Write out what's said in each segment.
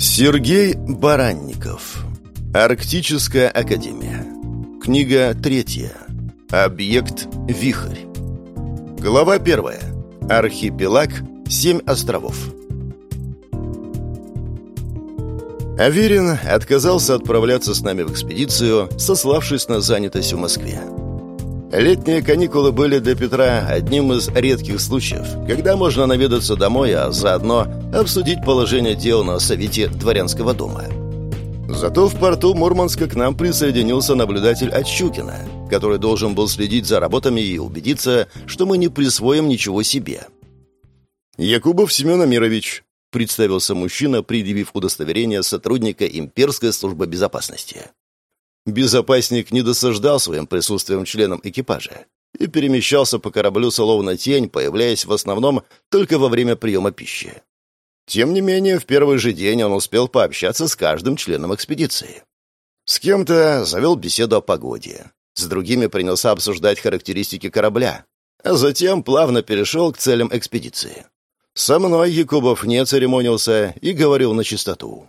Сергей Баранников. Арктическая академия. Книга третья. Объект «Вихрь». Глава первая. Архипелаг «Семь островов». Аверин отказался отправляться с нами в экспедицию, сославшись на занятость в Москве. Летние каникулы были для Петра одним из редких случаев, когда можно наведаться домой, а заодно обсудить положение дел на совете дворянского дома. Зато в порту Мурманска к нам присоединился наблюдатель от Щукина, который должен был следить за работами и убедиться, что мы не присвоим ничего себе. «Якубов Семен Амирович», — представился мужчина, предъявив удостоверение сотрудника имперской службы безопасности. Безопасник не досаждал своим присутствием членам экипажа и перемещался по кораблю словно тень, появляясь в основном только во время приема пищи. Тем не менее, в первый же день он успел пообщаться с каждым членом экспедиции. С кем-то завел беседу о погоде, с другими принялся обсуждать характеристики корабля, а затем плавно перешел к целям экспедиции. Со мной Якубов не церемонился и говорил на чистоту.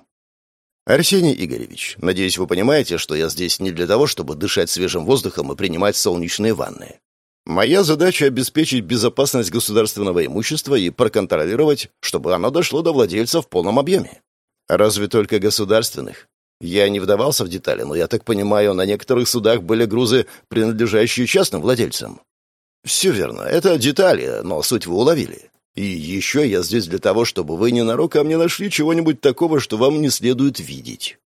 «Арсений Игоревич, надеюсь, вы понимаете, что я здесь не для того, чтобы дышать свежим воздухом и принимать солнечные ванны. Моя задача — обеспечить безопасность государственного имущества и проконтролировать, чтобы оно дошло до владельца в полном объеме. Разве только государственных? Я не вдавался в детали, но я так понимаю, на некоторых судах были грузы, принадлежащие частным владельцам. Все верно, это детали, но суть вы уловили. И еще я здесь для того, чтобы вы ненароком не нашли чего-нибудь такого, что вам не следует видеть.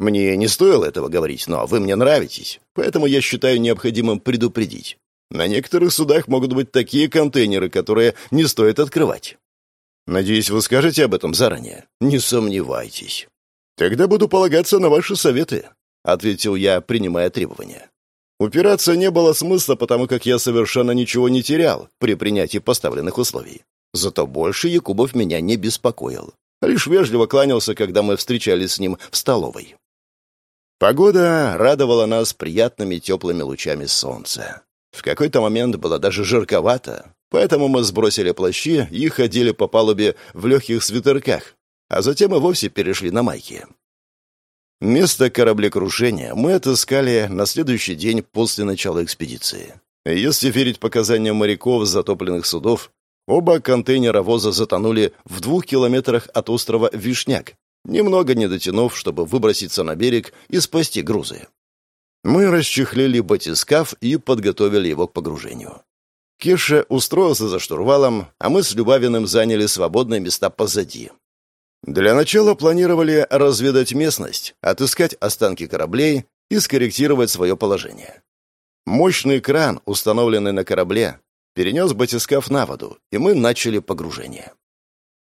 Мне не стоило этого говорить, но вы мне нравитесь, поэтому я считаю необходимым предупредить. На некоторых судах могут быть такие контейнеры, которые не стоит открывать. Надеюсь, вы скажете об этом заранее. Не сомневайтесь. Тогда буду полагаться на ваши советы, ответил я, принимая требования. Упираться не было смысла, потому как я совершенно ничего не терял при принятии поставленных условий. Зато больше Якубов меня не беспокоил. Лишь вежливо кланялся, когда мы встречались с ним в столовой. Погода радовала нас приятными теплыми лучами солнца. В какой-то момент было даже жарковато, поэтому мы сбросили плащи и ходили по палубе в легких свитерках, а затем и вовсе перешли на майки. Место кораблекрушения мы отыскали на следующий день после начала экспедиции. Если верить показаниям моряков затопленных судов, Оба контейнера воза затонули в двух километрах от острова Вишняк, немного не дотянув, чтобы выброситься на берег и спасти грузы. Мы расчехлили батискаф и подготовили его к погружению. Кеша устроился за штурвалом, а мы с Любавиным заняли свободные места позади. Для начала планировали разведать местность, отыскать останки кораблей и скорректировать свое положение. Мощный кран, установленный на корабле, перенес батискаф на воду, и мы начали погружение.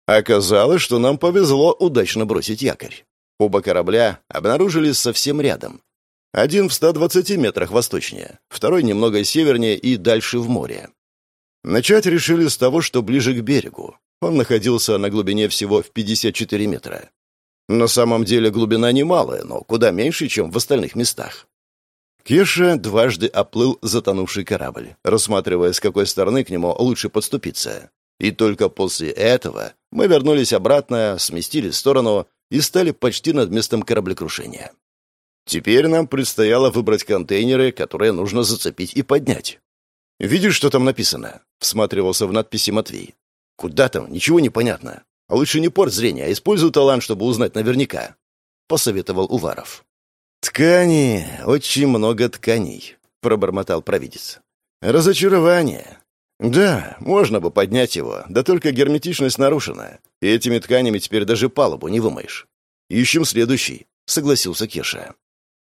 Оказалось, что нам повезло удачно бросить якорь. Оба корабля обнаружились совсем рядом. Один в 120 метрах восточнее, второй немного севернее и дальше в море. Начать решили с того, что ближе к берегу. Он находился на глубине всего в 54 метра. На самом деле глубина немалая, но куда меньше, чем в остальных местах. Кеша дважды оплыл затонувший корабль, рассматривая, с какой стороны к нему лучше подступиться. И только после этого мы вернулись обратно, сместились в сторону и стали почти над местом кораблекрушения. Теперь нам предстояло выбрать контейнеры, которые нужно зацепить и поднять. «Видишь, что там написано?» — всматривался в надписи Матвей. «Куда там? Ничего не понятно. А лучше не порт зрения, а используй талант, чтобы узнать наверняка», — посоветовал Уваров. «Ткани, очень много тканей», — пробормотал провидец. «Разочарование. Да, можно бы поднять его, да только герметичность нарушена, и этими тканями теперь даже палубу не вымоешь. Ищем следующий», — согласился Кеша.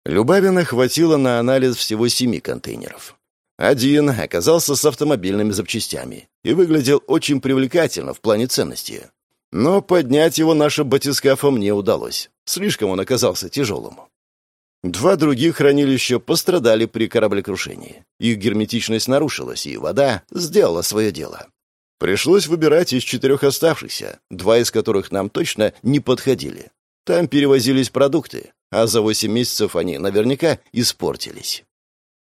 Любавина хватило на анализ всего семи контейнеров. Один оказался с автомобильными запчастями и выглядел очень привлекательно в плане ценности. Но поднять его нашим батискафом не удалось. Слишком он оказался тяжелым. Два других хранилища пострадали при кораблекрушении. Их герметичность нарушилась, и вода сделала свое дело. Пришлось выбирать из четырех оставшихся, два из которых нам точно не подходили. Там перевозились продукты, а за восемь месяцев они наверняка испортились.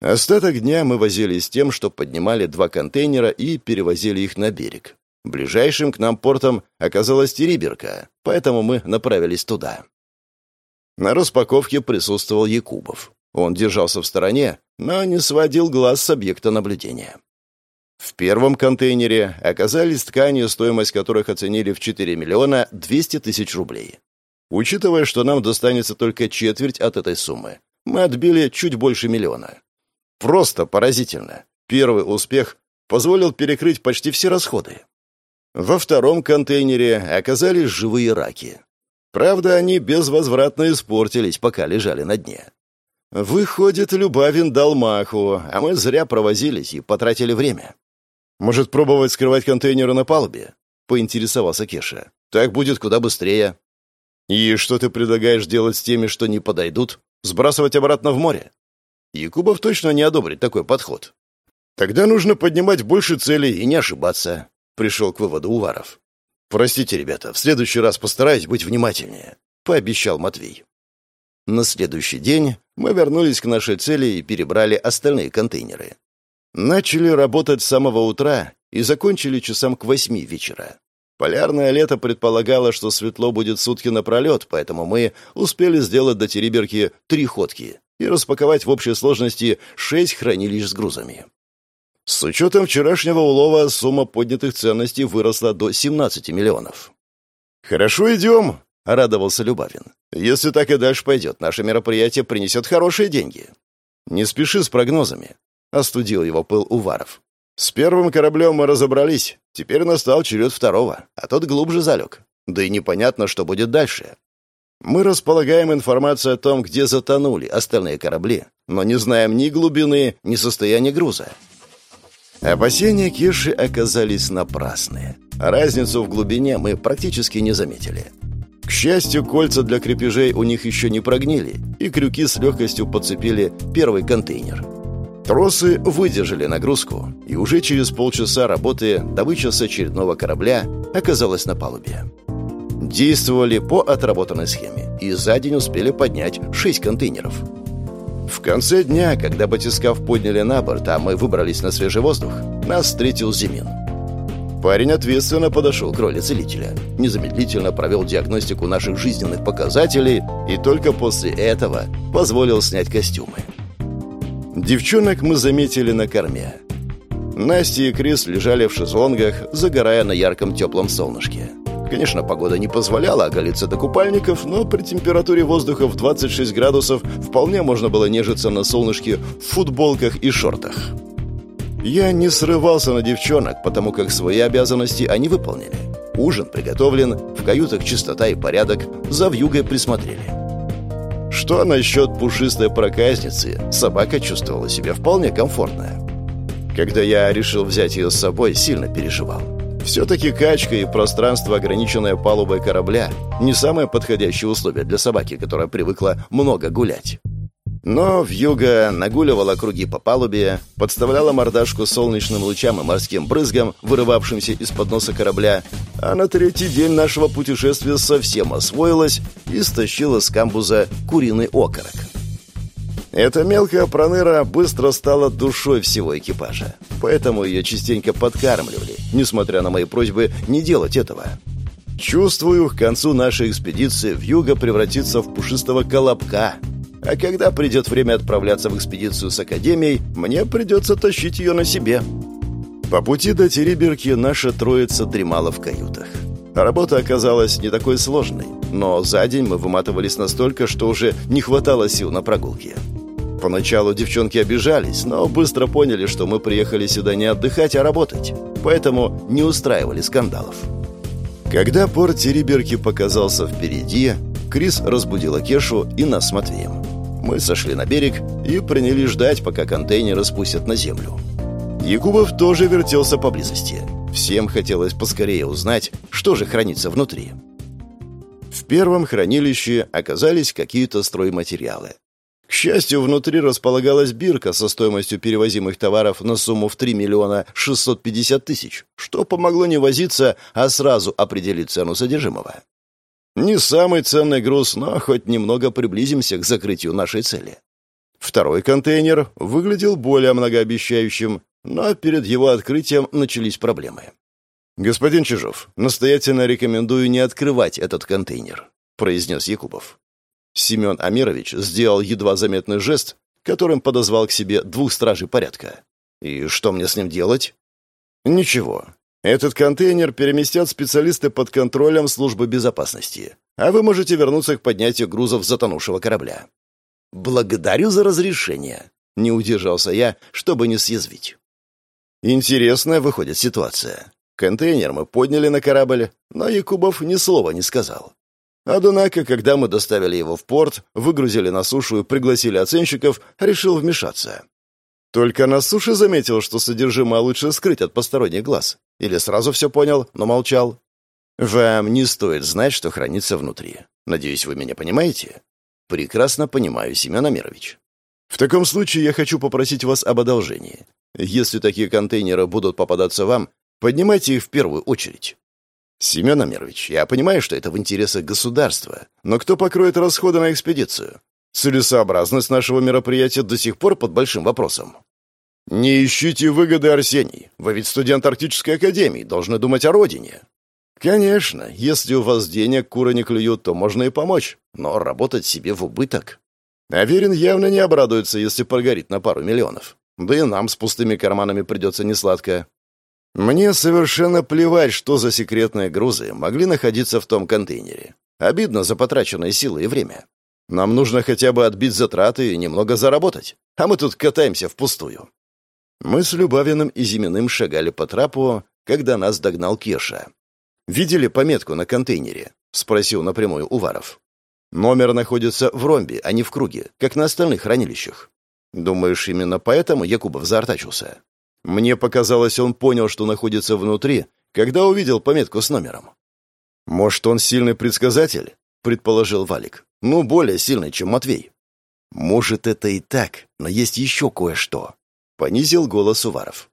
Остаток дня мы возились тем, что поднимали два контейнера и перевозили их на берег. Ближайшим к нам портом оказалась Териберка, поэтому мы направились туда. На распаковке присутствовал Якубов. Он держался в стороне, но не сводил глаз с объекта наблюдения. В первом контейнере оказались ткани, стоимость которых оценили в 4 миллиона 200 тысяч рублей. Учитывая, что нам достанется только четверть от этой суммы, мы отбили чуть больше миллиона. Просто поразительно. Первый успех позволил перекрыть почти все расходы. Во втором контейнере оказались живые раки. Правда, они безвозвратно испортились, пока лежали на дне. Выходит, Любавин дал маху, а мы зря провозились и потратили время. Может, пробовать скрывать контейнеры на палубе? Поинтересовался Кеша. Так будет куда быстрее. И что ты предлагаешь делать с теми, что не подойдут? Сбрасывать обратно в море? Якубов точно не одобрит такой подход. Тогда нужно поднимать больше целей и не ошибаться, пришел к выводу Уваров. Простите, ребята, в следующий раз постараюсь быть внимательнее, пообещал Матвей. На следующий день мы вернулись к нашей цели и перебрали остальные контейнеры. Начали работать с самого утра и закончили часам к восьми вечера. Полярное лето предполагало, что светло будет сутки напролет, поэтому мы успели сделать до Териберки три ходки и распаковать в общей сложности шесть хранилищ с грузами. С учетом вчерашнего улова сумма поднятых ценностей выросла до 17 миллионов. «Хорошо идем», — радовался Любавин. «Если так и дальше пойдет, наше мероприятие принесет хорошие деньги». «Не спеши с прогнозами», — остудил его пыл Уваров. С первым кораблем мы разобрались. Теперь настал черед второго, а тот глубже залег. Да и непонятно, что будет дальше. Мы располагаем информацию о том, где затонули остальные корабли, но не знаем ни глубины, ни состояния груза. Опасения Киши оказались напрасные. Разницу в глубине мы практически не заметили. К счастью, кольца для крепежей у них еще не прогнили, и крюки с легкостью подцепили первый контейнер — Тросы выдержали нагрузку, и уже через полчаса работы добыча с очередного корабля оказалась на палубе. Действовали по отработанной схеме, и за день успели поднять шесть контейнеров. В конце дня, когда батискаф подняли на борт, а мы выбрались на свежий воздух, нас встретил Зимин. Парень ответственно подошел к роли целителя, незамедлительно провел диагностику наших жизненных показателей и только после этого позволил снять костюмы. Девчонок мы заметили на корме. Настя и Крис лежали в шезлонгах, загорая на ярком теплом солнышке. Конечно, погода не позволяла оголиться до купальников, но при температуре воздуха в 26 градусов вполне можно было нежиться на солнышке в футболках и шортах. Я не срывался на девчонок, потому как свои обязанности они выполнили. Ужин приготовлен, в каютах чистота и порядок, за вьюгой присмотрели. Что насчет пушистой проказницы, собака чувствовала себя вполне комфортно. Когда я решил взять ее с собой, сильно переживал. Все-таки качка и пространство, ограниченное палубой корабля, не самое подходящее условие для собаки, которая привыкла много гулять. Но вьюга нагуливала круги по палубе, подставляла мордашку солнечным лучам и морским брызгам, вырывавшимся из-под носа корабля, а на третий день нашего путешествия совсем освоилась и стащила с камбуза куриный окорок. Эта мелкая проныра быстро стала душой всего экипажа, поэтому ее частенько подкармливали, несмотря на мои просьбы не делать этого. Чувствую, к концу нашей экспедиции вьюга превратится в пушистого колобка — а когда придет время отправляться в экспедицию с Академией, мне придется тащить ее на себе. По пути до Териберки наша троица дремала в каютах. Работа оказалась не такой сложной, но за день мы выматывались настолько, что уже не хватало сил на прогулки. Поначалу девчонки обижались, но быстро поняли, что мы приехали сюда не отдыхать, а работать, поэтому не устраивали скандалов. Когда порт Териберки показался впереди, Крис разбудила Кешу и нас с Матвеем. Мы сошли на берег и принялись ждать, пока контейнеры спустят на землю. Якубов тоже вертелся поблизости. Всем хотелось поскорее узнать, что же хранится внутри. В первом хранилище оказались какие-то стройматериалы. К счастью, внутри располагалась бирка со стоимостью перевозимых товаров на сумму в 3 миллиона 650 тысяч, что помогло не возиться, а сразу определить цену содержимого. Не самый ценный груз, но хоть немного приблизимся к закрытию нашей цели. Второй контейнер выглядел более многообещающим, но перед его открытием начались проблемы. «Господин Чижов, настоятельно рекомендую не открывать этот контейнер», — произнес Якубов. Семен Амирович сделал едва заметный жест, которым подозвал к себе двух стражей порядка. «И что мне с ним делать?» «Ничего. Этот контейнер переместят специалисты под контролем службы безопасности, а вы можете вернуться к поднятию грузов затонувшего корабля». «Благодарю за разрешение», — не удержался я, чтобы не съязвить. Интересная выходит ситуация. Контейнер мы подняли на корабль, но Якубов ни слова не сказал. Однако, когда мы доставили его в порт, выгрузили на сушу и пригласили оценщиков, решил вмешаться. Только на суше заметил, что содержимое лучше скрыть от посторонних глаз. Или сразу все понял, но молчал. Вам не стоит знать, что хранится внутри. Надеюсь, вы меня понимаете? Прекрасно понимаю, Семен Амирович. В таком случае я хочу попросить вас об одолжении. Если такие контейнеры будут попадаться вам, поднимайте их в первую очередь. Семен Амирович, я понимаю, что это в интересах государства, но кто покроет расходы на экспедицию? Целесообразность нашего мероприятия до сих пор под большим вопросом. Не ищите выгоды, Арсений. Вы ведь студент Арктической академии, должны думать о родине. Конечно, если у вас денег куры не клюют, то можно и помочь, но работать себе в убыток. Аверин явно не обрадуется, если прогорит на пару миллионов. Да и нам с пустыми карманами придется несладко. Мне совершенно плевать, что за секретные грузы могли находиться в том контейнере. Обидно за потраченные силы и время. Нам нужно хотя бы отбить затраты и немного заработать. А мы тут катаемся впустую. Мы с Любавиным и Зиминым шагали по трапу, когда нас догнал Кеша. «Видели пометку на контейнере?» — спросил напрямую Уваров. «Номер находится в ромбе, а не в круге, как на остальных хранилищах. Думаешь, именно поэтому Якубов заортачился?» Мне показалось, он понял, что находится внутри, когда увидел пометку с номером. «Может, он сильный предсказатель?» — предположил Валик. «Ну, более сильный, чем Матвей». «Может, это и так, но есть еще кое-что», — понизил голос Уваров.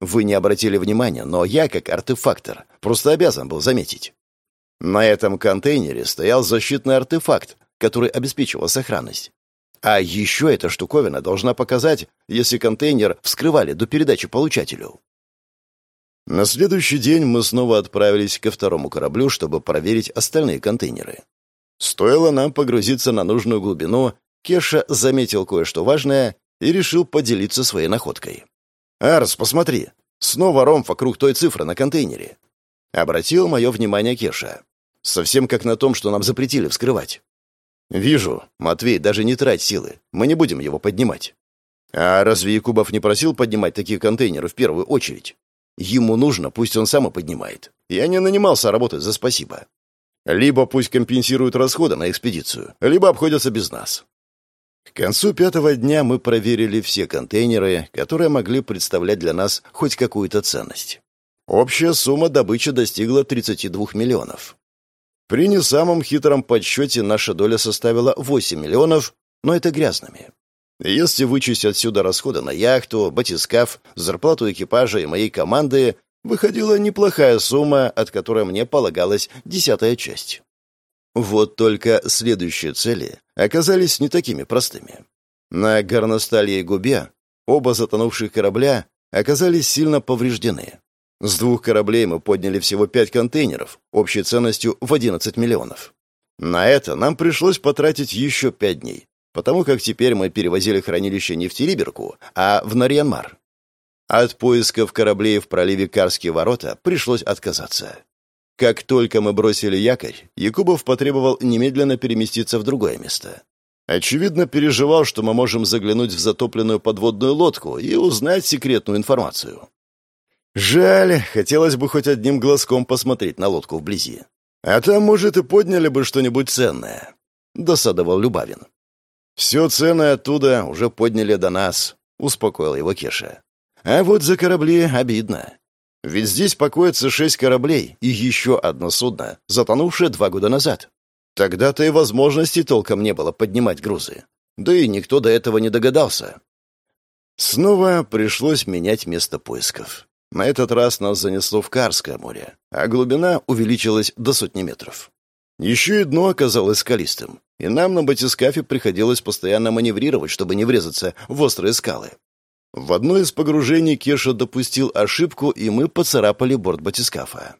Вы не обратили внимания, но я, как артефактор, просто обязан был заметить. На этом контейнере стоял защитный артефакт, который обеспечивал сохранность. А еще эта штуковина должна показать, если контейнер вскрывали до передачи получателю. На следующий день мы снова отправились ко второму кораблю, чтобы проверить остальные контейнеры. Стоило нам погрузиться на нужную глубину, Кеша заметил кое-что важное и решил поделиться своей находкой. «Арс, посмотри! Снова ромф вокруг той цифры на контейнере!» Обратил мое внимание Кеша. «Совсем как на том, что нам запретили вскрывать». «Вижу. Матвей, даже не трать силы. Мы не будем его поднимать». «А разве Якубов не просил поднимать такие контейнеры в первую очередь?» «Ему нужно, пусть он сам и поднимает. Я не нанимался работать за спасибо. Либо пусть компенсируют расходы на экспедицию, либо обходятся без нас. К концу пятого дня мы проверили все контейнеры, которые могли представлять для нас хоть какую-то ценность. Общая сумма добычи достигла 32 миллионов. При не самом хитром подсчете наша доля составила 8 миллионов, но это грязными. Если вычесть отсюда расходы на яхту, батискаф, зарплату экипажа и моей команды, выходила неплохая сумма, от которой мне полагалась десятая часть. Вот только следующие цели оказались не такими простыми. На горносталье и губе оба затонувших корабля оказались сильно повреждены. С двух кораблей мы подняли всего пять контейнеров, общей ценностью в 11 миллионов. На это нам пришлось потратить еще пять дней, потому как теперь мы перевозили хранилище не в Териберку, а в Нарьянмар. От поисков кораблей в проливе Карские ворота пришлось отказаться. Как только мы бросили якорь, Якубов потребовал немедленно переместиться в другое место. Очевидно, переживал, что мы можем заглянуть в затопленную подводную лодку и узнать секретную информацию. Жаль, хотелось бы хоть одним глазком посмотреть на лодку вблизи. А там, может, и подняли бы что-нибудь ценное. Досадовал Любавин. Все ценное оттуда уже подняли до нас, успокоил его Кеша. А вот за корабли обидно. Ведь здесь покоятся шесть кораблей и еще одно судно, затонувшее два года назад. Тогда-то и возможности толком не было поднимать грузы. Да и никто до этого не догадался. Снова пришлось менять место поисков. На этот раз нас занесло в Карское море, а глубина увеличилась до сотни метров. Еще и дно оказалось скалистым, и нам на батискафе приходилось постоянно маневрировать, чтобы не врезаться в острые скалы. В одно из погружений Кеша допустил ошибку, и мы поцарапали борт батискафа.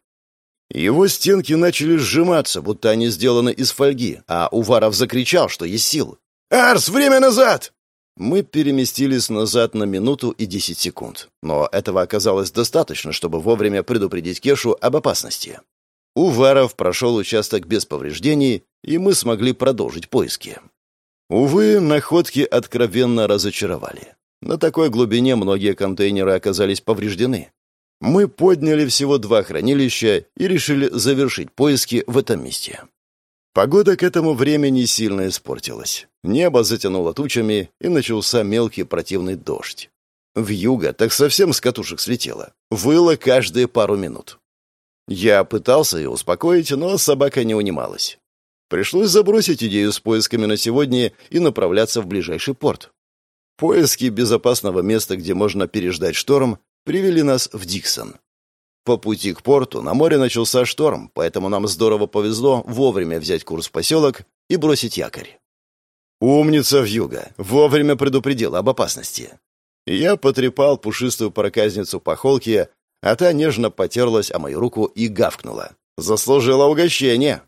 Его стенки начали сжиматься, будто они сделаны из фольги, а Уваров закричал, что есть сил. «Арс, время назад!» Мы переместились назад на минуту и десять секунд, но этого оказалось достаточно, чтобы вовремя предупредить Кешу об опасности. Уваров прошел участок без повреждений, и мы смогли продолжить поиски. Увы, находки откровенно разочаровали. На такой глубине многие контейнеры оказались повреждены. Мы подняли всего два хранилища и решили завершить поиски в этом месте. Погода к этому времени сильно испортилась. Небо затянуло тучами, и начался мелкий противный дождь. В юго так совсем с катушек слетело. Выло каждые пару минут. Я пытался ее успокоить, но собака не унималась. Пришлось забросить идею с поисками на сегодня и направляться в ближайший порт. Поиски безопасного места, где можно переждать шторм, привели нас в Диксон. По пути к порту на море начался шторм, поэтому нам здорово повезло вовремя взять курс в поселок и бросить якорь. Умница в юго, вовремя предупредил об опасности. Я потрепал пушистую проказницу по холке, а та нежно потерлась о мою руку и гавкнула. Заслужила угощение.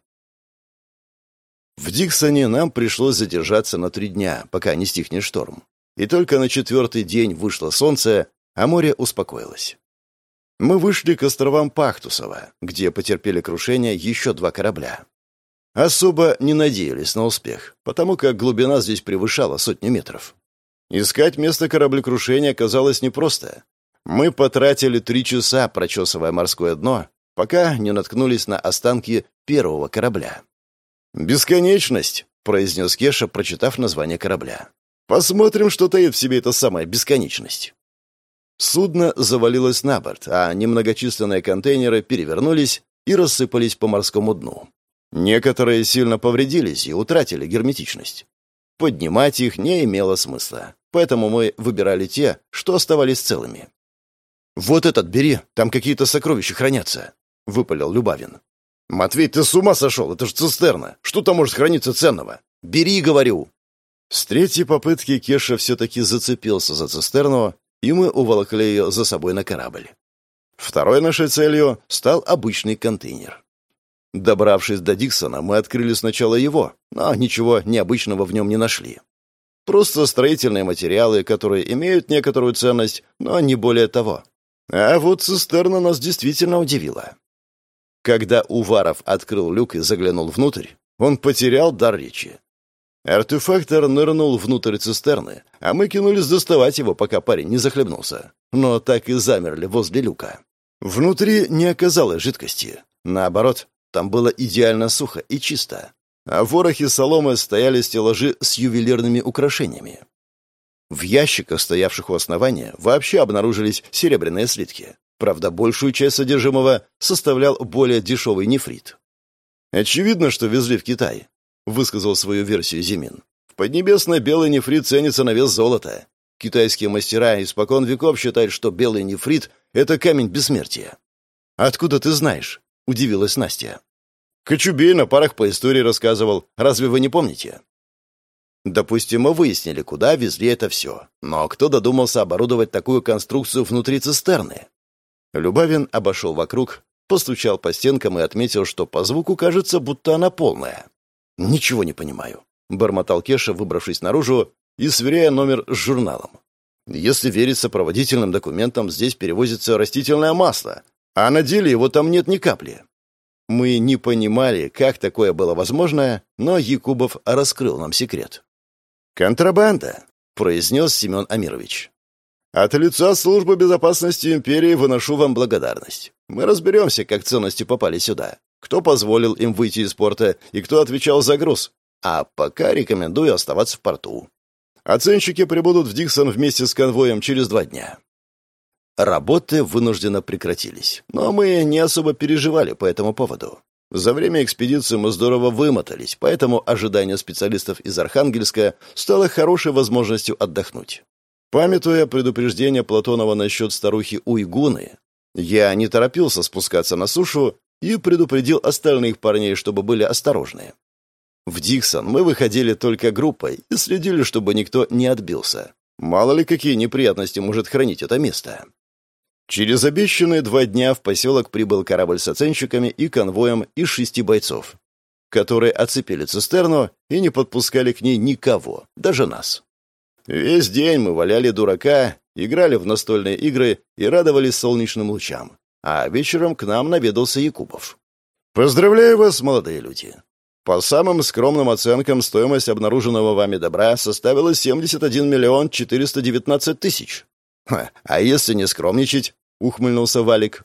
В Диксоне нам пришлось задержаться на три дня, пока не стихнет шторм и только на четвертый день вышло солнце, а море успокоилось. Мы вышли к островам Пахтусова, где потерпели крушение еще два корабля. Особо не надеялись на успех, потому как глубина здесь превышала сотни метров. Искать место кораблекрушения оказалось непросто. Мы потратили три часа, прочесывая морское дно, пока не наткнулись на останки первого корабля. «Бесконечность», — произнес Кеша, прочитав название корабля. Посмотрим, что таит в себе эта самая бесконечность. Судно завалилось на борт, а немногочисленные контейнеры перевернулись и рассыпались по морскому дну. Некоторые сильно повредились и утратили герметичность. Поднимать их не имело смысла, поэтому мы выбирали те, что оставались целыми. «Вот этот бери, там какие-то сокровища хранятся», — выпалил Любавин. «Матвей, ты с ума сошел? Это же цистерна. Что там может храниться ценного? Бери, говорю!» С третьей попытки Кеша все-таки зацепился за цистерну, и мы уволокли ее за собой на корабль. Второй нашей целью стал обычный контейнер. Добравшись до Диксона, мы открыли сначала его, но ничего необычного в нем не нашли. Просто строительные материалы, которые имеют некоторую ценность, но не более того. А вот цистерна нас действительно удивила. Когда Уваров открыл люк и заглянул внутрь, он потерял дар речи. Артефактор нырнул внутрь цистерны, а мы кинулись доставать его, пока парень не захлебнулся. Но так и замерли возле люка. Внутри не оказалось жидкости. Наоборот, там было идеально сухо и чисто. А в ворохе соломы стояли стеллажи с ювелирными украшениями. В ящиках, стоявших у основания, вообще обнаружились серебряные слитки. Правда, большую часть содержимого составлял более дешевый нефрит. Очевидно, что везли в Китай, высказал свою версию Зимин. В Поднебесной белый нефрит ценится на вес золота. Китайские мастера испокон веков считают, что белый нефрит — это камень бессмертия. «Откуда ты знаешь?» — удивилась Настя. «Кочубей на парах по истории рассказывал. Разве вы не помните?» Допустим, мы выяснили, куда везли это все. Но кто додумался оборудовать такую конструкцию внутри цистерны? Любавин обошел вокруг, постучал по стенкам и отметил, что по звуку кажется, будто она полная. «Ничего не понимаю», — бормотал Кеша, выбравшись наружу и сверяя номер с журналом. «Если верить сопроводительным документам, здесь перевозится растительное масло, а на деле его там нет ни капли». Мы не понимали, как такое было возможно, но Якубов раскрыл нам секрет. «Контрабанда», — произнес Семен Амирович. «От лица службы безопасности империи выношу вам благодарность. Мы разберемся, как ценности попали сюда кто позволил им выйти из порта и кто отвечал за груз. А пока рекомендую оставаться в порту. Оценщики прибудут в Диксон вместе с конвоем через два дня. Работы вынужденно прекратились, но мы не особо переживали по этому поводу. За время экспедиции мы здорово вымотались, поэтому ожидание специалистов из Архангельска стало хорошей возможностью отдохнуть. Памятуя предупреждение Платонова насчет старухи Уйгуны, я не торопился спускаться на сушу и предупредил остальных парней, чтобы были осторожны. В Диксон мы выходили только группой и следили, чтобы никто не отбился. Мало ли какие неприятности может хранить это место. Через обещанные два дня в поселок прибыл корабль с оценщиками и конвоем из шести бойцов, которые оцепили цистерну и не подпускали к ней никого, даже нас. Весь день мы валяли дурака, играли в настольные игры и радовались солнечным лучам. А вечером к нам наведался Якубов. «Поздравляю вас, молодые люди. По самым скромным оценкам, стоимость обнаруженного вами добра составила 71 миллион 419 тысяч. а если не скромничать, — ухмыльнулся Валик.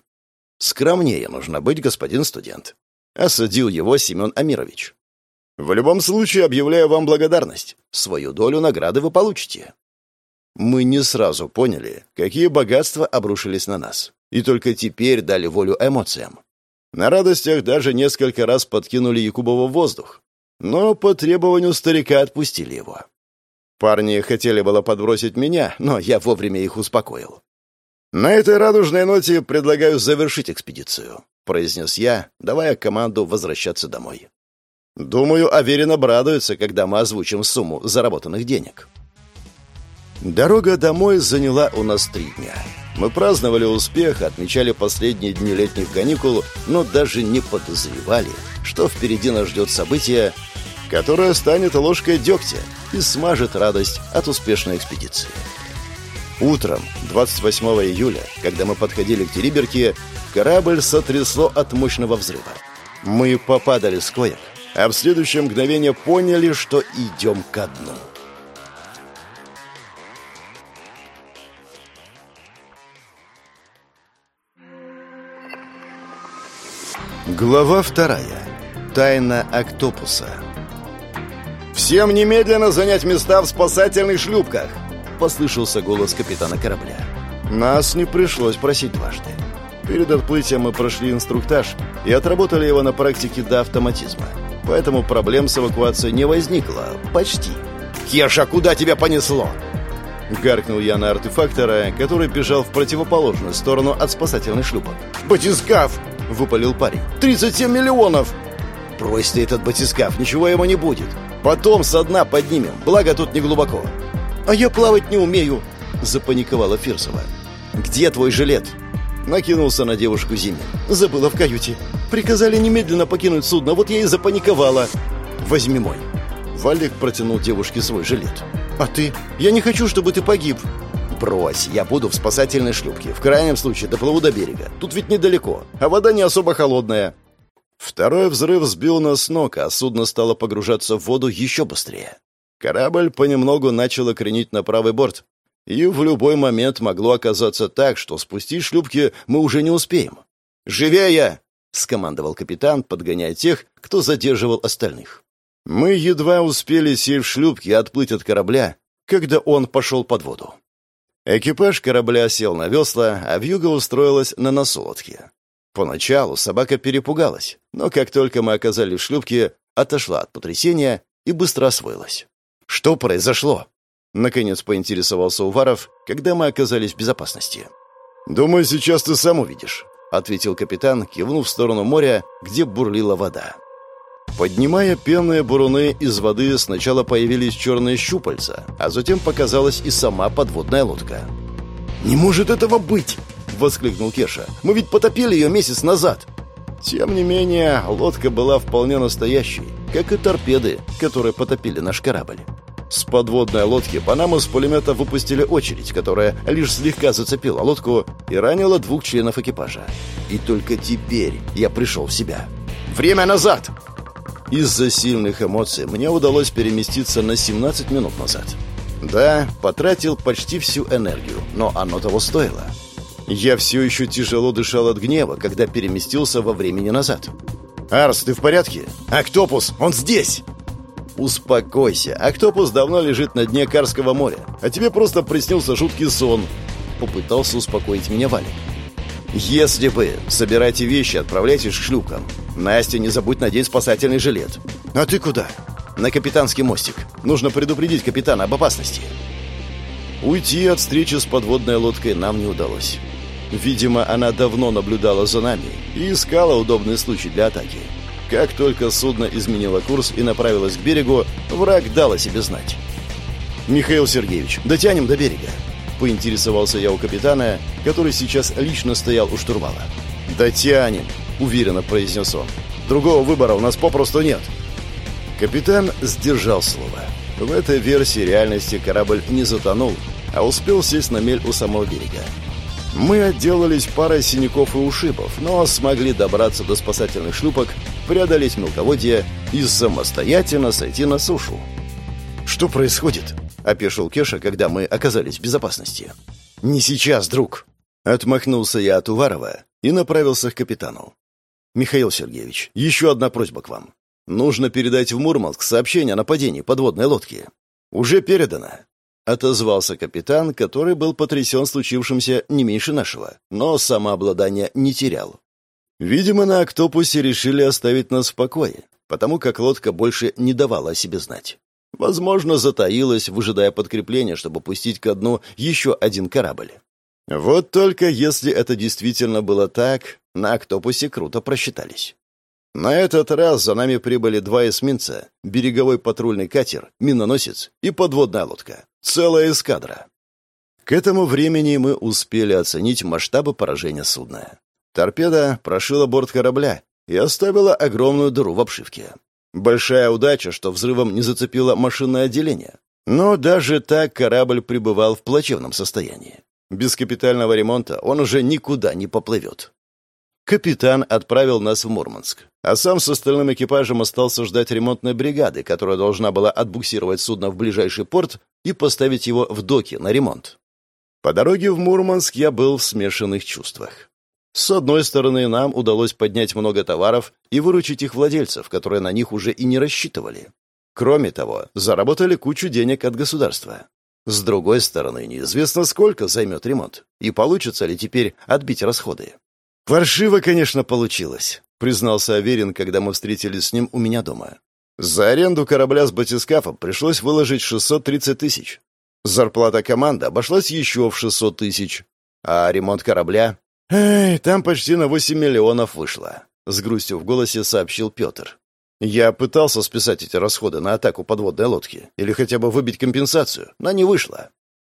«Скромнее нужно быть, господин студент», — осадил его Семен Амирович. «В любом случае объявляю вам благодарность. Свою долю награды вы получите». Мы не сразу поняли, какие богатства обрушились на нас, и только теперь дали волю эмоциям. На радостях даже несколько раз подкинули Якубова в воздух, но по требованию старика отпустили его. Парни хотели было подбросить меня, но я вовремя их успокоил. «На этой радужной ноте предлагаю завершить экспедицию», — произнес я, давая команду возвращаться домой. «Думаю, Аверин обрадуется, когда мы озвучим сумму заработанных денег». Дорога домой заняла у нас три дня. Мы праздновали успех, отмечали последние дни летних каникул, но даже не подозревали, что впереди нас ждет событие, которое станет ложкой дегтя и смажет радость от успешной экспедиции. Утром, 28 июля, когда мы подходили к Териберке, корабль сотрясло от мощного взрыва. Мы попадали с коек, а в следующее мгновение поняли, что идем ко дну. Глава вторая. Тайна Октопуса. «Всем немедленно занять места в спасательных шлюпках!» — послышался голос капитана корабля. Нас не пришлось просить дважды. Перед отплытием мы прошли инструктаж и отработали его на практике до автоматизма. Поэтому проблем с эвакуацией не возникло. Почти. «Кеша, куда тебя понесло?» Гаркнул я на артефактора, который бежал в противоположную сторону от спасательной шлюпок. «Батискаф!» — выпалил парень. «37 миллионов!» «Брось ты этот батискаф, ничего ему не будет. Потом со дна поднимем, благо тут не глубоко. «А я плавать не умею!» — запаниковала Фирсова. «Где твой жилет?» Накинулся на девушку Зимин. «Забыла в каюте. Приказали немедленно покинуть судно, вот я и запаниковала. Возьми мой». Валик протянул девушке свой жилет. «А ты? Я не хочу, чтобы ты погиб». «Брось, я буду в спасательной шлюпке. В крайнем случае доплыву до берега. Тут ведь недалеко, а вода не особо холодная». Второй взрыв сбил нас с ног, а судно стало погружаться в воду еще быстрее. Корабль понемногу начал кренить на правый борт, и в любой момент могло оказаться так, что спустить шлюпки мы уже не успеем. «Живее!» — скомандовал капитан, подгоняя тех, кто задерживал остальных. Мы едва успели сесть в шлюпки и отплыть от корабля, когда он пошел под воду. Экипаж корабля сел на весла, а вьюга устроилась на носу лодки. Поначалу собака перепугалась, но как только мы оказались в шлюпке, отошла от потрясения и быстро освоилась. «Что произошло?» Наконец поинтересовался Уваров, когда мы оказались в безопасности. «Думаю, сейчас ты сам увидишь», — ответил капитан, кивнув в сторону моря, где бурлила вода. Поднимая пенные буруны из воды, сначала появились черные щупальца, а затем показалась и сама подводная лодка. «Не может этого быть!» — воскликнул Кеша. «Мы ведь потопили ее месяц назад!» Тем не менее, лодка была вполне настоящей, как и торпеды, которые потопили наш корабль. С подводной лодки по нам из пулемета выпустили очередь, которая лишь слегка зацепила лодку и ранила двух членов экипажа. И только теперь я пришел в себя. «Время назад!» Из-за сильных эмоций мне удалось переместиться на 17 минут назад. Да, потратил почти всю энергию, но оно того стоило. Я все еще тяжело дышал от гнева, когда переместился во времени назад. «Арс, ты в порядке? Октопус, он здесь!» «Успокойся. Октопус давно лежит на дне Карского моря, а тебе просто приснился жуткий сон», — попытался успокоить меня Валик. «Если бы собирайте вещи, отправляйтесь к шлюпкам. Настя, не забудь надеть спасательный жилет». «А ты куда?» «На капитанский мостик. Нужно предупредить капитана об опасности». Уйти от встречи с подводной лодкой нам не удалось. Видимо, она давно наблюдала за нами и искала удобный случай для атаки. Как только судно изменило курс и направилось к берегу, враг дал о себе знать. «Михаил Сергеевич, дотянем до берега?» Поинтересовался я у капитана, который сейчас лично стоял у штурвала. «Дотянем», — уверенно произнес он. «Другого выбора у нас попросту нет». Капитан сдержал слово. В этой версии реальности корабль не затонул, а успел сесть на мель у самого берега. Мы отделались парой синяков и ушибов, но смогли добраться до спасательных шлюпок, преодолеть мелководье и самостоятельно сойти на сушу. «Что происходит?» — опешил Кеша, когда мы оказались в безопасности. «Не сейчас, друг!» Отмахнулся я от Уварова и направился к капитану. «Михаил Сергеевич, еще одна просьба к вам. Нужно передать в Мурманск сообщение о нападении подводной лодки. Уже передано. Отозвался капитан, который был потрясен случившимся не меньше нашего, но самообладание не терял. Видимо, на Октопусе решили оставить нас в покое, потому как лодка больше не давала о себе знать. Возможно, затаилась, выжидая подкрепления, чтобы пустить ко дну еще один корабль. Вот только если это действительно было так, на Октопусе круто просчитались. На этот раз за нами прибыли два эсминца, береговой патрульный катер, миноносец и подводная лодка. Целая эскадра. К этому времени мы успели оценить масштабы поражения судна. Торпеда прошила борт корабля и оставила огромную дыру в обшивке. Большая удача, что взрывом не зацепило машинное отделение. Но даже так корабль пребывал в плачевном состоянии. Без капитального ремонта он уже никуда не поплывет. Капитан отправил нас в Мурманск, а сам с остальным экипажем остался ждать ремонтной бригады, которая должна была отбуксировать судно в ближайший порт и поставить его в доки на ремонт. По дороге в Мурманск я был в смешанных чувствах. С одной стороны, нам удалось поднять много товаров и выручить их владельцев, которые на них уже и не рассчитывали. Кроме того, заработали кучу денег от государства. С другой стороны, неизвестно, сколько займет ремонт, и получится ли теперь отбить расходы. «Паршиво, конечно, получилось», — признался Аверин, когда мы встретились с ним у меня дома. «За аренду корабля с батискафом пришлось выложить 630 тысяч. Зарплата команды обошлась еще в 600 тысяч. А ремонт корабля? Эй, там почти на 8 миллионов вышло», — с грустью в голосе сообщил Петр. «Я пытался списать эти расходы на атаку подводной лодки или хотя бы выбить компенсацию, но не вышло.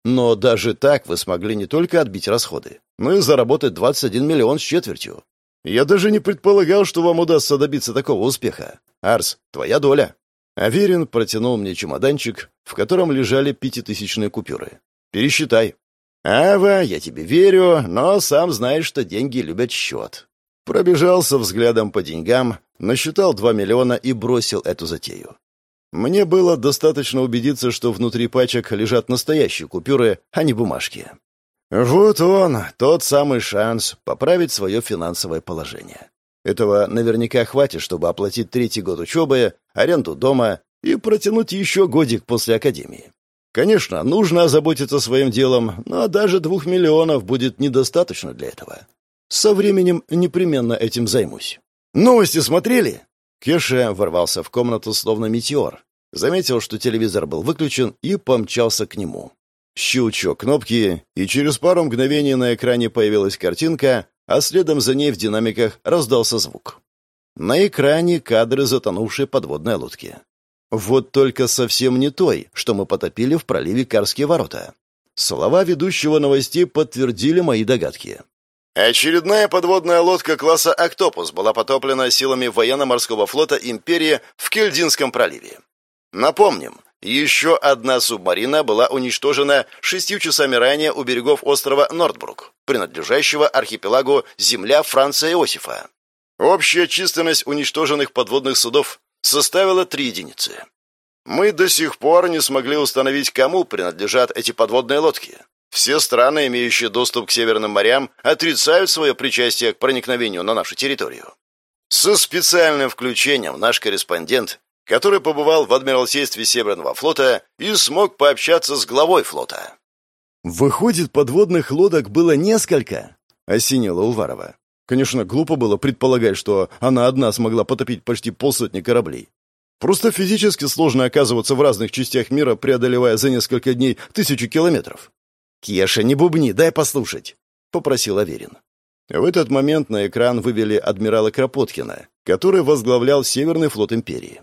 Но даже так вы смогли не только отбить расходы, но и заработать 21 миллион с четвертью. Я даже не предполагал, что вам удастся добиться такого успеха. Арс, твоя доля. Аверин протянул мне чемоданчик, в котором лежали пятитысячные купюры. Пересчитай. Ава, я тебе верю, но сам знаешь, что деньги любят счет. Пробежался взглядом по деньгам, насчитал 2 миллиона и бросил эту затею. Мне было достаточно убедиться, что внутри пачек лежат настоящие купюры, а не бумажки. Вот он, тот самый шанс поправить свое финансовое положение. Этого наверняка хватит, чтобы оплатить третий год учебы, аренду дома и протянуть еще годик после академии. Конечно, нужно озаботиться своим делом, но даже двух миллионов будет недостаточно для этого. Со временем непременно этим займусь. Новости смотрели? Кеша ворвался в комнату словно метеор. Заметил, что телевизор был выключен, и помчался к нему. Щелчок кнопки, и через пару мгновений на экране появилась картинка, а следом за ней в динамиках раздался звук. На экране кадры затонувшей подводной лодки. Вот только совсем не той, что мы потопили в проливе Карские ворота. Слова ведущего новостей подтвердили мои догадки. Очередная подводная лодка класса «Октопус» была потоплена силами военно-морского флота империи в Кельдинском проливе. Напомним, еще одна субмарина была уничтожена шестью часами ранее у берегов острова Нордбрук, принадлежащего архипелагу Земля Франца Иосифа. Общая численность уничтоженных подводных судов составила три единицы. Мы до сих пор не смогли установить, кому принадлежат эти подводные лодки. Все страны, имеющие доступ к Северным морям, отрицают свое причастие к проникновению на нашу территорию. Со специальным включением наш корреспондент, который побывал в Адмиралтействе Северного флота и смог пообщаться с главой флота. «Выходит, подводных лодок было несколько?» — осенила Уварова. Конечно, глупо было предполагать, что она одна смогла потопить почти полсотни кораблей. Просто физически сложно оказываться в разных частях мира, преодолевая за несколько дней тысячу километров. «Кеша, не бубни, дай послушать», — попросил Аверин. В этот момент на экран вывели адмирала Кропоткина, который возглавлял Северный флот империи.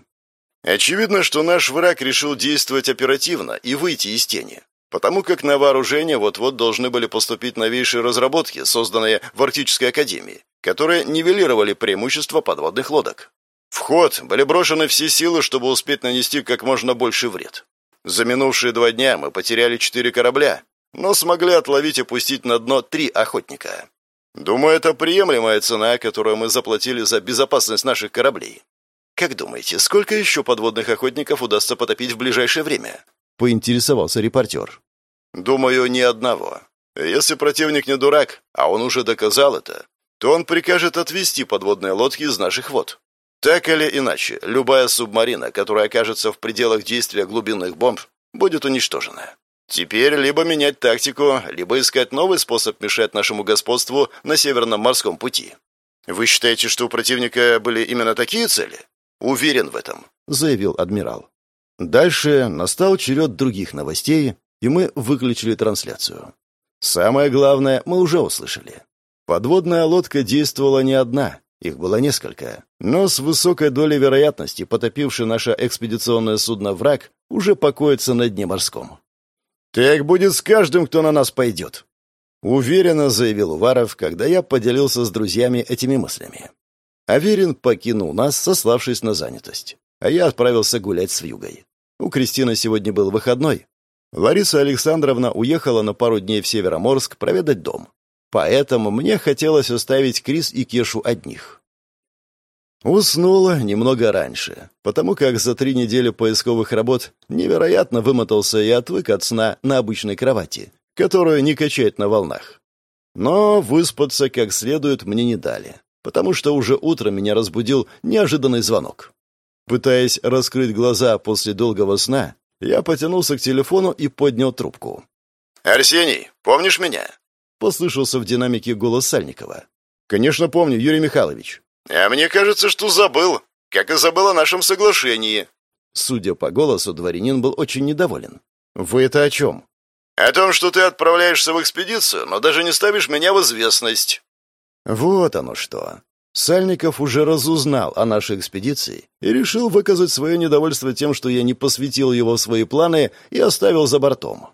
Очевидно, что наш враг решил действовать оперативно и выйти из тени, потому как на вооружение вот-вот должны были поступить новейшие разработки, созданные в Арктической Академии, которые нивелировали преимущества подводных лодок. В ход были брошены все силы, чтобы успеть нанести как можно больше вред. За минувшие два дня мы потеряли четыре корабля, но смогли отловить и пустить на дно три охотника. Думаю, это приемлемая цена, которую мы заплатили за безопасность наших кораблей. Как думаете, сколько еще подводных охотников удастся потопить в ближайшее время? Поинтересовался репортер. Думаю, ни одного. Если противник не дурак, а он уже доказал это, то он прикажет отвести подводные лодки из наших вод. Так или иначе, любая субмарина, которая окажется в пределах действия глубинных бомб, будет уничтожена. Теперь либо менять тактику, либо искать новый способ мешать нашему господству на Северном морском пути. Вы считаете, что у противника были именно такие цели? Уверен в этом, заявил адмирал. Дальше настал черед других новостей, и мы выключили трансляцию. Самое главное мы уже услышали. Подводная лодка действовала не одна, их было несколько. Но с высокой долей вероятности потопивший наше экспедиционное судно «Враг» уже покоится на дне морском. «Так будет с каждым, кто на нас пойдет», — уверенно заявил Уваров, когда я поделился с друзьями этими мыслями. Аверин покинул нас, сославшись на занятость, а я отправился гулять с Вьюгой. У Кристины сегодня был выходной. Лариса Александровна уехала на пару дней в Североморск проведать дом. Поэтому мне хотелось оставить Крис и Кешу одних. Уснула немного раньше, потому как за три недели поисковых работ невероятно вымотался и отвык от сна на обычной кровати, которую не качает на волнах. Но выспаться как следует мне не дали, потому что уже утром меня разбудил неожиданный звонок. Пытаясь раскрыть глаза после долгого сна, я потянулся к телефону и поднял трубку. «Арсений, помнишь меня?» — послышался в динамике голос Сальникова. «Конечно помню, Юрий Михайлович». «А мне кажется, что забыл, как и забыл о нашем соглашении». Судя по голосу, дворянин был очень недоволен. «Вы это о чем?» «О том, что ты отправляешься в экспедицию, но даже не ставишь меня в известность». «Вот оно что. Сальников уже разузнал о нашей экспедиции и решил выказать свое недовольство тем, что я не посвятил его в свои планы и оставил за бортом.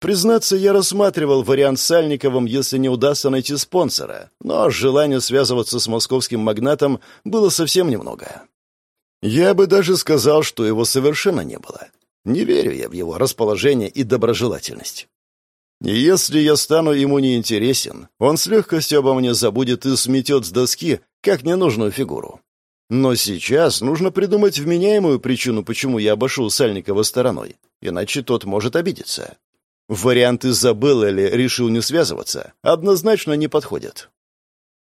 Признаться, я рассматривал вариант с Сальниковым, если не удастся найти спонсора, но желания связываться с московским магнатом было совсем немного. Я бы даже сказал, что его совершенно не было. Не верю я в его расположение и доброжелательность. Если я стану ему неинтересен, он с легкостью обо мне забудет и сметет с доски, как ненужную фигуру. Но сейчас нужно придумать вменяемую причину, почему я обошел Сальникова стороной, иначе тот может обидеться. Варианты забыл или решил не связываться однозначно не подходят.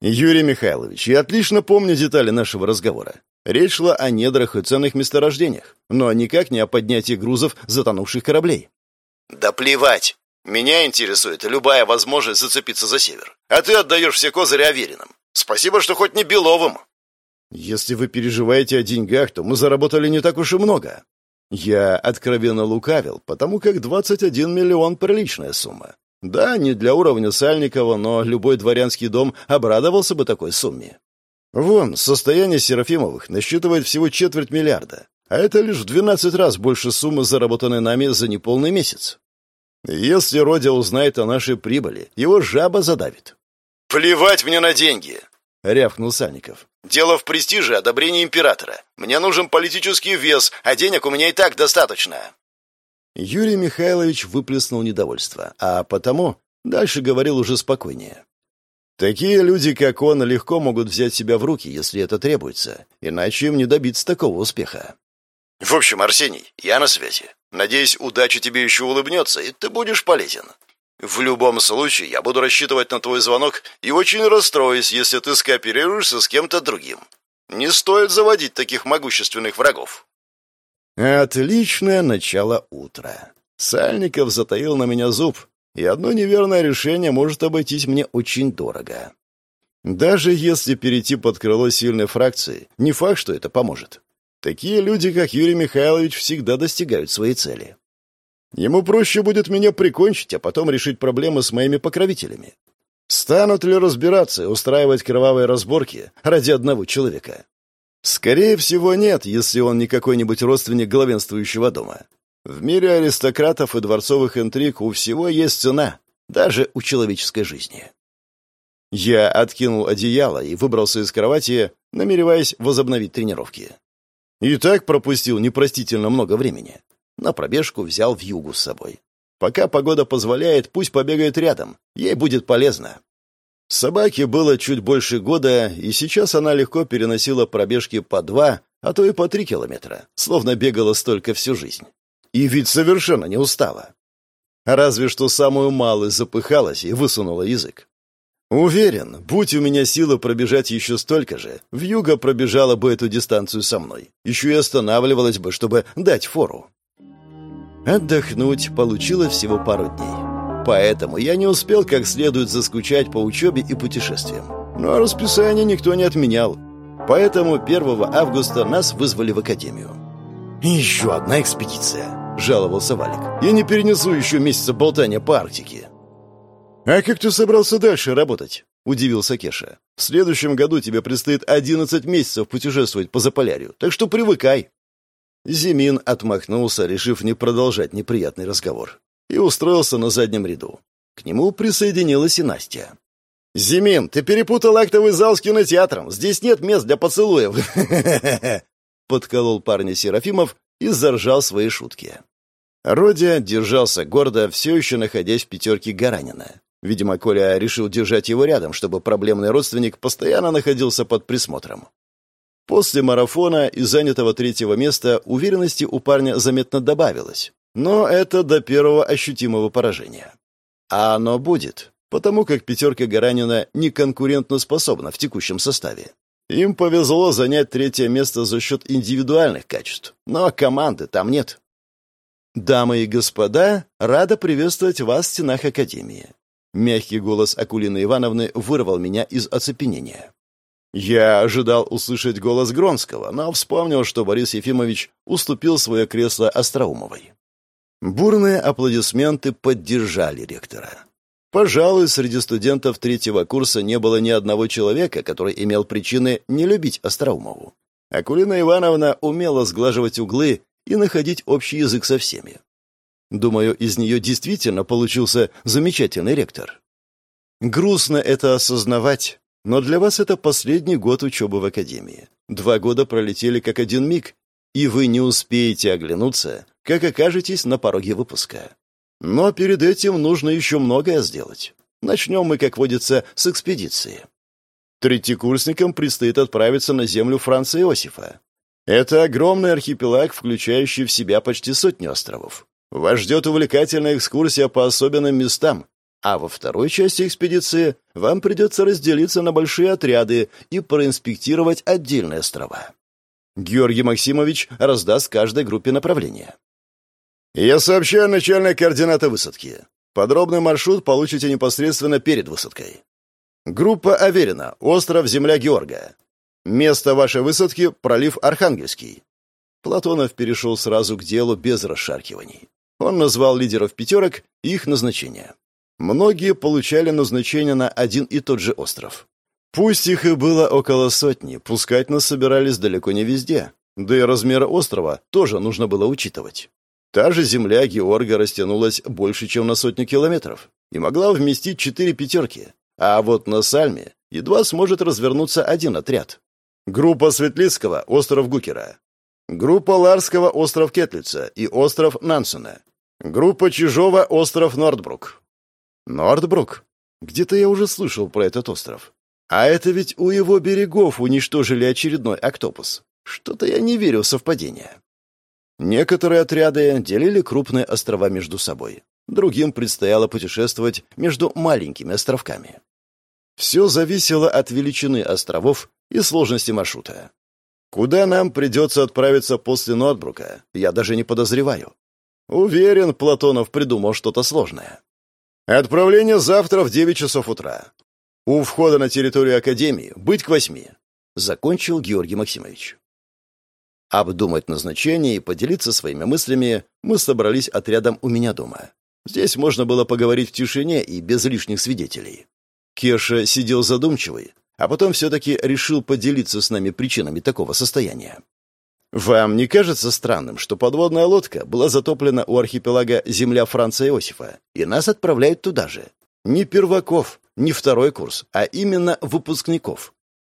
Юрий Михайлович, я отлично помню детали нашего разговора. Речь шла о недрах и ценных месторождениях, но никак не о поднятии грузов затонувших кораблей. «Да плевать! Меня интересует любая возможность зацепиться за север. А ты отдаешь все козыри Авериным. Спасибо, что хоть не Беловым». «Если вы переживаете о деньгах, то мы заработали не так уж и много. Я откровенно лукавил, потому как 21 миллион — приличная сумма. Да, не для уровня Сальникова, но любой дворянский дом обрадовался бы такой сумме. Вон, состояние Серафимовых насчитывает всего четверть миллиарда, а это лишь в 12 раз больше суммы, заработанной нами за неполный месяц. Если Родя узнает о нашей прибыли, его жаба задавит. «Плевать мне на деньги!» — рявкнул Сальников. Дело в престиже одобрении императора. Мне нужен политический вес, а денег у меня и так достаточно». Юрий Михайлович выплеснул недовольство, а потому дальше говорил уже спокойнее. «Такие люди, как он, легко могут взять себя в руки, если это требуется, иначе им не добиться такого успеха». «В общем, Арсений, я на связи. Надеюсь, удача тебе еще улыбнется, и ты будешь полезен. В любом случае, я буду рассчитывать на твой звонок и очень расстроюсь, если ты скооперируешься с кем-то другим. Не стоит заводить таких могущественных врагов. Отличное начало утра. Сальников затаил на меня зуб, и одно неверное решение может обойтись мне очень дорого. Даже если перейти под крыло сильной фракции, не факт, что это поможет. Такие люди, как Юрий Михайлович, всегда достигают своей цели. Ему проще будет меня прикончить, а потом решить проблемы с моими покровителями. Станут ли разбираться и устраивать кровавые разборки ради одного человека? Скорее всего, нет, если он не какой-нибудь родственник главенствующего дома. В мире аристократов и дворцовых интриг у всего есть цена, даже у человеческой жизни. Я откинул одеяло и выбрался из кровати, намереваясь возобновить тренировки. И так пропустил непростительно много времени. На пробежку взял в югу с собой. Пока погода позволяет, пусть побегает рядом. Ей будет полезно. Собаке было чуть больше года, и сейчас она легко переносила пробежки по два, а то и по три километра, словно бегала столько всю жизнь. И ведь совершенно не устала. Разве что самую малую запыхалась и высунула язык. Уверен, будь у меня сила пробежать еще столько же, вьюга пробежала бы эту дистанцию со мной. Еще и останавливалась бы, чтобы дать фору. Отдохнуть получилось всего пару дней. Поэтому я не успел как следует заскучать по учебе и путешествиям. Но расписание никто не отменял. Поэтому 1 августа нас вызвали в академию. «Еще одна экспедиция», — жаловался Валик. «Я не перенесу еще месяца болтания по Арктике». «А как ты собрался дальше работать?» — удивился Кеша. «В следующем году тебе предстоит одиннадцать месяцев путешествовать по Заполярью, так что привыкай». Зимин отмахнулся, решив не продолжать неприятный разговор, и устроился на заднем ряду. К нему присоединилась и Настя. «Зимин, ты перепутал актовый зал с кинотеатром. Здесь нет мест для поцелуев!» Подколол парня Серафимов и заржал свои шутки. Родя держался гордо, все еще находясь в пятерке Гаранина. Видимо, Коля решил держать его рядом, чтобы проблемный родственник постоянно находился под присмотром. После марафона и занятого третьего места уверенности у парня заметно добавилось. Но это до первого ощутимого поражения. А оно будет, потому как пятерка Гаранина не конкурентно способна в текущем составе. Им повезло занять третье место за счет индивидуальных качеств, но команды там нет. «Дамы и господа, рада приветствовать вас в стенах Академии. Мягкий голос Акулины Ивановны вырвал меня из оцепенения. Я ожидал услышать голос Гронского, но вспомнил, что Борис Ефимович уступил свое кресло Остроумовой. Бурные аплодисменты поддержали ректора. Пожалуй, среди студентов третьего курса не было ни одного человека, который имел причины не любить Остроумову. Акулина Ивановна умела сглаживать углы и находить общий язык со всеми. Думаю, из нее действительно получился замечательный ректор. Грустно это осознавать, но для вас это последний год учебы в академии. Два года пролетели как один миг, и вы не успеете оглянуться, как окажетесь на пороге выпуска. Но перед этим нужно еще многое сделать. Начнем мы, как водится, с экспедиции. Третьекурсникам предстоит отправиться на землю Франца Иосифа. Это огромный архипелаг, включающий в себя почти сотню островов. Вас ждет увлекательная экскурсия по особенным местам, а во второй части экспедиции вам придется разделиться на большие отряды и проинспектировать отдельные острова. Георгий Максимович раздаст каждой группе направление. Я сообщаю начальные координаты высадки. Подробный маршрут получите непосредственно перед высадкой. Группа Аверина, остров Земля Георга. Место вашей высадки – пролив Архангельский. Платонов перешел сразу к делу без расшаркиваний. Он назвал лидеров пятерок и их назначение. Многие получали назначение на один и тот же остров. Пусть их и было около сотни, пускать нас собирались далеко не везде. Да и размер острова тоже нужно было учитывать. Та же земля Георга растянулась больше, чем на сотню километров, и могла вместить четыре пятерки. А вот на Сальме едва сможет развернуться один отряд. Группа Светлицкого — остров Гукера. Группа Ларского — остров Кетлица и остров Нансена. Группа Чижова — остров Нордбрук. Нордбрук? Где-то я уже слышал про этот остров. А это ведь у его берегов уничтожили очередной октопус. Что-то я не верю в совпадение. Некоторые отряды делили крупные острова между собой. Другим предстояло путешествовать между маленькими островками. Все зависело от величины островов и сложности маршрута. Куда нам придется отправиться после Нотбрука, я даже не подозреваю. Уверен, Платонов придумал что-то сложное. Отправление завтра в 9 часов утра. У входа на территорию Академии быть к восьми. Закончил Георгий Максимович. Обдумать назначение и поделиться своими мыслями мы собрались отрядом у меня дома. Здесь можно было поговорить в тишине и без лишних свидетелей. Кеша сидел задумчивый, а потом все-таки решил поделиться с нами причинами такого состояния. Вам не кажется странным, что подводная лодка была затоплена у архипелага земля Франца Иосифа, и нас отправляют туда же? Не перваков, не второй курс, а именно выпускников.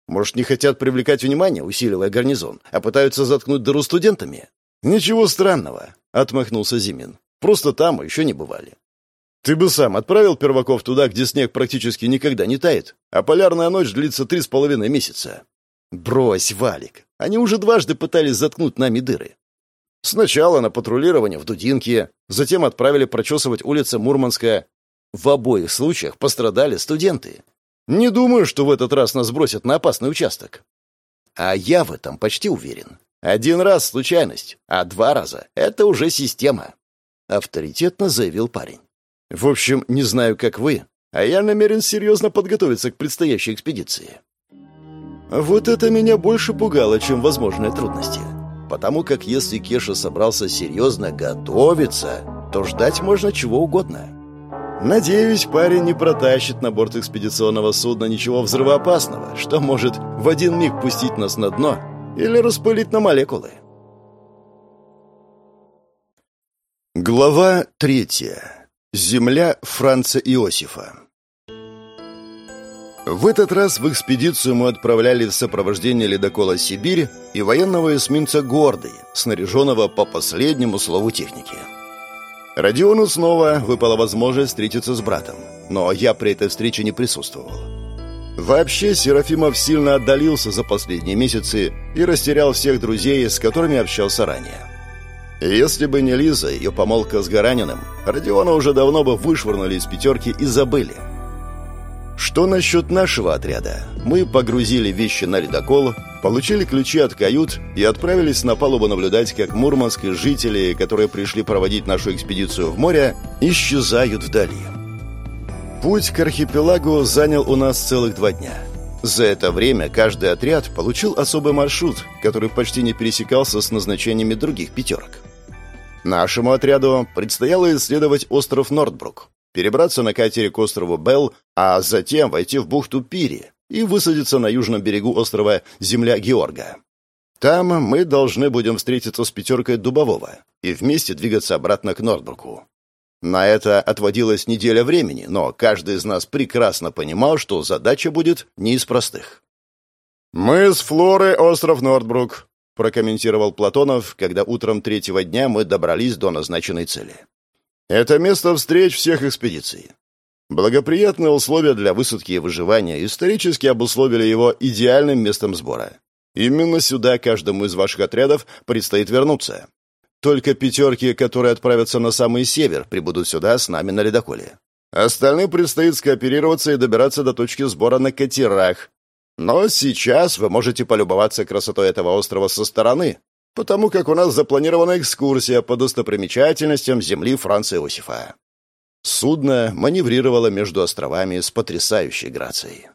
Может, не хотят привлекать внимание, усиливая гарнизон, а пытаются заткнуть дыру студентами? Ничего странного, отмахнулся Зимин. Просто там еще не бывали. Ты бы сам отправил перваков туда, где снег практически никогда не тает, а полярная ночь длится три с половиной месяца. Брось, Валик. Они уже дважды пытались заткнуть нами дыры. Сначала на патрулирование в Дудинке, затем отправили прочесывать улицы Мурманска. В обоих случаях пострадали студенты. Не думаю, что в этот раз нас бросят на опасный участок. А я в этом почти уверен. Один раз случайность, а два раза — это уже система. Авторитетно заявил парень. В общем, не знаю, как вы, а я намерен серьезно подготовиться к предстоящей экспедиции. Вот это меня больше пугало, чем возможные трудности. Потому как если Кеша собрался серьезно готовиться, то ждать можно чего угодно. Надеюсь, парень не протащит на борт экспедиционного судна ничего взрывоопасного, что может в один миг пустить нас на дно или распылить на молекулы. Глава третья. Земля Франца Иосифа. В этот раз в экспедицию мы отправляли в сопровождение ледокола «Сибирь» и военного эсминца «Гордый», снаряженного по последнему слову техники. Родиону снова выпала возможность встретиться с братом, но я при этой встрече не присутствовал. Вообще, Серафимов сильно отдалился за последние месяцы и растерял всех друзей, с которыми общался ранее. Если бы не Лиза, ее помолвка с Гараниным, Родиона уже давно бы вышвырнули из пятерки и забыли – что насчет нашего отряда? Мы погрузили вещи на ледокол, получили ключи от кают и отправились на палубу наблюдать, как мурманские жители, которые пришли проводить нашу экспедицию в море, исчезают вдали. Путь к архипелагу занял у нас целых два дня. За это время каждый отряд получил особый маршрут, который почти не пересекался с назначениями других пятерок. Нашему отряду предстояло исследовать остров Нордбрук, перебраться на катере к острову Белл, а затем войти в бухту Пири и высадиться на южном берегу острова Земля Георга. Там мы должны будем встретиться с пятеркой Дубового и вместе двигаться обратно к Нордбруку. На это отводилась неделя времени, но каждый из нас прекрасно понимал, что задача будет не из простых. «Мы с Флоры, остров Нордбрук», — прокомментировал Платонов, когда утром третьего дня мы добрались до назначенной цели. Это место встреч всех экспедиций. Благоприятные условия для высадки и выживания исторически обусловили его идеальным местом сбора. Именно сюда каждому из ваших отрядов предстоит вернуться. Только пятерки, которые отправятся на самый север, прибудут сюда с нами на ледоколе. Остальным предстоит скооперироваться и добираться до точки сбора на катерах. Но сейчас вы можете полюбоваться красотой этого острова со стороны, потому как у нас запланирована экскурсия по достопримечательностям земли Франца Иосифа. Судно маневрировало между островами с потрясающей грацией.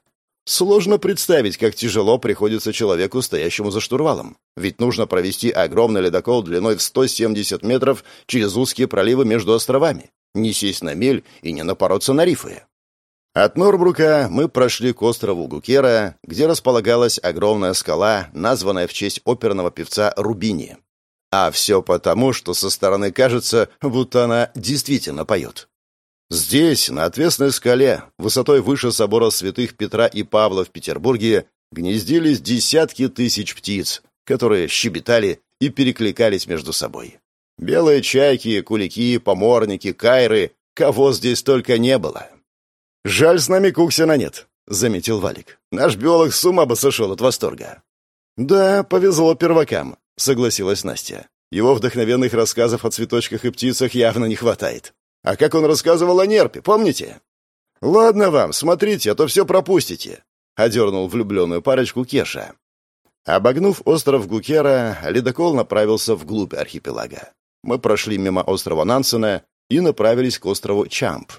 Сложно представить, как тяжело приходится человеку, стоящему за штурвалом. Ведь нужно провести огромный ледокол длиной в 170 метров через узкие проливы между островами, не сесть на мель и не напороться на рифы. От Норбрука мы прошли к острову Гукера, где располагалась огромная скала, названная в честь оперного певца Рубини. А все потому, что со стороны кажется, будто она действительно поет. Здесь, на отвесной скале, высотой выше собора святых Петра и Павла в Петербурге, гнездились десятки тысяч птиц, которые щебетали и перекликались между собой. Белые чайки, кулики, поморники, кайры, кого здесь только не было. «Жаль, с нами Куксина нет», — заметил Валик. «Наш биолог с ума бы сошел от восторга». «Да, повезло первакам», — согласилась Настя. «Его вдохновенных рассказов о цветочках и птицах явно не хватает. А как он рассказывал о нерпе, помните?» «Ладно вам, смотрите, а то все пропустите», — одернул влюбленную парочку Кеша. Обогнув остров Гукера, ледокол направился вглубь архипелага. Мы прошли мимо острова Нансена и направились к острову Чамп.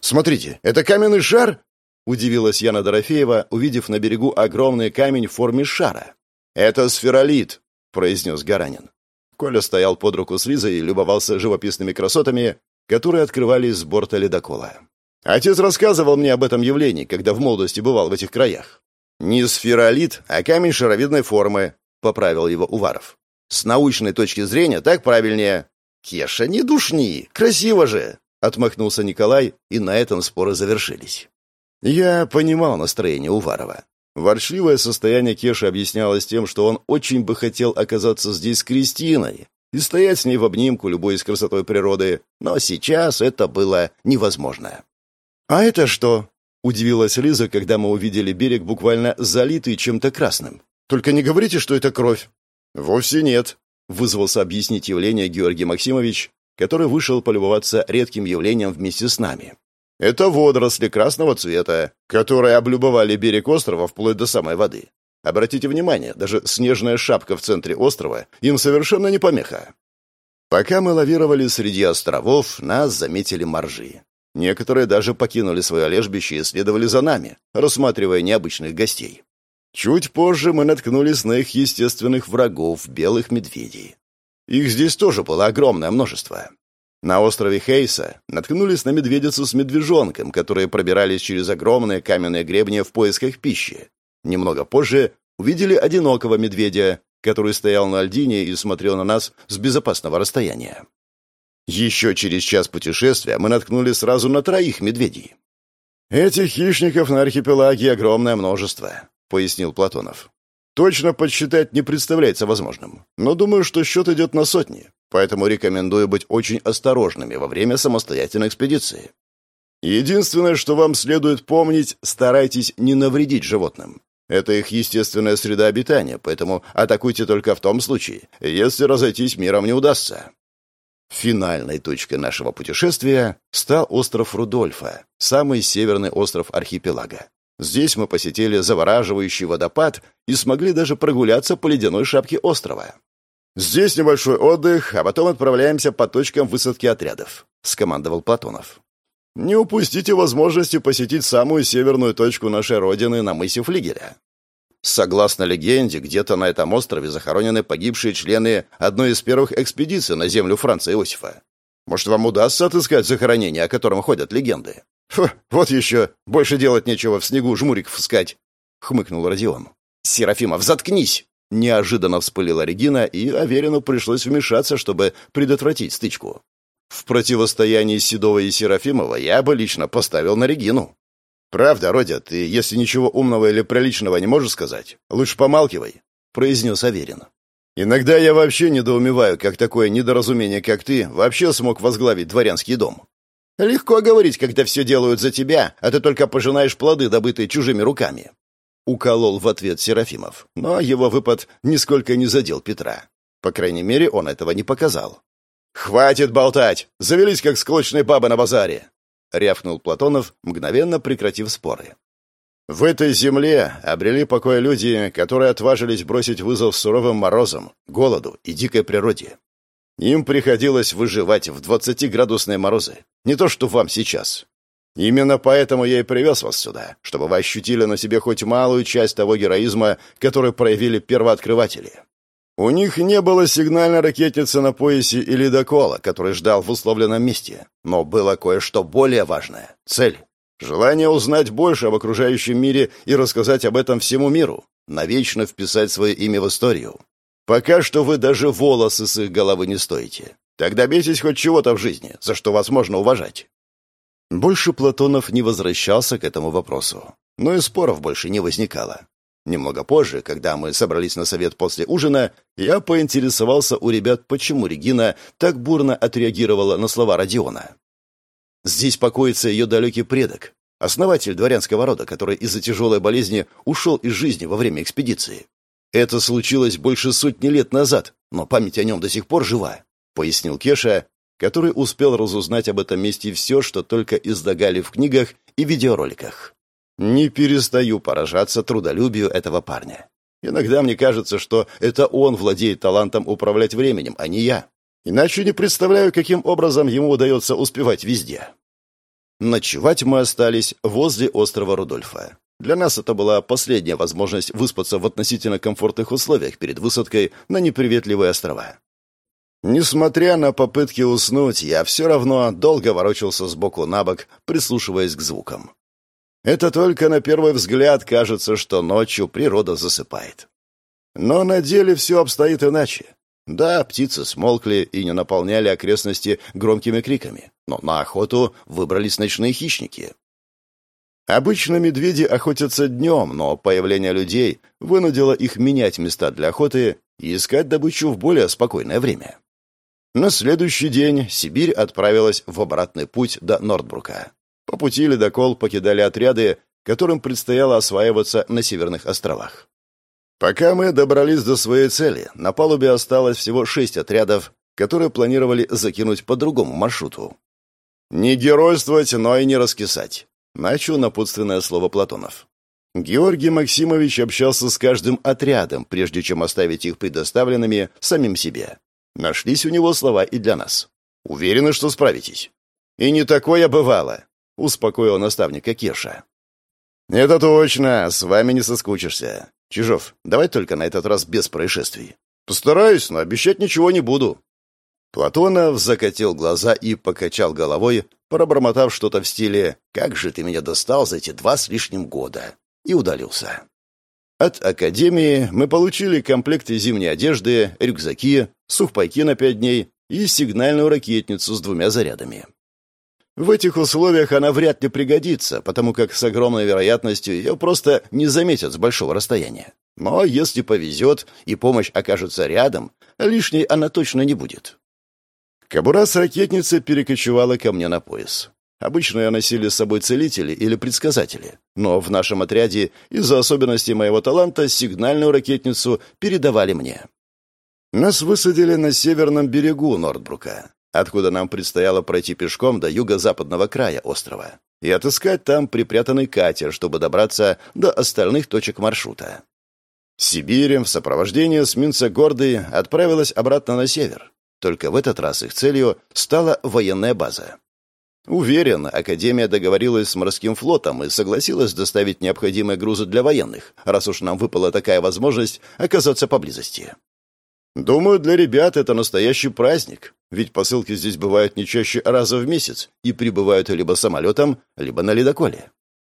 «Смотрите, это каменный шар?» — удивилась Яна Дорофеева, увидев на берегу огромный камень в форме шара. «Это сферолит», — произнес Гаранин. Коля стоял под руку с Лизой и любовался живописными красотами, которые открывались с борта ледокола. Отец рассказывал мне об этом явлении, когда в молодости бывал в этих краях. «Не сферолит, а камень шаровидной формы», — поправил его Уваров. «С научной точки зрения так правильнее». «Кеша, не душни, красиво же!» — отмахнулся Николай, и на этом споры завершились. Я понимал настроение Уварова. Ворчливое состояние Кеши объяснялось тем, что он очень бы хотел оказаться здесь с Кристиной и стоять с ней в обнимку, любой с красотой природы, но сейчас это было невозможно. «А это что?» — удивилась Лиза, когда мы увидели берег буквально залитый чем-то красным. «Только не говорите, что это кровь». «Вовсе нет», — вызвался объяснить явление Георгий Максимович, который вышел полюбоваться редким явлением вместе с нами. Это водоросли красного цвета, которые облюбовали берег острова вплоть до самой воды. Обратите внимание, даже снежная шапка в центре острова им совершенно не помеха. Пока мы лавировали среди островов, нас заметили моржи. Некоторые даже покинули свое лежбище и следовали за нами, рассматривая необычных гостей. Чуть позже мы наткнулись на их естественных врагов, белых медведей. Их здесь тоже было огромное множество. На острове Хейса наткнулись на медведицу с медвежонком, которые пробирались через огромные каменные гребни в поисках пищи. Немного позже увидели одинокого медведя, который стоял на льдине и смотрел на нас с безопасного расстояния. Еще через час путешествия мы наткнулись сразу на троих медведей. «Этих хищников на архипелаге огромное множество», — пояснил Платонов. «Точно подсчитать не представляется возможным, но думаю, что счет идет на сотни. Поэтому рекомендую быть очень осторожными во время самостоятельной экспедиции. Единственное, что вам следует помнить, старайтесь не навредить животным. Это их естественная среда обитания, поэтому атакуйте только в том случае, если разойтись миром не удастся. Финальной точкой нашего путешествия стал остров Рудольфа, самый северный остров архипелага. Здесь мы посетили завораживающий водопад и смогли даже прогуляться по ледяной шапке острова. «Здесь небольшой отдых, а потом отправляемся по точкам высадки отрядов», — скомандовал Платонов. «Не упустите возможности посетить самую северную точку нашей родины на мысе Флигеля. Согласно легенде, где-то на этом острове захоронены погибшие члены одной из первых экспедиций на землю Франца Иосифа. Может, вам удастся отыскать захоронение, о котором ходят легенды? Фу, вот еще, больше делать нечего в снегу жмуриков искать, — хмыкнул Родион. «Серафимов, заткнись!» Неожиданно вспылила Регина, и Аверину пришлось вмешаться, чтобы предотвратить стычку. В противостоянии Седова и Серафимова я бы лично поставил на Регину. «Правда, Родя, ты, если ничего умного или приличного не можешь сказать, лучше помалкивай», — произнес Аверин. «Иногда я вообще недоумеваю, как такое недоразумение, как ты, вообще смог возглавить дворянский дом. Легко говорить, когда все делают за тебя, а ты только пожинаешь плоды, добытые чужими руками. Уколол в ответ Серафимов, но его выпад нисколько не задел Петра. По крайней мере, он этого не показал. «Хватит болтать! Завелись, как склочные бабы на базаре!» — рявкнул Платонов, мгновенно прекратив споры. В этой земле обрели покой люди, которые отважились бросить вызов суровым морозам, голоду и дикой природе. Им приходилось выживать в двадцатиградусные морозы, не то что вам сейчас. Именно поэтому я и привез вас сюда, чтобы вы ощутили на себе хоть малую часть того героизма, который проявили первооткрыватели. У них не было сигнальной ракетницы на поясе или ледокола, который ждал в условленном месте. Но было кое-что более важное — цель. Желание узнать больше об окружающем мире и рассказать об этом всему миру. Навечно вписать свое имя в историю. Пока что вы даже волосы с их головы не стоите. Тогда бейтесь хоть чего-то в жизни, за что вас можно уважать. Больше Платонов не возвращался к этому вопросу, но и споров больше не возникало. Немного позже, когда мы собрались на совет после ужина, я поинтересовался у ребят, почему Регина так бурно отреагировала на слова Родиона. Здесь покоится ее далекий предок, основатель дворянского рода, который из-за тяжелой болезни ушел из жизни во время экспедиции. Это случилось больше сотни лет назад, но память о нем до сих пор жива, пояснил Кеша, который успел разузнать об этом месте все, что только издагали в книгах и видеороликах. Не перестаю поражаться трудолюбию этого парня. Иногда мне кажется, что это он владеет талантом управлять временем, а не я. Иначе не представляю, каким образом ему удается успевать везде. Ночевать мы остались возле острова Рудольфа. Для нас это была последняя возможность выспаться в относительно комфортных условиях перед высадкой на неприветливые острова. Несмотря на попытки уснуть, я все равно долго ворочался сбоку на бок, прислушиваясь к звукам. Это только на первый взгляд кажется, что ночью природа засыпает. Но на деле все обстоит иначе. Да, птицы смолкли и не наполняли окрестности громкими криками, но на охоту выбрались ночные хищники. Обычно медведи охотятся днем, но появление людей вынудило их менять места для охоты и искать добычу в более спокойное время. На следующий день Сибирь отправилась в обратный путь до Нордбрука. По пути ледокол покидали отряды, которым предстояло осваиваться на Северных островах. Пока мы добрались до своей цели, на палубе осталось всего шесть отрядов, которые планировали закинуть по другому маршруту. Не геройствовать, но и не раскисать. Начал напутственное слово Платонов. Георгий Максимович общался с каждым отрядом, прежде чем оставить их предоставленными самим себе. Нашлись у него слова и для нас. «Уверены, что справитесь?» «И не такое бывало», — успокоил наставника Кеша. «Это точно, с вами не соскучишься. Чижов, давай только на этот раз без происшествий». «Постараюсь, но обещать ничего не буду». Платонов закатил глаза и покачал головой, пробормотав что-то в стиле «Как же ты меня достал за эти два с лишним года!» и удалился. От Академии мы получили комплекты зимней одежды, рюкзаки, сухпайки на пять дней и сигнальную ракетницу с двумя зарядами. В этих условиях она вряд ли пригодится, потому как с огромной вероятностью ее просто не заметят с большого расстояния. Но если повезет и помощь окажется рядом, лишней она точно не будет. Кобура с ракетницей перекочевала ко мне на пояс. Обычно ее носили с собой целители или предсказатели, но в нашем отряде из-за особенностей моего таланта сигнальную ракетницу передавали мне. Нас высадили на северном берегу Нордбрука, откуда нам предстояло пройти пешком до юго-западного края острова и отыскать там припрятанный катер, чтобы добраться до остальных точек маршрута. Сибирь в сопровождении эсминца «Гордый» отправилась обратно на север, только в этот раз их целью стала военная база. Уверен, Академия договорилась с морским флотом и согласилась доставить необходимые грузы для военных, раз уж нам выпала такая возможность оказаться поблизости. Думаю, для ребят это настоящий праздник, ведь посылки здесь бывают не чаще раза в месяц и прибывают либо самолетом, либо на ледоколе.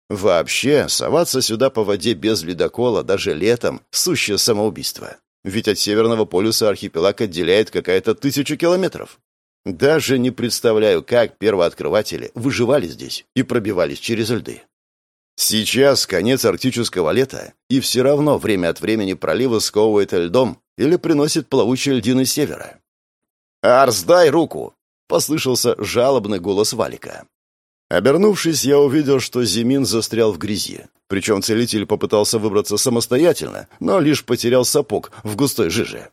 Вообще, соваться сюда по воде без ледокола даже летом – сущее самоубийство. Ведь от Северного полюса архипелаг отделяет какая-то тысяча километров. Даже не представляю, как первооткрыватели выживали здесь и пробивались через льды. Сейчас конец арктического лета, и все равно время от времени проливы сковывает льдом или приносит плавучие льдины севера. «Арс, дай руку!» — послышался жалобный голос Валика. Обернувшись, я увидел, что Зимин застрял в грязи. Причем целитель попытался выбраться самостоятельно, но лишь потерял сапог в густой жиже.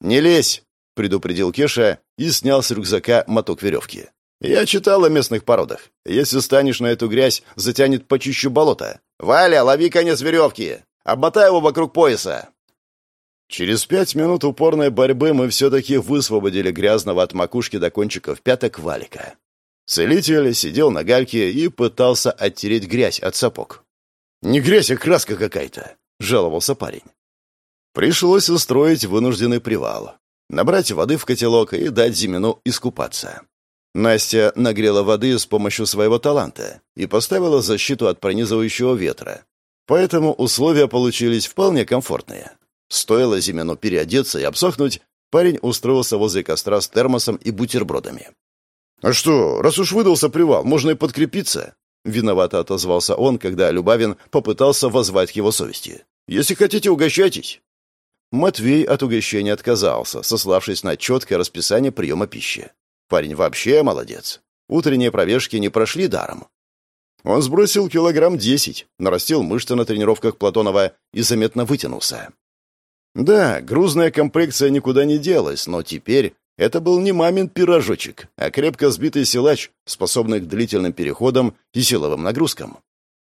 «Не лезь!» — предупредил Кеша и снял с рюкзака моток веревки. «Я читал о местных породах. Если станешь на эту грязь, затянет почищу болото. Валя, лови конец веревки! Обмотай его вокруг пояса!» Через пять минут упорной борьбы мы все-таки высвободили грязного от макушки до кончиков пяток валика. Целитель сидел на гальке и пытался оттереть грязь от сапог. «Не грязь, а краска какая-то», — жаловался парень. Пришлось устроить вынужденный привал, набрать воды в котелок и дать Зимину искупаться. Настя нагрела воды с помощью своего таланта и поставила защиту от пронизывающего ветра. Поэтому условия получились вполне комфортные. Стоило Зимину переодеться и обсохнуть, парень устроился возле костра с термосом и бутербродами. «А что, раз уж выдался привал, можно и подкрепиться?» Виновато отозвался он, когда Любавин попытался воззвать к его совести. «Если хотите, угощайтесь». Матвей от угощения отказался, сославшись на четкое расписание приема пищи. Парень вообще молодец. Утренние пробежки не прошли даром. Он сбросил килограмм десять, нарастил мышцы на тренировках Платонова и заметно вытянулся. Да, грузная комплекция никуда не делась, но теперь это был не мамин пирожочек, а крепко сбитый силач, способный к длительным переходам и силовым нагрузкам.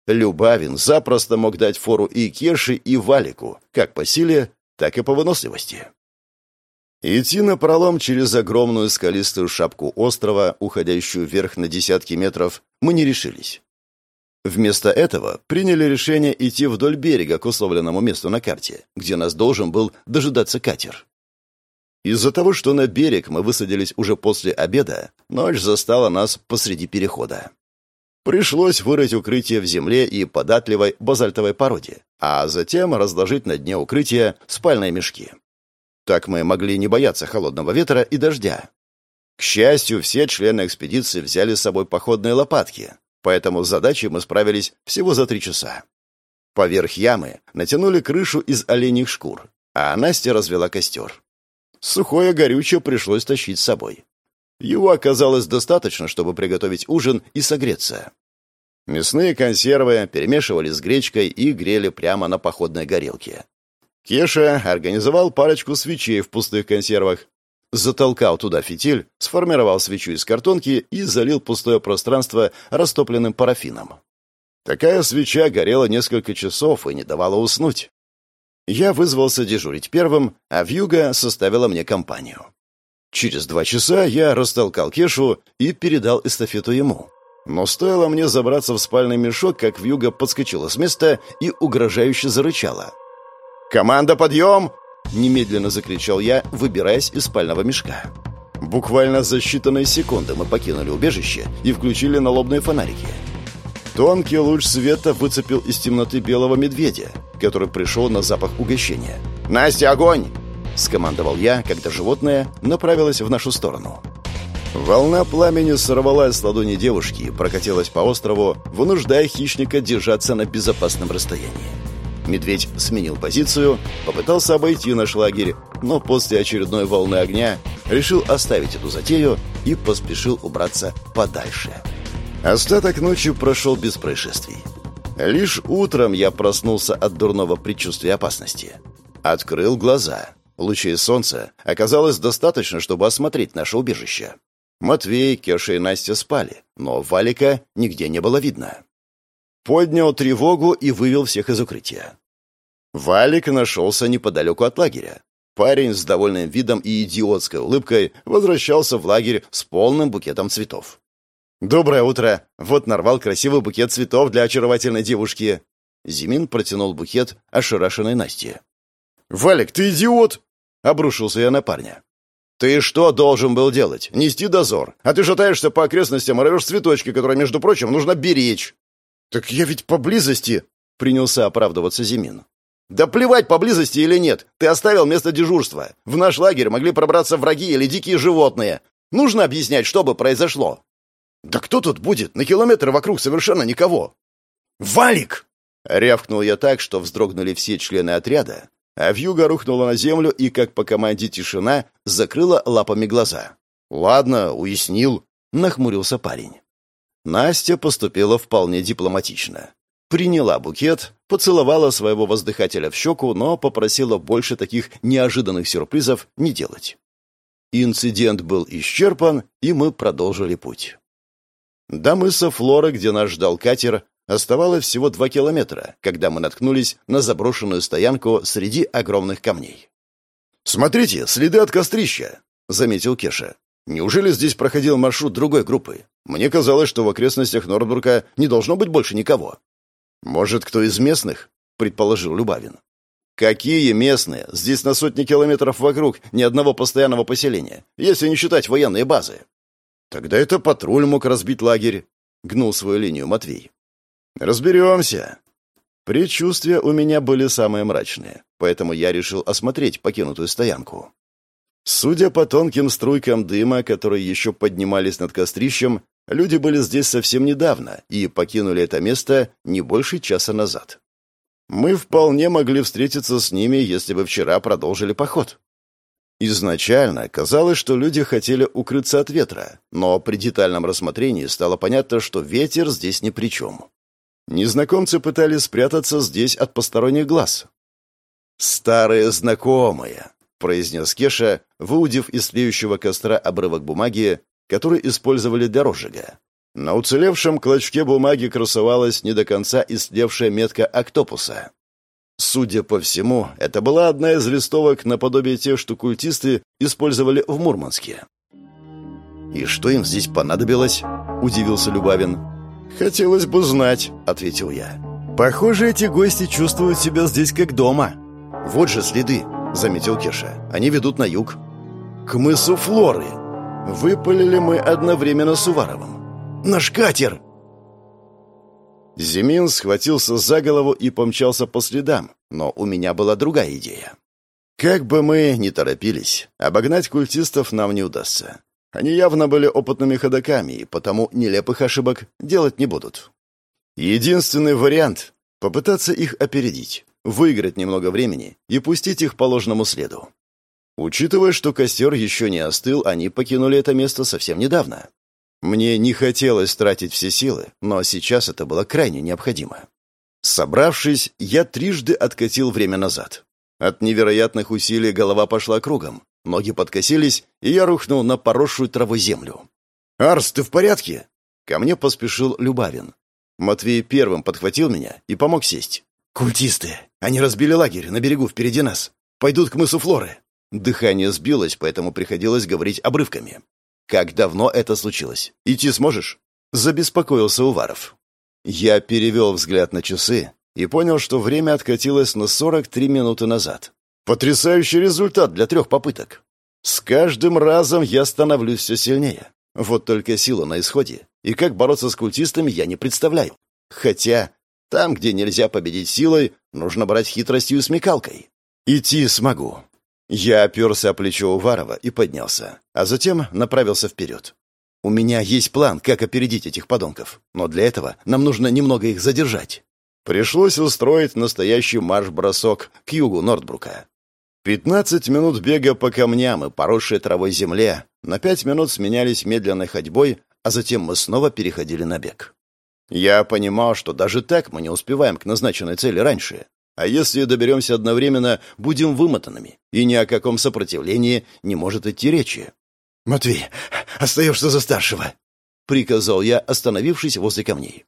Любавин запросто мог дать фору и Кеше, и Валику, как по силе, так и по выносливости. Идти на пролом через огромную скалистую шапку острова, уходящую вверх на десятки метров, мы не решились. Вместо этого приняли решение идти вдоль берега к условленному месту на карте, где нас должен был дожидаться катер. Из-за того, что на берег мы высадились уже после обеда, ночь застала нас посреди перехода. Пришлось вырыть укрытие в земле и податливой базальтовой породе, а затем разложить на дне укрытия спальные мешки. Так мы могли не бояться холодного ветра и дождя. К счастью, все члены экспедиции взяли с собой походные лопатки, поэтому с задачей мы справились всего за три часа. Поверх ямы натянули крышу из оленьих шкур, а Настя развела костер. Сухое горючее пришлось тащить с собой. Его оказалось достаточно, чтобы приготовить ужин и согреться. Мясные консервы перемешивали с гречкой и грели прямо на походной горелке. Кеша организовал парочку свечей в пустых консервах, затолкал туда фитиль, сформировал свечу из картонки и залил пустое пространство растопленным парафином. Такая свеча горела несколько часов и не давала уснуть. Я вызвался дежурить первым, а Вьюга составила мне компанию. Через два часа я растолкал Кешу и передал эстафету ему. Но стоило мне забраться в спальный мешок, как Вьюга подскочила с места и угрожающе зарычала. «Команда, подъем!» — немедленно закричал я, выбираясь из спального мешка. Буквально за считанные секунды мы покинули убежище и включили налобные фонарики. Тонкий луч света выцепил из темноты белого медведя, который пришел на запах угощения. «Настя, огонь!» — скомандовал я, когда животное направилось в нашу сторону. Волна пламени сорвалась с ладони девушки и прокатилась по острову, вынуждая хищника держаться на безопасном расстоянии. Медведь сменил позицию, попытался обойти наш лагерь, но после очередной волны огня решил оставить эту затею и поспешил убраться подальше. Остаток ночи прошел без происшествий. Лишь утром я проснулся от дурного предчувствия опасности. Открыл глаза. Лучей солнца оказалось достаточно, чтобы осмотреть наше убежище. Матвей, Кеша и Настя спали, но Валика нигде не было видно. Поднял тревогу и вывел всех из укрытия. Валик нашелся неподалеку от лагеря. Парень с довольным видом и идиотской улыбкой возвращался в лагерь с полным букетом цветов. «Доброе утро! Вот нарвал красивый букет цветов для очаровательной девушки!» Зимин протянул букет ошарашенной Насте. «Валик, ты идиот!» — обрушился я на парня. «Ты что должен был делать? Нести дозор. А ты шатаешься по окрестностям и рвешь цветочки, которые, между прочим, нужно беречь». «Так я ведь поблизости», — принялся оправдываться Зимин. «Да плевать, поблизости или нет. Ты оставил место дежурства. В наш лагерь могли пробраться враги или дикие животные. Нужно объяснять, что бы произошло». «Да кто тут будет? На километр вокруг совершенно никого». «Валик!» — рявкнул я так, что вздрогнули все члены отряда, а вьюга рухнула на землю и, как по команде тишина, закрыла лапами глаза. «Ладно, уяснил», — нахмурился парень. Настя поступила вполне дипломатично. Приняла букет, поцеловала своего воздыхателя в щеку, но попросила больше таких неожиданных сюрпризов не делать. Инцидент был исчерпан, и мы продолжили путь. До мыса Флоры, где нас ждал катер, Оставалось всего два километра, когда мы наткнулись на заброшенную стоянку среди огромных камней. «Смотрите, следы от кострища!» — заметил Кеша. «Неужели здесь проходил маршрут другой группы? Мне казалось, что в окрестностях Нордбурга не должно быть больше никого». «Может, кто из местных?» — предположил Любавин. «Какие местные? Здесь на сотни километров вокруг ни одного постоянного поселения, если не считать военные базы». «Тогда это патруль мог разбить лагерь», — гнул свою линию Матвей. «Разберемся». Предчувствия у меня были самые мрачные, поэтому я решил осмотреть покинутую стоянку. Судя по тонким струйкам дыма, которые еще поднимались над кострищем, люди были здесь совсем недавно и покинули это место не больше часа назад. Мы вполне могли встретиться с ними, если бы вчера продолжили поход. Изначально казалось, что люди хотели укрыться от ветра, но при детальном рассмотрении стало понятно, что ветер здесь ни при чем. Незнакомцы пытались спрятаться здесь от посторонних глаз. «Старые знакомые», — произнес Кеша, выудив из тлеющего костра обрывок бумаги, который использовали для розжига. На уцелевшем клочке бумаги красовалась не до конца истлевшая метка октопуса. Судя по всему, это была одна из листовок наподобие тех, что культисты использовали в Мурманске. «И что им здесь понадобилось?» — удивился Любавин. «Хотелось бы знать», — ответил я. «Похоже, эти гости чувствуют себя здесь как дома». «Вот же следы», — заметил Кеша. «Они ведут на юг». «К мысу Флоры». Выпалили мы одновременно с Уваровым. «Наш катер!» Зимин схватился за голову и помчался по следам, но у меня была другая идея. Как бы мы ни торопились, обогнать культистов нам не удастся. Они явно были опытными ходоками, и потому нелепых ошибок делать не будут. Единственный вариант — попытаться их опередить, выиграть немного времени и пустить их по ложному следу. Учитывая, что костер еще не остыл, они покинули это место совсем недавно. Мне не хотелось тратить все силы, но сейчас это было крайне необходимо. Собравшись, я трижды откатил время назад. От невероятных усилий голова пошла кругом, ноги подкосились, и я рухнул на поросшую травой землю. «Арс, ты в порядке?» Ко мне поспешил Любавин. Матвей первым подхватил меня и помог сесть. «Культисты! Они разбили лагерь на берегу впереди нас. Пойдут к мысу Флоры». Дыхание сбилось, поэтому приходилось говорить обрывками. «Как давно это случилось? Идти сможешь?» Забеспокоился Уваров. Я перевел взгляд на часы и понял, что время откатилось на 43 минуты назад. Потрясающий результат для трех попыток. С каждым разом я становлюсь все сильнее. Вот только сила на исходе. И как бороться с культистами, я не представляю. Хотя там, где нельзя победить силой, нужно брать хитростью и смекалкой. Идти смогу. Я оперся о плечо Уварова и поднялся, а затем направился вперед. У меня есть план, как опередить этих подонков, но для этого нам нужно немного их задержать. Пришлось устроить настоящий марш-бросок к югу Нордбрука. Пятнадцать минут бега по камням и поросшей травой земле на пять минут сменялись медленной ходьбой, а затем мы снова переходили на бег. Я понимал, что даже так мы не успеваем к назначенной цели раньше. А если доберемся одновременно, будем вымотанными, и ни о каком сопротивлении не может идти речи. «Матвей, остаешься за старшего», — приказал я, остановившись возле камней.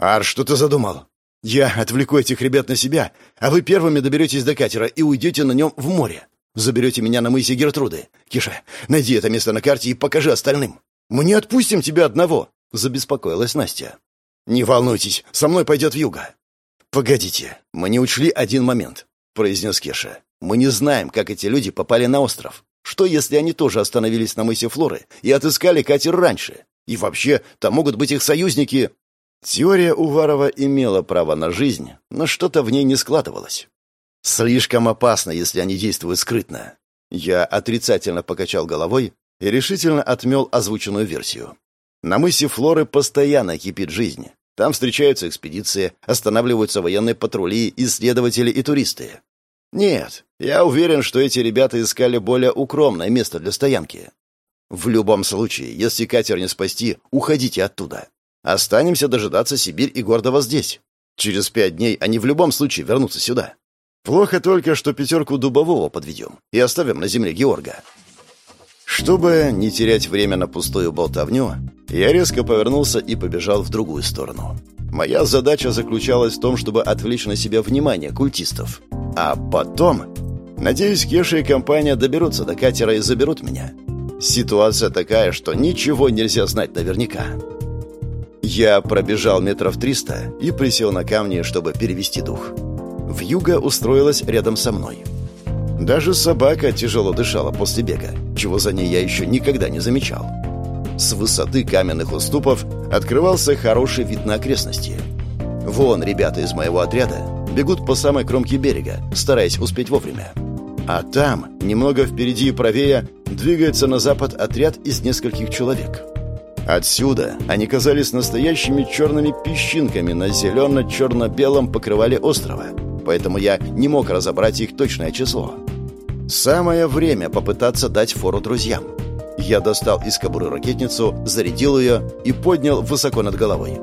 «Ар, что ты задумал?» «Я отвлеку этих ребят на себя, а вы первыми доберетесь до катера и уйдете на нем в море. Заберете меня на мысе Гертруды. Киша, найди это место на карте и покажи остальным. Мы не отпустим тебя одного», — забеспокоилась Настя. «Не волнуйтесь, со мной пойдет вьюга». «Погодите, мы не учли один момент», — произнес Кеша. «Мы не знаем, как эти люди попали на остров. Что, если они тоже остановились на мысе Флоры и отыскали катер раньше? И вообще, там могут быть их союзники...» Теория Уварова имела право на жизнь, но что-то в ней не складывалось. Слишком опасно, если они действуют скрытно. Я отрицательно покачал головой и решительно отмел озвученную версию. На мысе Флоры постоянно кипит жизнь. Там встречаются экспедиции, останавливаются военные патрули, исследователи и туристы. Нет, я уверен, что эти ребята искали более укромное место для стоянки. В любом случае, если катер не спасти, уходите оттуда. Останемся дожидаться Сибирь и Гордова здесь. Через пять дней они в любом случае вернутся сюда. Плохо только, что пятерку дубового подведем и оставим на земле Георга. Чтобы не терять время на пустую болтовню, я резко повернулся и побежал в другую сторону. Моя задача заключалась в том, чтобы отвлечь на себя внимание культистов. А потом... Надеюсь, Кеша и компания доберутся до катера и заберут меня. Ситуация такая, что ничего нельзя знать наверняка. Я пробежал метров триста и присел на камни, чтобы перевести дух. Вьюга устроилась рядом со мной. Даже собака тяжело дышала после бега, чего за ней я еще никогда не замечал. С высоты каменных уступов открывался хороший вид на окрестности. Вон ребята из моего отряда бегут по самой кромке берега, стараясь успеть вовремя. А там, немного впереди и правее, двигается на запад отряд из нескольких человек. Отсюда они казались настоящими черными песчинками на зелено-черно-белом покрывале острова, поэтому я не мог разобрать их точное число. Самое время попытаться дать фору друзьям. Я достал из кобуры ракетницу, зарядил ее и поднял высоко над головой.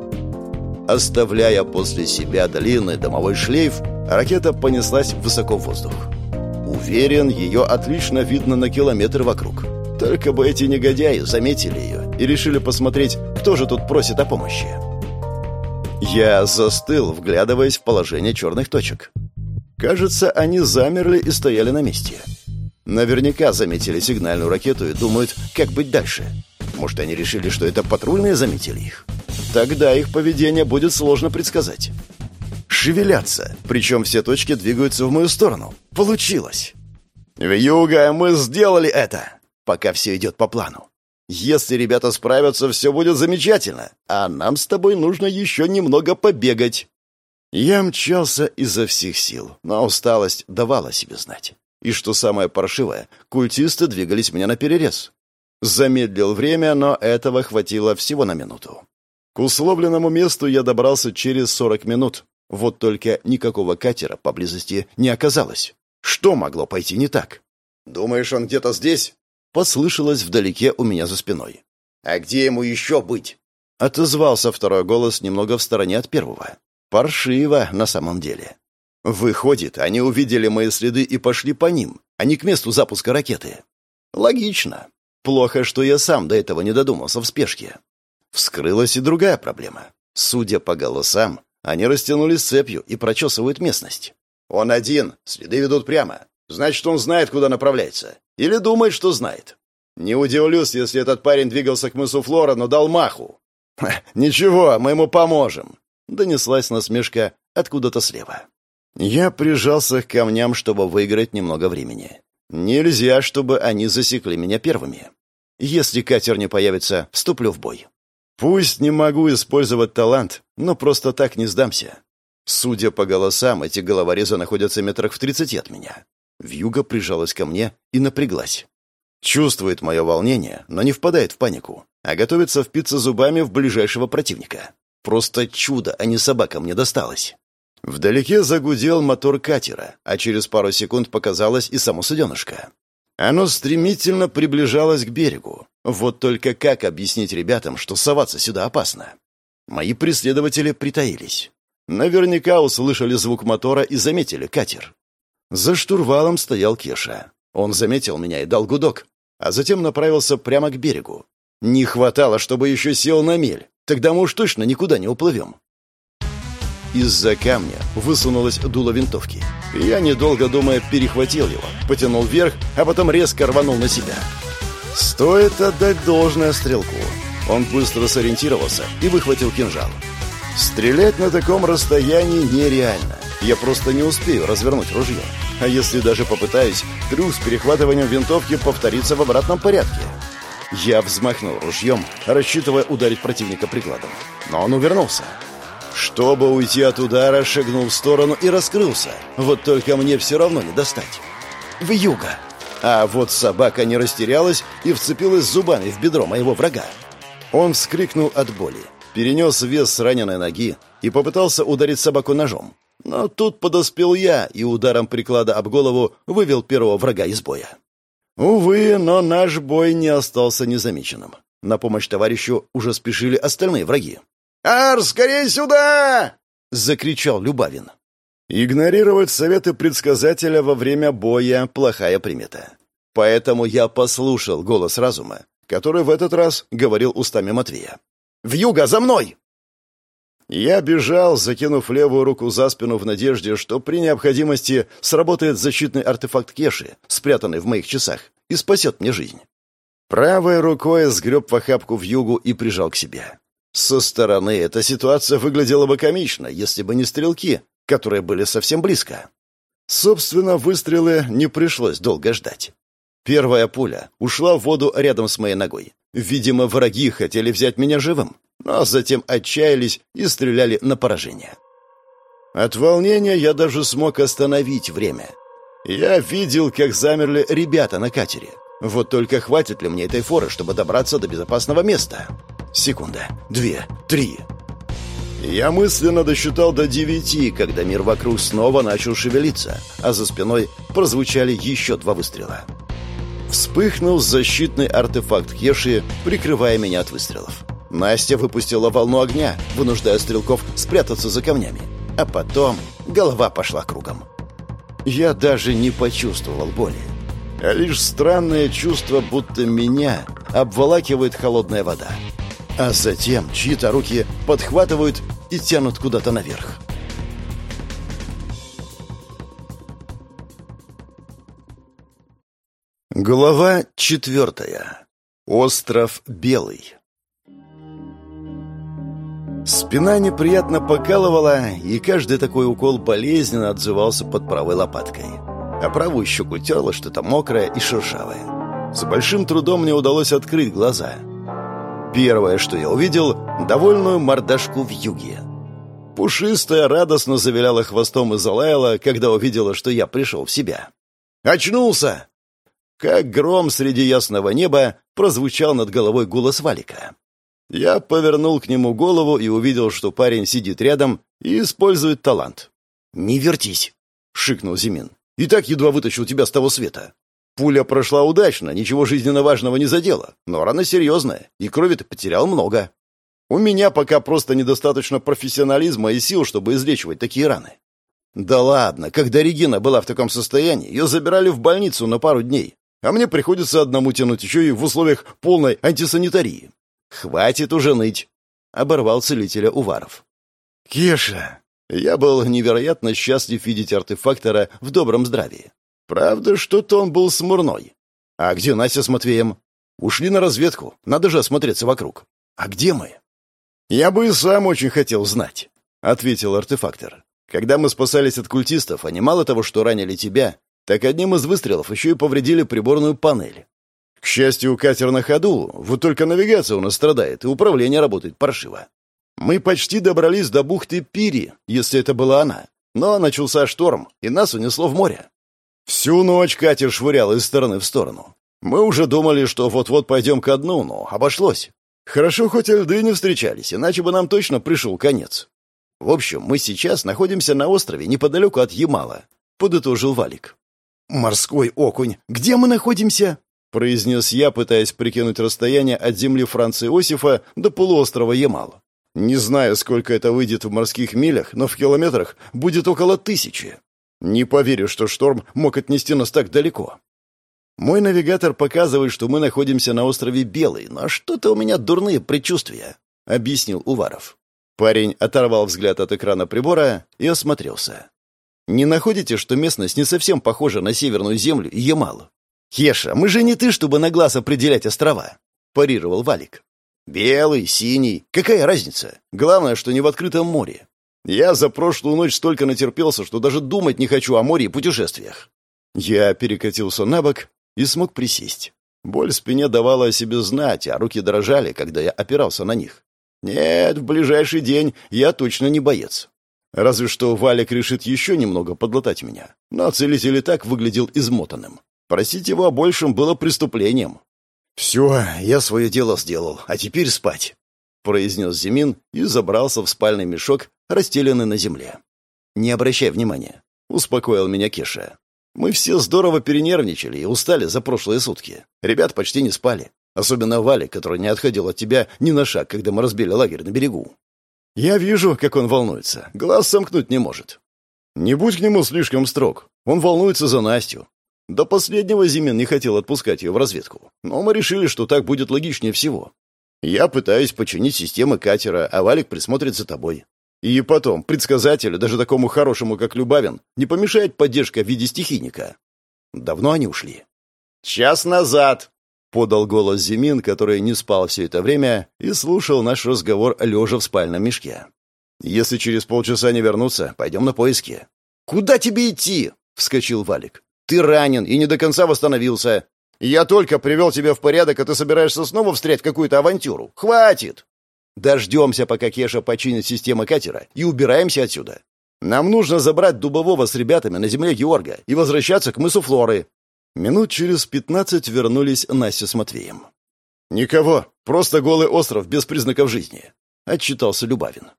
Оставляя после себя длинный домовой шлейф, ракета понеслась высоко в воздух. Уверен, ее отлично видно на километр вокруг. Только бы эти негодяи заметили ее и решили посмотреть, кто же тут просит о помощи. Я застыл, вглядываясь в положение черных точек. Кажется, они замерли и стояли на месте. Наверняка заметили сигнальную ракету и думают, как быть дальше. Может, они решили, что это патрульные заметили их? Тогда их поведение будет сложно предсказать. Шевелятся, причем все точки двигаются в мою сторону. Получилось! «Вьюга, мы сделали это!» пока все идет по плану. Если ребята справятся, все будет замечательно, а нам с тобой нужно еще немного побегать». Я мчался изо всех сил, но усталость давала себе знать. И что самое паршивое, культисты двигались мне на перерез. Замедлил время, но этого хватило всего на минуту. К условленному месту я добрался через 40 минут. Вот только никакого катера поблизости не оказалось. Что могло пойти не так? «Думаешь, он где-то здесь?» Послышалось вдалеке у меня за спиной. «А где ему еще быть?» Отозвался второй голос немного в стороне от первого. Паршиво на самом деле. Выходит, они увидели мои следы и пошли по ним, а не к месту запуска ракеты. Логично. Плохо, что я сам до этого не додумался в спешке. Вскрылась и другая проблема. Судя по голосам, они растянулись цепью и прочесывают местность. Он один, следы ведут прямо. Значит, он знает, куда направляется. Или думает, что знает. Не удивлюсь, если этот парень двигался к мысу Флора, но дал маху. «Ничего, мы ему поможем донеслась насмешка откуда-то слева. Я прижался к камням, чтобы выиграть немного времени. Нельзя, чтобы они засекли меня первыми. Если катер не появится, вступлю в бой. Пусть не могу использовать талант, но просто так не сдамся. Судя по голосам, эти головорезы находятся метрах в тридцати от меня. Вьюга прижалась ко мне и напряглась. Чувствует мое волнение, но не впадает в панику, а готовится впиться зубами в ближайшего противника. Просто чудо, а не собака мне досталось. Вдалеке загудел мотор катера, а через пару секунд показалось и само суденышко. Оно стремительно приближалось к берегу. Вот только как объяснить ребятам, что соваться сюда опасно? Мои преследователи притаились. Наверняка услышали звук мотора и заметили катер. За штурвалом стоял Кеша. Он заметил меня и дал гудок, а затем направился прямо к берегу. Не хватало, чтобы еще сел на мель. Тогда мы уж точно никуда не уплывем. Из-за камня высунулась дуло винтовки. Я, недолго думая, перехватил его, потянул вверх, а потом резко рванул на себя. Стоит отдать должное стрелку. Он быстро сориентировался и выхватил кинжал. Стрелять на таком расстоянии нереально. Я просто не успею развернуть ружье. А если даже попытаюсь, трюк с перехватыванием винтовки повторится в обратном порядке. Я взмахнул ружьем, рассчитывая ударить противника прикладом. Но он увернулся. Чтобы уйти от удара, шагнул в сторону и раскрылся. Вот только мне все равно не достать. В юго. А вот собака не растерялась и вцепилась зубами в бедро моего врага. Он вскрикнул от боли, перенес вес с раненой ноги и попытался ударить собаку ножом. Но тут подоспел я и ударом приклада об голову вывел первого врага из боя. Увы, но наш бой не остался незамеченным. На помощь товарищу уже спешили остальные враги. «Ар, скорее сюда!» — закричал Любавин. Игнорировать советы предсказателя во время боя — плохая примета. Поэтому я послушал голос разума, который в этот раз говорил устами Матвея. «Вьюга, за мной!» Я бежал, закинув левую руку за спину в надежде, что при необходимости сработает защитный артефакт Кеши, спрятанный в моих часах, и спасет мне жизнь. Правой рукой сгреб в охапку в югу и прижал к себе. Со стороны эта ситуация выглядела бы комично, если бы не стрелки, которые были совсем близко. Собственно, выстрелы не пришлось долго ждать. Первая пуля ушла в воду рядом с моей ногой. Видимо, враги хотели взять меня живым но затем отчаялись и стреляли на поражение. От волнения я даже смог остановить время. Я видел, как замерли ребята на катере. Вот только хватит ли мне этой форы, чтобы добраться до безопасного места? Секунда, две, три. Я мысленно досчитал до девяти, когда мир вокруг снова начал шевелиться, а за спиной прозвучали еще два выстрела. Вспыхнул защитный артефакт Кеши, прикрывая меня от выстрелов. Настя выпустила волну огня, вынуждая стрелков спрятаться за камнями. А потом голова пошла кругом. Я даже не почувствовал боли. А лишь странное чувство, будто меня обволакивает холодная вода. А затем чьи-то руки подхватывают и тянут куда-то наверх. Глава четвертая. Остров Белый. Спина неприятно покалывала, и каждый такой укол болезненно отзывался под правой лопаткой. А правую щеку терло что-то мокрое и шершавое. С большим трудом мне удалось открыть глаза. Первое, что я увидел — довольную мордашку в юге. Пушистая радостно завиляла хвостом и залаяла, когда увидела, что я пришел в себя. «Очнулся!» Как гром среди ясного неба прозвучал над головой голос Валика. Я повернул к нему голову и увидел, что парень сидит рядом и использует талант. «Не вертись!» — шикнул Зимин. «И так едва вытащил тебя с того света. Пуля прошла удачно, ничего жизненно важного не задела, но рана серьезная, и крови ты потерял много. У меня пока просто недостаточно профессионализма и сил, чтобы излечивать такие раны. Да ладно, когда Регина была в таком состоянии, ее забирали в больницу на пару дней, а мне приходится одному тянуть еще и в условиях полной антисанитарии. Хватит уже ныть, — оборвал целителя Уваров. Кеша. Я был невероятно счастлив видеть артефактора в добром здравии. Правда, что-то он был смурной. А где Настя с Матвеем? Ушли на разведку. Надо же осмотреться вокруг. А где мы? Я бы и сам очень хотел знать, — ответил артефактор. Когда мы спасались от культистов, они мало того, что ранили тебя, так одним из выстрелов еще и повредили приборную панель. К счастью, катер на ходу, вот только навигация у нас страдает, и управление работает паршиво. Мы почти добрались до бухты Пири, если это была она. Но начался шторм, и нас унесло в море. Всю ночь катер швырял из стороны в сторону. Мы уже думали, что вот-вот пойдем ко дну, но обошлось. Хорошо, хоть льды не встречались, иначе бы нам точно пришел конец. В общем, мы сейчас находимся на острове неподалеку от Ямала, подытожил Валик. «Морской окунь! Где мы находимся?» — произнес я, пытаясь прикинуть расстояние от земли Франца Иосифа до полуострова Ямал. Не знаю, сколько это выйдет в морских милях, но в километрах будет около тысячи. Не поверю, что шторм мог отнести нас так далеко. Мой навигатор показывает, что мы находимся на острове Белый, но что-то у меня дурные предчувствия, — объяснил Уваров. Парень оторвал взгляд от экрана прибора и осмотрелся. Не находите, что местность не совсем похожа на Северную Землю и Ямал? Хеша, мы же не ты, чтобы на глаз определять острова, парировал Валик. Белый, синий, какая разница? Главное, что не в открытом море. Я за прошлую ночь столько натерпелся, что даже думать не хочу о море и путешествиях. Я перекатился на бок и смог присесть. Боль в спине давала о себе знать, а руки дрожали, когда я опирался на них. Нет, в ближайший день я точно не боец. Разве что Валик решит еще немного подлатать меня. Но целитель и так выглядел измотанным. Просить его о большем было преступлением. «Все, я свое дело сделал, а теперь спать», — произнес Зимин и забрался в спальный мешок, расстеленный на земле. «Не обращай внимания», — успокоил меня Кеша. «Мы все здорово перенервничали и устали за прошлые сутки. Ребят почти не спали. Особенно Валик, который не отходил от тебя ни на шаг, когда мы разбили лагерь на берегу. Я вижу, как он волнуется. Глаз сомкнуть не может. Не будь к нему слишком строг. Он волнуется за Настю. До последнего Зимин не хотел отпускать ее в разведку. Но мы решили, что так будет логичнее всего. Я пытаюсь починить системы катера, а Валик присмотрит за тобой. И потом, предсказателю, даже такому хорошему, как Любавин, не помешает поддержка в виде стихийника. Давно они ушли? Час назад, — подал голос Зимин, который не спал все это время и слушал наш разговор лежа в спальном мешке. «Если через полчаса не вернуться, пойдем на поиски». «Куда тебе идти?» — вскочил Валик. «Ты ранен и не до конца восстановился. Я только привел тебя в порядок, а ты собираешься снова встрять какую-то авантюру. Хватит!» «Дождемся, пока Кеша починит систему катера, и убираемся отсюда. Нам нужно забрать Дубового с ребятами на земле Георга и возвращаться к мысу Флоры. Минут через пятнадцать вернулись Настя с Матвеем. «Никого, просто голый остров без признаков жизни», — отчитался Любавин.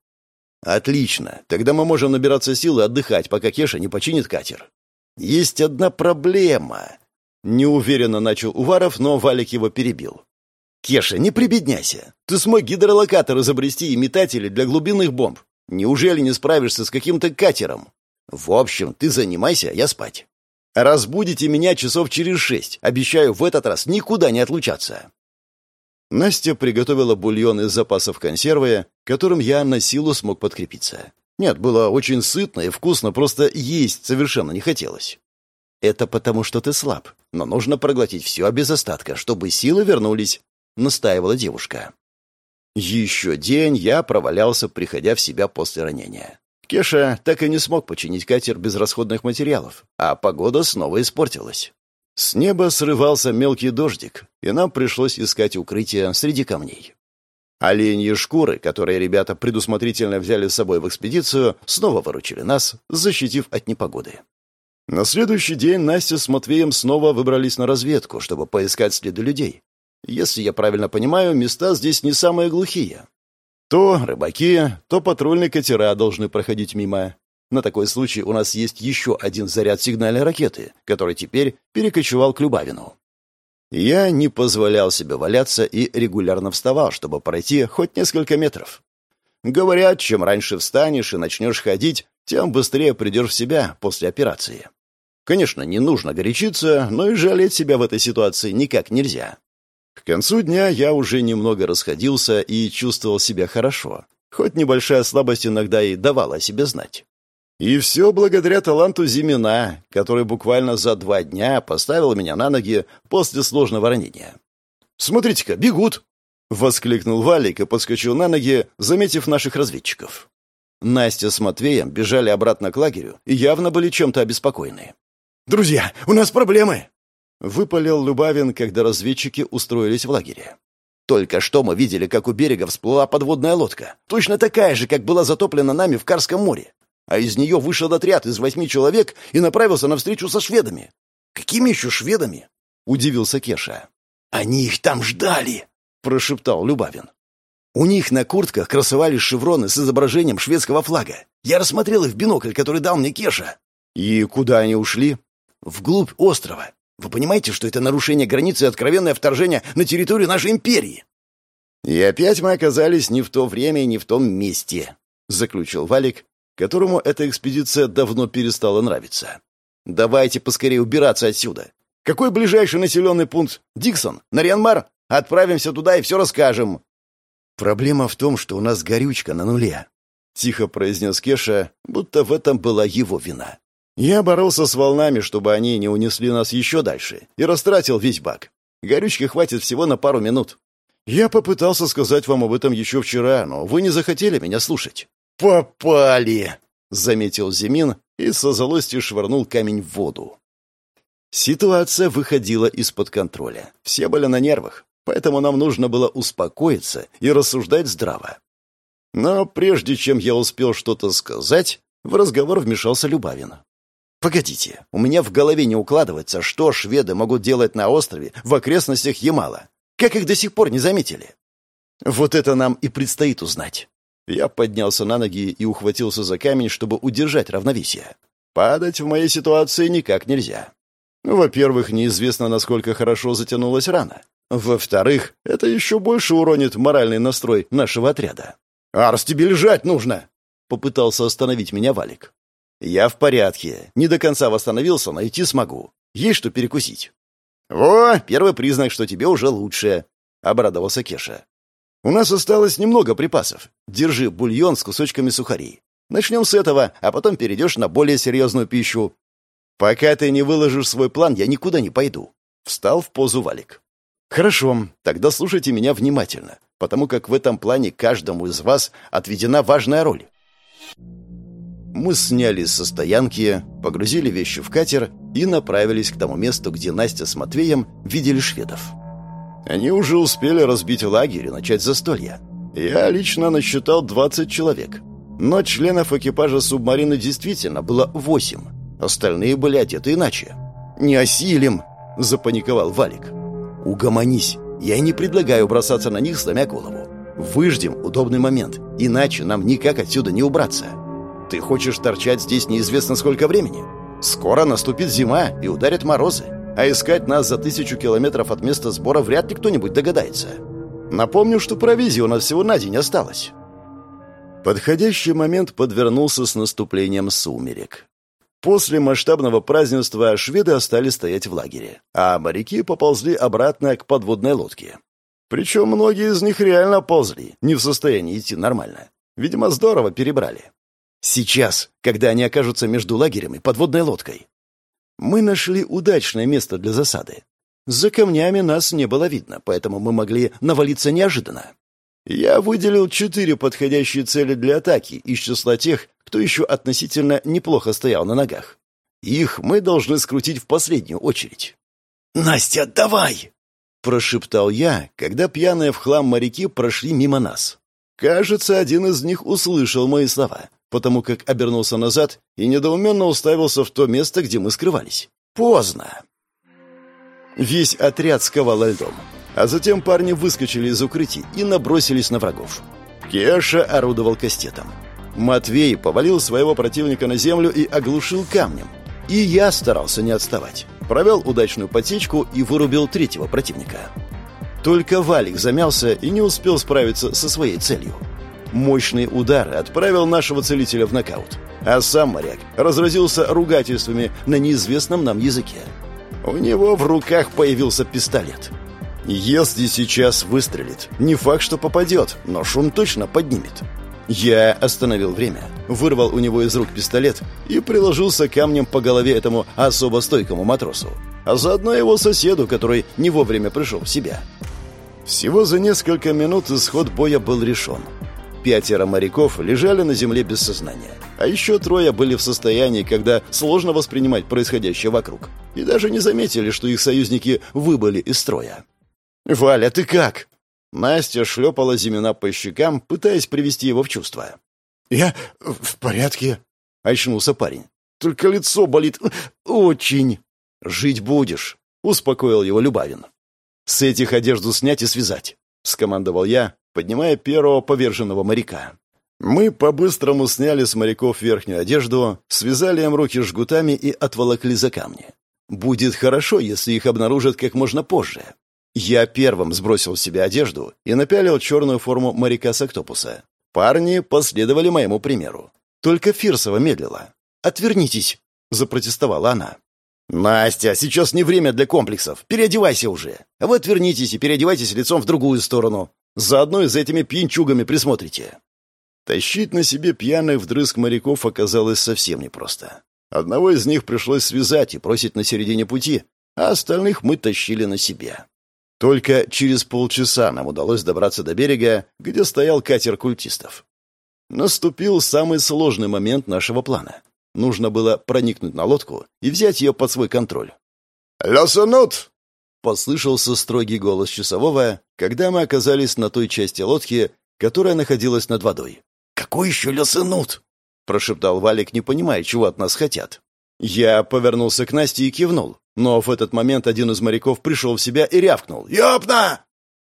«Отлично, тогда мы можем набираться сил и отдыхать, пока Кеша не починит катер». «Есть одна проблема», — неуверенно начал Уваров, но Валик его перебил. «Кеша, не прибедняйся. Ты смог гидролокатор изобрести и метатели для глубинных бомб. Неужели не справишься с каким-то катером? В общем, ты занимайся, а я спать». Разбудите меня часов через шесть. Обещаю в этот раз никуда не отлучаться». Настя приготовила бульон из запасов консервы, которым я на силу смог подкрепиться. Нет, было очень сытно и вкусно, просто есть совершенно не хотелось. «Это потому, что ты слаб, но нужно проглотить все без остатка, чтобы силы вернулись», — настаивала девушка. Еще день я провалялся, приходя в себя после ранения. Кеша так и не смог починить катер без расходных материалов, а погода снова испортилась. С неба срывался мелкий дождик, и нам пришлось искать укрытие среди камней. Оленьи шкуры, которые ребята предусмотрительно взяли с собой в экспедицию, снова выручили нас, защитив от непогоды. На следующий день Настя с Матвеем снова выбрались на разведку, чтобы поискать следы людей. Если я правильно понимаю, места здесь не самые глухие. То рыбаки, то патрульные катера должны проходить мимо. На такой случай у нас есть еще один заряд сигнальной ракеты, который теперь перекочевал к Любавину. Я не позволял себе валяться и регулярно вставал, чтобы пройти хоть несколько метров. Говорят, чем раньше встанешь и начнешь ходить, тем быстрее придешь в себя после операции. Конечно, не нужно горячиться, но и жалеть себя в этой ситуации никак нельзя. К концу дня я уже немного расходился и чувствовал себя хорошо, хоть небольшая слабость иногда и давала о себе знать. И все благодаря таланту Зимина, который буквально за два дня поставил меня на ноги после сложного ранения. «Смотрите-ка, бегут!» — воскликнул Валик и подскочил на ноги, заметив наших разведчиков. Настя с Матвеем бежали обратно к лагерю и явно были чем-то обеспокоены. «Друзья, у нас проблемы!» Выпалил Любавин, когда разведчики устроились в лагере. «Только что мы видели, как у берега всплыла подводная лодка. Точно такая же, как была затоплена нами в Карском море. А из нее вышел отряд из восьми человек и направился навстречу со шведами». «Какими еще шведами?» — удивился Кеша. «Они их там ждали!» — прошептал Любавин. У них на куртках красовались шевроны с изображением шведского флага. Я рассмотрел их в бинокль, который дал мне Кеша. И куда они ушли? Вглубь острова. Вы понимаете, что это нарушение границы и откровенное вторжение на территорию нашей империи?» «И опять мы оказались не в то время и не в том месте», — заключил Валик, которому эта экспедиция давно перестала нравиться. «Давайте поскорее убираться отсюда. Какой ближайший населенный пункт? Диксон? Нарьянмар? Отправимся туда и все расскажем». «Проблема в том, что у нас горючка на нуле», — тихо произнес Кеша, будто в этом была его вина. Я боролся с волнами, чтобы они не унесли нас еще дальше, и растратил весь бак. Горючки хватит всего на пару минут. Я попытался сказать вам об этом еще вчера, но вы не захотели меня слушать. «Попали!» — заметил Зимин и со злостью швырнул камень в воду. Ситуация выходила из-под контроля. Все были на нервах, поэтому нам нужно было успокоиться и рассуждать здраво. Но прежде чем я успел что-то сказать, в разговор вмешался Любавин. Погодите, у меня в голове не укладывается, что шведы могут делать на острове в окрестностях Ямала. Как их до сих пор не заметили? Вот это нам и предстоит узнать. Я поднялся на ноги и ухватился за камень, чтобы удержать равновесие. Падать в моей ситуации никак нельзя. Во-первых, неизвестно, насколько хорошо затянулась рана. Во-вторых, это еще больше уронит моральный настрой нашего отряда. «Арс, тебе лежать нужно!» — попытался остановить меня Валик. «Я в порядке. Не до конца восстановился, но идти смогу. Есть что перекусить». «Во, первый признак, что тебе уже лучше», — обрадовался Кеша. «У нас осталось немного припасов. Держи бульон с кусочками сухарей. Начнем с этого, а потом перейдешь на более серьезную пищу. Пока ты не выложишь свой план, я никуда не пойду». Встал в позу Валик. «Хорошо, тогда слушайте меня внимательно, потому как в этом плане каждому из вас отведена важная роль. Мы снялись со стоянки, погрузили вещи в катер и направились к тому месту, где Настя с Матвеем видели шведов. Они уже успели разбить лагерь и начать застолье. Я лично насчитал 20 человек. Но членов экипажа субмарины действительно было 8. Остальные были одеты иначе. «Не осилим!» – запаниковал Валик. «Угомонись! Я не предлагаю бросаться на них, сломя голову. Выждем удобный момент, иначе нам никак отсюда не убраться». Ты хочешь торчать здесь неизвестно сколько времени? Скоро наступит зима и ударят морозы, а искать нас за тысячу километров от места сбора вряд ли кто-нибудь догадается. Напомню, что провизии у нас всего на день осталось». Подходящий момент подвернулся с наступлением сумерек. После масштабного празднества шведы остались стоять в лагере, а моряки поползли обратно к подводной лодке. Причем многие из них реально ползли, не в состоянии идти нормально. Видимо, здорово перебрали. Сейчас, когда они окажутся между лагерем и подводной лодкой. Мы нашли удачное место для засады. За камнями нас не было видно, поэтому мы могли навалиться неожиданно. Я выделил четыре подходящие цели для атаки из числа тех, кто еще относительно неплохо стоял на ногах. Их мы должны скрутить в последнюю очередь. «Настя, давай!» — прошептал я, когда пьяные в хлам моряки прошли мимо нас. Кажется, один из них услышал мои слова, потому как обернулся назад и недоуменно уставился в то место, где мы скрывались. Поздно. Весь отряд сковал льдом, а затем парни выскочили из укрытий и набросились на врагов. Кеша орудовал кастетом. Матвей повалил своего противника на землю и оглушил камнем. И я старался не отставать. Провел удачную подсечку и вырубил третьего противника. Только Валик замялся и не успел справиться со своей целью. Мощный удар отправил нашего целителя в нокаут, а сам моряк разразился ругательствами на неизвестном нам языке. У него в руках появился пистолет. Если сейчас выстрелит, не факт, что попадет, но шум точно поднимет. Я остановил время, вырвал у него из рук пистолет и приложился камнем по голове этому особо стойкому матросу, а заодно его соседу, который не вовремя пришел в себя. Всего за несколько минут исход боя был решен. Пятеро моряков лежали на земле без сознания, а еще трое были в состоянии, когда сложно воспринимать происходящее вокруг, и даже не заметили, что их союзники выбыли из строя. «Валя, ты как?» Настя шлепала Зимина по щекам, пытаясь привести его в чувство. «Я в порядке», — очнулся парень. «Только лицо болит очень». «Жить будешь», — успокоил его Любавин. «С этих одежду снять и связать», — скомандовал я, поднимая первого поверженного моряка. Мы по-быстрому сняли с моряков верхнюю одежду, связали им руки жгутами и отволокли за камни. Будет хорошо, если их обнаружат как можно позже. Я первым сбросил с себя одежду и напялил черную форму моряка с октопуса. Парни последовали моему примеру. Только Фирсова медлила. «Отвернитесь!» — запротестовала она. «Настя, сейчас не время для комплексов. Переодевайся уже. А вы отвернитесь и переодевайтесь лицом в другую сторону. Заодно и за этими пьянчугами присмотрите». Тащить на себе пьяных вдрызг моряков оказалось совсем непросто. Одного из них пришлось связать и бросить на середине пути, а остальных мы тащили на себе. Только через полчаса нам удалось добраться до берега, где стоял катер культистов. Наступил самый сложный момент нашего плана. Нужно было проникнуть на лодку и взять ее под свой контроль. «Лесанут!» — послышался строгий голос часового, когда мы оказались на той части лодки, которая находилась над водой. «Какой еще лесанут?» — прошептал Валик, не понимая, чего от нас хотят. Я повернулся к Насте и кивнул. Но в этот момент один из моряков пришел в себя и рявкнул. «Ёпна!»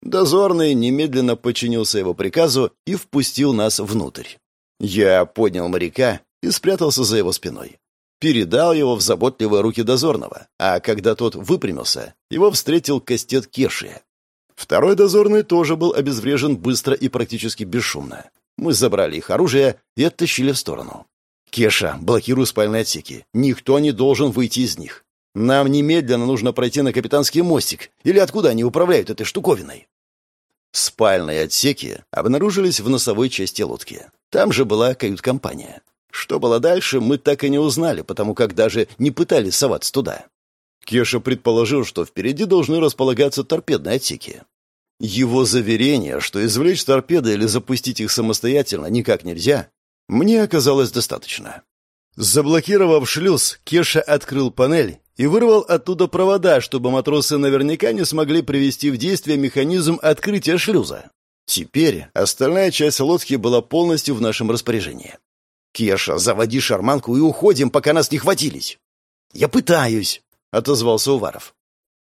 Дозорный немедленно подчинился его приказу и впустил нас внутрь. Я поднял моряка и спрятался за его спиной. Передал его в заботливые руки дозорного, а когда тот выпрямился, его встретил кастет Кеши. Второй дозорный тоже был обезврежен быстро и практически бесшумно. Мы забрали их оружие и оттащили в сторону. «Кеша, блокируй спальные отсеки. Никто не должен выйти из них. Нам немедленно нужно пройти на капитанский мостик. Или откуда они управляют этой штуковиной?» Спальные отсеки обнаружились в носовой части лодки. Там же была кают-компания. Что было дальше, мы так и не узнали, потому как даже не пытались соваться туда. Кеша предположил, что впереди должны располагаться торпедные отсеки. Его заверение, что извлечь торпеды или запустить их самостоятельно никак нельзя, мне оказалось достаточно. Заблокировав шлюз, Кеша открыл панель и вырвал оттуда провода, чтобы матросы наверняка не смогли привести в действие механизм открытия шлюза. Теперь остальная часть лодки была полностью в нашем распоряжении. «Кеша, заводи шарманку и уходим, пока нас не хватились!» «Я пытаюсь!» — отозвался Уваров.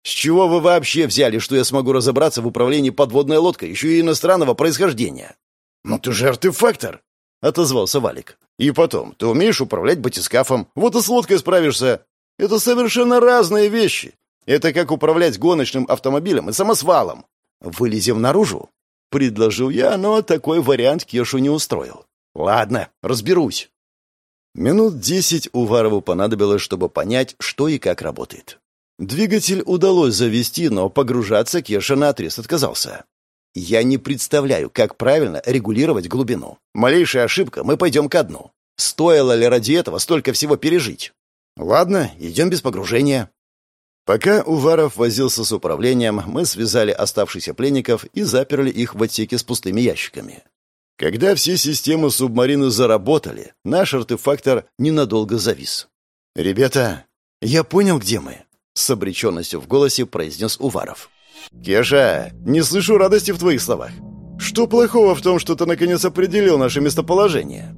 «С чего вы вообще взяли, что я смогу разобраться в управлении подводной лодкой, еще и иностранного происхождения?» «Ну ты же артефактор!» — отозвался Валик. «И потом, ты умеешь управлять батискафом, вот и с лодкой справишься. Это совершенно разные вещи. Это как управлять гоночным автомобилем и самосвалом. Вылезем наружу?» — предложил я, но такой вариант Кешу не устроил. «Ладно, разберусь». Минут десять Уварову понадобилось, чтобы понять, что и как работает. Двигатель удалось завести, но погружаться Кеша наотрез отказался. Я не представляю, как правильно регулировать глубину. Малейшая ошибка, мы пойдем ко дну. Стоило ли ради этого столько всего пережить? Ладно, идем без погружения. Пока Уваров возился с управлением, мы связали оставшихся пленников и заперли их в отсеке с пустыми ящиками. Когда все системы субмарины заработали, наш артефактор ненадолго завис. «Ребята, я понял, где мы», — С обреченностью в голосе произнес Уваров. «Кеша, не слышу радости в твоих словах. Что плохого в том, что ты наконец определил наше местоположение?»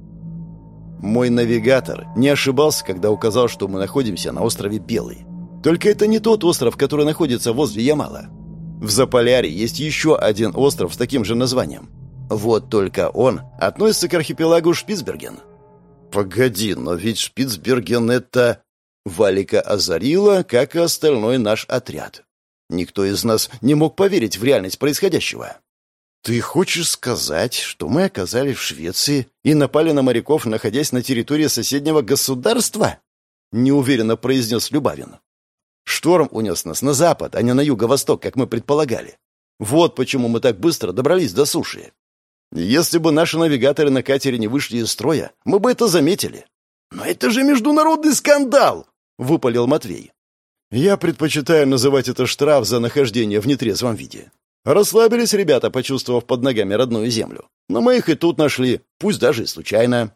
Мой навигатор не ошибался, когда указал, что мы находимся на острове Белый. Только это не тот остров, который находится возле Ямала. В Заполярье есть еще один остров с таким же названием. Вот только он относится к архипелагу Шпицберген. «Погоди, но ведь Шпицберген — это...» Валика озарила, как и остальной наш отряд. Никто из нас не мог поверить в реальность происходящего. «Ты хочешь сказать, что мы оказались в Швеции и напали на моряков, находясь на территории соседнего государства?» — неуверенно произнес Любавин. «Шторм унес нас на запад, а не на юго-восток, как мы предполагали. Вот почему мы так быстро добрались до суши. Если бы наши навигаторы на катере не вышли из строя, мы бы это заметили». «Но это же международный скандал!» — выпалил Матвей. «Я предпочитаю называть это штраф за нахождение в нетрезвом виде. Расслабились ребята, почувствовав под ногами родную землю. Но мы их и тут нашли, пусть даже и случайно.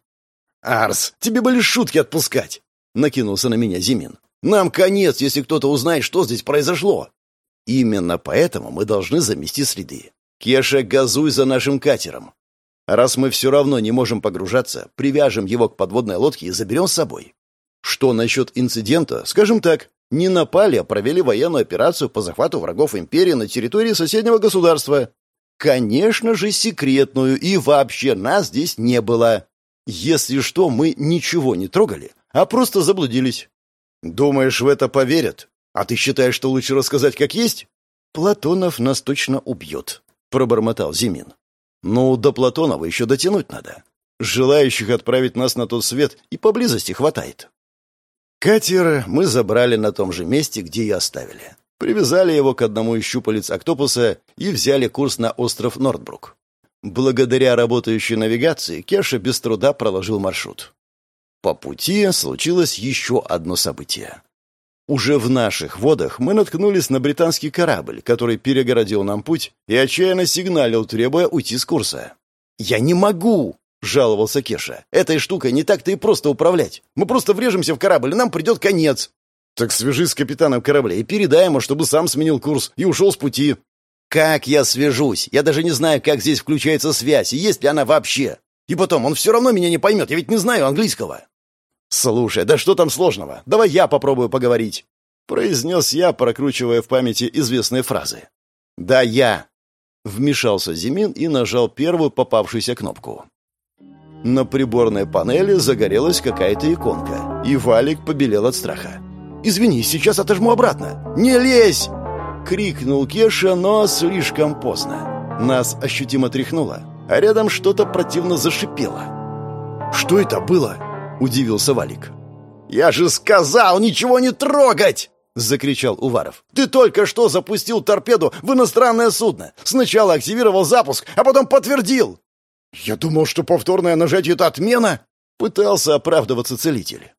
«Арс, тебе были шутки отпускать!» — накинулся на меня Зимин. «Нам конец, если кто-то узнает, что здесь произошло!» «Именно поэтому мы должны замести следы. Кеша, газуй за нашим катером. Раз мы все равно не можем погружаться, привяжем его к подводной лодке и заберем с собой. Что насчет инцидента? Скажем так, не напали, а провели военную операцию по захвату врагов империи на территории соседнего государства. Конечно же, секретную, и вообще нас здесь не было. Если что, мы ничего не трогали, а просто заблудились. Думаешь, в это поверят? А ты считаешь, что лучше рассказать как есть? Платонов нас точно убьет, пробормотал Зимин. Ну, до Платонова еще дотянуть надо. Желающих отправить нас на тот свет и поблизости хватает. Катер мы забрали на том же месте, где и оставили. Привязали его к одному из щупалец октопуса и взяли курс на остров Нордбрук. Благодаря работающей навигации Кеша без труда проложил маршрут. По пути случилось еще одно событие. Уже в наших водах мы наткнулись на британский корабль, который перегородил нам путь и отчаянно сигналил, требуя уйти с курса. «Я не могу!» — жаловался Кеша. «Этой штукой не так-то и просто управлять. Мы просто врежемся в корабль, и нам придет конец». «Так свяжись с капитаном корабля и передай ему, чтобы сам сменил курс и ушел с пути». «Как я свяжусь? Я даже не знаю, как здесь включается связь, и есть ли она вообще. И потом, он все равно меня не поймет, я ведь не знаю английского». «Слушай, да что там сложного? Давай я попробую поговорить», — произнес я, прокручивая в памяти известные фразы. «Да я», — вмешался Зимин и нажал первую попавшуюся кнопку. На приборной панели загорелась какая-то иконка, и Валик побелел от страха. «Извини, сейчас отожму обратно!» «Не лезь!» — крикнул Кеша, но слишком поздно. Нас ощутимо тряхнуло, а рядом что-то противно зашипело. «Что это было?» — удивился Валик. «Я же сказал ничего не трогать!» — закричал Уваров. «Ты только что запустил торпеду в иностранное судно. Сначала активировал запуск, а потом подтвердил!» «Я думал, что повторное нажатие — это отмена!» — пытался оправдываться целитель.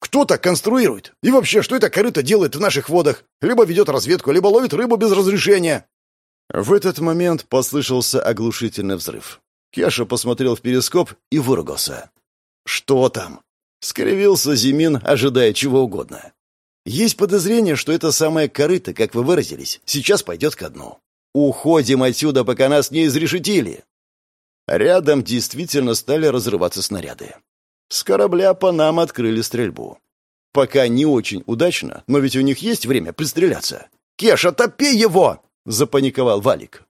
«Кто так конструирует? И вообще, что это корыто делает в наших водах? Либо ведет разведку, либо ловит рыбу без разрешения!» В этот момент послышался оглушительный взрыв. Кеша посмотрел в перископ и выругался. «Что там?» — скривился Зимин, ожидая чего угодно. «Есть подозрение, что это самое корыто, как вы выразились, сейчас пойдет ко дну. Уходим отсюда, пока нас не изрешетили!» Рядом действительно стали разрываться снаряды. С корабля по нам открыли стрельбу. Пока не очень удачно, но ведь у них есть время пристреляться. «Кеша, топи его!» — запаниковал Валик.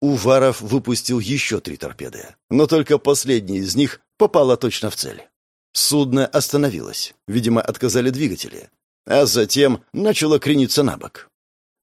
Уваров выпустил еще три торпеды, но только последняя из них попала точно в цель. Судно остановилось, видимо, отказали двигатели, а затем начало крениться на бок.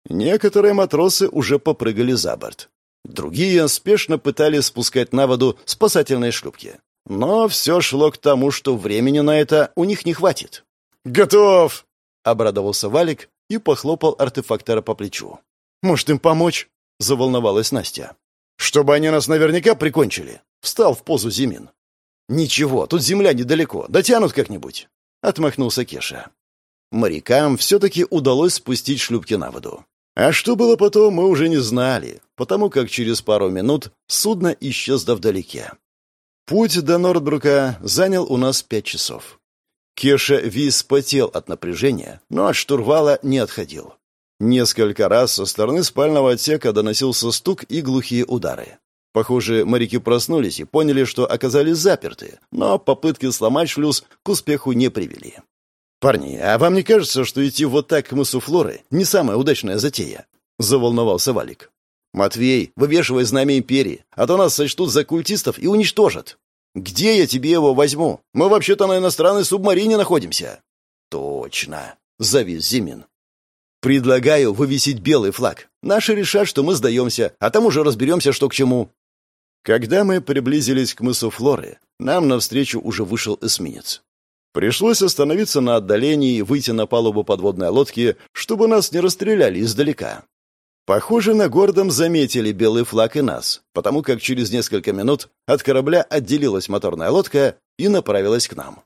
Некоторые матросы уже попрыгали за борт. Другие спешно пытались спускать на воду спасательные шлюпки. Но все шло к тому, что времени на это у них не хватит. «Готов!» — обрадовался Валик и похлопал артефактора по плечу. «Может, им помочь?» — заволновалась Настя. «Чтобы они нас наверняка прикончили!» — встал в позу Зимин. «Ничего, тут земля недалеко, дотянут как-нибудь!» — отмахнулся Кеша. Морякам все-таки удалось спустить шлюпки на воду. А что было потом, мы уже не знали, потому как через пару минут судно исчезло вдалеке. Путь до Нордбрука занял у нас пять часов. Кеша весь спотел от напряжения, но от штурвала не отходил. Несколько раз со стороны спального отсека доносился стук и глухие удары. Похоже, моряки проснулись и поняли, что оказались заперты, но попытки сломать шлюз к успеху не привели. «Парни, а вам не кажется, что идти вот так к мысу Флоры не самая удачная затея?» — заволновался Валик. «Матвей, вывешивай знамя империи, а то нас сочтут за культистов и уничтожат. Где я тебе его возьму? Мы вообще-то на иностранной субмарине находимся». «Точно», — завис Зимин. «Предлагаю вывесить белый флаг. Наши решат, что мы сдаемся, а там уже разберемся, что к чему». Когда мы приблизились к мысу Флоры, нам навстречу уже вышел эсминец. Пришлось остановиться на отдалении и выйти на палубу подводной лодки, чтобы нас не расстреляли издалека. Похоже, на гордом заметили белый флаг и нас, потому как через несколько минут от корабля отделилась моторная лодка и направилась к нам.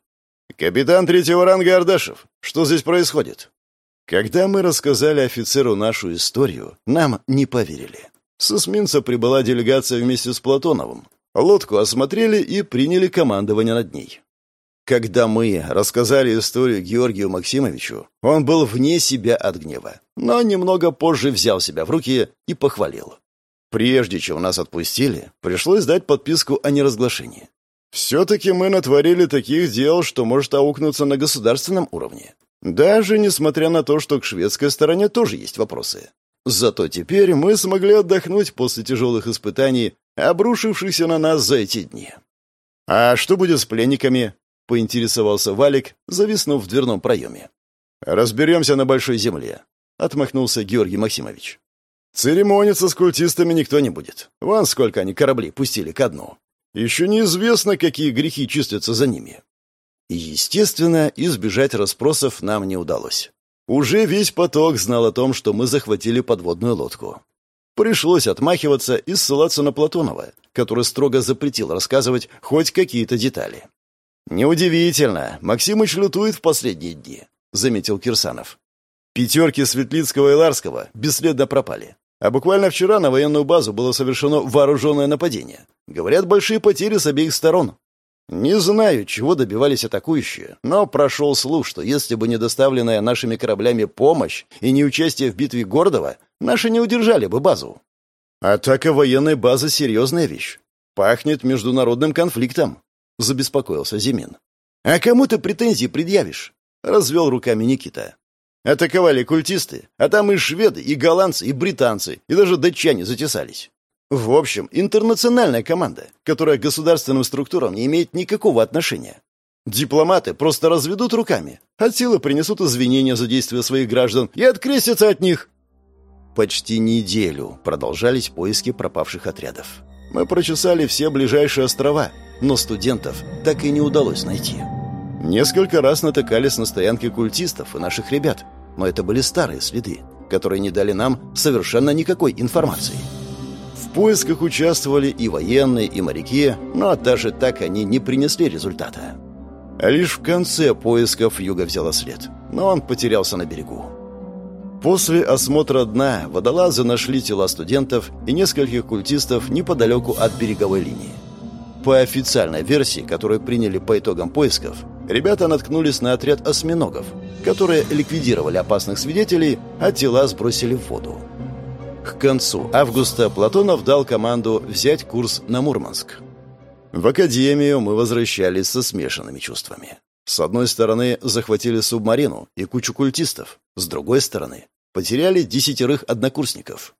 «Капитан третьего ранга Ардашев, что здесь происходит?» Когда мы рассказали офицеру нашу историю, нам не поверили. С эсминца прибыла делегация вместе с Платоновым. Лодку осмотрели и приняли командование над ней. Когда мы рассказали историю Георгию Максимовичу, он был вне себя от гнева, но немного позже взял себя в руки и похвалил. Прежде чем нас отпустили, пришлось дать подписку о неразглашении. Все-таки мы натворили таких дел, что может аукнуться на государственном уровне. Даже несмотря на то, что к шведской стороне тоже есть вопросы. Зато теперь мы смогли отдохнуть после тяжелых испытаний, обрушившихся на нас за эти дни. «А что будет с пленниками?» — поинтересовался Валик, зависнув в дверном проеме. «Разберемся на Большой Земле», — отмахнулся Георгий Максимович. «Церемониться с культистами никто не будет. Вон сколько они кораблей пустили ко дну. Еще неизвестно, какие грехи чистятся за ними». Естественно, избежать расспросов нам не удалось. Уже весь поток знал о том, что мы захватили подводную лодку. Пришлось отмахиваться и ссылаться на Платонова, который строго запретил рассказывать хоть какие-то детали. «Неудивительно, Максимыч лютует в последние дни», — заметил Кирсанов. «Пятерки Светлицкого и Ларского бесследно пропали. А буквально вчера на военную базу было совершено вооруженное нападение. Говорят, большие потери с обеих сторон. Не знаю, чего добивались атакующие, но прошел слух, что если бы не доставленная нашими кораблями помощь и не участие в битве Гордова, наши не удержали бы базу. Атака военной базы — серьезная вещь. Пахнет международным конфликтом, — забеспокоился Зимин. «А кому ты претензии предъявишь?» — развел руками Никита. Атаковали культисты, а там и шведы, и голландцы, и британцы, и даже датчане затесались. В общем, интернациональная команда, которая к государственным структурам не имеет никакого отношения. Дипломаты просто разведут руками, от силы принесут извинения за действия своих граждан и открестятся от них. Почти неделю продолжались поиски пропавших отрядов. Мы прочесали все ближайшие острова, но студентов так и не удалось найти. Несколько раз натыкались на стоянки культистов и наших ребят, но это были старые следы, которые не дали нам совершенно никакой информации. В поисках участвовали и военные, и моряки, но даже так они не принесли результата. Лишь в конце поисков Юга взяла след, но он потерялся на берегу. После осмотра дна водолазы нашли тела студентов и нескольких культистов неподалеку от береговой линии. По официальной версии, которую приняли по итогам поисков, ребята наткнулись на отряд осьминогов, которые ликвидировали опасных свидетелей, а тела сбросили в воду. К концу августа Платонов дал команду взять курс на Мурманск. В академию мы возвращались со смешанными чувствами. С одной стороны, захватили субмарину и кучу культистов. С другой стороны, потеряли десятерых однокурсников.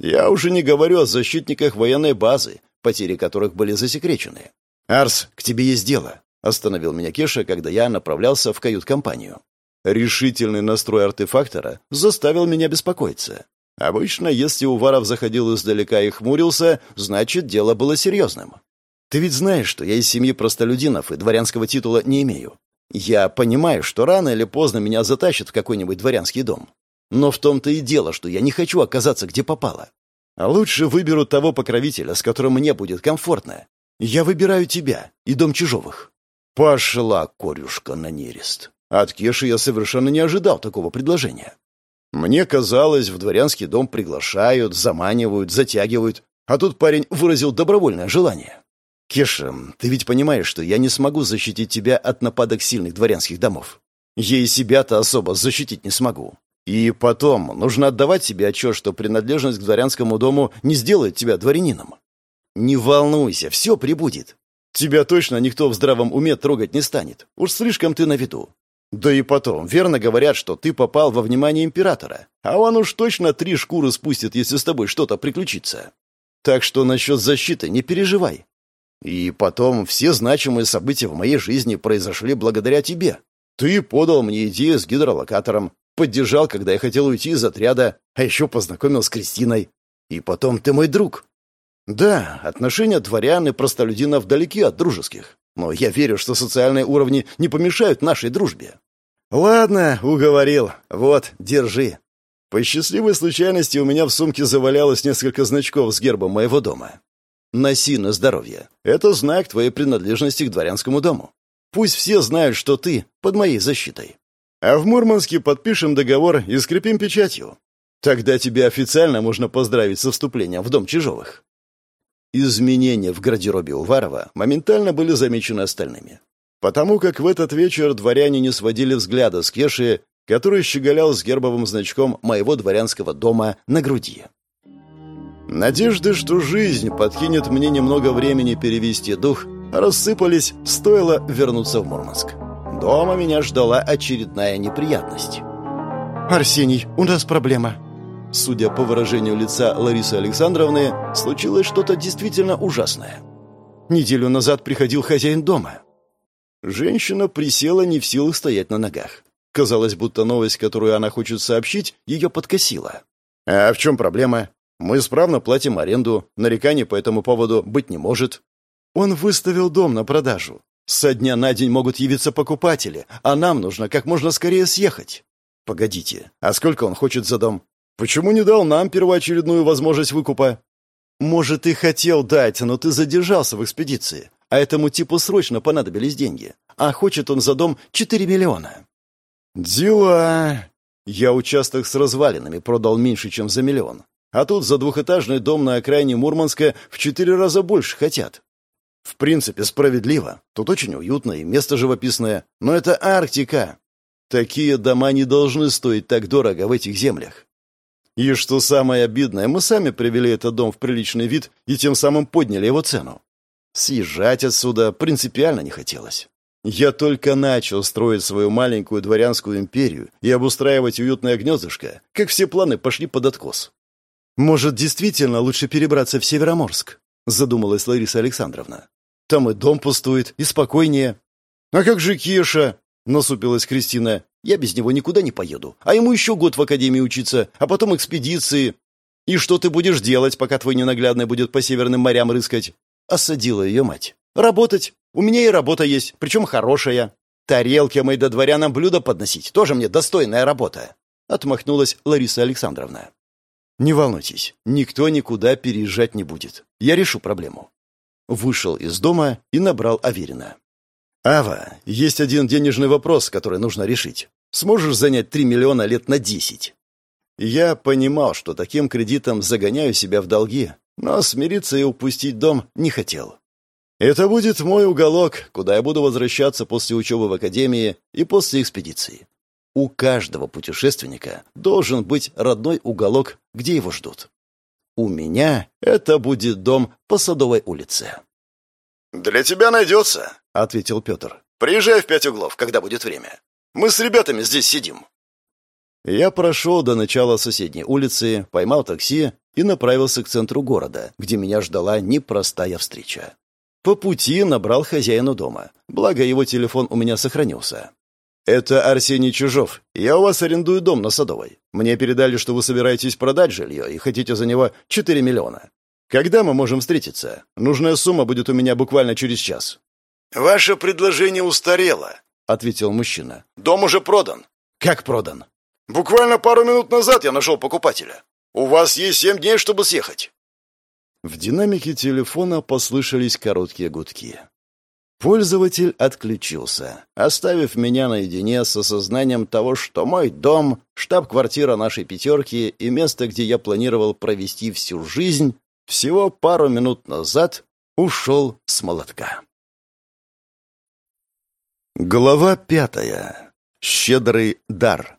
Я уже не говорю о защитниках военной базы, потери которых были засекречены. «Арс, к тебе есть дело», — остановил меня Кеша, когда я направлялся в кают-компанию. Решительный настрой артефактора заставил меня беспокоиться. Обычно, если Уваров заходил издалека и хмурился, значит, дело было серьезным. Ты ведь знаешь, что я из семьи простолюдинов и дворянского титула не имею. Я понимаю, что рано или поздно меня затащат в какой-нибудь дворянский дом. Но в том-то и дело, что я не хочу оказаться где попало. А лучше выберу того покровителя, с которым мне будет комфортно. Я выбираю тебя и дом Чижовых. Пошла корюшка на нерест. От Кеши я совершенно не ожидал такого предложения. Мне казалось, в дворянский дом приглашают, заманивают, затягивают, а тут парень выразил добровольное желание. Кеша, ты ведь понимаешь, что я не смогу защитить тебя от нападок сильных дворянских домов. Я и себя-то особо защитить не смогу. И потом, нужно отдавать себе отчет, что принадлежность к дворянскому дому не сделает тебя дворянином. Не волнуйся, все прибудет. Тебя точно никто в здравом уме трогать не станет. Уж слишком ты на виду. Да и потом, верно говорят, что ты попал во внимание императора, а он уж точно три шкуры спустит, если с тобой что-то приключится. Так что насчет защиты не переживай. И потом, все значимые события в моей жизни произошли благодаря тебе. Ты подал мне идею с гидролокатором, поддержал, когда я хотел уйти из отряда, а еще познакомил с Кристиной. И потом ты мой друг. Да, отношения дворян и простолюдинов далеки от дружеских, но я верю, что социальные уровни не помешают нашей дружбе. Ладно, уговорил. Вот, держи. По счастливой случайности у меня в сумке завалялось несколько значков с гербом моего дома. Носи на здоровье. Это знак твоей принадлежности к дворянскому дому. Пусть все знают, что ты под моей защитой. А в Мурманске подпишем договор и скрепим печатью. Тогда тебя официально можно поздравить со вступлением в Дом Чижовых. Изменения в гардеробе Уварова моментально были замечены остальными. Потому как в этот вечер дворяне не сводили взгляда с Кеши, который щеголял с гербовым значком моего дворянского дома на груди. Надежды, что жизнь подкинет мне немного времени перевести дух, рассыпались, стоило вернуться в Мурманск. Дома меня ждала очередная неприятность. «Арсений, у нас проблема», Судя по выражению лица Ларисы Александровны, случилось что-то действительно ужасное. Неделю назад приходил хозяин дома. Женщина присела не в силах стоять на ногах. Казалось, будто новость, которую она хочет сообщить, ее подкосила. «А в чем проблема? Мы исправно платим аренду, нареканий по этому поводу быть не может». Он выставил дом на продажу. Со дня на день могут явиться покупатели, а нам нужно как можно скорее съехать. Погодите, а сколько он хочет за дом? Почему не дал нам первоочередную возможность выкупа? Может, и хотел дать, но ты задержался в экспедиции, а этому типу срочно понадобились деньги. А хочет он за дом 4 миллиона. Дела. Я участок с развалинами продал меньше, чем за миллион. А тут за двухэтажный дом на окраине Мурманска в четыре раза больше хотят. В принципе, справедливо. Тут очень уютно и место живописное. Но это Арктика. Такие дома не должны стоить так дорого в этих землях. И что самое обидное, мы сами привели этот дом в приличный вид и тем самым подняли его цену. Съезжать отсюда принципиально не хотелось. Я только начал строить свою маленькую дворянскую империю и обустраивать уютное гнездышко, как все планы пошли под откос. «Может, действительно лучше перебраться в Североморск?» — задумалась Лариса Александровна. «Там и дом пустует, и спокойнее». «А как же Кеша?» — насупилась Кристина. Я без него никуда не поеду. А ему еще год в академии учиться, а потом экспедиции. И что ты будешь делать, пока твой ненаглядный будет по северным морям рыскать?» Осадила ее мать. «Работать. У меня и работа есть, причем хорошая. Тарелки мои до дворянам блюда подносить. Тоже мне достойная работа». Отмахнулась Лариса Александровна. «Не волнуйтесь, никто никуда переезжать не будет. Я решу проблему». Вышел из дома и набрал Аверина. «Ава, есть один денежный вопрос, который нужно решить. Сможешь занять 3 миллиона лет на 10?» Я понимал, что таким кредитом загоняю себя в долги, но смириться и упустить дом не хотел. Это будет мой уголок, куда я буду возвращаться после учебы в академии и после экспедиции. У каждого путешественника должен быть родной уголок, где его ждут. У меня это будет дом по Садовой улице. «Для тебя найдется», — ответил Петр. «Приезжай в пять углов, когда будет время. Мы с ребятами здесь сидим». Я прошел до начала соседней улицы, поймал такси и направился к центру города, где меня ждала непростая встреча. По пути набрал хозяину дома, благо его телефон у меня сохранился. «Это Арсений Чужов. Я у вас арендую дом на Садовой. Мне передали, что вы собираетесь продать жилье и хотите за него 4 миллиона. Когда мы можем встретиться? Нужная сумма будет у меня буквально через час». «Ваше предложение устарело», — ответил мужчина. «Дом уже продан». «Как продан?» «Буквально пару минут назад я нашел покупателя. У вас есть семь дней, чтобы съехать». В динамике телефона послышались короткие гудки. Пользователь отключился, оставив меня наедине с осознанием того, что мой дом, штаб-квартира нашей пятерки и место, где я планировал провести всю жизнь, всего пару минут назад ушел с молотка. Глава пятая. Щедрый дар.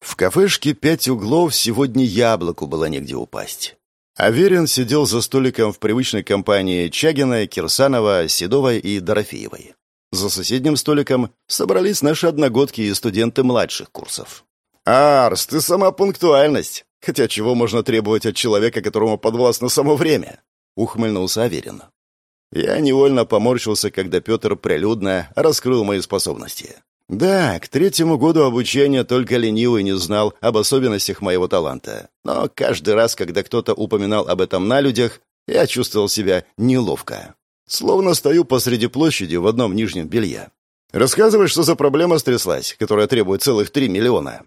В кафешке «Пять углов» сегодня яблоку было негде упасть. Аверин сидел за столиком в привычной компании Чагина, Кирсанова, Седовой и Дорофеевой. За соседним столиком собрались наши одногодки и студенты младших курсов. «Арс, ты сама пунктуальность! Хотя чего можно требовать от человека, которому подвластно само время?» — ухмыльнулся Аверин. Я невольно поморщился, когда Петр прилюдно раскрыл мои способности. Да, к третьему году обучения только ленивый не знал об особенностях моего таланта. Но каждый раз, когда кто-то упоминал об этом на людях, я чувствовал себя неловко. Словно стою посреди площади в одном нижнем белье. Рассказывай, что за проблема стряслась, которая требует целых три миллиона.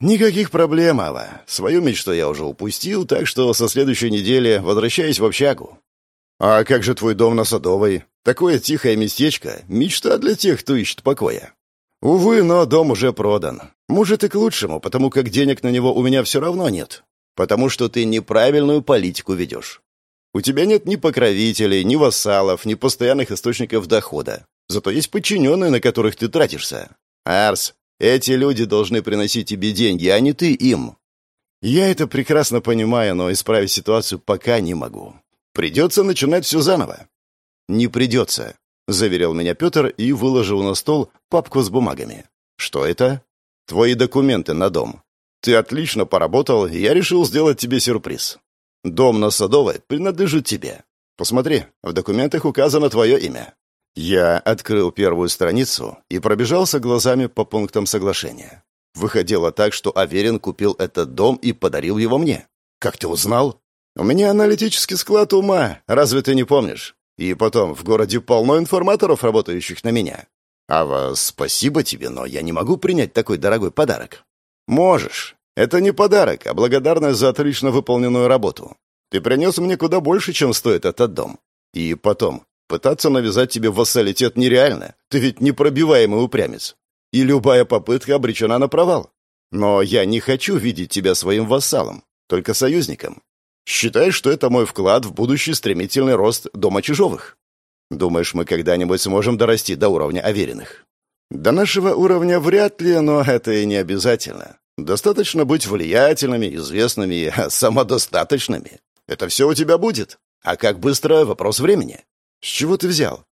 Никаких проблем, Ава. Свою мечту я уже упустил, так что со следующей недели возвращаюсь в общагу. «А как же твой дом на Садовой? Такое тихое местечко — мечта для тех, кто ищет покоя». «Увы, но дом уже продан. Может, и к лучшему, потому как денег на него у меня все равно нет. Потому что ты неправильную политику ведешь. У тебя нет ни покровителей, ни вассалов, ни постоянных источников дохода. Зато есть подчиненные, на которых ты тратишься. Арс, эти люди должны приносить тебе деньги, а не ты им. Я это прекрасно понимаю, но исправить ситуацию пока не могу. Придется начинать все заново». «Не придется», — заверил меня Петр и выложил на стол папку с бумагами. «Что это?» «Твои документы на дом. Ты отлично поработал, я решил сделать тебе сюрприз. Дом на Садовой принадлежит тебе. Посмотри, в документах указано твое имя». Я открыл первую страницу и пробежался глазами по пунктам соглашения. Выходило так, что Аверин купил этот дом и подарил его мне. «Как ты узнал?» У меня аналитический склад ума, разве ты не помнишь? И потом, в городе полно информаторов, работающих на меня. Ава, спасибо тебе, но я не могу принять такой дорогой подарок. Можешь. Это не подарок, а благодарность за отлично выполненную работу. Ты принес мне куда больше, чем стоит этот дом. И потом, пытаться навязать тебе вассалитет нереально. Ты ведь непробиваемый упрямец. И любая попытка обречена на провал. Но я не хочу видеть тебя своим вассалом, только союзником. Считай, что это мой вклад в будущий стремительный рост Дома Чижовых. Думаешь, мы когда-нибудь сможем дорасти до уровня Авериных? До нашего уровня вряд ли, но это и не обязательно. Достаточно быть влиятельными, известными и самодостаточными. Это все у тебя будет. А как быстро — вопрос времени. С чего ты взял?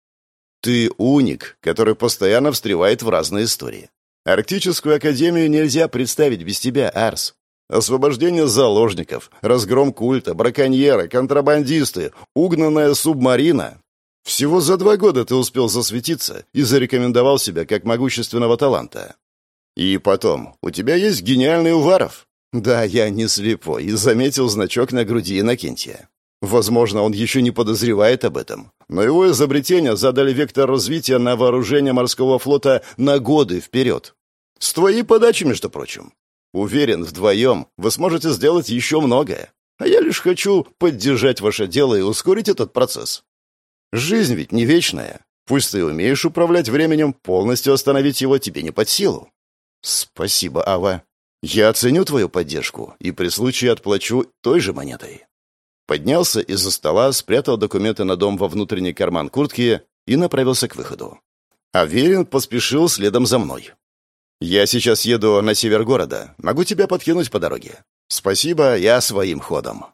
Ты уник, который постоянно встревает в разные истории. Арктическую академию нельзя представить без тебя, Арс. Освобождение заложников, разгром культа, браконьеры, контрабандисты, угнанная субмарина. Всего за два года ты успел засветиться и зарекомендовал себя как могущественного таланта. И потом, у тебя есть гениальный Уваров. Да, я не слепой и заметил значок на груди Иннокентия. Возможно, он еще не подозревает об этом, но его изобретения задали вектор развития на вооружение морского флота на годы вперед. С твоей подачи, между прочим. Уверен, вдвоем вы сможете сделать еще многое. А я лишь хочу поддержать ваше дело и ускорить этот процесс. Жизнь ведь не вечная. Пусть ты умеешь управлять временем, полностью остановить его тебе не под силу. Спасибо, Ава. Я оценю твою поддержку и при случае отплачу той же монетой. Поднялся из-за стола, спрятал документы на дом во внутренний карман куртки и направился к выходу. Аверин поспешил следом за мной. «Я сейчас еду на север города. Могу тебя подкинуть по дороге?» «Спасибо, я своим ходом».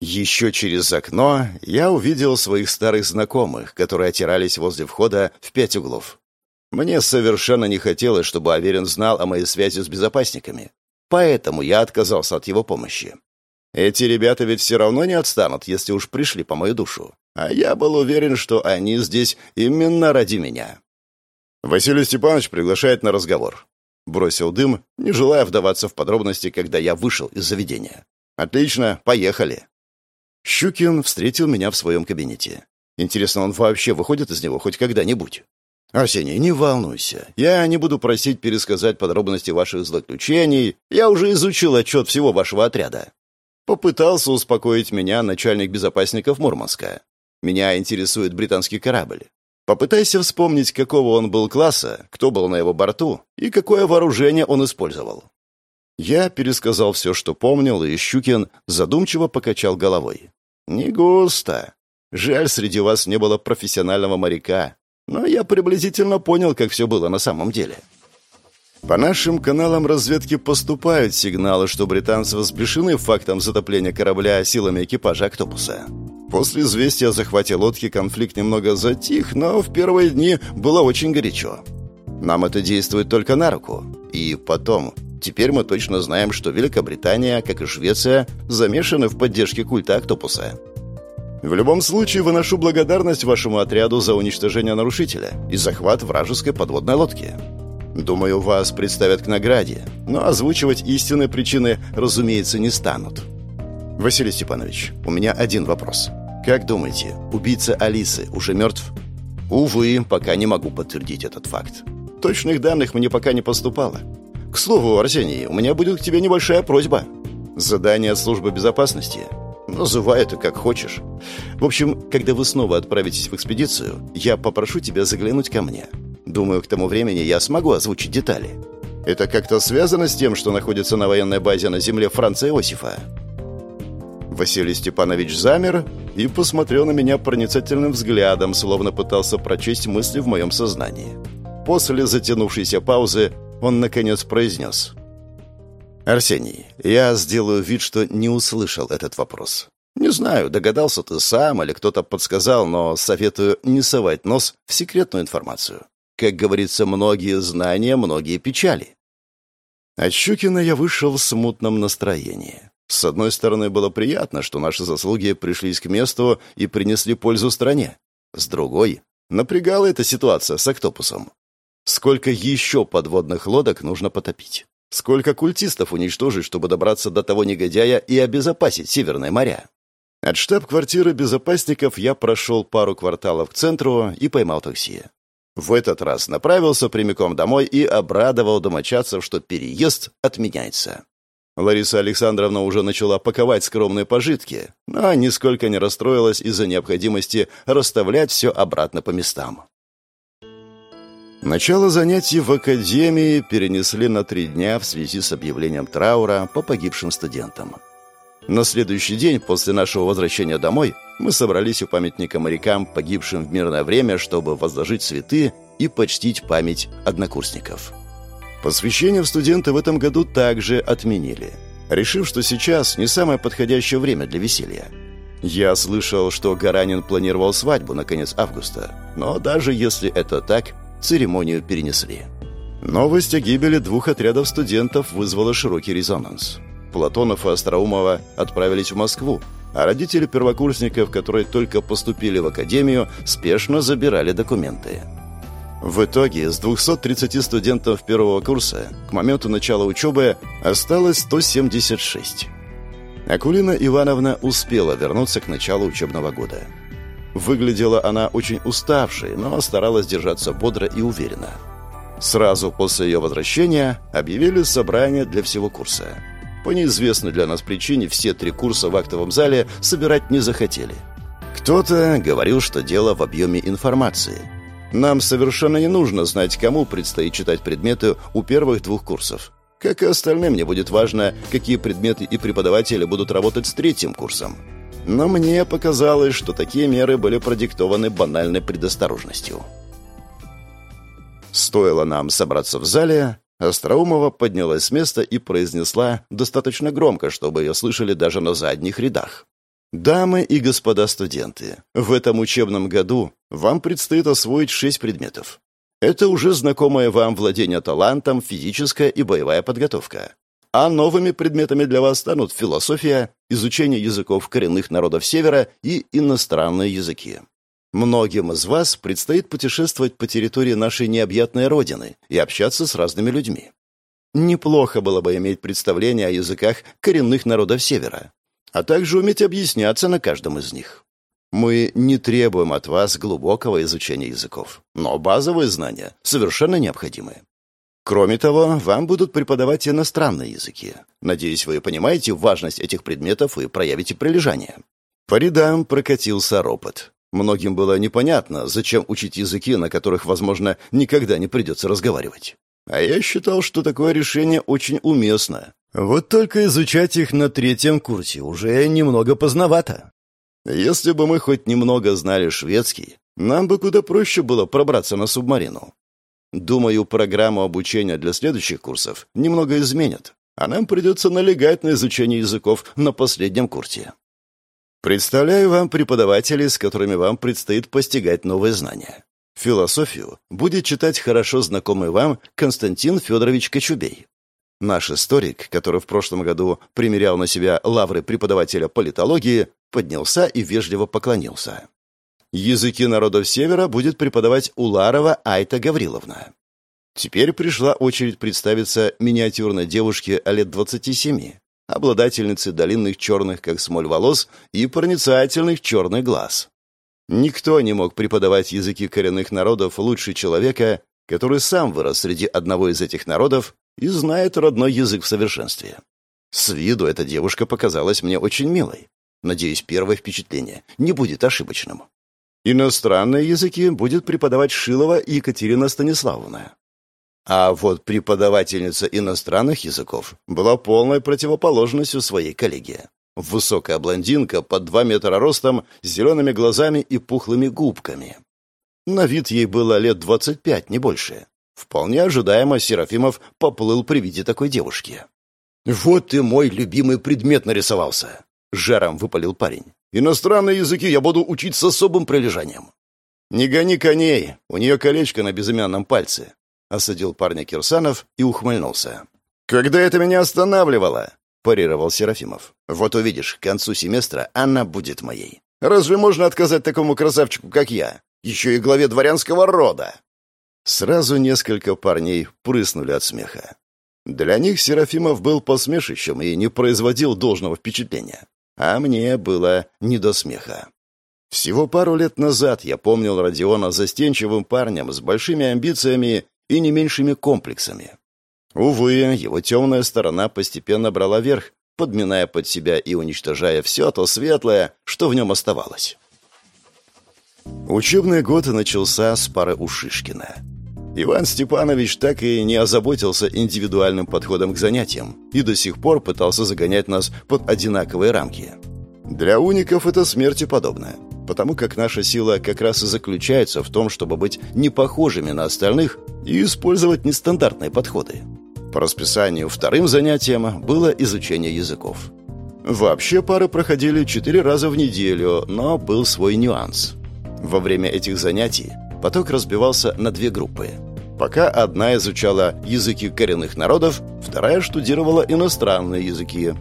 Еще через окно я увидел своих старых знакомых, которые отирались возле входа в пять углов. Мне совершенно не хотелось, чтобы Аверин знал о моей связи с безопасниками. Поэтому я отказался от его помощи. Эти ребята ведь все равно не отстанут, если уж пришли по мою душу. А я был уверен, что они здесь именно ради меня. «Василий Степанович приглашает на разговор». Бросил дым, не желая вдаваться в подробности, когда я вышел из заведения. «Отлично, поехали». Щукин встретил меня в своем кабинете. Интересно, он вообще выходит из него хоть когда-нибудь? «Арсений, не волнуйся. Я не буду просить пересказать подробности ваших злоключений. Я уже изучил отчет всего вашего отряда». Попытался успокоить меня начальник безопасников Мурманска. Меня интересует британский корабль. Попытайся вспомнить, какого он был класса, кто был на его борту и какое вооружение он использовал. Я пересказал все, что помнил, и Щукин задумчиво покачал головой. Не густо. Жаль, среди вас не было профессионального моряка. Но я приблизительно понял, как все было на самом деле. По нашим каналам разведки поступают сигналы, что британцы взбешены фактом затопления корабля силами экипажа «Октопуса». После известия о захвате лодки конфликт немного затих, но в первые дни было очень горячо. Нам это действует только на руку. И потом, теперь мы точно знаем, что Великобритания, как и Швеция, замешаны в поддержке культа «Октопуса». В любом случае, выношу благодарность вашему отряду за уничтожение нарушителя и захват вражеской подводной лодки. Думаю, вас представят к награде, но озвучивать истинные причины, разумеется, не станут. Василий Степанович, у меня один вопрос. Как думаете, убийца Алисы уже мертв? Увы, пока не могу подтвердить этот факт. Точных данных мне пока не поступало. К слову, Арсений, у меня будет к тебе небольшая просьба. Задание от службы безопасности. Называй это как хочешь. В общем, когда вы снова отправитесь в экспедицию, я попрошу тебя заглянуть ко мне. Думаю, к тому времени я смогу озвучить детали. Это как-то связано с тем, что находится на военной базе на земле Франца Иосифа?» Василий Степанович замер и посмотрел на меня проницательным взглядом, словно пытался прочесть мысли в моем сознании. После затянувшейся паузы он, наконец, произнес. «Арсений, я сделаю вид, что не услышал этот вопрос. Не знаю, догадался ты сам или кто-то подсказал, но советую не совать нос в секретную информацию. Как говорится, многие знания, многие печали. От Щукина я вышел в смутном настроении. С одной стороны, было приятно, что наши заслуги пришлись к месту и принесли пользу стране. С другой, напрягала эта ситуация с октопусом. Сколько еще подводных лодок нужно потопить? Сколько культистов уничтожить, чтобы добраться до того негодяя и обезопасить Северные моря? От штаб-квартиры безопасников я прошел пару кварталов к центру и поймал такси. В этот раз направился прямиком домой и обрадовал домочадцев, что переезд отменяется. Лариса Александровна уже начала паковать скромные пожитки, но нисколько не расстроилась из-за необходимости расставлять все обратно по местам. Начало занятий в академии перенесли на три дня в связи с объявлением траура по погибшим студентам. На следующий день после нашего возвращения домой мы собрались у памятника морякам, погибшим в мирное время, чтобы возложить цветы и почтить память однокурсников. Посвящение в студенты в этом году также отменили, решив, что сейчас не самое подходящее время для веселья. Я слышал, что Гаранин планировал свадьбу на конец августа, но даже если это так, церемонию перенесли. Новость о гибели двух отрядов студентов вызвала широкий резонанс. Платонов и Остроумова отправились в Москву, а родители первокурсников, которые только поступили в академию, спешно забирали документы. В итоге из 230 студентов первого курса к моменту начала учебы осталось 176. Акулина Ивановна успела вернуться к началу учебного года. Выглядела она очень уставшей, но старалась держаться бодро и уверенно. Сразу после ее возвращения объявили собрание для всего курса – по неизвестной для нас причине все три курса в актовом зале собирать не захотели. Кто-то говорил, что дело в объеме информации. Нам совершенно не нужно знать, кому предстоит читать предметы у первых двух курсов. Как и остальным, мне будет важно, какие предметы и преподаватели будут работать с третьим курсом. Но мне показалось, что такие меры были продиктованы банальной предосторожностью. Стоило нам собраться в зале, Остроумова поднялась с места и произнесла достаточно громко, чтобы ее слышали даже на задних рядах. «Дамы и господа студенты, в этом учебном году вам предстоит освоить шесть предметов. Это уже знакомое вам владение талантом, физическая и боевая подготовка. А новыми предметами для вас станут философия, изучение языков коренных народов Севера и иностранные языки. Многим из вас предстоит путешествовать по территории нашей необъятной родины и общаться с разными людьми. Неплохо было бы иметь представление о языках коренных народов Севера, а также уметь объясняться на каждом из них. Мы не требуем от вас глубокого изучения языков, но базовые знания совершенно необходимы. Кроме того, вам будут преподавать иностранные языки. Надеюсь, вы понимаете важность этих предметов и проявите прилежание. По рядам прокатился ропот. Многим было непонятно, зачем учить языки, на которых, возможно, никогда не придется разговаривать. А я считал, что такое решение очень уместно. Вот только изучать их на третьем курсе уже немного поздновато. Если бы мы хоть немного знали шведский, нам бы куда проще было пробраться на субмарину. Думаю, программу обучения для следующих курсов немного изменят, а нам придется налегать на изучение языков на последнем курсе. Представляю вам преподавателей, с которыми вам предстоит постигать новые знания. Философию будет читать хорошо знакомый вам Константин Федорович Кочубей. Наш историк, который в прошлом году примерял на себя лавры преподавателя политологии, поднялся и вежливо поклонился. Языки народов Севера будет преподавать Уларова Айта Гавриловна. Теперь пришла очередь представиться миниатюрной девушке лет 27, обладательнице долинных черных, как смоль волос, и проницательных черных глаз. Никто не мог преподавать языки коренных народов лучше человека, который сам вырос среди одного из этих народов и знает родной язык в совершенстве. С виду эта девушка показалась мне очень милой. Надеюсь, первое впечатление не будет ошибочным. Иностранные языки будет преподавать Шилова Екатерина Станиславовна. А вот преподавательница иностранных языков была полной противоположностью своей коллеге. Высокая блондинка под два метра ростом, с зелеными глазами и пухлыми губками. На вид ей было лет двадцать пять, не больше. Вполне ожидаемо Серафимов поплыл при виде такой девушки. «Вот и мой любимый предмет нарисовался!» — жаром выпалил парень. «Иностранные языки я буду учить с особым прилежанием». «Не гони коней, у нее колечко на безымянном пальце», — осадил парня Кирсанов и ухмыльнулся. «Когда это меня останавливало?» — парировал Серафимов. «Вот увидишь, к концу семестра она будет моей. Разве можно отказать такому красавчику, как я? Еще и главе дворянского рода!» Сразу несколько парней прыснули от смеха. Для них Серафимов был посмешищем и не производил должного впечатления. А мне было не до смеха. Всего пару лет назад я помнил Родиона застенчивым парнем с большими амбициями и не меньшими комплексами. Увы, его темная сторона постепенно брала верх, подминая под себя и уничтожая все то светлое, что в нем оставалось. Учебный год начался с пары у Шишкина. Иван Степанович так и не озаботился индивидуальным подходом к занятиям и до сих пор пытался загонять нас под одинаковые рамки. Для уников это смерти подобно, потому как наша сила как раз и заключается в том, чтобы быть не похожими на остальных и использовать нестандартные подходы. По расписанию вторым занятием было изучение языков. Вообще пары проходили четыре раза в неделю, но был свой нюанс. Во время этих занятий поток разбивался на две группы – Пока одна изучала языки коренных народов, вторая штудировала иностранные языки.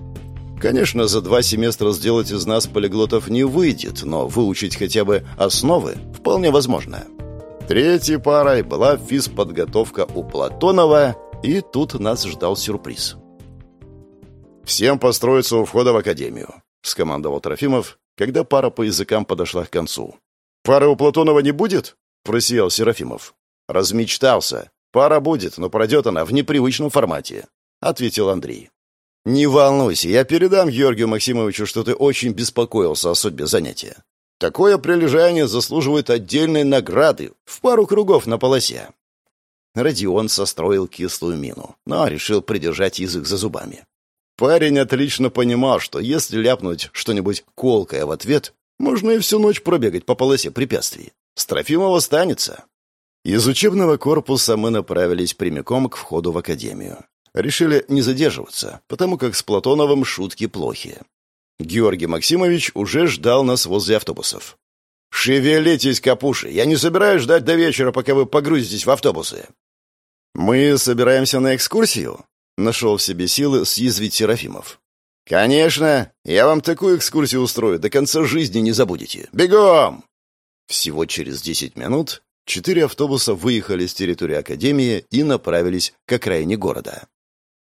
Конечно, за два семестра сделать из нас полиглотов не выйдет, но выучить хотя бы основы вполне возможно. Третьей парой была физподготовка у Платонова, и тут нас ждал сюрприз. «Всем построиться у входа в академию», — скомандовал Трофимов, когда пара по языкам подошла к концу. «Пары у Платонова не будет?» — просиял Серафимов. «Размечтался. Пара будет, но пройдет она в непривычном формате», — ответил Андрей. «Не волнуйся, я передам Георгию Максимовичу, что ты очень беспокоился о судьбе занятия. Такое прилежание заслуживает отдельной награды в пару кругов на полосе». Родион состроил кислую мину, но решил придержать язык за зубами. Парень отлично понимал, что если ляпнуть что-нибудь колкое в ответ, можно и всю ночь пробегать по полосе препятствий. С Трофимова останется. Из учебного корпуса мы направились прямиком к входу в академию. Решили не задерживаться, потому как с Платоновым шутки плохи. Георгий Максимович уже ждал нас возле автобусов. «Шевелитесь, капуши! Я не собираюсь ждать до вечера, пока вы погрузитесь в автобусы!» «Мы собираемся на экскурсию?» — нашел в себе силы съязвить Серафимов. «Конечно! Я вам такую экскурсию устрою, до конца жизни не забудете! Бегом!» Всего через десять минут Четыре автобуса выехали с территории Академии и направились к окраине города.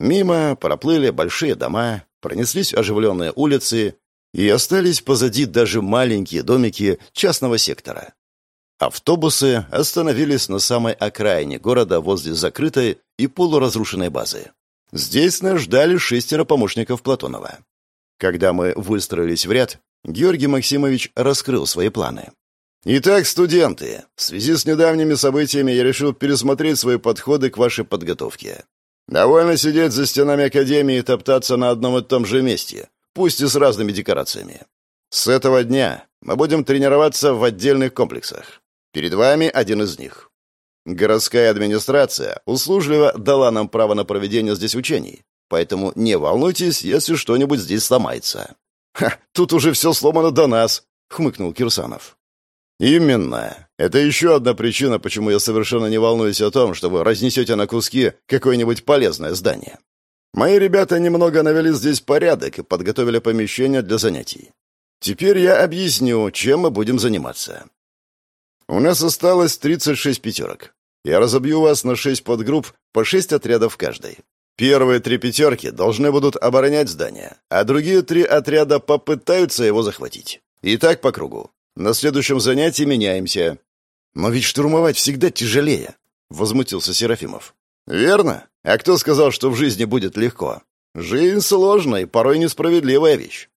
Мимо проплыли большие дома, пронеслись оживленные улицы и остались позади даже маленькие домики частного сектора. Автобусы остановились на самой окраине города возле закрытой и полуразрушенной базы. Здесь нас ждали шестеро помощников Платонова. Когда мы выстроились в ряд, Георгий Максимович раскрыл свои планы. Итак, студенты, в связи с недавними событиями я решил пересмотреть свои подходы к вашей подготовке. Довольно сидеть за стенами Академии и топтаться на одном и том же месте, пусть и с разными декорациями. С этого дня мы будем тренироваться в отдельных комплексах. Перед вами один из них. Городская администрация услужливо дала нам право на проведение здесь учений, поэтому не волнуйтесь, если что-нибудь здесь сломается». «Ха, тут уже все сломано до нас», — хмыкнул Кирсанов. «Именно. Это еще одна причина, почему я совершенно не волнуюсь о том, что вы разнесете на куски какое-нибудь полезное здание. Мои ребята немного навели здесь порядок и подготовили помещение для занятий. Теперь я объясню, чем мы будем заниматься. У нас осталось 36 пятерок. Я разобью вас на 6 подгрупп по 6 отрядов каждой. Первые три пятерки должны будут оборонять здание, а другие три отряда попытаются его захватить. И так по кругу. На следующем занятии меняемся. Но ведь штурмовать всегда тяжелее, возмутился Серафимов. Верно. А кто сказал, что в жизни будет легко? Жизнь сложная и порой несправедливая вещь.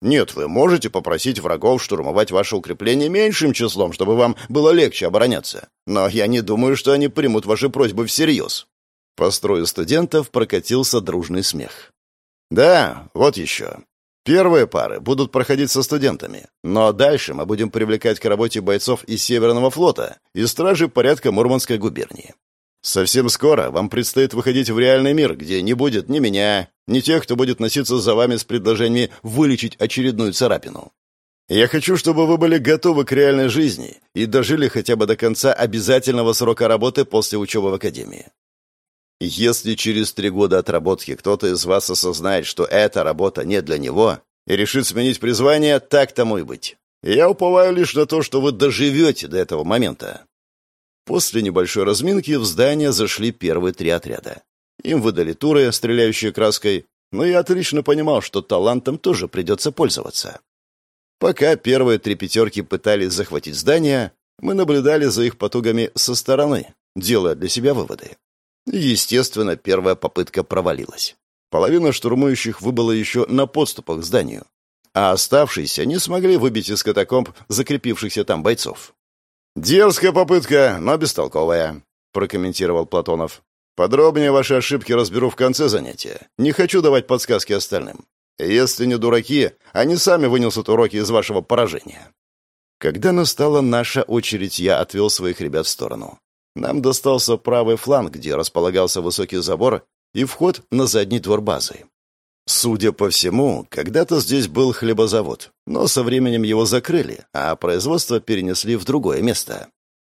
Нет, вы можете попросить врагов штурмовать ваше укрепление меньшим числом, чтобы вам было легче обороняться. Но я не думаю, что они примут ваши просьбы всерьез». По строю студентов прокатился дружный смех. «Да, вот еще. Первые пары будут проходить со студентами, но дальше мы будем привлекать к работе бойцов из Северного флота и стражи порядка Мурманской губернии. Совсем скоро вам предстоит выходить в реальный мир, где не будет ни меня, ни тех, кто будет носиться за вами с предложениями вылечить очередную царапину. Я хочу, чтобы вы были готовы к реальной жизни и дожили хотя бы до конца обязательного срока работы после учебы в академии. Если через три года отработки кто-то из вас осознает, что эта работа не для него, и решит сменить призвание, так тому и быть. Я уповаю лишь на то, что вы доживете до этого момента. После небольшой разминки в здание зашли первые три отряда. Им выдали туры, стреляющие краской, но я отлично понимал, что талантом тоже придется пользоваться. Пока первые три пятерки пытались захватить здание, мы наблюдали за их потугами со стороны, делая для себя выводы. Естественно, первая попытка провалилась. Половина штурмующих выбыла еще на подступах к зданию, а оставшиеся не смогли выбить из катакомб закрепившихся там бойцов. «Дерзкая попытка, но бестолковая», — прокомментировал Платонов. «Подробнее ваши ошибки разберу в конце занятия. Не хочу давать подсказки остальным. Если не дураки, они сами вынесут уроки из вашего поражения». Когда настала наша очередь, я отвел своих ребят в сторону. Нам достался правый фланг, где располагался высокий забор и вход на задний двор базы. Судя по всему, когда-то здесь был хлебозавод, но со временем его закрыли, а производство перенесли в другое место.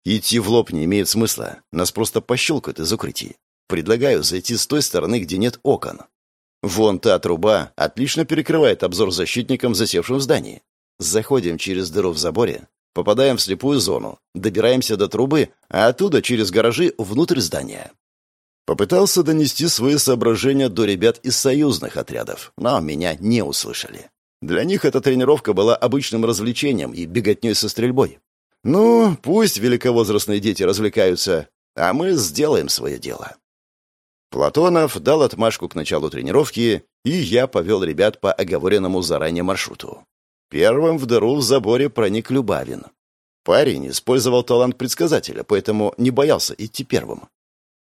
Идти в лоб не имеет смысла, нас просто пощелкают из укрытий. Предлагаю зайти с той стороны, где нет окон. Вон та труба отлично перекрывает обзор защитникам, засевшим в здании. Заходим через дыру в заборе, попадаем в слепую зону, добираемся до трубы, а оттуда через гаражи внутрь здания. Попытался донести свои соображения до ребят из союзных отрядов, но меня не услышали. Для них эта тренировка была обычным развлечением и беготней со стрельбой. Ну, пусть великовозрастные дети развлекаются, а мы сделаем свое дело. Платонов дал отмашку к началу тренировки, и я повел ребят по оговоренному заранее маршруту. Первым в дыру в заборе проник Любавин. Парень использовал талант предсказателя, поэтому не боялся идти первым.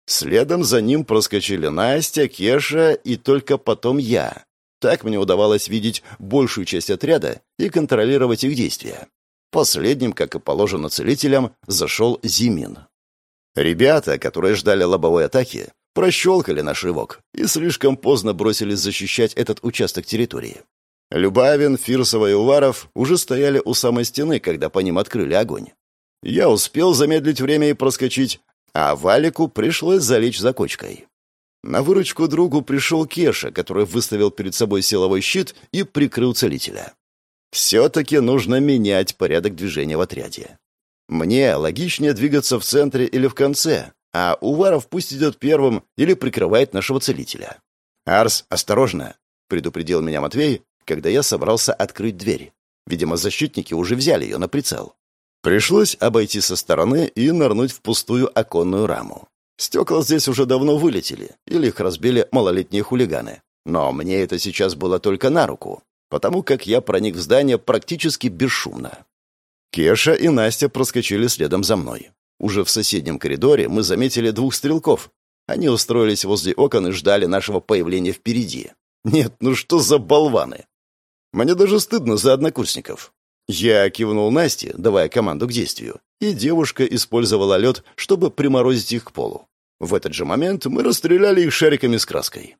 Следом за ним проскочили Настя, Кеша и только потом я. Так мне удавалось видеть большую часть отряда и контролировать их действия. Последним, как и положено целителям, зашел Зимин. Ребята, которые ждали лобовой атаки, прощелкали наш рывок и слишком поздно бросились защищать этот участок территории. Любавин, Фирсова и Уваров уже стояли у самой стены, когда по ним открыли огонь. Я успел замедлить время и проскочить, а Валику пришлось залечь за кочкой. На выручку другу пришел Кеша, который выставил перед собой силовой щит и прикрыл целителя. Все-таки нужно менять порядок движения в отряде. Мне логичнее двигаться в центре или в конце, а Уваров пусть идет первым или прикрывает нашего целителя. «Арс, осторожно!» — предупредил меня Матвей, когда я собрался открыть дверь. Видимо, защитники уже взяли ее на прицел. Пришлось обойти со стороны и нырнуть в пустую оконную раму. Стекла здесь уже давно вылетели, или их разбили малолетние хулиганы. Но мне это сейчас было только на руку, потому как я проник в здание практически бесшумно. Кеша и Настя проскочили следом за мной. Уже в соседнем коридоре мы заметили двух стрелков. Они устроились возле окон и ждали нашего появления впереди. Нет, ну что за болваны? Мне даже стыдно за однокурсников. Я кивнул Насте, давая команду к действию, и девушка использовала лед, чтобы приморозить их к полу. В этот же момент мы расстреляли их шариками с краской.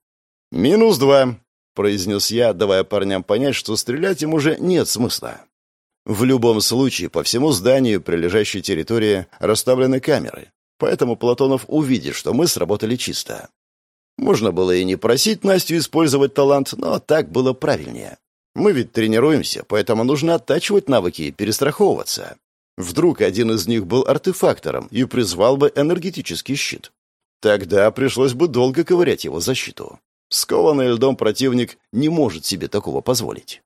«Минус два», — произнес я, давая парням понять, что стрелять им уже нет смысла. В любом случае, по всему зданию, прилежащей территории, расставлены камеры, поэтому Платонов увидит, что мы сработали чисто. Можно было и не просить Настю использовать талант, но так было правильнее. Мы ведь тренируемся, поэтому нужно оттачивать навыки и перестраховываться. Вдруг один из них был артефактором и призвал бы энергетический щит. Тогда пришлось бы долго ковырять его защиту. Скованный льдом противник не может себе такого позволить.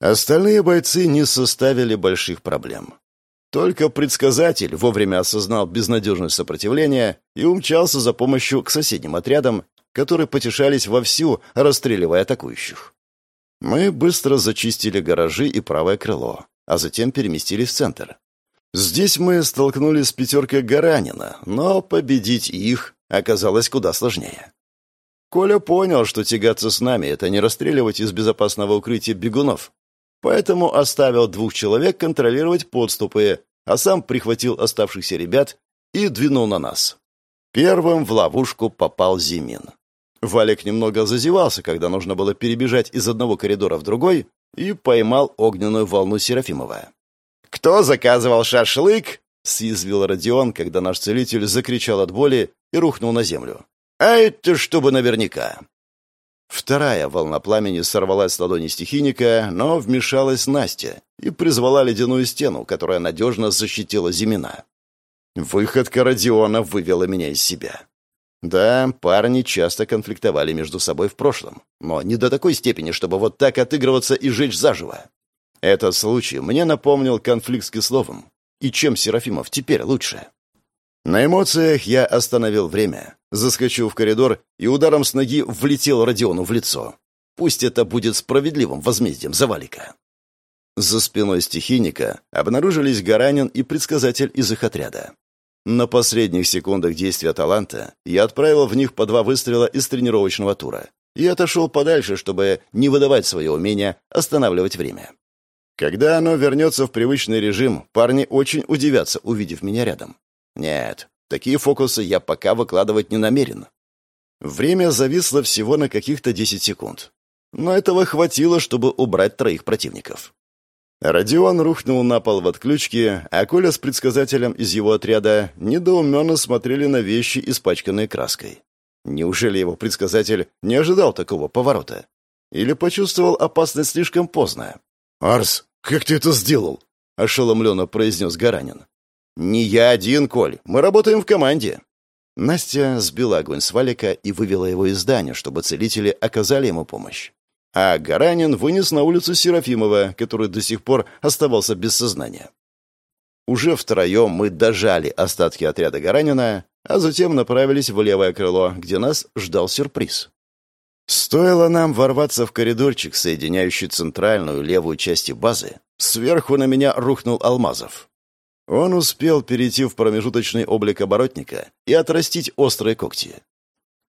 Остальные бойцы не составили больших проблем. Только предсказатель вовремя осознал безнадежность сопротивления и умчался за помощью к соседним отрядам, которые потешались вовсю, расстреливая атакующих. Мы быстро зачистили гаражи и правое крыло, а затем переместились в центр. Здесь мы столкнулись с пятеркой Гаранина, но победить их оказалось куда сложнее. Коля понял, что тягаться с нами — это не расстреливать из безопасного укрытия бегунов. Поэтому оставил двух человек контролировать подступы, а сам прихватил оставшихся ребят и двинул на нас. Первым в ловушку попал Зимин. Валик немного зазевался, когда нужно было перебежать из одного коридора в другой, и поймал огненную волну Серафимова. «Кто заказывал шашлык?» — съязвил Родион, когда наш целитель закричал от боли и рухнул на землю. «А это чтобы наверняка!» Вторая волна пламени сорвалась с ладони стихийника, но вмешалась Настя и призвала ледяную стену, которая надежно защитила Зимина. Выходка Родиона вывела меня из себя. Да, парни часто конфликтовали между собой в прошлом, но не до такой степени, чтобы вот так отыгрываться и жечь заживо. Этот случай мне напомнил конфликт с Кисловым. И чем Серафимов теперь лучше? На эмоциях я остановил время, заскочил в коридор и ударом с ноги влетел Родиону в лицо. Пусть это будет справедливым возмездием за Валика. За спиной стихийника обнаружились Гаранин и предсказатель из их отряда. На последних секундах действия таланта я отправил в них по два выстрела из тренировочного тура и отошел подальше, чтобы не выдавать свое умение останавливать время. Когда оно вернется в привычный режим, парни очень удивятся, увидев меня рядом. Нет, такие фокусы я пока выкладывать не намерен. Время зависло всего на каких-то 10 секунд. Но этого хватило, чтобы убрать троих противников. Родион рухнул на пол в отключке, а Коля с предсказателем из его отряда недоуменно смотрели на вещи, испачканные краской. Неужели его предсказатель не ожидал такого поворота? Или почувствовал опасность слишком поздно? «Арс, как ты это сделал?» — ошеломленно произнес Гаранин. «Не я один, Коль. Мы работаем в команде». Настя сбила огонь с валика и вывела его из здания, чтобы целители оказали ему помощь а Гаранин вынес на улицу Серафимова, который до сих пор оставался без сознания. Уже втроем мы дожали остатки отряда Гаранина, а затем направились в левое крыло, где нас ждал сюрприз. Стоило нам ворваться в коридорчик, соединяющий центральную левую части базы, сверху на меня рухнул Алмазов. Он успел перейти в промежуточный облик оборотника и отрастить острые когти.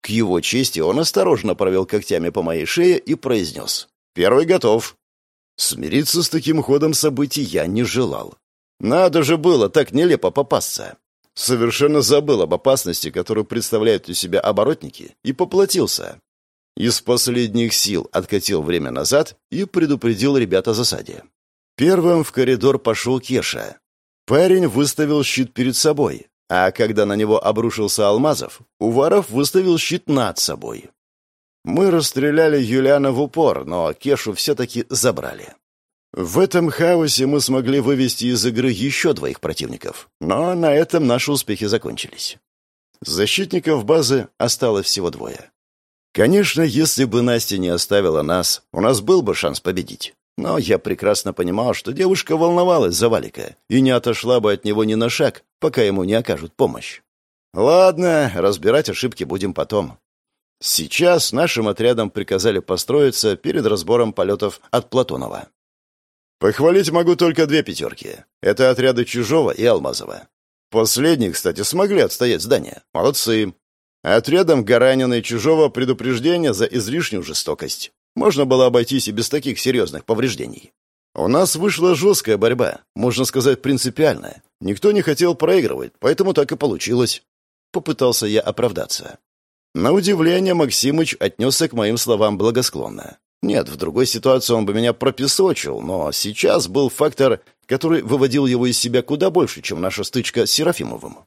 К его чести он осторожно провел когтями по моей шее и произнес «Первый готов». Смириться с таким ходом событий я не желал. Надо же было так нелепо попасться. Совершенно забыл об опасности, которую представляют из себя оборотники, и поплатился. Из последних сил откатил время назад и предупредил ребят о засаде. Первым в коридор пошел Кеша. Парень выставил щит перед собой, а когда на него обрушился Алмазов, Уваров выставил щит над собой. Мы расстреляли Юлиана в упор, но Кешу все-таки забрали. В этом хаосе мы смогли вывести из игры еще двоих противников, но на этом наши успехи закончились. Защитников базы осталось всего двое. Конечно, если бы Настя не оставила нас, у нас был бы шанс победить. Но я прекрасно понимал, что девушка волновалась за Валика и не отошла бы от него ни на шаг, пока ему не окажут помощь. Ладно, разбирать ошибки будем потом. Сейчас нашим отрядам приказали построиться перед разбором полетов от Платонова. Похвалить могу только две пятерки. Это отряды Чужого и Алмазова. Последние, кстати, смогли отстоять здание. Молодцы. Отрядам Гаранина и Чужого предупреждение за излишнюю жестокость. Можно было обойтись и без таких серьезных повреждений. У нас вышла жесткая борьба, можно сказать, принципиальная. Никто не хотел проигрывать, поэтому так и получилось. Попытался я оправдаться. На удивление Максимыч отнесся к моим словам благосклонно. Нет, в другой ситуации он бы меня пропесочил, но сейчас был фактор, который выводил его из себя куда больше, чем наша стычка с Серафимовым.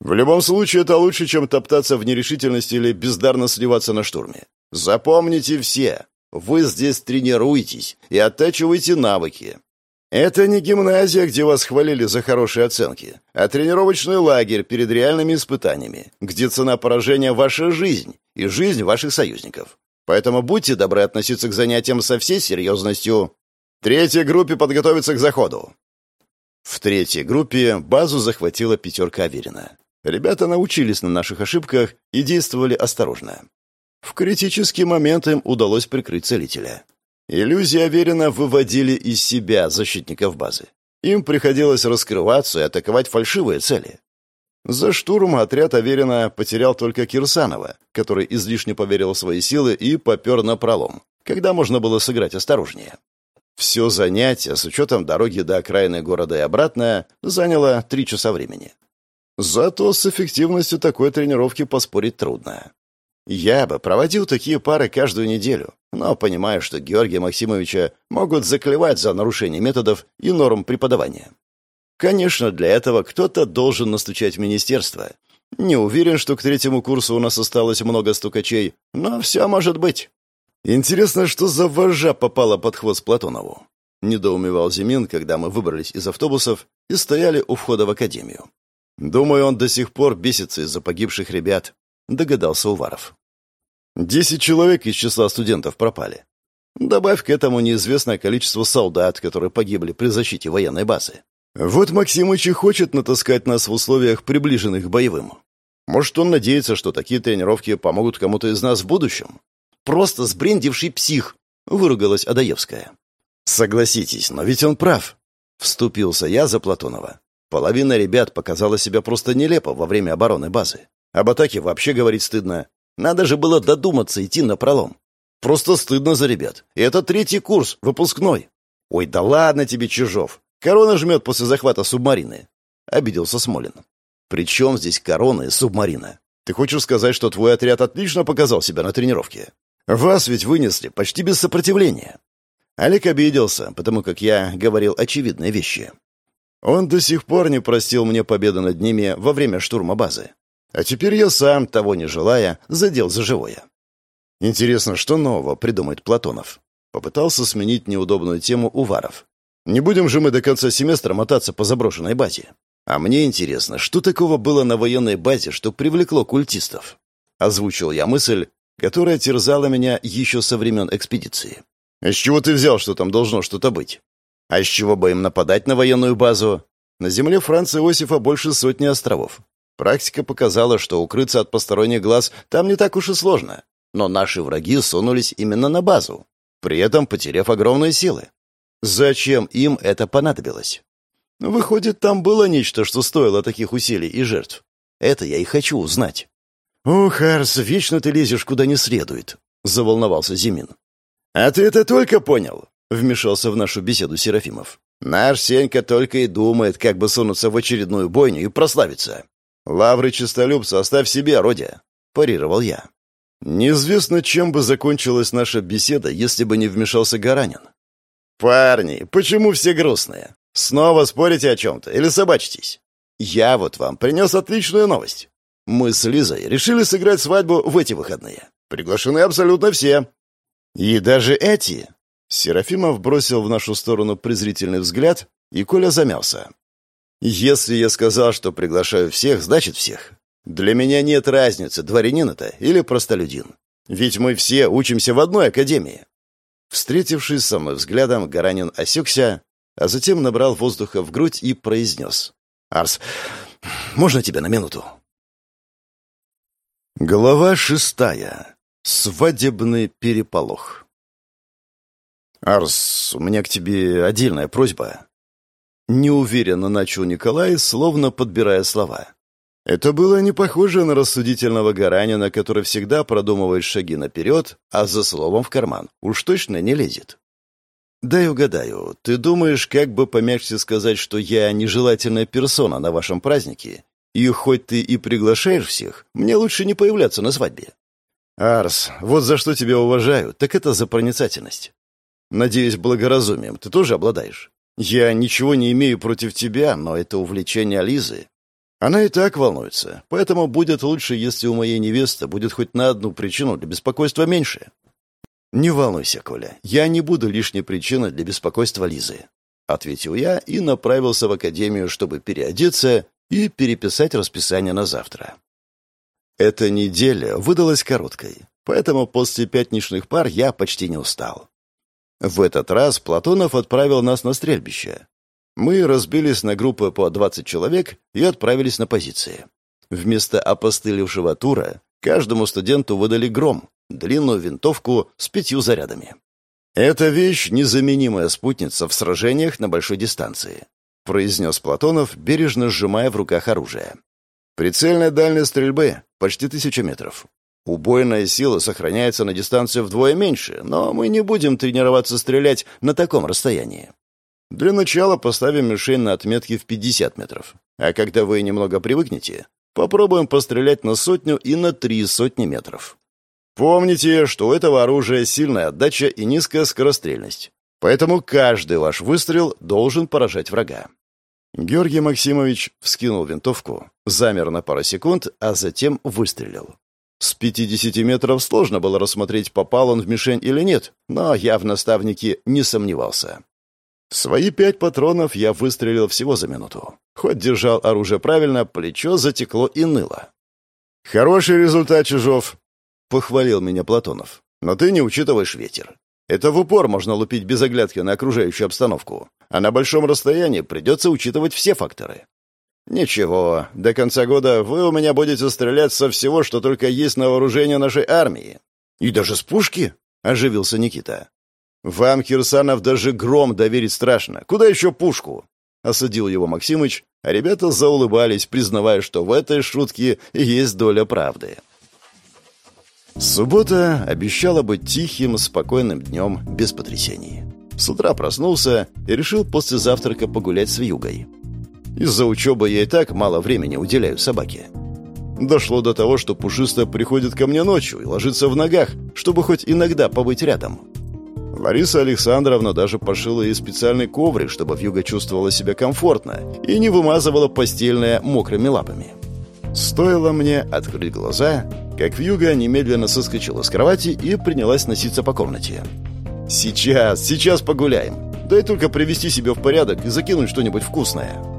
В любом случае, это лучше, чем топтаться в нерешительности или бездарно сливаться на штурме. Запомните все, вы здесь тренируетесь и оттачиваете навыки. Это не гимназия, где вас хвалили за хорошие оценки, а тренировочный лагерь перед реальными испытаниями, где цена поражения – ваша жизнь и жизнь ваших союзников. Поэтому будьте добры относиться к занятиям со всей серьезностью. Третьей группе подготовиться к заходу. В третьей группе базу захватила пятерка Аверина. Ребята научились на наших ошибках и действовали осторожно. В критический момент им удалось прикрыть целителя. Иллюзии Аверина выводили из себя защитников базы. Им приходилось раскрываться и атаковать фальшивые цели. За штурм отряд Аверина потерял только Кирсанова, который излишне поверил в свои силы и попер на пролом, когда можно было сыграть осторожнее. Все занятие, с учетом дороги до окраины города и обратно, заняло три часа времени. Зато с эффективностью такой тренировки поспорить трудно. Я бы проводил такие пары каждую неделю, но понимаю, что Георгия Максимовича могут заклевать за нарушение методов и норм преподавания. Конечно, для этого кто-то должен настучать в министерство. Не уверен, что к третьему курсу у нас осталось много стукачей, но все может быть. Интересно, что за вожа попала под хвост Платонову? Недоумевал Зимин, когда мы выбрались из автобусов и стояли у входа в академию. Думаю, он до сих пор бесится из-за погибших ребят, догадался Уваров. Десять человек из числа студентов пропали. Добавь к этому неизвестное количество солдат, которые погибли при защите военной базы. Вот Максимыч и хочет натаскать нас в условиях, приближенных к боевым. Может, он надеется, что такие тренировки помогут кому-то из нас в будущем? Просто сбрендивший псих, выругалась Адаевская. Согласитесь, но ведь он прав. Вступился я за Платонова. Половина ребят показала себя просто нелепо во время обороны базы. Об атаке вообще говорить стыдно. Надо же было додуматься идти на пролом. Просто стыдно за ребят. И это третий курс, выпускной. Ой, да ладно тебе, Чижов. Корона жмет после захвата субмарины. Обиделся Смолин. При чем здесь корона и субмарина? Ты хочешь сказать, что твой отряд отлично показал себя на тренировке? Вас ведь вынесли почти без сопротивления. Олег обиделся, потому как я говорил очевидные вещи. Он до сих пор не простил мне победы над ними во время штурма базы. А теперь я сам, того не желая, задел за живое. Интересно, что нового придумает Платонов? Попытался сменить неудобную тему Уваров. Не будем же мы до конца семестра мотаться по заброшенной базе. А мне интересно, что такого было на военной базе, что привлекло культистов? Озвучил я мысль, которая терзала меня еще со времен экспедиции. «А с чего ты взял, что там должно что-то быть?» А с чего бы им нападать на военную базу? На земле Франца Иосифа больше сотни островов. Практика показала, что укрыться от посторонних глаз там не так уж и сложно. Но наши враги сунулись именно на базу, при этом потеряв огромные силы. Зачем им это понадобилось? Выходит, там было нечто, что стоило таких усилий и жертв. Это я и хочу узнать. «Ох, Арс, вечно ты лезешь куда не следует», — заволновался Зимин. «А ты это только понял? Вмешался в нашу беседу Серафимов. «Наш Сенька только и думает, как бы сунуться в очередную бойню и прославиться. Лавры чистолюбца оставь себе, Родя», — парировал я. Неизвестно, чем бы закончилась наша беседа, если бы не вмешался Гаранин. «Парни, почему все грустные? Снова спорите о чем-то или собачитесь? Я вот вам принес отличную новость. Мы с Лизой решили сыграть свадьбу в эти выходные. Приглашены абсолютно все. И даже эти, Серафимов бросил в нашу сторону презрительный взгляд, и Коля замялся. «Если я сказал, что приглашаю всех, значит всех. Для меня нет разницы, дворянин это или простолюдин. Ведь мы все учимся в одной академии». Встретившись со мной взглядом, Гаранин осекся, а затем набрал воздуха в грудь и произнес. «Арс, можно тебя на минуту?» Глава шестая. Свадебный переполох. «Арс, у меня к тебе отдельная просьба». Неуверенно начал Николай, словно подбирая слова. Это было не похоже на рассудительного Гаранина, который всегда продумывает шаги наперед, а за словом в карман уж точно не лезет. «Дай угадаю, ты думаешь, как бы помягче сказать, что я нежелательная персона на вашем празднике, и хоть ты и приглашаешь всех, мне лучше не появляться на свадьбе?» «Арс, вот за что тебя уважаю, так это за проницательность. Надеюсь, благоразумием ты тоже обладаешь. Я ничего не имею против тебя, но это увлечение Лизы. Она и так волнуется, поэтому будет лучше, если у моей невесты будет хоть на одну причину для беспокойства меньше. Не волнуйся, Коля, я не буду лишней причиной для беспокойства Лизы. Ответил я и направился в академию, чтобы переодеться и переписать расписание на завтра. Эта неделя выдалась короткой, поэтому после пятничных пар я почти не устал. В этот раз Платонов отправил нас на стрельбище. Мы разбились на группы по 20 человек и отправились на позиции. Вместо опостылевшего тура каждому студенту выдали гром, длинную винтовку с пятью зарядами. «Эта вещь — незаменимая спутница в сражениях на большой дистанции», — произнес Платонов, бережно сжимая в руках оружие. «Прицельная дальность стрельбы — почти тысяча метров. Убойная сила сохраняется на дистанции вдвое меньше, но мы не будем тренироваться стрелять на таком расстоянии. Для начала поставим мишень на отметке в 50 метров. А когда вы немного привыкнете, попробуем пострелять на сотню и на три сотни метров. Помните, что у этого оружия сильная отдача и низкая скорострельность. Поэтому каждый ваш выстрел должен поражать врага. Георгий Максимович вскинул винтовку, замер на пару секунд, а затем выстрелил. С 50 метров сложно было рассмотреть, попал он в мишень или нет, но я в наставнике не сомневался. Свои пять патронов я выстрелил всего за минуту. Хоть держал оружие правильно, плечо затекло и ныло. «Хороший результат, Чижов!» — похвалил меня Платонов. «Но ты не учитываешь ветер. Это в упор можно лупить без оглядки на окружающую обстановку, а на большом расстоянии придется учитывать все факторы. «Ничего, до конца года вы у меня будете стрелять со всего, что только есть на вооружении нашей армии». «И даже с пушки?» — оживился Никита. «Вам, Кирсанов, даже гром доверить страшно. Куда еще пушку?» — осадил его Максимыч, а ребята заулыбались, признавая, что в этой шутке есть доля правды. Суббота обещала быть тихим, спокойным днем, без потрясений. С утра проснулся и решил после завтрака погулять с Вьюгой. Из-за учебы я и так мало времени уделяю собаке. Дошло до того, что Пушиста приходит ко мне ночью и ложится в ногах, чтобы хоть иногда побыть рядом. Лариса Александровна даже пошила ей специальный коврик, чтобы Вьюга чувствовала себя комфортно и не вымазывала постельное мокрыми лапами. Стоило мне открыть глаза, как Вьюга немедленно соскочила с кровати и принялась носиться по комнате. «Сейчас, сейчас погуляем. Дай только привести себя в порядок и закинуть что-нибудь вкусное».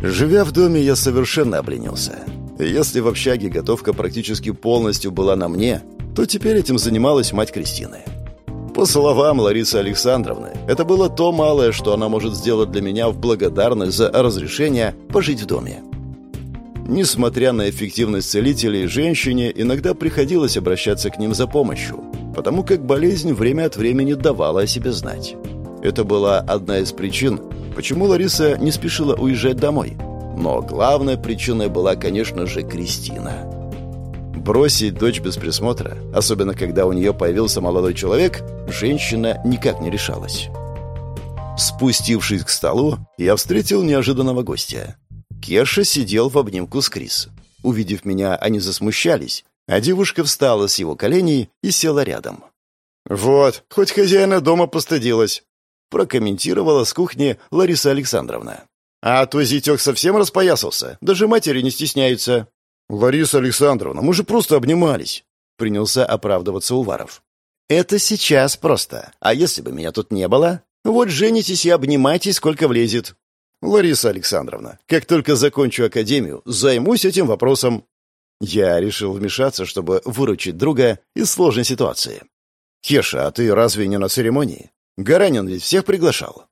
Живя в доме, я совершенно обленился. Если в общаге готовка практически полностью была на мне, то теперь этим занималась мать Кристины. По словам Ларисы Александровны, это было то малое, что она может сделать для меня в благодарность за разрешение пожить в доме. Несмотря на эффективность целителей, женщине иногда приходилось обращаться к ним за помощью, потому как болезнь время от времени давала о себе знать. Это была одна из причин, почему Лариса не спешила уезжать домой. Но главной причиной была, конечно же, Кристина. Бросить дочь без присмотра, особенно когда у нее появился молодой человек, женщина никак не решалась. Спустившись к столу, я встретил неожиданного гостя. Кеша сидел в обнимку с Крис. Увидев меня, они засмущались, а девушка встала с его коленей и села рядом. «Вот, хоть хозяина дома постыдилась прокомментировала с кухни Лариса Александровна. «А то зятек совсем распоясался, даже матери не стесняются». «Лариса Александровна, мы же просто обнимались», — принялся оправдываться Уваров. «Это сейчас просто. А если бы меня тут не было? Вот женитесь и обнимайтесь, сколько влезет». «Лариса Александровна, как только закончу академию, займусь этим вопросом». Я решил вмешаться, чтобы выручить друга из сложной ситуации. «Кеша, а ты разве не на церемонии? Гаранин ведь всех приглашал.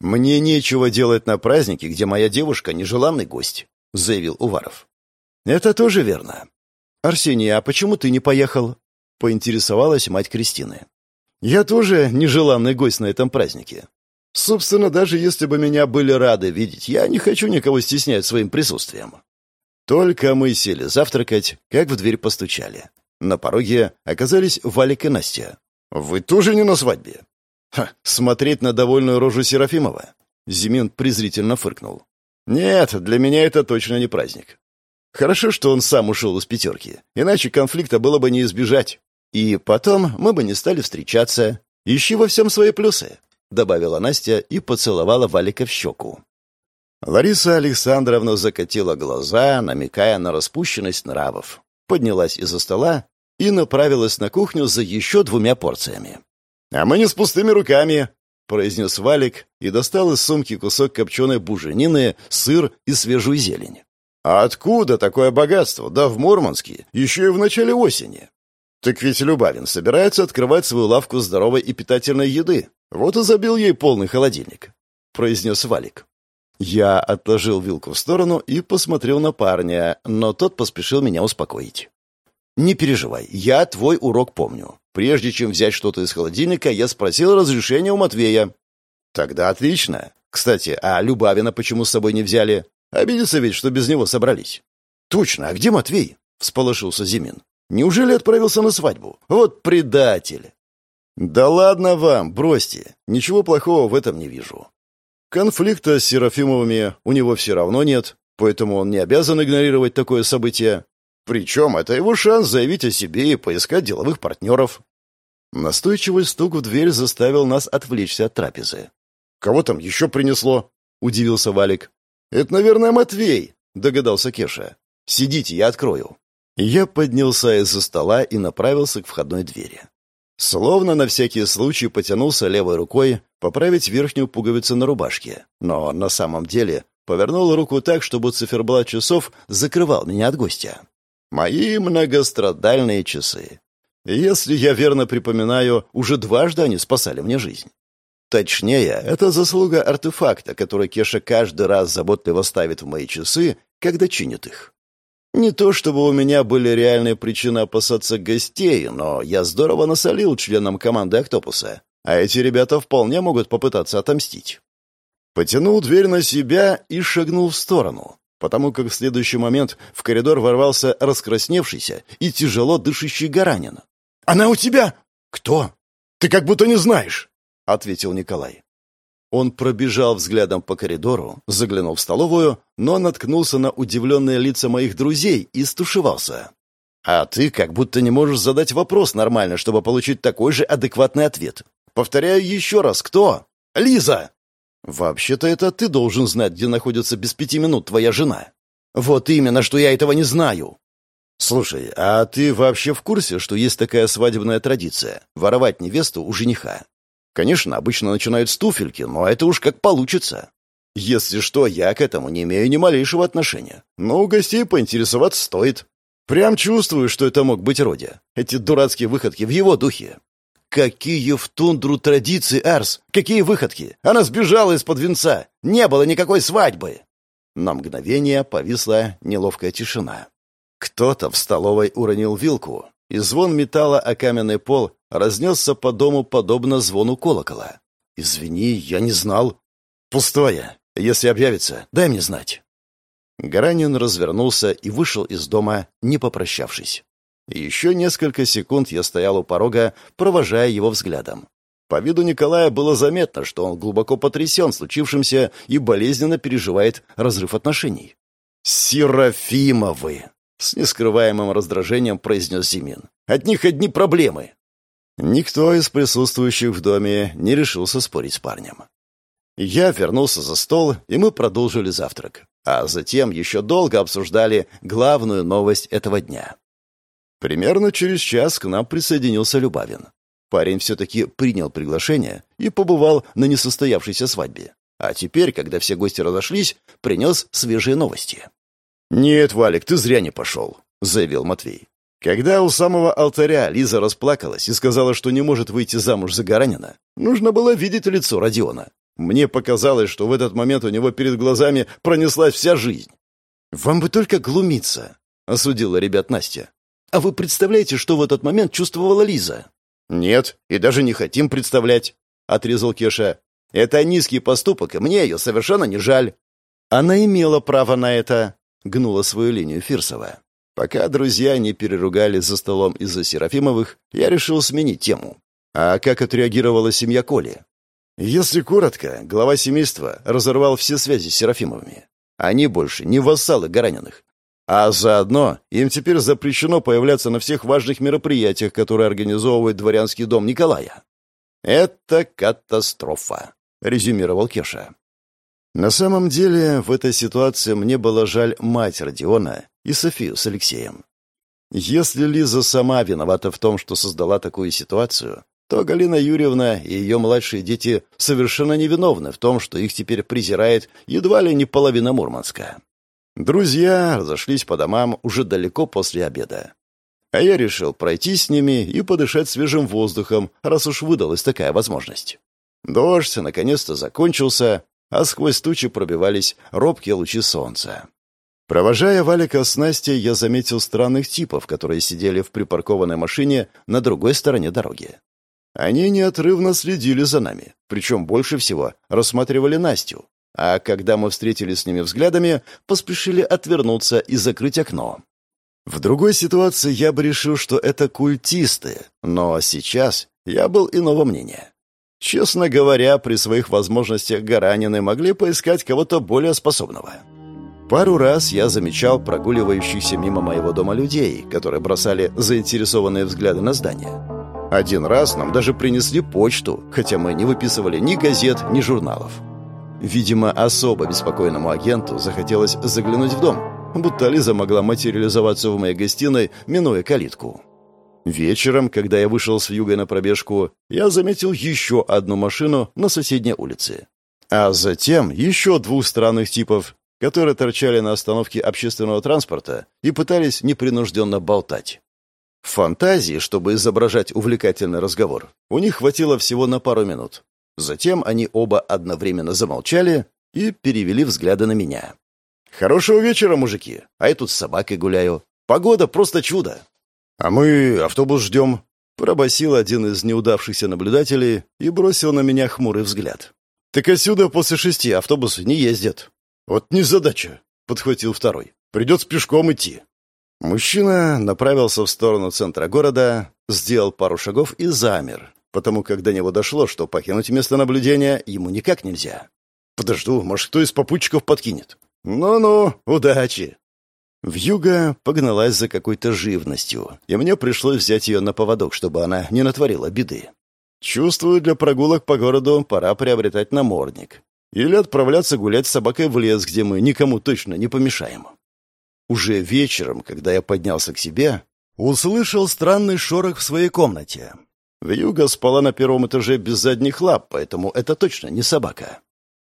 «Мне нечего делать на празднике, где моя девушка — нежеланный гость», — заявил Уваров. «Это тоже верно. Арсений, а почему ты не поехал?» — поинтересовалась мать Кристины. «Я тоже нежеланный гость на этом празднике. Собственно, даже если бы меня были рады видеть, я не хочу никого стеснять своим присутствием». Только мы сели завтракать, как в дверь постучали. На пороге оказались Валик и Настя. «Вы тоже не на свадьбе?» «Ха, смотреть на довольную рожу Серафимова?» Зимин презрительно фыркнул. «Нет, для меня это точно не праздник. Хорошо, что он сам ушел из пятерки, иначе конфликта было бы не избежать. И потом мы бы не стали встречаться. Ищи во всем свои плюсы», — добавила Настя и поцеловала Валика в щеку. Лариса Александровна закатила глаза, намекая на распущенность нравов, поднялась из-за стола и направилась на кухню за еще двумя порциями. «А мы не с пустыми руками», — произнес Валик и достал из сумки кусок копченой буженины, сыр и свежую зелень. «А откуда такое богатство? Да в Мурманске, еще и в начале осени». «Так ведь Любавин собирается открывать свою лавку здоровой и питательной еды. Вот и забил ей полный холодильник», — произнес Валик. Я отложил вилку в сторону и посмотрел на парня, но тот поспешил меня успокоить. «Не переживай, я твой урок помню. Прежде чем взять что-то из холодильника, я спросил разрешения у Матвея». «Тогда отлично. Кстати, а Любавина почему с собой не взяли? Обидится ведь, что без него собрались». «Точно, а где Матвей?» — всполошился Зимин. «Неужели отправился на свадьбу? Вот предатель!» «Да ладно вам, бросьте. Ничего плохого в этом не вижу. Конфликта с Серафимовыми у него все равно нет, поэтому он не обязан игнорировать такое событие. Причем это его шанс заявить о себе и поискать деловых партнеров. Настойчивый стук в дверь заставил нас отвлечься от трапезы. «Кого там еще принесло?» — удивился Валик. «Это, наверное, Матвей», — догадался Кеша. «Сидите, я открою». Я поднялся из-за стола и направился к входной двери. Словно на всякий случай потянулся левой рукой поправить верхнюю пуговицу на рубашке, но на самом деле повернул руку так, чтобы циферблат часов закрывал меня от гостя. Мои многострадальные часы. Если я верно припоминаю, уже дважды они спасали мне жизнь. Точнее, это заслуга артефакта, который Кеша каждый раз заботливо ставит в мои часы, когда чинит их. Не то чтобы у меня были реальные причины опасаться гостей, но я здорово насолил членам команды «Октопуса», а эти ребята вполне могут попытаться отомстить. Потянул дверь на себя и шагнул в сторону, потому как в следующий момент в коридор ворвался раскрасневшийся и тяжело дышащий Гаранин. «Она у тебя?» «Кто?» «Ты как будто не знаешь», — ответил Николай. Он пробежал взглядом по коридору, заглянул в столовую, но наткнулся на удивленные лица моих друзей и стушевался. «А ты как будто не можешь задать вопрос нормально, чтобы получить такой же адекватный ответ. Повторяю еще раз, кто? Лиза!» «Вообще-то это ты должен знать, где находится без пяти минут твоя жена». «Вот именно, что я этого не знаю». «Слушай, а ты вообще в курсе, что есть такая свадебная традиция — воровать невесту у жениха?» Конечно, обычно начинают с туфельки, но это уж как получится. Если что, я к этому не имею ни малейшего отношения. Но у гостей поинтересоваться стоит. Прям чувствую, что это мог быть Родя. Эти дурацкие выходки в его духе. Какие в тундру традиции, Арс? Какие выходки? Она сбежала из-под венца. Не было никакой свадьбы. На мгновение повисла неловкая тишина. Кто-то в столовой уронил вилку, и звон металла о каменный пол разнесся по дому подобно звону колокола. «Извини, я не знал». «Пустое. Если объявится, дай мне знать». Гаранин развернулся и вышел из дома, не попрощавшись. Еще несколько секунд я стоял у порога, провожая его взглядом. По виду Николая было заметно, что он глубоко потрясен случившимся и болезненно переживает разрыв отношений. «Серафимовы!» — с нескрываемым раздражением произнес Зимин. «От них одни проблемы!» Никто из присутствующих в доме не решился спорить с парнем. Я вернулся за стол, и мы продолжили завтрак. А затем еще долго обсуждали главную новость этого дня. Примерно через час к нам присоединился Любавин. Парень все-таки принял приглашение и побывал на несостоявшейся свадьбе. А теперь, когда все гости разошлись, принес свежие новости. «Нет, Валик, ты зря не пошел», — заявил Матвей. Когда у самого алтаря Лиза расплакалась и сказала, что не может выйти замуж за Гаранина, нужно было видеть лицо Родиона. Мне показалось, что в этот момент у него перед глазами пронеслась вся жизнь. «Вам бы только глумиться», — осудила ребят Настя. «А вы представляете, что в этот момент чувствовала Лиза?» «Нет, и даже не хотим представлять», — отрезал Кеша. «Это низкий поступок, и мне ее совершенно не жаль». Она имела право на это. гнула свою линию Фирсова. Пока друзья не переругали за столом из-за Серафимовых, я решил сменить тему. А как отреагировала семья Коли? Если коротко, глава семейства разорвал все связи с Серафимовыми. Они больше не вассалы Гараниных. А заодно им теперь запрещено появляться на всех важных мероприятиях, которые организовывает дворянский дом Николая. «Это катастрофа», — резюмировал Кеша. На самом деле, в этой ситуации мне было жаль мать Родиона и Софию с Алексеем. Если Лиза сама виновата в том, что создала такую ситуацию, то Галина Юрьевна и ее младшие дети совершенно невиновны в том, что их теперь презирает едва ли не половина Мурманска. Друзья разошлись по домам уже далеко после обеда. А я решил пройти с ними и подышать свежим воздухом, раз уж выдалась такая возможность. Дождь наконец-то закончился, а сквозь тучи пробивались робкие лучи солнца. Провожая Валика с Настей, я заметил странных типов, которые сидели в припаркованной машине на другой стороне дороги. Они неотрывно следили за нами, причем больше всего рассматривали Настю, а когда мы встретились с ними взглядами, поспешили отвернуться и закрыть окно. В другой ситуации я бы решил, что это культисты, но сейчас я был иного мнения. Честно говоря, при своих возможностях Гаранины могли поискать кого-то более способного. Пару раз я замечал прогуливающихся мимо моего дома людей, которые бросали заинтересованные взгляды на здание. Один раз нам даже принесли почту, хотя мы не выписывали ни газет, ни журналов. Видимо, особо беспокойному агенту захотелось заглянуть в дом, будто Лиза могла материализоваться в моей гостиной, минуя калитку. Вечером, когда я вышел с Югой на пробежку, я заметил еще одну машину на соседней улице. А затем еще двух странных типов, которые торчали на остановке общественного транспорта и пытались непринужденно болтать. Фантазии, чтобы изображать увлекательный разговор, у них хватило всего на пару минут. Затем они оба одновременно замолчали и перевели взгляды на меня. «Хорошего вечера, мужики! А я тут с собакой гуляю. Погода просто чудо!» «А мы автобус ждем», — пробасил один из неудавшихся наблюдателей и бросил на меня хмурый взгляд. «Так отсюда после шести автобусы не ездят». «Вот незадача», — подхватил второй. «Придется пешком идти». Мужчина направился в сторону центра города, сделал пару шагов и замер, потому как до него дошло, что покинуть место наблюдения ему никак нельзя. «Подожду, может, кто из попутчиков подкинет?» «Ну-ну, удачи!» Вьюга погналась за какой-то живностью, и мне пришлось взять ее на поводок, чтобы она не натворила беды. Чувствую, для прогулок по городу пора приобретать намордник. Или отправляться гулять с собакой в лес, где мы никому точно не помешаем. Уже вечером, когда я поднялся к себе, услышал странный шорох в своей комнате. Вьюга спала на первом этаже без задних лап, поэтому это точно не собака.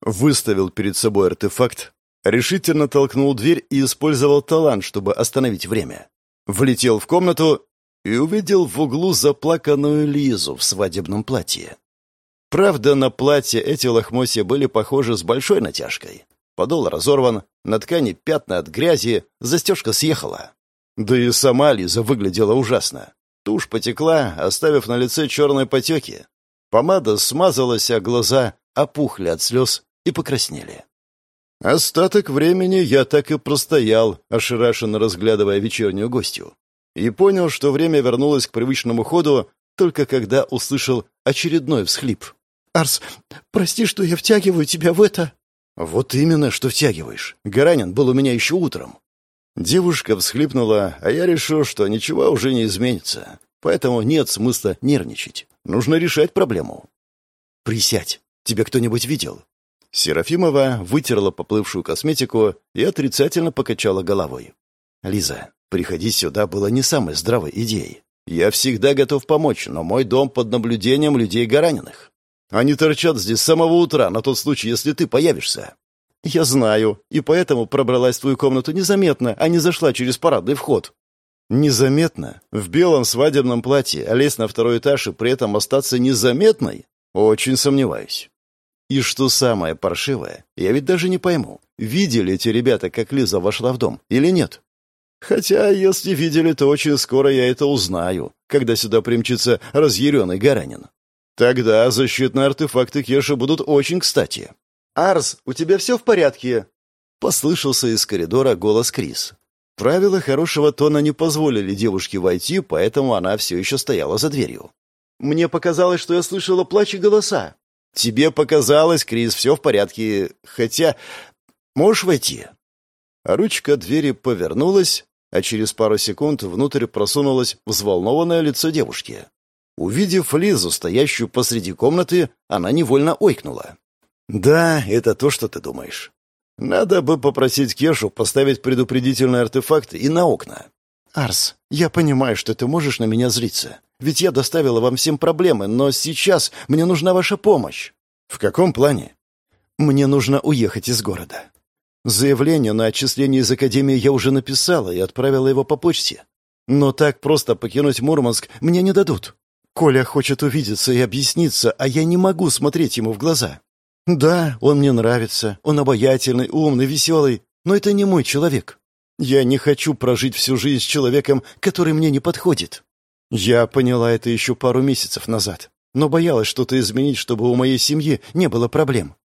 Выставил перед собой артефакт, решительно толкнул дверь и использовал талант, чтобы остановить время. Влетел в комнату и увидел в углу заплаканную Лизу в свадебном платье. Правда, на платье эти лохмотья были похожи с большой натяжкой. Подол разорван, на ткани пятна от грязи, застежка съехала. Да и сама Лиза выглядела ужасно. Тушь потекла, оставив на лице черные потеки. Помада смазалась, а глаза опухли от слез и покраснели. Остаток времени я так и простоял, ошарашенно разглядывая вечернюю гостью. И понял, что время вернулось к привычному ходу, только когда услышал очередной всхлип. «Арс, прости, что я втягиваю тебя в это...» «Вот именно, что втягиваешь. Гаранин был у меня еще утром». Девушка всхлипнула, а я решил, что ничего уже не изменится. Поэтому нет смысла нервничать. Нужно решать проблему. «Присядь. Тебя кто-нибудь видел?» Серафимова вытерла поплывшую косметику и отрицательно покачала головой. «Лиза, приходить сюда было не самой здравой идеей. Я всегда готов помочь, но мой дом под наблюдением людей гораненных. Они торчат здесь с самого утра, на тот случай, если ты появишься». «Я знаю, и поэтому пробралась в твою комнату незаметно, а не зашла через парадный вход». «Незаметно? В белом свадебном платье, а лезть на второй этаж и при этом остаться незаметной? Очень сомневаюсь». И что самое паршивое, я ведь даже не пойму, видели эти ребята, как Лиза вошла в дом, или нет? Хотя, если видели, то очень скоро я это узнаю, когда сюда примчится разъяренный Гаранин. Тогда защитные артефакты Кеши будут очень кстати. «Арс, у тебя все в порядке?» — послышался из коридора голос Крис. Правила хорошего тона не позволили девушке войти, поэтому она все еще стояла за дверью. «Мне показалось, что я слышала плач и голоса». «Тебе показалось, Крис, все в порядке. Хотя... Можешь войти?» Ручка двери повернулась, а через пару секунд внутрь просунулось взволнованное лицо девушки. Увидев Лизу, стоящую посреди комнаты, она невольно ойкнула. «Да, это то, что ты думаешь. Надо бы попросить Кешу поставить предупредительные артефакты и на окна. Арс, я понимаю, что ты можешь на меня злиться. Ведь я доставила вам всем проблемы, но сейчас мне нужна ваша помощь. В каком плане? Мне нужно уехать из города. Заявление на отчисление из Академии я уже написала и отправила его по почте. Но так просто покинуть Мурманск мне не дадут. Коля хочет увидеться и объясниться, а я не могу смотреть ему в глаза. Да, он мне нравится, он обаятельный, умный, веселый, но это не мой человек. Я не хочу прожить всю жизнь с человеком, который мне не подходит. Я поняла это еще пару месяцев назад, но боялась что-то изменить, чтобы у моей семьи не было проблем.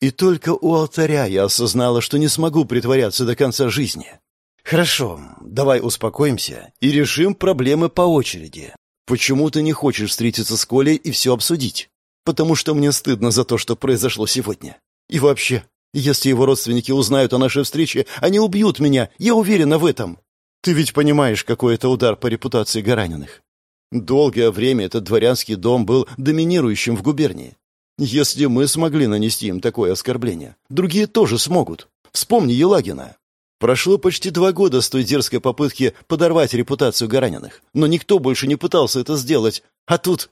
И только у алтаря я осознала, что не смогу притворяться до конца жизни. Хорошо, давай успокоимся и решим проблемы по очереди. Почему ты не хочешь встретиться с Колей и все обсудить? Потому что мне стыдно за то, что произошло сегодня. И вообще, если его родственники узнают о нашей встрече, они убьют меня, я уверена в этом. Ты ведь понимаешь, какой это удар по репутации Гараниных. Долгое время этот дворянский дом был доминирующим в губернии. Если мы смогли нанести им такое оскорбление, другие тоже смогут. Вспомни Елагина. Прошло почти два года с той дерзкой попытки подорвать репутацию Гараниных, но никто больше не пытался это сделать, а тут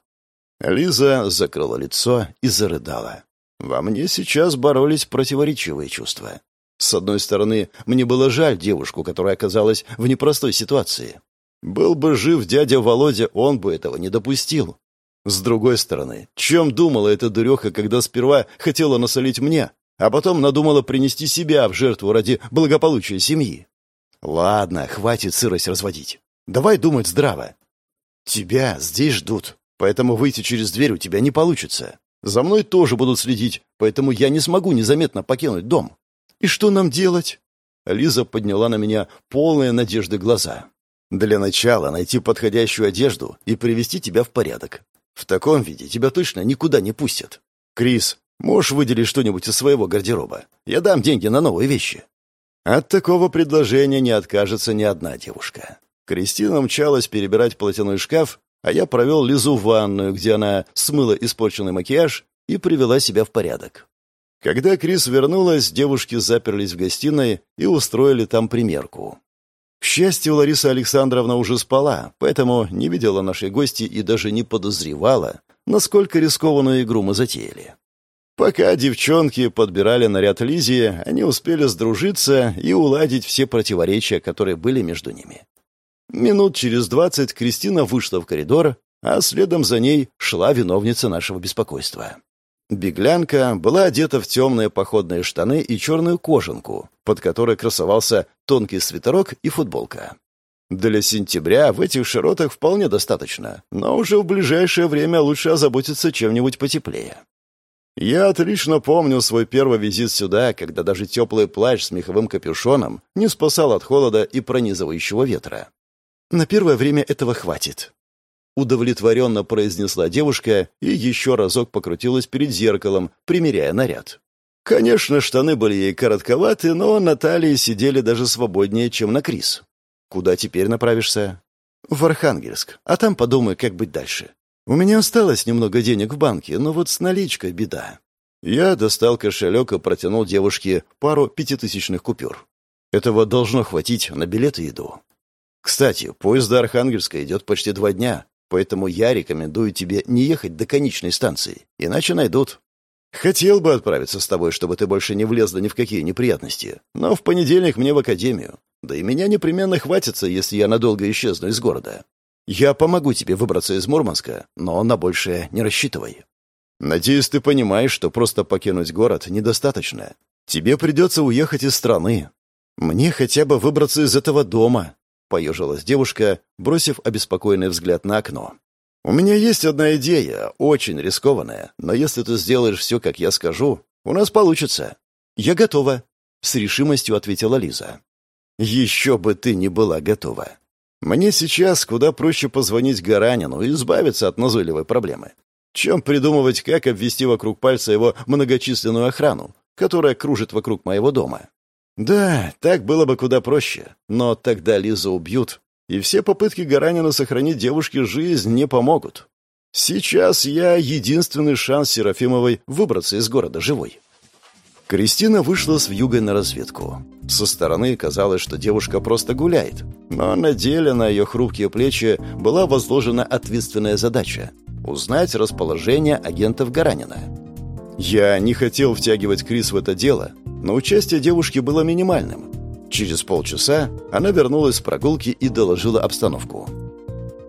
Лиза закрыла лицо и зарыдала. Во мне сейчас боролись противоречивые чувства. С одной стороны, мне было жаль девушку, которая оказалась в непростой ситуации. Был бы жив дядя Володя, он бы этого не допустил. С другой стороны, чем думала эта дуреха, когда сперва хотела насолить мне, а потом надумала принести себя в жертву ради благополучия семьи? Ладно, хватит сырость разводить. Давай думать здраво. Тебя здесь ждут. Поэтому выйти через дверь у тебя не получится. За мной тоже будут следить, поэтому я не смогу незаметно покинуть дом. И что нам делать? Лиза подняла на меня полные надежды глаза. Для начала найти подходящую одежду и привести тебя в порядок. В таком виде тебя точно никуда не пустят. Крис, можешь выделить что-нибудь из своего гардероба? Я дам деньги на новые вещи. От такого предложения не откажется ни одна девушка. Кристина мчалась перебирать платяной шкаф, а я провел Лизу в ванную, где она смыла испорченный макияж и привела себя в порядок. Когда Крис вернулась, девушки заперлись в гостиной и устроили там примерку. К счастью, Лариса Александровна уже спала, поэтому не видела нашей гости и даже не подозревала, насколько рискованную игру мы затеяли. Пока девчонки подбирали наряд Лизе, они успели сдружиться и уладить все противоречия, которые были между ними. Минут через двадцать Кристина вышла в коридор, а следом за ней шла виновница нашего беспокойства. Беглянка была одета в темные походные штаны и черную кожанку, под которой красовался тонкий свитерок и футболка. Для сентября в этих широтах вполне достаточно, но уже в ближайшее время лучше озаботиться чем-нибудь потеплее. Я отлично помню свой первый визит сюда, когда даже теплый плащ с меховым капюшоном не спасал от холода и пронизывающего ветра. На первое время этого хватит. Удовлетворенно произнесла девушка и еще разок покрутилась перед зеркалом, примеряя наряд. Конечно, штаны были ей коротковаты, но на талии сидели даже свободнее, чем на Крис. Куда теперь направишься? В Архангельск. А там подумай, как быть дальше. У меня осталось немного денег в банке, но вот с наличкой беда. Я достал кошелек и протянул девушке пару пятитысячных купюр. Этого должно хватить на билет и еду. Кстати, поезд до Архангельска идет почти два дня, поэтому я рекомендую тебе не ехать до конечной станции, иначе найдут. Хотел бы отправиться с тобой, чтобы ты больше не влезла ни в какие неприятности, но в понедельник мне в академию. Да и меня непременно хватится, если я надолго исчезну из города. Я помогу тебе выбраться из Мурманска, но на большее не рассчитывай. Надеюсь, ты понимаешь, что просто покинуть город недостаточно. Тебе придется уехать из страны. Мне хотя бы выбраться из этого дома, — поежилась девушка, бросив обеспокоенный взгляд на окно. «У меня есть одна идея, очень рискованная, но если ты сделаешь все, как я скажу, у нас получится. Я готова». с решимостью ответила Лиза. «Еще бы ты не была готова. Мне сейчас куда проще позвонить Гаранину и избавиться от назойливой проблемы, чем придумывать, как обвести вокруг пальца его многочисленную охрану, которая кружит вокруг моего дома. Да, так было бы куда проще, но тогда Лизу убьют, и все попытки Гаранина сохранить девушке жизнь не помогут. Сейчас я единственный шанс Серафимовой выбраться из города живой. Кристина вышла с вьюгой на разведку. Со стороны казалось, что девушка просто гуляет, но на деле на ее хрупкие плечи была возложена ответственная задача — узнать расположение агентов Гаранина. Я не хотел втягивать Крис в это дело, но участие девушки было минимальным. Через полчаса она вернулась с прогулки и доложила обстановку.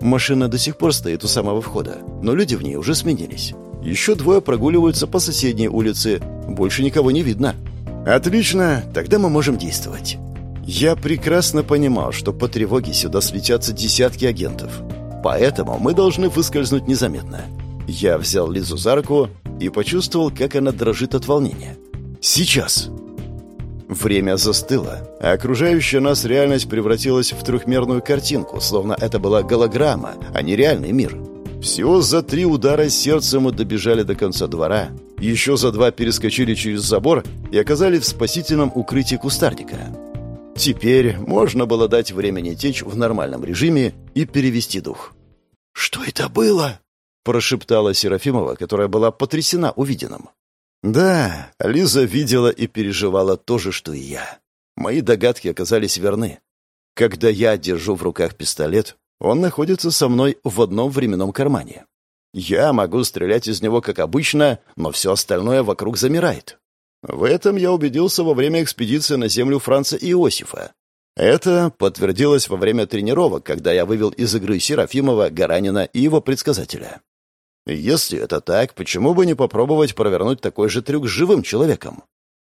Машина до сих пор стоит у самого входа, но люди в ней уже сменились. Еще двое прогуливаются по соседней улице. Больше никого не видно. Отлично, тогда мы можем действовать. Я прекрасно понимал, что по тревоге сюда слетятся десятки агентов. Поэтому мы должны выскользнуть незаметно. Я взял Лизу за руку и почувствовал, как она дрожит от волнения. «Сейчас!» Время застыло, а окружающая нас реальность превратилась в трехмерную картинку, словно это была голограмма, а не реальный мир. Всего за три удара сердца мы добежали до конца двора, еще за два перескочили через забор и оказались в спасительном укрытии кустарника. Теперь можно было дать времени течь в нормальном режиме и перевести дух. «Что это было?» – прошептала Серафимова, которая была потрясена увиденным. Да, Лиза видела и переживала то же, что и я. Мои догадки оказались верны. Когда я держу в руках пистолет, он находится со мной в одном временном кармане. Я могу стрелять из него как обычно, но все остальное вокруг замирает. В этом я убедился во время экспедиции на землю Франца Иосифа. Это подтвердилось во время тренировок, когда я вывел из игры Серафимова, Гаранина и его предсказателя. Если это так, почему бы не попробовать провернуть такой же трюк с живым человеком?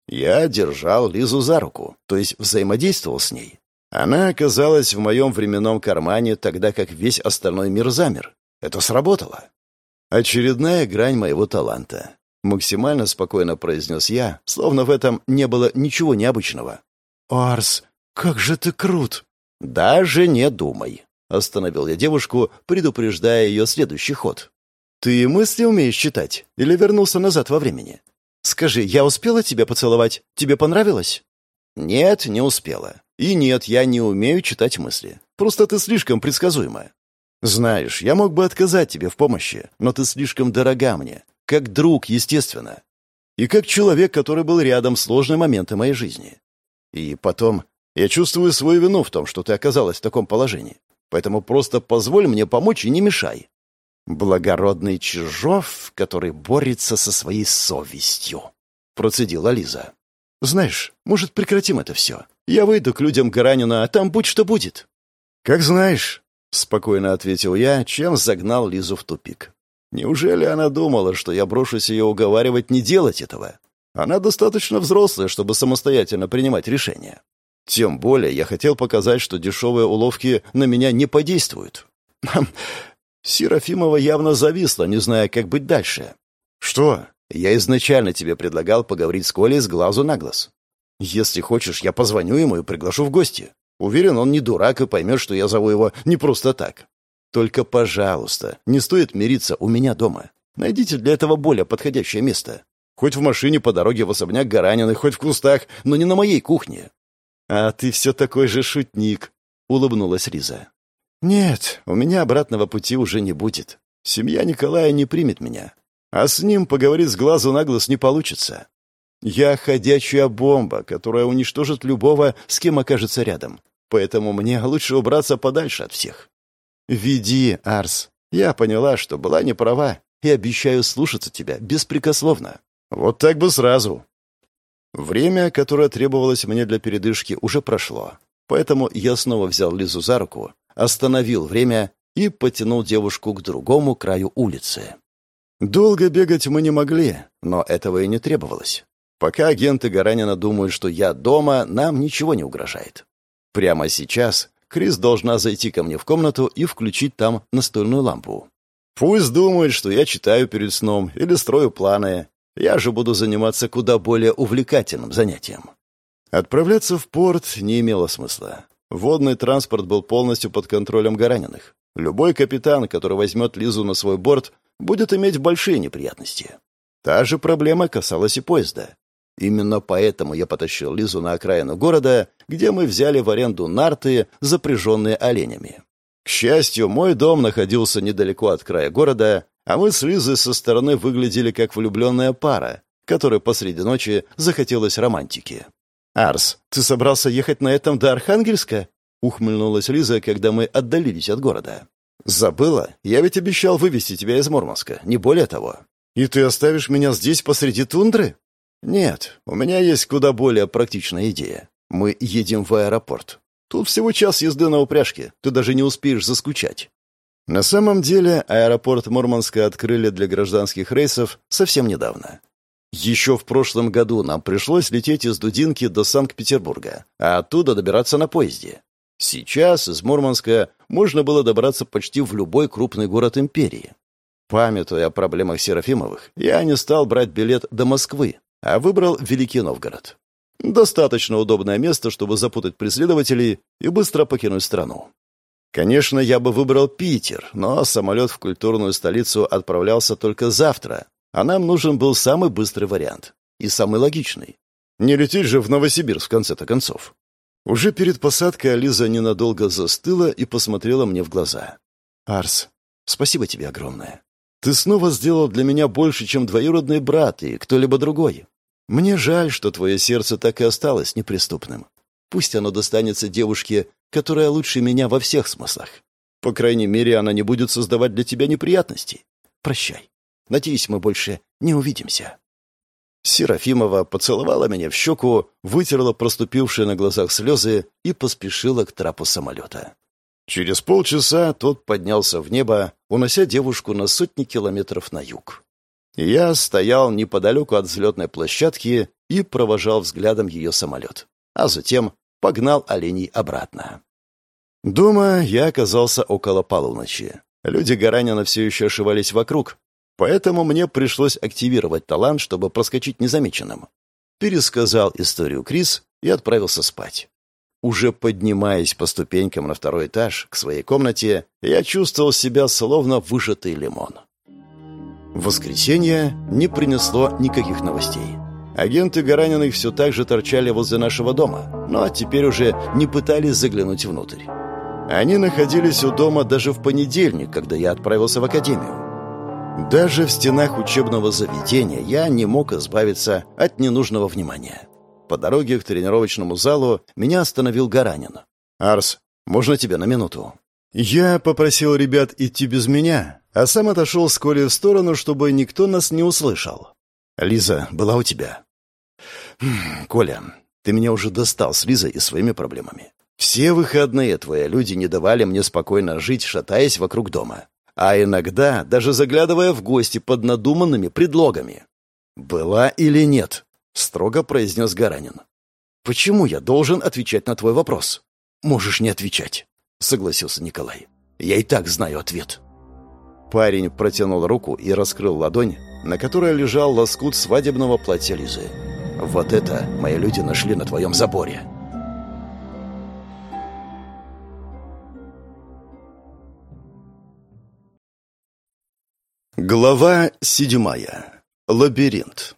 Я держал Лизу за руку, то есть взаимодействовал с ней. Она оказалась в моем временном кармане, тогда как весь остальной мир замер. Это сработало. Очередная грань моего таланта. Максимально спокойно произнес я, словно в этом не было ничего необычного. «Арс, как же ты крут!» «Даже не думай!» Остановил я девушку, предупреждая ее следующий ход. «Ты мысли умеешь читать? Или вернулся назад во времени? Скажи, я успела тебя поцеловать? Тебе понравилось?» «Нет, не успела. И нет, я не умею читать мысли. Просто ты слишком предсказуемая. Знаешь, я мог бы отказать тебе в помощи, но ты слишком дорога мне. Как друг, естественно. И как человек, который был рядом в сложные моменты моей жизни. И потом, я чувствую свою вину в том, что ты оказалась в таком положении. Поэтому просто позволь мне помочь и не мешай. «Благородный Чижов, который борется со своей совестью», — процедила Лиза. «Знаешь, может, прекратим это все? Я выйду к людям Гаранина, а там будь что будет». «Как знаешь», — спокойно ответил я, чем загнал Лизу в тупик. «Неужели она думала, что я брошусь ее уговаривать не делать этого? Она достаточно взрослая, чтобы самостоятельно принимать решения. Тем более я хотел показать, что дешевые уловки на меня не подействуют. Серафимова явно зависла, не зная, как быть дальше. «Что? Я изначально тебе предлагал поговорить с Колей с глазу на глаз. Если хочешь, я позвоню ему и приглашу в гости. Уверен, он не дурак и поймет, что я зову его не просто так. Только, пожалуйста, не стоит мириться у меня дома. Найдите для этого более подходящее место. Хоть в машине по дороге в особняк Гаранины, хоть в кустах, но не на моей кухне». «А ты все такой же шутник», — улыбнулась Риза. «Нет, у меня обратного пути уже не будет. Семья Николая не примет меня. А с ним поговорить с глазу на глаз не получится. Я ходячая бомба, которая уничтожит любого, с кем окажется рядом. Поэтому мне лучше убраться подальше от всех. Веди, Арс. Я поняла, что была неправа, и обещаю слушаться тебя беспрекословно. Вот так бы сразу. Время, которое требовалось мне для передышки, уже прошло. Поэтому я снова взял Лизу за руку остановил время и потянул девушку к другому краю улицы. Долго бегать мы не могли, но этого и не требовалось. Пока агенты Гаранина думают, что я дома, нам ничего не угрожает. Прямо сейчас Крис должна зайти ко мне в комнату и включить там настольную лампу. Пусть думают, что я читаю перед сном или строю планы. Я же буду заниматься куда более увлекательным занятием. Отправляться в порт не имело смысла. Водный транспорт был полностью под контролем Гараниных. Любой капитан, который возьмет Лизу на свой борт, будет иметь большие неприятности. Та же проблема касалась и поезда. Именно поэтому я потащил Лизу на окраину города, где мы взяли в аренду нарты, запряженные оленями. К счастью, мой дом находился недалеко от края города, а мы с Лизой со стороны выглядели как влюбленная пара, которой посреди ночи захотелось романтики. «Арс, ты собрался ехать на этом до Архангельска?» — ухмыльнулась Лиза, когда мы отдалились от города. «Забыла? Я ведь обещал вывести тебя из Мурманска, не более того. И ты оставишь меня здесь посреди тундры?» «Нет, у меня есть куда более практичная идея. Мы едем в аэропорт. Тут всего час езды на упряжке, ты даже не успеешь заскучать». На самом деле аэропорт Мурманска открыли для гражданских рейсов совсем недавно. Еще в прошлом году нам пришлось лететь из Дудинки до Санкт-Петербурга, а оттуда добираться на поезде. Сейчас из Мурманска можно было добраться почти в любой крупный город империи. Памятуя о проблемах Серафимовых, я не стал брать билет до Москвы, а выбрал Великий Новгород. Достаточно удобное место, чтобы запутать преследователей и быстро покинуть страну. Конечно, я бы выбрал Питер, но самолет в культурную столицу отправлялся только завтра, а нам нужен был самый быстрый вариант. И самый логичный. Не лететь же в Новосибирск в конце-то концов. Уже перед посадкой Ализа ненадолго застыла и посмотрела мне в глаза. «Арс, спасибо тебе огромное. Ты снова сделал для меня больше, чем двоюродный брат и кто-либо другой. Мне жаль, что твое сердце так и осталось неприступным. Пусть оно достанется девушке, которая лучше меня во всех смыслах. По крайней мере, она не будет создавать для тебя неприятностей. Прощай. Надеюсь, мы больше не увидимся». Серафимова поцеловала меня в щеку, вытерла проступившие на глазах слезы и поспешила к трапу самолета. Через полчаса тот поднялся в небо, унося девушку на сотни километров на юг. Я стоял неподалеку от взлетной площадки и провожал взглядом ее самолет, а затем погнал оленей обратно. Дома я оказался около полуночи. Люди Гаранина все еще ошивались вокруг, Поэтому мне пришлось активировать талант, чтобы проскочить незамеченным. Пересказал историю Крис и отправился спать. Уже поднимаясь по ступенькам на второй этаж к своей комнате, я чувствовал себя словно выжатый лимон. Воскресенье не принесло никаких новостей. Агенты Гараниных все так же торчали возле нашего дома, но теперь уже не пытались заглянуть внутрь. Они находились у дома даже в понедельник, когда я отправился в академию. Даже в стенах учебного заведения я не мог избавиться от ненужного внимания. По дороге к тренировочному залу меня остановил Гаранин. «Арс, можно тебя на минуту?» Я попросил ребят идти без меня, а сам отошел с Колей в сторону, чтобы никто нас не услышал. «Лиза была у тебя?» «Хм, «Коля, ты меня уже достал с Лизой и своими проблемами. Все выходные твои люди не давали мне спокойно жить, шатаясь вокруг дома а иногда даже заглядывая в гости под надуманными предлогами. «Была или нет?» — строго произнес Гаранин. «Почему я должен отвечать на твой вопрос?» «Можешь не отвечать», — согласился Николай. «Я и так знаю ответ». Парень протянул руку и раскрыл ладонь, на которой лежал лоскут свадебного платья Лизы. «Вот это мои люди нашли на твоем заборе». Глава седьмая. Лабиринт.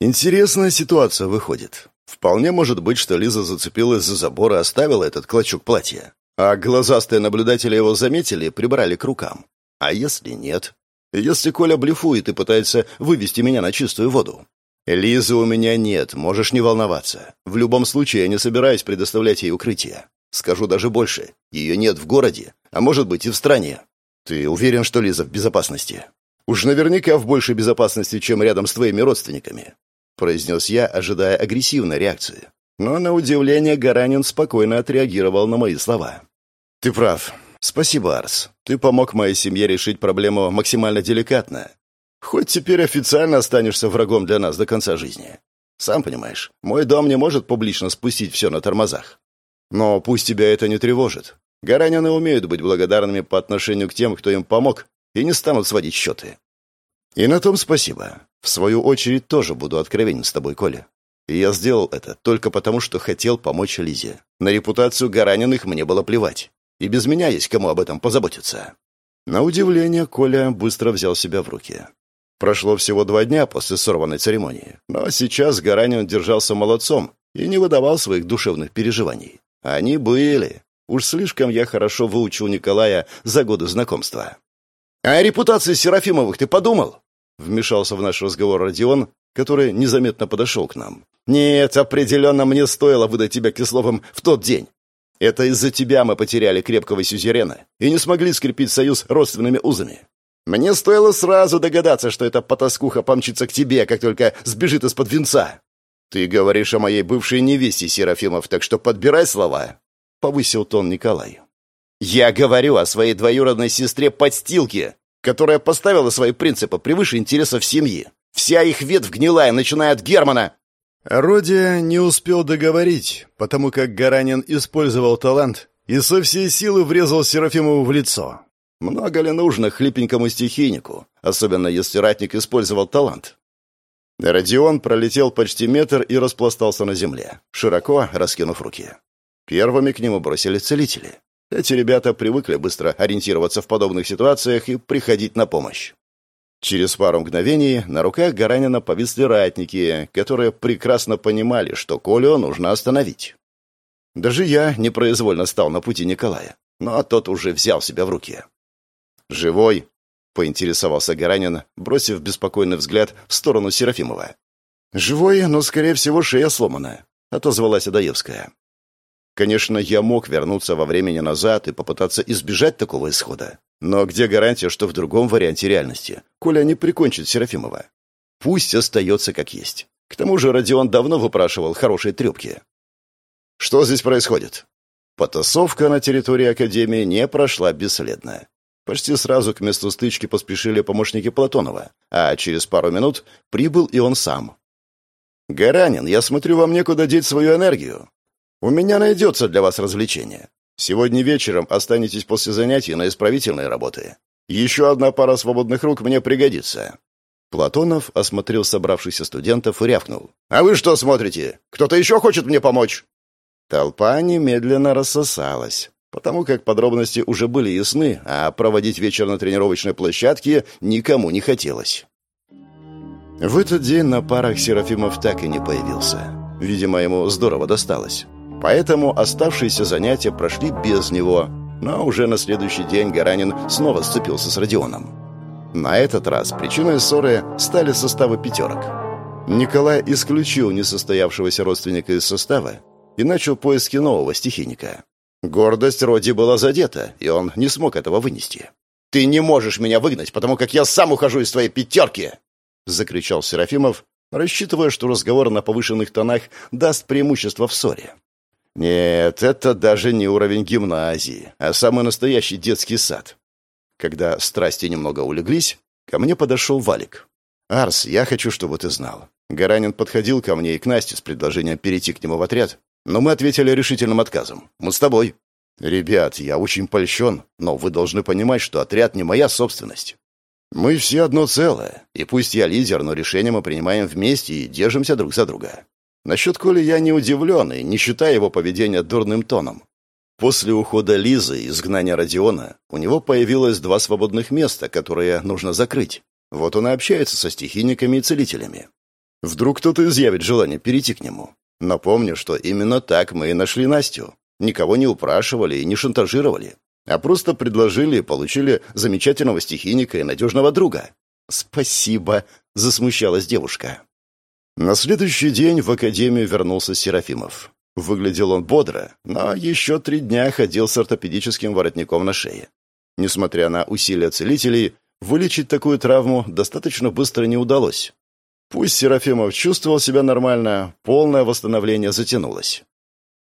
Интересная ситуация выходит. Вполне может быть, что Лиза зацепилась за забор и оставила этот клочок платья. А глазастые наблюдатели его заметили и прибрали к рукам. А если нет? Если Коля блефует и пытается вывести меня на чистую воду? Лизы у меня нет, можешь не волноваться. В любом случае, я не собираюсь предоставлять ей укрытие. Скажу даже больше. Ее нет в городе, а может быть и в стране. «Ты уверен, что Лиза в безопасности?» «Уж наверняка в большей безопасности, чем рядом с твоими родственниками», произнес я, ожидая агрессивной реакции. Но, на удивление, Гаранин спокойно отреагировал на мои слова. «Ты прав. Спасибо, Арс. Ты помог моей семье решить проблему максимально деликатно. Хоть теперь официально останешься врагом для нас до конца жизни. Сам понимаешь, мой дом не может публично спустить все на тормозах. Но пусть тебя это не тревожит. Гаранины умеют быть благодарными по отношению к тем, кто им помог, и не станут сводить счеты. И на том спасибо. В свою очередь тоже буду откровенен с тобой, Коля. И я сделал это только потому, что хотел помочь Лизе. На репутацию Гараниных мне было плевать. И без меня есть кому об этом позаботиться. На удивление, Коля быстро взял себя в руки. Прошло всего два дня после сорванной церемонии, но сейчас Гаранин держался молодцом и не выдавал своих душевных переживаний. Они были. Уж слишком я хорошо выучил Николая за годы знакомства. «А о репутации Серафимовых ты подумал?» Вмешался в наш разговор Родион, который незаметно подошел к нам. «Нет, определенно мне стоило выдать тебя Кисловым в тот день. Это из-за тебя мы потеряли крепкого сюзерена и не смогли скрепить союз родственными узами. Мне стоило сразу догадаться, что эта потаскуха помчится к тебе, как только сбежит из-под венца. Ты говоришь о моей бывшей невесте, Серафимов, так что подбирай слова. Повысил тон Николай. Я говорю о своей двоюродной сестре подстилке, которая поставила свои принципы превыше интересов семьи. Вся их ветвь гнилая, начиная от Германа Родия не успел договорить, потому как Гаранин использовал талант и со всей силы врезал Серафимову в лицо. Много ли нужно хлипенькому стихийнику, особенно если ратник использовал талант? Родион пролетел почти метр и распластался на земле, широко раскинув руки. Первыми к нему бросили целители. Эти ребята привыкли быстро ориентироваться в подобных ситуациях и приходить на помощь. Через пару мгновений на руках Гаранина повисли ратники, которые прекрасно понимали, что Колю нужно остановить. Даже я непроизвольно стал на пути Николая, но тот уже взял себя в руки. «Живой?» — поинтересовался Гаранин, бросив беспокойный взгляд в сторону Серафимова. «Живой, но, скорее всего, шея сломана», — отозвалась Адаевская. Конечно, я мог вернуться во времени назад и попытаться избежать такого исхода. Но где гарантия, что в другом варианте реальности Коля не прикончит Серафимова? Пусть остается как есть. К тому же Родион давно выпрашивал хорошие трепки. Что здесь происходит? Потасовка на территории Академии не прошла бесследно. Почти сразу к месту стычки поспешили помощники Платонова, а через пару минут прибыл и он сам. «Гаранин, я смотрю, вам некуда деть свою энергию. У меня найдется для вас развлечение. Сегодня вечером останетесь после занятий на исправительные работы. Еще одна пара свободных рук мне пригодится». Платонов осмотрел собравшихся студентов и рявкнул. «А вы что смотрите? Кто-то еще хочет мне помочь?» Толпа немедленно рассосалась, потому как подробности уже были ясны, а проводить вечер на тренировочной площадке никому не хотелось. В этот день на парах Серафимов так и не появился. Видимо, ему здорово досталось. Поэтому оставшиеся занятия прошли без него, но уже на следующий день Гаранин снова сцепился с Родионом. На этот раз причиной ссоры стали составы пятерок. Николай исключил несостоявшегося родственника из состава и начал поиски нового стихийника. Гордость Роди была задета, и он не смог этого вынести. «Ты не можешь меня выгнать, потому как я сам ухожу из твоей пятерки!» — закричал Серафимов, рассчитывая, что разговор на повышенных тонах даст преимущество в ссоре. Нет, это даже не уровень гимназии, а самый настоящий детский сад. Когда страсти немного улеглись, ко мне подошел Валик. «Арс, я хочу, чтобы ты знал. Гаранин подходил ко мне и к Насте с предложением перейти к нему в отряд, но мы ответили решительным отказом. Мы с тобой. Ребят, я очень польщен, но вы должны понимать, что отряд не моя собственность. Мы все одно целое, и пусть я лидер, но решение мы принимаем вместе и держимся друг за друга. Насчет Коли я не удивлен и не считаю его поведение дурным тоном. После ухода Лизы и изгнания Родиона у него появилось два свободных места, которые нужно закрыть. Вот он и общается со стихийниками и целителями. Вдруг кто-то изъявит желание перейти к нему. Напомню, что именно так мы и нашли Настю. Никого не упрашивали и не шантажировали, а просто предложили и получили замечательного стихийника и надежного друга. «Спасибо», — засмущалась девушка. На следующий день в академию вернулся Серафимов. Выглядел он бодро, но еще три дня ходил с ортопедическим воротником на шее. Несмотря на усилия целителей, вылечить такую травму достаточно быстро не удалось. Пусть Серафимов чувствовал себя нормально, полное восстановление затянулось.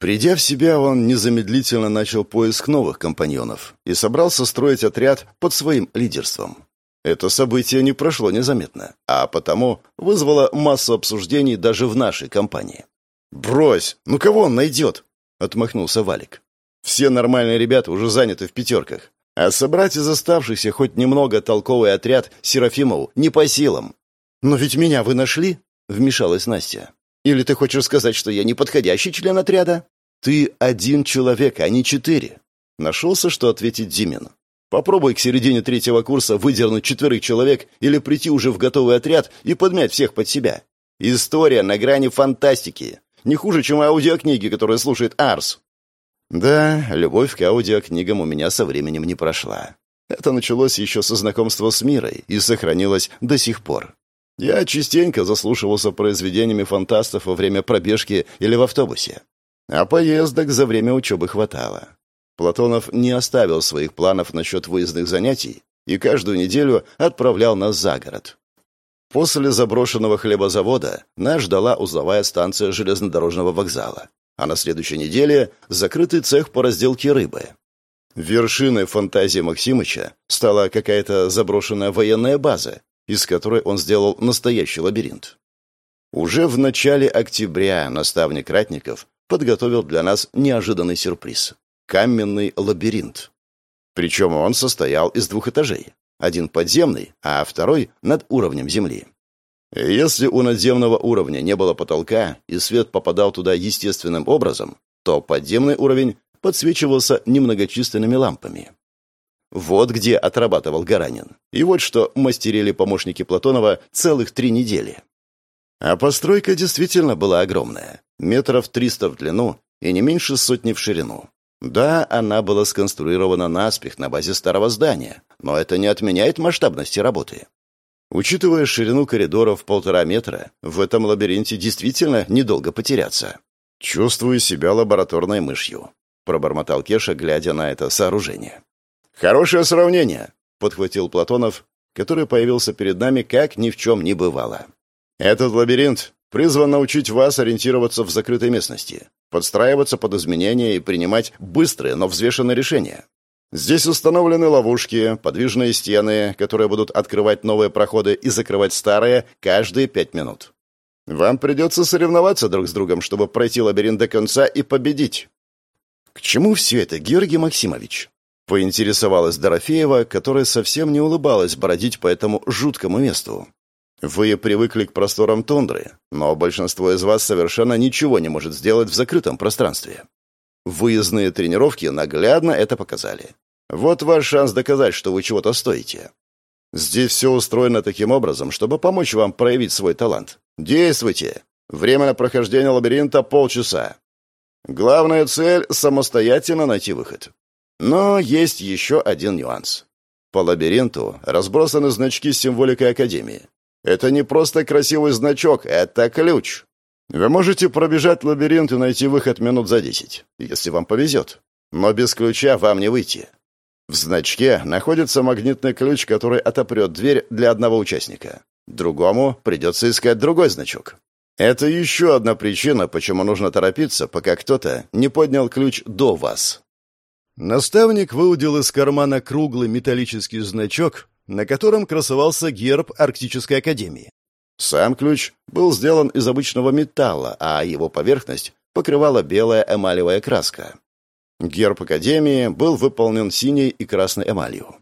Придя в себя, он незамедлительно начал поиск новых компаньонов и собрался строить отряд под своим лидерством. Это событие не прошло незаметно, а потому вызвало массу обсуждений даже в нашей компании. «Брось! Ну кого он найдет?» — отмахнулся Валик. «Все нормальные ребята уже заняты в пятерках, а собрать из оставшихся хоть немного толковый отряд Серафимову не по силам». «Но ведь меня вы нашли?» — вмешалась Настя. Или ты хочешь сказать, что я неподходящий член отряда? Ты один человек, а не четыре. Нашелся, что ответить Димин. Попробуй к середине третьего курса выдернуть четверых человек или прийти уже в готовый отряд и подмять всех под себя. История на грани фантастики. Не хуже, чем аудиокниги, которые слушает Арс. Да, любовь к аудиокнигам у меня со временем не прошла. Это началось еще со знакомства с Мирой и сохранилось до сих пор. Я частенько заслушивался произведениями фантастов во время пробежки или в автобусе. А поездок за время учебы хватало. Платонов не оставил своих планов насчет выездных занятий и каждую неделю отправлял нас за город. После заброшенного хлебозавода нас ждала узловая станция железнодорожного вокзала, а на следующей неделе закрытый цех по разделке рыбы. Вершиной фантазии Максимыча стала какая-то заброшенная военная база, из которой он сделал настоящий лабиринт. Уже в начале октября наставник Ратников подготовил для нас неожиданный сюрприз — каменный лабиринт. Причем он состоял из двух этажей. Один подземный, а второй над уровнем земли. Если у надземного уровня не было потолка, и свет попадал туда естественным образом, то подземный уровень подсвечивался немногочисленными лампами. Вот где отрабатывал Гаранин. И вот что мастерили помощники Платонова целых три недели. А постройка действительно была огромная. Метров триста в длину и не меньше сотни в ширину. Да, она была сконструирована наспех на базе старого здания, но это не отменяет масштабности работы. Учитывая ширину коридоров в полтора метра, в этом лабиринте действительно недолго потеряться. «Чувствую себя лабораторной мышью», — пробормотал Кеша, глядя на это сооружение. «Хорошее сравнение», — подхватил Платонов, который появился перед нами, как ни в чем не бывало. «Этот лабиринт призван научить вас ориентироваться в закрытой местности, подстраиваться под изменения и принимать быстрые, но взвешенные решения. Здесь установлены ловушки, подвижные стены, которые будут открывать новые проходы и закрывать старые каждые пять минут. Вам придется соревноваться друг с другом, чтобы пройти лабиринт до конца и победить». «К чему все это, Георгий Максимович?» Поинтересовалась Дорофеева, которая совсем не улыбалась бродить по этому жуткому месту. Вы привыкли к просторам тундры, но большинство из вас совершенно ничего не может сделать в закрытом пространстве. Выездные тренировки наглядно это показали. Вот ваш шанс доказать, что вы чего-то стоите. Здесь все устроено таким образом, чтобы помочь вам проявить свой талант. Действуйте. Время на прохождение лабиринта — полчаса. Главная цель — самостоятельно найти выход. Но есть еще один нюанс. По лабиринту разбросаны значки с символикой Академии. Это не просто красивый значок, это ключ. Вы можете пробежать лабиринт и найти выход минут за десять, если вам повезет. Но без ключа вам не выйти. В значке находится магнитный ключ, который отопрет дверь для одного участника. Другому придется искать другой значок. Это еще одна причина, почему нужно торопиться, пока кто-то не поднял ключ до вас. Наставник выудил из кармана круглый металлический значок, на котором красовался герб Арктической Академии. Сам ключ был сделан из обычного металла, а его поверхность покрывала белая эмалевая краска. Герб Академии был выполнен синей и красной эмалью.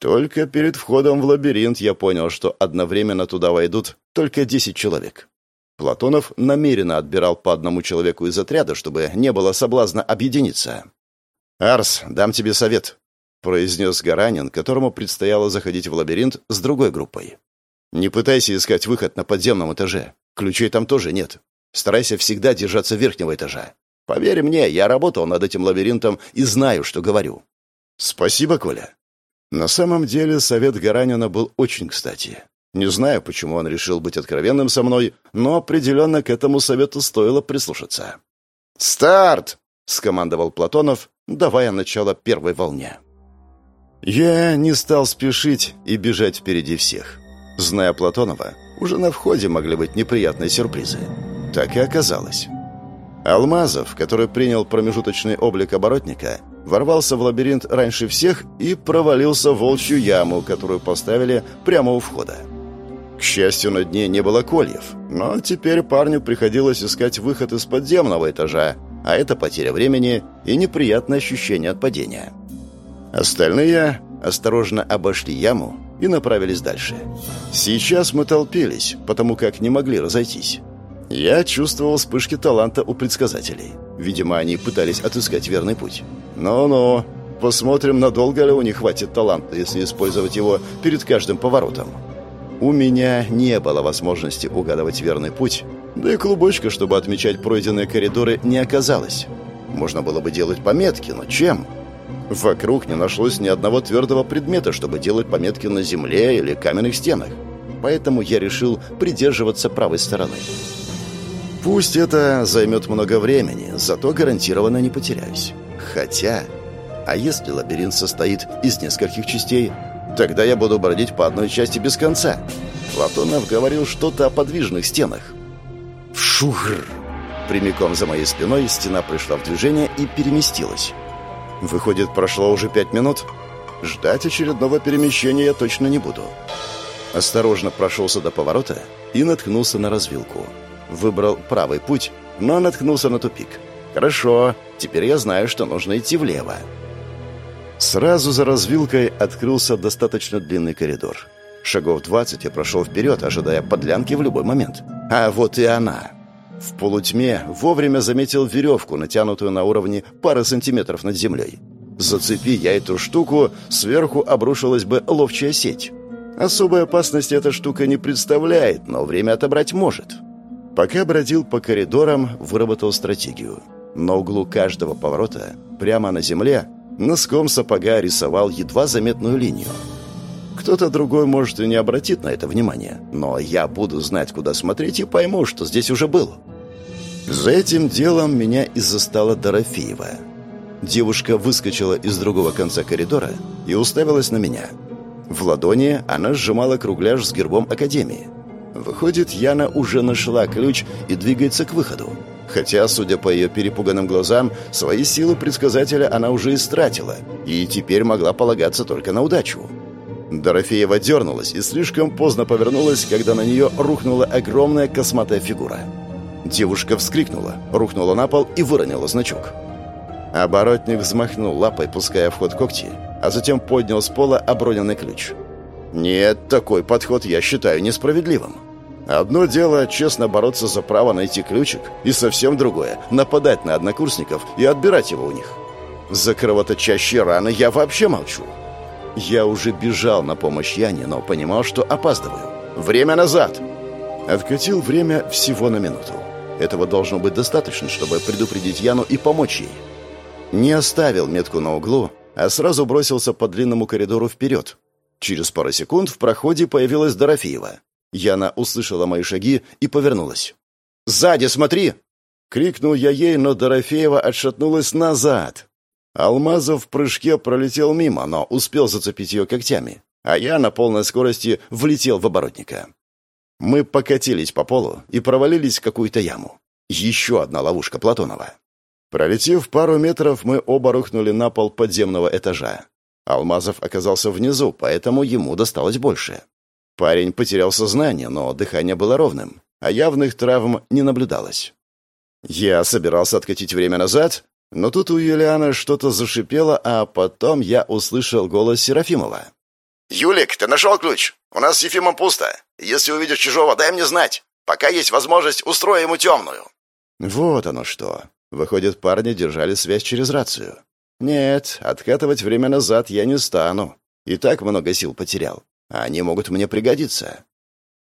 Только перед входом в лабиринт я понял, что одновременно туда войдут только 10 человек. Платонов намеренно отбирал по одному человеку из отряда, чтобы не было соблазна объединиться. «Арс, дам тебе совет», — произнес Гаранин, которому предстояло заходить в лабиринт с другой группой. «Не пытайся искать выход на подземном этаже. Ключей там тоже нет. Старайся всегда держаться верхнего этажа. Поверь мне, я работал над этим лабиринтом и знаю, что говорю». «Спасибо, Коля». На самом деле совет Гаранина был очень кстати. Не знаю, почему он решил быть откровенным со мной, но определенно к этому совету стоило прислушаться. «Старт!» — скомандовал Платонов, давая начало первой волне. Я не стал спешить и бежать впереди всех. Зная Платонова, уже на входе могли быть неприятные сюрпризы. Так и оказалось. Алмазов, который принял промежуточный облик оборотника, ворвался в лабиринт раньше всех и провалился в волчью яму, которую поставили прямо у входа. К счастью, на дне не было кольев, но теперь парню приходилось искать выход из подземного этажа, а это потеря времени и неприятное ощущение от падения. Остальные осторожно обошли яму и направились дальше. Сейчас мы толпились, потому как не могли разойтись. Я чувствовал вспышки таланта у предсказателей. Видимо, они пытались отыскать верный путь. Ну-ну, посмотрим, надолго ли у них хватит таланта, если использовать его перед каждым поворотом. У меня не было возможности угадывать верный путь, да и клубочка, чтобы отмечать пройденные коридоры, не оказалось. Можно было бы делать пометки, но чем? Вокруг не нашлось ни одного твердого предмета, чтобы делать пометки на земле или каменных стенах. Поэтому я решил придерживаться правой стороны. Пусть это займет много времени, зато гарантированно не потеряюсь. Хотя, а если лабиринт состоит из нескольких частей, тогда я буду бродить по одной части без конца. Платонов говорил что-то о подвижных стенах. Шухр! Прямиком за моей спиной стена пришла в движение и переместилась. Выходит, прошло уже пять минут. Ждать очередного перемещения я точно не буду. Осторожно прошелся до поворота и наткнулся на развилку. Выбрал правый путь, но наткнулся на тупик. Хорошо, теперь я знаю, что нужно идти влево. Сразу за развилкой открылся достаточно длинный коридор. Шагов 20 я прошел вперед, ожидая подлянки в любой момент. А вот и она. В полутьме вовремя заметил веревку, натянутую на уровне пары сантиметров над землей. Зацепи я эту штуку, сверху обрушилась бы ловчая сеть. Особой опасности эта штука не представляет, но время отобрать может. Пока бродил по коридорам, выработал стратегию. На углу каждого поворота, прямо на земле, носком сапога рисовал едва заметную линию. Кто-то другой, может, и не обратит на это внимания, но я буду знать, куда смотреть, и пойму, что здесь уже был. За этим делом меня и застала Дорофеева. Девушка выскочила из другого конца коридора и уставилась на меня. В ладони она сжимала кругляш с гербом Академии. Выходит, Яна уже нашла ключ и двигается к выходу. Хотя, судя по ее перепуганным глазам, свои силы предсказателя она уже истратила и теперь могла полагаться только на удачу. Дорофеева дернулась и слишком поздно повернулась, когда на нее рухнула огромная косматая фигура. Девушка вскрикнула, рухнула на пол и выронила значок. Оборотник взмахнул лапой, пуская в ход когти, а затем поднял с пола оброненный ключ. «Нет, такой подход я считаю несправедливым. Одно дело честно бороться за право найти ключик, и совсем другое — нападать на однокурсников и отбирать его у них. За кровоточащие раны я вообще молчу. Я уже бежал на помощь Яне, но понимал, что опаздываю. Время назад! Откатил время всего на минуту. Этого должно быть достаточно, чтобы предупредить Яну и помочь ей. Не оставил метку на углу, а сразу бросился по длинному коридору вперед. Через пару секунд в проходе появилась Дорофеева. Яна услышала мои шаги и повернулась. «Сзади смотри!» Крикнул я ей, но Дорофеева отшатнулась назад. Алмазов в прыжке пролетел мимо, но успел зацепить ее когтями, а я на полной скорости влетел в оборотника. Мы покатились по полу и провалились в какую-то яму. Еще одна ловушка Платонова. Пролетев пару метров, мы оба рухнули на пол подземного этажа. Алмазов оказался внизу, поэтому ему досталось больше. Парень потерял сознание, но дыхание было ровным, а явных травм не наблюдалось. Я собирался откатить время назад, но тут у Юлианы что-то зашипело, а потом я услышал голос Серафимова. «Юлик, ты нашел ключ? У нас с Ефимом пусто. Если увидишь чужого, дай мне знать. Пока есть возможность, устрой ему темную». Вот оно что. Выходит, парни держали связь через рацию. Нет, откатывать время назад я не стану. И так много сил потерял а они могут мне пригодиться.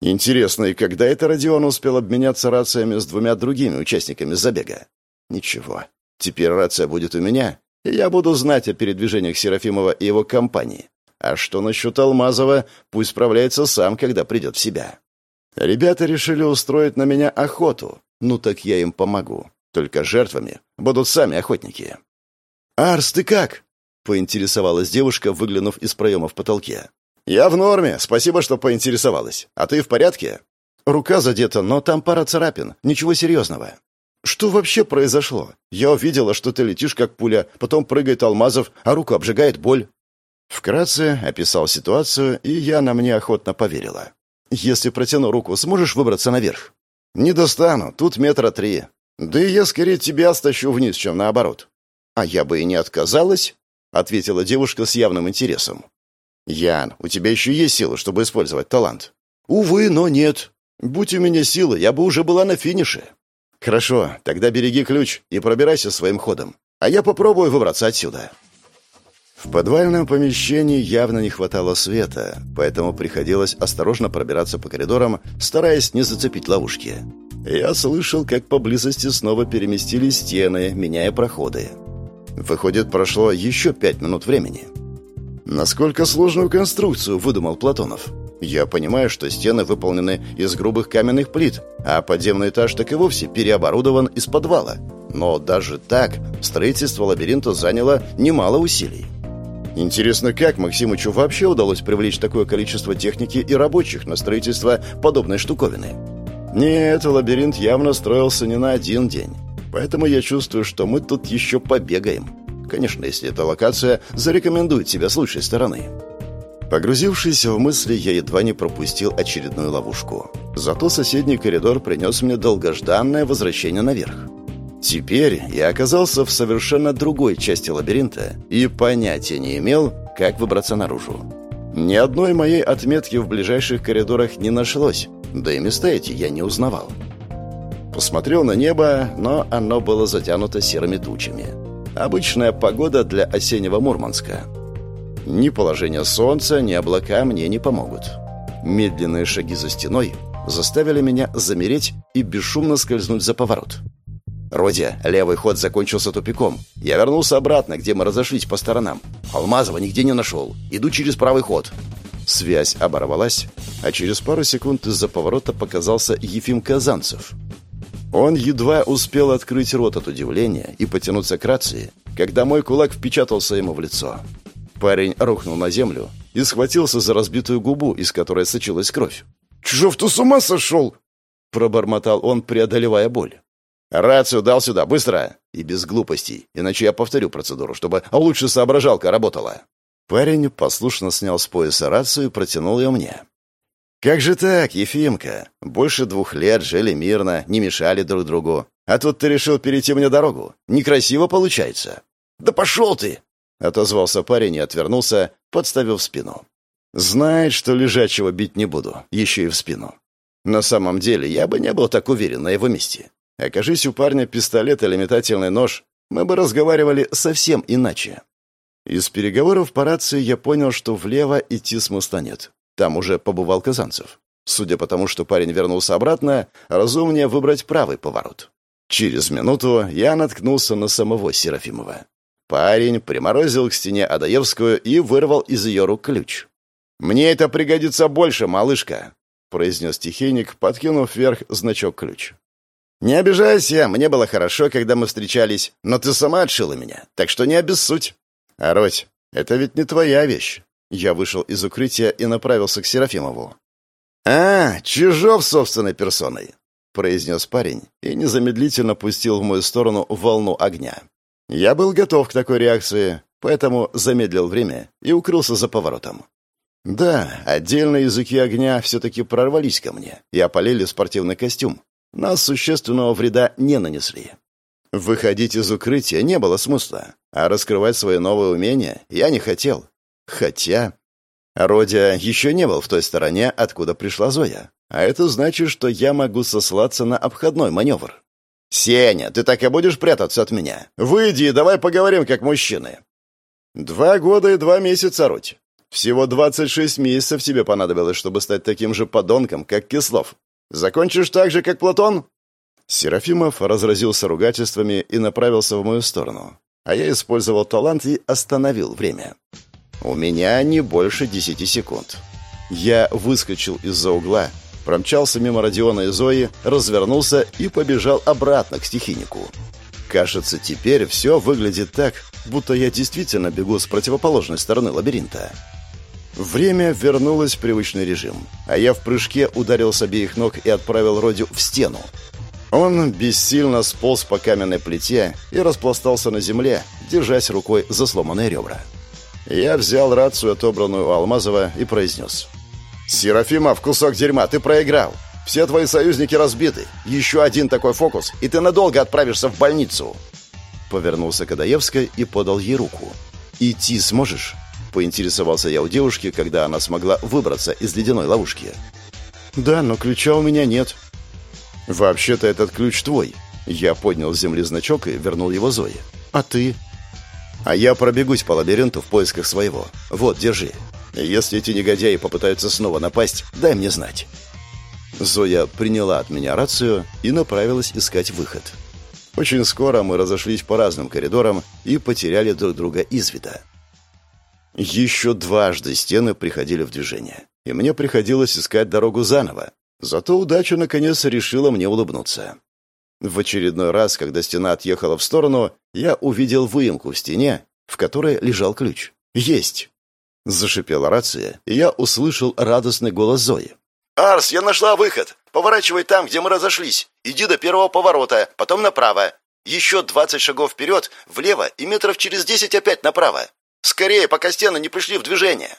Интересно, и когда это Родион успел обменяться рациями с двумя другими участниками забега? Ничего. Теперь рация будет у меня, и я буду знать о передвижениях Серафимова и его компании. А что насчет Алмазова, пусть справляется сам, когда придет в себя. Ребята решили устроить на меня охоту. Ну так я им помогу. Только жертвами будут сами охотники. «Арс, ты как?» — поинтересовалась девушка, выглянув из проема в потолке. «Я в норме. Спасибо, что поинтересовалась. А ты в порядке?» «Рука задета, но там пара царапин. Ничего серьезного». «Что вообще произошло? Я увидела, что ты летишь как пуля, потом прыгает алмазов, а руку обжигает боль». Вкратце описал ситуацию, и я на мне охотно поверила. «Если протяну руку, сможешь выбраться наверх?» «Не достану. Тут метра три. Да и я скорее тебя стащу вниз, чем наоборот». «А я бы и не отказалась», — ответила девушка с явным интересом. «Ян, у тебя еще есть силы, чтобы использовать талант?» «Увы, но нет». Будь у меня силы, я бы уже была на финише. Хорошо, тогда береги ключ и пробирайся своим ходом. А я попробую выбраться отсюда. В подвальном помещении явно не хватало света, поэтому приходилось осторожно пробираться по коридорам, стараясь не зацепить ловушки. Я слышал, как поблизости снова переместили стены, меняя проходы. Выходит, прошло еще пять минут времени. Насколько сложную конструкцию выдумал Платонов? Я понимаю, что стены выполнены из грубых каменных плит, а подземный этаж так и вовсе переоборудован из подвала. Но даже так строительство лабиринта заняло немало усилий. Интересно, как Максимычу вообще удалось привлечь такое количество техники и рабочих на строительство подобной штуковины? Нет, лабиринт явно строился не на один день. Поэтому я чувствую, что мы тут еще побегаем. Конечно, если эта локация зарекомендует себя с лучшей стороны. Погрузившись в мысли, я едва не пропустил очередную ловушку. Зато соседний коридор принес мне долгожданное возвращение наверх. Теперь я оказался в совершенно другой части лабиринта и понятия не имел, как выбраться наружу. Ни одной моей отметки в ближайших коридорах не нашлось, да и места эти я не узнавал. Посмотрел на небо, но оно было затянуто серыми тучами. Обычная погода для осеннего Мурманска. Ни положение солнца, ни облака мне не помогут. Медленные шаги за стеной заставили меня замереть и бесшумно скользнуть за поворот. «Родя, левый ход закончился тупиком. Я вернулся обратно, где мы разошлись по сторонам. Алмазова нигде не нашел. Иду через правый ход». Связь оборвалась, а через пару секунд из-за поворота показался Ефим Казанцев. Он едва успел открыть рот от удивления и потянуться к рации, когда мой кулак впечатался ему в лицо. Парень рухнул на землю и схватился за разбитую губу, из которой сочилась кровь. «Чужов, ты с ума сошел?» — пробормотал он, преодолевая боль. «Рацию дал сюда, быстро!» И без глупостей, иначе я повторю процедуру, чтобы лучше соображалка работала. Парень послушно снял с пояса рацию и протянул ее мне. «Как же так, Ефимка? Больше двух лет жили мирно, не мешали друг другу. А тут ты решил перейти мне дорогу. Некрасиво получается». «Да пошел ты!» — отозвался парень и отвернулся, подставив спину. «Знает, что лежачего бить не буду, еще и в спину. На самом деле, я бы не был так уверен на его месте. Окажись у парня пистолет или метательный нож, мы бы разговаривали совсем иначе. Из переговоров по рации я понял, что влево идти смысла нет. Там уже побывал Казанцев. Судя по тому, что парень вернулся обратно, разумнее выбрать правый поворот. Через минуту я наткнулся на самого Серафимова. Парень приморозил к стене Адаевскую и вырвал из ее рук ключ. «Мне это пригодится больше, малышка», — произнес стихийник, подкинув вверх значок ключ. «Не обижайся, мне было хорошо, когда мы встречались, но ты сама отшила меня, так что не обессудь». «Арось, это ведь не твоя вещь». Я вышел из укрытия и направился к Серафимову. «А, Чижов собственной персоной», — произнес парень и незамедлительно пустил в мою сторону волну огня. Я был готов к такой реакции, поэтому замедлил время и укрылся за поворотом. Да, отдельные языки огня все-таки прорвались ко мне и опалили спортивный костюм, нас существенного вреда не нанесли. Выходить из укрытия не было смысла, а раскрывать свои новые умения я не хотел. Хотя... Родя еще не был в той стороне, откуда пришла Зоя. А это значит, что я могу сослаться на обходной маневр. «Сеня, ты так и будешь прятаться от меня? Выйди и давай поговорим как мужчины». «Два года и два месяца, Родь. Всего двадцать шесть месяцев тебе понадобилось, чтобы стать таким же подонком, как Кислов. Закончишь так же, как Платон?» Серафимов разразился ругательствами и направился в мою сторону. А я использовал талант и остановил время. У меня не больше десяти секунд. Я выскочил из-за угла, промчался мимо Родиона и Зои, развернулся и побежал обратно к стихийнику. Кажется, теперь все выглядит так, будто я действительно бегу с противоположной стороны лабиринта. Время вернулось в привычный режим, а я в прыжке ударил с обеих ног и отправил Родю в стену. Он бессильно сполз по каменной плите и распластался на земле, держась рукой за сломанные ребра. Я взял рацию, отобранную у Алмазова, и произнес. «Серафимов, кусок дерьма, ты проиграл. Все твои союзники разбиты. Еще один такой фокус, и ты надолго отправишься в больницу». Повернулся к и подал ей руку. «Идти сможешь?» Поинтересовался я у девушки, когда она смогла выбраться из ледяной ловушки. «Да, но ключа у меня нет». «Вообще-то этот ключ твой». Я поднял с земли значок и вернул его Зое. «А ты?» «А я пробегусь по лабиринту в поисках своего. Вот, держи. Если эти негодяи попытаются снова напасть, дай мне знать». Зоя приняла от меня рацию и направилась искать выход. Очень скоро мы разошлись по разным коридорам и потеряли друг друга из вида. Еще дважды стены приходили в движение, и мне приходилось искать дорогу заново. Зато удача наконец решила мне улыбнуться. В очередной раз, когда стена отъехала в сторону, я увидел выемку в стене, в которой лежал ключ. «Есть!» Зашипела рация, и я услышал радостный голос Зои. «Арс, я нашла выход! Поворачивай там, где мы разошлись. Иди до первого поворота, потом направо. Еще двадцать шагов вперед, влево и метров через десять опять направо. Скорее, пока стены не пришли в движение!»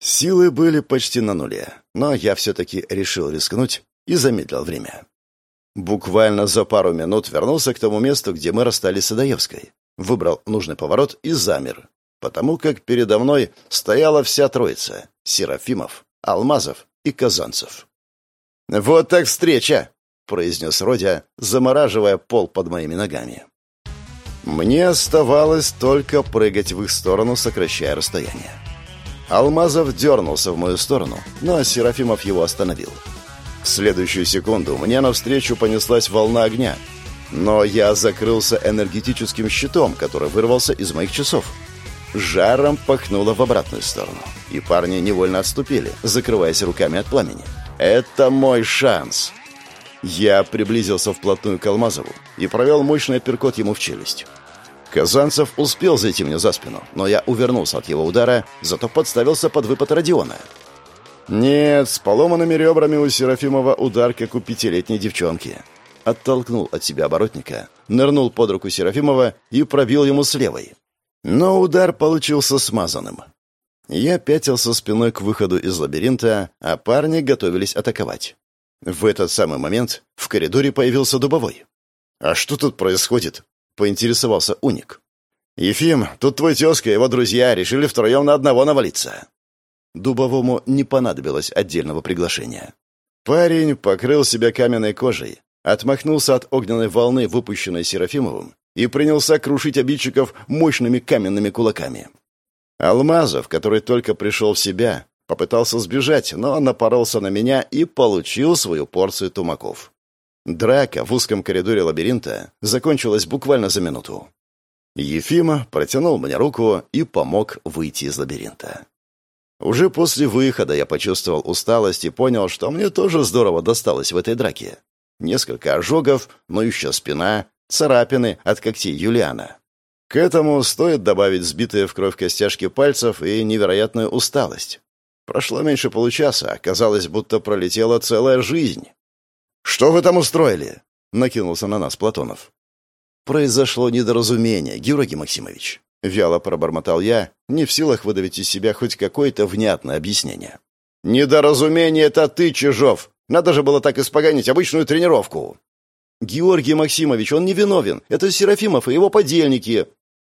Силы были почти на нуле, но я все-таки решил рискнуть и замедлил время. Буквально за пару минут вернулся к тому месту, где мы расстались с Адаевской. Выбрал нужный поворот и замер, потому как передо мной стояла вся троица — Серафимов, Алмазов и Казанцев. «Вот так встреча!» — произнес Родя, замораживая пол под моими ногами. Мне оставалось только прыгать в их сторону, сокращая расстояние. Алмазов дернулся в мою сторону, но Серафимов его остановил. В следующую секунду мне навстречу понеслась волна огня, но я закрылся энергетическим щитом, который вырвался из моих часов. Жаром пахнуло в обратную сторону, и парни невольно отступили, закрываясь руками от пламени. «Это мой шанс!» Я приблизился вплотную к Алмазову и провел мощный апперкот ему в челюсть. Казанцев успел зайти мне за спину, но я увернулся от его удара, зато подставился под выпад Родиона. Нет, с поломанными ребрами у Серафимова удар, как у пятилетней девчонки. Оттолкнул от себя оборотника, нырнул под руку Серафимова и пробил ему с левой. Но удар получился смазанным. Я пятился спиной к выходу из лабиринта, а парни готовились атаковать. В этот самый момент в коридоре появился Дубовой. «А что тут происходит?» — поинтересовался Уник. «Ефим, тут твой тезка и его друзья решили втроем на одного навалиться». Дубовому не понадобилось отдельного приглашения. Парень покрыл себя каменной кожей, отмахнулся от огненной волны, выпущенной Серафимовым, и принялся крушить обидчиков мощными каменными кулаками. Алмазов, который только пришел в себя, попытался сбежать, но напоролся на меня и получил свою порцию тумаков. Драка в узком коридоре лабиринта закончилась буквально за минуту. Ефима протянул мне руку и помог выйти из лабиринта. Уже после выхода я почувствовал усталость и понял, что мне тоже здорово досталось в этой драке. Несколько ожогов, ноющая спина, царапины от когтей Юлиана. К этому стоит добавить сбитые в кровь костяшки пальцев и невероятную усталость. Прошло меньше получаса, а казалось, будто пролетела целая жизнь. «Что вы там устроили?» — накинулся на нас Платонов. «Произошло недоразумение, Георгий Максимович». Вяло пробормотал я, не в силах выдавить из себя хоть какое-то внятное объяснение. «Недоразумение — это ты, Чижов! Надо же было так испоганить обычную тренировку!» «Георгий Максимович, он не виновен! Это Серафимов и его подельники!»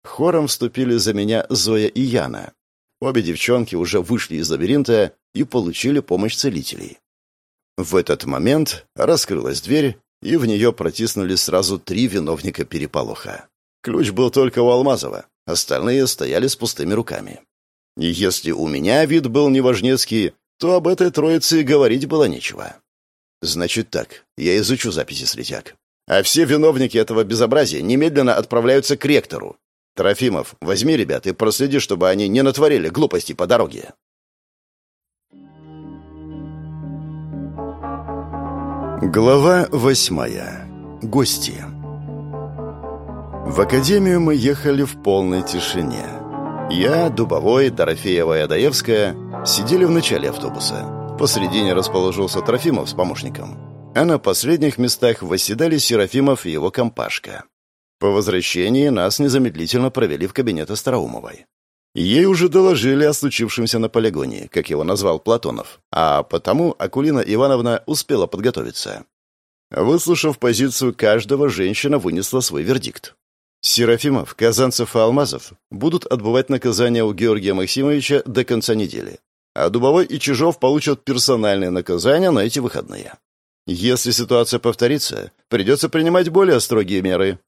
Хором вступили за меня Зоя и Яна. Обе девчонки уже вышли из лабиринта и получили помощь целителей. В этот момент раскрылась дверь, и в нее протиснулись сразу три виновника переполоха. Ключ был только у Алмазова, остальные стояли с пустыми руками. И если у меня вид был неважнецкий, то об этой троице говорить было нечего. Значит так, я изучу записи слетяк. А все виновники этого безобразия немедленно отправляются к ректору. Трофимов, возьми ребят и проследи, чтобы они не натворили глупостей по дороге. Глава восьмая. Гости. В академию мы ехали в полной тишине. Я, Дубовой, Дорофеева и Адаевская сидели в начале автобуса. Посредине расположился Трофимов с помощником. А на последних местах восседали Серафимов и его компашка. По возвращении нас незамедлительно провели в кабинет Остроумовой. Ей уже доложили о случившемся на полигоне, как его назвал Платонов, а потому Акулина Ивановна успела подготовиться. Выслушав позицию каждого, женщина вынесла свой вердикт. Серафимов, Казанцев и Алмазов будут отбывать наказание у Георгия Максимовича до конца недели. а Дубовой и Чижов получат персональные наказания на эти выходные. Если ситуация повторится, придется принимать более строгие меры.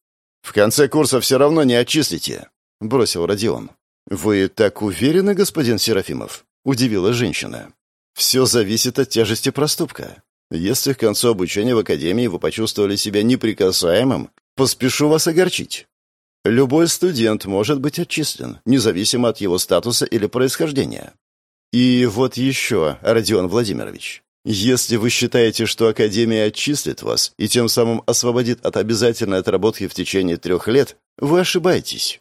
В конце курса все равно не отчислите», — бросил Родион. «Вы так уверены, господин Серафимов?» — удивила женщина. «Все зависит от тяжести проступка. Если к концу обучения в академии вы почувствовали себя неприкасаемым, поспешу вас огорчить. Любой студент может быть отчислен, независимо от его статуса или происхождения. И вот еще, Родион Владимирович, если вы считаете, что Академия отчислит вас и тем самым освободит от обязательной отработки в течение трех лет, вы ошибаетесь.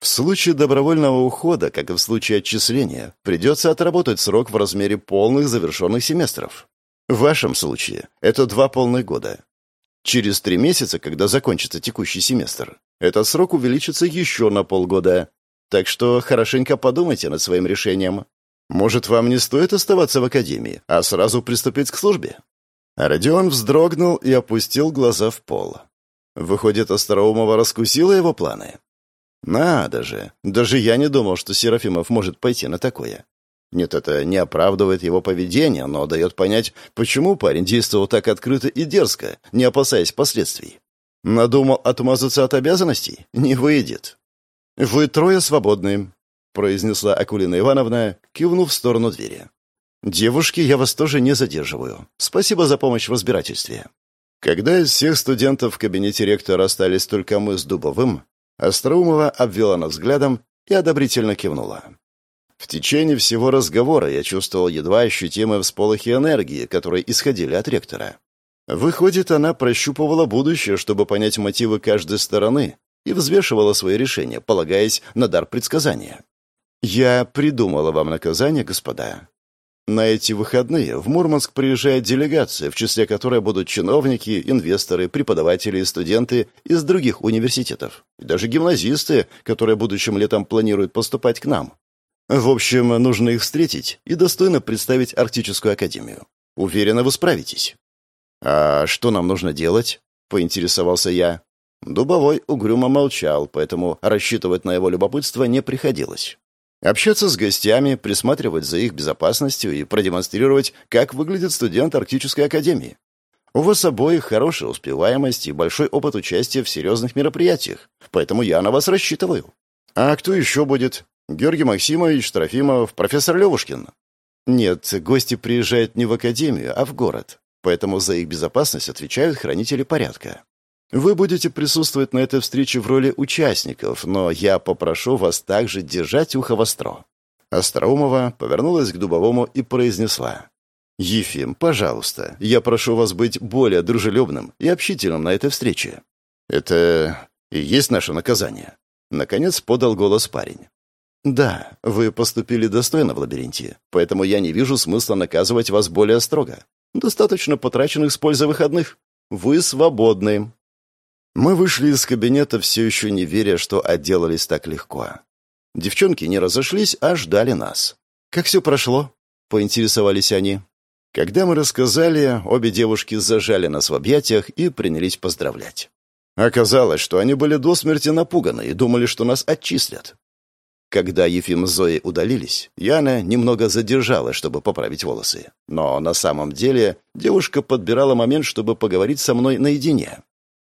В случае добровольного ухода, как и в случае отчисления, придется отработать срок в размере полных завершенных семестров. В вашем случае это два полных года. Через три месяца, когда закончится текущий семестр, этот срок увеличится еще на полгода. Так что хорошенько подумайте над своим решением. Может, вам не стоит оставаться в академии, а сразу приступить к службе?» Родион вздрогнул и опустил глаза в пол. Выходит, Остроумова раскусила его планы. «Надо же! Даже я не думал, что Серафимов может пойти на такое. Нет, это не оправдывает его поведение, но дает понять, почему парень действовал так открыто и дерзко, не опасаясь последствий. Надумал отмазаться от обязанностей? Не выйдет. «Вы трое свободны», — произнесла Акулина Ивановна, кивнув в сторону двери. «Девушки, я вас тоже не задерживаю. Спасибо за помощь в разбирательстве». Когда из всех студентов в кабинете ректора остались только мы с Дубовым, Остроумова обвела нас взглядом и одобрительно кивнула. В течение всего разговора я чувствовал едва ощутимые всполохи энергии, которые исходили от ректора. Выходит, она прощупывала будущее, чтобы понять мотивы каждой стороны, и взвешивала свои решения, полагаясь на дар предсказания. «Я придумала вам наказание, господа. На эти выходные в Мурманск приезжает делегация, в числе которой будут чиновники, инвесторы, преподаватели и студенты из других университетов, и даже гимназисты, которые будущим летом планируют поступать к нам. В общем, нужно их встретить и достойно представить Арктическую академию. Уверена, вы справитесь». «А что нам нужно делать?» — поинтересовался я. Дубовой угрюмо молчал, поэтому рассчитывать на его любопытство не приходилось. Общаться с гостями, присматривать за их безопасностью и продемонстрировать, как выглядит студент Арктической академии. У вас обоих хорошая успеваемость и большой опыт участия в серьезных мероприятиях, поэтому я на вас рассчитываю. А кто еще будет? Георгий Максимович, Трофимов, профессор Левушкин? Нет, гости приезжают не в академию, а в город поэтому за их безопасность отвечают хранители порядка. Вы будете присутствовать на этой встрече в роли участников, но я попрошу вас также держать ухо востро». Остроумова повернулась к Дубовому и произнесла. «Ефим, пожалуйста, я прошу вас быть более дружелюбным и общительным на этой встрече. Это и есть наше наказание». Наконец подал голос парень. «Да, вы поступили достойно в лабиринте, поэтому я не вижу смысла наказывать вас более строго. Достаточно потраченных с пользой выходных. Вы свободны. Мы вышли из кабинета, все еще не веря, что отделались так легко. Девчонки не разошлись, а ждали нас. «Как все прошло?» — поинтересовались они. Когда мы рассказали, обе девушки зажали нас в объятиях и принялись поздравлять. Оказалось, что они были до смерти напуганы и думали, что нас отчислят. Когда Ефим с Зоей удалились, Яна немного задержалась, чтобы поправить волосы. Но на самом деле девушка подбирала момент, чтобы поговорить со мной наедине.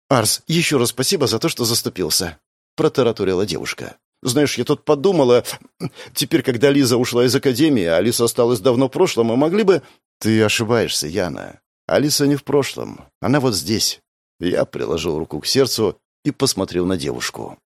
«Арс, еще раз спасибо за то, что заступился», — протараторила девушка. «Знаешь, я тут подумала... Теперь, когда Лиза ушла из академии, а Алиса осталась давно в прошлом, мы могли бы...» «Ты ошибаешься, Яна. Алиса не в прошлом. Она вот здесь». Я приложил руку к сердцу и посмотрел на девушку.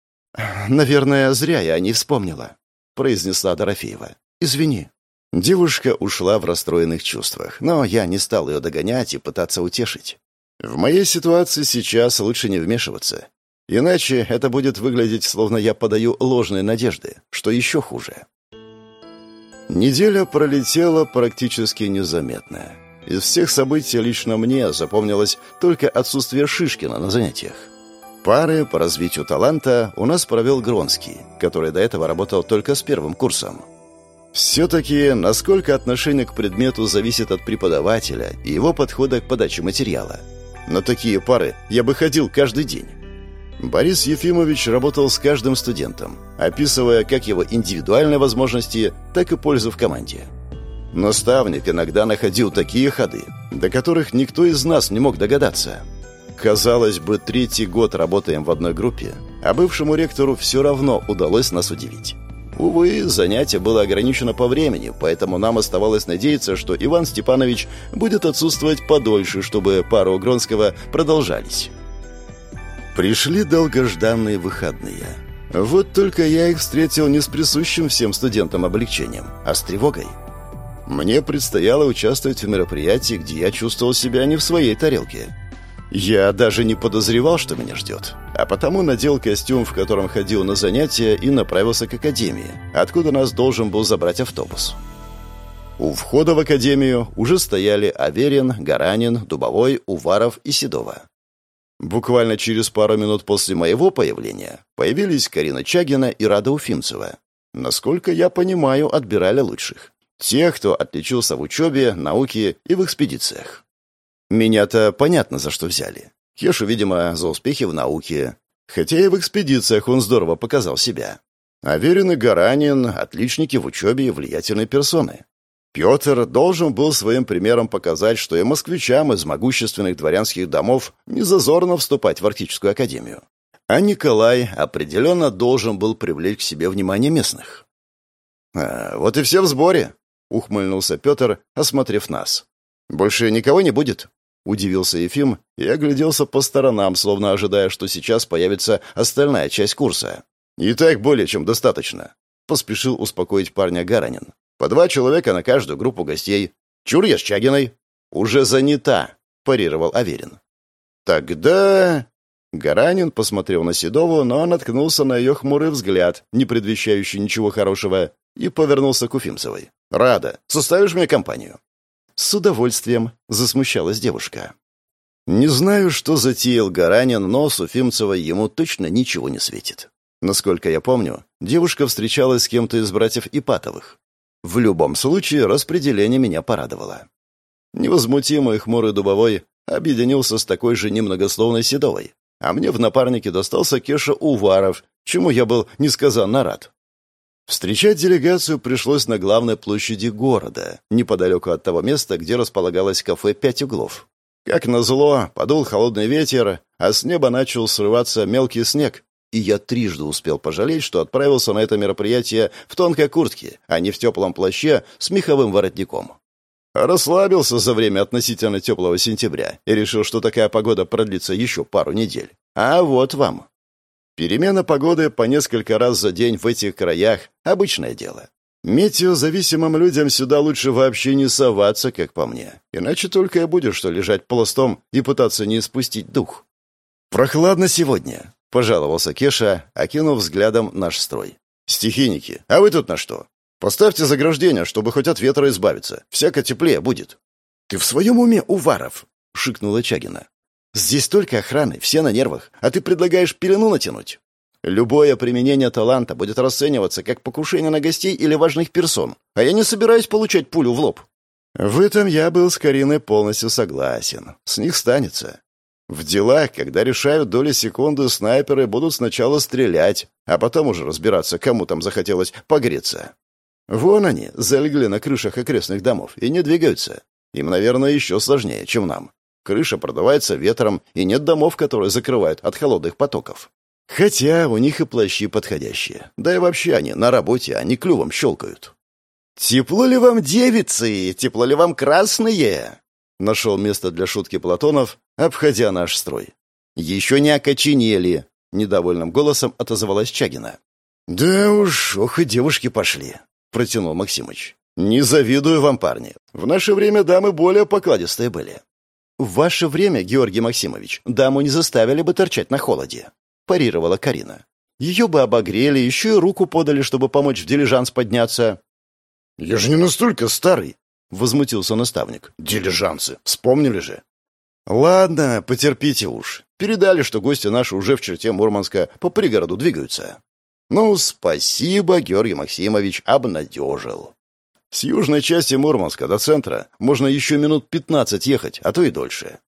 «Наверное, зря я не вспомнила», — произнесла Дорофеева. «Извини». Девушка ушла в расстроенных чувствах, но я не стал ее догонять и пытаться утешить. В моей ситуации сейчас лучше не вмешиваться. Иначе это будет выглядеть, словно я подаю ложные надежды, что еще хуже. Неделя пролетела практически незаметно. Из всех событий лично мне запомнилось только отсутствие Шишкина на занятиях. Пары по развитию таланта у нас провел Гронский, который до этого работал только с первым курсом. Все-таки, насколько отношение к предмету зависит от преподавателя и его подхода к подаче материала. На такие пары я бы ходил каждый день. Борис Ефимович работал с каждым студентом, описывая как его индивидуальные возможности, так и пользу в команде. Наставник иногда находил такие ходы, до которых никто из нас не мог догадаться. Казалось бы, третий год работаем в одной группе, а бывшему ректору все равно удалось нас удивить. Увы, занятие было ограничено по времени, поэтому нам оставалось надеяться, что Иван Степанович будет отсутствовать подольше, чтобы пары у Гронского продолжались. Пришли долгожданные выходные. Вот только я их встретил не с присущим всем студентам облегчением, а с тревогой. Мне предстояло участвовать в мероприятии, где я чувствовал себя не в своей тарелке. Я даже не подозревал, что меня ждет, а потому надел костюм, в котором ходил на занятия, и направился к академии, откуда нас должен был забрать автобус. У входа в академию уже стояли Аверин, Гаранин, Дубовой, Уваров и Седова. Буквально через пару минут после моего появления появились Карина Чагина и Рада Уфимцева. Насколько я понимаю, отбирали лучших. Тех, кто отличился в учебе, науке и в экспедициях. Меня-то понятно, за что взяли. Кешу, видимо, за успехи в науке. Хотя и в экспедициях он здорово показал себя. Аверин и Гаранин — отличники в учебе и влиятельные персоны. Петр должен был своим примером показать, что и москвичам из могущественных дворянских домов не зазорно вступать в Арктическую академию. А Николай определенно должен был привлечь к себе внимание местных. «А, «Вот и все в сборе», — ухмыльнулся Петр, осмотрев нас. «Больше никого не будет?» — удивился Ефим и огляделся по сторонам, словно ожидая, что сейчас появится остальная часть курса. «И так более чем достаточно», — поспешил успокоить парня Гаранин. По два человека на каждую группу гостей. Чур я с Чагиной. Уже занята, парировал Аверин. Тогда... Гаранин посмотрел на Седову, но наткнулся на ее хмурый взгляд, не предвещающий ничего хорошего, и повернулся к Уфимцевой. «Рада. Составишь мне компанию?» «С удовольствием», — засмущалась девушка. Не знаю, что затеял Гаранин, но с Уфимцевой ему точно ничего не светит. Насколько я помню, девушка встречалась с кем-то из братьев Ипатовых. В любом случае, распределение меня порадовало. Невозмутимый хмурый дубовой объединился с такой же немногословной седовой, а мне в напарнике достался Кеша Уваров, чему я был несказанно рад. Встречать делегацию пришлось на главной площади города, неподалеку от того места, где располагалось кафе «Пять углов». Как назло, подул холодный ветер, а с неба начал срываться мелкий снег, и я трижды успел пожалеть, что отправился на это мероприятие в тонкой куртке, а не в теплом плаще с меховым воротником. Расслабился за время относительно теплого сентября и решил, что такая погода продлится еще пару недель. А вот вам. Перемена погоды по несколько раз за день в этих краях — обычное дело. Метеозависимым людям сюда лучше вообще не соваться, как по мне. Иначе только и будешь что лежать пластом и пытаться не испустить дух. Прохладно сегодня. — пожаловался Кеша, окинув взглядом наш строй. «Стихийники, а вы тут на что? Поставьте заграждение, чтобы хоть от ветра избавиться. Всяко теплее будет». «Ты в своем уме, Уваров?» — шикнула Чагина. «Здесь только охраны, все на нервах, а ты предлагаешь пелену натянуть. Любое применение таланта будет расцениваться как покушение на гостей или важных персон, а я не собираюсь получать пулю в лоб». В этом я был с Кариной полностью согласен. С них станется. В делах, когда решают доли секунды, снайперы будут сначала стрелять, а потом уже разбираться, кому там захотелось погреться. Вон они, залегли на крышах окрестных домов и не двигаются. Им, наверное, еще сложнее, чем нам. Крыша продувается ветром, и нет домов, которые закрывают от холодных потоков. Хотя у них и плащи подходящие. Да и вообще они на работе, они клювом щелкают. «Тепло ли вам, девицы? Тепло ли вам красные?» Нашел место для шутки Платонов, обходя наш строй. «Еще не окоченели!» — недовольным голосом отозвалась Чагина. «Да уж, ох и девушки пошли!» — протянул Максимыч. «Не завидую вам, парни. В наше время дамы более покладистые были». «В ваше время, Георгий Максимович, даму не заставили бы торчать на холоде», — парировала Карина. «Ее бы обогрели, еще и руку подали, чтобы помочь в дилижанс подняться». «Я же не настолько старый», — возмутился наставник. «Дилижансы. Вспомнили же». «Ладно, потерпите уж. Передали, что гости наши уже в черте Мурманска по пригороду двигаются». «Ну, спасибо, Георгий Максимович, обнадежил». С южной части Мурманска до центра можно еще минут пятнадцать ехать, а то и дольше.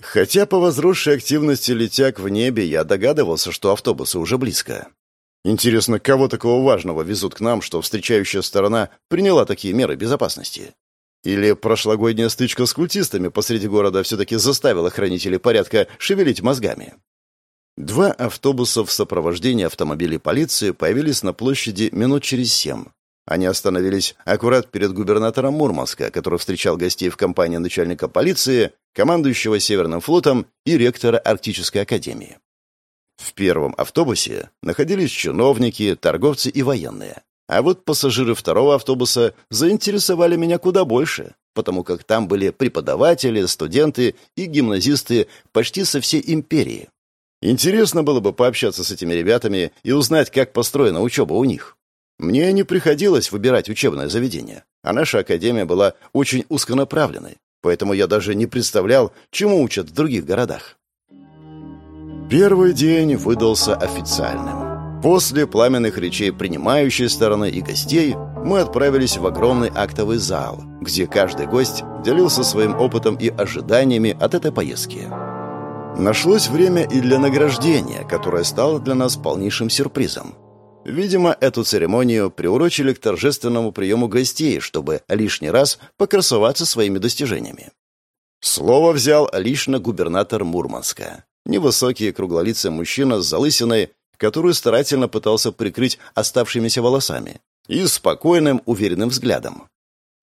Хотя по возросшей активности летяк в небе я догадывался, что автобусы уже близко. Интересно, кого такого важного везут к нам, что встречающая сторона приняла такие меры безопасности? Или прошлогодняя стычка с культистами посреди города все-таки заставила хранителей порядка шевелить мозгами? Два автобуса в сопровождении автомобилей полиции появились на площади минут через семь. Они остановились аккурат перед губернатором Мурманска, который встречал гостей в компании начальника полиции, командующего Северным флотом и ректора Арктической академии. В первом автобусе находились чиновники, торговцы и военные. А вот пассажиры второго автобуса заинтересовали меня куда больше, потому как там были преподаватели, студенты и гимназисты почти со всей империи. Интересно было бы пообщаться с этими ребятами и узнать, как построена учеба у них. Мне не приходилось выбирать учебное заведение, а наша академия была очень узконаправленной, поэтому я даже не представлял, чему учат в других городах. Первый день выдался официальным. После пламенных речей принимающей стороны и гостей мы отправились в огромный актовый зал, где каждый гость делился своим опытом и ожиданиями от этой поездки. Нашлось время и для награждения, которое стало для нас полнейшим сюрпризом. Видимо, эту церемонию приурочили к торжественному приему гостей, чтобы лишний раз покрасоваться своими достижениями. Слово взял лично губернатор Мурманска. Невысокий круглолицый мужчина с залысиной, которую старательно пытался прикрыть оставшимися волосами, и спокойным, уверенным взглядом.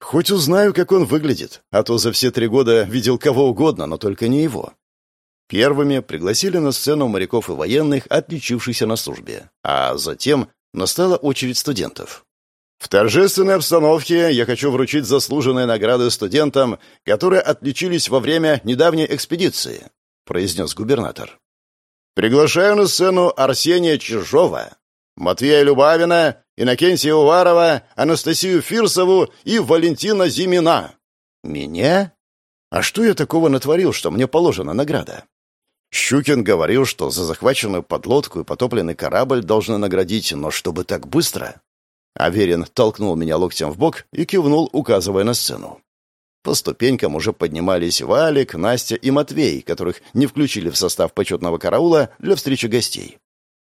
Хоть узнаю, как он выглядит, а то за все три года видел кого угодно, но только не его. Первыми пригласили на сцену моряков и военных, отличившихся на службе, а затем настала очередь студентов. В торжественной обстановке я хочу вручить заслуженные награды студентам, которые отличились во время недавней экспедиции, произнес губернатор. Приглашаю на сцену Арсения Чижова, Матвея Любавина, Иннокентия Уварова, Анастасию Фирсову и Валентина Зимина. Меня? А что я такого натворил, что мне положена награда? Щукин говорил, что за захваченную подлодку и потопленный корабль должны наградить, но чтобы так быстро... Аверин толкнул меня локтем в бок и кивнул, указывая на сцену. По ступенькам уже поднимались Валик, Настя и Матвей, которых не включили в состав почетного караула для встречи гостей.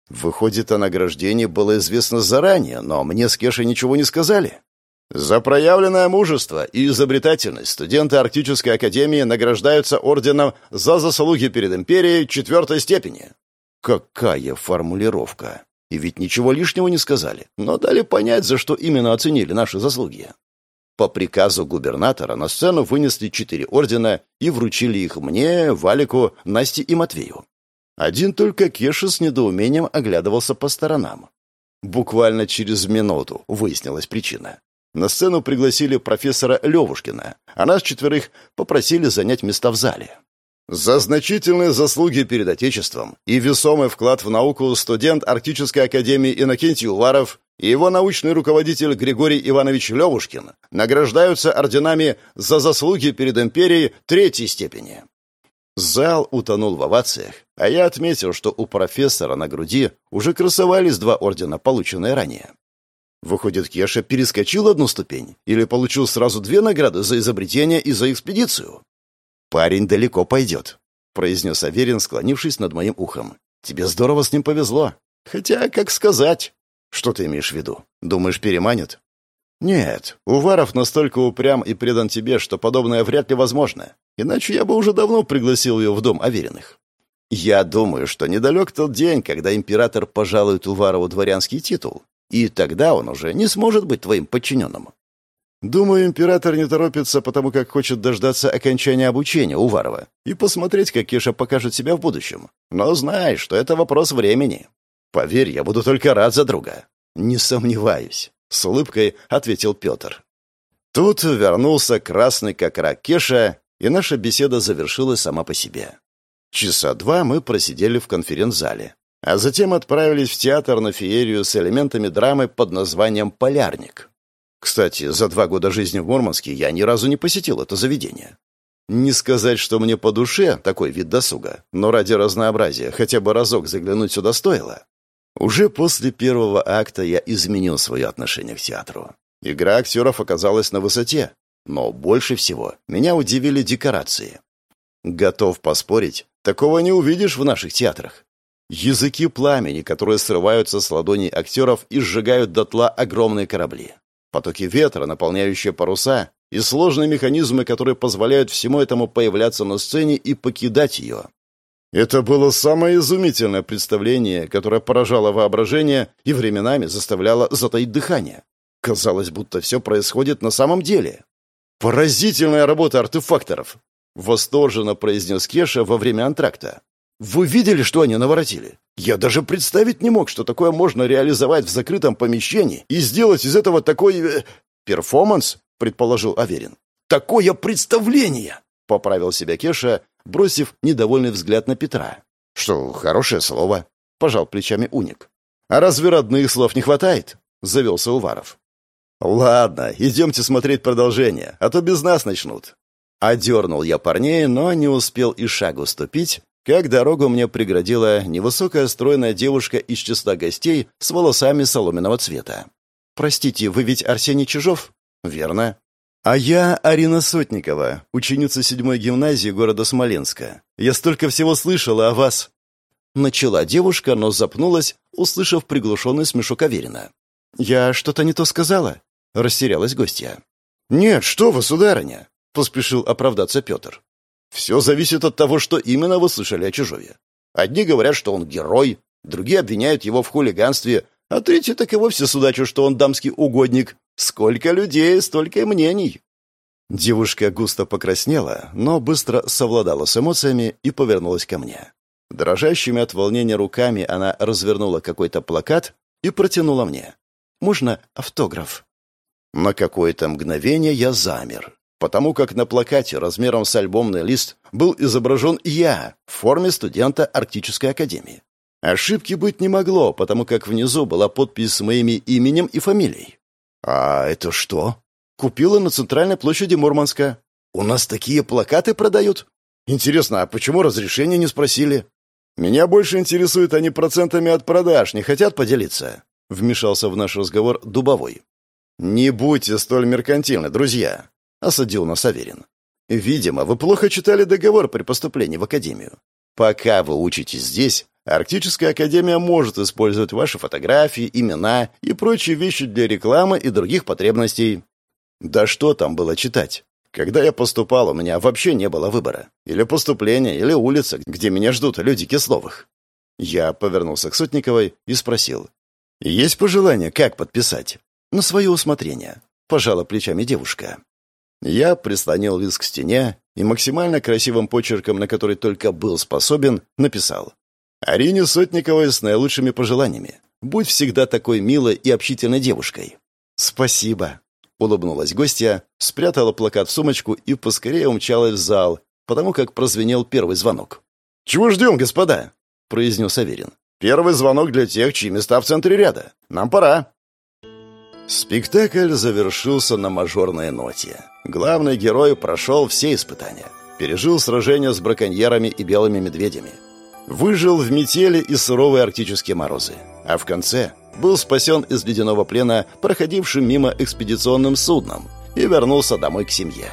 Выходит, о награждении было известно заранее, но мне с Кешей ничего не сказали. За проявленное мужество и изобретательность студенты Арктической академии награждаются орденом за заслуги перед империей четвертой степени. Какая формулировка! И ведь ничего лишнего не сказали, но дали понять, за что именно оценили наши заслуги. По приказу губернатора на сцену вынесли четыре ордена и вручили их мне, Валику, Насте и Матвею. Один только Кеша с недоумением оглядывался по сторонам. Буквально через минуту выяснилась причина. На сцену пригласили профессора Левушкина, а нас четверых попросили занять места в зале. За значительные заслуги перед Отечеством и весомый вклад в науку студент Арктической академии Иннокентий Уваров и его научный руководитель Григорий Иванович Левушкин награждаются орденами за заслуги перед империей третьей степени. Зал утонул в овациях, а я отметил, что у профессора на груди уже красовались два ордена, полученные ранее. Выходит, Кеша перескочил одну ступень или получил сразу две награды за изобретение и за экспедицию? «Парень далеко пойдет», — произнес Аверин, склонившись над моим ухом. «Тебе здорово с ним повезло. Хотя, как сказать?» «Что ты имеешь в виду? Думаешь, переманит?» «Нет, Уваров настолько упрям и предан тебе, что подобное вряд ли возможно. Иначе я бы уже давно пригласил ее в дом Авериных. Я думаю, что недалек тот день, когда император пожалует Уварову дворянский титул, и тогда он уже не сможет быть твоим подчиненным. Думаю, император не торопится, потому как хочет дождаться окончания обучения Уварова и посмотреть, как Кеша покажет себя в будущем. Но знай, что это вопрос времени. Поверь, я буду только рад за друга. Не сомневаюсь, с улыбкой ответил Петр. Тут вернулся красный как рак Кеша, и наша беседа завершилась сама по себе. Часа два мы просидели в конференц-зале, а затем отправились в театр на феерию с элементами драмы под названием «Полярник». Кстати, за два года жизни в Мурманске я ни разу не посетил это заведение. Не сказать, что мне по душе такой вид досуга, но ради разнообразия хотя бы разок заглянуть сюда стоило. Уже после первого акта я изменил свое отношение к театру. Игра актеров оказалась на высоте, но больше всего меня удивили декорации. Готов поспорить, такого не увидишь в наших театрах. Языки пламени, которые срываются с ладоней актеров и сжигают дотла огромные корабли. Потоки ветра, наполняющие паруса, и сложные механизмы, которые позволяют всему этому появляться на сцене и покидать ее. Это было самое изумительное представление, которое поражало воображение и временами заставляло затаить дыхание. Казалось, будто все происходит на самом деле. «Поразительная работа артефакторов!» — восторженно произнес Кеша во время антракта. «Вы видели, что они наворотили? Я даже представить не мог, что такое можно реализовать в закрытом помещении и сделать из этого такой... Э, перформанс?» — предположил Аверин. «Такое представление!» — поправил себя Кеша, бросив недовольный взгляд на Петра. «Что, хорошее слово?» — пожал плечами Уник. «А разве родных слов не хватает?» — завелся Уваров. «Ладно, идемте смотреть продолжение, а то без нас начнут». Одернул я парней, но не успел и шагу ступить, как дорогу мне преградила невысокая стройная девушка из числа гостей с волосами соломенного цвета. «Простите, вы ведь Арсений Чижов?» «Верно». «А я Арина Сотникова, ученица седьмой гимназии города Смоленска. Я столько всего слышала о вас». Начала девушка, но запнулась, услышав приглушенный смешок Аверина. «Я что-то не то сказала?» — растерялась гостья. «Нет, что вы, сударыня!» — поспешил оправдаться Петр. «Все зависит от того, что именно вы слышали о Чижове. Одни говорят, что он герой, другие обвиняют его в хулиганстве, а третьи так и вовсе судачат, что он дамский угодник. Сколько людей, столько и мнений!» Девушка густо покраснела, но быстро совладала с эмоциями и повернулась ко мне. Дрожащими от волнения руками она развернула какой-то плакат и протянула мне. «Можно автограф?» На какое-то мгновение я замер, потому как на плакате размером с альбомный лист был изображен я в форме студента Арктической академии. Ошибки быть не могло, потому как внизу была подпись с моими именем и фамилией. «А это что?» «Купила на центральной площади Мурманска. У нас такие плакаты продают. Интересно, а почему разрешения не спросили?» «Меня больше интересуют они процентами от продаж, не хотят поделиться?» Вмешался в наш разговор Дубовой. «Не будьте столь меркантильны, друзья», — осадил нас Аверин. «Видимо, вы плохо читали договор при поступлении в Академию. Пока вы учитесь здесь, Арктическая Академия может использовать ваши фотографии, имена и прочие вещи для рекламы и других потребностей. Да что там было читать? Когда я поступал, у меня вообще не было выбора. Или поступление, или улица, где меня ждут люди Кисловых. Я повернулся к Сотниковой и спросил. «Есть пожелание, как подписать?» «На свое усмотрение», — пожала плечами девушка. Я прислонил лист к стене и максимально красивым почерком, на который только был способен, написал. «Арине Сотниковой с наилучшими пожеланиями. Будь всегда такой милой и общительной девушкой». «Спасибо», — улыбнулась гостья, спрятала плакат в сумочку и поскорее умчалась в зал, потому как прозвенел первый звонок. «Чего ждем, господа?» — произнес Аверин. Первый звонок для тех, чьи места в центре ряда. Нам пора. Спектакль завершился на мажорной ноте. Главный герой прошел все испытания. Пережил сражения с браконьерами и белыми медведями. Выжил в метели и суровые арктические морозы. А в конце был спасен из ледяного плена проходившим мимо экспедиционным судном и вернулся домой к семье.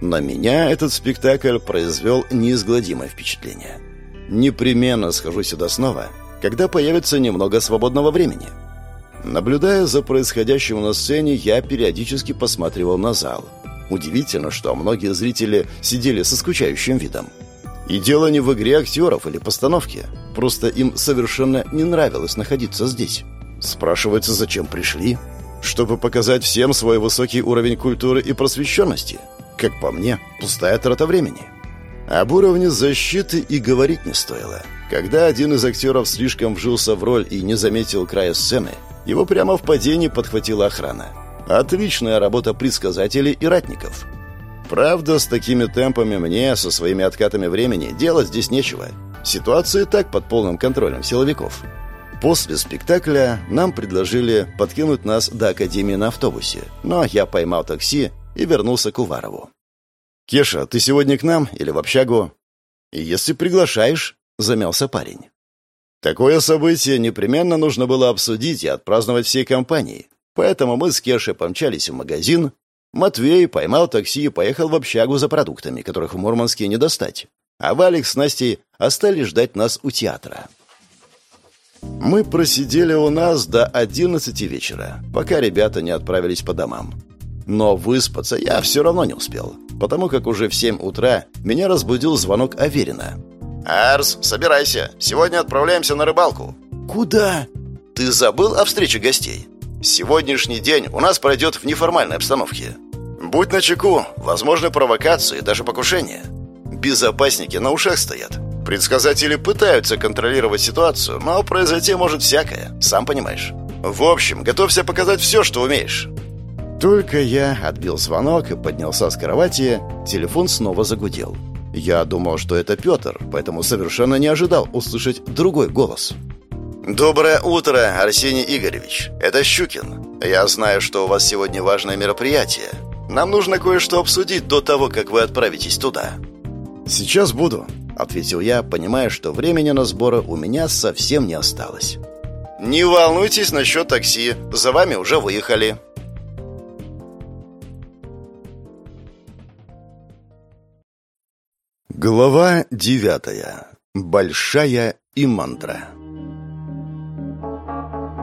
На меня этот спектакль произвел неизгладимое впечатление непременно схожу сюда снова, когда появится немного свободного времени. Наблюдая за происходящим на сцене, я периодически посматривал на зал. Удивительно, что многие зрители сидели со скучающим видом. И дело не в игре актеров или постановке. Просто им совершенно не нравилось находиться здесь. Спрашивается, зачем пришли? Чтобы показать всем свой высокий уровень культуры и просвещенности. Как по мне, пустая трата времени. Об уровне защиты и говорить не стоило. Когда один из актеров слишком вжился в роль и не заметил края сцены, его прямо в падении подхватила охрана. Отличная работа предсказателей и ратников. Правда, с такими темпами мне, со своими откатами времени, делать здесь нечего. Ситуация так под полным контролем силовиков. После спектакля нам предложили подкинуть нас до Академии на автобусе, но я поймал такси и вернулся к Уварову. «Кеша, ты сегодня к нам или в общагу?» «Если приглашаешь», — замялся парень. Такое событие непременно нужно было обсудить и отпраздновать всей компанией. Поэтому мы с Кешей помчались в магазин. Матвей поймал такси и поехал в общагу за продуктами, которых в Мурманске не достать. А Валик с Настей остались ждать нас у театра. Мы просидели у нас до одиннадцати вечера, пока ребята не отправились по домам. Но выспаться я все равно не успел, потому как уже в 7 утра меня разбудил звонок Аверина. «Арс, собирайся. Сегодня отправляемся на рыбалку». «Куда?» «Ты забыл о встрече гостей? Сегодняшний день у нас пройдет в неформальной обстановке. Будь начеку, возможны провокации, даже покушения. Безопасники на ушах стоят. Предсказатели пытаются контролировать ситуацию, но произойти может всякое, сам понимаешь. В общем, готовься показать все, что умеешь». Только я отбил звонок и поднялся с кровати, телефон снова загудел. Я думал, что это Петр, поэтому совершенно не ожидал услышать другой голос. «Доброе утро, Арсений Игоревич. Это Щукин. Я знаю, что у вас сегодня важное мероприятие. Нам нужно кое-что обсудить до того, как вы отправитесь туда». «Сейчас буду», — ответил я, понимая, что времени на сборы у меня совсем не осталось. «Не волнуйтесь насчет такси. За вами уже выехали». Глава девятая. Большая и мантра.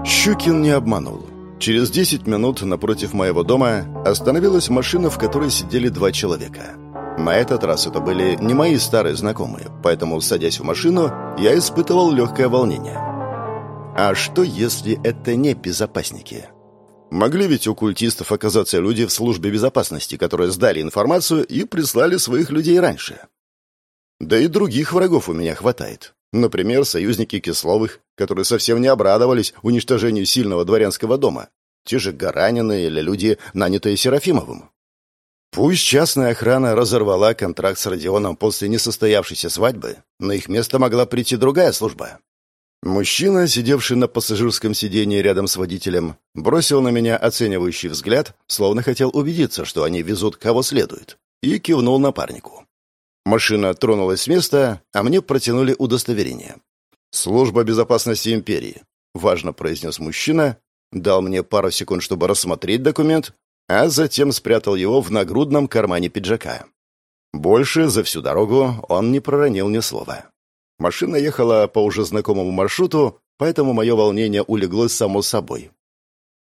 Щукин не обманул. Через десять минут напротив моего дома остановилась машина, в которой сидели два человека. На этот раз это были не мои старые знакомые, поэтому, садясь в машину, я испытывал легкое волнение. А что, если это не безопасники? Могли ведь у культистов оказаться люди в службе безопасности, которые сдали информацию и прислали своих людей раньше. Да и других врагов у меня хватает. Например, союзники Кисловых, которые совсем не обрадовались уничтожению сильного дворянского дома. Те же Гаранины или люди, нанятые Серафимовым. Пусть частная охрана разорвала контракт с Родионом после несостоявшейся свадьбы, на их место могла прийти другая служба. Мужчина, сидевший на пассажирском сиденье рядом с водителем, бросил на меня оценивающий взгляд, словно хотел убедиться, что они везут кого следует, и кивнул напарнику. Машина тронулась с места, а мне протянули удостоверение. «Служба безопасности империи», — важно произнес мужчина, дал мне пару секунд, чтобы рассмотреть документ, а затем спрятал его в нагрудном кармане пиджака. Больше за всю дорогу он не проронил ни слова. Машина ехала по уже знакомому маршруту, поэтому мое волнение улеглось само собой.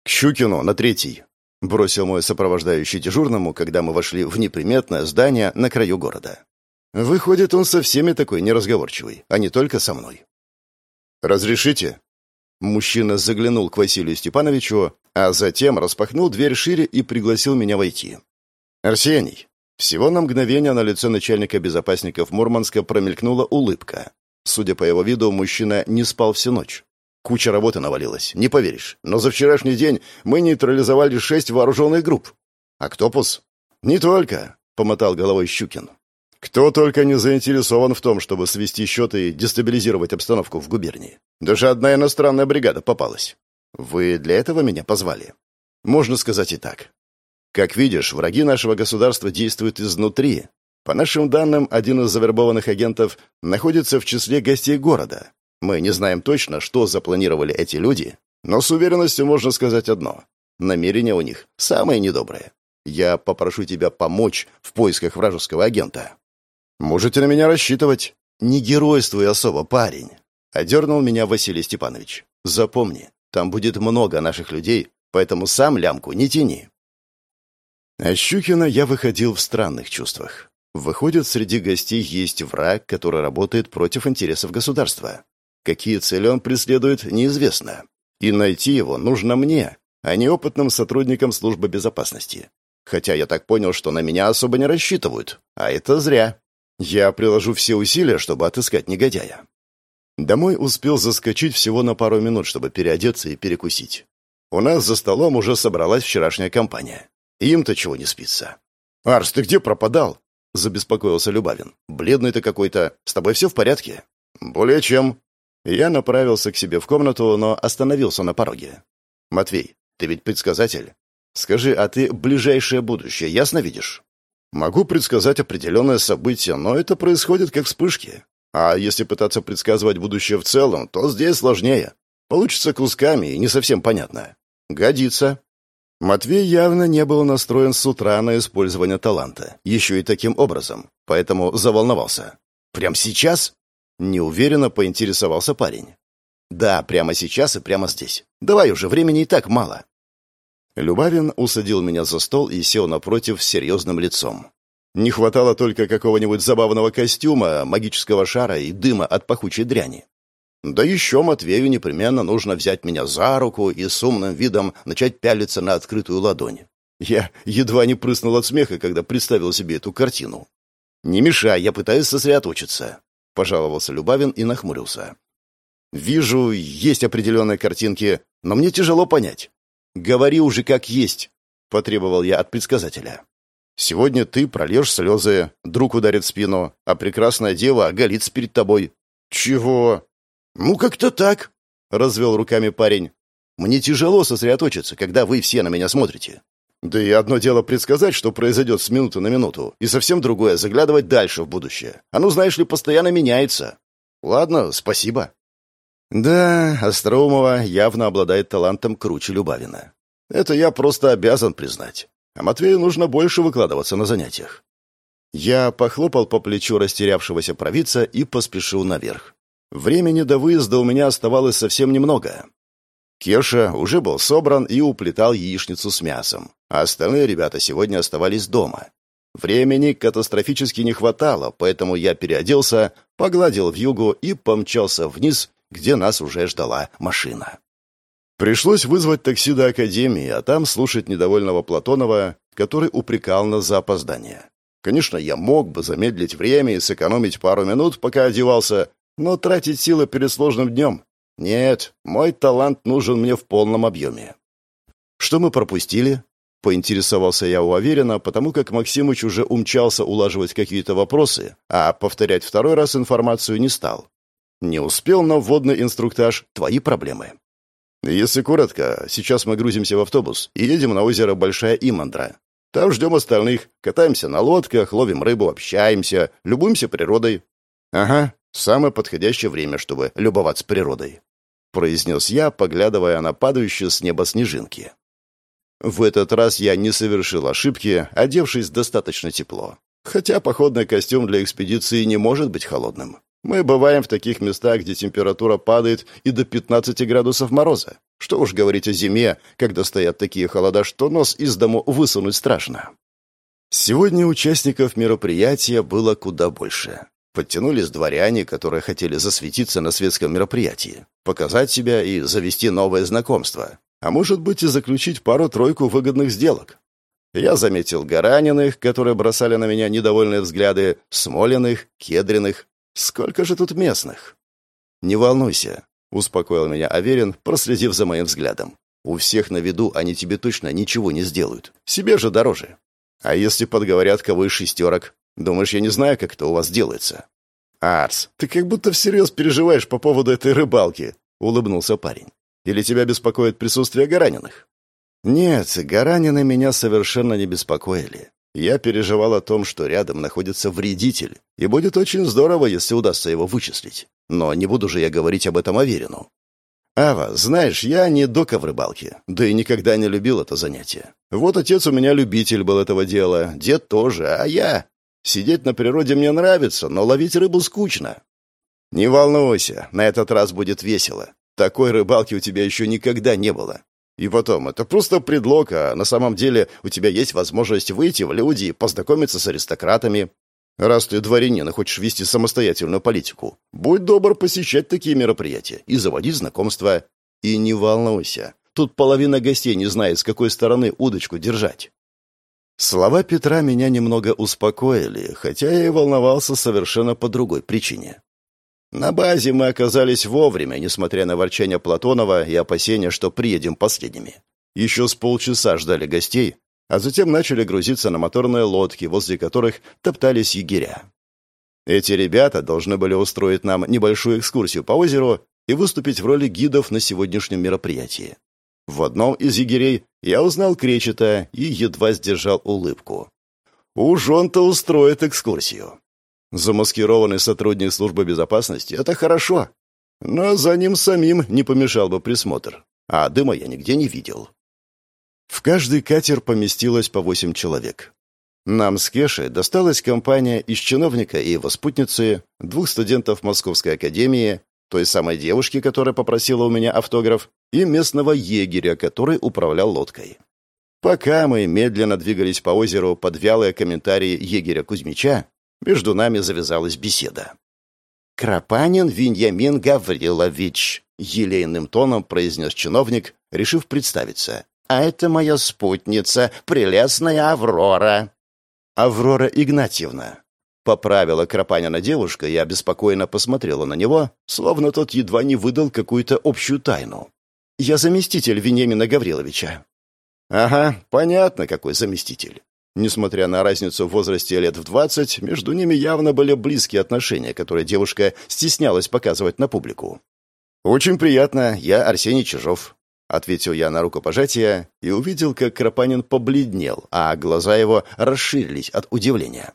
«К Щукину, на третий», — бросил мой сопровождающий дежурному, когда мы вошли в неприметное здание на краю города. Выходит, он со всеми такой неразговорчивый, а не только со мной. «Разрешите?» Мужчина заглянул к Василию Степановичу, а затем распахнул дверь шире и пригласил меня войти. «Арсений». Всего на мгновение на лице начальника безопасников Мурманска промелькнула улыбка. Судя по его виду, мужчина не спал всю ночь. Куча работы навалилась, не поверишь. Но за вчерашний день мы нейтрализовали шесть вооруженных групп. «Октопус?» «Не только», — помотал головой Щукин. Кто только не заинтересован в том, чтобы свести счеты и дестабилизировать обстановку в губернии. Даже одна иностранная бригада попалась. Вы для этого меня позвали? Можно сказать и так. Как видишь, враги нашего государства действуют изнутри. По нашим данным, один из завербованных агентов находится в числе гостей города. Мы не знаем точно, что запланировали эти люди, но с уверенностью можно сказать одно. Намерения у них самые недобрые. Я попрошу тебя помочь в поисках вражеского агента. «Можете на меня рассчитывать». «Не геройствуй особо, парень», — одернул меня Василий Степанович. «Запомни, там будет много наших людей, поэтому сам лямку не тяни». А Щукина я выходил в странных чувствах. Выходит, среди гостей есть враг, который работает против интересов государства. Какие цели он преследует, неизвестно. И найти его нужно мне, а не опытным сотрудникам службы безопасности. Хотя я так понял, что на меня особо не рассчитывают. А это зря. Я приложу все усилия, чтобы отыскать негодяя. Домой успел заскочить всего на пару минут, чтобы переодеться и перекусить. У нас за столом уже собралась вчерашняя компания. Им-то чего не спится. «Арс, ты где пропадал?» — забеспокоился Любавин. «Бледный ты какой-то. С тобой все в порядке?» «Более чем». Я направился к себе в комнату, но остановился на пороге. «Матвей, ты ведь предсказатель. Скажи, а ты ближайшее будущее ясно видишь?» Могу предсказать определенное событие, но это происходит как вспышки. А если пытаться предсказывать будущее в целом, то здесь сложнее. Получится кусками и не совсем понятно. Годится. Матвей явно не был настроен с утра на использование таланта, еще и таким образом, поэтому заволновался. «Прямо сейчас?» Неуверенно поинтересовался парень. «Да, прямо сейчас и прямо здесь. Давай уже, времени и так мало». Любавин усадил меня за стол и сел напротив с серьезным лицом. Не хватало только какого-нибудь забавного костюма, магического шара и дыма от пахучей дряни. Да еще Матвею непременно нужно взять меня за руку и с умным видом начать пялиться на открытую ладонь. Я едва не прыснул от смеха, когда представил себе эту картину. «Не мешай, я пытаюсь сосредоточиться», — пожаловался Любавин и нахмурился. «Вижу, есть определенные картинки, но мне тяжело понять. «Говори уже как есть», — потребовал я от предсказателя. «Сегодня ты прольешь слезы, друг ударит спину, а прекрасная дева оголится перед тобой». «Чего?» «Ну, как-то так», — развел руками парень. «Мне тяжело сосредоточиться, когда вы все на меня смотрите. Да и одно дело предсказать, что произойдет с минуты на минуту, и совсем другое — заглядывать дальше в будущее. Оно, знаешь ли, постоянно меняется. Ладно, спасибо». Да, Остроумова явно обладает талантом круче Любавина. Это я просто обязан признать. А Матвею нужно больше выкладываться на занятиях. Я похлопал по плечу растерявшегося провидца и поспешил наверх. Времени до выезда у меня оставалось совсем немного. Кеша уже был собран и уплетал яичницу с мясом, а остальные ребята сегодня оставались дома. Времени катастрофически не хватало, поэтому я переоделся, погладил в югу и помчался вниз где нас уже ждала машина. Пришлось вызвать такси до академии, а там слушать недовольного Платонова, который упрекал нас за опоздание. Конечно, я мог бы замедлить время и сэкономить пару минут, пока одевался, но тратить силы перед сложным днем? Нет, мой талант нужен мне в полном объеме. Что мы пропустили? Поинтересовался я у Аверина, потому как Максимыч уже умчался улаживать какие-то вопросы, а повторять второй раз информацию не стал. Не успел на вводный инструктаж — твои проблемы. Если коротко, сейчас мы грузимся в автобус и едем на озеро Большая Имандра. Там ждем остальных, катаемся на лодках, ловим рыбу, общаемся, любуемся природой. Ага, самое подходящее время, чтобы любоваться природой. Произнес я, поглядывая на падающие с неба снежинки. В этот раз я не совершил ошибки, одевшись достаточно тепло. Хотя походный костюм для экспедиции не может быть холодным. Мы бываем в таких местах, где температура падает и до 15 градусов мороза. Что уж говорить о зиме, когда стоят такие холода, что нос из дому высунуть страшно. Сегодня участников мероприятия было куда больше. Подтянулись дворяне, которые хотели засветиться на светском мероприятии, показать себя и завести новое знакомство, а может быть и заключить пару-тройку выгодных сделок. Я заметил Гараниных, которые бросали на меня недовольные взгляды, Смолиных, Кедриных, Сколько же тут местных? Не волнуйся, успокоил меня Аверин, проследив за моим взглядом. У всех на виду они тебе точно ничего не сделают. Себе же дороже. А если подговорят кого из шестерок? Думаешь, я не знаю, как это у вас делается? Арс, ты как будто всерьез переживаешь по поводу этой рыбалки, улыбнулся парень. Или тебя беспокоит присутствие Гараниных? Нет, Гаранины меня совершенно не беспокоили. Я переживал о том, что рядом находится вредитель, и будет очень здорово, если удастся его вычислить. Но не буду же я говорить об этом Аверину. Ава, знаешь, я не дока в рыбалке, да и никогда не любил это занятие. Вот отец у меня любитель был этого дела, дед тоже, а я... Сидеть на природе мне нравится, но ловить рыбу скучно. Не волнуйся, на этот раз будет весело. Такой рыбалки у тебя еще никогда не было. И потом, это просто предлог, а на самом деле у тебя есть возможность выйти в люди и познакомиться с аристократами. Раз ты дворянин и хочешь вести самостоятельную политику, будь добр посещать такие мероприятия и заводить знакомства. И не волнуйся, тут половина гостей не знает, с какой стороны удочку держать. Слова Петра меня немного успокоили, хотя я и волновался совершенно по другой причине. На базе мы оказались вовремя, несмотря на ворчание Платонова и опасения, что приедем последними. Еще с полчаса ждали гостей, а затем начали грузиться на моторные лодки, возле которых топтались егеря. Эти ребята должны были устроить нам небольшую экскурсию по озеру и выступить в роли гидов на сегодняшнем мероприятии. В одном из егерей я узнал Кречета и едва сдержал улыбку. Уж он-то устроит экскурсию. Замаскированный сотрудник службы безопасности — это хорошо. Но за ним самим не помешал бы присмотр. А дыма я нигде не видел. В каждый катер поместилось по восемь человек. Нам с Кешей досталась компания из чиновника и его спутницы, двух студентов Московской академии, той самой девушки, которая попросила у меня автограф, и местного егеря, который управлял лодкой. Пока мы медленно двигались по озеру под вялые комментарии егеря Кузьмича, между нами завязалась беседа. «Крапанин Виньямин Гаврилович», — елейным тоном произнес чиновник, решив представиться. «А это моя спутница, прелестная Аврора». «Аврора Игнатьевна», — поправила Крапанина девушка и обеспокоенно посмотрела на него, словно тот едва не выдал какую-то общую тайну. «Я заместитель Вениамина Гавриловича». «Ага, понятно, какой заместитель». Несмотря на разницу в возрасте лет в двадцать, между ними явно были близкие отношения, которые девушка стеснялась показывать на публику. «Очень приятно, я Арсений Чижов», — ответил я на рукопожатие и увидел, как Крапанин побледнел, а глаза его расширились от удивления.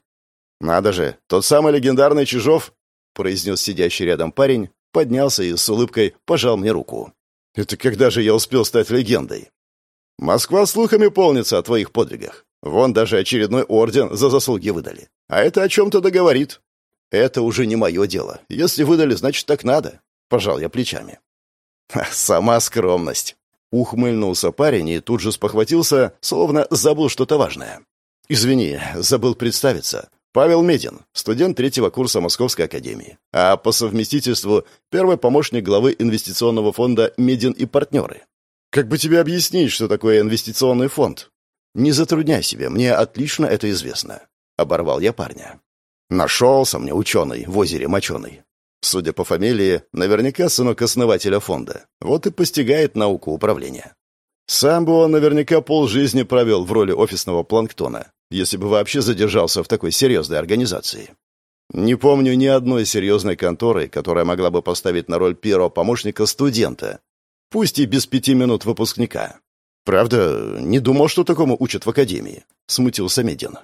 «Надо же, тот самый легендарный Чижов», — произнес сидящий рядом парень, поднялся и с улыбкой пожал мне руку. «Это когда же я успел стать легендой?» «Москва слухами полнится о твоих подвигах. Вон даже очередной орден за заслуги выдали. А это о чем-то договорит. Это уже не мое дело. Если выдали, значит, так надо. Пожал я плечами. сама скромность. Ухмыльнулся парень и тут же спохватился, словно забыл что-то важное. «Извини, забыл представиться. Павел Медин, студент третьего курса Московской академии, а по совместительству первый помощник главы инвестиционного фонда «Медин и партнеры». Как бы тебе объяснить, что такое инвестиционный фонд? «Не затрудняй себе, мне отлично это известно», — оборвал я парня. Нашелся мне ученый в озере Моченый. Судя по фамилии, наверняка сынок основателя фонда. Вот и постигает науку управления. Сам бы он наверняка полжизни провел в роли офисного планктона, если бы вообще задержался в такой серьезной организации. Не помню ни одной серьезной конторы, которая могла бы поставить на роль первого помощника студента, пусть и без пяти минут выпускника. «Правда, не думал, что такому учат в академии», — смутился Медин.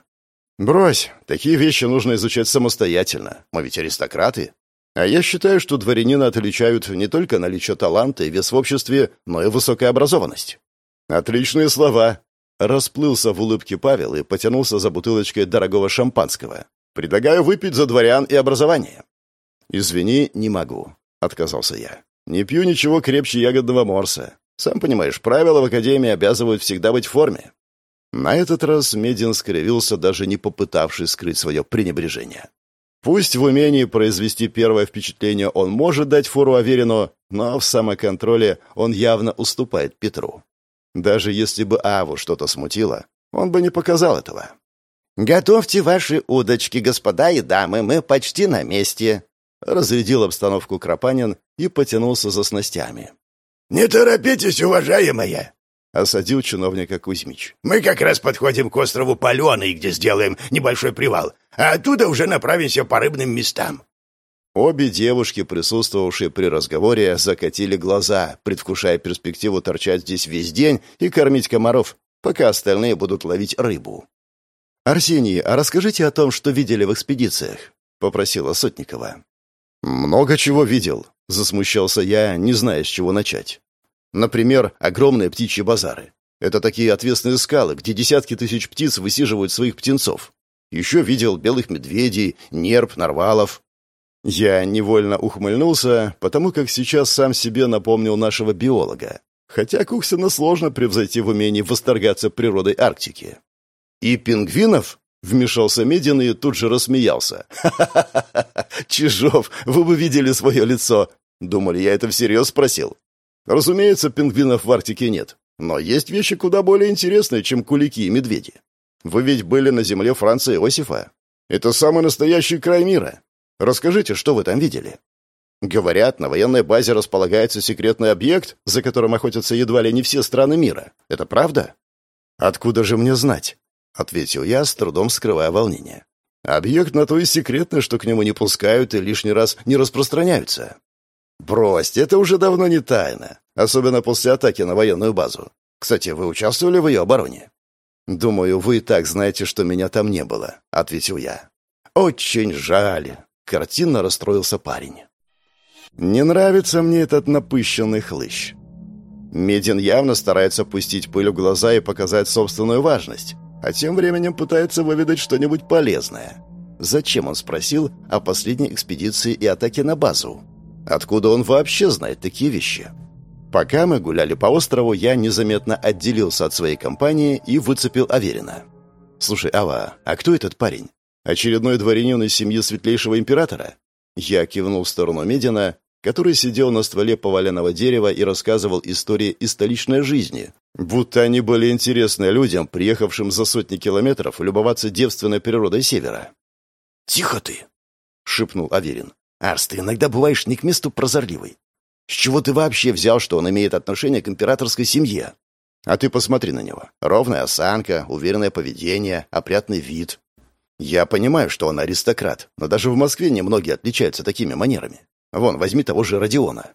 «Брось, такие вещи нужно изучать самостоятельно. Мы ведь аристократы. А я считаю, что дворянина отличают не только наличие таланта и вес в обществе, но и высокая образованность». «Отличные слова», — расплылся в улыбке Павел и потянулся за бутылочкой дорогого шампанского. «Предлагаю выпить за дворян и образование». «Извини, не могу», — отказался я. «Не пью ничего крепче ягодного морса. Сам понимаешь, правила в Академии обязывают всегда быть в форме. На этот раз Медин скривился, даже не попытавшись скрыть свое пренебрежение. Пусть в умении произвести первое впечатление он может дать фору Аверину, но в самоконтроле он явно уступает Петру. Даже если бы Аву что-то смутило, он бы не показал этого. «Готовьте ваши удочки, господа и дамы, мы почти на месте», — разрядил обстановку Кропанин и потянулся за снастями. «Не торопитесь, уважаемая!» — осадил чиновника Кузьмич. «Мы как раз подходим к острову Паленый, где сделаем небольшой привал, а оттуда уже направимся по рыбным местам». Обе девушки, присутствовавшие при разговоре, закатили глаза, предвкушая перспективу торчать здесь весь день и кормить комаров, пока остальные будут ловить рыбу. «Арсений, а расскажите о том, что видели в экспедициях», — попросила Сотникова. «Много чего видел», — засмущался я, не зная, с чего начать. Например, огромные птичьи базары. Это такие отвесные скалы, где десятки тысяч птиц высиживают своих птенцов. Еще видел белых медведей, нерп, нарвалов. Я невольно ухмыльнулся, потому как сейчас сам себе напомнил нашего биолога. Хотя Куксина сложно превзойти в умении восторгаться природой Арктики. «И пингвинов?» — вмешался Медин и тут же рассмеялся. «Ха-ха-ха! Чижов, вы бы видели свое лицо!» Думали, я это всерьез спросил. Разумеется, пингвинов в Арктике нет. Но есть вещи куда более интересные, чем кулики и медведи. Вы ведь были на земле Франца Иосифа. Это самый настоящий край мира. Расскажите, что вы там видели? Говорят, на военной базе располагается секретный объект, за которым охотятся едва ли не все страны мира. Это правда? Откуда же мне знать? Ответил я, с трудом скрывая волнение. Объект на то и секретный, что к нему не пускают и лишний раз не распространяются. «Брось, это уже давно не тайна, особенно после атаки на военную базу. Кстати, вы участвовали в ее обороне?» «Думаю, вы и так знаете, что меня там не было», — ответил я. «Очень жаль», — картинно расстроился парень. «Не нравится мне этот напыщенный хлыщ. Медин явно старается пустить пыль в глаза и показать собственную важность, а тем временем пытается выведать что-нибудь полезное. Зачем он спросил о последней экспедиции и атаке на базу?» Откуда он вообще знает такие вещи? Пока мы гуляли по острову, я незаметно отделился от своей компании и выцепил Аверина. «Слушай, Ава, а кто этот парень? Очередной дворянин из семьи светлейшего императора?» Я кивнул в сторону Медина, который сидел на стволе поваленного дерева и рассказывал истории из столичной жизни, будто они были интересны людям, приехавшим за сотни километров любоваться девственной природой севера. «Тихо ты!» — шепнул Аверин. «Арс, ты иногда бываешь не к месту прозорливый. С чего ты вообще взял, что он имеет отношение к императорской семье? А ты посмотри на него. Ровная осанка, уверенное поведение, опрятный вид. Я понимаю, что он аристократ, но даже в Москве немногие отличаются такими манерами. Вон, возьми того же Родиона.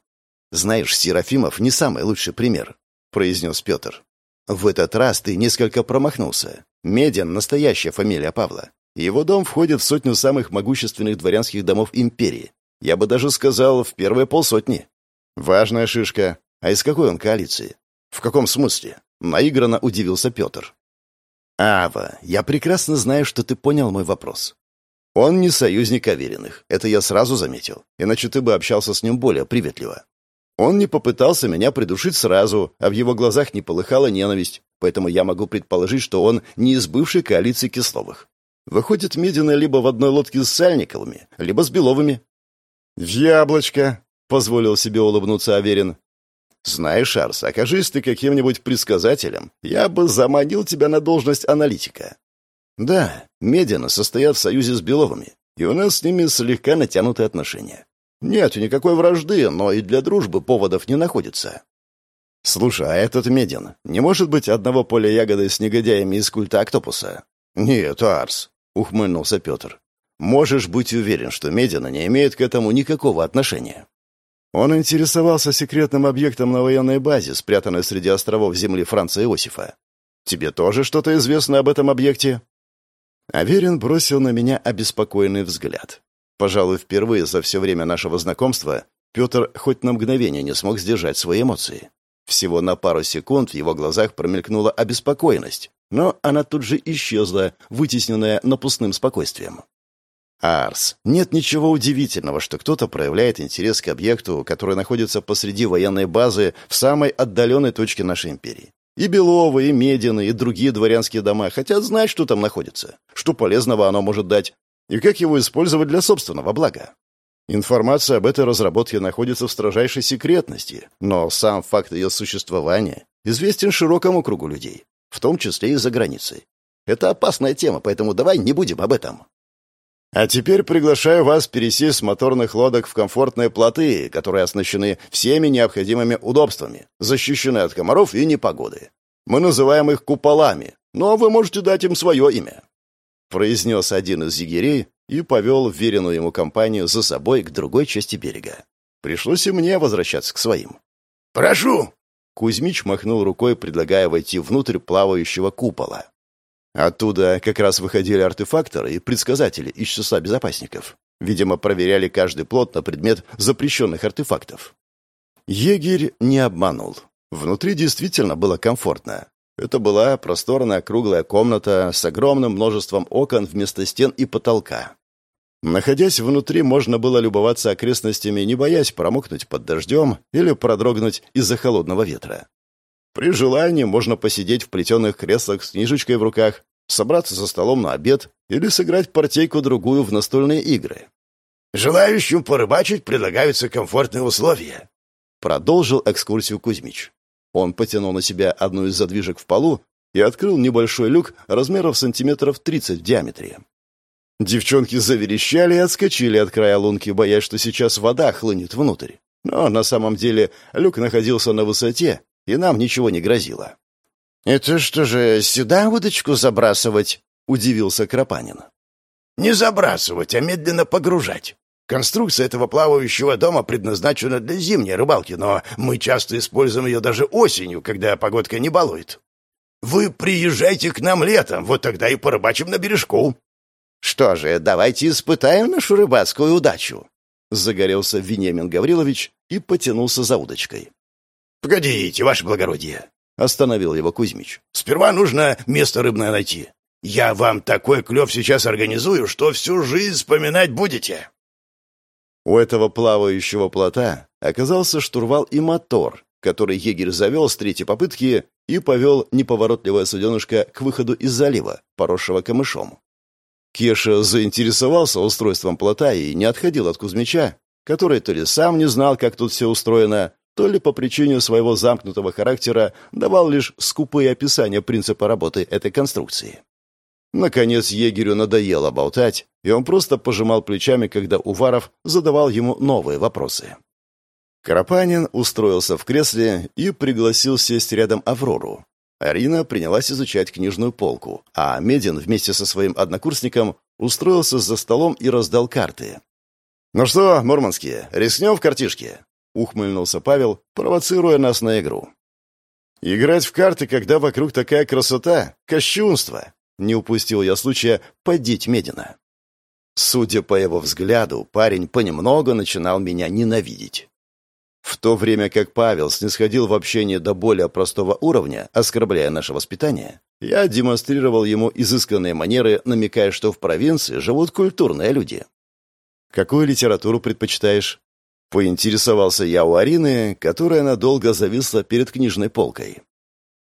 Знаешь, Серафимов не самый лучший пример, произнес Петр. В этот раз ты несколько промахнулся. Медиан — настоящая фамилия Павла. Его дом входит в сотню самых могущественных дворянских домов империи. Я бы даже сказал, в первые полсотни. «Важная шишка. А из какой он коалиции?» «В каком смысле?» Наигранно удивился Петр. «Ава, я прекрасно знаю, что ты понял мой вопрос. Он не союзник Авериных, это я сразу заметил, иначе ты бы общался с ним более приветливо. Он не попытался меня придушить сразу, а в его глазах не полыхала ненависть, поэтому я могу предположить, что он не из бывшей коалиции Кисловых. Выходит, Медина либо в одной лодке с Сальниковыми, либо с Беловыми». «В яблочко!» — позволил себе улыбнуться Аверин. «Знаешь, Арс, окажись ты каким-нибудь предсказателем, я бы заманил тебя на должность аналитика. Да, Медина состоят в союзе с Беловыми, и у нас с ними слегка натянутые отношения. Нет никакой вражды, но и для дружбы поводов не находится. Слушай, а этот Медин не может быть одного поля ягоды с негодяями из культа Октопуса? Нет, Арс, ухмыльнулся Петр. Можешь быть уверен, что Медина не имеет к этому никакого отношения. Он интересовался секретным объектом на военной базе, спрятанной среди островов земли Франца Иосифа. Тебе тоже что-то известно об этом объекте?» Аверин бросил на меня обеспокоенный взгляд. Пожалуй, впервые за все время нашего знакомства Петр хоть на мгновение не смог сдержать свои эмоции. Всего на пару секунд в его глазах промелькнула обеспокоенность, но она тут же исчезла, вытесненная напускным спокойствием. Арс. Нет ничего удивительного, что кто-то проявляет интерес к объекту, который находится посреди военной базы в самой отдаленной точке нашей империи. И Беловы, и Медины, и другие дворянские дома хотят знать, что там находится, что полезного оно может дать, и как его использовать для собственного блага. Информация об этой разработке находится в строжайшей секретности, но сам факт ее существования известен широкому кругу людей, в том числе и за границей. Это опасная тема, поэтому давай не будем об этом. А теперь приглашаю вас пересесть с моторных лодок в комфортные плоты, которые оснащены всеми необходимыми удобствами, защищены от комаров и непогоды. Мы называем их куполами, но вы можете дать им свое имя», — произнес один из егерей и повел веренную ему компанию за собой к другой части берега. Пришлось и мне возвращаться к своим. «Прошу!» Кузьмич махнул рукой, предлагая войти внутрь плавающего купола. Оттуда как раз выходили артефакторы и предсказатели из числа безопасников. Видимо, проверяли каждый плод на предмет запрещенных артефактов. Егерь не обманул. Внутри действительно было комфортно. Это была просторная круглая комната с огромным множеством окон вместо стен и потолка. Находясь внутри, можно было любоваться окрестностями, не боясь промокнуть под дождем или продрогнуть из-за холодного ветра. При желании можно посидеть в плетеных креслах с книжечкой в руках, собраться за столом на обед или сыграть партейку-другую в настольные игры. «Желающим порыбачить предлагаются комфортные условия», — продолжил экскурсию Кузьмич. Он потянул на себя одну из задвижек в полу и открыл небольшой люк размеров сантиметров 30 в диаметре. Девчонки заверещали и отскочили от края лунки, боясь, что сейчас вода хлынет внутрь. Но на самом деле люк находился на высоте, и нам ничего не грозило. «Это что же, сюда удочку забрасывать?» — удивился Кропанин. «Не забрасывать, а медленно погружать. Конструкция этого плавающего дома предназначена для зимней рыбалки, но мы часто используем ее даже осенью, когда погодка не балует. Вы приезжайте к нам летом, вот тогда и порыбачим на бережку». «Что же, давайте испытаем нашу рыбацкую удачу», — загорелся Вениамин Гаврилович и потянулся за удочкой. «Погодите, ваше благородие!» — остановил его Кузьмич. «Сперва нужно место рыбное найти. Я вам такой клев сейчас организую, что всю жизнь вспоминать будете». У этого плавающего плота оказался штурвал и мотор, который егерь завел с третьей попытки и повел неповоротливое суденышко к выходу из залива, поросшего камышом. Кеша заинтересовался устройством плота и не отходил от Кузьмича, который то ли сам не знал, как тут все устроено, то ли по причине своего замкнутого характера давал лишь скупые описания принципа работы этой конструкции. Наконец егерю надоело болтать, и он просто пожимал плечами, когда Уваров задавал ему новые вопросы. Карапанин устроился в кресле и пригласил сесть рядом Аврору. Арина принялась изучать книжную полку, а Медин вместе со своим однокурсником устроился за столом и раздал карты. «Ну что, мурманские, рискнем в картишке?» — ухмыльнулся Павел, провоцируя нас на игру. «Играть в карты, когда вокруг такая красота — кощунство!» Не упустил я случая поддеть Медина. Судя по его взгляду, парень понемногу начинал меня ненавидеть. В то время как Павел снисходил в общении до более простого уровня, оскорбляя наше воспитание, я демонстрировал ему изысканные манеры, намекая, что в провинции живут культурные люди. «Какую литературу предпочитаешь?» Поинтересовался я у Арины, которая надолго зависла перед книжной полкой.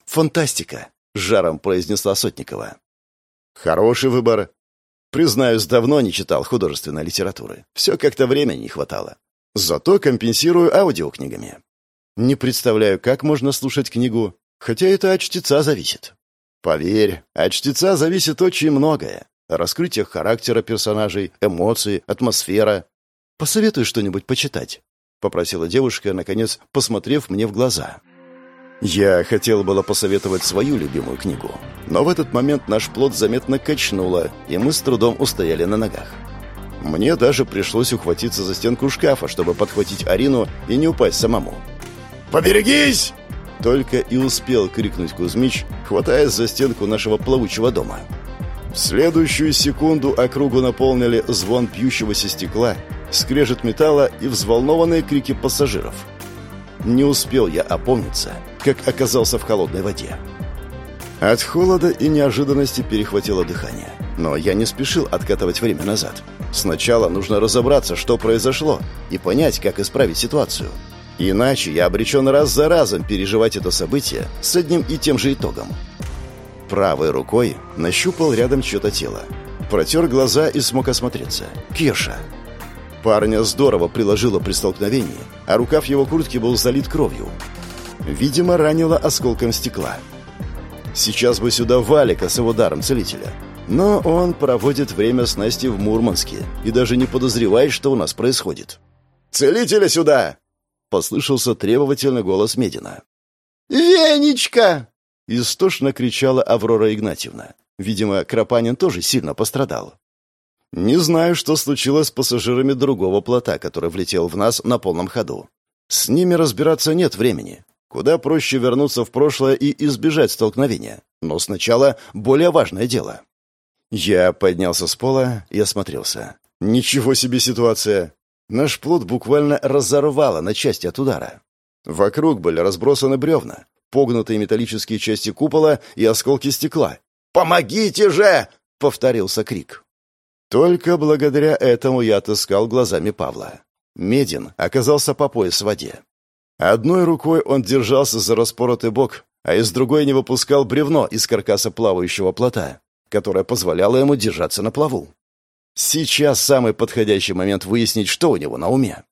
«Фантастика», — жаром произнесла Сотникова. «Хороший выбор. Признаюсь, давно не читал художественной литературы. Все как-то времени не хватало. Зато компенсирую аудиокнигами. Не представляю, как можно слушать книгу, хотя это от чтеца зависит. Поверь, от чтеца зависит очень многое. Раскрытие характера персонажей, эмоции, атмосфера. Посоветуй что-нибудь почитать, — попросила девушка, наконец, посмотрев мне в глаза. Я хотел было посоветовать свою любимую книгу, но в этот момент наш плод заметно качнуло, и мы с трудом устояли на ногах. Мне даже пришлось ухватиться за стенку шкафа, чтобы подхватить Арину и не упасть самому. «Поберегись!» Только и успел крикнуть Кузьмич, хватаясь за стенку нашего плавучего дома. В следующую секунду округу наполнили звон пьющегося стекла, скрежет металла и взволнованные крики пассажиров. Не успел я опомниться, как оказался в холодной воде. От холода и неожиданности перехватило дыхание. Но я не спешил откатывать время назад. Сначала нужно разобраться, что произошло, и понять, как исправить ситуацию. Иначе я обречен раз за разом переживать это событие с одним и тем же итогом. Правой рукой нащупал рядом чье-то тело. Протер глаза и смог осмотреться. Кеша. Парня здорово приложило при столкновении, а рукав его куртки был залит кровью. Видимо, ранило осколком стекла. Сейчас бы сюда Валика с его даром целителя. Но он проводит время с Настей в Мурманске и даже не подозревает, что у нас происходит. «Целителя сюда!» — послышался требовательный голос Медина. «Венечка!» — истошно кричала Аврора Игнатьевна. Видимо, Крапанин тоже сильно пострадал. Не знаю, что случилось с пассажирами другого плота, который влетел в нас на полном ходу. С ними разбираться нет времени. Куда проще вернуться в прошлое и избежать столкновения. Но сначала более важное дело. Я поднялся с пола и осмотрелся. Ничего себе ситуация! Наш плод буквально разорвало на части от удара. Вокруг были разбросаны бревна, погнутые металлические части купола и осколки стекла. «Помогите же!» — повторился крик. Только благодаря этому я отыскал глазами Павла. Медин оказался по пояс в воде. Одной рукой он держался за распоротый бок, а из другой не выпускал бревно из каркаса плавающего плота которая позволяла ему держаться на плаву. Сейчас самый подходящий момент выяснить, что у него на уме.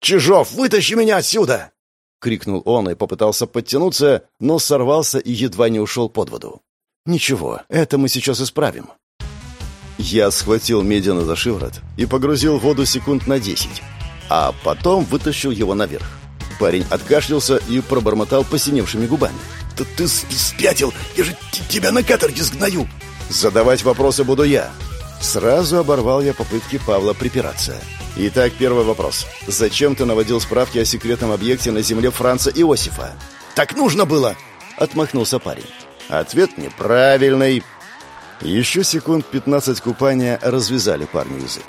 «Чижов, вытащи меня отсюда!» — крикнул он и попытался подтянуться, но сорвался и едва не ушел под воду. «Ничего, это мы сейчас исправим». Я схватил Медина за шиворот и погрузил в воду секунд на десять, а потом вытащил его наверх. Парень откашлялся и пробормотал посиневшими губами. «Да ты спятил! Я же тебя на каторге сгною!» Задавать вопросы буду я. Сразу оборвал я попытки Павла припираться. Итак, первый вопрос. Зачем ты наводил справки о секретном объекте на земле Франца Иосифа? Так нужно было, отмахнулся парень. Ответ неправильный. Еще секунд 15 купания развязали парню язык.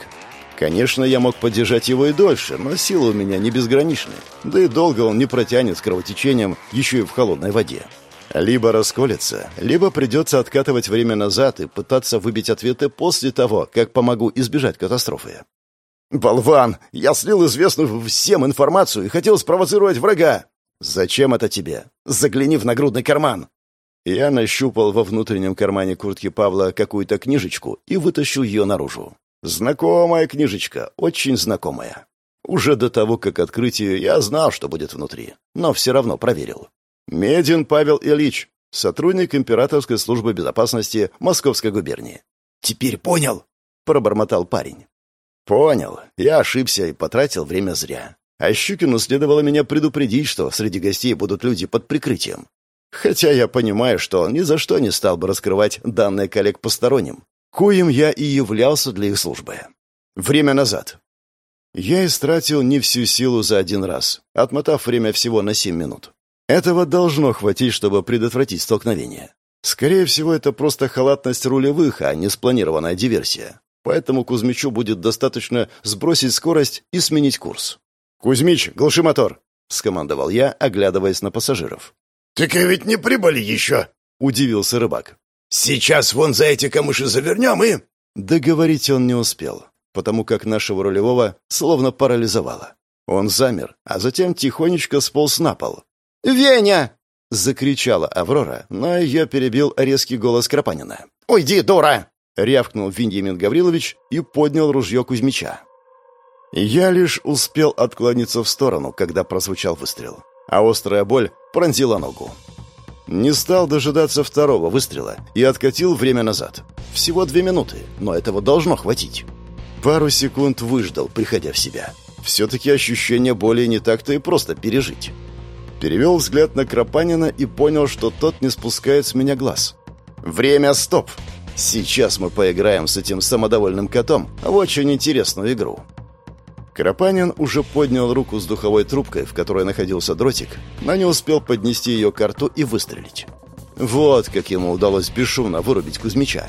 Конечно, я мог поддержать его и дольше, но силы у меня не безграничны. Да и долго он не протянет с кровотечением, еще и в холодной воде. Либо расколется, либо придется откатывать время назад и пытаться выбить ответы после того, как помогу избежать катастрофы. «Болван! Я слил известную всем информацию и хотел спровоцировать врага!» «Зачем это тебе? Загляни в нагрудный карман!» Я нащупал во внутреннем кармане куртки Павла какую-то книжечку и вытащил ее наружу. Знакомая книжечка, очень знакомая. Уже до того, как открыть ее, я знал, что будет внутри, но все равно проверил. Медин Павел Ильич, сотрудник Императорской службы безопасности Московской губернии. «Теперь понял?» — пробормотал парень. «Понял. Я ошибся и потратил время зря. А Щукину следовало меня предупредить, что среди гостей будут люди под прикрытием. Хотя я понимаю, что он ни за что не стал бы раскрывать данные коллег посторонним, коим я и являлся для их службы. Время назад. Я истратил не всю силу за один раз, отмотав время всего на семь минут. Этого должно хватить, чтобы предотвратить столкновение. Скорее всего, это просто халатность рулевых, а не спланированная диверсия. Поэтому Кузьмичу будет достаточно сбросить скорость и сменить курс. «Кузьмич, глуши мотор!» — скомандовал я, оглядываясь на пассажиров. «Так и ведь не прибыли еще!» — удивился рыбак. «Сейчас вон за эти камыши завернем и...» Договорить он не успел, потому как нашего рулевого словно парализовало. Он замер, а затем тихонечко сполз на пол. «Веня!» — закричала Аврора, но ее перебил резкий голос Крапанина. «Уйди, дура!» — рявкнул Виньямин Гаврилович и поднял ружье Кузьмича. Я лишь успел отклониться в сторону, когда прозвучал выстрел, а острая боль пронзила ногу. Не стал дожидаться второго выстрела и откатил время назад. Всего две минуты, но этого должно хватить. Пару секунд выждал, приходя в себя. Все-таки ощущение боли не так-то и просто пережить. Перевел взгляд на Крапанина и понял, что тот не спускает с меня глаз. «Время стоп! Сейчас мы поиграем с этим самодовольным котом в очень интересную игру». Крапанин уже поднял руку с духовой трубкой, в которой находился дротик, но не успел поднести ее к рту и выстрелить. Вот как ему удалось бесшумно вырубить Кузьмича.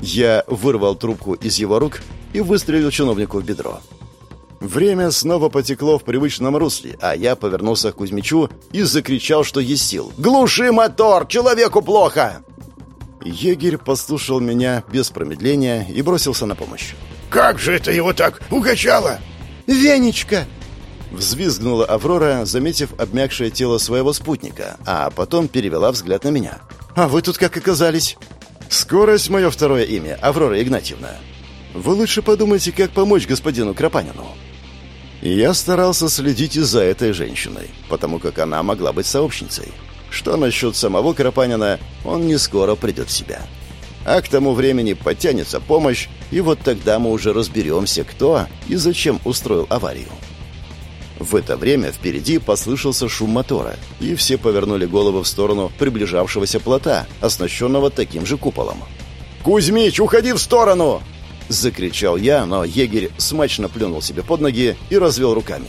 Я вырвал трубку из его рук и выстрелил чиновнику в бедро. Время снова потекло в привычном русле, а я повернулся к Кузьмичу и закричал, что есть сил. «Глуши мотор! Человеку плохо!» Егерь послушал меня без промедления и бросился на помощь. «Как же это его так укачало?» «Венечка!» Взвизгнула Аврора, заметив обмякшее тело своего спутника, а потом перевела взгляд на меня. «А вы тут как оказались?» «Скорость — мое второе имя, Аврора Игнатьевна. Вы лучше подумайте, как помочь господину Крапанину». Я старался следить и за этой женщиной, потому как она могла быть сообщницей. Что насчет самого Крапанина, он не скоро придет в себя. А к тому времени подтянется помощь, и вот тогда мы уже разберемся, кто и зачем устроил аварию. В это время впереди послышался шум мотора, и все повернули головы в сторону приближавшегося плота, оснащенного таким же куполом. «Кузьмич, уходи в сторону!» Закричал я, но егерь смачно плюнул себе под ноги и развел руками.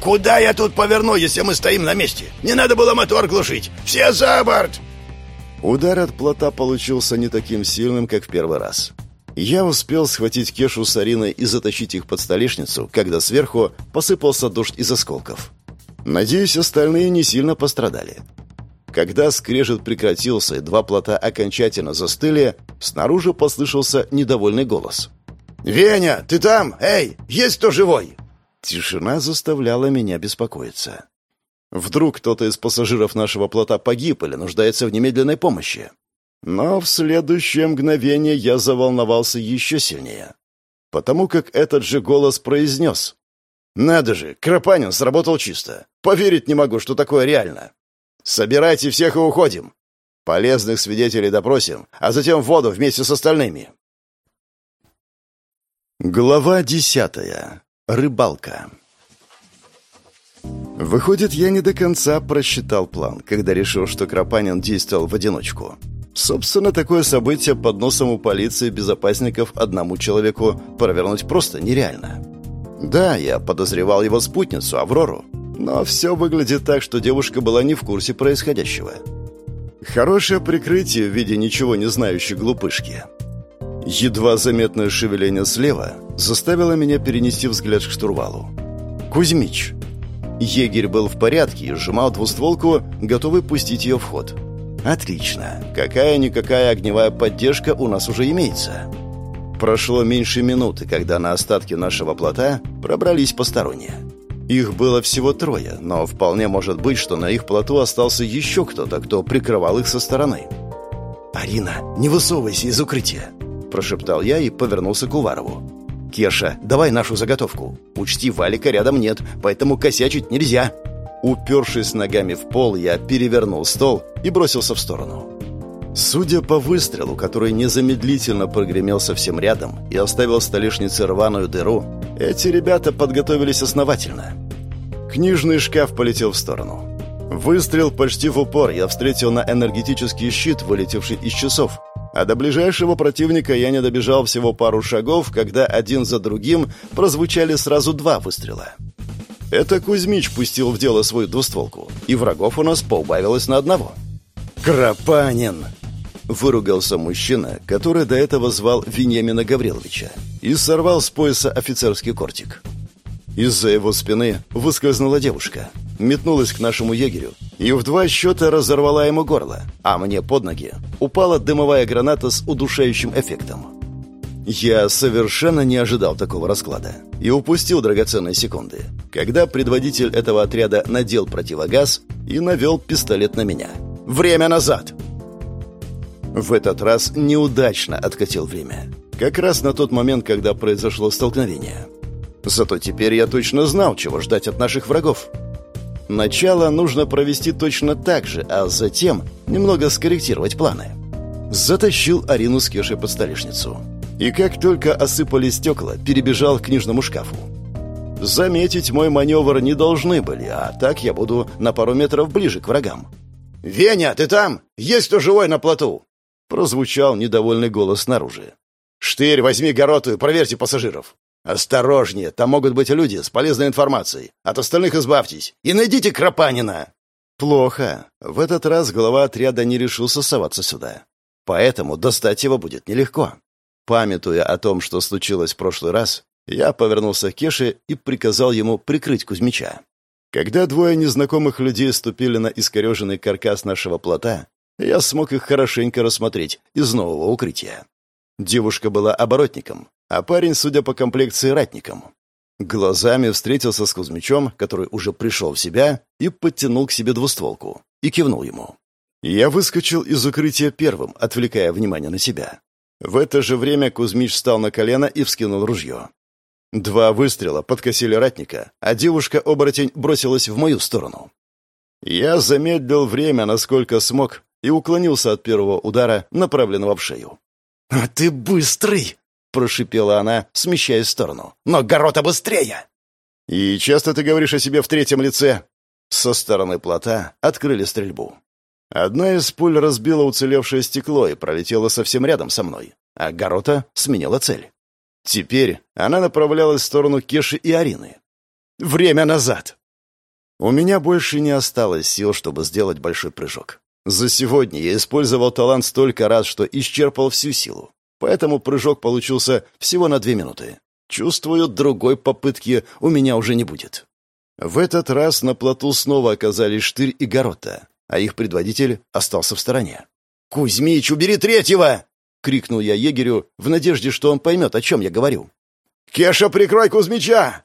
«Куда я тут поверну, если мы стоим на месте? Не надо было мотор глушить! Все за борт!» Удар от плота получился не таким сильным, как в первый раз. Я успел схватить Кешу с Ариной и затащить их под столешницу, когда сверху посыпался дождь из осколков. Надеюсь, остальные не сильно пострадали. Когда скрежет прекратился и два плота окончательно застыли, снаружи послышался недовольный голос. «Веня, ты там? Эй, есть кто живой?» Тишина заставляла меня беспокоиться. Вдруг кто-то из пассажиров нашего плота погиб или нуждается в немедленной помощи. Но в следующее мгновение я заволновался еще сильнее. Потому как этот же голос произнес. «Надо же, Крапанин сработал чисто. Поверить не могу, что такое реально. Собирайте всех и уходим. Полезных свидетелей допросим, а затем в воду вместе с остальными». Глава десятая. Рыбалка. Выходит, я не до конца просчитал план, когда решил, что Крапанин действовал в одиночку. Собственно, такое событие под носом у полиции безопасников одному человеку провернуть просто нереально. Да, я подозревал его спутницу, Аврору, но все выглядит так, что девушка была не в курсе происходящего. Хорошее прикрытие в виде ничего не знающей глупышки. Едва заметное шевеление слева заставило меня перенести взгляд к штурвалу. «Кузьмич!» Егерь был в порядке и сжимал двустволку, готовый пустить ее в ход. «Отлично. Какая-никакая огневая поддержка у нас уже имеется». Прошло меньше минуты, когда на остатки нашего плота пробрались посторонние. Их было всего трое, но вполне может быть, что на их плоту остался еще кто-то, кто прикрывал их со стороны. «Арина, не высовывайся из укрытия!» – прошептал я и повернулся к Уварову. «Кеша, давай нашу заготовку. Учти, валика рядом нет, поэтому косячить нельзя». Упершись ногами в пол, я перевернул стол и бросился в сторону. Судя по выстрелу, который незамедлительно прогремел совсем рядом и оставил столешнице рваную дыру, эти ребята подготовились основательно. Книжный шкаф полетел в сторону. Выстрел почти в упор я встретил на энергетический щит, вылетевший из часов. А до ближайшего противника я не добежал всего пару шагов, когда один за другим прозвучали сразу два выстрела. Это Кузьмич пустил в дело свою двустволку, и врагов у нас поубавилось на одного. «Кропанин!» Выругался мужчина, который до этого звал Вениамина Гавриловича, и сорвал с пояса офицерский кортик. Из-за его спины выскользнула девушка, метнулась к нашему егерю и в два счета разорвала ему горло, а мне под ноги упала дымовая граната с удушающим эффектом. Я совершенно не ожидал такого расклада и упустил драгоценные секунды, когда предводитель этого отряда надел противогаз и навел пистолет на меня. «Время назад!» В этот раз неудачно откатил время. Как раз на тот момент, когда произошло столкновение – Зато теперь я точно знал, чего ждать от наших врагов. Начало нужно провести точно так же, а затем немного скорректировать планы. Затащил Арину с Кешей под столешницу. И как только осыпали стекла, перебежал к книжному шкафу. Заметить мой маневр не должны были, а так я буду на пару метров ближе к врагам. «Веня, ты там? Есть кто живой на плоту?» Прозвучал недовольный голос снаружи. «Штырь, возьми гороту и проверьте пассажиров. «Осторожнее, там могут быть люди с полезной информацией. От остальных избавьтесь. И найдите Кропанина!» «Плохо. В этот раз глава отряда не решился соваться сюда. Поэтому достать его будет нелегко». Памятуя о том, что случилось в прошлый раз, я повернулся к Кеше и приказал ему прикрыть Кузьмича. Когда двое незнакомых людей ступили на искореженный каркас нашего плота, я смог их хорошенько рассмотреть из нового укрытия. Девушка была оборотником, а парень, судя по комплекции, ратником. Глазами встретился с Кузьмичом, который уже пришел в себя, и подтянул к себе двустволку, и кивнул ему. Я выскочил из укрытия первым, отвлекая внимание на себя. В это же время Кузьмич встал на колено и вскинул ружье. Два выстрела подкосили ратника, а девушка-оборотень бросилась в мою сторону. Я замедлил время, насколько смог, и уклонился от первого удара, направленного в шею. «А ты быстрый!» — прошипела она, смещаясь в сторону. «Но Горота быстрее!» «И часто ты говоришь о себе в третьем лице?» Со стороны плота открыли стрельбу. Одна из пуль разбила уцелевшее стекло и пролетела совсем рядом со мной, а Горота сменила цель. Теперь она направлялась в сторону Кеши и Арины. «Время назад!» У меня больше не осталось сил, чтобы сделать большой прыжок. За сегодня я использовал талант столько раз, что исчерпал всю силу. Поэтому прыжок получился всего на две минуты. Чувствую, другой попытки у меня уже не будет. В этот раз на плоту снова оказались Штырь и Горота, а их предводитель остался в стороне. «Кузьмич, убери третьего!» — крикнул я егерю в надежде, что он поймет, о чем я говорю. «Кеша, прикрой Кузьмича!»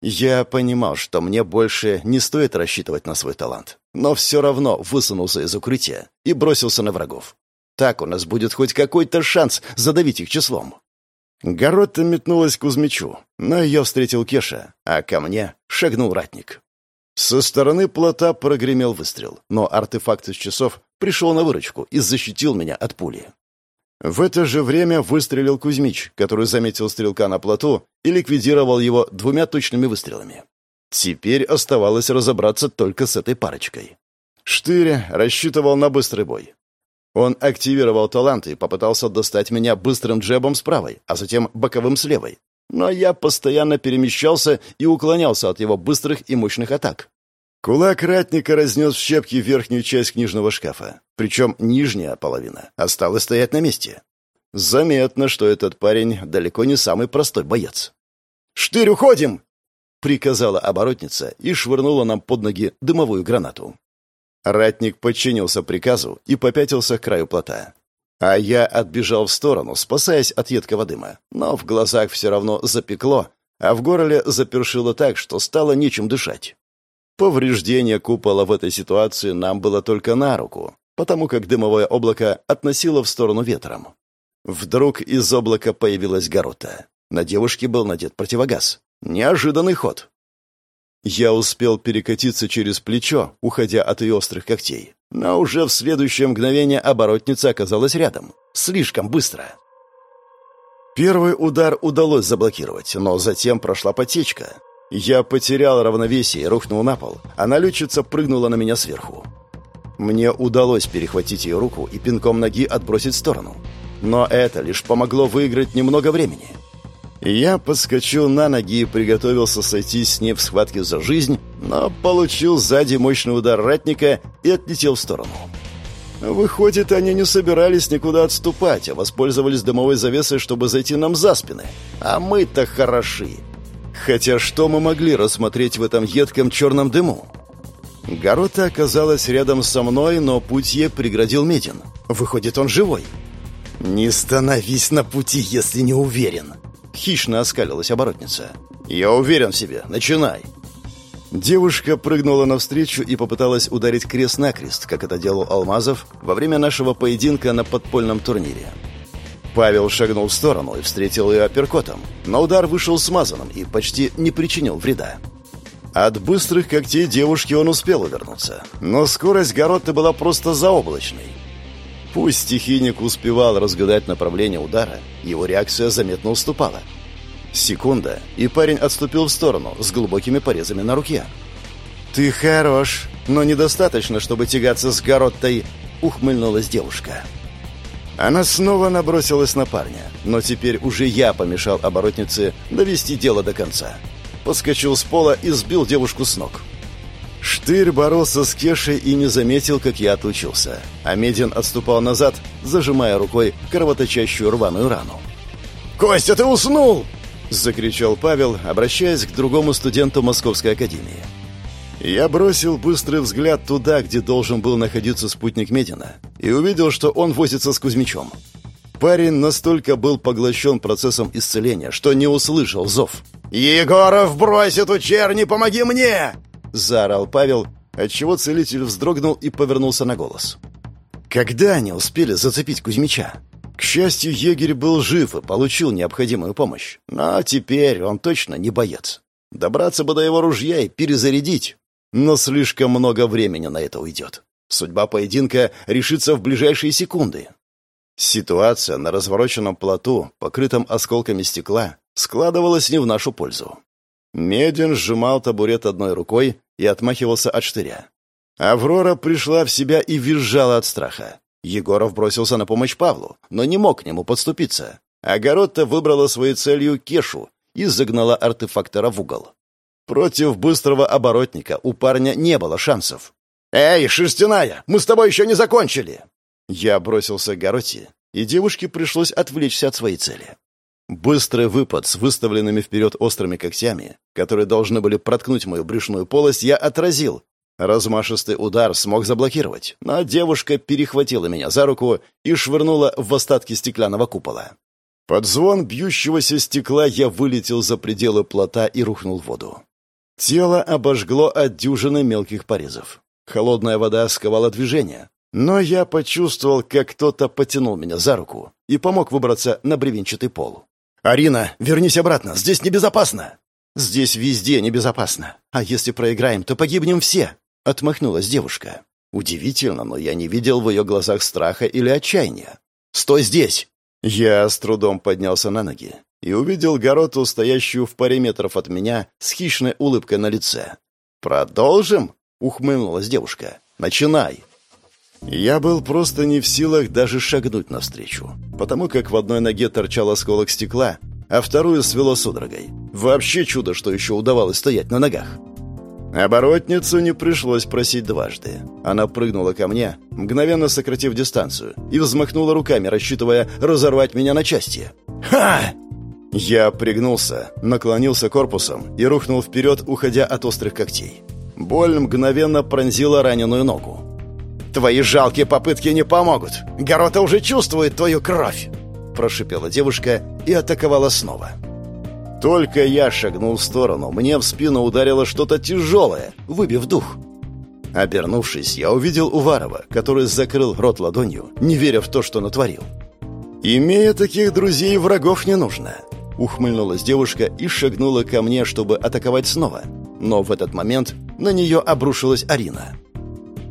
Я понимал, что мне больше не стоит рассчитывать на свой талант, но все равно высунулся из укрытия и бросился на врагов. Так у нас будет хоть какой-то шанс задавить их числом. Горотта метнулась к Кузьмичу, но ее встретил Кеша, а ко мне шагнул ратник. Со стороны плота прогремел выстрел, но артефакт из часов пришел на выручку и защитил меня от пули. В это же время выстрелил Кузьмич, который заметил стрелка на плоту и ликвидировал его двумя точными выстрелами. Теперь оставалось разобраться только с этой парочкой. Штырь рассчитывал на быстрый бой, он активировал талант и попытался достать меня быстрым джебом с правой, а затем боковым с левой. Но я постоянно перемещался и уклонялся от его быстрых и мощных атак. Кулак ратника разнес в щепки верхнюю часть книжного шкафа, причем нижняя половина осталась стоять на месте. Заметно, что этот парень далеко не самый простой боец. «Штырь, уходим!» — приказала оборотница и швырнула нам под ноги дымовую гранату. Ратник подчинился приказу и попятился к краю плота. А я отбежал в сторону, спасаясь от едкого дыма. Но в глазах все равно запекло, а в горле запершило так, что стало нечем дышать. Повреждение купола в этой ситуации нам было только на руку, потому как дымовое облако относило в сторону ветром. Вдруг из облака появилась горота. На девушке был надет противогаз. Неожиданный ход. Я успел перекатиться через плечо, уходя от ее острых когтей. Но уже в следующее мгновение оборотница оказалась рядом. Слишком быстро. Первый удар удалось заблокировать, но затем прошла потечка. Я потерял равновесие и рухнул на пол, а налетчица прыгнула на меня сверху. Мне удалось перехватить ее руку и пинком ноги отбросить в сторону. Но это лишь помогло выиграть немного времени. Я подскочил на ноги и приготовился сойтись с ней в схватке за жизнь, но получил сзади мощный удар ратника и отлетел в сторону. Выходит, они не собирались никуда отступать, а воспользовались дымовой завесой, чтобы зайти нам за спины. А мы-то хороши. Хотя что мы могли рассмотреть в этом едком черном дыму? Горота оказалась рядом со мной, но путь ей преградил Медин. Выходит, он живой. «Не становись на пути, если не уверен!» Хищно оскалилась оборотница. «Я уверен в себе. Начинай!» Девушка прыгнула навстречу и попыталась ударить крест-накрест, как это делал Алмазов во время нашего поединка на подпольном турнире. Павел шагнул в сторону и встретил ее апперкотом, но удар вышел смазанным и почти не причинил вреда. От быстрых когтей девушки он успел увернуться, но скорость Гаротты была просто заоблачной. Пусть стихийник успевал разгадать направление удара, его реакция заметно уступала – Секунда, и парень отступил в сторону с глубокими порезами на руке. «Ты хорош, но недостаточно, чтобы тягаться с Гароттой», — ухмыльнулась девушка. Она снова набросилась на парня, но теперь уже я помешал оборотнице довести дело до конца. Подскочил с пола и сбил девушку с ног. Штырь боролся с Кешей и не заметил, как я отлучился, а Медин отступал назад, зажимая рукой кровоточащую рваную рану. «Костя, ты уснул!» — закричал Павел, обращаясь к другому студенту Московской академии. Я бросил быстрый взгляд туда, где должен был находиться спутник Медина, и увидел, что он возится с Кузьмичом. Парень настолько был поглощен процессом исцеления, что не услышал зов. «Егоров, брось эту черни, помоги мне!» — заорал Павел, отчего целитель вздрогнул и повернулся на голос. Когда они успели зацепить Кузьмича? К счастью, егерь был жив и получил необходимую помощь. Но теперь он точно не боец. Добраться бы до его ружья и перезарядить. Но слишком много времени на это уйдет. Судьба поединка решится в ближайшие секунды. Ситуация на развороченном плоту, покрытом осколками стекла, складывалась не в нашу пользу. Медин сжимал табурет одной рукой и отмахивался от штыря. Аврора пришла в себя и визжала от страха. Егоров бросился на помощь Павлу, но не мог к нему подступиться. Огородта выбрала своей целью Кешу и загнала артефактора в угол. Против быстрого оборотника у парня не было шансов. «Эй, шерстяная, мы с тобой еще не закончили!» Я бросился к Гороте, и девушке пришлось отвлечься от своей цели. Быстрый выпад с выставленными вперед острыми когтями, которые должны были проткнуть мою брюшную полость, я отразил, Размашистый удар смог заблокировать, но девушка перехватила меня за руку и швырнула в остатки стеклянного купола. Под звон бьющегося стекла я вылетел за пределы плота и рухнул в воду. Тело обожгло от дюжины мелких порезов. Холодная вода сковала движение, но я почувствовал, как кто-то потянул меня за руку и помог выбраться на бревенчатый пол. «Арина, вернись обратно, здесь небезопасно!» «Здесь везде небезопасно. А если проиграем, то погибнем все!» Отмахнулась девушка. Удивительно, но я не видел в ее глазах страха или отчаяния. «Стой здесь!» Я с трудом поднялся на ноги и увидел Гороту, стоящую в паре метров от меня, с хищной улыбкой на лице. «Продолжим?» — ухмыльнулась девушка. «Начинай!» Я был просто не в силах даже шагнуть навстречу, потому как в одной ноге торчал осколок стекла, а вторую свело судорогой. Вообще чудо, что еще удавалось стоять на ногах. Оборотницу не пришлось просить дважды. Она прыгнула ко мне, мгновенно сократив дистанцию, и взмахнула руками, рассчитывая разорвать меня на части. «Ха!» Я пригнулся, наклонился корпусом и рухнул вперед, уходя от острых когтей. Боль мгновенно пронзила раненую ногу. «Твои жалкие попытки не помогут! Горота уже чувствует твою кровь!» Прошипела девушка и атаковала снова. Только я шагнул в сторону, мне в спину ударило что-то тяжелое, выбив дух. Обернувшись, я увидел Уварова, который закрыл рот ладонью, не веря в то, что натворил. «Имея таких друзей, врагов не нужно», — ухмыльнулась девушка и шагнула ко мне, чтобы атаковать снова. Но в этот момент на нее обрушилась Арина.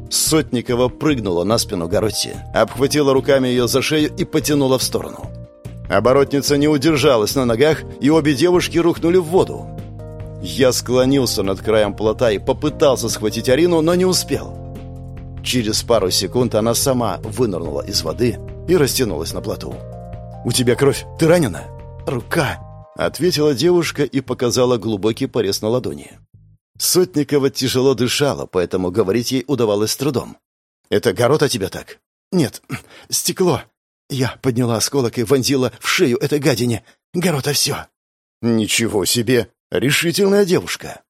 Сотникова прыгнула на спину Горотти, обхватила руками ее за шею и потянула в сторону. Оборотница не удержалась на ногах, и обе девушки рухнули в воду. Я склонился над краем плота и попытался схватить Арину, но не успел. Через пару секунд она сама вынырнула из воды и растянулась на плоту. «У тебя кровь. Ты ранена?» «Рука», — ответила девушка и показала глубокий порез на ладони. Сотникова тяжело дышала, поэтому говорить ей удавалось с трудом. «Это горота тебя так?» «Нет, стекло. Я подняла осколок и вонзила в шею этой гадине. Горота все». «Ничего себе! Решительная девушка!»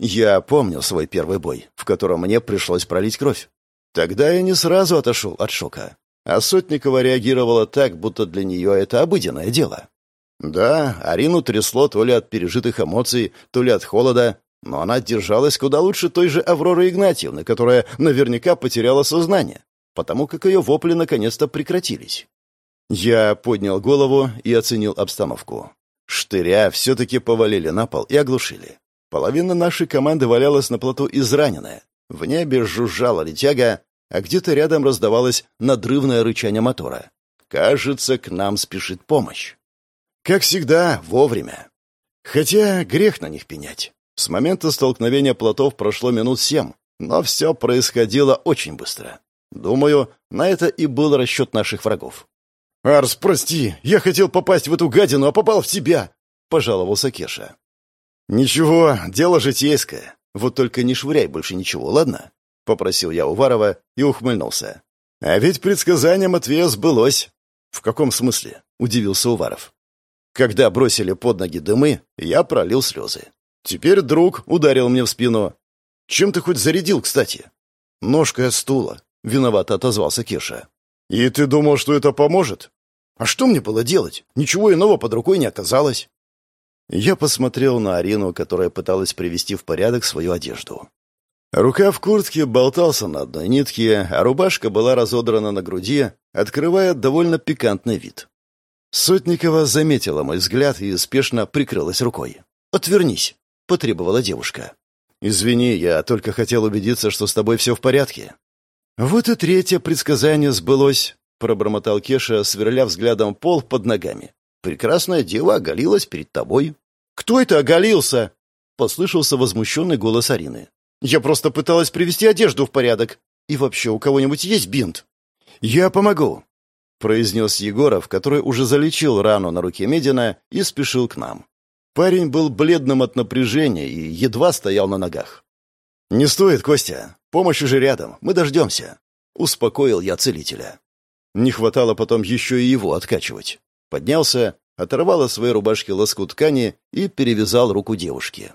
Я помнил свой первый бой, в котором мне пришлось пролить кровь. Тогда я не сразу отошел от шока. А Сотникова реагировала так, будто для нее это обыденное дело. Да, Арину трясло то ли от пережитых эмоций, то ли от холода, но она держалась куда лучше той же Авроры Игнатьевны, которая наверняка потеряла сознание, потому как ее вопли наконец-то прекратились. Я поднял голову и оценил обстановку. Штыря все-таки повалили на пол и оглушили. Половина нашей команды валялась на плоту израненная. В небе жужжала летяга, а где-то рядом раздавалось надрывное рычание мотора. Кажется, к нам спешит помощь. Как всегда, вовремя. Хотя грех на них пенять. С момента столкновения плотов прошло минут семь, но все происходило очень быстро. Думаю, на это и был расчет наших врагов. «Арс, прости, я хотел попасть в эту гадину, а попал в тебя!» — пожаловался Кеша. «Ничего, дело житейское. Вот только не швыряй больше ничего, ладно?» — попросил я Уварова и ухмыльнулся. «А ведь предсказание Матвея сбылось». «В каком смысле?» — удивился Уваров. Когда бросили под ноги дымы, я пролил слезы. Теперь друг ударил мне в спину. «Чем ты хоть зарядил, кстати?» «Ножкой от стула», — виновато отозвался Кеша. «И ты думал, что это поможет?» «А что мне было делать? Ничего иного под рукой не оказалось». Я посмотрел на Арину, которая пыталась привести в порядок свою одежду. Рука в куртке болтался на одной нитке, а рубашка была разодрана на груди, открывая довольно пикантный вид. Сотникова заметила мой взгляд и спешно прикрылась рукой. «Отвернись», — потребовала девушка. «Извини, я только хотел убедиться, что с тобой все в порядке». «Вот и третье предсказание сбылось», — пробормотал Кеша, сверля взглядом пол под ногами. «Прекрасная дева оголилась перед тобой». «Кто это оголился?» — послышался возмущенный голос Арины. «Я просто пыталась привести одежду в порядок. И вообще, у кого-нибудь есть бинт?» «Я помогу», произнес Егоров, который уже залечил рану на руке Медина и спешил к нам. Парень был бледным от напряжения и едва стоял на ногах. «Не стоит, Костя. Помощь уже рядом. Мы дождемся», — успокоил я целителя. Не хватало потом еще и его откачивать. Поднялся, оторвал от своей рубашки лоскут ткани и перевязал руку девушки.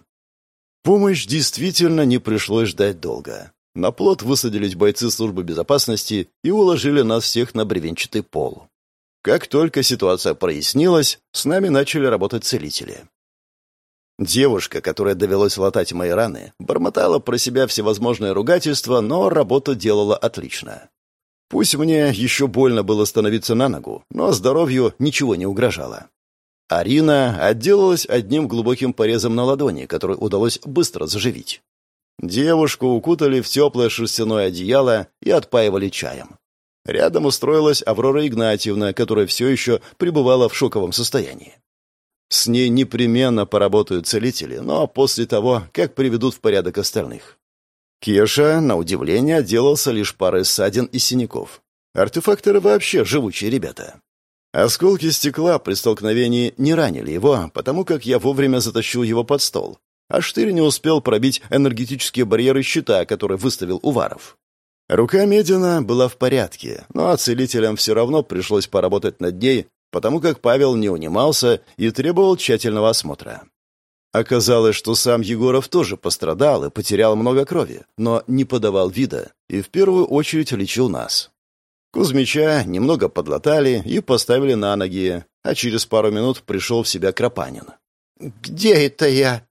Помощь действительно не пришлось ждать долго. На плот высадились бойцы службы безопасности и уложили нас всех на бревенчатый пол. Как только ситуация прояснилась, с нами начали работать целители. Девушка, которая довелось латать мои раны, бормотала про себя всевозможные ругательства, но работу делала отлично. Пусть мне еще больно было становиться на ногу, но здоровью ничего не угрожало. Арина отделалась одним глубоким порезом на ладони, который удалось быстро заживить. Девушку укутали в теплое шерстяное одеяло и отпаивали чаем. Рядом устроилась Аврора Игнатьевна, которая все еще пребывала в шоковом состоянии. С ней непременно поработают целители, но после того, как приведут в порядок остальных. Кеша, на удивление, отделался лишь парой ссадин и синяков. Артефакторы вообще живучие ребята. Осколки стекла при столкновении не ранили его, потому как я вовремя затащил его под стол, а Штырь не успел пробить энергетические барьеры щита, который выставил Уваров. Рука Медина была в порядке, но целителям все равно пришлось поработать над ней, потому как Павел не унимался и требовал тщательного осмотра. Оказалось, что сам Егоров тоже пострадал и потерял много крови, но не подавал вида и в первую очередь лечил нас. Кузьмича немного подлатали и поставили на ноги, а через пару минут пришел в себя Кропанин. где это я?»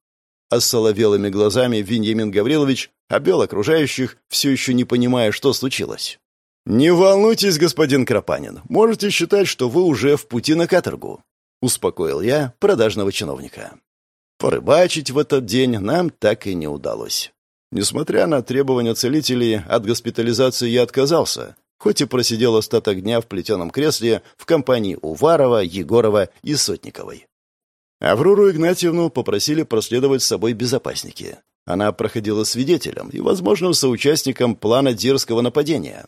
Осоловелыми глазами Виньямин Гаврилович обвел окружающих, все еще не понимая, что случилось. «Не волнуйтесь, господин Кропанин. Можете считать, что вы уже в пути на каторгу», — успокоил я продажного чиновника. Порыбачить в этот день нам так и не удалось. Несмотря на требования целителей, от госпитализации я отказался, хоть и просидел остаток дня в плетеном кресле в компании Уварова, Егорова и Сотниковой. Аврору Игнатьевну попросили проследовать с собой безопасники. Она проходила свидетелем и возможным соучастником плана дерзкого нападения.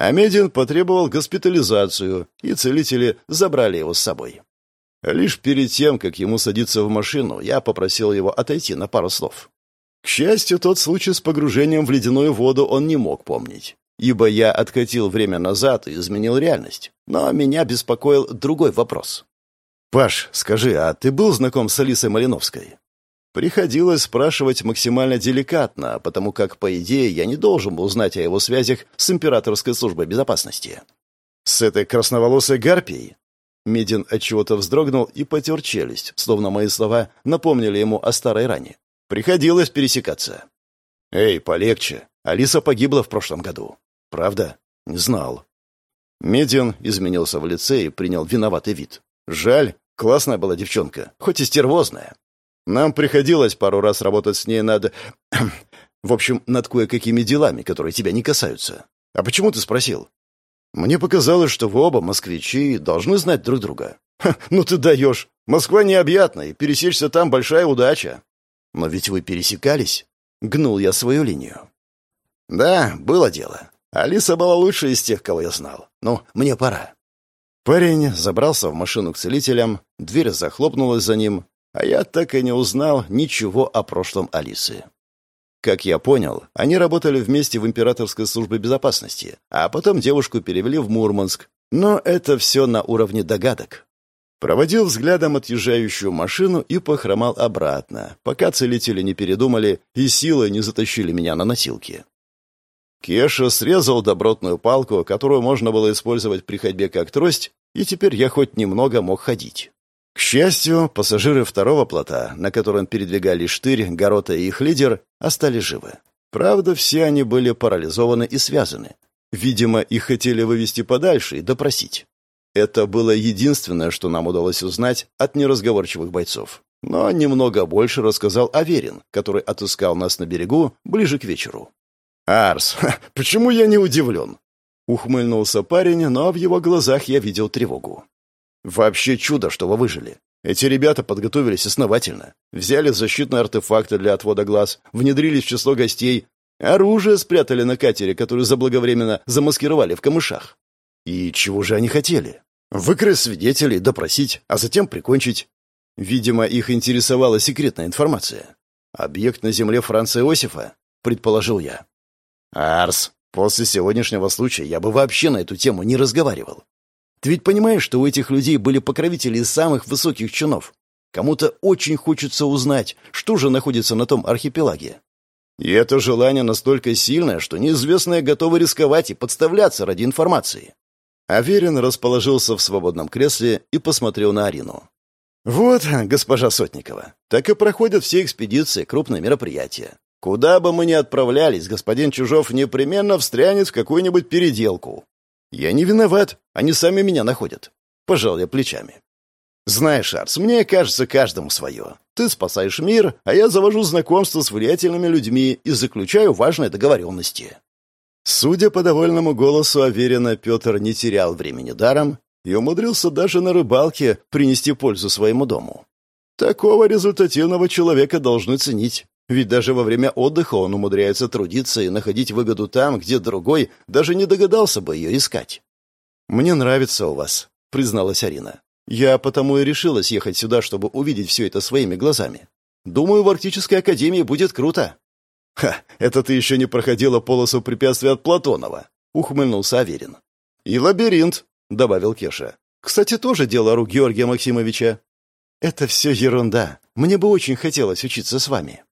Амедин потребовал госпитализацию, и целители забрали его с собой. Лишь перед тем, как ему садиться в машину, я попросил его отойти на пару слов. К счастью, тот случай с погружением в ледяную воду он не мог помнить, ибо я откатил время назад и изменил реальность. Но меня беспокоил другой вопрос. «Паш, скажи, а ты был знаком с Алисой Малиновской?» Приходилось спрашивать максимально деликатно, потому как, по идее, я не должен был знать о его связях с императорской службой безопасности. «С этой красноволосой гарпией?» Медин отчего-то вздрогнул и потер челюсть, словно мои слова напомнили ему о старой ране. Приходилось пересекаться. «Эй, полегче. Алиса погибла в прошлом году. Правда? Не знал». Медин изменился в лице и принял виноватый вид. Жаль, классная была девчонка, хоть и стервозная. Нам приходилось пару раз работать с ней над... в общем, над кое-какими делами, которые тебя не касаются. А почему ты спросил? Мне показалось, что вы оба москвичи должны знать друг друга. Ну ты даешь. Москва необъятна, и пересечься там большая удача. Но ведь вы пересекались. Гнул я свою линию. Да, было дело. Алиса была лучшей из тех, кого я знал. Ну, мне пора. Парень забрался в машину к целителям, дверь захлопнулась за ним, а я так и не узнал ничего о прошлом Алисы. Как я понял, они работали вместе в императорской службе безопасности, а потом девушку перевели в Мурманск. Но это все на уровне догадок. Проводил взглядом отъезжающую машину и похромал обратно, пока целители не передумали и силой не затащили меня на носилки. Кеша срезал добротную палку, которую можно было использовать при ходьбе как трость, и теперь я хоть немного мог ходить. К счастью, пассажиры второго плота, на котором передвигались Штырь, Горота и их лидер, остались живы. Правда, все они были парализованы и связаны. Видимо, их хотели вывести подальше и допросить. Это было единственное, что нам удалось узнать от неразговорчивых бойцов. Но немного больше рассказал Аверин, который отыскал нас на берегу ближе к вечеру. «Арс, почему я не удивлен?» Ухмыльнулся парень, но в его глазах я видел тревогу. «Вообще чудо, что вы выжили. Эти ребята подготовились основательно. Взяли защитные артефакты для отвода глаз, внедрились в число гостей, оружие спрятали на катере, который заблаговременно замаскировали в камышах. И чего же они хотели? Выкрасть свидетелей, допросить, а затем прикончить. Видимо, их интересовала секретная информация. Объект на земле Франца Иосифа, предположил я. «Арс, после сегодняшнего случая я бы вообще на эту тему не разговаривал. Ты ведь понимаешь, что у этих людей были покровители из самых высоких чинов? Кому-то очень хочется узнать, что же находится на том архипелаге. И это желание настолько сильное, что неизвестные готовы рисковать и подставляться ради информации». Аверин расположился в свободном кресле и посмотрел на Арину. «Вот, госпожа Сотникова, так и проходят все экспедиции, крупные мероприятия. Куда бы мы ни отправлялись, господин Чужов непременно встрянет в какую-нибудь переделку. Я не виноват, они сами меня находят. Пожал я плечами. Знаешь, Арс, мне кажется, каждому свое. Ты спасаешь мир, а я завожу знакомство с влиятельными людьми и заключаю важные договоренности. Судя по довольному голосу Аверина, Петр не терял времени даром и умудрился даже на рыбалке принести пользу своему дому. Такого результативного человека должны ценить. Ведь даже во время отдыха он умудряется трудиться и находить выгоду там, где другой даже не догадался бы ее искать. «Мне нравится у вас», — призналась Арина. «Я потому и решилась ехать сюда, чтобы увидеть все это своими глазами. Думаю, в Арктической Академии будет круто». «Ха, это ты еще не проходила полосу препятствий от Платонова», — ухмыльнулся Аверин. «И лабиринт», — добавил Кеша. «Кстати, тоже дело рук Георгия Максимовича». «Это все ерунда. Мне бы очень хотелось учиться с вами».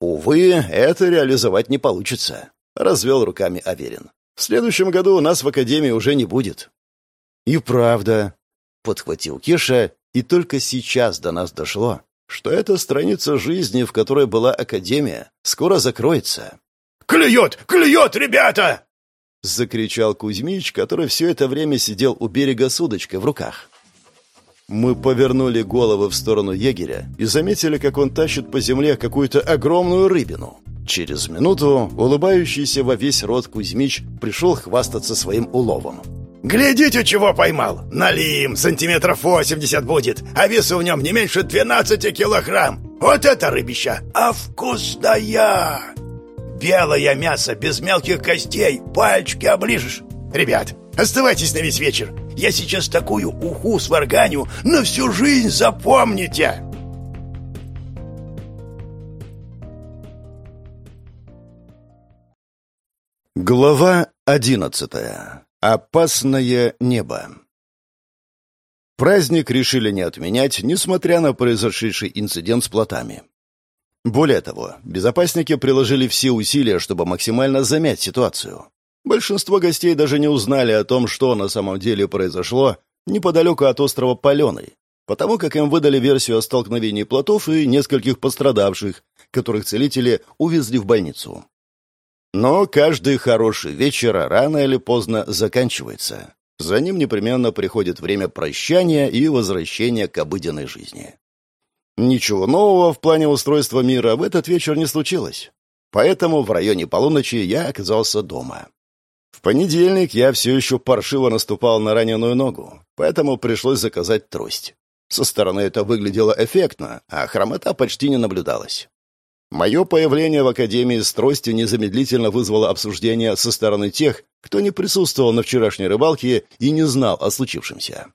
«Увы, это реализовать не получится», — развел руками Аверин. «В следующем году у нас в Академии уже не будет». «И правда», — подхватил Кеша, и только сейчас до нас дошло, что эта страница жизни, в которой была Академия, скоро закроется. «Клюет! Клюет, ребята!» — закричал Кузьмич, который все это время сидел у берега с удочкой в руках. Мы повернули головы в сторону егеря и заметили, как он тащит по земле какую-то огромную рыбину. Через минуту улыбающийся во весь рот Кузьмич пришел хвастаться своим уловом. «Глядите, чего поймал! Налим, сантиметров 80 будет, а весу в нем не меньше 12 килограмм! Вот это рыбища! А вкусная!» Белое мясо, без мелких костей, пальчики оближешь. Ребят, оставайтесь на весь вечер. Я сейчас такую уху сварганю на всю жизнь запомните!» Глава одиннадцатая. Опасное небо. Праздник решили не отменять, несмотря на произошедший инцидент с плотами. Более того, безопасники приложили все усилия, чтобы максимально замять ситуацию. Большинство гостей даже не узнали о том, что на самом деле произошло неподалеку от острова Паленый, потому как им выдали версию о столкновении плотов и нескольких пострадавших, которых целители увезли в больницу. Но каждый хороший вечер рано или поздно заканчивается. За ним непременно приходит время прощания и возвращения к обыденной жизни. Ничего нового в плане устройства мира в этот вечер не случилось. Поэтому в районе полуночи я оказался дома. В понедельник я все еще паршиво наступал на раненую ногу, поэтому пришлось заказать трость. Со стороны это выглядело эффектно, а хромота почти не наблюдалась. Мое появление в Академии с тростью незамедлительно вызвало обсуждение со стороны тех, кто не присутствовал на вчерашней рыбалке и не знал о случившемся.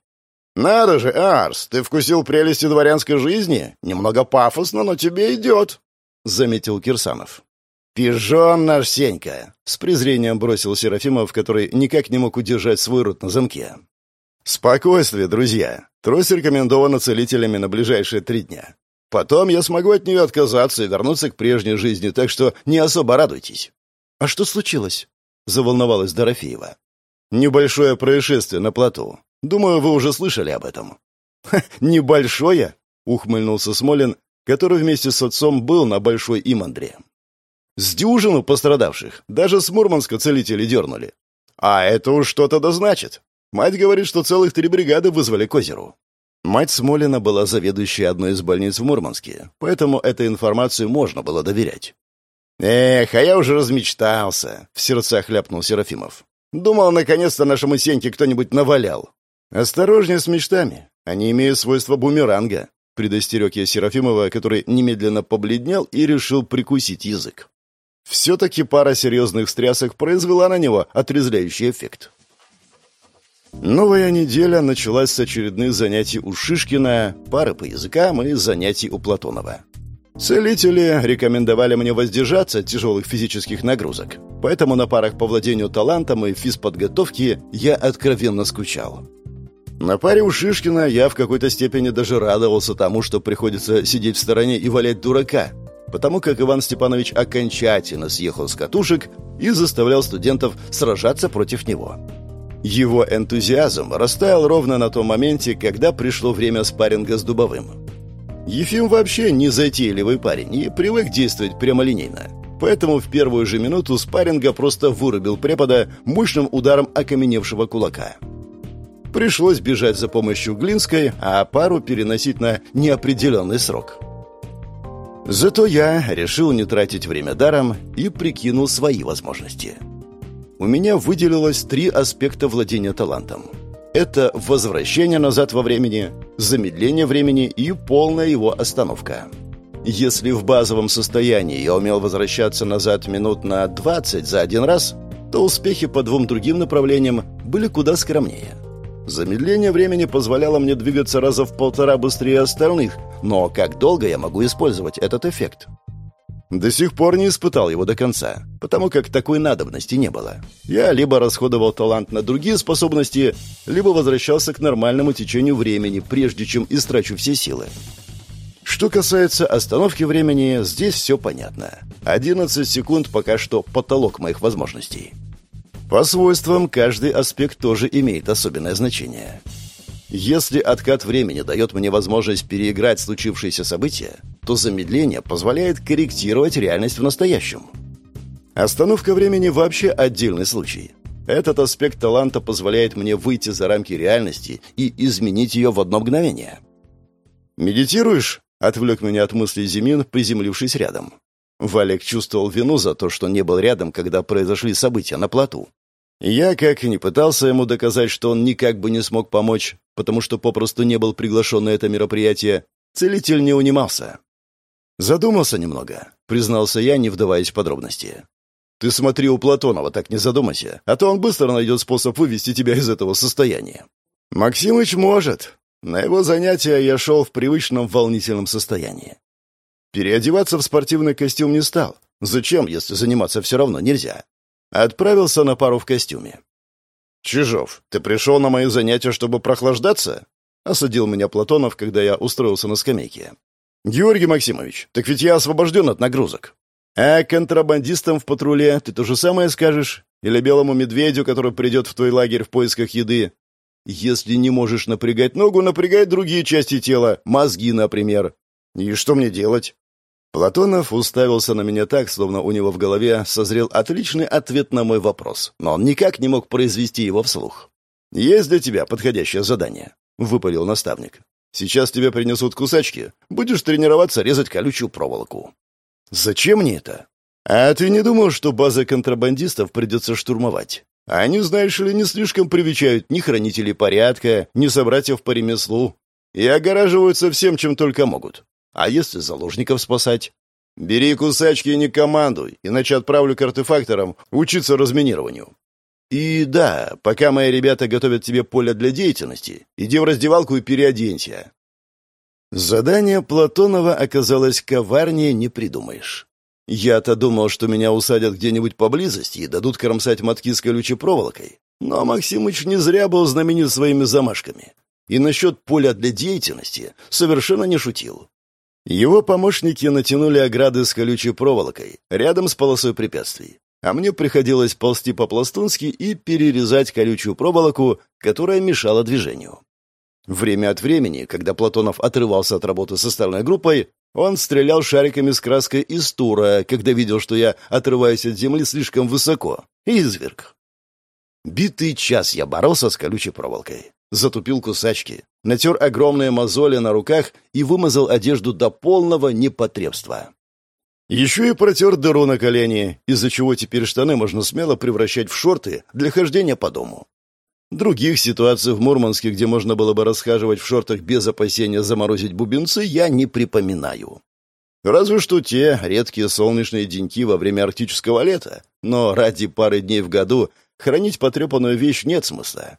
«Надо же, Арс, ты вкусил прелести дворянской жизни? Немного пафосно, но тебе идет», — заметил Кирсанов. «Пижон наш Сенька!» — с презрением бросил Серафимов, который никак не мог удержать свой рот на замке. «Спокойствие, друзья. Трость рекомендована целителями на ближайшие три дня. Потом я смогу от нее отказаться и вернуться к прежней жизни, так что не особо радуйтесь». «А что случилось?» — заволновалась Дорофеева. «Небольшое происшествие на плоту. Думаю, вы уже слышали об этом». «Ха, небольшое?» — ухмыльнулся Смолин, который вместе с отцом был на Большой Имандре. «С дюжину пострадавших. Даже с Мурманска целители дернули. А это уж что-то да значит. Мать говорит, что целых три бригады вызвали к озеру». Мать Смолина была заведующей одной из больниц в Мурманске, поэтому этой информации можно было доверять. «Эх, а я уже размечтался», — в сердцах ляпнул Серафимов. «Думал, наконец-то нашему Сеньке кто-нибудь навалял. «Осторожнее с мечтами. Они имеют свойство бумеранга», — предостерег я Серафимова, который немедленно побледнел и решил прикусить язык. Все-таки пара серьезных стрясок произвела на него отрезвляющий эффект. Новая неделя началась с очередных занятий у Шишкина, пары по языкам и занятий у Платонова. Целители рекомендовали мне воздержаться от тяжелых физических нагрузок, поэтому на парах по владению талантом и физподготовке я откровенно скучал. На паре у Шишкина я в какой-то степени даже радовался тому, что приходится сидеть в стороне и валять дурака, потому как Иван Степанович окончательно съехал с катушек и заставлял студентов сражаться против него. Его энтузиазм растаял ровно на том моменте, когда пришло время спарринга с Дубовым. Ефим вообще не затейливый парень и привык действовать прямолинейно. Поэтому в первую же минуту спарринга просто вырубил препода мощным ударом окаменевшего кулака – Пришлось бежать за помощью Глинской, а пару переносить на неопределенный срок. Зато я решил не тратить время даром и прикинул свои возможности. У меня выделилось три аспекта владения талантом. Это возвращение назад во времени, замедление времени и полная его остановка. Если в базовом состоянии я умел возвращаться назад минут на 20 за один раз, то успехи по двум другим направлениям были куда скромнее – Замедление времени позволяло мне двигаться раза в полтора быстрее остальных, но как долго я могу использовать этот эффект? До сих пор не испытал его до конца, потому как такой надобности не было. Я либо расходовал талант на другие способности, либо возвращался к нормальному течению времени, прежде чем истрачу все силы. Что касается остановки времени, здесь все понятно. 11 секунд пока что потолок моих возможностей. По свойствам каждый аспект тоже имеет особенное значение. Если откат времени дает мне возможность переиграть случившееся событие, то замедление позволяет корректировать реальность в настоящем. Остановка времени вообще отдельный случай. Этот аспект таланта позволяет мне выйти за рамки реальности и изменить ее в одно мгновение. «Медитируешь?» — отвлек меня от мыслей Зимин, приземлившись рядом. Валик чувствовал вину за то, что не был рядом, когда произошли события на плоту. Я, как и не пытался ему доказать, что он никак бы не смог помочь, потому что попросту не был приглашен на это мероприятие, целитель не унимался. «Задумался немного», — признался я, не вдаваясь в подробности. «Ты смотри у Платонова, так не задумайся, а то он быстро найдет способ вывести тебя из этого состояния». «Максимыч может». На его занятия я шел в привычном волнительном состоянии. Переодеваться в спортивный костюм не стал. Зачем, если заниматься все равно нельзя? Отправился на пару в костюме. «Чижов, ты пришел на мои занятия, чтобы прохлаждаться?» Осадил меня Платонов, когда я устроился на скамейке. «Георгий Максимович, так ведь я освобожден от нагрузок. А контрабандистам в патруле ты то же самое скажешь? Или белому медведю, который придет в твой лагерь в поисках еды? Если не можешь напрягать ногу, напрягай другие части тела, мозги, например. И что мне делать? Платонов уставился на меня так, словно у него в голове созрел отличный ответ на мой вопрос, но он никак не мог произвести его вслух. «Есть для тебя подходящее задание», — выпалил наставник. «Сейчас тебе принесут кусачки. Будешь тренироваться резать колючую проволоку». «Зачем мне это?» «А ты не думал, что базы контрабандистов придется штурмовать? Они, знаешь ли, не слишком привечают ни хранителей порядка, ни собратьев по ремеслу и огораживаются всем, чем только могут. А если заложников спасать? Бери кусачки и не командуй, иначе отправлю к артефакторам учиться разминированию. И да, пока мои ребята готовят тебе поле для деятельности, иди в раздевалку и переоденься. Задание Платонова оказалось коварнее не придумаешь. Я-то думал, что меня усадят где-нибудь поблизости и дадут кромсать мотки с колючей проволокой. Но Максимыч не зря был знаменит своими замашками. И насчет поля для деятельности совершенно не шутил. Его помощники натянули ограды с колючей проволокой рядом с полосой препятствий, а мне приходилось ползти по-пластунски и перерезать колючую проволоку, которая мешала движению. Время от времени, когда Платонов отрывался от работы с остальной группой, он стрелял шариками с краской из тура, когда видел, что я отрываюсь от земли слишком высоко, изверг. Битый час я боролся с колючей проволокой затупил кусачки, натер огромные мозоли на руках и вымазал одежду до полного непотребства. Еще и протер дыру на колени, из-за чего теперь штаны можно смело превращать в шорты для хождения по дому. Других ситуаций в Мурманске, где можно было бы расхаживать в шортах без опасения заморозить бубенцы, я не припоминаю. Разве что те редкие солнечные деньки во время арктического лета, но ради пары дней в году хранить потрепанную вещь нет смысла.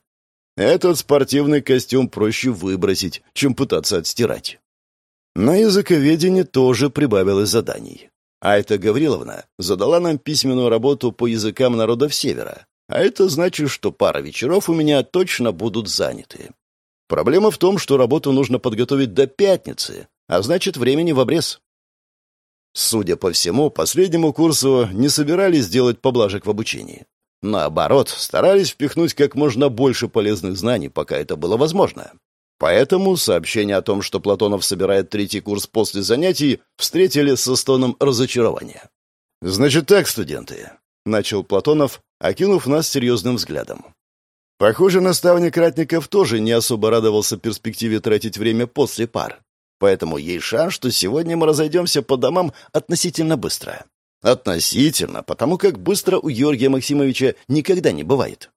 Этот спортивный костюм проще выбросить, чем пытаться отстирать. На языковедении тоже прибавилось заданий. Айта Гавриловна задала нам письменную работу по языкам народов Севера, а это значит, что пара вечеров у меня точно будут заняты. Проблема в том, что работу нужно подготовить до пятницы, а значит, времени в обрез. Судя по всему, последнему курсу не собирались делать поблажек в обучении. Наоборот, старались впихнуть как можно больше полезных знаний, пока это было возможно. Поэтому сообщение о том, что Платонов собирает третий курс после занятий, встретили со стоном разочарования. «Значит так, студенты», — начал Платонов, окинув нас серьезным взглядом. Похоже, наставник Ратников тоже не особо радовался перспективе тратить время после пар. Поэтому есть шанс, что сегодня мы разойдемся по домам относительно быстро. Относительно, потому как быстро у Георгия Максимовича никогда не бывает.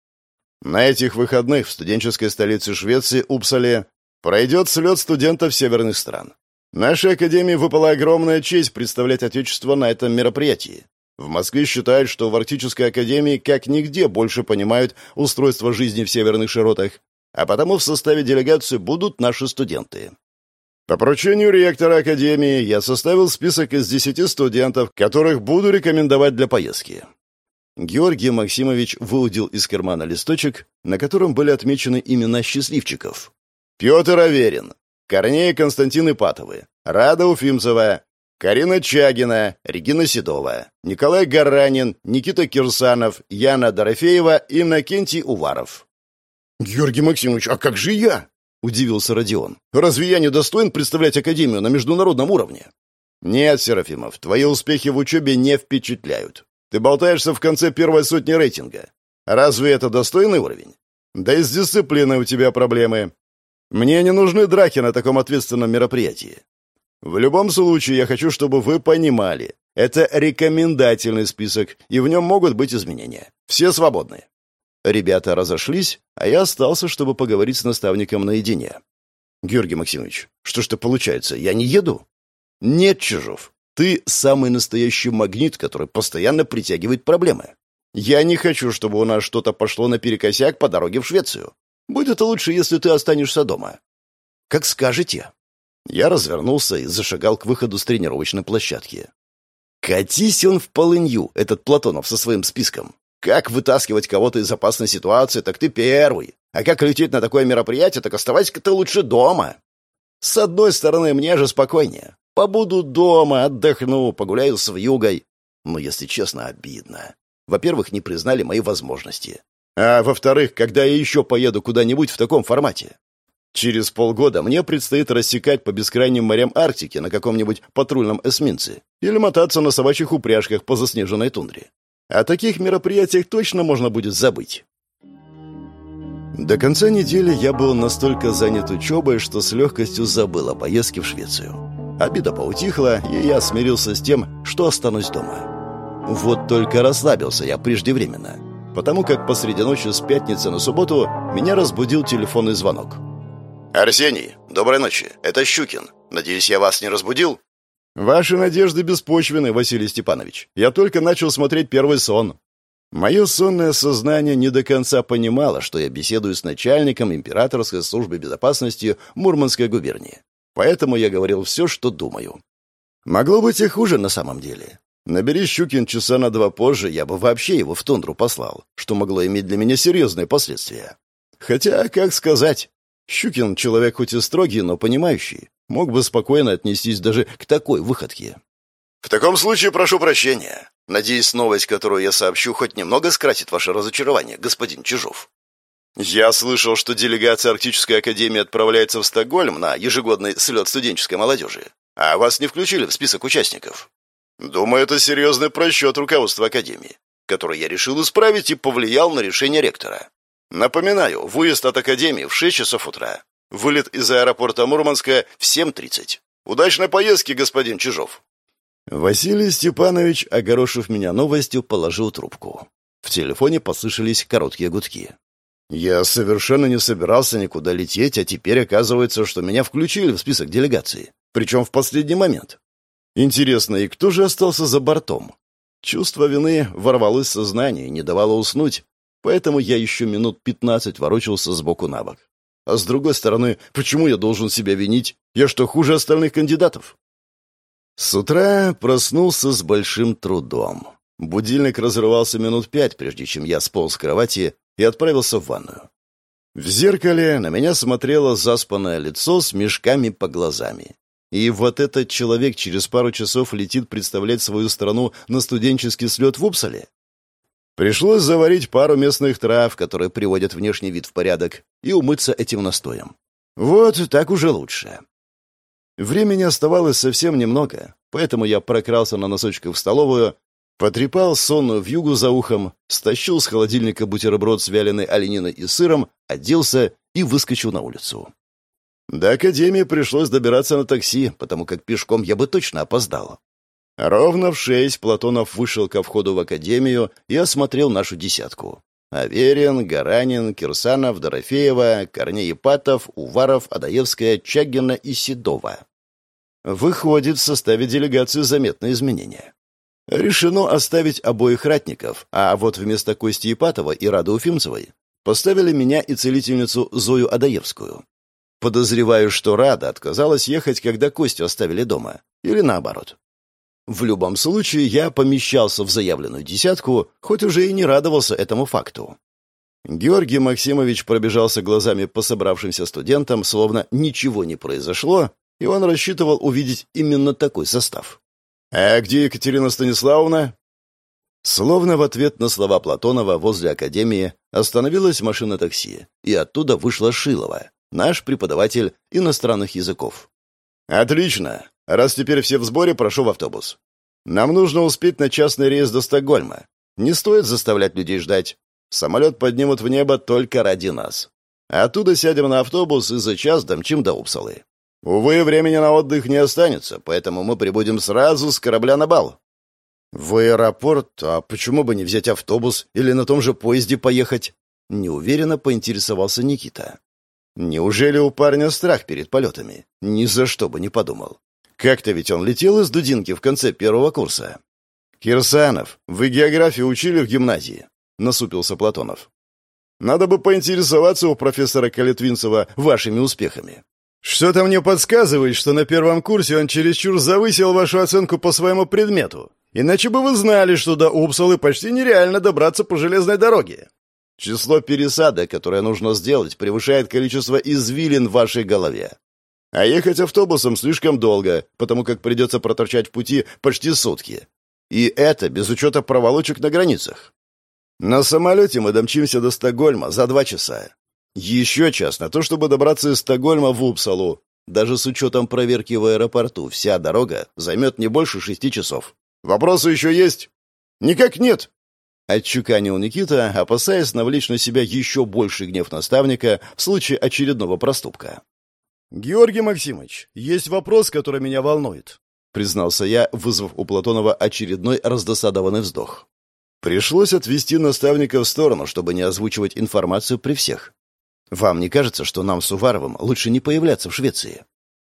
На этих выходных в студенческой столице Швеции, Упсале, пройдет слет студентов северных стран. Нашей академии выпала огромная честь представлять Отечество на этом мероприятии. В Москве считают, что в Арктической академии как нигде больше понимают устройство жизни в северных широтах, а потому в составе делегации будут наши студенты. По поручению ректора Академии я составил список из десяти студентов, которых буду рекомендовать для поездки. Георгий Максимович выудил из кармана листочек, на котором были отмечены имена счастливчиков. Петр Аверин, Корней Константин Ипатовы, Рада Уфимцева, Карина Чагина, Регина Седова, Николай Гаранин, Никита Кирсанов, Яна Дорофеева и Накентий Уваров. «Георгий Максимович, а как же я?» — удивился Родион. «Разве я не достоин представлять Академию на международном уровне?» «Нет, Серафимов, твои успехи в учебе не впечатляют. Ты болтаешься в конце первой сотни рейтинга. Разве это достойный уровень? Да и с дисциплиной у тебя проблемы. Мне не нужны драки на таком ответственном мероприятии. В любом случае, я хочу, чтобы вы понимали, это рекомендательный список, и в нем могут быть изменения. Все свободны. Ребята разошлись, а я остался, чтобы поговорить с наставником наедине. «Георгий Максимович, что ж это получается, я не еду?» «Нет, Чижов, ты самый настоящий магнит, который постоянно притягивает проблемы. Я не хочу, чтобы у нас что-то пошло наперекосяк по дороге в Швецию. Будет лучше, если ты останешься дома». «Как скажете». Я развернулся и зашагал к выходу с тренировочной площадки. Катись он в полынью, этот Платонов со своим списком. Как вытаскивать кого-то из опасной ситуации, так ты первый. А как лететь на такое мероприятие, так оставайся-ка ты лучше дома. С одной стороны, мне же спокойнее. Побуду дома, отдохну, погуляю с вьюгой. Но, если честно, обидно. Во-первых, не признали мои возможности. А во-вторых, когда я еще поеду куда-нибудь в таком формате? Через полгода мне предстоит рассекать по бескрайним морям Арктики на каком-нибудь патрульном эсминце или мотаться на собачьих упряжках по заснеженной тундре. О таких мероприятиях точно можно будет забыть. До конца недели я был настолько занят учебой, что с легкостью забыл о поездке в Швецию. Обида поутихла, и я смирился с тем, что останусь дома. Вот только расслабился я преждевременно, потому как посреди ночи с пятницы на субботу меня разбудил телефонный звонок. «Арсений, доброй ночи. Это Щукин. Надеюсь, я вас не разбудил?» «Ваши надежды беспочвены, Василий Степанович. Я только начал смотреть первый сон». Мое сонное сознание не до конца понимало, что я беседую с начальником императорской службы безопасности Мурманской губернии. Поэтому я говорил все, что думаю. Могло быть и хуже на самом деле. Набери Щукин часа на два позже, я бы вообще его в тундру послал, что могло иметь для меня серьезные последствия. Хотя, как сказать, Щукин человек хоть и строгий, но понимающий мог бы спокойно отнестись даже к такой выходке. «В таком случае прошу прощения. Надеюсь, новость, которую я сообщу, хоть немного скратит ваше разочарование, господин Чижов». «Я слышал, что делегация Арктической Академии отправляется в Стокгольм на ежегодный слет студенческой молодежи, а вас не включили в список участников. Думаю, это серьезный просчет руководства Академии, который я решил исправить и повлиял на решение ректора. Напоминаю, выезд от Академии в 6 часов утра. Вылет из аэропорта Мурманска в 7.30. Удачной поездки, господин Чижов!» Василий Степанович, огорошив меня новостью, положил трубку. В телефоне послышались короткие гудки. Я совершенно не собирался никуда лететь, а теперь оказывается, что меня включили в список делегации. Причем в последний момент. Интересно, и кто же остался за бортом? Чувство вины ворвалось в сознание и не давало уснуть, поэтому я еще минут пятнадцать ворочался сбоку на бок. А с другой стороны, почему я должен себя винить? Я что, хуже остальных кандидатов? С утра проснулся с большим трудом. Будильник разрывался минут пять, прежде чем я сполз с кровати и отправился в ванную. В зеркале на меня смотрело заспанное лицо с мешками по глазами. И вот этот человек через пару часов летит представлять свою страну на студенческий слет в Упсале. Пришлось заварить пару местных трав, которые приводят внешний вид в порядок, и умыться этим настоем. Вот так уже лучше. Времени оставалось совсем немного, поэтому я прокрался на носочках в столовую, потрепал сонную вьюгу за ухом, стащил с холодильника бутерброд с вяленой олениной и сыром, оделся и выскочил на улицу. До академии пришлось добираться на такси, потому как пешком я бы точно опоздал. Ровно в шесть Платонов вышел ко входу в академию и осмотрел нашу десятку. Аверин, Гаранин, Кирсанов, Дорофеева, Корней Ипатов, Уваров, Адаевская, Чагина и Седова. Выходит, в составе делегации заметные изменения. Решено оставить обоих ратников, а вот вместо Кости Ипатова и Рады Уфимцевой поставили меня и целительницу Зою Адаевскую. Подозреваю, что Рада отказалась ехать, когда Костю оставили дома. Или наоборот. В любом случае, я помещался в заявленную десятку, хоть уже и не радовался этому факту. Георгий Максимович пробежался глазами по собравшимся студентам, словно ничего не произошло, и он рассчитывал увидеть именно такой состав. «А где Екатерина Станиславовна?» Словно в ответ на слова Платонова возле академии остановилась машина такси, и оттуда вышла Шилова, наш преподаватель иностранных языков. «Отлично. Раз теперь все в сборе, прошу в автобус. Нам нужно успеть на частный рейс до Стокгольма. Не стоит заставлять людей ждать. Самолет поднимут в небо только ради нас. Оттуда сядем на автобус и за час домчим до Упсалы. Увы, времени на отдых не останется, поэтому мы прибудем сразу с корабля на бал. В аэропорт? А почему бы не взять автобус или на том же поезде поехать? Неуверенно поинтересовался Никита. Неужели у парня страх перед полетами? Ни за что бы не подумал. Как-то ведь он летел из Дудинки в конце первого курса. «Кирсанов, вы географию учили в гимназии?» — насупился Платонов. «Надо бы поинтересоваться у профессора Калитвинцева вашими успехами. Что-то мне подсказывает, что на первом курсе он чересчур завысил вашу оценку по своему предмету. Иначе бы вы знали, что до Упсалы почти нереально добраться по железной дороге. Число пересадок, которое нужно сделать, превышает количество извилин в вашей голове. А ехать автобусом слишком долго, потому как придется проторчать в пути почти сутки. И это без учета проволочек на границах. На самолете мы домчимся до Стокгольма за два часа. Еще час на то, чтобы добраться из Стокгольма в Упсалу. Даже с учетом проверки в аэропорту, вся дорога займет не больше шести часов. Вопросы еще есть? Никак нет. Отчуканил Никита, опасаясь навлечь на себя еще больший гнев наставника в случае очередного проступка. «Георгий Максимович, есть вопрос, который меня волнует», — признался я, вызвав у Платонова очередной раздосадованный вздох. Пришлось отвести наставника в сторону, чтобы не озвучивать информацию при всех. «Вам не кажется, что нам с Уваровым лучше не появляться в Швеции?»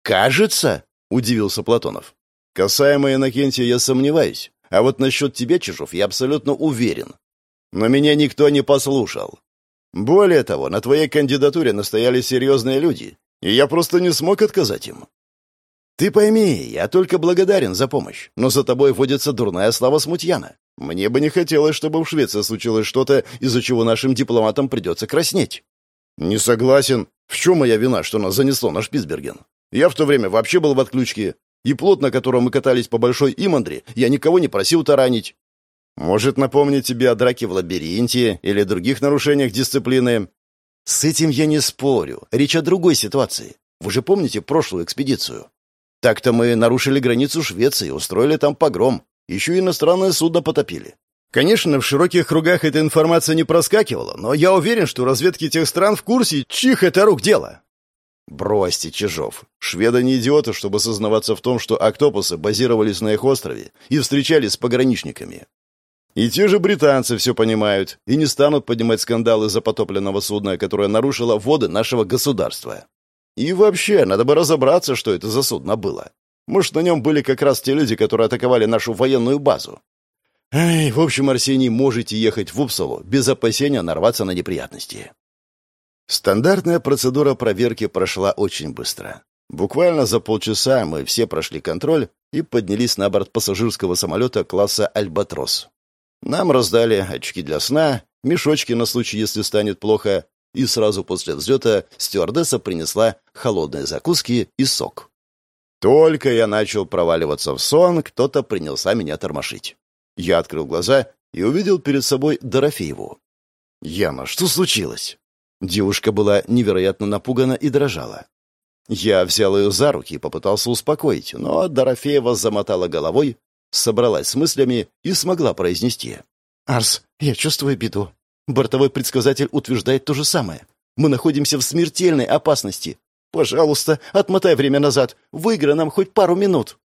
«Кажется?» — удивился Платонов. «Касаемо Иннокентия я сомневаюсь. А вот насчет тебя, Чижов, я абсолютно уверен. Но меня никто не послушал. Более того, на твоей кандидатуре настояли серьезные люди, и я просто не смог отказать им. Ты пойми, я только благодарен за помощь, но за тобой водится дурная слава смутьяна. Мне бы не хотелось, чтобы в Швеции случилось что-то, из-за чего нашим дипломатам придется краснеть. Не согласен. В чем моя вина, что нас занесло на Шпицберген? Я в то время вообще был в отключке, и плот, на котором мы катались по Большой Имандре, я никого не просил таранить. Может, напомнить тебе о драке в лабиринте или других нарушениях дисциплины? С этим я не спорю. Речь о другой ситуации. Вы же помните прошлую экспедицию? Так-то мы нарушили границу Швеции, устроили там погром. Еще иностранное судно потопили. Конечно, в широких кругах эта информация не проскакивала, но я уверен, что разведки тех стран в курсе, чих это рук дело. Бросьте, Чижов. Шведы не идиоты, чтобы сознаваться в том, что октопусы базировались на их острове и встречались с пограничниками. И те же британцы все понимают и не станут поднимать скандалы из-за потопленного судна, которое нарушило воды нашего государства. И вообще, надо бы разобраться, что это за судно было. Может, на нем были как раз те люди, которые атаковали нашу военную базу. Эй, в общем, Арсений, можете ехать в Упсалу без опасения нарваться на неприятности. Стандартная процедура проверки прошла очень быстро. Буквально за полчаса мы все прошли контроль и поднялись на борт пассажирского самолета класса «Альбатрос». Нам раздали очки для сна, мешочки на случай, если станет плохо, и сразу после взлета стюардесса принесла холодные закуски и сок. Только я начал проваливаться в сон, кто-то принялся меня тормошить. Я открыл глаза и увидел перед собой Дорофееву. «Яна, что случилось?» Девушка была невероятно напугана и дрожала. Я взял ее за руки и попытался успокоить, но Дорофеева замотала головой, собралась с мыслями и смогла произнести. «Арс, я чувствую беду. Бортовой предсказатель утверждает то же самое. Мы находимся в смертельной опасности. Пожалуйста, отмотай время назад. Выиграй нам хоть пару минут».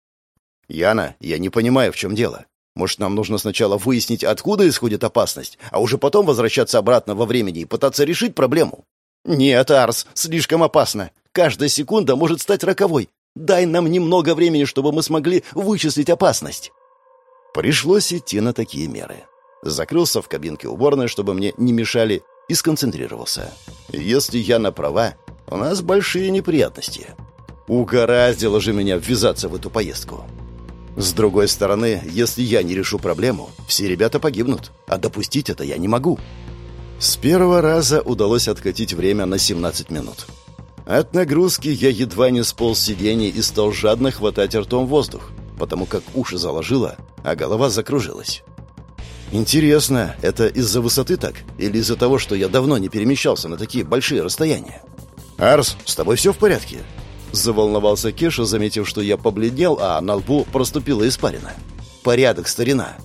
«Яна, я не понимаю, в чем дело. Может, нам нужно сначала выяснить, откуда исходит опасность, а уже потом возвращаться обратно во времени и пытаться решить проблему? Нет, Арс, слишком опасно. Каждая секунда может стать роковой. Дай нам немного времени, чтобы мы смогли вычислить опасность. Пришлось идти на такие меры. Закрылся в кабинке уборной, чтобы мне не мешали, и сконцентрировался. Если я на права, у нас большие неприятности. Угораздило же меня ввязаться в эту поездку. С другой стороны, если я не решу проблему, все ребята погибнут, а допустить это я не могу. С первого раза удалось откатить время на 17 минут. От нагрузки я едва не сполз сиденья и стал жадно хватать ртом воздух, потому как уши заложило, а голова закружилась. Интересно, это из-за высоты так? Или из-за того, что я давно не перемещался на такие большие расстояния? «Арс, с тобой все в порядке?» Заволновался Кеша, заметив, что я побледнел, а на лбу проступила испарина. «Порядок, старина!»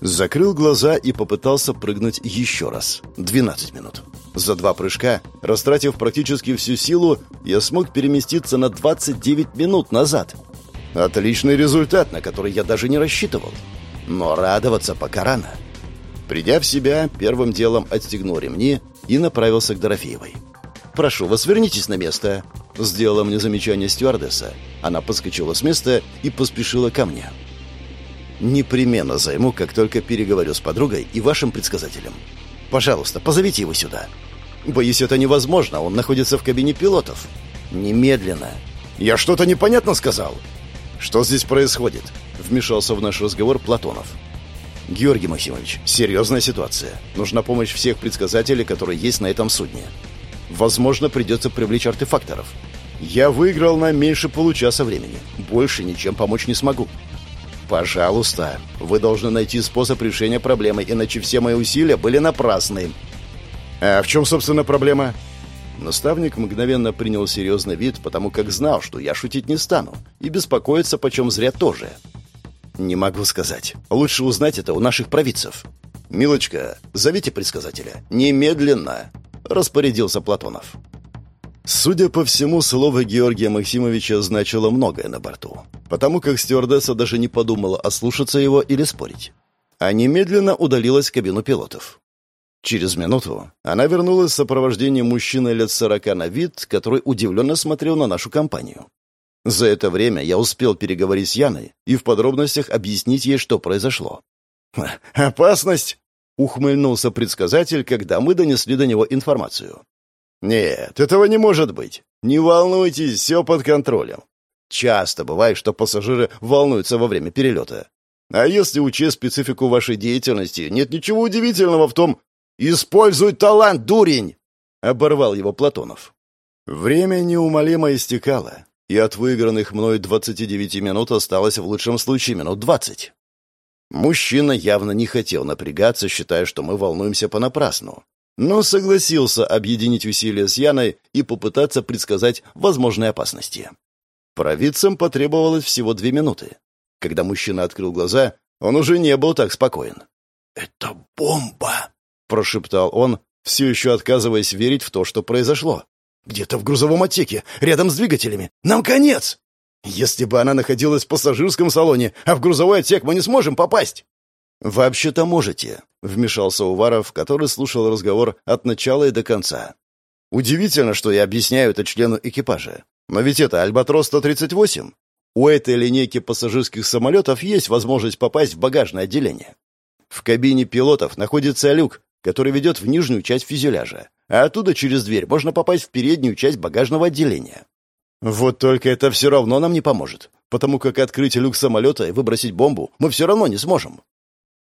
Закрыл глаза и попытался прыгнуть еще раз. 12 минут. За два прыжка, растратив практически всю силу, я смог переместиться на 29 минут назад. Отличный результат, на который я даже не рассчитывал. Но радоваться пока рано. Придя в себя, первым делом отстегнул ремни и направился к Дорофеевой. «Прошу вас, вернитесь на место», — сделала мне замечание стюардесса. Она подскочила с места и поспешила ко мне. «Непременно займу, как только переговорю с подругой и вашим предсказателем. Пожалуйста, позовите его сюда». «Боюсь, это невозможно, он находится в кабине пилотов». «Немедленно». «Я что-то непонятно сказал?» «Что здесь происходит?» — вмешался в наш разговор Платонов. «Георгий Максимович, серьезная ситуация. Нужна помощь всех предсказателей, которые есть на этом судне. Возможно, придется привлечь артефакторов. Я выиграл на меньше получаса времени. Больше ничем помочь не смогу. Пожалуйста, вы должны найти способ решения проблемы, иначе все мои усилия были напрасны. А в чем, собственно, проблема? Наставник мгновенно принял серьезный вид, потому как знал, что я шутить не стану, и беспокоиться почем зря тоже. Не могу сказать. Лучше узнать это у наших провидцев. «Милочка, зовите предсказателя. Немедленно!» распорядился Платонов. Судя по всему, слово Георгия Максимовича значило многое на борту, потому как стюардесса даже не подумала ослушаться его или спорить. А немедленно удалилась в кабину пилотов. Через минуту она вернулась в сопровождении мужчины лет сорока на вид, который удивленно смотрел на нашу компанию. За это время я успел переговорить с Яной и в подробностях объяснить ей, что произошло. «Опасность!» Ухмыльнулся предсказатель, когда мы донесли до него информацию. «Нет, этого не может быть. Не волнуйтесь, все под контролем. Часто бывает, что пассажиры волнуются во время перелета. А если учесть специфику вашей деятельности, нет ничего удивительного в том... «Используй талант, дурень!» — оборвал его Платонов. Время неумолимо истекало, и от выигранных мной 29 минут осталось в лучшем случае минут 20. Мужчина явно не хотел напрягаться, считая, что мы волнуемся понапрасну. Но согласился объединить усилия с Яной и попытаться предсказать возможные опасности. Провидцам потребовалось всего две минуты. Когда мужчина открыл глаза, он уже не был так спокоен. «Это бомба!» — прошептал он, все еще отказываясь верить в то, что произошло. «Где-то в грузовом отсеке, рядом с двигателями. Нам конец!» Если бы она находилась в пассажирском салоне, а в грузовой отсек мы не сможем попасть. Вообще-то можете, вмешался Уваров, который слушал разговор от начала и до конца. Удивительно, что я объясняю это члену экипажа. Но ведь это Альбатрос-138. У этой линейки пассажирских самолетов есть возможность попасть в багажное отделение. В кабине пилотов находится люк, который ведет в нижнюю часть фюзеляжа, а оттуда через дверь можно попасть в переднюю часть багажного отделения. Вот только это все равно нам не поможет, потому как открыть люк самолета и выбросить бомбу мы все равно не сможем.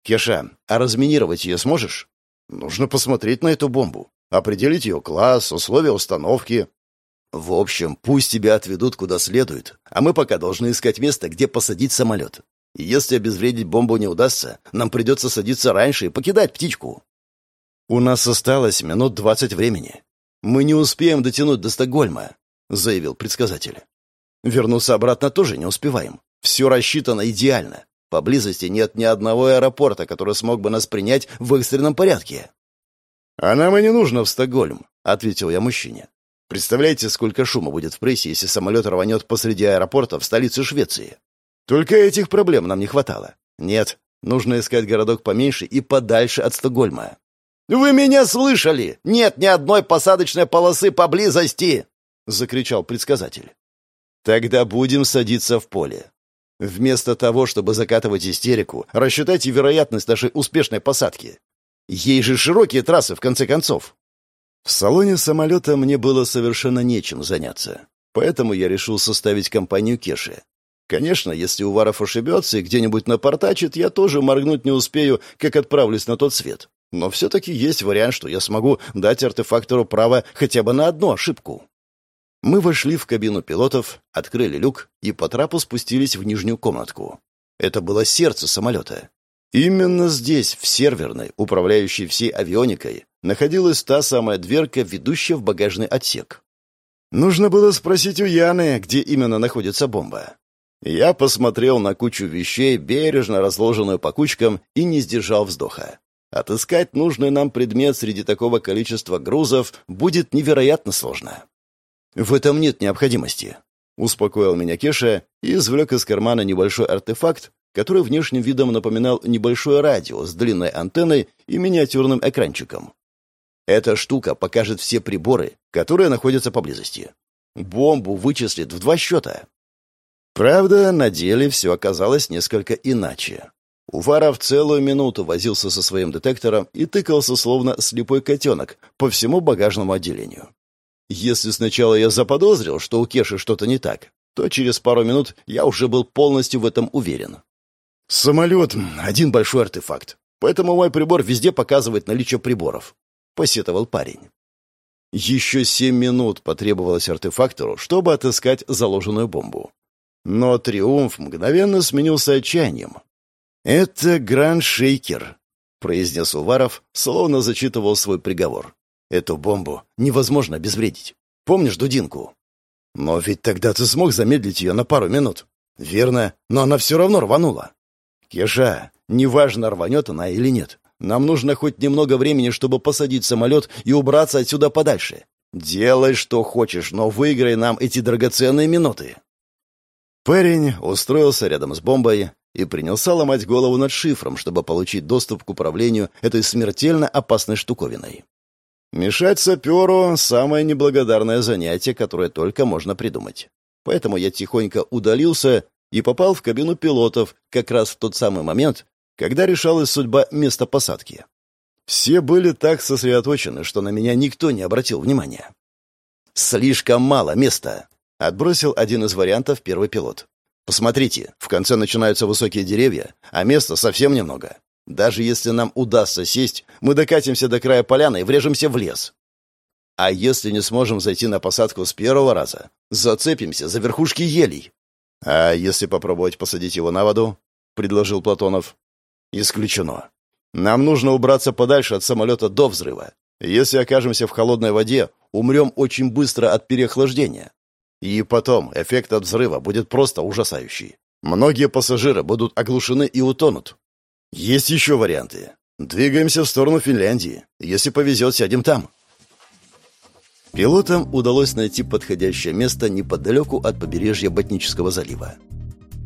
Кеша, а разминировать ее сможешь? Нужно посмотреть на эту бомбу, определить ее класс, условия установки. В общем, пусть тебя отведут куда следует, а мы пока должны искать место, где посадить самолет. И если обезвредить бомбу не удастся, нам придется садиться раньше и покидать птичку. У нас осталось минут двадцать времени. Мы не успеем дотянуть до Стокгольма. — заявил предсказатель. «Вернуться обратно тоже не успеваем. Все рассчитано идеально. Поблизости нет ни одного аэропорта, который смог бы нас принять в экстренном порядке». «А нам и не нужно в Стокгольм», — ответил я мужчине. «Представляете, сколько шума будет в прессе, если самолет рванет посреди аэропорта в столице Швеции? Только этих проблем нам не хватало. Нет, нужно искать городок поменьше и подальше от Стокгольма». «Вы меня слышали? Нет ни одной посадочной полосы поблизости!» — закричал предсказатель. «Тогда будем садиться в поле. Вместо того, чтобы закатывать истерику, рассчитайте вероятность нашей успешной посадки. Ей же широкие трассы, в конце концов». В салоне самолета мне было совершенно нечем заняться, поэтому я решил составить компанию Кеши. Конечно, если Уваров ошибется и где-нибудь напортачит, я тоже моргнуть не успею, как отправлюсь на тот свет. Но все-таки есть вариант, что я смогу дать артефактору право хотя бы на одну ошибку. Мы вошли в кабину пилотов, открыли люк и по трапу спустились в нижнюю комнатку. Это было сердце самолета. Именно здесь, в серверной, управляющей всей авионикой, находилась та самая дверка, ведущая в багажный отсек. Нужно было спросить у Яны, где именно находится бомба. Я посмотрел на кучу вещей, бережно разложенную по кучкам, и не сдержал вздоха. Отыскать нужный нам предмет среди такого количества грузов будет невероятно сложно. В этом нет необходимости. Успокоил меня Кеша и извлек из кармана небольшой артефакт, который внешним видом напоминал небольшое радио с длинной антенной и миниатюрным экранчиком. Эта штука покажет все приборы, которые находятся поблизости. Бомбу вычислит в два счета. Правда, на деле все оказалось несколько иначе. Уваров целую минуту возился со своим детектором и тыкался, словно слепой котенок, по всему багажному отделению. Если сначала я заподозрил, что у Кеши что-то не так, то через пару минут я уже был полностью в этом уверен. «Самолет — один большой артефакт, поэтому мой прибор везде показывает наличие приборов», — посетовал парень. Еще семь минут потребовалось артефактору, чтобы отыскать заложенную бомбу. Но триумф мгновенно сменился отчаянием. «Это Гранд-Шейкер», — произнес Уваров, словно зачитывал свой приговор. Эту бомбу невозможно обезвредить. Помнишь дудинку? Но ведь тогда ты смог замедлить ее на пару минут. Верно, но она все равно рванула. Кеша, неважно, рванет она или нет. Нам нужно хоть немного времени, чтобы посадить самолет и убраться отсюда подальше. Делай, что хочешь, но выиграй нам эти драгоценные минуты. Парень устроился рядом с бомбой и принялся ломать голову над шифром, чтобы получить доступ к управлению этой смертельно опасной штуковиной. Мешать саперу — самое неблагодарное занятие, которое только можно придумать. Поэтому я тихонько удалился и попал в кабину пилотов как раз в тот самый момент, когда решалась судьба места посадки. Все были так сосредоточены, что на меня никто не обратил внимания. «Слишком мало места», — отбросил один из вариантов первый пилот. «Посмотрите, в конце начинаются высокие деревья, а места совсем немного. Даже если нам удастся сесть, мы докатимся до края поляны и врежемся в лес. А если не сможем зайти на посадку с первого раза, зацепимся за верхушки елей. А если попробовать посадить его на воду? предложил Платонов. Исключено. Нам нужно убраться подальше от самолета до взрыва. Если окажемся в холодной воде, умрем очень быстро от переохлаждения. И потом эффект от взрыва будет просто ужасающий. Многие пассажиры будут оглушены и утонут. Есть еще варианты. Двигаемся в сторону Финляндии. Если повезет, сядем там. Пилотам удалось найти подходящее место неподалеку от побережья Ботнического залива.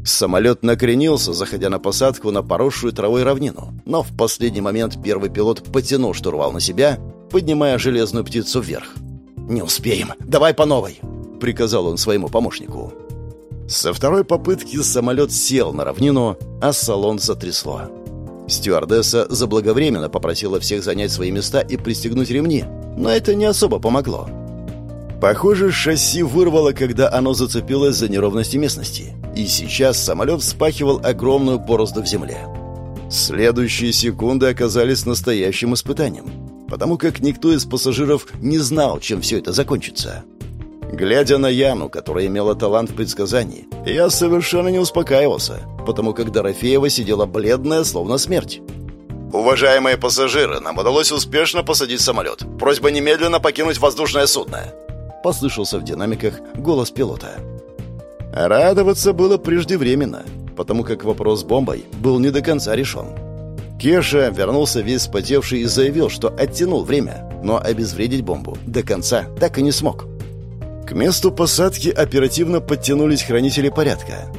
Самолет накренился, заходя на посадку на поросшую травой равнину, но в последний момент первый пилот потянул штурвал на себя, поднимая железную птицу вверх. «Не успеем! Давай по новой!» — приказал он своему помощнику. Со второй попытки самолет сел на равнину, а салон затрясло. Стюардесса заблаговременно попросила всех занять свои места и пристегнуть ремни, но это не особо помогло. Похоже, шасси вырвало, когда оно зацепилось за неровности местности, и сейчас самолет вспахивал огромную борозду в земле. Следующие секунды оказались настоящим испытанием, потому как никто из пассажиров не знал, чем все это закончится. Глядя на Яну, которая имела талант в предсказании, я совершенно не успокаивался, потому как Дорофеева сидела бледная, словно смерть. «Уважаемые пассажиры, нам удалось успешно посадить самолет. Просьба немедленно покинуть воздушное судно», — послышался в динамиках голос пилота. Радоваться было преждевременно, потому как вопрос с бомбой был не до конца решен. Кеша вернулся весь спотевший и заявил, что оттянул время, но обезвредить бомбу до конца так и не смог. К месту посадки оперативно подтянулись хранители порядка.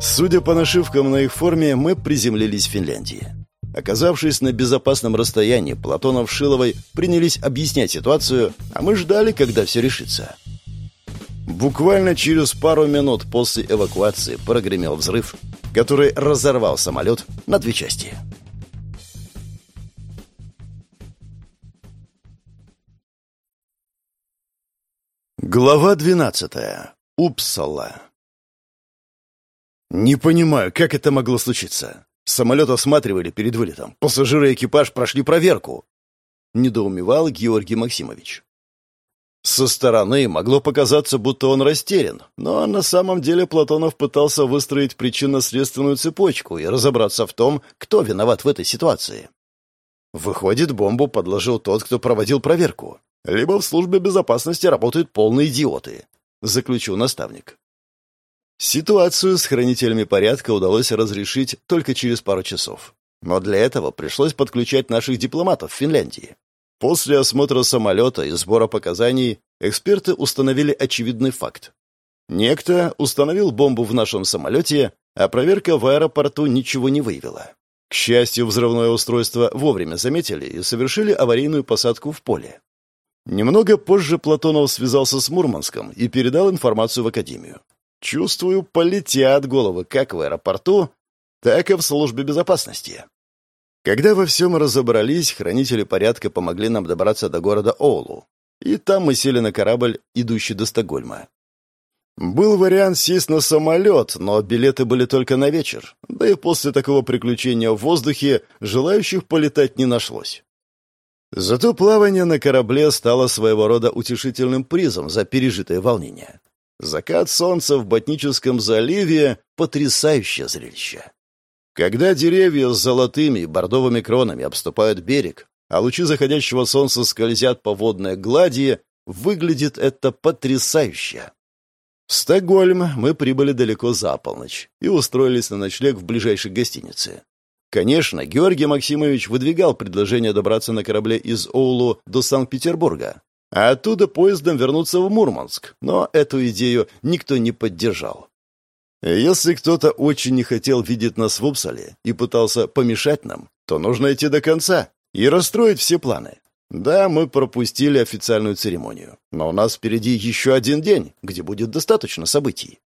Судя по нашивкам на их форме, мы приземлились в Финляндии. Оказавшись на безопасном расстоянии, Платонов с Шиловой принялись объяснять ситуацию, а мы ждали, когда все решится. Буквально через пару минут после эвакуации прогремел взрыв, который разорвал самолет на две части. Глава двенадцатая. Упсала. «Не понимаю, как это могло случиться? Самолет осматривали перед вылетом. Пассажиры и экипаж прошли проверку». Недоумевал Георгий Максимович. Со стороны могло показаться, будто он растерян, но на самом деле Платонов пытался выстроить причинно-следственную цепочку и разобраться в том, кто виноват в этой ситуации. Выходит, бомбу подложил тот, кто проводил проверку. Либо в службе безопасности работают полные идиоты», — заключил наставник. Ситуацию с хранителями порядка удалось разрешить только через пару часов. Но для этого пришлось подключать наших дипломатов в Финляндии. После осмотра самолета и сбора показаний эксперты установили очевидный факт. Некто установил бомбу в нашем самолете, а проверка в аэропорту ничего не выявила. К счастью, взрывное устройство вовремя заметили и совершили аварийную посадку в поле. Немного позже Платонов связался с Мурманском и передал информацию в Академию. Чувствую, полетят головы как в аэропорту, так и в службе безопасности. Когда во всем разобрались, хранители порядка помогли нам добраться до города Оулу. И там мы сели на корабль, идущий до Стокгольма. Был вариант сесть на самолет, но билеты были только на вечер. Да и после такого приключения в воздухе желающих полетать не нашлось. Зато плавание на корабле стало своего рода утешительным призом за пережитое волнение. Закат солнца в Ботническом заливе — потрясающее зрелище. Когда деревья с золотыми и бордовыми кронами обступают берег, а лучи заходящего солнца скользят по водной глади, выглядит это потрясающе. В Стокгольм мы прибыли далеко за полночь и устроились на ночлег в ближайшей гостинице. Конечно, Георгий Максимович выдвигал предложение добраться на корабле из Оулу до Санкт-Петербурга, а оттуда поездом вернуться в Мурманск, но эту идею никто не поддержал. Если кто-то очень не хотел видеть нас в Упсале и пытался помешать нам, то нужно идти до конца и расстроить все планы. Да, мы пропустили официальную церемонию, но у нас впереди еще один день, где будет достаточно событий.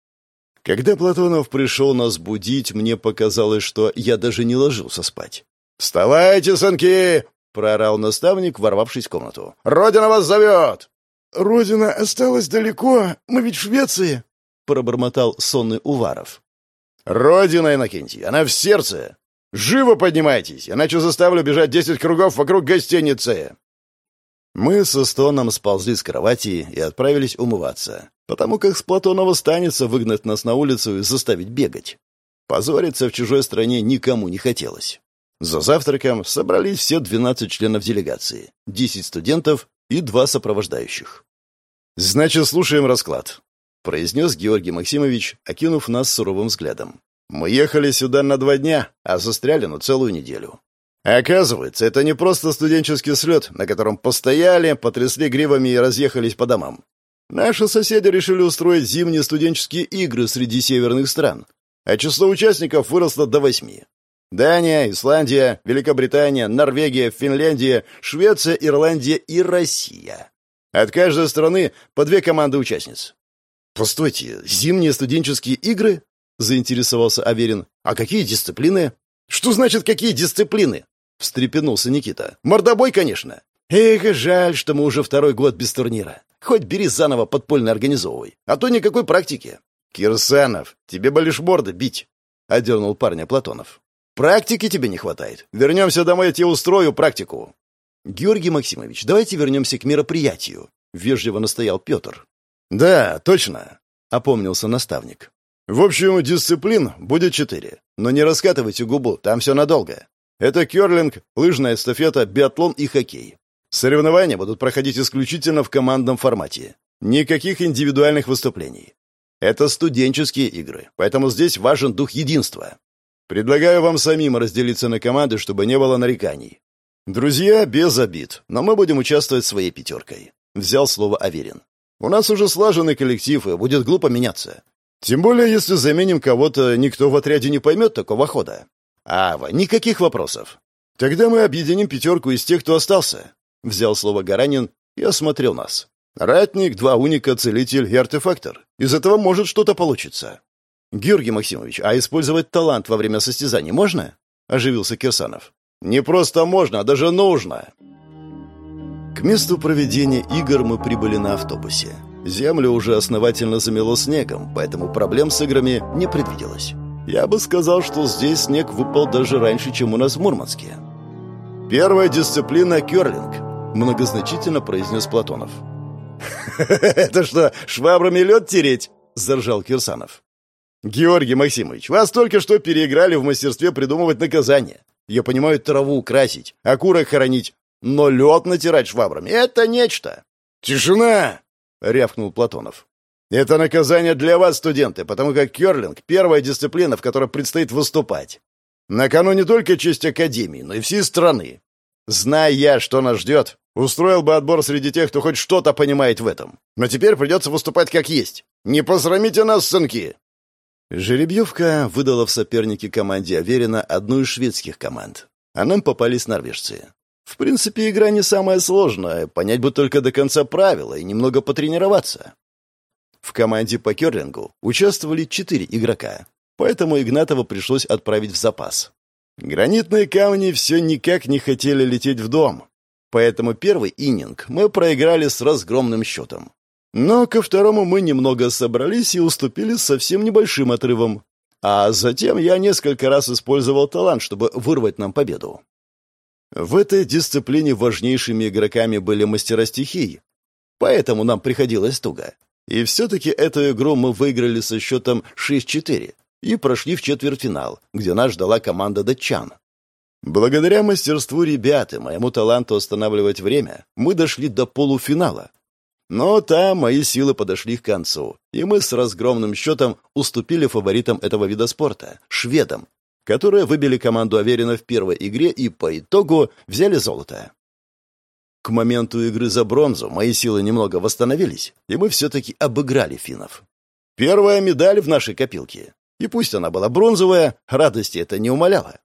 Когда Платонов пришел нас будить, мне показалось, что я даже не ложился спать. «Вставайте, сынки!» — проорал наставник, ворвавшись в комнату. «Родина вас зовет!» «Родина осталась далеко, мы ведь в Швеции!» — пробормотал сонный Уваров. «Родина, Иннокентий, она в сердце! Живо поднимайтесь, иначе заставлю бежать десять кругов вокруг гостиницы!» Мы со стоном сползли с кровати и отправились умываться, потому как с Платонова станется выгнать нас на улицу и заставить бегать. Позориться в чужой стране никому не хотелось. За завтраком собрались все 12 членов делегации, 10 студентов и два сопровождающих. «Значит, слушаем расклад», — произнес Георгий Максимович, окинув нас суровым взглядом. «Мы ехали сюда на два дня, а застряли на целую неделю. Оказывается, это не просто студенческий слет, на котором постояли, потрясли гривами и разъехались по домам. Наши соседи решили устроить зимние студенческие игры среди северных стран, а число участников выросло до восьми. Дания, Исландия, Великобритания, Норвегия, Финляндия, Швеция, Ирландия и Россия. От каждой страны по две команды участниц. «Постойте, зимние студенческие игры?» — заинтересовался Аверин. «А какие дисциплины?» «Что значит, какие дисциплины?» — встрепенулся Никита. «Мордобой, конечно. Эх, жаль, что мы уже второй год без турнира. Хоть бери заново подпольно организовывай, а то никакой практики». «Кирсанов, тебе бы лишь морды бить», — одернул парня Платонов. «Практики тебе не хватает. Вернемся домой, я тебе устрою практику». «Георгий Максимович, давайте вернемся к мероприятию», — вежливо настоял Петр. «Да, точно», — опомнился наставник. В общем, дисциплин будет четыре. Но не раскатывайте губу, там все надолго. Это керлинг, лыжная эстафета, биатлон и хоккей. Соревнования будут проходить исключительно в командном формате. Никаких индивидуальных выступлений. Это студенческие игры, поэтому здесь важен дух единства. Предлагаю вам самим разделиться на команды, чтобы не было нареканий. Друзья, без обид, но мы будем участвовать своей пятеркой. Взял слово Аверин. У нас уже слаженный коллектив, и будет глупо меняться. Тем более, если заменим кого-то, никто в отряде не поймет такого хода. Ава, никаких вопросов. Тогда мы объединим пятерку из тех, кто остался. Взял слово Гаранин и осмотрел нас. Ратник, два уника, целитель и артефактор. Из этого может что-то получиться. Георгий Максимович, а использовать талант во время состязаний можно? Оживился Кирсанов. Не просто можно, а даже нужно. К месту проведения игр мы прибыли на автобусе. Землю уже основательно замело снегом, поэтому проблем с играми не предвиделось. Я бы сказал, что здесь снег выпал даже раньше, чем у нас в Мурманске. «Первая дисциплина — керлинг», — многозначительно произнес Платонов. «Это что, швабрами лед тереть?» — заржал Кирсанов. «Георгий Максимович, вас только что переиграли в мастерстве придумывать наказания. Я понимаю, траву красить, окурок хоронить, но лед натирать швабрами — это нечто. «Тишина!» — рявкнул Платонов. «Это наказание для вас, студенты, потому как керлинг — первая дисциплина, в которой предстоит выступать. На кону не только честь Академии, но и всей страны. Зная я, что нас ждет, устроил бы отбор среди тех, кто хоть что-то понимает в этом. Но теперь придется выступать как есть. Не посрамите нас, сынки!» Жеребьевка выдала в сопернике команде Аверина одну из шведских команд, а нам попались норвежцы. В принципе, игра не самая сложная, понять бы только до конца правила и немного потренироваться. В команде по керлингу участвовали четыре игрока, поэтому Игнатова пришлось отправить в запас. Гранитные камни все никак не хотели лететь в дом, поэтому первый иннинг мы проиграли с разгромным счетом. Но ко второму мы немного собрались и уступили совсем небольшим отрывом. А затем я несколько раз использовал талант, чтобы вырвать нам победу. В этой дисциплине важнейшими игроками были мастера стихий, поэтому нам приходилось туго. И все-таки эту игру мы выиграли со счетом 6-4 и прошли в четвертьфинал, где нас ждала команда датчан. Благодаря мастерству ребят и моему таланту останавливать время, мы дошли до полуфинала, но там мои силы подошли к концу, и мы с разгромным счетом уступили фаворитам этого вида спорта — шведам, которые выбили команду Аверина в первой игре и по итогу взяли золото. К моменту игры за бронзу мои силы немного восстановились, и мы все-таки обыграли финнов. Первая медаль в нашей копилке. И пусть она была бронзовая, радости это не умаляло.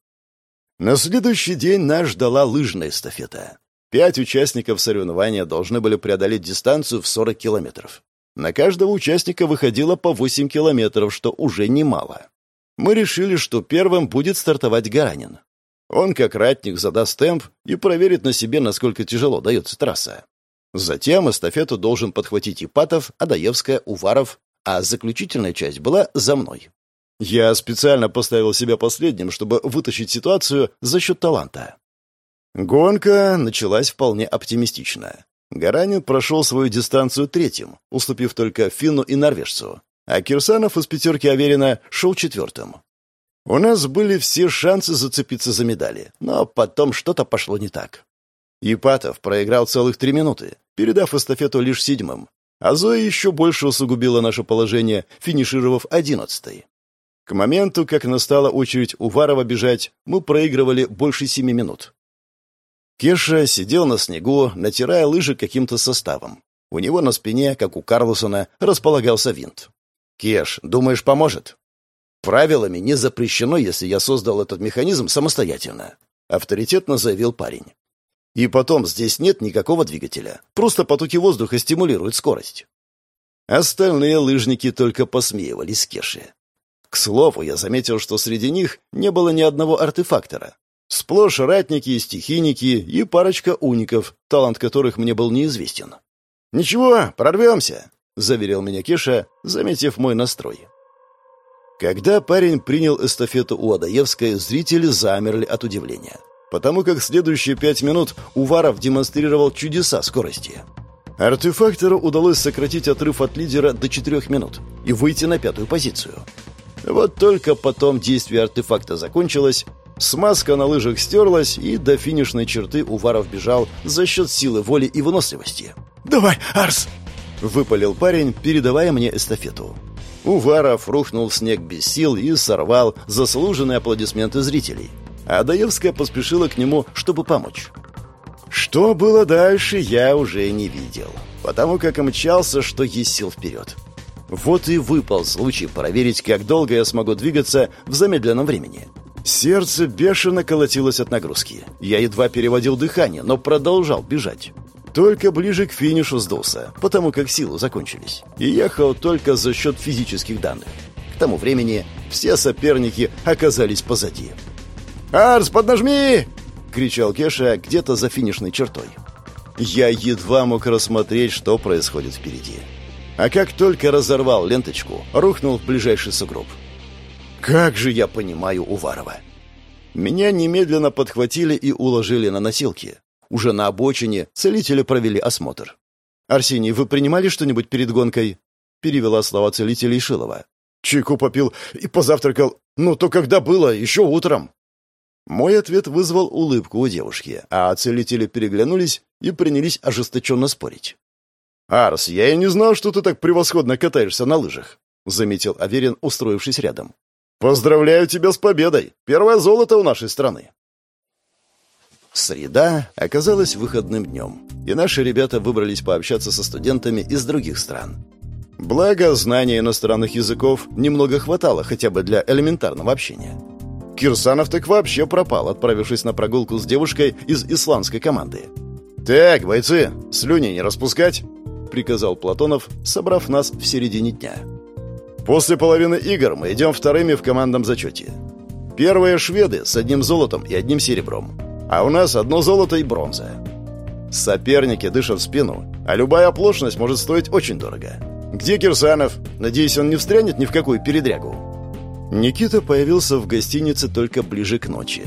На следующий день нас ждала лыжная эстафета. Пять участников соревнования должны были преодолеть дистанцию в 40 километров. На каждого участника выходило по 8 километров, что уже немало. Мы решили, что первым будет стартовать Гаранин. Он, как ратник, задаст темп и проверит на себе, насколько тяжело дается трасса. Затем эстафету должен подхватить Ипатов, Адаевская, Уваров, а заключительная часть была за мной. Я специально поставил себя последним, чтобы вытащить ситуацию за счет таланта. Гонка началась вполне оптимистично. Гаранин прошел свою дистанцию третьим, уступив только финну и норвежцу, а Кирсанов из пятерки Аверина шел четвертым. У нас были все шансы зацепиться за медали, но потом что-то пошло не так. Ипатов проиграл целых три минуты, передав эстафету лишь седьмым, а Зоя еще больше усугубила наше положение, финишировав одиннадцатой. К моменту, как настала очередь Уварова бежать, мы проигрывали больше семи минут. Кеша сидел на снегу, натирая лыжи каким-то составом. У него на спине, как у Карлосона, располагался винт. «Кеш, думаешь, поможет?» «Правилами не запрещено, если я создал этот механизм самостоятельно», — авторитетно заявил парень. «И потом, здесь нет никакого двигателя. Просто потоки воздуха стимулируют скорость». Остальные лыжники только посмеивались Кеши. К слову, я заметил, что среди них не было ни одного артефактора, Сплошь ратники и стихийники и парочка уников, талант которых мне был неизвестен. «Ничего, прорвемся», — заверил меня Кеша, заметив мой настрой. Когда парень принял эстафету у Адаевской, зрители замерли от удивления, потому как следующие пять минут Уваров демонстрировал чудеса скорости. Артефактору удалось сократить отрыв от лидера до четырех минут и выйти на пятую позицию. Вот только потом действие артефакта закончилось, Смазка на лыжах стерлась, и до финишной черты Уваров бежал за счет силы воли и выносливости. «Давай, Арс!» — выпалил парень, передавая мне эстафету. Уваров рухнул в снег без сил и сорвал заслуженные аплодисменты зрителей. А Даевская поспешила к нему, чтобы помочь. Что было дальше, я уже не видел, потому как мчался, что есть сил вперед. Вот и выпал случай проверить, как долго я смогу двигаться в замедленном времени. Сердце бешено колотилось от нагрузки. Я едва переводил дыхание, но продолжал бежать. Только ближе к финишу сдулся, потому как силы закончились. И ехал только за счет физических данных. К тому времени все соперники оказались позади. «Арс, поднажми!» — кричал Кеша где-то за финишной чертой. Я едва мог рассмотреть, что происходит впереди. А как только разорвал ленточку, рухнул в ближайший сугроб. Как же я понимаю Уварова. Меня немедленно подхватили и уложили на носилки. Уже на обочине целители провели осмотр. «Арсений, вы принимали что-нибудь перед гонкой?» Перевела слова целителей Шилова. «Чайку попил и позавтракал. Ну, то когда было? Еще утром». Мой ответ вызвал улыбку у девушки, а целители переглянулись и принялись ожесточенно спорить. «Арс, я и не знал, что ты так превосходно катаешься на лыжах», — заметил Аверин, устроившись рядом. «Поздравляю тебя с победой! Первое золото у нашей страны!» Среда оказалась выходным днем, и наши ребята выбрались пообщаться со студентами из других стран. Благо, знания иностранных языков немного хватало хотя бы для элементарного общения. Кирсанов так вообще пропал, отправившись на прогулку с девушкой из исландской команды. «Так, бойцы, слюни не распускать!» — приказал Платонов, собрав нас в середине дня. «После половины игр мы идем вторыми в командном зачете. Первые шведы с одним золотом и одним серебром, а у нас одно золото и бронза. Соперники дышат в спину, а любая оплошность может стоить очень дорого. Где Кирсанов? Надеюсь, он не встрянет ни в какую передрягу». Никита появился в гостинице только ближе к ночи.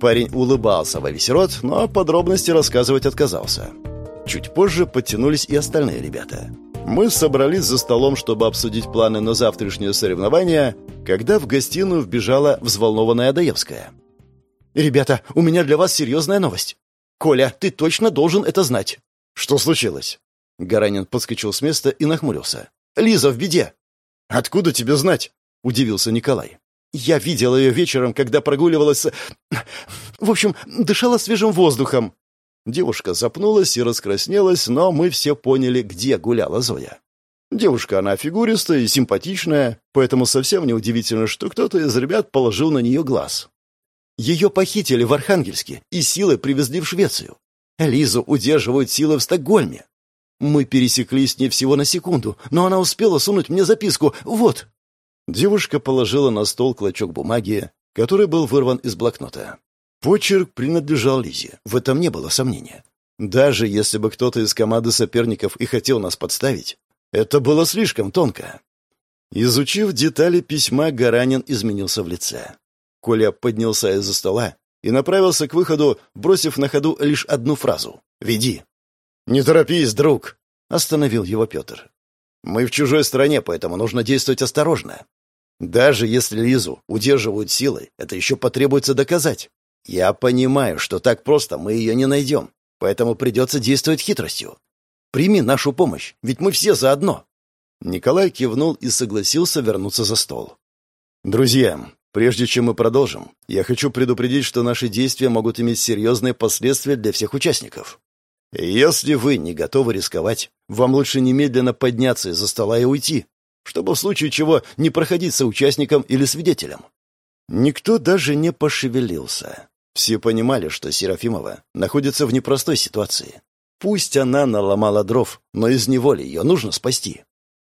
Парень улыбался во весь рот, но подробности рассказывать отказался. Чуть позже подтянулись и остальные ребята. Мы собрались за столом, чтобы обсудить планы на завтрашнее соревнование, когда в гостиную вбежала взволнованная Адаевская. «Ребята, у меня для вас серьезная новость. Коля, ты точно должен это знать». «Что случилось?» Гаранин подскочил с места и нахмурился. «Лиза в беде!» «Откуда тебе знать?» — удивился Николай. Я видел ее вечером, когда прогуливалась... В общем, дышала свежим воздухом». Девушка запнулась и раскраснелась, но мы все поняли, где гуляла Зоя. Девушка она фигуристая и симпатичная, поэтому совсем не удивительно, что кто-то из ребят положил на нее глаз. Ее похитили в Архангельске и силой привезли в Швецию. Лизу удерживают силы в Стокгольме. Мы пересеклись не всего на секунду, но она успела сунуть мне записку. Вот. Девушка положила на стол клочок бумаги, который был вырван из блокнота. Почерк принадлежал Лизе, в этом не было сомнения. Даже если бы кто-то из команды соперников и хотел нас подставить, это было слишком тонко. Изучив детали письма, Гаранин изменился в лице. Коля поднялся из-за стола и направился к выходу, бросив на ходу лишь одну фразу «Веди». «Не торопись, друг!» — остановил его Петр. «Мы в чужой стране, поэтому нужно действовать осторожно. Даже если Лизу удерживают силой, это еще потребуется доказать. Я понимаю, что так просто мы ее не найдем, поэтому придется действовать хитростью. Прими нашу помощь, ведь мы все заодно». Николай кивнул и согласился вернуться за стол. «Друзья, прежде чем мы продолжим, я хочу предупредить, что наши действия могут иметь серьезные последствия для всех участников. Если вы не готовы рисковать, вам лучше немедленно подняться из-за стола и уйти, чтобы в случае чего не проходить соучастником или свидетелем. Никто даже не пошевелился. Все понимали, что Серафимова находится в непростой ситуации. Пусть она наломала дров, но из неволи ее нужно спасти.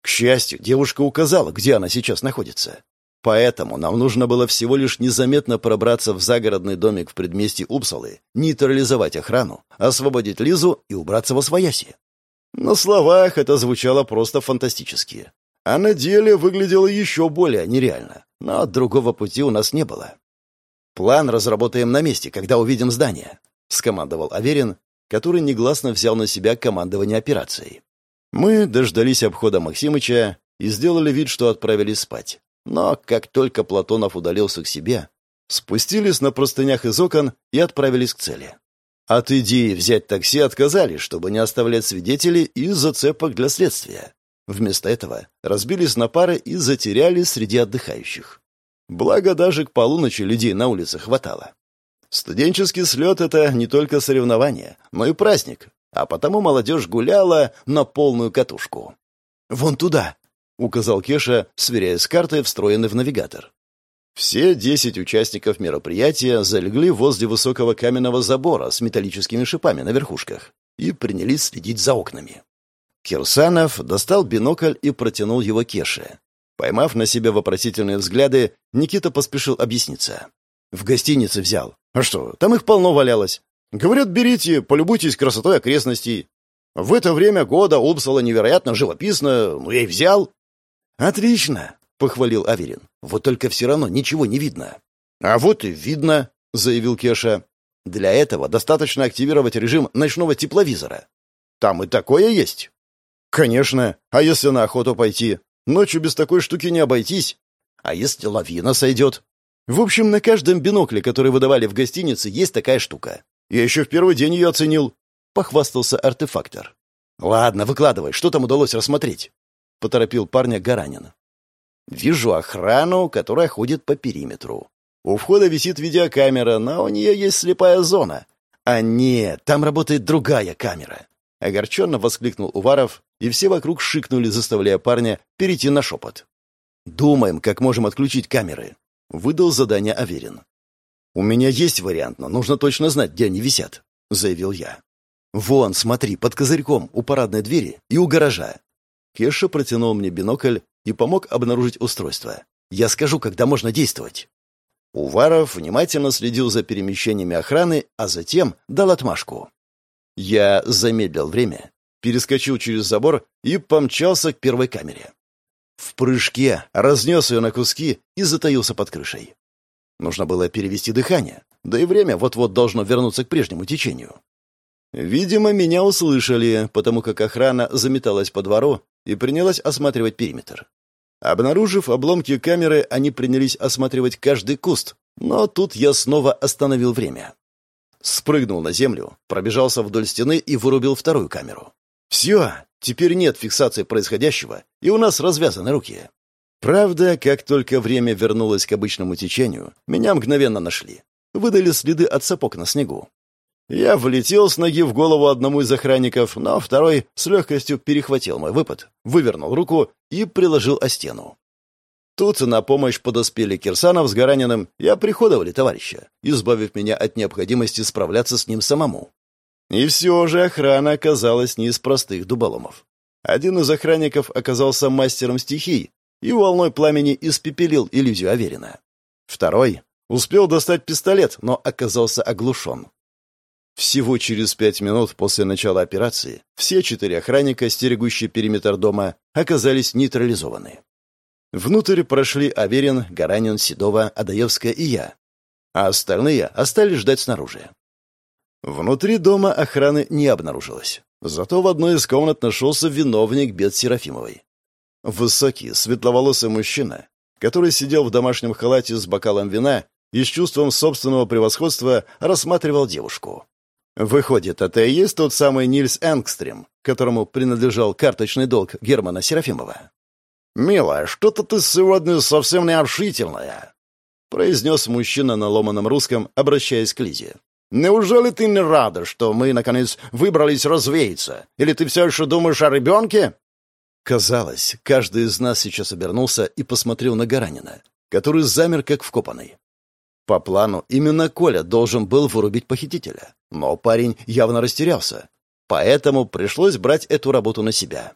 К счастью, девушка указала, где она сейчас находится. Поэтому нам нужно было всего лишь незаметно пробраться в загородный домик в предместье Упсалы, нейтрализовать охрану, освободить Лизу и убраться во свояси. На словах это звучало просто фантастически а на деле выглядело еще более нереально. Но другого пути у нас не было. «План разработаем на месте, когда увидим здание», — скомандовал Аверин, который негласно взял на себя командование операцией. Мы дождались обхода Максимыча и сделали вид, что отправились спать. Но как только Платонов удалился к себе, спустились на простынях из окон и отправились к цели. От идеи взять такси отказались, чтобы не оставлять свидетелей и зацепок для следствия. Вместо этого разбились на пары и затерялись среди отдыхающих. Благо, даже к полуночи людей на улице хватало. Студенческий слет — это не только соревнование, но и праздник, а потому молодежь гуляла на полную катушку. «Вон туда!» — указал Кеша, сверяя с картой, встроенной в навигатор. Все десять участников мероприятия залегли возле высокого каменного забора с металлическими шипами на верхушках и принялись следить за окнами. Кирсанов достал бинокль и протянул его Кеше. Поймав на себя вопросительные взгляды, Никита поспешил объясниться. «В гостинице взял. А что, там их полно валялось. Говорят, берите, полюбуйтесь красотой окрестностей. В это время года Упсала невероятно живописно, ну я и взял». «Отлично», — похвалил Аверин. «Вот только все равно ничего не видно». «А вот и видно», — заявил Кеша. «Для этого достаточно активировать режим ночного тепловизора. Там и такое есть». «Конечно. А если на охоту пойти? Ночью без такой штуки не обойтись. А если лавина сойдет?» В общем, на каждом бинокле, который выдавали в гостинице, есть такая штука. Я еще в первый день ее оценил. Похвастался артефактор. «Ладно, выкладывай, что там удалось рассмотреть?» — поторопил парня Гаранин. «Вижу охрану, которая ходит по периметру. У входа висит видеокамера, но у нее есть слепая зона. А нет, там работает другая камера». Огорченно воскликнул Уваров, и все вокруг шикнули, заставляя парня перейти на шепот. «Думаем, как можем отключить камеры», — выдал задание Аверин. «У меня есть вариант, но нужно точно знать, где они висят», — заявил я. «Вон, смотри, под козырьком, у парадной двери и у гаража». Кеша протянул мне бинокль и помог обнаружить устройство. «Я скажу, когда можно действовать». Уваров внимательно следил за перемещениями охраны, а затем дал отмашку. Я замедлил время, перескочил через забор и помчался к первой камере. В прыжке разнес ее на куски и затаился под крышей. Нужно было перевести дыхание, да и время вот-вот должно вернуться к прежнему течению. Видимо, меня услышали, потому как охрана заметалась по двору и принялась осматривать периметр. Обнаружив обломки камеры, они принялись осматривать каждый куст, но тут я снова остановил время. Спрыгнул на землю, пробежался вдоль стены и вырубил вторую камеру. «Все, теперь нет фиксации происходящего, и у нас развязаны руки». Правда, как только время вернулось к обычному течению, меня мгновенно нашли. Выдали следы от сапог на снегу. Я влетел с ноги в голову одному из охранников, но второй с легкостью перехватил мой выпад, вывернул руку и приложил о стену. Тут на помощь подоспели Кирсанов с Гараниным и оприходовали товарища, избавив меня от необходимости справляться с ним самому. И все же охрана оказалась не из простых дуболомов. Один из охранников оказался мастером стихий и волной пламени испепелил иллюзию Аверина. Второй успел достать пистолет, но оказался оглушен. Всего через пять минут после начала операции все четыре охранника, стерегущие периметр дома, оказались нейтрализованы. Внутрь прошли Аверин, Гаранин, Седова, Адаевская и я, а остальные остались ждать снаружи. Внутри дома охраны не обнаружилось. Зато в одной из комнат нашелся виновник бед Серафимовой. Высокий, светловолосый мужчина, который сидел в домашнем халате с бокалом вина и с чувством собственного превосходства рассматривал девушку. Выходит, это и есть тот самый Нильс Энгстрем, которому принадлежал карточный долг Германа Серафимова. «Милая, что-то ты сегодня совсем необщительная», — произнес мужчина на ломаном русском, обращаясь к Лизе. «Неужели ты не рада, что мы, наконец, выбрались развеяться? Или ты все еще думаешь о ребенке?» Казалось, каждый из нас сейчас обернулся и посмотрел на Гаранина, который замер как вкопанный. По плану, именно Коля должен был вырубить похитителя. Но парень явно растерялся. Поэтому пришлось брать эту работу на себя.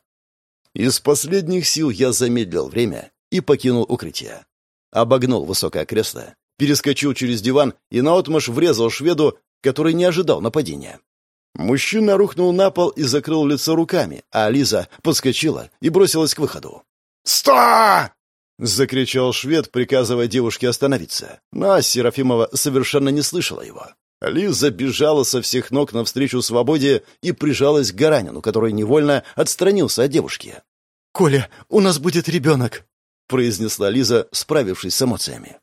Из последних сил я замедлил время и покинул укрытие. Обогнул высокое кресло, перескочил через диван и наотмашь врезал шведу, который не ожидал нападения. Мужчина рухнул на пол и закрыл лицо руками, а Лиза подскочила и бросилась к выходу. «Стой!» — закричал швед, приказывая девушке остановиться. Но Серафимова совершенно не слышала его. Лиза бежала со всех ног навстречу свободе и прижалась к Гаранину, который невольно отстранился от девушки. «Коля, у нас будет ребенок!» — произнесла Лиза, справившись с эмоциями.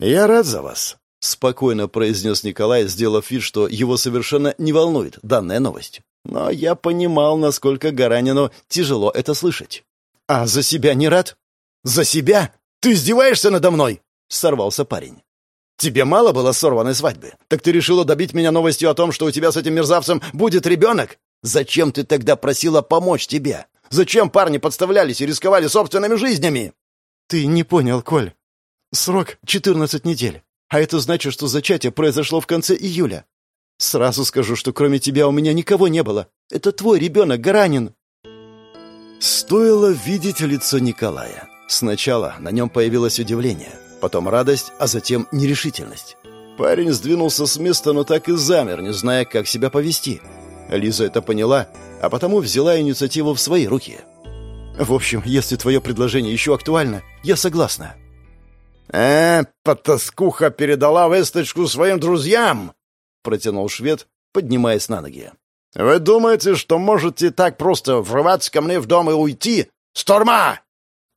«Я рад за вас», — спокойно произнес Николай, сделав вид, что его совершенно не волнует данная новость. Но я понимал, насколько Гаранину тяжело это слышать. «А за себя не рад?» «За себя? Ты издеваешься надо мной?» — сорвался парень. «Тебе мало было сорванной свадьбы? Так ты решила добить меня новостью о том, что у тебя с этим мерзавцем будет ребенок? Зачем ты тогда просила помочь тебе? Зачем парни подставлялись и рисковали собственными жизнями?» «Ты не понял, Коль. Срок — 14 недель. А это значит, что зачатие произошло в конце июля. Сразу скажу, что кроме тебя у меня никого не было. Это твой ребенок, Гаранин». Стоило видеть лицо Николая. Сначала на нем появилось удивление, потом радость, а затем нерешительность. Парень сдвинулся с места, но так и замер, не зная, как себя повести. Лиза это поняла, а потому взяла инициативу в свои руки. «В общем, если твое предложение еще актуально, я согласна». «Э, потаскуха передала весточку своим друзьям!» — протянул швед, поднимаясь на ноги. «Вы думаете, что можете так просто врываться ко мне в дом и уйти? Сторма!»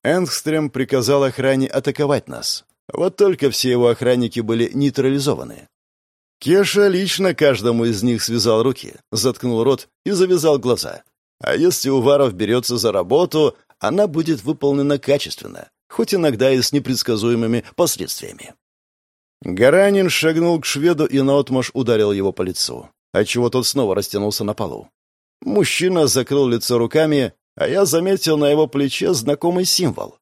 Энгстрем приказал охране атаковать нас. Вот только все его охранники были нейтрализованы. Кеша лично каждому из них связал руки, заткнул рот и завязал глаза. А если Уваров берется за работу, она будет выполнена качественно, хоть иногда и с непредсказуемыми последствиями. Гаранин шагнул к шведу и наотмашь ударил его по лицу, отчего тот снова растянулся на полу. Мужчина закрыл лицо руками, а я заметил на его плече знакомый символ.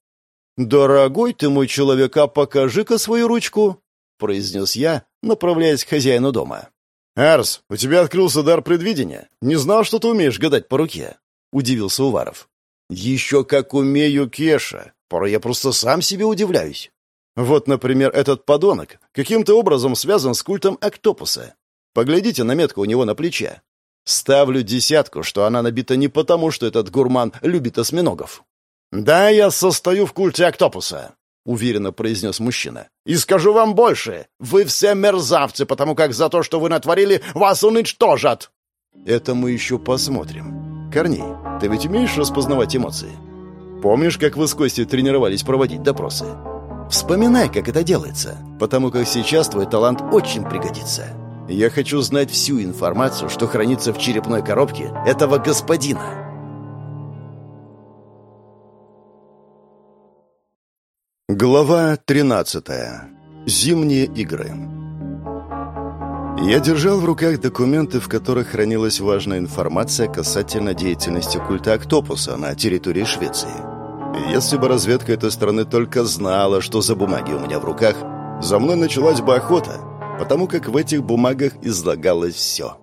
«Дорогой ты мой человек, а покажи-ка свою ручку», — произнес я, направляясь к хозяину дома. «Арс, у тебя открылся дар предвидения. Не знал, что ты умеешь гадать по руке», — удивился Уваров. «Еще как умею, Кеша. Порой я просто сам себе удивляюсь. Вот, например, этот подонок каким-то образом связан с культом Октопуса. Поглядите на метку у него на плече. Ставлю десятку, что она набита не потому, что этот гурман любит осьминогов. «Да, я состою в культе Октопуса», — уверенно произнес мужчина. «И скажу вам больше. Вы все мерзавцы, потому как за то, что вы натворили, вас уничтожат». «Это мы еще посмотрим. Корней, ты ведь умеешь распознавать эмоции? Помнишь, как вы с Костей тренировались проводить допросы? Вспоминай, как это делается, потому как сейчас твой талант очень пригодится». Я хочу знать всю информацию, что хранится в черепной коробке этого господина. Глава 13. Зимние игры. Я держал в руках документы, в которых хранилась важная информация касательно деятельности культа Октопуса на территории Швеции. Если бы разведка этой страны только знала, что за бумаги у меня в руках, за мной началась бы охота — потому как в этих бумагах излагалось все.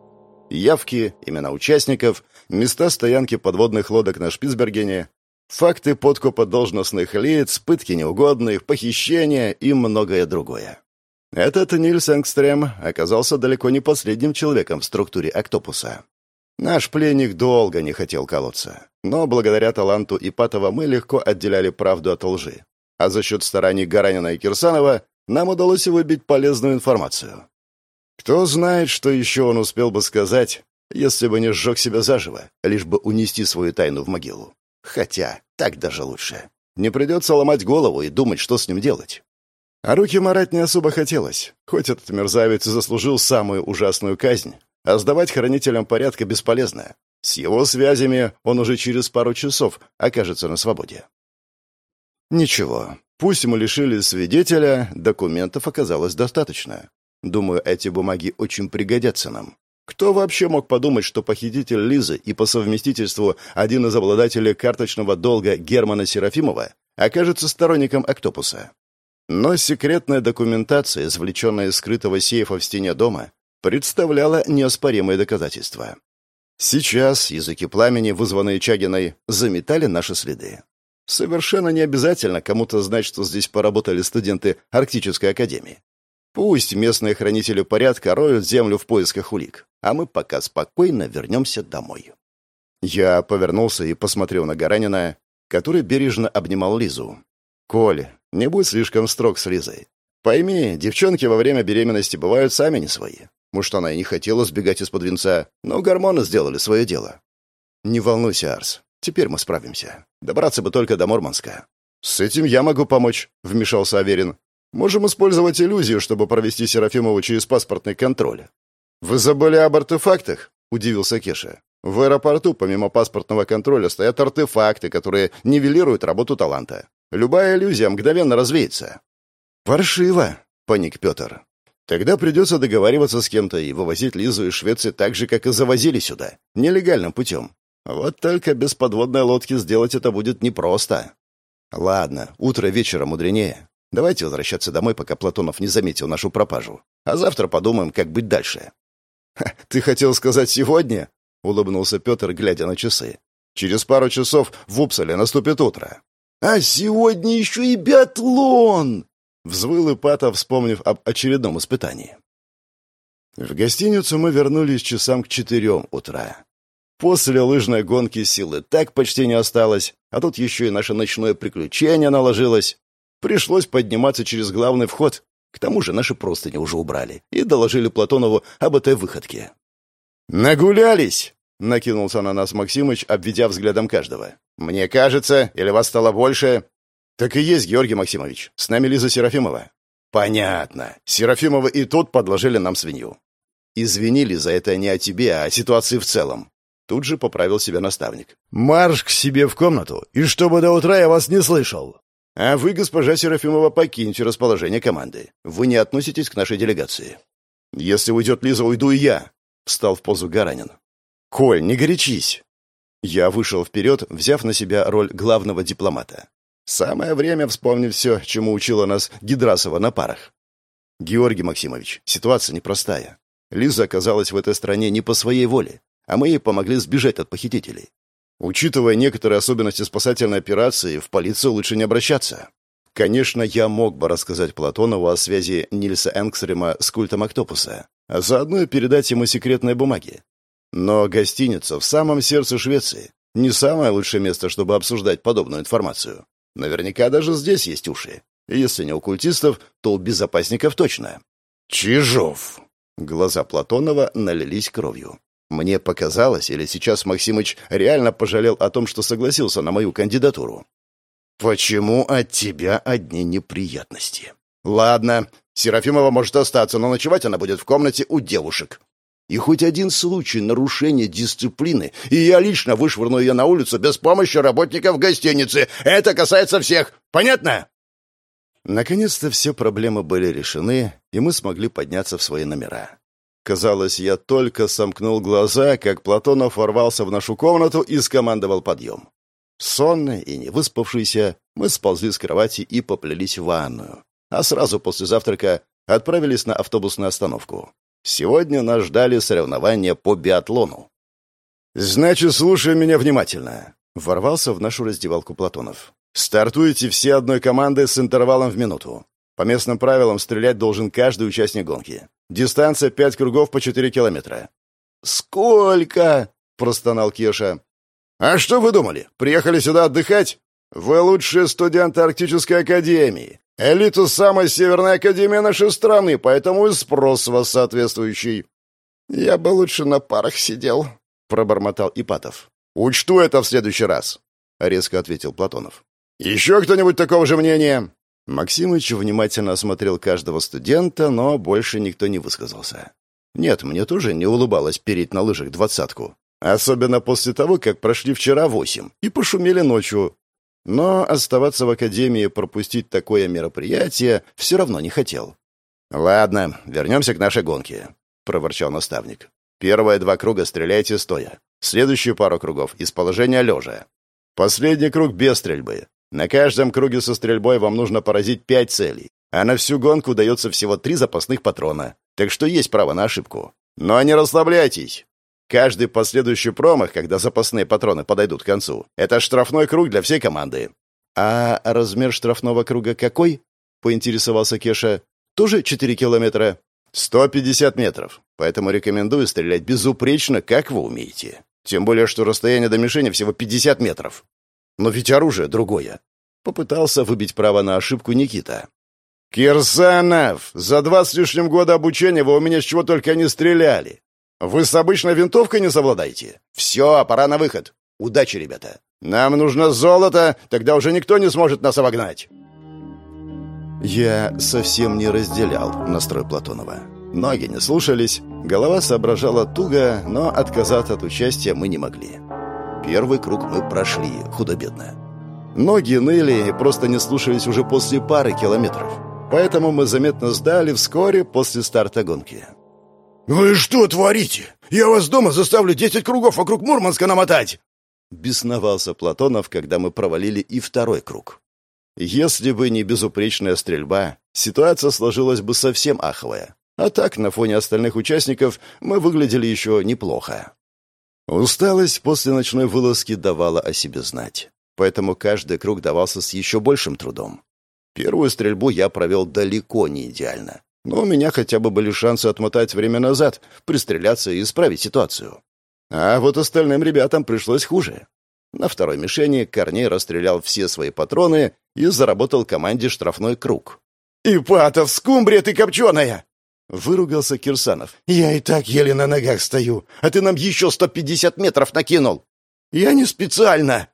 Явки, имена участников, места стоянки подводных лодок на Шпицбергене, факты подкупа должностных лиц, пытки неугодных, похищения и многое другое. Этот Нильс Энгстрем оказался далеко не последним человеком в структуре «Октопуса». Наш пленник долго не хотел колоться, но благодаря таланту Ипатова мы легко отделяли правду от лжи. А за счет стараний Гаранина и Кирсанова нам удалось выбить полезную информацию. Кто знает, что еще он успел бы сказать, если бы не сжег себя заживо, лишь бы унести свою тайну в могилу. Хотя, так даже лучше. Не придется ломать голову и думать, что с ним делать. А руки марать не особо хотелось, хоть этот мерзавец и заслужил самую ужасную казнь, а сдавать хранителям порядка бесполезно. С его связями он уже через пару часов окажется на свободе. Ничего, Пусть мы лишили свидетеля, документов оказалось достаточно. Думаю, эти бумаги очень пригодятся нам. Кто вообще мог подумать, что похититель Лизы и по совместительству один из обладателей карточного долга Германа Серафимова окажется сторонником Октопуса? Но секретная документация, извлеченная из скрытого сейфа в стене дома, представляла неоспоримые доказательства. Сейчас языки пламени, вызванные Чагиной, заметали наши следы. Совершенно не обязательно кому-то знать, что здесь поработали студенты Арктической академии. Пусть местные хранители порядка роют землю в поисках улик, а мы пока спокойно вернемся домой. Я повернулся и посмотрел на Гаранина, который бережно обнимал Лизу. «Коль, не будь слишком строг с Лизой. Пойми, девчонки во время беременности бывают сами не свои. Может, она и не хотела сбегать из-под венца, но гормоны сделали свое дело. Не волнуйся, Арс, теперь мы справимся. Добраться бы только до Мурманска. «С этим я могу помочь», — вмешался Аверин. «Можем использовать иллюзию, чтобы провести Серафимову через паспортный контроль». «Вы забыли об артефактах?» — удивился Кеша. «В аэропорту, помимо паспортного контроля, стоят артефакты, которые нивелируют работу таланта. Любая иллюзия мгновенно развеется». «Паршиво», — паник Петр. «Тогда придется договариваться с кем-то и вывозить Лизу из Швеции так же, как и завозили сюда, нелегальным путем. Вот только без подводной лодки сделать это будет непросто. Ладно, утро вечера мудренее. Давайте возвращаться домой, пока Платонов не заметил нашу пропажу. А завтра подумаем, как быть дальше. «Ты хотел сказать сегодня?» — улыбнулся Петр, глядя на часы. «Через пару часов в Упсале наступит утро». «А сегодня еще и биатлон!» — взвыл Ипатов, вспомнив об очередном испытании. В гостиницу мы вернулись часам к четырем утра. После лыжной гонки силы так почти не осталось, а тут еще и наше ночное приключение наложилось. Пришлось подниматься через главный вход. К тому же наши простыни уже убрали и доложили Платонову об этой выходке. «Нагулялись!» — накинулся на нас Максимыч, обведя взглядом каждого. «Мне кажется, или вас стало больше?» «Так и есть, Георгий Максимович. С нами Лиза Серафимова». «Понятно. Серафимова и тут подложили нам свинью». «Извинили за это не о тебе, а о ситуации в целом. Тут же поправил себя наставник. «Марш к себе в комнату, и чтобы до утра я вас не слышал!» «А вы, госпожа Серафимова, покиньте расположение команды. Вы не относитесь к нашей делегации». «Если уйдет Лиза, уйду и я», — встал в позу Гаранин. «Коль, не горячись!» Я вышел вперед, взяв на себя роль главного дипломата. Самое время вспомнить все, чему учила нас Гидрасова на парах. Георгий Максимович, ситуация непростая. Лиза оказалась в этой стране не по своей воле, а мы ей помогли сбежать от похитителей. Учитывая некоторые особенности спасательной операции, в полицию лучше не обращаться. Конечно, я мог бы рассказать Платонову о связи Нильса Энгстрема с культом Октопуса, а заодно и передать ему секретные бумаги. Но гостиница в самом сердце Швеции не самое лучшее место, чтобы обсуждать подобную информацию. Наверняка даже здесь есть уши. Если не у культистов, то у безопасников точно. Чижов. Глаза Платонова налились кровью. Мне показалось, или сейчас Максимыч реально пожалел о том, что согласился на мою кандидатуру. Почему от тебя одни неприятности? Ладно, Серафимова может остаться, но ночевать она будет в комнате у девушек. И хоть один случай нарушения дисциплины, и я лично вышвырну ее на улицу без помощи работников гостиницы. Это касается всех. Понятно? Наконец-то все проблемы были решены, и мы смогли подняться в свои номера. Казалось, я только сомкнул глаза, как Платонов ворвался в нашу комнату и скомандовал подъем. Сонные и не выспавшиеся, мы сползли с кровати и поплелись в ванную. А сразу после завтрака отправились на автобусную остановку. Сегодня нас ждали соревнования по биатлону. «Значит, слушай меня внимательно», — ворвался в нашу раздевалку Платонов. «Стартуете все одной командой с интервалом в минуту. По местным правилам стрелять должен каждый участник гонки. Дистанция пять кругов по четыре километра». «Сколько?» — простонал Кеша. «А что вы думали? Приехали сюда отдыхать? Вы лучшие студенты Арктической академии. Элиту самой северной академии нашей страны, поэтому и спрос вас соответствующий. Я бы лучше на парах сидел, пробормотал Ипатов. Учту это в следующий раз, резко ответил Платонов. Еще кто-нибудь такого же мнения? Максимыч внимательно осмотрел каждого студента, но больше никто не высказался. Нет, мне тоже не улыбалось переть на лыжах двадцатку. Особенно после того, как прошли вчера восемь и пошумели ночью, но оставаться в академии пропустить такое мероприятие все равно не хотел. «Ладно, вернемся к нашей гонке», — проворчал наставник. «Первые два круга стреляйте стоя. Следующую пару кругов из положения лежа. Последний круг без стрельбы. На каждом круге со стрельбой вам нужно поразить пять целей, а на всю гонку дается всего три запасных патрона, так что есть право на ошибку. Но не расслабляйтесь. Каждый последующий промах, когда запасные патроны подойдут к концу, это штрафной круг для всей команды. А размер штрафного круга какой? поинтересовался Кеша. Тоже 4 километра? 150 метров. Поэтому рекомендую стрелять безупречно, как вы умеете. Тем более, что расстояние до мишени всего 50 метров. Но ведь оружие другое. Попытался выбить право на ошибку Никита. «Кирсанов, за два с лишним года обучения вы у меня с чего только не стреляли. Вы с обычной винтовкой не совладаете? Все, пора на выход. Удачи, ребята. Нам нужно золото, тогда уже никто не сможет нас обогнать. Я совсем не разделял настрой Платонова. Ноги не слушались, голова соображала туго, но отказаться от участия мы не могли. Первый круг мы прошли худо-бедно. Ноги ныли и просто не слушались уже после пары километров. Поэтому мы заметно сдали вскоре после старта гонки. «Вы что творите? Я вас дома заставлю десять кругов вокруг Мурманска намотать!» Бесновался Платонов, когда мы провалили и второй круг. Если бы не безупречная стрельба, ситуация сложилась бы совсем аховая. А так, на фоне остальных участников, мы выглядели еще неплохо. Усталость после ночной вылазки давала о себе знать. Поэтому каждый круг давался с еще большим трудом. Первую стрельбу я провел далеко не идеально. Но у меня хотя бы были шансы отмотать время назад, пристреляться и исправить ситуацию. А вот остальным ребятам пришлось хуже. На второй мишени Корней расстрелял все свои патроны и заработал команде штрафной круг. «Ипатов, скумбрия ты копченая!» Выругался Кирсанов. «Я и так еле на ногах стою, а ты нам еще сто пятьдесят метров накинул!» «Я не специально!»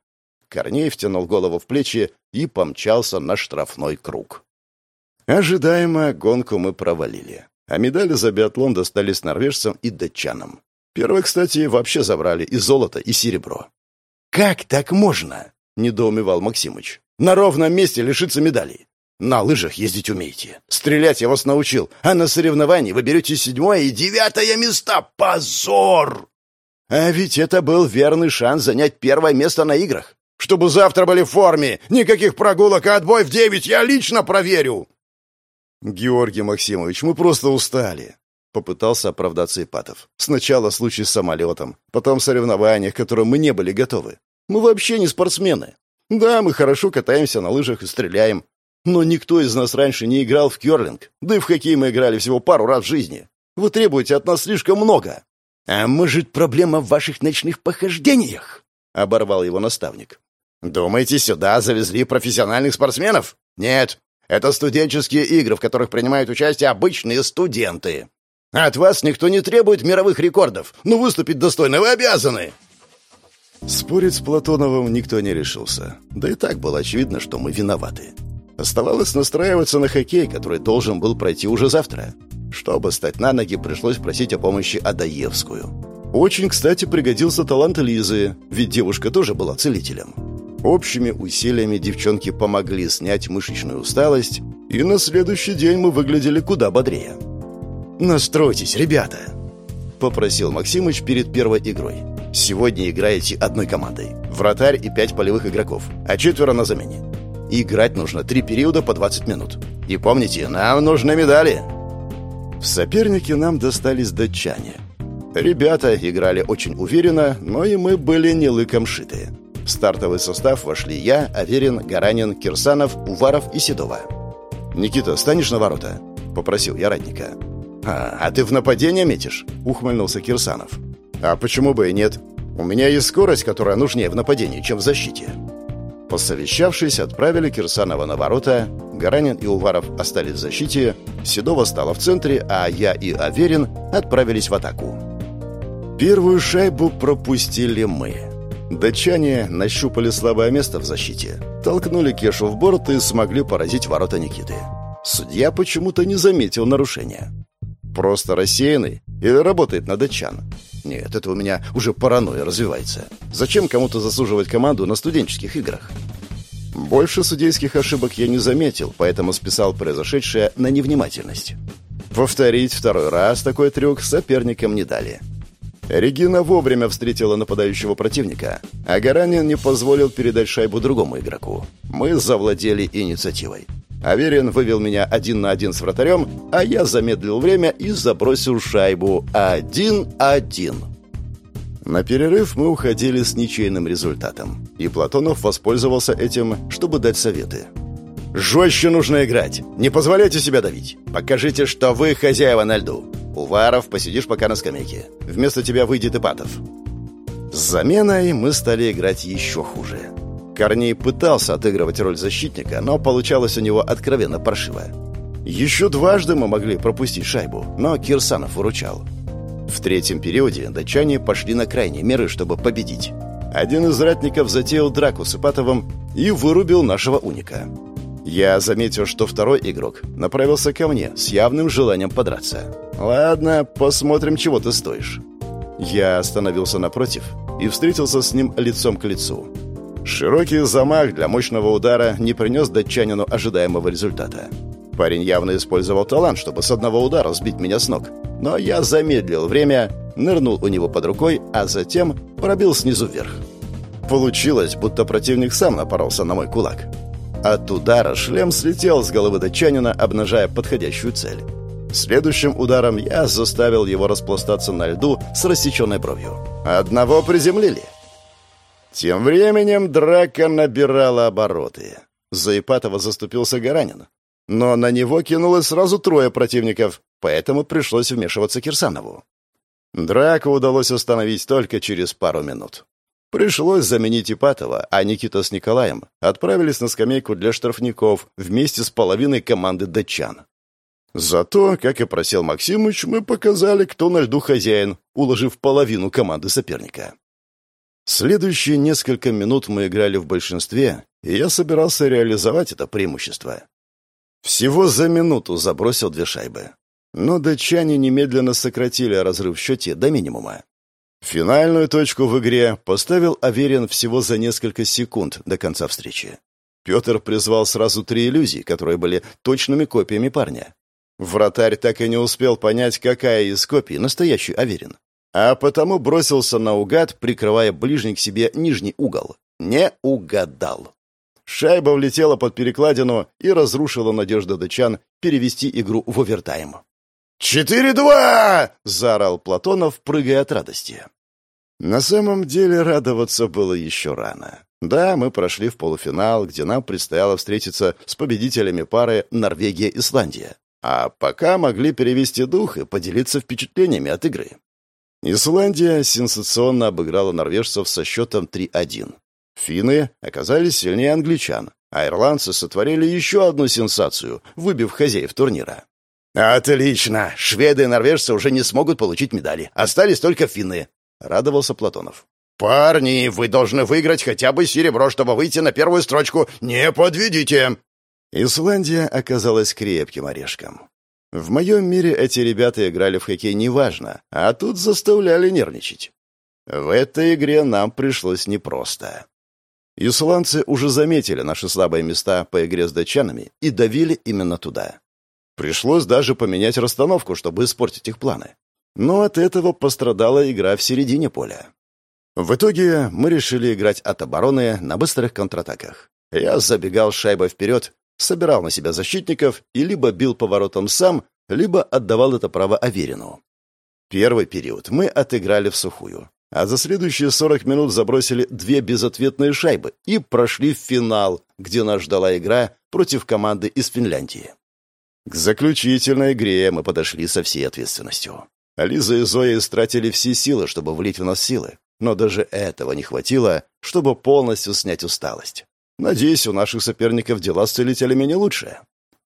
Корней втянул голову в плечи и помчался на штрафной круг. Ожидаемо гонку мы провалили, а медали за биатлон достались норвежцам и датчанам. Первое, кстати, вообще забрали и золото, и серебро. «Как так можно?» — недоумевал Максимыч. «На ровном месте лишиться медалей. На лыжах ездить умеете. Стрелять я вас научил. А на соревновании вы берете седьмое и девятое места. Позор! А ведь это был верный шанс занять первое место на играх. Чтобы завтра были в форме. Никаких прогулок, а отбой в девять я лично проверю. Георгий Максимович, мы просто устали. Попытался оправдаться Ипатов. Сначала случай с самолетом, потом соревнования, к которым мы не были готовы. Мы вообще не спортсмены. Да, мы хорошо катаемся на лыжах и стреляем, но никто из нас раньше не играл в керлинг, да и в хоккей мы играли всего пару раз в жизни. Вы требуете от нас слишком много. А может, проблема в ваших ночных похождениях? Оборвал его наставник. Думаете, сюда завезли профессиональных спортсменов? Нет, это студенческие игры, в которых принимают участие обычные студенты. От вас никто не требует мировых рекордов, но выступить достойно вы обязаны. Спорить с Платоновым никто не решился. Да и так было очевидно, что мы виноваты. Оставалось настраиваться на хоккей, который должен был пройти уже завтра. Чтобы стать на ноги, пришлось просить о помощи Адаевскую. Очень, кстати, пригодился талант Лизы, ведь девушка тоже была целителем. Общими усилиями девчонки помогли снять мышечную усталость, и на следующий день мы выглядели куда бодрее. «Настройтесь, ребята!» — попросил Максимыч перед первой игрой. «Сегодня играете одной командой. Вратарь и пять полевых игроков, а четверо на замене. Играть нужно три периода по 20 минут. И помните, нам нужны медали. В сопернике нам достались датчане. Ребята играли очень уверенно, но и мы были не лыком шиты. В стартовый состав вошли я, Аверин, Гаранин, Кирсанов, Уваров и Седова. «Никита, станешь на ворота?» — попросил я ратника. «А, а ты в нападение метишь?» — ухмыльнулся Кирсанов. «А почему бы и нет? У меня есть скорость, которая нужнее в нападении, чем в защите». Посовещавшись, отправили Кирсанова на ворота, Гаранин и Уваров остались в защите, Седова стала в центре, а я и Аверин отправились в атаку. Первую шайбу пропустили мы. Датчане нащупали слабое место в защите, толкнули Кешу в борт и смогли поразить ворота Никиты. Судья почему-то не заметил нарушения. Просто рассеянный или работает на датчан. Нет, это у меня уже паранойя развивается. Зачем кому-то заслуживать команду на студенческих играх? Больше судейских ошибок я не заметил, поэтому списал произошедшее на невнимательность. Повторить второй раз такой трюк соперникам не дали. Регина вовремя встретила нападающего противника, а Гаранин не позволил передать шайбу другому игроку. Мы завладели инициативой. Аверин вывел меня один на один с вратарем, а я замедлил время и забросил шайбу один-один. На перерыв мы уходили с ничейным результатом, и Платонов воспользовался этим, чтобы дать советы. «Жестче нужно играть. Не позволяйте себя давить. Покажите, что вы хозяева на льду. Уваров, посидишь пока на скамейке. Вместо тебя выйдет Ипатов». С заменой мы стали играть еще хуже. Корней пытался отыгрывать роль защитника, но получалось у него откровенно паршиво. Еще дважды мы могли пропустить шайбу, но Кирсанов выручал. В третьем периоде датчане пошли на крайние меры, чтобы победить. Один из ратников затеял драку с Ипатовым и вырубил нашего уника. Я заметил, что второй игрок направился ко мне с явным желанием подраться. «Ладно, посмотрим, чего ты стоишь». Я остановился напротив и встретился с ним лицом к лицу. Широкий замах для мощного удара не принес датчанину ожидаемого результата. Парень явно использовал талант, чтобы с одного удара сбить меня с ног. Но я замедлил время, нырнул у него под рукой, а затем пробил снизу вверх. Получилось, будто противник сам напоролся на мой кулак. От удара шлем слетел с головы датчанина, обнажая подходящую цель. Следующим ударом я заставил его распластаться на льду с рассеченной бровью. Одного приземлили. Тем временем драка набирала обороты. За Ипатова заступился Гаранин. Но на него кинулось сразу трое противников, поэтому пришлось вмешиваться Кирсанову. Драку удалось остановить только через пару минут. Пришлось заменить Ипатова, а Никита с Николаем отправились на скамейку для штрафников вместе с половиной команды датчан. Зато, как и просил Максимыч, мы показали, кто на льду хозяин, уложив половину команды соперника. Следующие несколько минут мы играли в большинстве, и я собирался реализовать это преимущество. Всего за минуту забросил две шайбы. Но датчане немедленно сократили разрыв в счете до минимума. Финальную точку в игре поставил Аверин всего за несколько секунд до конца встречи. Петр призвал сразу три иллюзии, которые были точными копиями парня. Вратарь так и не успел понять, какая из копий настоящий Аверин. А потому бросился наугад, прикрывая ближний к себе нижний угол. Не угадал. Шайба влетела под перекладину и разрушила надежду датчан перевести игру в овертайм. «Четыре-два!» — заорал Платонов, прыгая от радости. На самом деле радоваться было еще рано. Да, мы прошли в полуфинал, где нам предстояло встретиться с победителями пары Норвегия-Исландия. А пока могли перевести дух и поделиться впечатлениями от игры. Исландия сенсационно обыграла норвежцев со счетом 3-1. Финны оказались сильнее англичан, а ирландцы сотворили еще одну сенсацию, выбив хозяев турнира. «Отлично! Шведы и норвежцы уже не смогут получить медали. Остались только финны», — радовался Платонов. «Парни, вы должны выиграть хотя бы серебро, чтобы выйти на первую строчку. Не подведите!» Исландия оказалась крепким орешком. В моем мире эти ребята играли в хоккей неважно, а тут заставляли нервничать. В этой игре нам пришлось непросто. Исландцы уже заметили наши слабые места по игре с датчанами и давили именно туда. Пришлось даже поменять расстановку, чтобы испортить их планы. Но от этого пострадала игра в середине поля. В итоге мы решили играть от обороны на быстрых контратаках. Я забегал шайбой вперед, собирал на себя защитников и либо бил поворотом сам, либо отдавал это право Аверину. Первый период мы отыграли в сухую а за следующие 40 минут забросили две безответные шайбы и прошли в финал, где нас ждала игра против команды из Финляндии. К заключительной игре мы подошли со всей ответственностью. Ализа и Зоя истратили все силы, чтобы влить в нас силы, но даже этого не хватило, чтобы полностью снять усталость. Надеюсь, у наших соперников дела с целителями не лучше.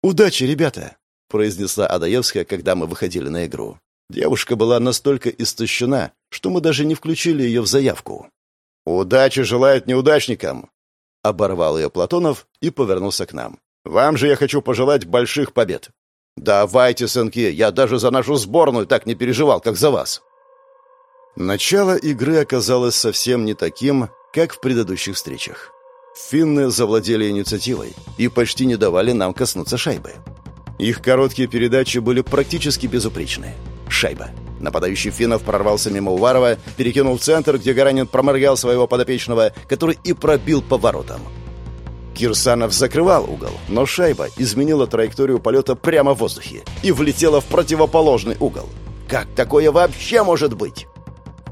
«Удачи, ребята!» — произнесла Адаевская, когда мы выходили на игру. Девушка была настолько истощена, что мы даже не включили ее в заявку. «Удачи желает неудачникам!» Оборвал ее Платонов и повернулся к нам. «Вам же я хочу пожелать больших побед!» «Давайте, сынки, я даже за нашу сборную так не переживал, как за вас!» Начало игры оказалось совсем не таким, как в предыдущих встречах. Финны завладели инициативой и почти не давали нам коснуться шайбы. Их короткие передачи были практически безупречны. Шайба. Нападающий Финнов прорвался мимо Уварова, перекинул в центр, где Гаранин проморгал своего подопечного, который и пробил поворотом. Кирсанов закрывал угол, но шайба изменила траекторию полета прямо в воздухе и влетела в противоположный угол. Как такое вообще может быть?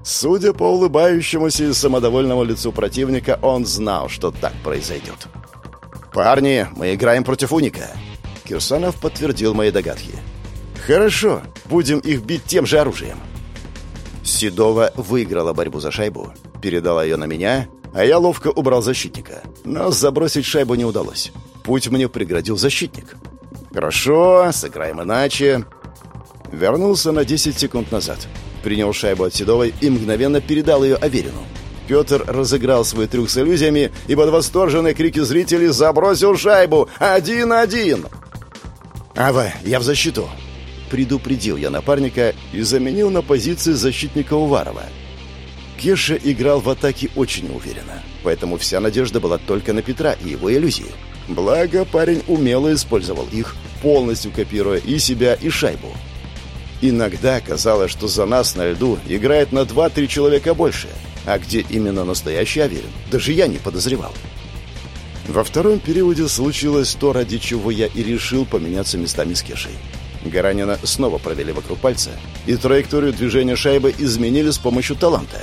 Судя по улыбающемуся и самодовольному лицу противника, он знал, что так произойдет. «Парни, мы играем против Уника», Кирсанов подтвердил мои догадки. «Хорошо, будем их бить тем же оружием». Седова выиграла борьбу за шайбу, передала ее на меня, а я ловко убрал защитника. Но забросить шайбу не удалось. Путь мне преградил защитник. «Хорошо, сыграем иначе». Вернулся на 10 секунд назад. Принял шайбу от Седовой и мгновенно передал ее Аверину. Петр разыграл свой трюк с иллюзиями и под восторженные крики зрителей забросил шайбу. «Один-один!» «Ава, я в защиту!» Предупредил я напарника и заменил на позиции защитника Уварова. Кеша играл в атаке очень уверенно, поэтому вся надежда была только на Петра и его иллюзии. Благо, парень умело использовал их, полностью копируя и себя, и шайбу. Иногда казалось, что за нас на льду играет на 2-3 человека больше, а где именно настоящий Аверин, даже я не подозревал. Во втором периоде случилось то, ради чего я и решил поменяться местами с Кешей. Гаранина снова провели вокруг пальца, и траекторию движения шайбы изменили с помощью таланта.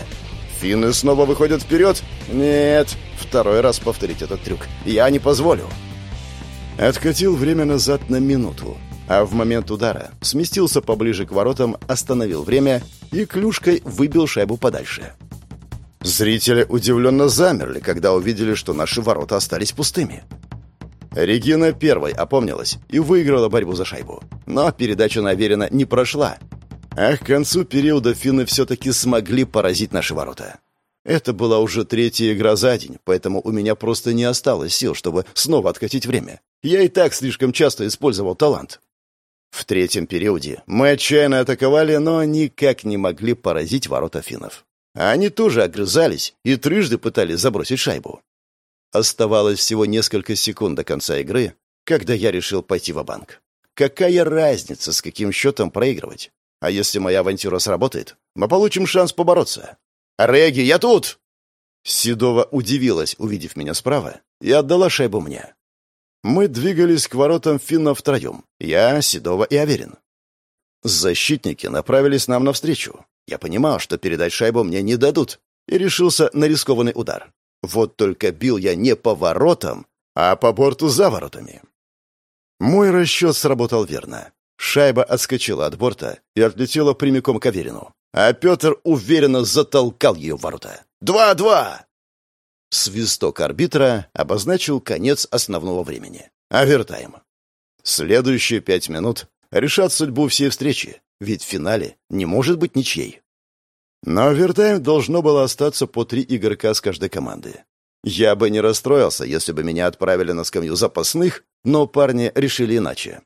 Финны снова выходят вперед? Нет, второй раз повторить этот трюк. Я не позволю. Откатил время назад на минуту, а в момент удара сместился поближе к воротам, остановил время и клюшкой выбил шайбу подальше. Зрители удивленно замерли, когда увидели, что наши ворота остались пустыми. Регина первой опомнилась и выиграла борьбу за шайбу. Но передача на не прошла. А к концу периода финны все-таки смогли поразить наши ворота. Это была уже третья игра за день, поэтому у меня просто не осталось сил, чтобы снова откатить время. Я и так слишком часто использовал талант. В третьем периоде мы отчаянно атаковали, но никак не могли поразить ворота финнов. Они тоже огрызались и трижды пытались забросить шайбу. Оставалось всего несколько секунд до конца игры, когда я решил пойти в банк Какая разница, с каким счетом проигрывать? А если моя авантюра сработает, мы получим шанс побороться. «Реги, я тут!» Седова удивилась, увидев меня справа, и отдала шайбу мне. Мы двигались к воротам Финна втроем. Я, Седова и Аверин. Защитники направились нам навстречу. Я понимал, что передать шайбу мне не дадут, и решился на рискованный удар. Вот только бил я не по воротам, а по борту за воротами. Мой расчет сработал верно. Шайба отскочила от борта и отлетела прямиком к Аверину, а Петр уверенно затолкал ее в ворота. «Два-два!» Свисток арбитра обозначил конец основного времени. Овертайм. Следующие пять минут решат судьбу всей встречи, ведь в финале не может быть ничьей. Но овертайм должно было остаться по три игрока с каждой команды. Я бы не расстроился, если бы меня отправили на скамью запасных, но парни решили иначе.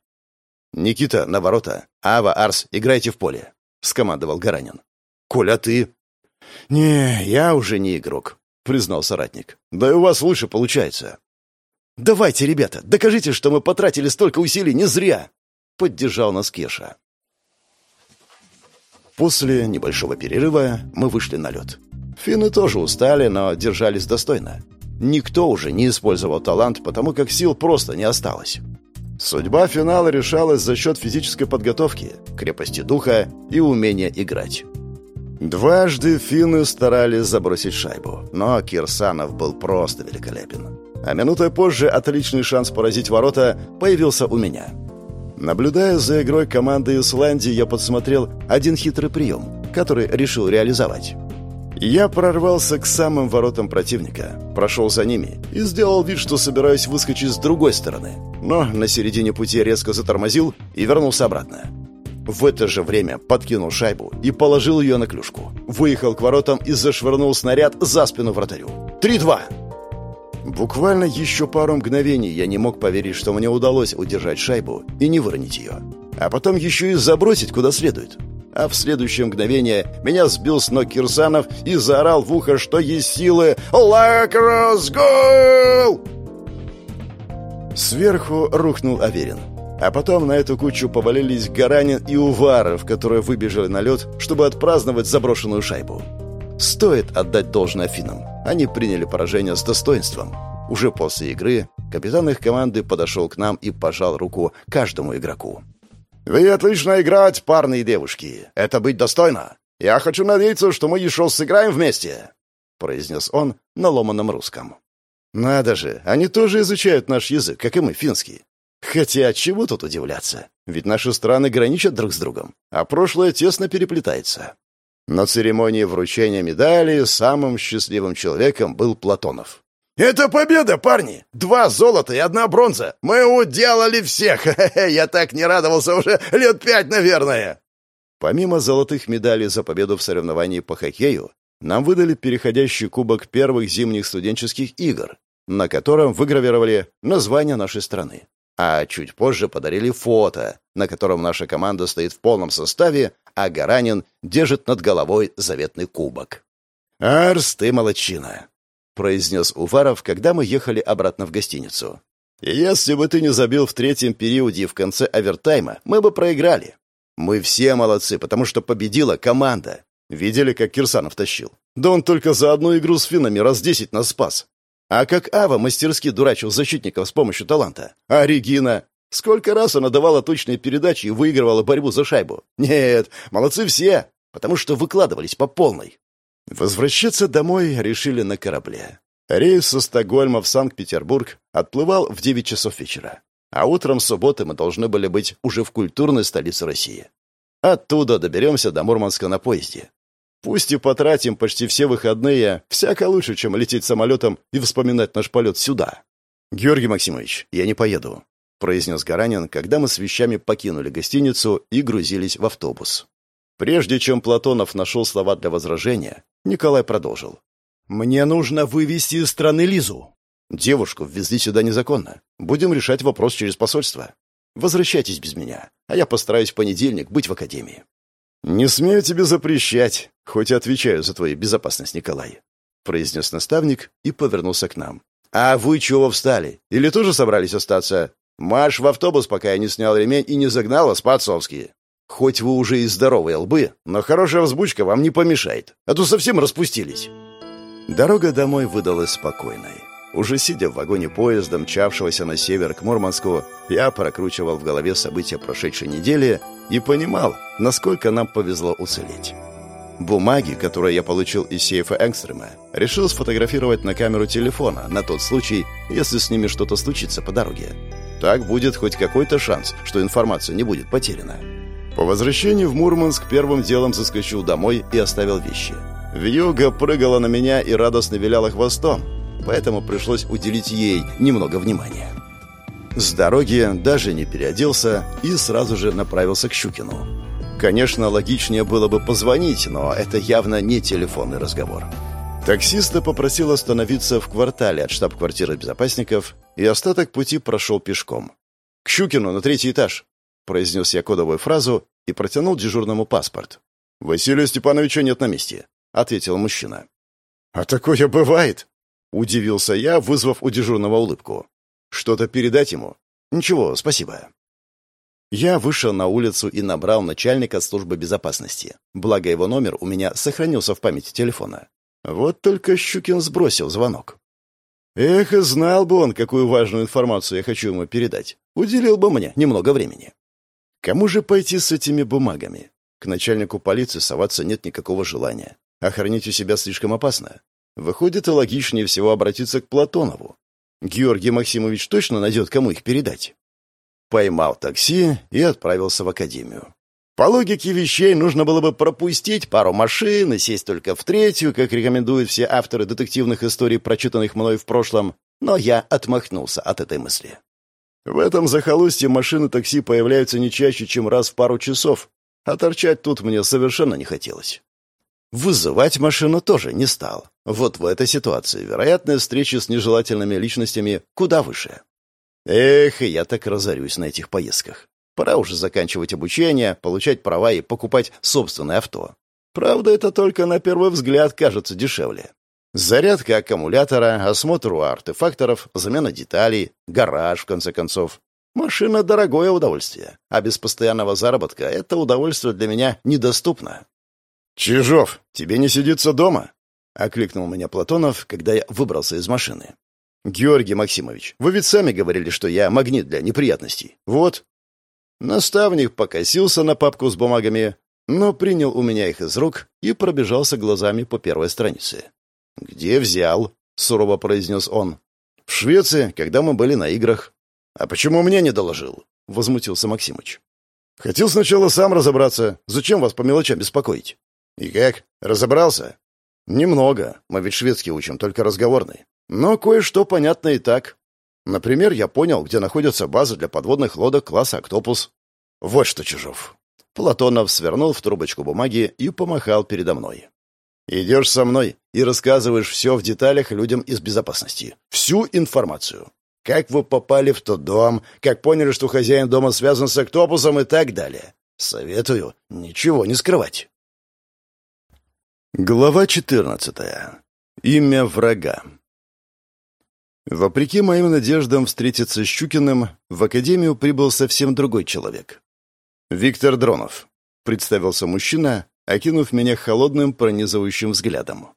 «Никита, на ворота. Ава, Арс, играйте в поле», — скомандовал Гаранин. «Коля, ты?» «Не, я уже не игрок», — признал соратник. «Да и у вас лучше получается». «Давайте, ребята, докажите, что мы потратили столько усилий не зря!» — поддержал нас Кеша. После небольшого перерыва мы вышли на лед. Финны тоже устали, но держались достойно. Никто уже не использовал талант, потому как сил просто не осталось. Судьба финала решалась за счет физической подготовки, крепости духа и умения играть. Дважды финны старались забросить шайбу, но Кирсанов был просто великолепен. А минутой позже отличный шанс поразить ворота появился у меня. Наблюдая за игрой команды Исландии, я подсмотрел один хитрый прием, который решил реализовать. Я прорвался к самым воротам противника, прошел за ними и сделал вид, что собираюсь выскочить с другой стороны. Но на середине пути резко затормозил и вернулся обратно. В это же время подкинул шайбу и положил ее на клюшку. Выехал к воротам и зашвырнул снаряд за спину вратарю. Три-два. Буквально еще пару мгновений я не мог поверить, что мне удалось удержать шайбу и не выронить ее. А потом еще и забросить куда следует. А в следующее мгновение меня сбил с ног Кирсанов и заорал в ухо, что есть силы «Лакрос гол!» Сверху рухнул Аверин. А потом на эту кучу повалились Гаранин и Уваров, которые выбежали на лед, чтобы отпраздновать заброшенную шайбу. Стоит отдать должное финнам. Они приняли поражение с достоинством. Уже после игры капитан их команды подошел к нам и пожал руку каждому игроку. «Вы отлично играть, парные девушки. Это быть достойно. Я хочу надеяться, что мы еще сыграем вместе», — произнес он на ломаном русском. «Надо же, они тоже изучают наш язык, как и мы, финский. Хотя чего тут удивляться? Ведь наши страны граничат друг с другом, а прошлое тесно переплетается. На церемонии вручения медали самым счастливым человеком был Платонов. «Это победа, парни! Два золота и одна бронза! Мы уделали всех! Я так не радовался уже лет пять, наверное!» Помимо золотых медалей за победу в соревновании по хоккею, нам выдали переходящий кубок первых зимних студенческих игр, на котором выгравировали название нашей страны. А чуть позже подарили фото, на котором наша команда стоит в полном составе, а Гаранин держит над головой заветный кубок. «Арс, ты молодчина!» — произнес Уваров, когда мы ехали обратно в гостиницу. «Если бы ты не забил в третьем периоде и в конце овертайма, мы бы проиграли. Мы все молодцы, потому что победила команда. Видели, как Кирсанов тащил? Да он только за одну игру с финнами раз десять нас спас. А как Ава мастерски дурачил защитников с помощью таланта? А Регина? Сколько раз она давала точные передачи и выигрывала борьбу за шайбу? Нет, молодцы все, потому что выкладывались по полной. Возвращаться домой решили на корабле. Рейс со Стокгольма в Санкт-Петербург отплывал в 9 часов вечера. А утром субботы мы должны были быть уже в культурной столице России. Оттуда доберемся до Мурманска на поезде. Пусть и потратим почти все выходные, всяко лучше, чем лететь самолетом и вспоминать наш полет сюда. «Георгий Максимович, я не поеду», — произнес Гаранин, когда мы с вещами покинули гостиницу и грузились в автобус. Прежде чем Платонов нашел слова для возражения, Николай продолжил. «Мне нужно вывести из страны Лизу. Девушку ввезли сюда незаконно. Будем решать вопрос через посольство. Возвращайтесь без меня, а я постараюсь в понедельник быть в академии». «Не смею тебе запрещать, хоть и отвечаю за твою безопасность, Николай», — произнес наставник и повернулся к нам. «А вы чего встали? Или тоже собрались остаться? Марш в автобус, пока я не снял ремень и не загнал вас по-отцовски. Хоть вы уже и здоровые лбы, но хорошая взбучка вам не помешает, а то совсем распустились». Дорога домой выдалась спокойной. Уже сидя в вагоне поезда, мчавшегося на север к Мурманску, я прокручивал в голове события прошедшей недели и понимал, насколько нам повезло уцелеть. Бумаги, которые я получил из сейфа Энгстрема, решил сфотографировать на камеру телефона на тот случай, если с ними что-то случится по дороге. Так будет хоть какой-то шанс, что информация не будет потеряна. По возвращении в Мурманск первым делом заскочил домой и оставил вещи. Вьюга прыгала на меня и радостно виляла хвостом, поэтому пришлось уделить ей немного внимания. С дороги даже не переоделся и сразу же направился к Щукину. Конечно, логичнее было бы позвонить, но это явно не телефонный разговор. Таксиста попросил остановиться в квартале от штаб-квартиры безопасников, и остаток пути прошел пешком. «К Щукину, на третий этаж», — произнес я кодовую фразу и протянул дежурному паспорт. «Василия Степановича нет на месте», — ответил мужчина. «А такое бывает?» — удивился я, вызвав у дежурного улыбку. Что-то передать ему? Ничего, спасибо. Я вышел на улицу и набрал начальника службы безопасности. Благо его номер у меня сохранился в памяти телефона. Вот только Щукин сбросил звонок. Эх, и знал бы он, какую важную информацию я хочу ему передать. Уделил бы мне немного времени. Кому же пойти с этими бумагами? К начальнику полиции соваться нет никакого желания. Охранить у себя слишком опасно. Выходит, и логичнее всего обратиться к Платонову. Георгий Максимович точно найдет, кому их передать. Поймал такси и отправился в академию. По логике вещей нужно было бы пропустить пару машин и сесть только в третью, как рекомендуют все авторы детективных историй, прочитанных мной в прошлом, но я отмахнулся от этой мысли. В этом захолустье машины такси появляются не чаще, чем раз в пару часов, а торчать тут мне совершенно не хотелось. Вызывать машину тоже не стал. Вот в этой ситуации вероятность встречи с нежелательными личностями куда выше. Эх, я так разорюсь на этих поездках. Пора уже заканчивать обучение, получать права и покупать собственное авто. Правда, это только на первый взгляд кажется дешевле. Зарядка аккумулятора, осмотр у артефакторов, замена деталей, гараж, в конце концов. Машина — дорогое удовольствие, а без постоянного заработка это удовольствие для меня недоступно. «Чижов, тебе не сидится дома?» — окликнул меня Платонов, когда я выбрался из машины. «Георгий Максимович, вы ведь сами говорили, что я магнит для неприятностей. Вот». Наставник покосился на папку с бумагами, но принял у меня их из рук и пробежался глазами по первой странице. «Где взял?» — сурово произнес он. «В Швеции, когда мы были на играх». «А почему мне не доложил?» — возмутился Максимыч. «Хотел сначала сам разобраться. Зачем вас по мелочам беспокоить?» «И как? Разобрался?» «Немного. Мы ведь шведский учим, только разговорный. Но кое-что понятно и так. Например, я понял, где находятся базы для подводных лодок класса «Октопус». Вот что, Чужов». Платонов свернул в трубочку бумаги и помахал передо мной. «Идешь со мной и рассказываешь все в деталях людям из безопасности. Всю информацию. Как вы попали в тот дом, как поняли, что хозяин дома связан с октопусом и так далее. Советую ничего не скрывать». Глава 14. Имя врага. Вопреки моим надеждам встретиться с Щукиным, в академию прибыл совсем другой человек. «Виктор Дронов», — представился мужчина, окинув меня холодным пронизывающим взглядом.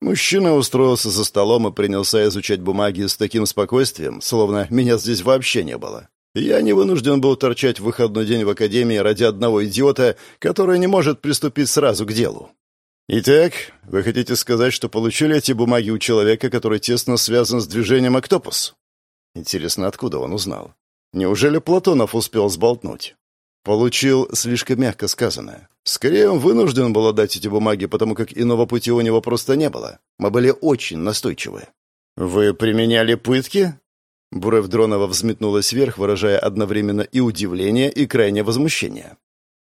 Мужчина устроился за столом и принялся изучать бумаги с таким спокойствием, словно меня здесь вообще не было. Я не вынужден был торчать в выходной день в академии ради одного идиота, который не может приступить сразу к делу. «Итак, вы хотите сказать, что получили эти бумаги у человека, который тесно связан с движением «Октопус»?» Интересно, откуда он узнал? Неужели Платонов успел сболтнуть? Получил слишком мягко сказано. Скорее, он вынужден был отдать эти бумаги, потому как иного пути у него просто не было. Мы были очень настойчивы. «Вы применяли пытки?» Бровь Дронова взметнулась вверх, выражая одновременно и удивление, и крайнее возмущение.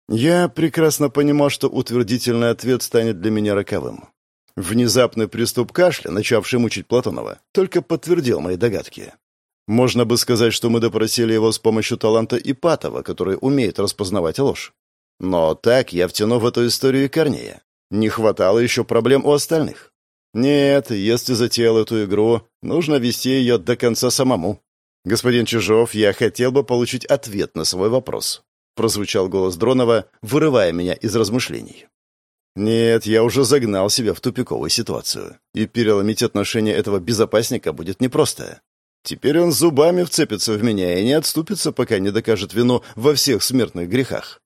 Я прекрасно понимал, что утвердительный ответ станет для меня роковым. Внезапный приступ кашля, начавший мучить Платонова, только подтвердил мои догадки. Можно бы сказать, что мы допросили его с помощью таланта Ипатова, который умеет распознавать ложь. Но так я втяну в эту историю и Корнея. Не хватало еще проблем у остальных. Нет, если затеял эту игру, нужно вести ее до конца самому. Господин Чижов, я хотел бы получить ответ на свой вопрос. Прозвучал голос Дронова, вырывая меня из размышлений. Нет, я уже загнал себя в тупиковую ситуацию, и переломить отношение этого безопасника будет непросто. Теперь он зубами вцепится в меня и не отступится, пока не докажет вину во всех смертных грехах.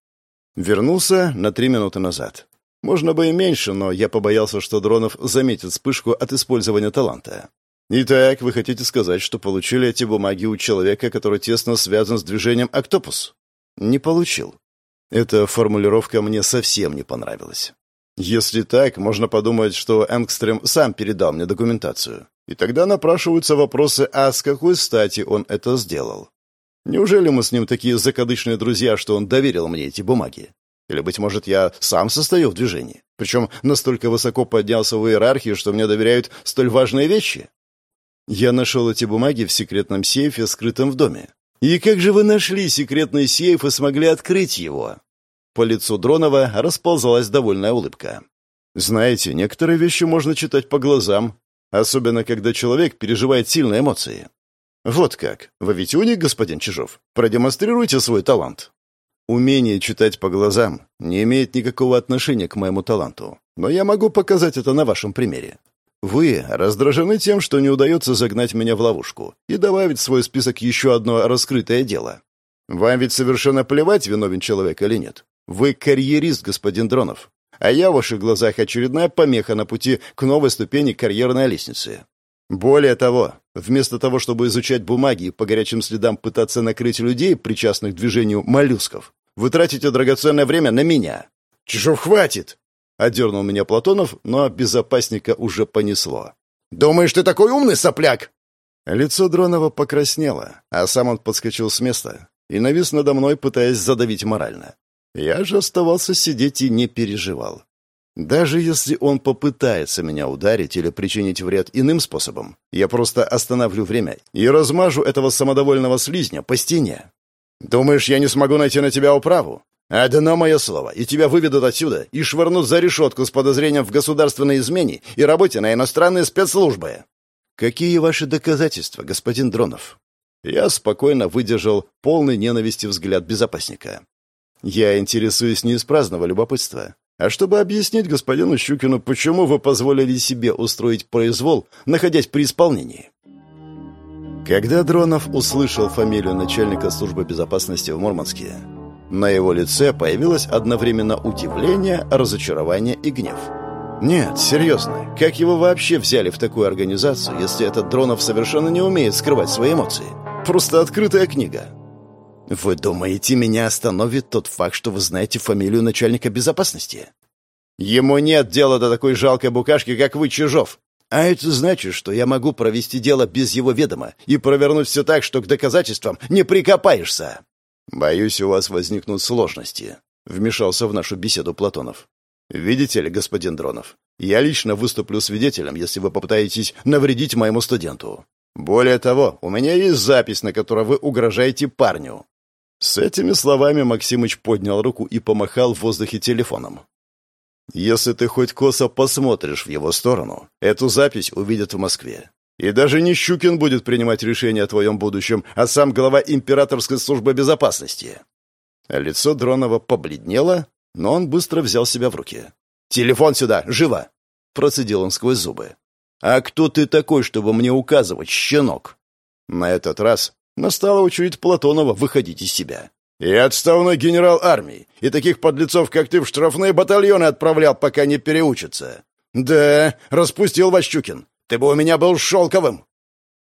Вернулся на три минуты назад. Можно бы и меньше, но я побоялся, что Дронов заметит вспышку от использования таланта. Итак, вы хотите сказать, что получили эти бумаги у человека, который тесно связан с движением «Октопус»? Не получил. Эта формулировка мне совсем не понравилась. Если так, можно подумать, что Энгстрем сам передал мне документацию. И тогда напрашиваются вопросы, а с какой стати он это сделал? Неужели мы с ним такие закадычные друзья, что он доверил мне эти бумаги? Или, быть может, я сам состою в движении? Причем настолько высоко поднялся в иерархии, что мне доверяют столь важные вещи? Я нашел эти бумаги в секретном сейфе, скрытом в доме. И как же вы нашли секретный сейф и смогли открыть его? По лицу Дронова расползалась довольная улыбка. Знаете, некоторые вещи можно читать по глазам, особенно когда человек переживает сильные эмоции. Вот как. Вы ведь уник, господин Чижов. Продемонстрируйте свой талант. Умение читать по глазам не имеет никакого отношения к моему таланту, но я могу показать это на вашем примере. Вы раздражены тем, что не удается загнать меня в ловушку и добавить в свой список еще одно раскрытое дело. Вам ведь совершенно плевать, виновен человек или нет. Вы карьерист, господин Дронов, а я в ваших глазах очередная помеха на пути к новой ступени карьерной лестницы. Более того, вместо того, чтобы изучать бумаги и по горячим следам пытаться накрыть людей, причастных к движению моллюсков, вы тратите драгоценное время на меня. Чижов, хватит!» Одернул меня Платонов, но безопасника уже понесло. «Думаешь, ты такой умный сопляк?» Лицо Дронова покраснело, а сам он подскочил с места и навис надо мной, пытаясь задавить морально. Я же оставался сидеть и не переживал. Даже если он попытается меня ударить или причинить вред иным способом, я просто остановлю время и размажу этого самодовольного слизня по стене. Думаешь, я не смогу найти на тебя управу? Одно мое слово, и тебя выведут отсюда и швырнут за решетку с подозрением в государственной измене и работе на иностранные спецслужбы. Какие ваши доказательства, господин Дронов? Я спокойно выдержал полный ненависти взгляд безопасника. Я интересуюсь не из праздного любопытства, а чтобы объяснить господину Щукину, почему вы позволили себе устроить произвол, находясь при исполнении. Когда Дронов услышал фамилию начальника службы безопасности в Мурманске, на его лице появилось одновременно удивление, разочарование и гнев. Нет, серьезно, как его вообще взяли в такую организацию, если этот Дронов совершенно не умеет скрывать свои эмоции? Просто открытая книга. Вы думаете, меня остановит тот факт, что вы знаете фамилию начальника безопасности? Ему нет дела до такой жалкой букашки, как вы, Чижов. А это значит, что я могу провести дело без его ведома и провернуть все так, что к доказательствам не прикопаешься. Боюсь, у вас возникнут сложности, вмешался в нашу беседу Платонов. Видите ли, господин Дронов, я лично выступлю свидетелем, если вы попытаетесь навредить моему студенту. Более того, у меня есть запись, на которой вы угрожаете парню. С этими словами Максимыч поднял руку и помахал в воздухе телефоном. Если ты хоть косо посмотришь в его сторону, эту запись увидят в Москве. И даже не Щукин будет принимать решение о твоем будущем, а сам глава императорской службы безопасности». Лицо Дронова побледнело, но он быстро взял себя в руки. «Телефон сюда! Живо!» Процедил он сквозь зубы. «А кто ты такой, чтобы мне указывать, щенок?» На этот раз настала очередь Платонова выходить из себя. И отставной генерал армии, и таких подлецов, как ты, в штрафные батальоны отправлял, пока не переучатся. Да, распустил Ващукин. Ты бы у меня был шелковым.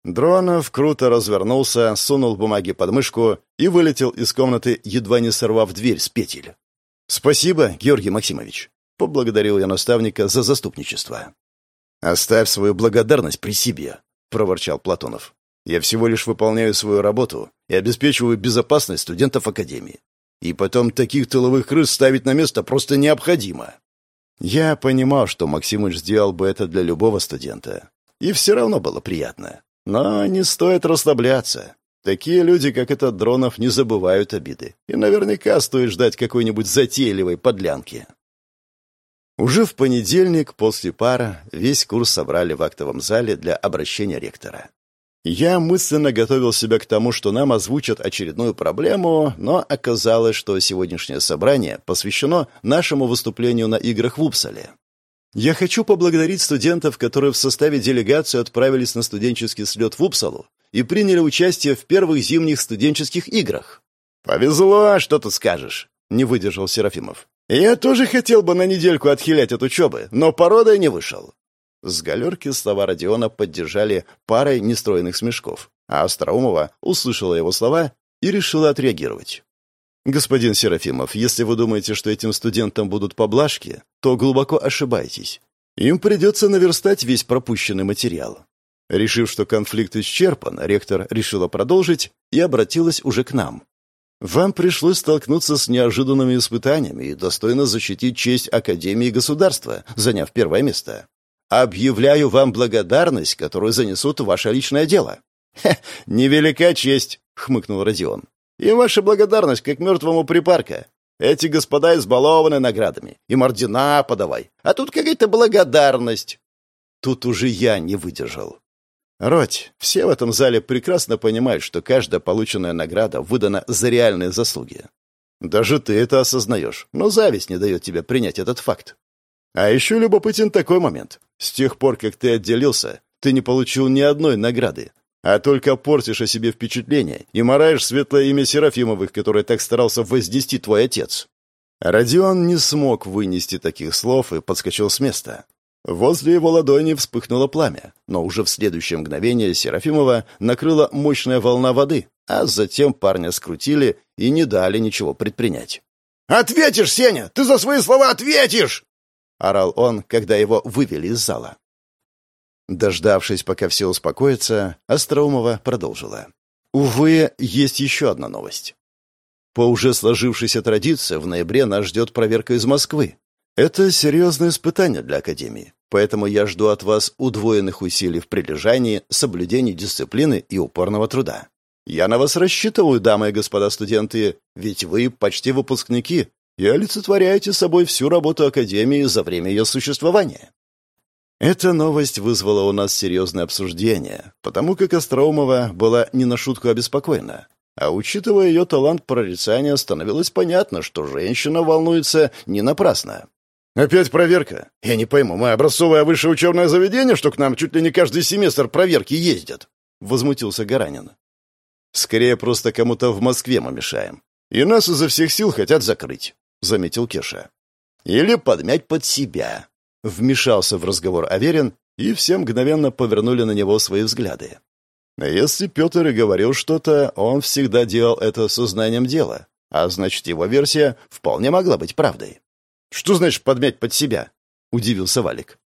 Дронов круто развернулся, сунул бумаги под мышку и вылетел из комнаты, едва не сорвав дверь с петель. «Спасибо, Георгий Максимович», — поблагодарил я наставника за заступничество. «Оставь свою благодарность при себе», — проворчал Платонов. Я всего лишь выполняю свою работу и обеспечиваю безопасность студентов Академии. И потом таких тыловых крыс ставить на место просто необходимо. Я понимал, что Максимыч сделал бы это для любого студента. И все равно было приятно. Но не стоит расслабляться. Такие люди, как этот Дронов, не забывают обиды. И наверняка стоит ждать какой-нибудь затейливой подлянки. Уже в понедельник после пара весь курс собрали в актовом зале для обращения ректора. Я мысленно готовил себя к тому, что нам озвучат очередную проблему, но оказалось, что сегодняшнее собрание посвящено нашему выступлению на играх в Упсале. Я хочу поблагодарить студентов, которые в составе делегации отправились на студенческий слет в Упсалу и приняли участие в первых зимних студенческих играх. «Повезло, что тут скажешь», — не выдержал Серафимов. «Я тоже хотел бы на недельку отхилять от учебы, но породой не вышел». С галерки слова Родиона поддержали парой нестроенных смешков, а Остроумова услышала его слова и решила отреагировать. «Господин Серафимов, если вы думаете, что этим студентам будут поблажки, то глубоко ошибаетесь. Им придется наверстать весь пропущенный материал». Решив, что конфликт исчерпан, ректор решила продолжить и обратилась уже к нам. Вам пришлось столкнуться с неожиданными испытаниями и достойно защитить честь Академии государства, заняв первое место. Объявляю вам благодарность, которую занесут в ваше личное дело. «Хе, невелика честь», — хмыкнул Родион. «И ваша благодарность, как мертвому припарка. Эти господа избалованы наградами. Им ордена подавай. А тут какая-то благодарность». Тут уже я не выдержал. Родь, все в этом зале прекрасно понимают, что каждая полученная награда выдана за реальные заслуги. Даже ты это осознаешь, но зависть не дает тебе принять этот факт. А еще любопытен такой момент. С тех пор, как ты отделился, ты не получил ни одной награды, а только портишь о себе впечатление и мораешь светлое имя Серафимовых, которое так старался вознести твой отец. Родион не смог вынести таких слов и подскочил с места. Возле его ладони вспыхнуло пламя, но уже в следующее мгновение Серафимова накрыла мощная волна воды, а затем парня скрутили и не дали ничего предпринять. «Ответишь, Сеня! Ты за свои слова ответишь!» — орал он, когда его вывели из зала. Дождавшись, пока все успокоится, Остроумова продолжила. «Увы, есть еще одна новость. По уже сложившейся традиции в ноябре нас ждет проверка из Москвы. Это серьезное испытание для Академии. Поэтому я жду от вас удвоенных усилий в прилежании, соблюдении дисциплины и упорного труда. Я на вас рассчитываю, дамы и господа студенты, ведь вы почти выпускники и олицетворяете собой всю работу Академии за время ее существования. Эта новость вызвала у нас серьезное обсуждение, потому как Остроумова была не на шутку обеспокоена. А учитывая ее талант прорицания, становилось понятно, что женщина волнуется не напрасно. «Опять проверка? Я не пойму, мы образцовое высшее учебное заведение, что к нам чуть ли не каждый семестр проверки ездят?» — возмутился Гаранин. «Скорее, просто кому-то в Москве мы мешаем. И нас изо всех сил хотят закрыть», — заметил Кеша. «Или подмять под себя», — вмешался в разговор Аверин, и все мгновенно повернули на него свои взгляды. Если Петр и говорил что-то, он всегда делал это сознанием дела, а значит, его версия вполне могла быть правдой. «Что значит подмять под себя?» — удивился Валик.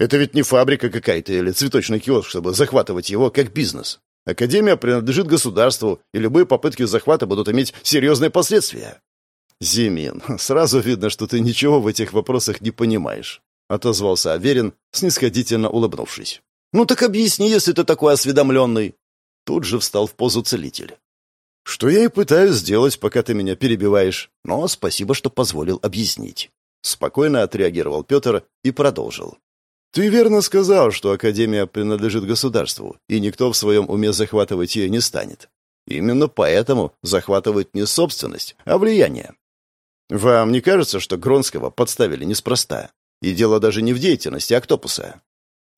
«Это ведь не фабрика какая-то или цветочный киоск, чтобы захватывать его как бизнес. Академия принадлежит государству, и любые попытки захвата будут иметь серьезные последствия». «Зимин, сразу видно, что ты ничего в этих вопросах не понимаешь», — отозвался Аверин, снисходительно улыбнувшись. «Ну так объясни, если ты такой осведомленный». Тут же встал в позу целитель. «Что я и пытаюсь сделать, пока ты меня перебиваешь, но спасибо, что позволил объяснить». Спокойно отреагировал Петр и продолжил. «Ты верно сказал, что Академия принадлежит государству, и никто в своем уме захватывать ее не станет. Именно поэтому захватывает не собственность, а влияние. Вам не кажется, что Гронского подставили неспроста? И дело даже не в деятельности Октопуса.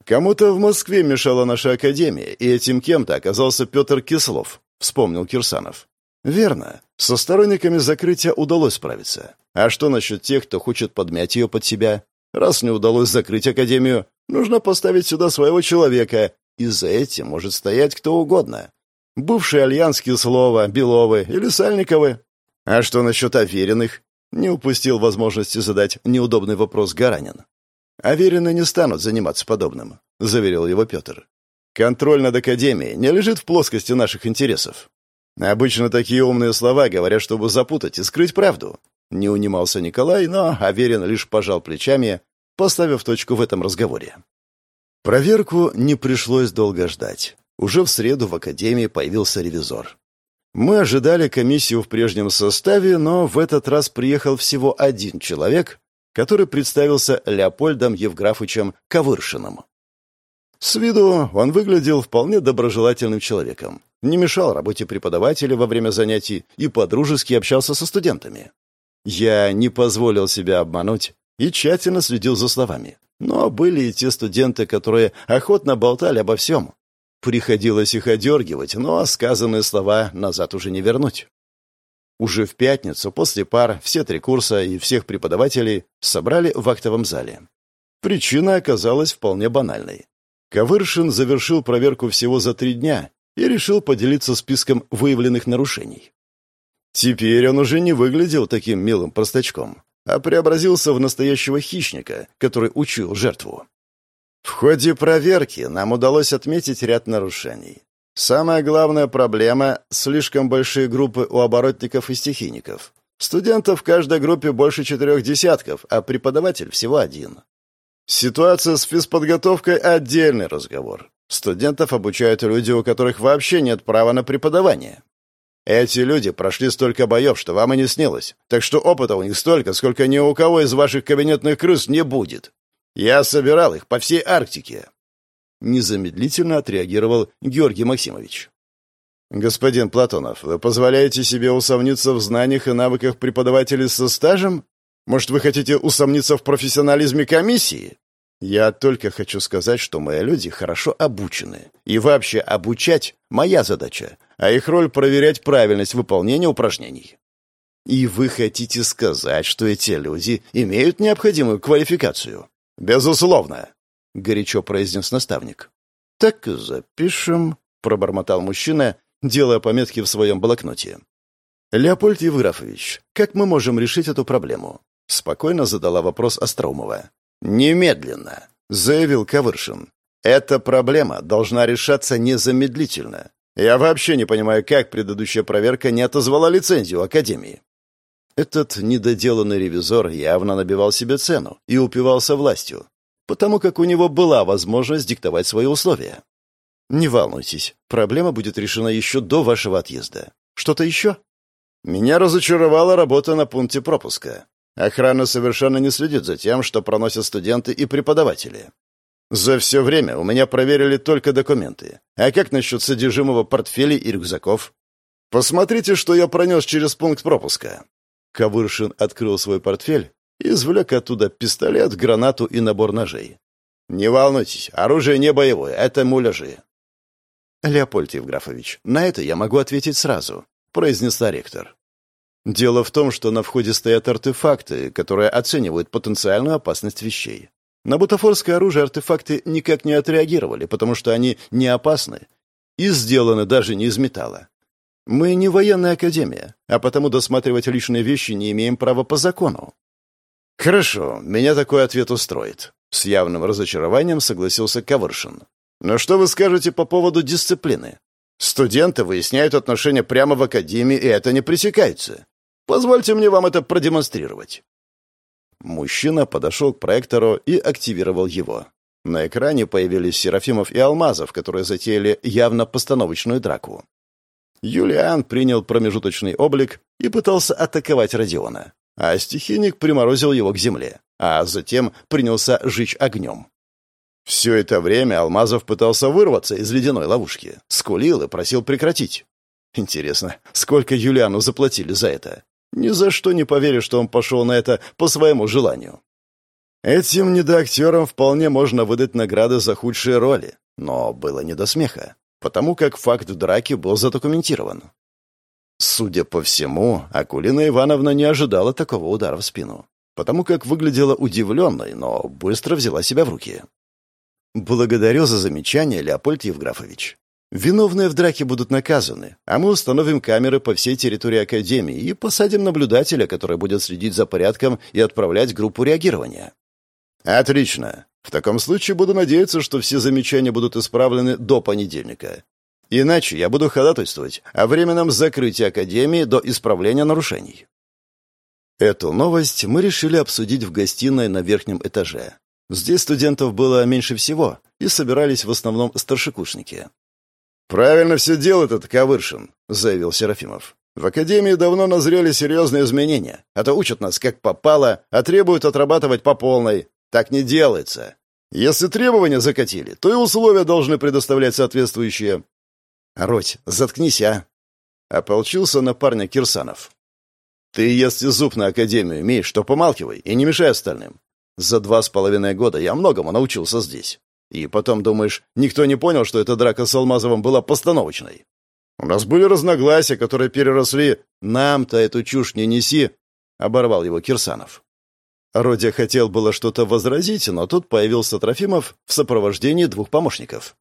Кому-то в Москве мешала наша Академия, и этим кем-то оказался Петр Кислов», — вспомнил Кирсанов. «Верно. Со сторонниками закрытия удалось справиться. А что насчет тех, кто хочет подмять ее под себя? Раз не удалось закрыть Академию, нужно поставить сюда своего человека, и за этим может стоять кто угодно. Бывшие альянские слова, Беловы или Сальниковы. А что насчет Авериных? Не упустил возможности задать неудобный вопрос Гаранин. Аверины не станут заниматься подобным, заверил его Петр. Контроль над Академией не лежит в плоскости наших интересов. Обычно такие умные слова говорят, чтобы запутать и скрыть правду. Не унимался Николай, но Аверин лишь пожал плечами, поставив точку в этом разговоре. Проверку не пришлось долго ждать. Уже в среду в академии появился ревизор. Мы ожидали комиссию в прежнем составе, но в этот раз приехал всего один человек, который представился Леопольдом Евграфычем Ковыршиным. С виду он выглядел вполне доброжелательным человеком, не мешал работе преподавателя во время занятий и подружески общался со студентами. Я не позволил себя обмануть и тщательно следил за словами. Но были и те студенты, которые охотно болтали обо всем. Приходилось их одергивать, но сказанные слова назад уже не вернуть. Уже в пятницу, после пар, все три курса и всех преподавателей собрали в актовом зале. Причина оказалась вполне банальной. Ковыршин завершил проверку всего за три дня и решил поделиться списком выявленных нарушений. Теперь он уже не выглядел таким милым простачком, а преобразился в настоящего хищника, который учил жертву. В ходе проверки нам удалось отметить ряд нарушений. Самая главная проблема — слишком большие группы у оборотников и стихийников. Студентов в каждой группе больше четырех десятков, а преподаватель всего один. Ситуация с физподготовкой — отдельный разговор. Студентов обучают люди, у которых вообще нет права на преподавание. Эти люди прошли столько боев, что вам и не снилось. Так что опыта у них столько, сколько ни у кого из ваших кабинетных крыс не будет. Я собирал их по всей Арктике. Незамедлительно отреагировал Георгий Максимович. «Господин Платонов, вы позволяете себе усомниться в знаниях и навыках преподавателей со стажем? Может, вы хотите усомниться в профессионализме комиссии?» «Я только хочу сказать, что мои люди хорошо обучены. И вообще обучать — моя задача, а их роль — проверять правильность выполнения упражнений». «И вы хотите сказать, что эти люди имеют необходимую квалификацию?» «Безусловно», — горячо произнес наставник. «Так запишем», — пробормотал мужчина, делая пометки в своем блокноте. «Леопольд Евграфович, как мы можем решить эту проблему?» — спокойно задала вопрос Остроумова. «Немедленно», — заявил Ковыршин. «Эта проблема должна решаться незамедлительно. Я вообще не понимаю, как предыдущая проверка не отозвала лицензию Академии». Этот недоделанный ревизор явно набивал себе цену и упивался властью, потому как у него была возможность диктовать свои условия. Не волнуйтесь, проблема будет решена еще до вашего отъезда. Что-то еще? Меня разочаровала работа на пункте пропуска. Охрана совершенно не следит за тем, что проносят студенты и преподаватели. За все время у меня проверили только документы. А как насчет содержимого портфелей и рюкзаков? Посмотрите, что я пронес через пункт пропуска. Ковыршин открыл свой портфель Извлек оттуда пистолет, гранату и набор ножей. «Не волнуйтесь, оружие не боевое, это муляжи». «Леопольд Евграфович, на это я могу ответить сразу», — произнесла ректор. «Дело в том, что на входе стоят артефакты, которые оценивают потенциальную опасность вещей. На бутафорское оружие артефакты никак не отреагировали, потому что они не опасны и сделаны даже не из металла. Мы не военная академия, а потому досматривать личные вещи не имеем права по закону. «Хорошо, меня такой ответ устроит», — с явным разочарованием согласился Ковыршин. «Но что вы скажете по поводу дисциплины? Студенты выясняют отношения прямо в академии, и это не пресекается. Позвольте мне вам это продемонстрировать». Мужчина подошел к проектору и активировал его. На экране появились Серафимов и Алмазов, которые затеяли явно постановочную драку. Юлиан принял промежуточный облик и пытался атаковать Родиона а стихийник приморозил его к земле, а затем принялся жечь огнем. Все это время Алмазов пытался вырваться из ледяной ловушки, скулил и просил прекратить. Интересно, сколько Юлиану заплатили за это? Ни за что не поверю, что он пошел на это по своему желанию. Этим недоактерам вполне можно выдать награды за худшие роли, но было не до смеха, потому как факт драки был задокументирован. Судя по всему, Акулина Ивановна не ожидала такого удара в спину, потому как выглядела удивленной, но быстро взяла себя в руки. «Благодарю за замечание, Леопольд Евграфович. Виновные в драке будут наказаны, а мы установим камеры по всей территории Академии и посадим наблюдателя, который будет следить за порядком и отправлять группу реагирования». «Отлично. В таком случае буду надеяться, что все замечания будут исправлены до понедельника. Иначе я буду ходатайствовать о временном закрытии Академии до исправления нарушений. Эту новость мы решили обсудить в гостиной на верхнем этаже. Здесь студентов было меньше всего, и собирались в основном старшекурсники. «Правильно все делает этот Ковыршин», — заявил Серафимов. «В Академии давно назрели серьезные изменения, а то учат нас как попало, а требуют отрабатывать по полной. Так не делается. Если требования закатили, то и условия должны предоставлять соответствующие». «Родь, заткнись, а!» Ополчился на парня Кирсанов. «Ты, если зуб на Академию имеешь, то помалкивай и не мешай остальным. За два с половиной года я многому научился здесь. И потом, думаешь, никто не понял, что эта драка с Алмазовым была постановочной? У нас были разногласия, которые переросли. Нам-то эту чушь не неси, — оборвал его Кирсанов. Родя хотел было что-то возразить, но тут появился Трофимов в сопровождении двух помощников.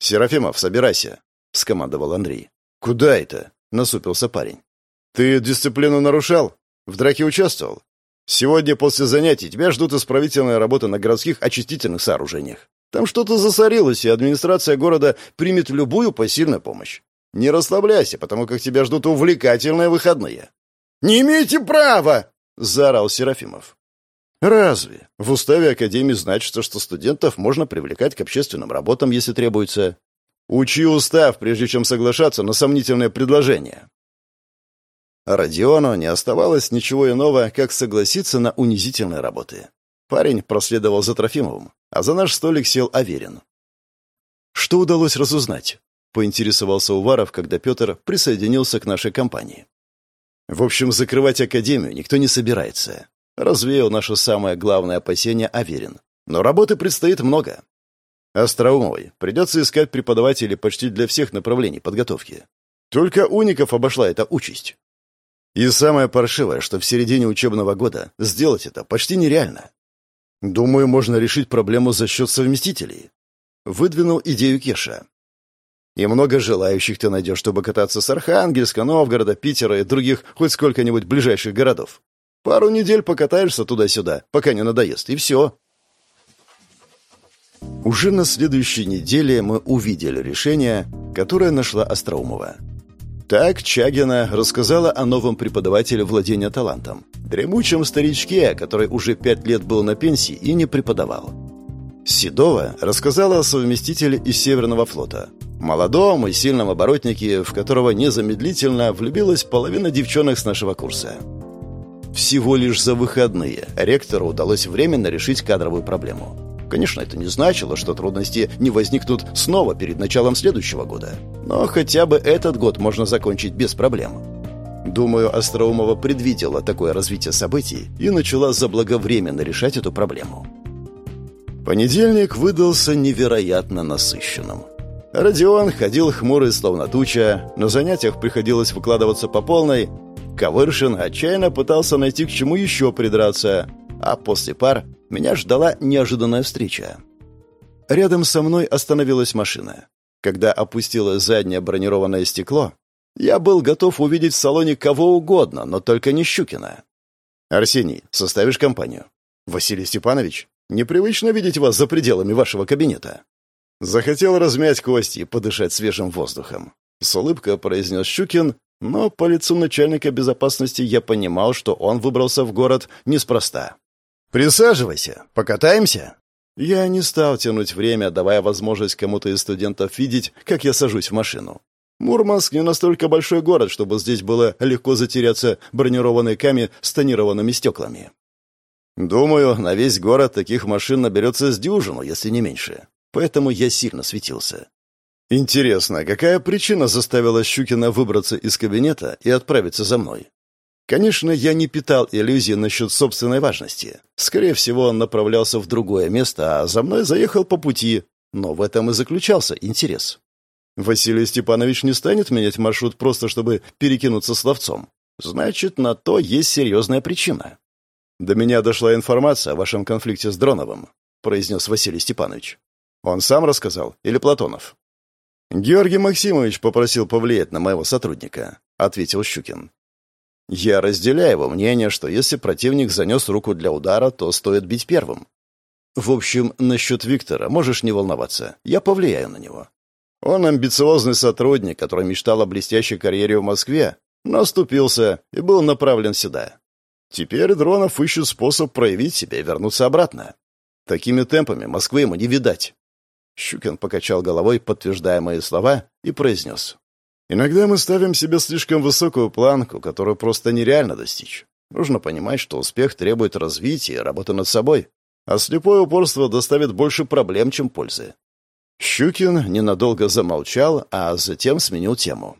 «Серафимов, собирайся», — скомандовал Андрей. «Куда это?» — насупился парень. «Ты дисциплину нарушал? В драке участвовал? Сегодня после занятий тебя ждут исправительные работы на городских очистительных сооружениях. Там что-то засорилось, и администрация города примет любую посильную помощь. Не расслабляйся, потому как тебя ждут увлекательные выходные». «Не имеете права!» — заорал Серафимов. «Разве? В уставе Академии значится, что студентов можно привлекать к общественным работам, если требуется. Учи устав, прежде чем соглашаться на сомнительное предложение». Родиону не оставалось ничего иного, как согласиться на унизительные работы. Парень проследовал за Трофимовым, а за наш столик сел Аверин. «Что удалось разузнать?» — поинтересовался Уваров, когда Петр присоединился к нашей компании. «В общем, закрывать Академию никто не собирается», — развеял наше самое главное опасение Аверин. «Но работы предстоит много. Остроумовой придется искать преподавателей почти для всех направлений подготовки. Только уников обошла эта участь. И самое паршивое, что в середине учебного года сделать это почти нереально. Думаю, можно решить проблему за счет совместителей. Выдвинул идею Кеша. И много желающих ты найдешь, чтобы кататься с Архангельска, Новгорода, Питера и других хоть сколько-нибудь ближайших городов. Пару недель покатаешься туда-сюда, пока не надоест, и все. Уже на следующей неделе мы увидели решение, которое нашла Остроумова. Так Чагина рассказала о новом преподавателе владения талантом, дремучем старичке, который уже пять лет был на пенсии и не преподавал. Седова рассказала о совместителе из Северного флота, молодом и сильном оборотнике, в которого незамедлительно влюбилась половина девчонок с нашего курса. Всего лишь за выходные ректору удалось временно решить кадровую проблему. Конечно, это не значило, что трудности не возникнут снова перед началом следующего года. Но хотя бы этот год можно закончить без проблем. Думаю, Остроумова предвидела такое развитие событий и начала заблаговременно решать эту проблему. Понедельник выдался невероятно насыщенным. Родион ходил хмурый, словно туча, на занятиях приходилось выкладываться по полной. Ковыршин отчаянно пытался найти к чему еще придраться, а после пар меня ждала неожиданная встреча. Рядом со мной остановилась машина. Когда опустилось заднее бронированное стекло, я был готов увидеть в салоне кого угодно, но только не Щукина. «Арсений, составишь компанию?» «Василий Степанович, непривычно видеть вас за пределами вашего кабинета». Захотел размять кости и подышать свежим воздухом. С улыбкой произнес Щукин, но по лицу начальника безопасности я понимал, что он выбрался в город неспроста. «Присаживайся, покатаемся?» Я не стал тянуть время, давая возможность кому-то из студентов видеть, как я сажусь в машину. Мурманск не настолько большой город, чтобы здесь было легко затеряться бронированной каме с тонированными стеклами. Думаю, на весь город таких машин наберется с дюжину, если не меньше. Поэтому я сильно светился. Интересно, какая причина заставила Щукина выбраться из кабинета и отправиться за мной? Конечно, я не питал иллюзий насчет собственной важности. Скорее всего, он направлялся в другое место, а за мной заехал по пути. Но в этом и заключался интерес. Василий Степанович не станет менять маршрут просто, чтобы перекинуться словцом. Значит, на то есть серьезная причина. «До меня дошла информация о вашем конфликте с Дроновым», — произнес Василий Степанович. «Он сам рассказал или Платонов?» «Георгий Максимович попросил повлиять на моего сотрудника», — ответил Щукин. Я разделяю его мнение, что если противник занес руку для удара, то стоит бить первым. В общем, насчет Виктора можешь не волноваться. Я повлияю на него. Он амбициозный сотрудник, который мечтал о блестящей карьере в Москве, но оступился и был направлен сюда. Теперь Дронов ищет способ проявить себя и вернуться обратно. Такими темпами Москвы ему не видать. Щукин покачал головой, подтверждая мои слова, и произнес. «Иногда мы ставим себе слишком высокую планку, которую просто нереально достичь. Нужно понимать, что успех требует развития и работы над собой, а слепое упорство доставит больше проблем, чем пользы». Щукин ненадолго замолчал, а затем сменил тему.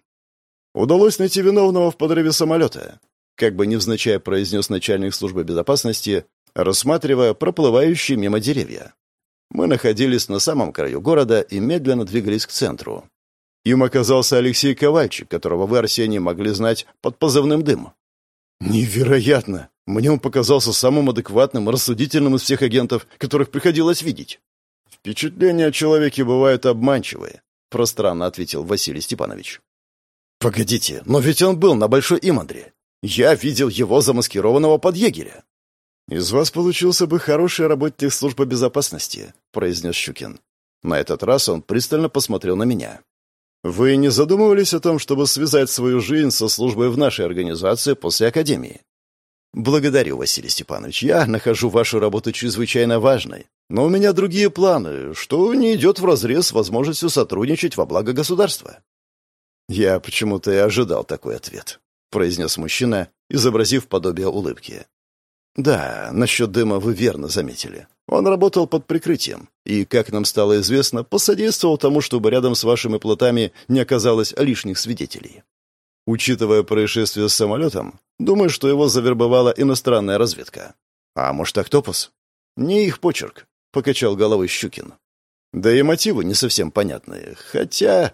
«Удалось найти виновного в подрыве самолета», как бы невзначай произнес начальник службы безопасности, рассматривая проплывающие мимо деревья. Мы находились на самом краю города и медленно двигались к центру. Им оказался Алексей Ковальчик, которого вы, Арсений, могли знать под позывным «Дым». «Невероятно! Мне он показался самым адекватным и рассудительным из всех агентов, которых приходилось видеть». «Впечатления о человеке бывают обманчивые», — пространно ответил Василий Степанович. «Погодите, но ведь он был на Большой Имандре. Я видел его замаскированного под егеря». «Из вас получился бы хороший работник службы безопасности», — произнес Щукин. На этот раз он пристально посмотрел на меня. «Вы не задумывались о том, чтобы связать свою жизнь со службой в нашей организации после Академии?» «Благодарю, Василий Степанович. Я нахожу вашу работу чрезвычайно важной. Но у меня другие планы, что не идет вразрез с возможностью сотрудничать во благо государства». «Я почему-то и ожидал такой ответ», — произнес мужчина, изобразив подобие улыбки. «Да, насчет дыма вы верно заметили. Он работал под прикрытием, и, как нам стало известно, посодействовал тому, чтобы рядом с вашими плотами не оказалось лишних свидетелей. Учитывая происшествие с самолетом, думаю, что его завербовала иностранная разведка. А может, Октопус? Не их почерк, — покачал головой Щукин. Да и мотивы не совсем понятные, хотя...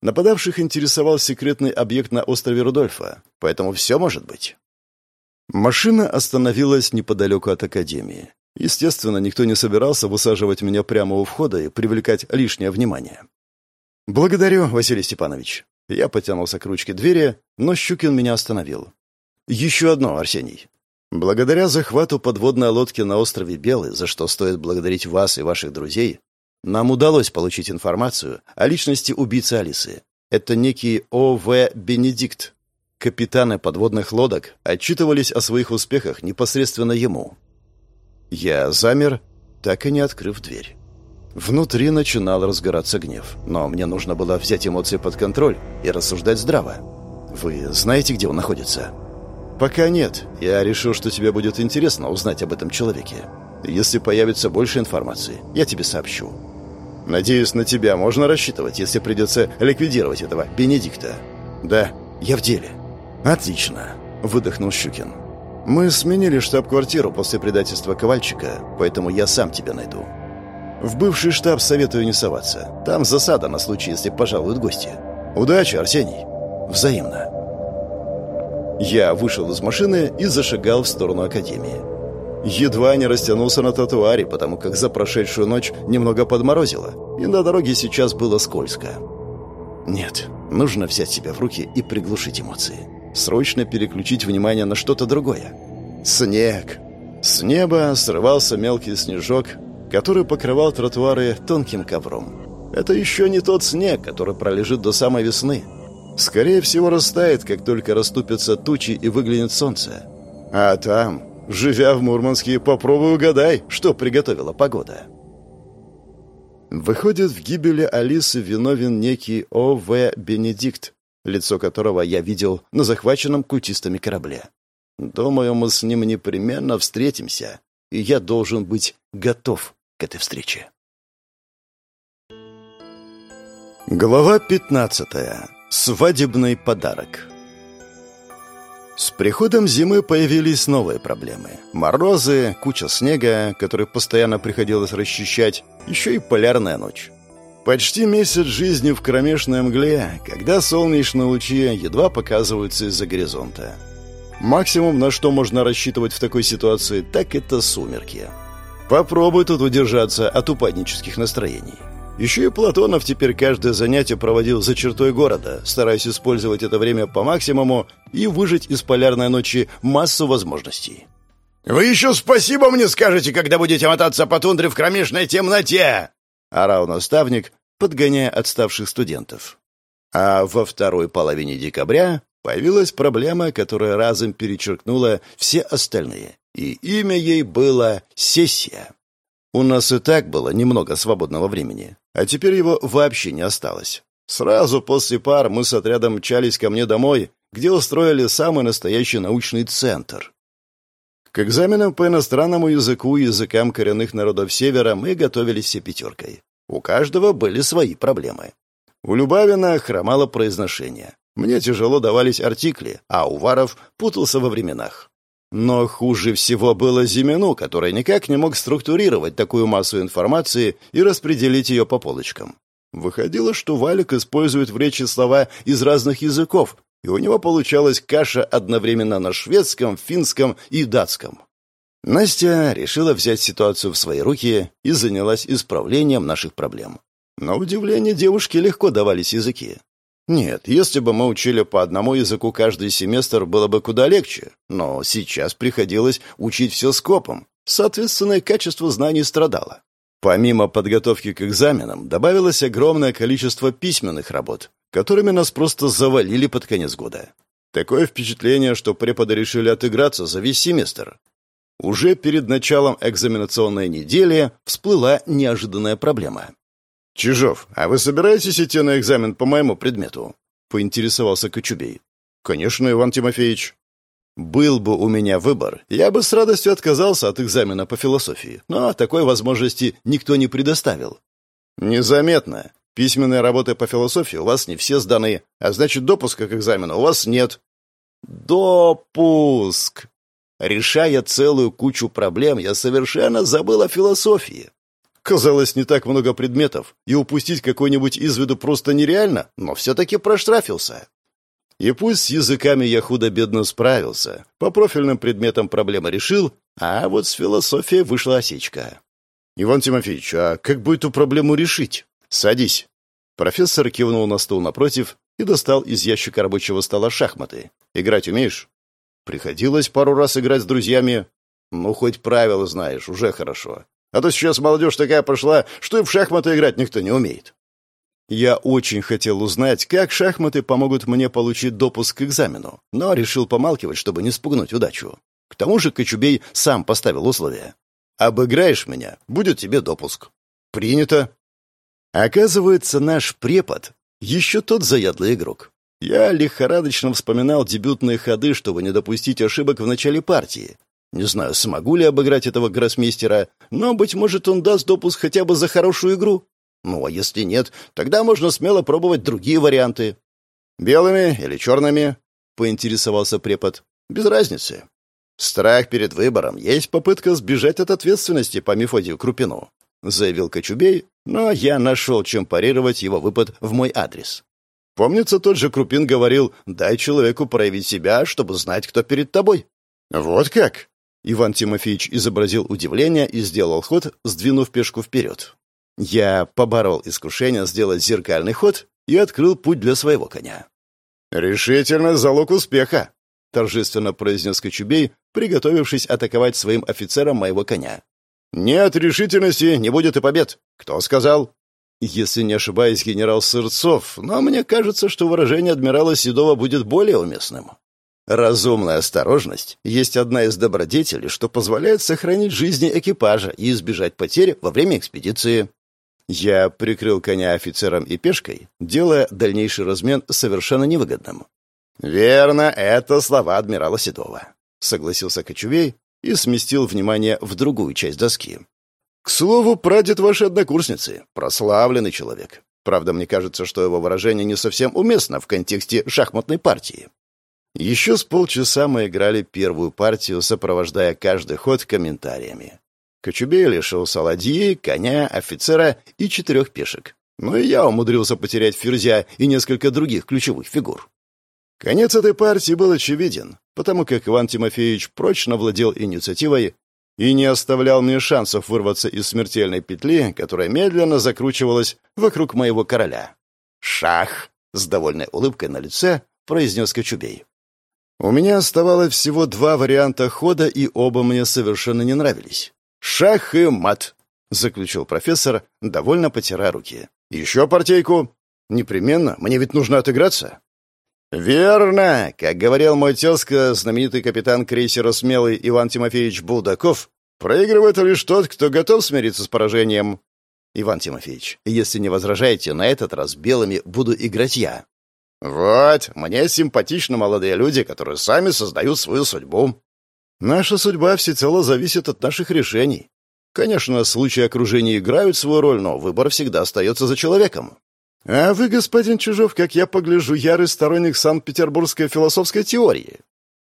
Нападавших интересовал секретный объект на острове Рудольфа, поэтому все может быть. Машина остановилась неподалеку от Академии. Естественно, никто не собирался высаживать меня прямо у входа и привлекать лишнее внимание. «Благодарю, Василий Степанович». Я потянулся к ручке двери, но Щукин меня остановил. «Еще одно, Арсений. Благодаря захвату подводной лодки на острове Белый, за что стоит благодарить вас и ваших друзей, нам удалось получить информацию о личности убийцы Алисы. Это некий О.В. Бенедикт. Капитаны подводных лодок отчитывались о своих успехах непосредственно ему. Я замер, так и не открыв дверь. Внутри начинал разгораться гнев, но мне нужно было взять эмоции под контроль и рассуждать здраво. «Вы знаете, где он находится?» «Пока нет. Я решил, что тебе будет интересно узнать об этом человеке. Если появится больше информации, я тебе сообщу. Надеюсь, на тебя можно рассчитывать, если придется ликвидировать этого Бенедикта. Да, я в деле». «Отлично», — выдохнул Щукин. «Мы сменили штаб-квартиру после предательства Ковальчика, поэтому я сам тебя найду. В бывший штаб советую не соваться. Там засада на случай, если пожалуют гости. Удачи, Арсений!» «Взаимно». Я вышел из машины и зашагал в сторону Академии. Едва не растянулся на тротуаре, потому как за прошедшую ночь немного подморозило, и на дороге сейчас было скользко. Нет, нужно взять себя в руки и приглушить эмоции срочно переключить внимание на что-то другое. Снег. С неба срывался мелкий снежок, который покрывал тротуары тонким ковром. Это еще не тот снег, который пролежит до самой весны. Скорее всего, растает, как только расступятся тучи и выглянет солнце. А там, живя в Мурманске, попробуй угадай, что приготовила погода. Выходит, в гибели Алисы виновен некий О.В. Бенедикт, лицо которого я видел на захваченном культистами корабле. Думаю, мы с ним непременно встретимся, и я должен быть готов к этой встрече. Глава 15. Свадебный подарок. С приходом зимы появились новые проблемы. Морозы, куча снега, который постоянно приходилось расчищать, еще и полярная ночь. Почти месяц жизни в кромешной мгле, когда солнечные лучи едва показываются из-за горизонта. Максимум, на что можно рассчитывать в такой ситуации, так это сумерки. Попробуй тут удержаться от упаднических настроений. Еще и Платонов теперь каждое занятие проводил за чертой города, стараясь использовать это время по максимуму и выжить из полярной ночи массу возможностей. «Вы еще спасибо мне скажете, когда будете мотаться по тундре в кромешной темноте!» — орал наставник, подгоняя отставших студентов. А во второй половине декабря появилась проблема, которая разом перечеркнула все остальные, и имя ей было «Сессия». У нас и так было немного свободного времени, а теперь его вообще не осталось. Сразу после пар мы с отрядом мчались ко мне домой, где устроили самый настоящий научный центр. К экзаменам по иностранному языку и языкам коренных народов Севера мы готовились все пятеркой. У каждого были свои проблемы. У Любавина хромало произношение. Мне тяжело давались артикли, а Уваров путался во временах. Но хуже всего было Зимину, который никак не мог структурировать такую массу информации и распределить ее по полочкам. Выходило, что Валик использует в речи слова из разных языков, и у него получалась каша одновременно на шведском, финском и датском. Настя решила взять ситуацию в свои руки и занялась исправлением наших проблем. На удивление девушки легко давались языки. Нет, если бы мы учили по одному языку каждый семестр, было бы куда легче. Но сейчас приходилось учить все скопом. Соответственно, качество знаний страдало. Помимо подготовки к экзаменам, добавилось огромное количество письменных работ, которыми нас просто завалили под конец года. Такое впечатление, что преподы решили отыграться за весь семестр. Уже перед началом экзаменационной недели всплыла неожиданная проблема. «Чижов, а вы собираетесь идти на экзамен по моему предмету?» — поинтересовался Кочубей. «Конечно, Иван Тимофеевич». «Был бы у меня выбор, я бы с радостью отказался от экзамена по философии, но такой возможности никто не предоставил». «Незаметно. Письменные работы по философии у вас не все сданы, а значит, допуска к экзамену у вас нет». «Допуск!» Решая целую кучу проблем, я совершенно забыл о философии. Казалось, не так много предметов, и упустить какой-нибудь из виду просто нереально, но все-таки проштрафился. И пусть с языками я худо-бедно справился, по профильным предметам проблемы решил, а вот с философией вышла осечка. «Иван Тимофеевич, а как бы эту проблему решить? Садись». Профессор кивнул на стул напротив и достал из ящика рабочего стола шахматы. «Играть умеешь?» Приходилось пару раз играть с друзьями. Ну, хоть правила знаешь, уже хорошо. А то сейчас молодежь такая пошла, что и в шахматы играть никто не умеет. Я очень хотел узнать, как шахматы помогут мне получить допуск к экзамену, но решил помалкивать, чтобы не спугнуть удачу. К тому же Кочубей сам поставил условия. «Обыграешь меня, будет тебе допуск». «Принято». Оказывается, наш препод еще тот заядлый игрок. Я лихорадочно вспоминал дебютные ходы, чтобы не допустить ошибок в начале партии. Не знаю, смогу ли обыграть этого гроссмейстера, но, быть может, он даст допуск хотя бы за хорошую игру. Ну, а если нет, тогда можно смело пробовать другие варианты. «Белыми или черными?» — поинтересовался препод. «Без разницы. Страх перед выбором есть попытка сбежать от ответственности по Мефодию Крупину», — заявил Кочубей, но я нашел, чем парировать его выпад в мой адрес. Помнится, тот же Крупин говорил, дай человеку проявить себя, чтобы знать, кто перед тобой. Вот как? Иван Тимофеевич изобразил удивление и сделал ход, сдвинув пешку вперед. Я поборол искушение сделать зеркальный ход и открыл путь для своего коня. «Решительно залог успеха», — торжественно произнес Кочубей, приготовившись атаковать своим офицерам моего коня. «Нет решительности, не будет и побед. Кто сказал?» Если не ошибаюсь, генерал Сырцов, но мне кажется, что выражение адмирала Седова будет более уместным. Разумная осторожность есть одна из добродетелей, что позволяет сохранить жизни экипажа и избежать потери во время экспедиции. Я прикрыл коня офицером и пешкой, делая дальнейший размен совершенно невыгодным. «Верно, это слова адмирала Седова», — согласился Кочувей и сместил внимание в другую часть доски. К слову, прадед вашей однокурсницы. Прославленный человек. Правда, мне кажется, что его выражение не совсем уместно в контексте шахматной партии. Еще с полчаса мы играли первую партию, сопровождая каждый ход комментариями. Кочубей лишился ладьи, коня, офицера и четырех пешек. Ну и я умудрился потерять ферзя и несколько других ключевых фигур. Конец этой партии был очевиден, потому как Иван Тимофеевич прочно владел инициативой и не оставлял мне шансов вырваться из смертельной петли, которая медленно закручивалась вокруг моего короля. «Шах!» — с довольной улыбкой на лице произнес Кочубей. У меня оставалось всего два варианта хода, и оба мне совершенно не нравились. «Шах и мат!» — заключил профессор, довольно потирая руки. «Еще партейку?» «Непременно. Мне ведь нужно отыграться». «Верно. Как говорил мой тезка, знаменитый капитан крейсера «Смелый» Иван Тимофеевич Булдаков, Проигрывает лишь тот, кто готов смириться с поражением. Иван Тимофеевич, если не возражаете, на этот раз белыми буду играть я. Вот, мне симпатичны молодые люди, которые сами создают свою судьбу. Наша судьба всецело зависит от наших решений. Конечно, случаи окружения играют свою роль, но выбор всегда остается за человеком. А вы, господин Чужов, как я погляжу, ярый сторонник Санкт-Петербургской философской теории.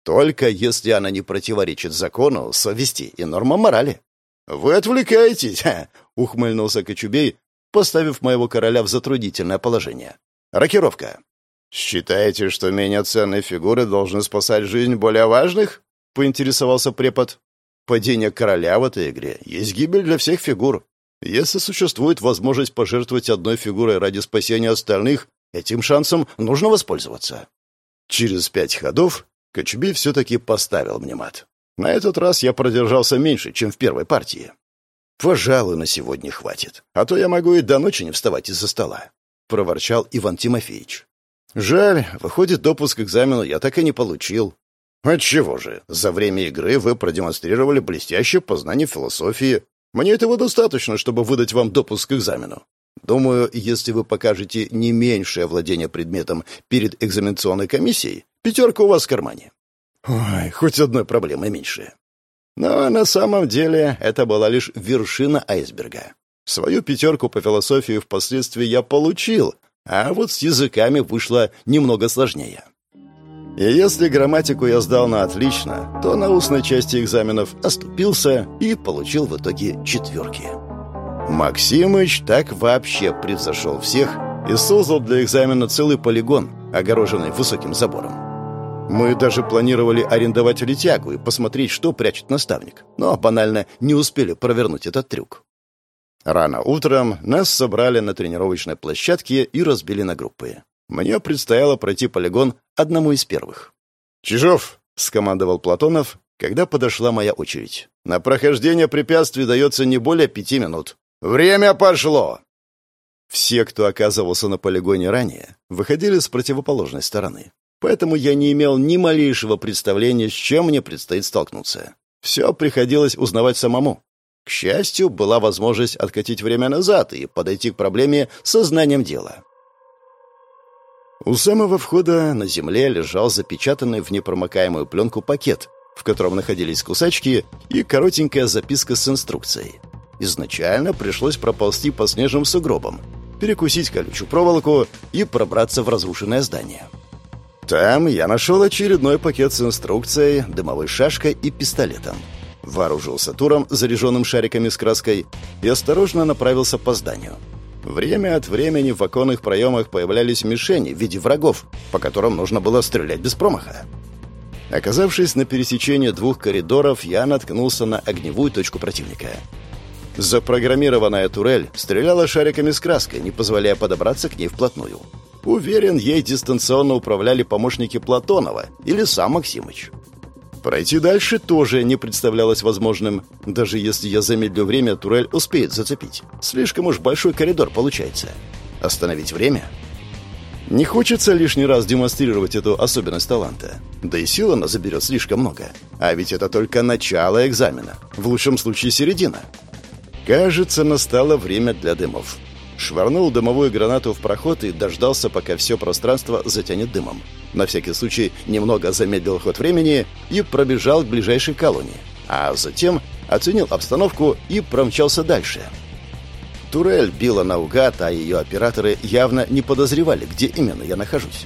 Только если она не противоречит закону, совести и нормам морали. «Вы отвлекаетесь!» — ухмыльнулся Кочубей, поставив моего короля в затруднительное положение. «Рокировка. Считаете, что менее ценные фигуры должны спасать жизнь более важных?» — поинтересовался препод. «Падение короля в этой игре есть гибель для всех фигур. Если существует возможность пожертвовать одной фигурой ради спасения остальных, этим шансом нужно воспользоваться». Через пять ходов Кочубей все-таки поставил мне мат. На этот раз я продержался меньше, чем в первой партии. «Пожалуй, на сегодня хватит, а то я могу и до ночи не вставать из-за стола», — проворчал Иван Тимофеевич. «Жаль, выходит, допуск к экзамену я так и не получил». «Отчего же? За время игры вы продемонстрировали блестящее познание философии. Мне этого достаточно, чтобы выдать вам допуск к экзамену. Думаю, если вы покажете не меньшее владение предметом перед экзаменационной комиссией, пятерка у вас в кармане. Ой, хоть одной проблемы меньше. Но на самом деле это была лишь вершина айсберга. Свою пятерку по философии впоследствии я получил, а вот с языками вышло немного сложнее. И если грамматику я сдал на отлично, то на устной части экзаменов оступился и получил в итоге четверки. Максимыч так вообще превзошел всех и создал для экзамена целый полигон, огороженный высоким забором. Мы даже планировали арендовать летягу и посмотреть, что прячет наставник, но банально не успели провернуть этот трюк. Рано утром нас собрали на тренировочной площадке и разбили на группы. Мне предстояло пройти полигон одному из первых. «Чижов!» — скомандовал Платонов, когда подошла моя очередь. «На прохождение препятствий дается не более пяти минут. Время пошло!» Все, кто оказывался на полигоне ранее, выходили с противоположной стороны. Поэтому я не имел ни малейшего представления, с чем мне предстоит столкнуться. Все приходилось узнавать самому. К счастью, была возможность откатить время назад и подойти к проблеме со знанием дела. У самого входа на земле лежал запечатанный в непромокаемую пленку пакет, в котором находились кусачки и коротенькая записка с инструкцией. Изначально пришлось проползти по снежным сугробам, перекусить колючую проволоку и пробраться в разрушенное здание. Там я нашел очередной пакет с инструкцией, дымовой шашкой и пистолетом. Вооружился туром, заряженным шариками с краской, и осторожно направился по зданию. Время от времени в оконных проемах появлялись мишени в виде врагов, по которым нужно было стрелять без промаха. Оказавшись на пересечении двух коридоров, я наткнулся на огневую точку противника. Запрограммированная турель стреляла шариками с краской, не позволяя подобраться к ней вплотную. Уверен, ей дистанционно управляли помощники Платонова или сам Максимыч. Пройти дальше тоже не представлялось возможным, даже если я замедлю время, турель успеет зацепить. Слишком уж большой коридор получается. Остановить время? Не хочется лишний раз демонстрировать эту особенность таланта. Да и сил она заберет слишком много. А ведь это только начало экзамена. В лучшем случае середина. Кажется, настало время для дымов швырнул дымовую гранату в проход и дождался, пока все пространство затянет дымом. На всякий случай немного замедлил ход времени и пробежал к ближайшей колонии. А затем оценил обстановку и промчался дальше. Турель била наугад, а ее операторы явно не подозревали, где именно я нахожусь.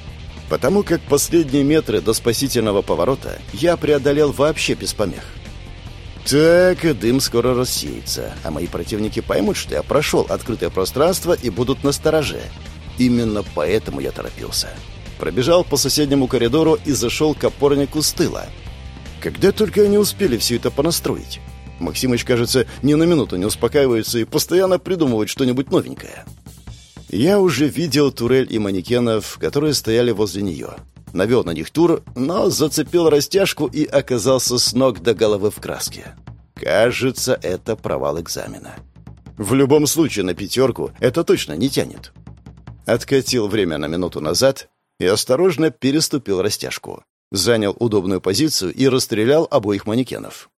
Потому как последние метры до спасительного поворота я преодолел вообще без помех. Так, дым скоро рассеется, а мои противники поймут, что я прошел открытое пространство и будут настороже. Именно поэтому я торопился. Пробежал по соседнему коридору и зашел к опорнику с тыла. Когда только они успели все это понастроить. Максимыч, кажется, ни на минуту не успокаивается и постоянно придумывает что-нибудь новенькое. Я уже видел турель и манекенов, которые стояли возле нее навел на них тур, но зацепил растяжку и оказался с ног до головы в краске. Кажется, это провал экзамена. В любом случае на пятерку это точно не тянет. Откатил время на минуту назад и осторожно переступил растяжку. Занял удобную позицию и расстрелял обоих манекенов.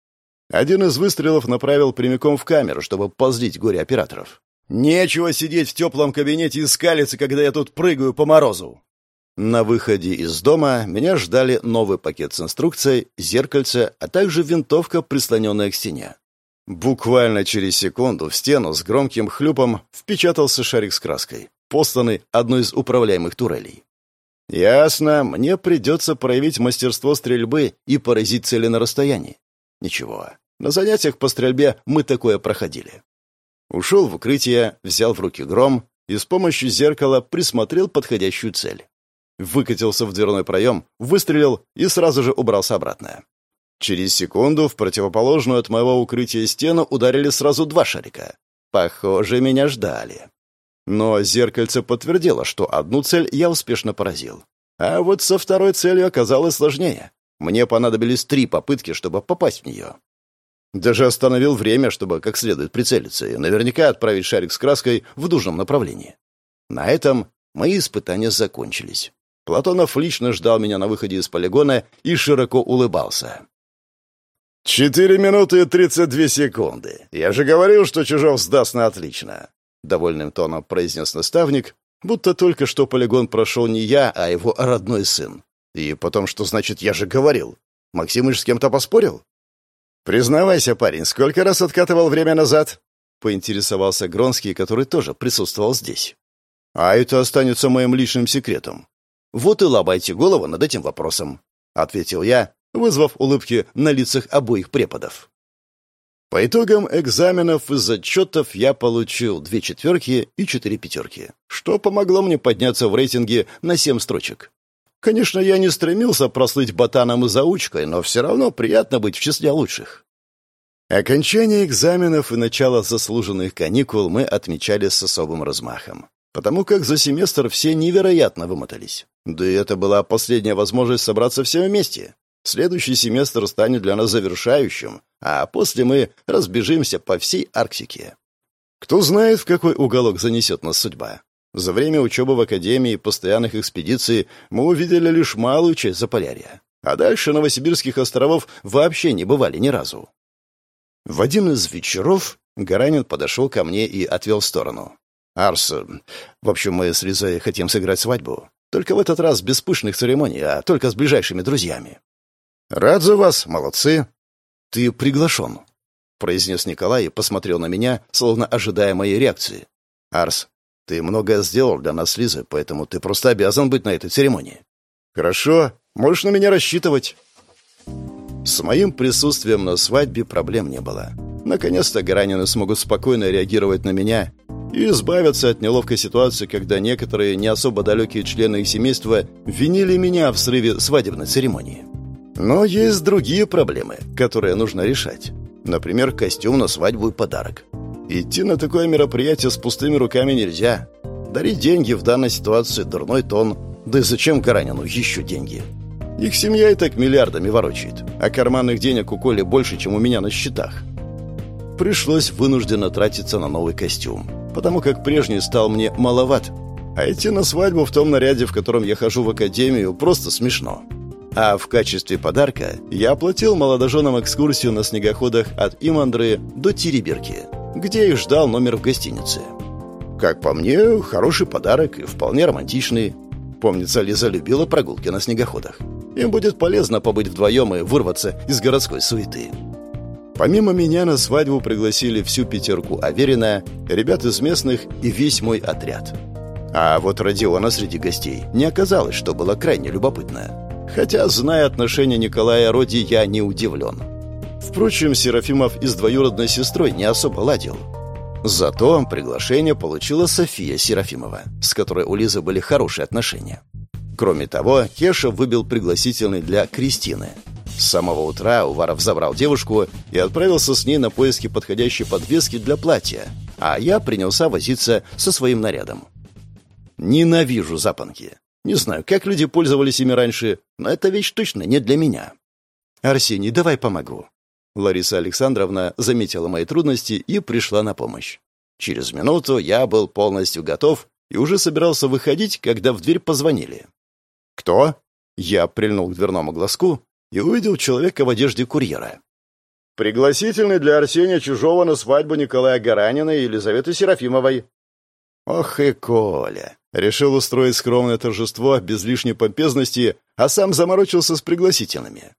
Один из выстрелов направил прямиком в камеру, чтобы позлить горе-операторов. «Нечего сидеть в теплом кабинете и скалиться, когда я тут прыгаю по морозу!» На выходе из дома меня ждали новый пакет с инструкцией, зеркальце, а также винтовка, прислоненная к стене. Буквально через секунду в стену с громким хлюпом впечатался шарик с краской, посланный одной из управляемых турелей. Ясно, мне придется проявить мастерство стрельбы и поразить цели на расстоянии. Ничего, на занятиях по стрельбе мы такое проходили. Ушел в укрытие, взял в руки гром и с помощью зеркала присмотрел подходящую цель выкатился в дверной проем, выстрелил и сразу же убрался обратно. Через секунду в противоположную от моего укрытия стену ударили сразу два шарика. Похоже, меня ждали. Но зеркальце подтвердило, что одну цель я успешно поразил. А вот со второй целью оказалось сложнее. Мне понадобились три попытки, чтобы попасть в нее. Даже остановил время, чтобы как следует прицелиться и наверняка отправить шарик с краской в нужном направлении. На этом мои испытания закончились. Платонов лично ждал меня на выходе из полигона и широко улыбался. «Четыре минуты и тридцать две секунды. Я же говорил, что Чижов сдаст на отлично», — довольным тоном произнес наставник, будто только что полигон прошел не я, а его родной сын. И потом, что значит «я же говорил»? Максимыч с кем-то поспорил? «Признавайся, парень, сколько раз откатывал время назад?» — поинтересовался Гронский, который тоже присутствовал здесь. «А это останется моим личным секретом. Вот и лобайте голову над этим вопросом», — ответил я, вызвав улыбки на лицах обоих преподов. По итогам экзаменов из отчетов я получил две четверки и четыре пятерки, что помогло мне подняться в рейтинге на семь строчек. Конечно, я не стремился прослыть ботаном и заучкой, но все равно приятно быть в числе лучших. Окончание экзаменов и начало заслуженных каникул мы отмечали с особым размахом потому как за семестр все невероятно вымотались. Да и это была последняя возможность собраться всем вместе. Следующий семестр станет для нас завершающим, а после мы разбежимся по всей Арктике. Кто знает, в какой уголок занесет нас судьба. За время учебы в Академии и постоянных экспедиций мы увидели лишь малую часть Заполярья. А дальше Новосибирских островов вообще не бывали ни разу. В один из вечеров Гаранин подошел ко мне и отвел в сторону. «Арс, в общем, мы с Лизой хотим сыграть свадьбу. Только в этот раз без пышных церемоний, а только с ближайшими друзьями». «Рад за вас, молодцы». «Ты приглашен», — произнес Николай и посмотрел на меня, словно ожидая моей реакции. «Арс, ты многое сделал для нас с Лизой, поэтому ты просто обязан быть на этой церемонии». «Хорошо, можешь на меня рассчитывать». С моим присутствием на свадьбе проблем не было. Наконец-то Гаранины смогут спокойно реагировать на меня и избавиться от неловкой ситуации, когда некоторые не особо далекие члены их семейства винили меня в срыве свадебной церемонии. Но есть другие проблемы, которые нужно решать. Например, костюм на свадьбу и подарок. Идти на такое мероприятие с пустыми руками нельзя. Дарить деньги в данной ситуации – дурной тон. Да и зачем Гаранину еще деньги? Их семья и так миллиардами ворочает, а карманных денег у Коли больше, чем у меня на счетах. Пришлось вынужденно тратиться на новый костюм потому как прежний стал мне маловат. А идти на свадьбу в том наряде, в котором я хожу в академию, просто смешно. А в качестве подарка я оплатил молодоженам экскурсию на снегоходах от Имандры до Тереберки, где их ждал номер в гостинице. Как по мне, хороший подарок и вполне романтичный. Помнится, Лиза любила прогулки на снегоходах. Им будет полезно побыть вдвоем и вырваться из городской суеты. Помимо меня на свадьбу пригласили всю пятерку Аверина, ребят из местных и весь мой отряд. А вот Родиона среди гостей не оказалось, что было крайне любопытно. Хотя, зная отношение Николая Роди, я не удивлен. Впрочем, Серафимов и с двоюродной сестрой не особо ладил. Зато приглашение получила София Серафимова, с которой у Лизы были хорошие отношения. Кроме того, Кеша выбил пригласительный для Кристины – с самого утра Уваров забрал девушку и отправился с ней на поиски подходящей подвески для платья, а я принялся возиться со своим нарядом. Ненавижу запонки. Не знаю, как люди пользовались ими раньше, но эта вещь точно не для меня. «Арсений, давай помогу». Лариса Александровна заметила мои трудности и пришла на помощь. Через минуту я был полностью готов и уже собирался выходить, когда в дверь позвонили. «Кто?» Я прильнул к дверному глазку и увидел человека в одежде курьера. Пригласительный для Арсения Чужого на свадьбу Николая Гаранина и Елизаветы Серафимовой». Ох и Коля. Решил устроить скромное торжество без лишней помпезности, а сам заморочился с пригласительными.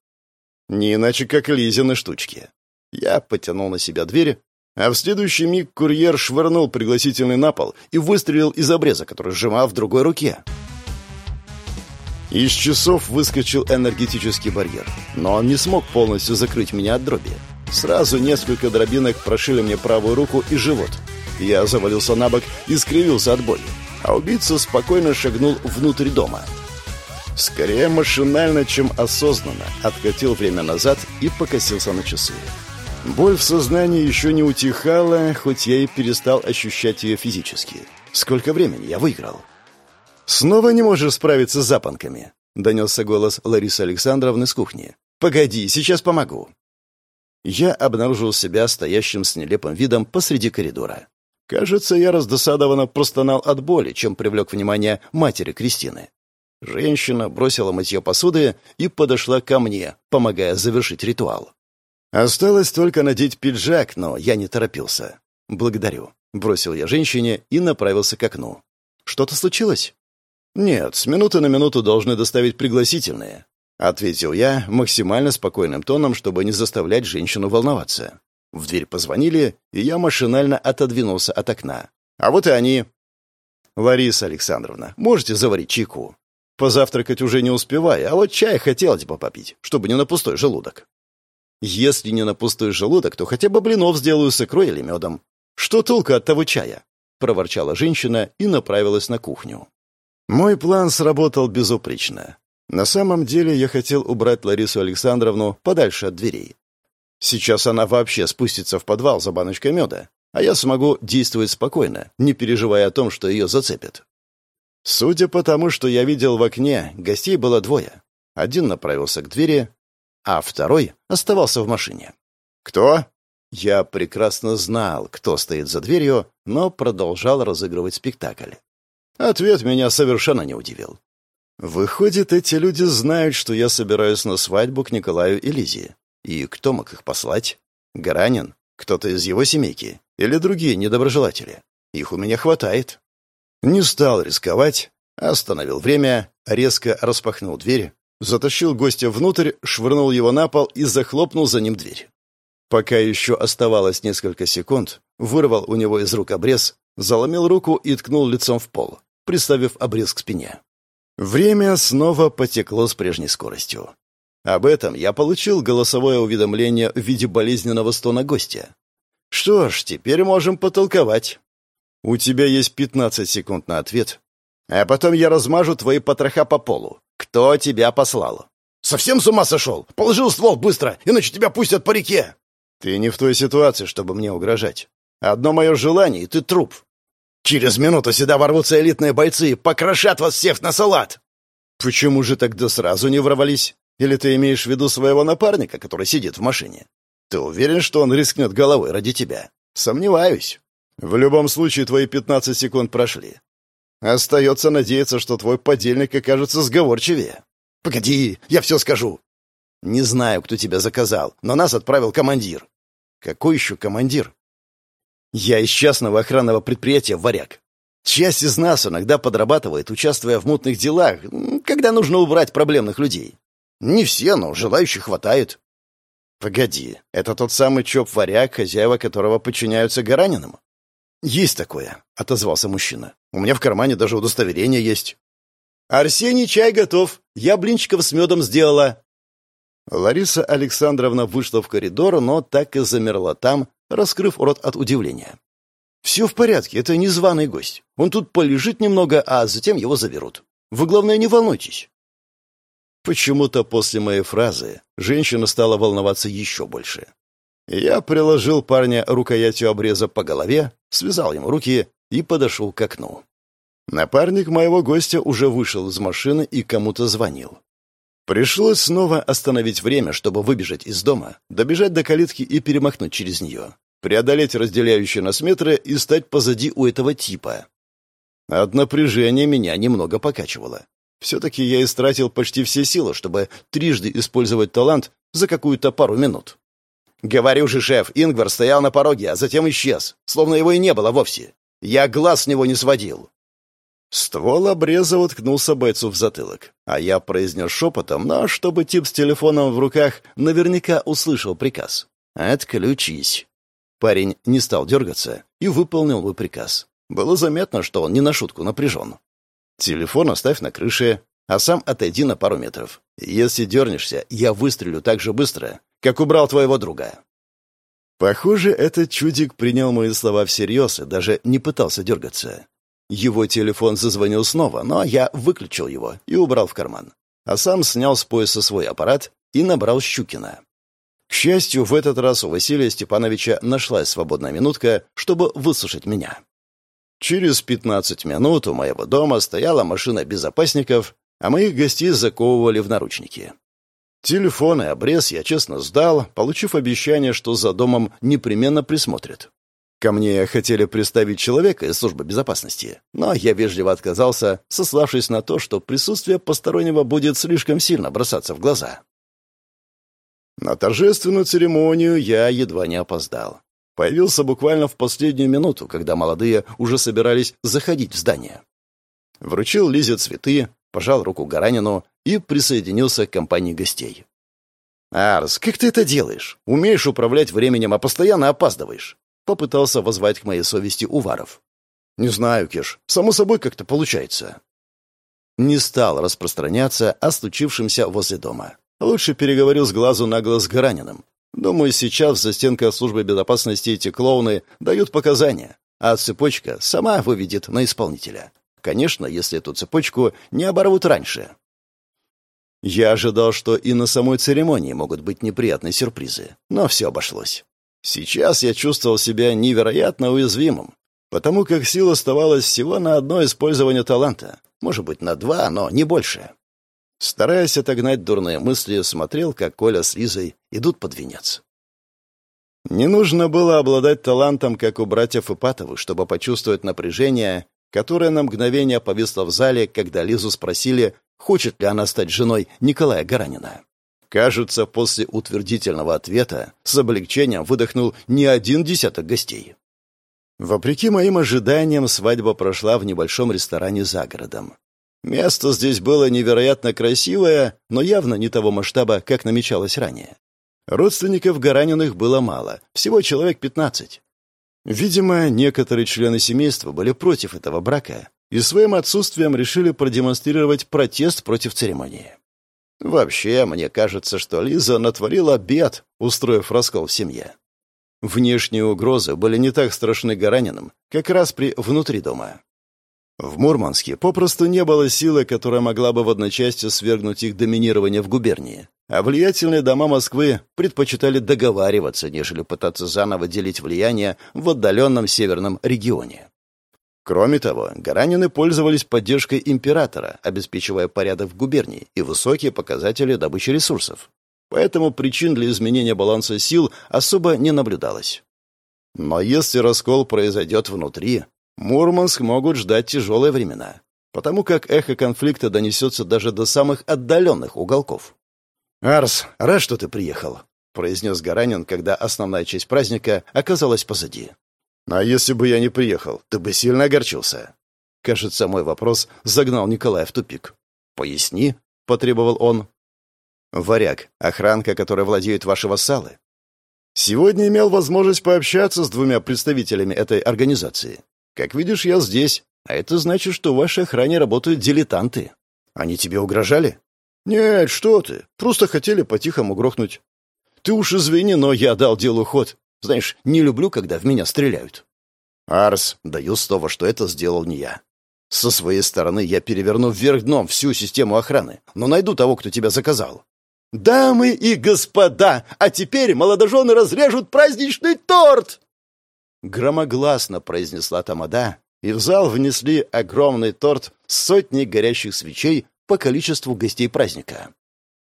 Не иначе, как Лизины штучки. Я потянул на себя дверь, а в следующий миг курьер швырнул пригласительный на пол и выстрелил из обреза, который сжимал в другой руке. Из часов выскочил энергетический барьер, но он не смог полностью закрыть меня от дроби. Сразу несколько дробинок прошили мне правую руку и живот. Я завалился на бок и скривился от боли, а убийца спокойно шагнул внутрь дома. Скорее машинально, чем осознанно, откатил время назад и покосился на часы. Боль в сознании еще не утихала, хоть я и перестал ощущать ее физически. Сколько времени я выиграл? «Снова не можешь справиться с запонками?» — донесся голос Ларисы Александровны с кухни. «Погоди, сейчас помогу». Я обнаружил себя стоящим с нелепым видом посреди коридора. Кажется, я раздосадованно простонал от боли, чем привлек внимание матери Кристины. Женщина бросила мытье посуды и подошла ко мне, помогая завершить ритуал. Осталось только надеть пиджак, но я не торопился. «Благодарю», — бросил я женщине и направился к окну. «Что-то случилось?» «Нет, с минуты на минуту должны доставить пригласительные», — ответил я максимально спокойным тоном, чтобы не заставлять женщину волноваться. В дверь позвонили, и я машинально отодвинулся от окна. «А вот и они». «Лариса Александровна, можете заварить чайку?» «Позавтракать уже не успеваю, а вот чай хотелось бы попить, чтобы не на пустой желудок». «Если не на пустой желудок, то хотя бы блинов сделаю с икрой или медом. Что толку от того чая?» — проворчала женщина и направилась на кухню. Мой план сработал безупречно. На самом деле я хотел убрать Ларису Александровну подальше от дверей. Сейчас она вообще спустится в подвал за баночкой меда, а я смогу действовать спокойно, не переживая о том, что ее зацепят. Судя по тому, что я видел в окне, гостей было двое. Один направился к двери, а второй оставался в машине. «Кто?» Я прекрасно знал, кто стоит за дверью, но продолжал разыгрывать спектакль. Ответ меня совершенно не удивил. Выходит, эти люди знают, что я собираюсь на свадьбу к Николаю и Лизе. И кто мог их послать? Гаранин? Кто-то из его семейки? Или другие недоброжелатели? Их у меня хватает. Не стал рисковать, остановил время, резко распахнул дверь, затащил гостя внутрь, швырнул его на пол и захлопнул за ним дверь. Пока еще оставалось несколько секунд, вырвал у него из рук обрез, заломил руку и ткнул лицом в пол приставив обрез к спине. Время снова потекло с прежней скоростью. Об этом я получил голосовое уведомление в виде болезненного стона гостя. Что ж, теперь можем потолковать. У тебя есть 15 секунд на ответ, а потом я размажу твои потроха по полу. Кто тебя послал? Совсем с ума сошел? Положил ствол быстро, иначе тебя пустят по реке. Ты не в той ситуации, чтобы мне угрожать. Одно мое желание, и ты труп. Через минуту сюда ворвутся элитные бойцы и покрошат вас всех на салат!» «Почему же тогда сразу не ворвались? Или ты имеешь в виду своего напарника, который сидит в машине? Ты уверен, что он рискнет головой ради тебя? Сомневаюсь. В любом случае, твои 15 секунд прошли. Остается надеяться, что твой подельник окажется сговорчивее. Погоди, я все скажу. Не знаю, кто тебя заказал, но нас отправил командир. Какой еще командир? Я из частного охранного предприятия «Варяг». Часть из нас иногда подрабатывает, участвуя в мутных делах, когда нужно убрать проблемных людей. Не все, но желающих хватает. Погоди, это тот самый ЧОП-варяг, хозяева которого подчиняются Гаранинам? Есть такое, отозвался мужчина. У меня в кармане даже удостоверение есть. Арсений, чай готов. Я блинчиков с медом сделала. Лариса Александровна вышла в коридор, но так и замерла там, раскрыв рот от удивления. «Все в порядке, это незваный гость. Он тут полежит немного, а затем его заберут. Вы, главное, не волнуйтесь». Почему-то после моей фразы женщина стала волноваться еще больше. Я приложил парня рукоятью обреза по голове, связал ему руки и подошел к окну. Напарник моего гостя уже вышел из машины и кому-то звонил. Пришлось снова остановить время, чтобы выбежать из дома, добежать до калитки и перемахнуть через нее, преодолеть разделяющие нас метры и стать позади у этого типа. От напряжения меня немного покачивало. Все-таки я истратил почти все силы, чтобы трижды использовать талант за какую-то пару минут. «Говорю же, шеф, Ингвар стоял на пороге, а затем исчез, словно его и не было вовсе. Я глаз с него не сводил». Ствол обреза уткнулся бойцу в затылок, а я произнес шепотом, но чтобы тип с телефоном в руках наверняка услышал приказ. «Отключись». Парень не стал дергаться и выполнил мой приказ. Было заметно, что он не на шутку напряжен. «Телефон оставь на крыше, а сам отойди на пару метров. Если дернешься, я выстрелю так же быстро, как убрал твоего друга». Похоже, этот чудик принял мои слова всерьез и даже не пытался дергаться. Его телефон зазвонил снова, но я выключил его и убрал в карман. А сам снял с пояса свой аппарат и набрал Щукина. К счастью, в этот раз у Василия Степановича нашлась свободная минутка, чтобы выслушать меня. Через 15 минут у моего дома стояла машина безопасников, а моих гостей заковывали в наручники. Телефон и обрез я честно сдал, получив обещание, что за домом непременно присмотрят. Ко мне хотели представить человека из службы безопасности, но я вежливо отказался, сославшись на то, что присутствие постороннего будет слишком сильно бросаться в глаза. На торжественную церемонию я едва не опоздал. Появился буквально в последнюю минуту, когда молодые уже собирались заходить в здание. Вручил Лизе цветы, пожал руку Гаранину и присоединился к компании гостей. «Арс, как ты это делаешь? Умеешь управлять временем, а постоянно опаздываешь?» Попытался возвать к моей совести Уваров. «Не знаю, Кеш. Само собой как-то получается». Не стал распространяться о случившемся возле дома. Лучше переговорю с глазу на глаз с Гараниным. Думаю, сейчас в застенках службы безопасности эти клоуны дают показания, а цепочка сама выведет на исполнителя. Конечно, если эту цепочку не оборвут раньше. Я ожидал, что и на самой церемонии могут быть неприятные сюрпризы, но все обошлось. Сейчас я чувствовал себя невероятно уязвимым, потому как сил оставалось всего на одно использование таланта, может быть, на два, но не больше. Стараясь отогнать дурные мысли, смотрел, как Коля с Лизой идут под венец. Не нужно было обладать талантом, как у братьев Ипатовых, чтобы почувствовать напряжение которая на мгновение повисла в зале, когда Лизу спросили, хочет ли она стать женой Николая Гаранина. Кажется, после утвердительного ответа с облегчением выдохнул не один десяток гостей. Вопреки моим ожиданиям, свадьба прошла в небольшом ресторане за городом. Место здесь было невероятно красивое, но явно не того масштаба, как намечалось ранее. Родственников Гараниных было мало, всего человек пятнадцать. Видимо, некоторые члены семейства были против этого брака и своим отсутствием решили продемонстрировать протест против церемонии. Вообще, мне кажется, что Лиза натворила бед, устроив раскол в семье. Внешние угрозы были не так страшны Гараниным, как раз при внутри дома. В Мурманске попросту не было силы, которая могла бы в одночасье свергнуть их доминирование в губернии а влиятельные дома Москвы предпочитали договариваться, нежели пытаться заново делить влияние в отдаленном северном регионе. Кроме того, Гаранины пользовались поддержкой императора, обеспечивая порядок в губернии и высокие показатели добычи ресурсов. Поэтому причин для изменения баланса сил особо не наблюдалось. Но если раскол произойдет внутри, Мурманск могут ждать тяжелые времена, потому как эхо конфликта донесется даже до самых отдаленных уголков. «Арс, рад, что ты приехал», — произнес Гаранин, когда основная часть праздника оказалась позади. «А если бы я не приехал, ты бы сильно огорчился?» Кажется, мой вопрос загнал Николая в тупик. «Поясни», — потребовал он. «Варяг, охранка, которая владеет ваши вассалы». «Сегодня имел возможность пообщаться с двумя представителями этой организации. Как видишь, я здесь, а это значит, что в вашей охране работают дилетанты. Они тебе угрожали?» «Нет, что ты. Просто хотели по-тихому грохнуть. Ты уж извини, но я дал делу ход. Знаешь, не люблю, когда в меня стреляют». «Арс, даю слово, что это сделал не я. Со своей стороны я переверну вверх дном всю систему охраны, но найду того, кто тебя заказал». «Дамы и господа, а теперь молодожены разрежут праздничный торт!» Громогласно произнесла Тамада, и в зал внесли огромный торт с сотней горящих свечей по количеству гостей праздника.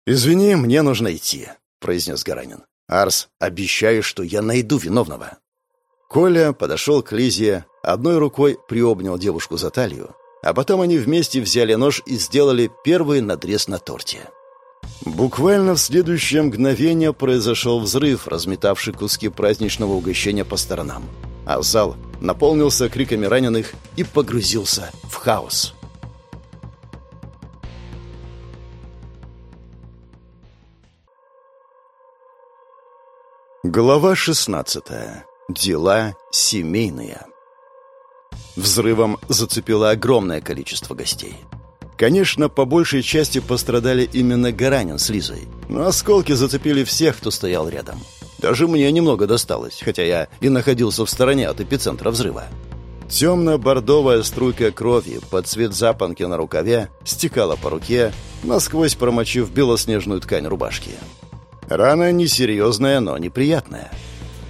«Извини, мне нужно идти», — произнес Гаранин. «Арс, обещаю, что я найду виновного». Коля подошел к Лизе, одной рукой приобнял девушку за талию, а потом они вместе взяли нож и сделали первый надрез на торте. Буквально в следующее мгновение произошел взрыв, разметавший куски праздничного угощения по сторонам. А зал наполнился криками раненых и погрузился в хаос. Глава 16. Дела семейные. Взрывом зацепило огромное количество гостей. Конечно, по большей части пострадали именно Гаранин с Лизой, но осколки зацепили всех, кто стоял рядом. Даже мне немного досталось, хотя я и находился в стороне от эпицентра взрыва. Темно-бордовая струйка крови под цвет запонки на рукаве стекала по руке, насквозь промочив белоснежную ткань рубашки. Рана несерьезная, но неприятная.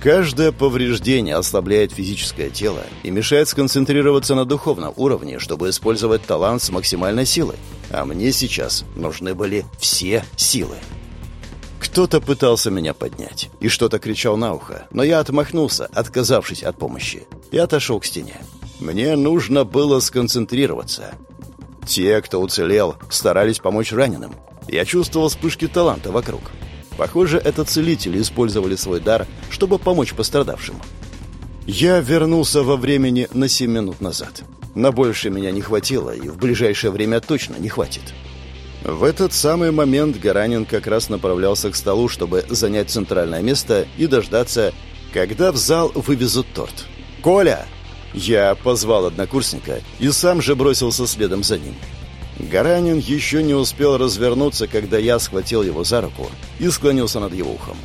Каждое повреждение ослабляет физическое тело и мешает сконцентрироваться на духовном уровне, чтобы использовать талант с максимальной силой. А мне сейчас нужны были все силы. Кто-то пытался меня поднять и что-то кричал на ухо, но я отмахнулся, отказавшись от помощи, и отошел к стене. Мне нужно было сконцентрироваться. Те, кто уцелел, старались помочь раненым. Я чувствовал вспышки таланта вокруг. Похоже, это целители использовали свой дар, чтобы помочь пострадавшим. Я вернулся во времени на 7 минут назад. На больше меня не хватило, и в ближайшее время точно не хватит. В этот самый момент Гаранин как раз направлялся к столу, чтобы занять центральное место и дождаться, когда в зал вывезут торт. «Коля!» Я позвал однокурсника и сам же бросился следом за ним. Гаранин еще не успел развернуться, когда я схватил его за руку и склонился над его ухом.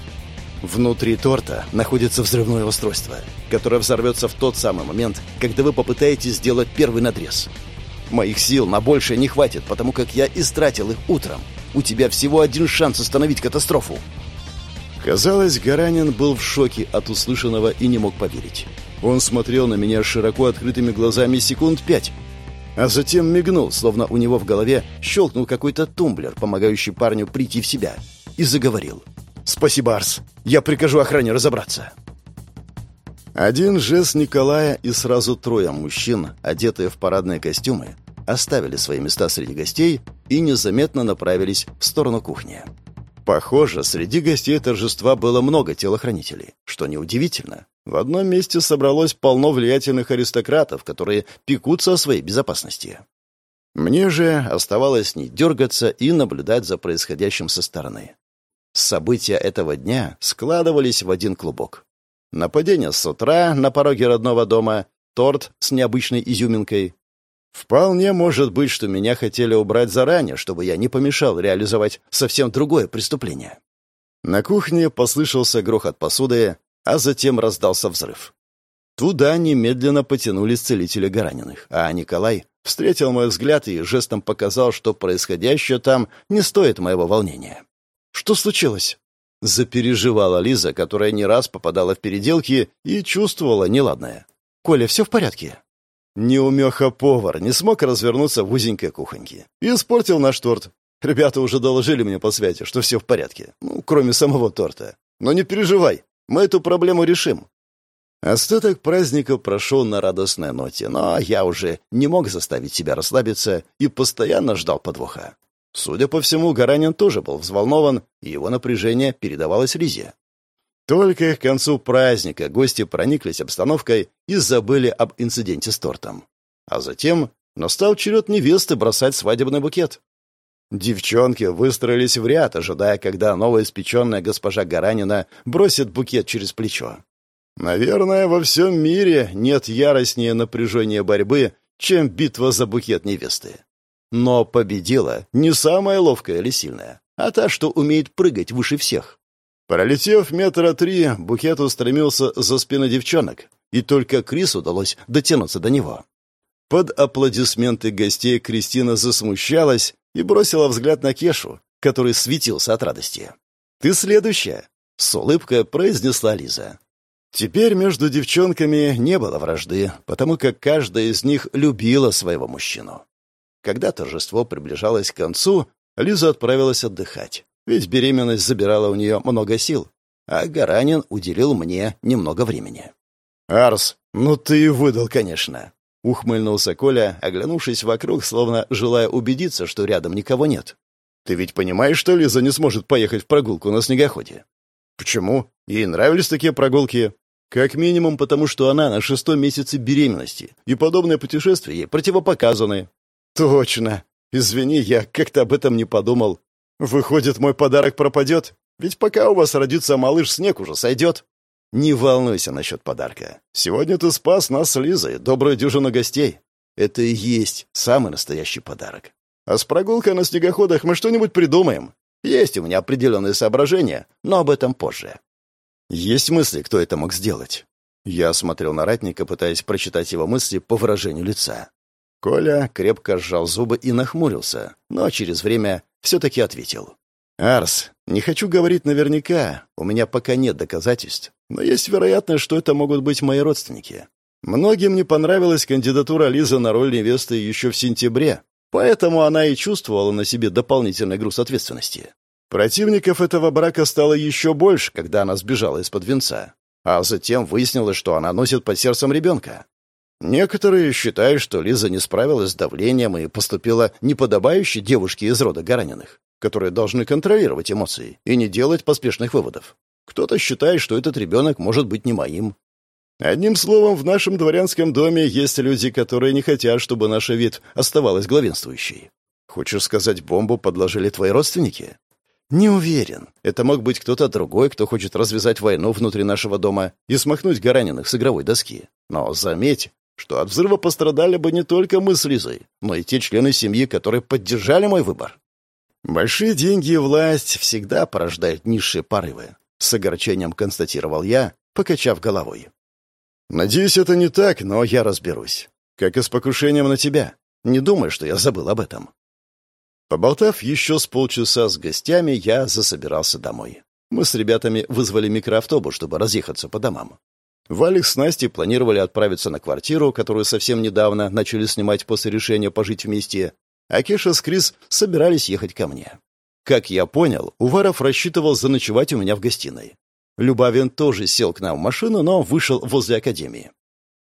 Внутри торта находится взрывное устройство, которое взорвется в тот самый момент, когда вы попытаетесь сделать первый надрез. Моих сил на большее не хватит, потому как я истратил их утром. У тебя всего один шанс остановить катастрофу. Казалось, Гаранин был в шоке от услышанного и не мог поверить. Он смотрел на меня широко открытыми глазами секунд пять, а затем мигнул, словно у него в голове щелкнул какой-то тумблер, помогающий парню прийти в себя, и заговорил. «Спасибо, Арс. Я прикажу охране разобраться». Один жест Николая и сразу трое мужчин, одетые в парадные костюмы, оставили свои места среди гостей и незаметно направились в сторону кухни. Похоже, среди гостей торжества было много телохранителей, что неудивительно. В одном месте собралось полно влиятельных аристократов, которые пекутся о своей безопасности. Мне же оставалось не дергаться и наблюдать за происходящим со стороны. События этого дня складывались в один клубок. Нападение с утра на пороге родного дома, торт с необычной изюминкой. Вполне может быть, что меня хотели убрать заранее, чтобы я не помешал реализовать совсем другое преступление. На кухне послышался грохот посуды, а затем раздался взрыв. Туда немедленно потянулись целители Гараниных, а Николай встретил мой взгляд и жестом показал, что происходящее там не стоит моего волнения. «Что случилось?» Запереживала Лиза, которая не раз попадала в переделки и чувствовала неладное. «Коля, все в порядке?» Неумеха-повар не смог развернуться в узенькой кухоньке. И испортил наш торт. Ребята уже доложили мне по связи, что все в порядке. Ну, кроме самого торта. Но не переживай, мы эту проблему решим». Остаток праздника прошел на радостной ноте, но я уже не мог заставить себя расслабиться и постоянно ждал подвоха. Судя по всему, Гаранин тоже был взволнован, и его напряжение передавалось Лизе. Только к концу праздника гости прониклись обстановкой и забыли об инциденте с тортом. А затем настал черед невесты бросать свадебный букет. Девчонки выстроились в ряд, ожидая, когда новоиспеченная госпожа Гаранина бросит букет через плечо. Наверное, во всем мире нет яростнее напряжения борьбы, чем битва за букет невесты. Но победила не самая ловкая или сильная, а та, что умеет прыгать выше всех. Пролетев метра три, букет устремился за спины девчонок, и только Крис удалось дотянуться до него. Под аплодисменты гостей Кристина засмущалась и бросила взгляд на Кешу, который светился от радости. «Ты следующая», — с улыбкой произнесла Лиза. Теперь между девчонками не было вражды, потому как каждая из них любила своего мужчину. Когда торжество приближалось к концу, Лиза отправилась отдыхать, ведь беременность забирала у нее много сил, а Гаранин уделил мне немного времени. «Арс, ну ты и выдал, конечно», — ухмыльнулся Коля, оглянувшись вокруг, словно желая убедиться, что рядом никого нет. Ты ведь понимаешь, что Лиза не сможет поехать в прогулку на снегоходе? Почему? Ей нравились такие прогулки. Как минимум потому, что она на шестом месяце беременности, и подобные путешествия ей противопоказаны. Точно. Извини, я как-то об этом не подумал. Выходит, мой подарок пропадет? Ведь пока у вас родится малыш, снег уже сойдет. Не волнуйся насчет подарка. Сегодня ты спас нас с Лизой, добрую дюжину гостей. Это и есть самый настоящий подарок. А с прогулкой на снегоходах мы что-нибудь придумаем. Есть у меня определенные соображения, но об этом позже. Есть мысли, кто это мог сделать? Я смотрел на ратника, пытаясь прочитать его мысли по выражению лица. Коля крепко сжал зубы и нахмурился, но через время все-таки ответил. «Арс, не хочу говорить наверняка, у меня пока нет доказательств, но есть вероятность, что это могут быть мои родственники. Многим не понравилась кандидатура Лизы на роль невесты еще в сентябре, Поэтому она и чувствовала на себе дополнительный груз ответственности. Противников этого брака стало еще больше, когда она сбежала из-под венца. А затем выяснилось, что она носит под сердцем ребенка. Некоторые считают, что Лиза не справилась с давлением и поступила неподобающе девушке из рода Гараниных, которые должны контролировать эмоции и не делать поспешных выводов. Кто-то считает, что этот ребенок может быть не моим, Одним словом, в нашем дворянском доме есть люди, которые не хотят, чтобы наша вид оставалась главенствующей. Хочешь сказать, бомбу подложили твои родственники? Не уверен. Это мог быть кто-то другой, кто хочет развязать войну внутри нашего дома и смахнуть Гараниных с игровой доски. Но заметь, что от взрыва пострадали бы не только мы с Лизой, но и те члены семьи, которые поддержали мой выбор. Большие деньги и власть всегда порождают низшие порывы. С огорчением констатировал я, покачав головой. «Надеюсь, это не так, но я разберусь. Как и с покушением на тебя. Не думай, что я забыл об этом». Поболтав еще с полчаса с гостями, я засобирался домой. Мы с ребятами вызвали микроавтобус, чтобы разъехаться по домам. Валик с Настей планировали отправиться на квартиру, которую совсем недавно начали снимать после решения пожить вместе, а Кеша с Крис собирались ехать ко мне. Как я понял, Уваров рассчитывал заночевать у меня в гостиной. Любавин тоже сел к нам в машину, но вышел возле академии.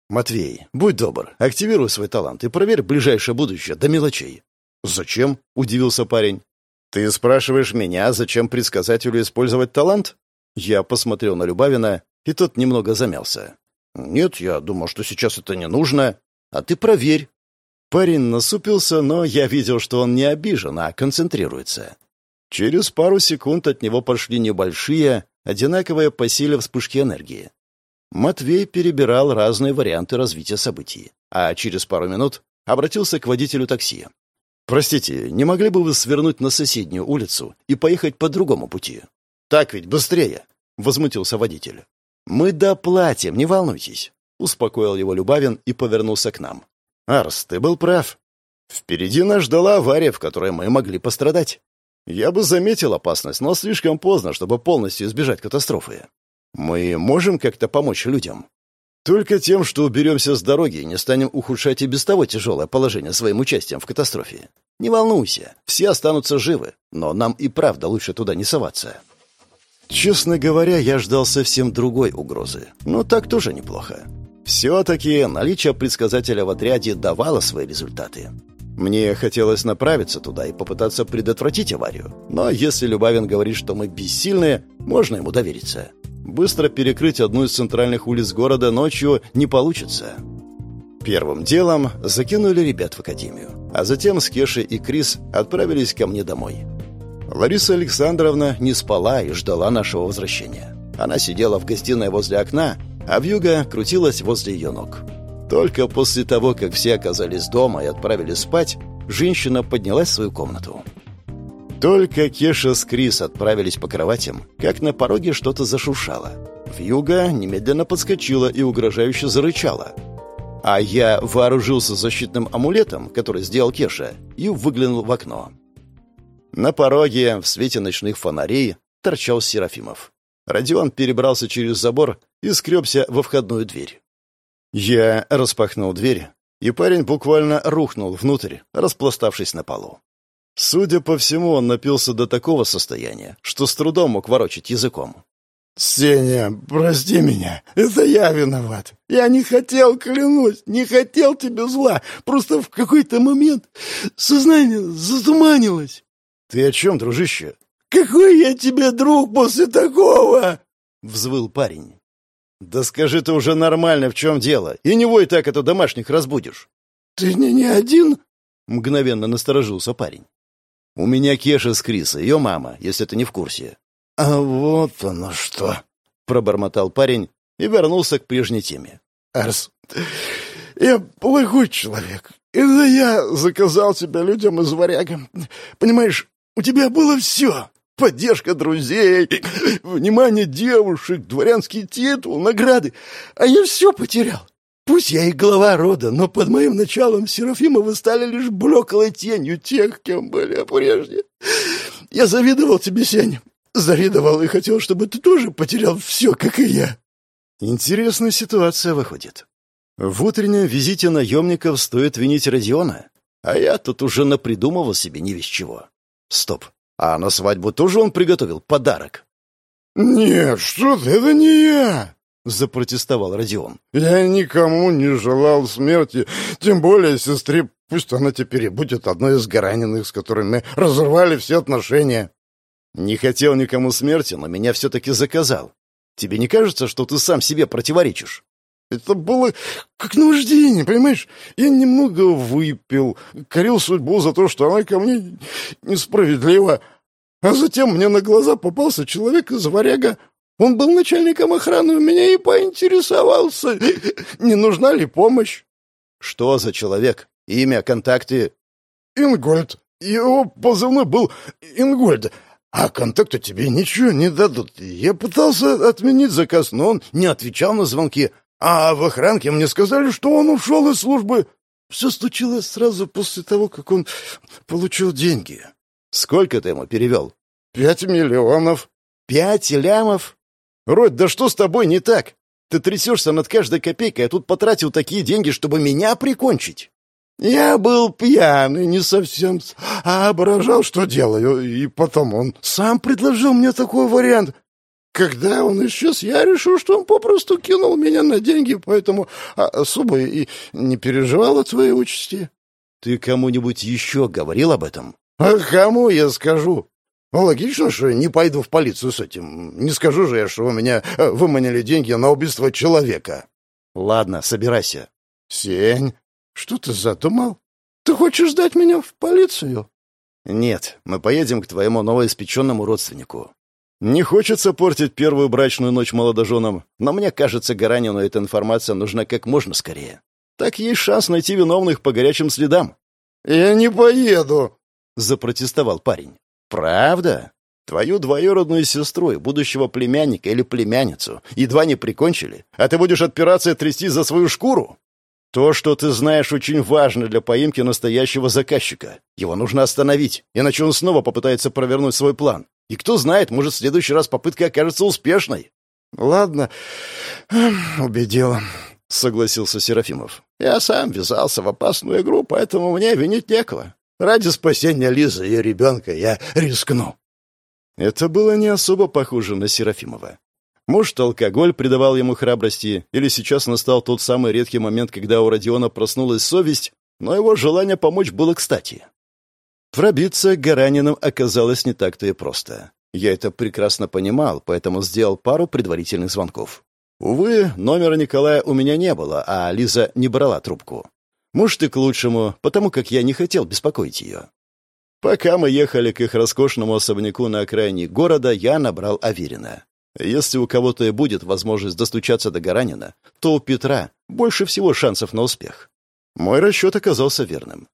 «Матвей, будь добр, активируй свой талант и проверь ближайшее будущее до мелочей». «Зачем?» — удивился парень. «Ты спрашиваешь меня, зачем предсказателю использовать талант?» Я посмотрел на Любавина, и тот немного замялся. «Нет, я думал, что сейчас это не нужно. А ты проверь». Парень насупился, но я видел, что он не обижен, а концентрируется. Через пару секунд от него пошли небольшие, одинаковые по силе вспышки энергии. Матвей перебирал разные варианты развития событий, а через пару минут обратился к водителю такси. «Простите, не могли бы вы свернуть на соседнюю улицу и поехать по другому пути?» «Так ведь быстрее!» — возмутился водитель. «Мы доплатим, не волнуйтесь», — успокоил его Любавин и повернулся к нам. «Арс, ты был прав. Впереди нас ждала авария, в которой мы могли пострадать. Я бы заметил опасность, но слишком поздно, чтобы полностью избежать катастрофы. Мы можем как-то помочь людям? Только тем, что уберемся с дороги и не станем ухудшать и без того тяжелое положение своим участием в катастрофе. Не волнуйся, все останутся живы, но нам и правда лучше туда не соваться. Честно говоря, я ждал совсем другой угрозы, но так тоже неплохо. Все-таки наличие предсказателя в отряде давало свои результаты. Мне хотелось направиться туда и попытаться предотвратить аварию. Но если Любавин говорит, что мы бессильные, можно ему довериться. Быстро перекрыть одну из центральных улиц города ночью не получится. Первым делом закинули ребят в академию, а затем с Кешей и Крис отправились ко мне домой. Лариса Александровна не спала и ждала нашего возвращения. Она сидела в гостиной возле окна, а вьюга крутилась возле ее ног. Только после того, как все оказались дома и отправились спать, женщина поднялась в свою комнату. Только Кеша с Крис отправились по кроватям, как на пороге что-то зашуршало. Вьюга немедленно подскочила и угрожающе зарычала. А я вооружился защитным амулетом, который сделал Кеша, и выглянул в окно. На пороге, в свете ночных фонарей, торчал Серафимов. Родион перебрался через забор и скребся во входную дверь. Я распахнул дверь, и парень буквально рухнул внутрь, распластавшись на полу. Судя по всему, он напился до такого состояния, что с трудом мог ворочать языком. «Сеня, прости меня, это я виноват. Я не хотел, клянусь, не хотел тебе зла. Просто в какой-то момент сознание затуманилось». «Ты о чем, дружище?» «Какой я тебе друг после такого?» — взвыл парень. «Да скажи ты уже нормально, в чем дело, и не вой так, это домашних разбудишь». «Ты не, не один?» — мгновенно насторожился парень. «У меня Кеша с Криса, ее мама, если ты не в курсе». «А вот оно что!» — пробормотал парень и вернулся к прежней теме. «Арс, я плохой человек. Это я заказал тебя людям из варяга. Понимаешь, у тебя было все. Поддержка друзей, внимание девушек, дворянский титул, награды. А я все потерял. Пусть я и глава рода, но под моим началом Серафимовы стали лишь блеклой тенью тех, кем были прежде. Я завидовал тебе, Сень. Завидовал и хотел, чтобы ты тоже потерял все, как и я. Интересная ситуация выходит. В утреннем визите наемников стоит винить Родиона, а я тут уже напридумывал себе не весь чего. Стоп, а на свадьбу тоже он приготовил подарок? «Нет, что ты, это не я!» — запротестовал Родион. «Я никому не желал смерти, тем более сестре, пусть она теперь и будет одной из гараненных, с которыми мы разорвали все отношения». «Не хотел никому смерти, но меня все-таки заказал. Тебе не кажется, что ты сам себе противоречишь?» Это было как наваждение, понимаешь? Я немного выпил, корил судьбу за то, что она ко мне несправедлива. А затем мне на глаза попался человек из варяга. Он был начальником охраны у меня и поинтересовался, не нужна ли помощь. Что за человек? Имя, контакты? Ингольд. Его позывной был Ингольд. А контакты тебе ничего не дадут. Я пытался отменить заказ, но он не отвечал на звонки. А в охранке мне сказали, что он ушел из службы. Все случилось сразу после того, как он получил деньги. Сколько ты ему перевел? Пять миллионов. Пять лямов? Родь, да что с тобой не так? Ты трясешься над каждой копейкой, а тут потратил такие деньги, чтобы меня прикончить. Я был пьяный, не совсем, а оборожал, что делаю, и потом он сам предложил мне такой вариант. Когда он исчез, я решил, что он попросту кинул меня на деньги, поэтому особо и не переживал о своей участи. Ты кому-нибудь еще говорил об этом? А кому я скажу? Ну, логично, что не пойду в полицию с этим. Не скажу же я, что у меня э, выманили деньги на убийство человека. Ладно, собирайся. Сень, что ты задумал? Ты хочешь сдать меня в полицию? Нет, мы поедем к твоему новоиспеченному родственнику. Не хочется портить первую брачную ночь молодоженам, но мне кажется, Гаранину эта информация нужна как можно скорее. Так есть шанс найти виновных по горячим следам. «Я не поеду», — запротестовал парень. «Правда? Твою двоюродную сестру и будущего племянника или племянницу едва не прикончили, а ты будешь отпираться и трястись за свою шкуру? То, что ты знаешь, очень важно для поимки настоящего заказчика. Его нужно остановить, иначе он снова попытается провернуть свой план. И кто знает, может, в следующий раз попытка окажется успешной. Ладно, убедила, согласился Серафимов. Я сам ввязался в опасную игру, поэтому мне винить некого. Ради спасения Лизы и ребенка я рискну. Это было не особо похоже на Серафимова. Может, алкоголь придавал ему храбрости, или сейчас настал тот самый редкий момент, когда у Родиона проснулась совесть, но его желание помочь было кстати. Пробиться к Гараниным оказалось не так-то и просто. Я это прекрасно понимал, поэтому сделал пару предварительных звонков. Увы, номера Николая у меня не было, а Лиза не брала трубку. Может, и к лучшему, потому как я не хотел беспокоить ее. Пока мы ехали к их роскошному особняку на окраине города, я набрал Аверина. Если у кого-то и будет возможность достучаться до Гаранина, то у Петра больше всего шансов на успех. Мой расчет оказался верным.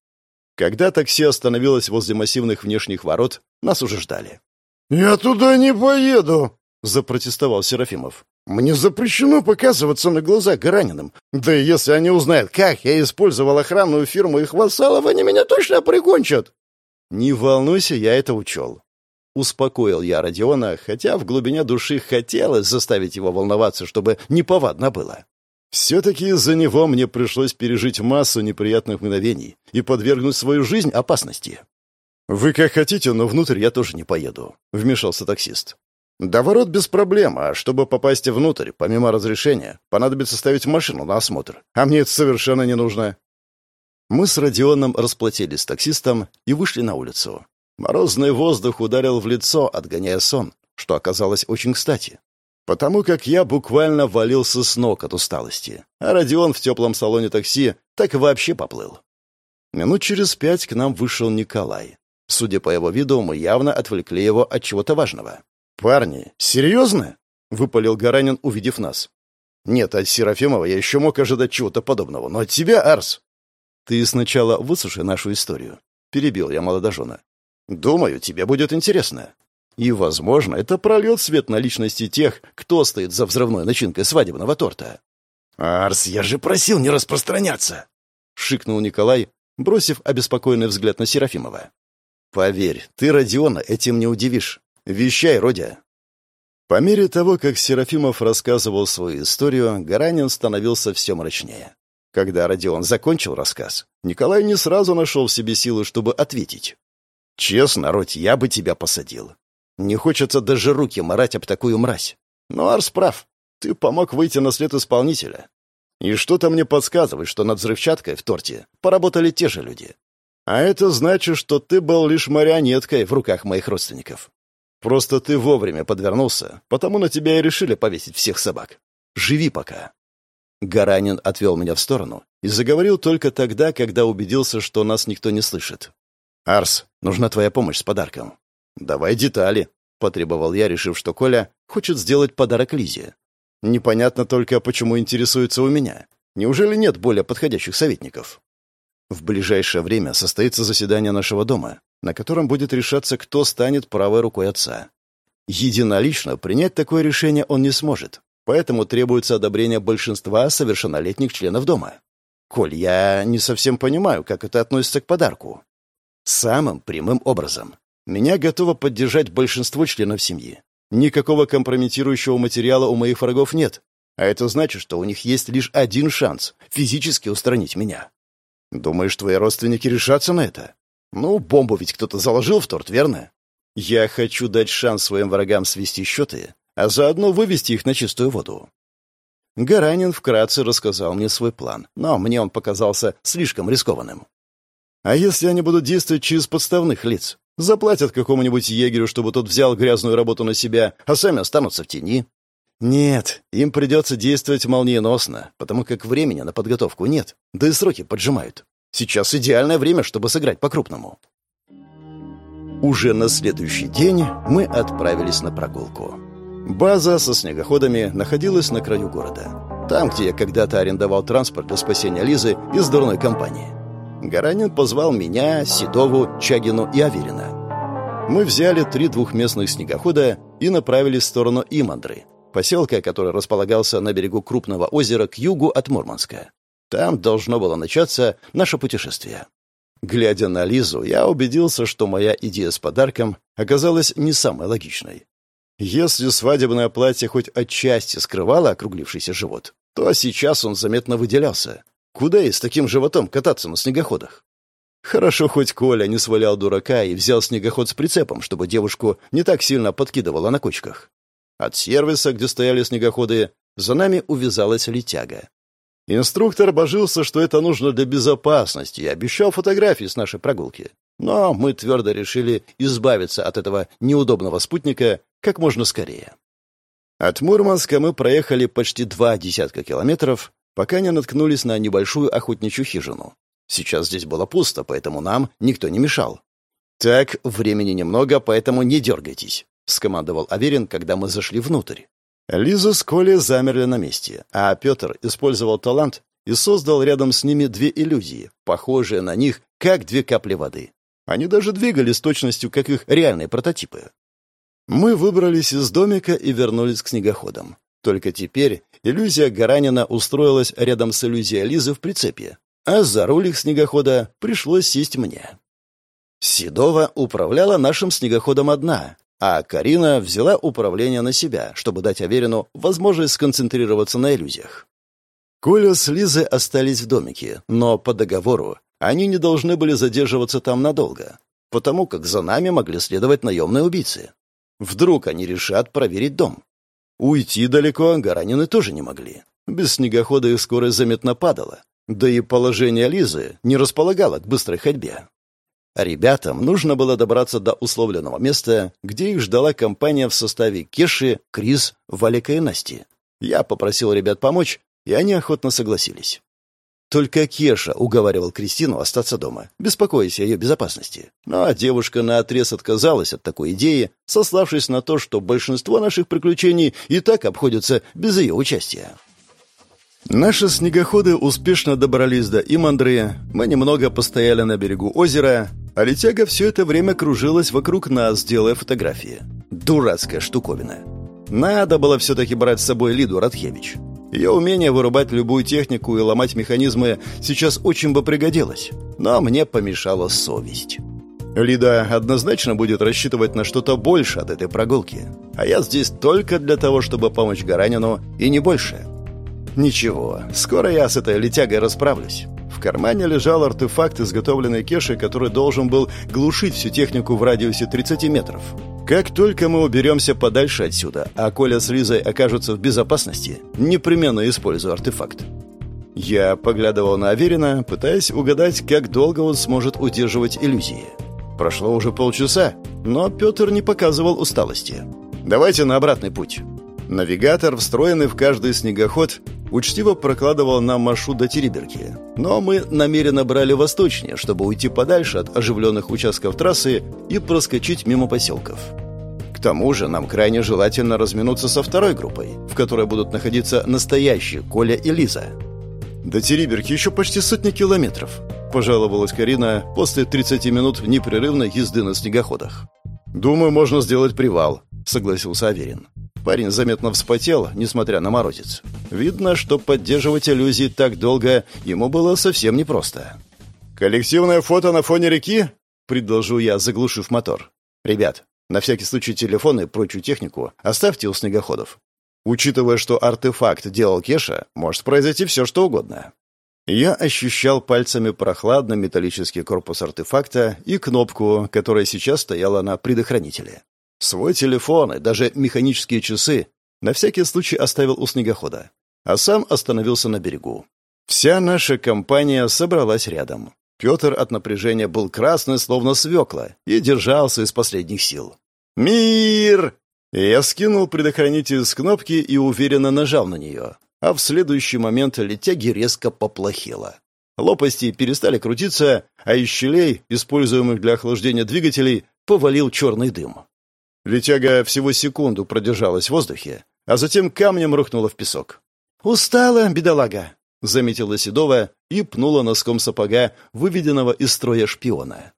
Когда такси остановилось возле массивных внешних ворот, нас уже ждали. «Я туда не поеду!» — запротестовал Серафимов. «Мне запрещено показываться на глаза раненым. Да и если они узнают, как я использовал охранную фирму их вассалов, они меня точно прикончат!» «Не волнуйся, я это учел». Успокоил я Родиона, хотя в глубине души хотелось заставить его волноваться, чтобы неповадно было. Все-таки из-за него мне пришлось пережить массу неприятных мгновений и подвергнуть свою жизнь опасности. «Вы как хотите, но внутрь я тоже не поеду», — вмешался таксист. «До ворот без проблем, а чтобы попасть внутрь, помимо разрешения, понадобится ставить машину на осмотр, а мне это совершенно не нужно». Мы с Родионом расплатились с таксистом и вышли на улицу. Морозный воздух ударил в лицо, отгоняя сон, что оказалось очень кстати. Потому как я буквально валился с ног от усталости, а Родион в теплом салоне такси так вообще поплыл. Минут через пять к нам вышел Николай. Судя по его виду, мы явно отвлекли его от чего-то важного. «Парни, серьезно?» — выпалил Гаранин, увидев нас. «Нет, от Серафимова я еще мог ожидать чего-то подобного, но от тебя, Арс...» «Ты сначала выслушай нашу историю», — перебил я молодожена. «Думаю, тебе будет интересно. И, возможно, это прольет свет на личности тех, кто стоит за взрывной начинкой свадебного торта». «Арс, я же просил не распространяться!» — шикнул Николай, бросив обеспокоенный взгляд на Серафимова. «Поверь, ты Родиона этим не удивишь. Вещай, Родя!» По мере того, как Серафимов рассказывал свою историю, Гаранин становился все мрачнее. Когда Родион закончил рассказ, Николай не сразу нашел в себе силы, чтобы ответить. «Честно, Родь, я бы тебя посадил. Не хочется даже руки марать об такую мразь. Но Арс прав. Ты помог выйти на след исполнителя. И что-то мне подсказывает, что над взрывчаткой в торте поработали те же люди. А это значит, что ты был лишь марионеткой в руках моих родственников. Просто ты вовремя подвернулся, потому на тебя и решили повесить всех собак. Живи пока». Гаранин отвел меня в сторону и заговорил только тогда, когда убедился, что нас никто не слышит. «Арс, нужна твоя помощь с подарком. «Давай детали», — потребовал я, решив, что Коля хочет сделать подарок Лизе. «Непонятно только, почему интересуется у меня. Неужели нет более подходящих советников?» В ближайшее время состоится заседание нашего дома, на котором будет решаться, кто станет правой рукой отца. Единолично принять такое решение он не сможет, поэтому требуется одобрение большинства совершеннолетних членов дома. Коль, я не совсем понимаю, как это относится к подарку. Самым прямым образом. Меня готово поддержать большинство членов семьи. Никакого компрометирующего материала у моих врагов нет. А это значит, что у них есть лишь один шанс — физически устранить меня. Думаешь, твои родственники решатся на это? Ну, бомбу ведь кто-то заложил в торт, верно? Я хочу дать шанс своим врагам свести счеты, а заодно вывести их на чистую воду. Гаранин вкратце рассказал мне свой план, но мне он показался слишком рискованным. А если они будут действовать через подставных лиц? Заплатят какому-нибудь егерю, чтобы тот взял грязную работу на себя, а сами останутся в тени. Нет, им придется действовать молниеносно, потому как времени на подготовку нет, да и сроки поджимают. Сейчас идеальное время, чтобы сыграть по-крупному. Уже на следующий день мы отправились на прогулку. База со снегоходами находилась на краю города. Там, где я когда-то арендовал транспорт для спасения Лизы из дурной компании. Гаранин позвал меня, Седову, Чагину и Аверина. Мы взяли три двухместных снегохода и направились в сторону Имандры, поселка, который располагался на берегу крупного озера к югу от Мурманска. Там должно было начаться наше путешествие. Глядя на Лизу, я убедился, что моя идея с подарком оказалась не самой логичной. Если свадебное платье хоть отчасти скрывало округлившийся живот, то сейчас он заметно выделялся. Куда и с таким животом кататься на снегоходах? Хорошо, хоть Коля не свалял дурака и взял снегоход с прицепом, чтобы девушку не так сильно подкидывало на кочках. От сервиса, где стояли снегоходы, за нами увязалась летяга. Инструктор божился, что это нужно для безопасности, и обещал фотографии с нашей прогулки. Но мы твердо решили избавиться от этого неудобного спутника как можно скорее. От Мурманска мы проехали почти два десятка километров пока не наткнулись на небольшую охотничью хижину. Сейчас здесь было пусто, поэтому нам никто не мешал. «Так, времени немного, поэтому не дергайтесь», — скомандовал Аверин, когда мы зашли внутрь. Лиза с Колей замерли на месте, а Петр использовал талант и создал рядом с ними две иллюзии, похожие на них, как две капли воды. Они даже двигались с точностью, как их реальные прототипы. Мы выбрались из домика и вернулись к снегоходам. Только теперь иллюзия Гаранина устроилась рядом с иллюзией Лизы в прицепе, а за руль их снегохода пришлось сесть мне. Седова управляла нашим снегоходом одна, а Карина взяла управление на себя, чтобы дать Аверину возможность сконцентрироваться на иллюзиях. Коля с Лизой остались в домике, но по договору они не должны были задерживаться там надолго, потому как за нами могли следовать наемные убийцы. Вдруг они решат проверить дом. Уйти далеко Гаранины тоже не могли. Без снегохода их скорость заметно падала. Да и положение Лизы не располагало к быстрой ходьбе. ребятам нужно было добраться до условленного места, где их ждала компания в составе Кеши, Крис, Валика и Насти. Я попросил ребят помочь, и они охотно согласились. Только Кеша уговаривал Кристину остаться дома, беспокоясь о ее безопасности. Но девушка наотрез отказалась от такой идеи, сославшись на то, что большинство наших приключений и так обходятся без ее участия. Наши снегоходы успешно добрались до Имандры, мы немного постояли на берегу озера, а летяга все это время кружилась вокруг нас, делая фотографии. Дурацкая штуковина. Надо было все-таки брать с собой Лиду Радхевич. Ее умение вырубать любую технику и ломать механизмы сейчас очень бы пригодилось. Но мне помешала совесть. Лида однозначно будет рассчитывать на что-то больше от этой прогулки. А я здесь только для того, чтобы помочь Гаранину, и не больше. Ничего, скоро я с этой летягой расправлюсь. В кармане лежал артефакт, изготовленный Кешей, который должен был глушить всю технику в радиусе 30 метров. Как только мы уберемся подальше отсюда, а Коля с Лизой окажутся в безопасности, непременно использую артефакт. Я поглядывал на Аверина, пытаясь угадать, как долго он сможет удерживать иллюзии. Прошло уже полчаса, но Петр не показывал усталости. «Давайте на обратный путь». Навигатор, встроенный в каждый снегоход, учтиво прокладывал нам маршрут до Териберки. Но мы намеренно брали восточнее, чтобы уйти подальше от оживленных участков трассы и проскочить мимо поселков. К тому же нам крайне желательно разминуться со второй группой, в которой будут находиться настоящие Коля и Лиза. «До Териберки еще почти сотни километров», – пожаловалась Карина после 30 минут непрерывной езды на снегоходах. «Думаю, можно сделать привал», – согласился Аверин. Парень заметно вспотел, несмотря на морозец. Видно, что поддерживать иллюзии так долго ему было совсем непросто. «Коллективное фото на фоне реки?» — предложил я, заглушив мотор. «Ребят, на всякий случай телефоны и прочую технику оставьте у снегоходов. Учитывая, что артефакт делал Кеша, может произойти все, что угодно». Я ощущал пальцами прохладный металлический корпус артефакта и кнопку, которая сейчас стояла на предохранителе. Свой телефон и даже механические часы на всякий случай оставил у снегохода, а сам остановился на берегу. Вся наша компания собралась рядом. Петр от напряжения был красный, словно свекла, и держался из последних сил. «Мир!» Я скинул предохранитель с кнопки и уверенно нажал на нее, а в следующий момент летяги резко поплохело. Лопасти перестали крутиться, а из щелей, используемых для охлаждения двигателей, повалил черный дым. Летяга всего секунду продержалась в воздухе, а затем камнем рухнула в песок. «Устала, бедолага!» — заметила Седова и пнула носком сапога выведенного из строя шпиона.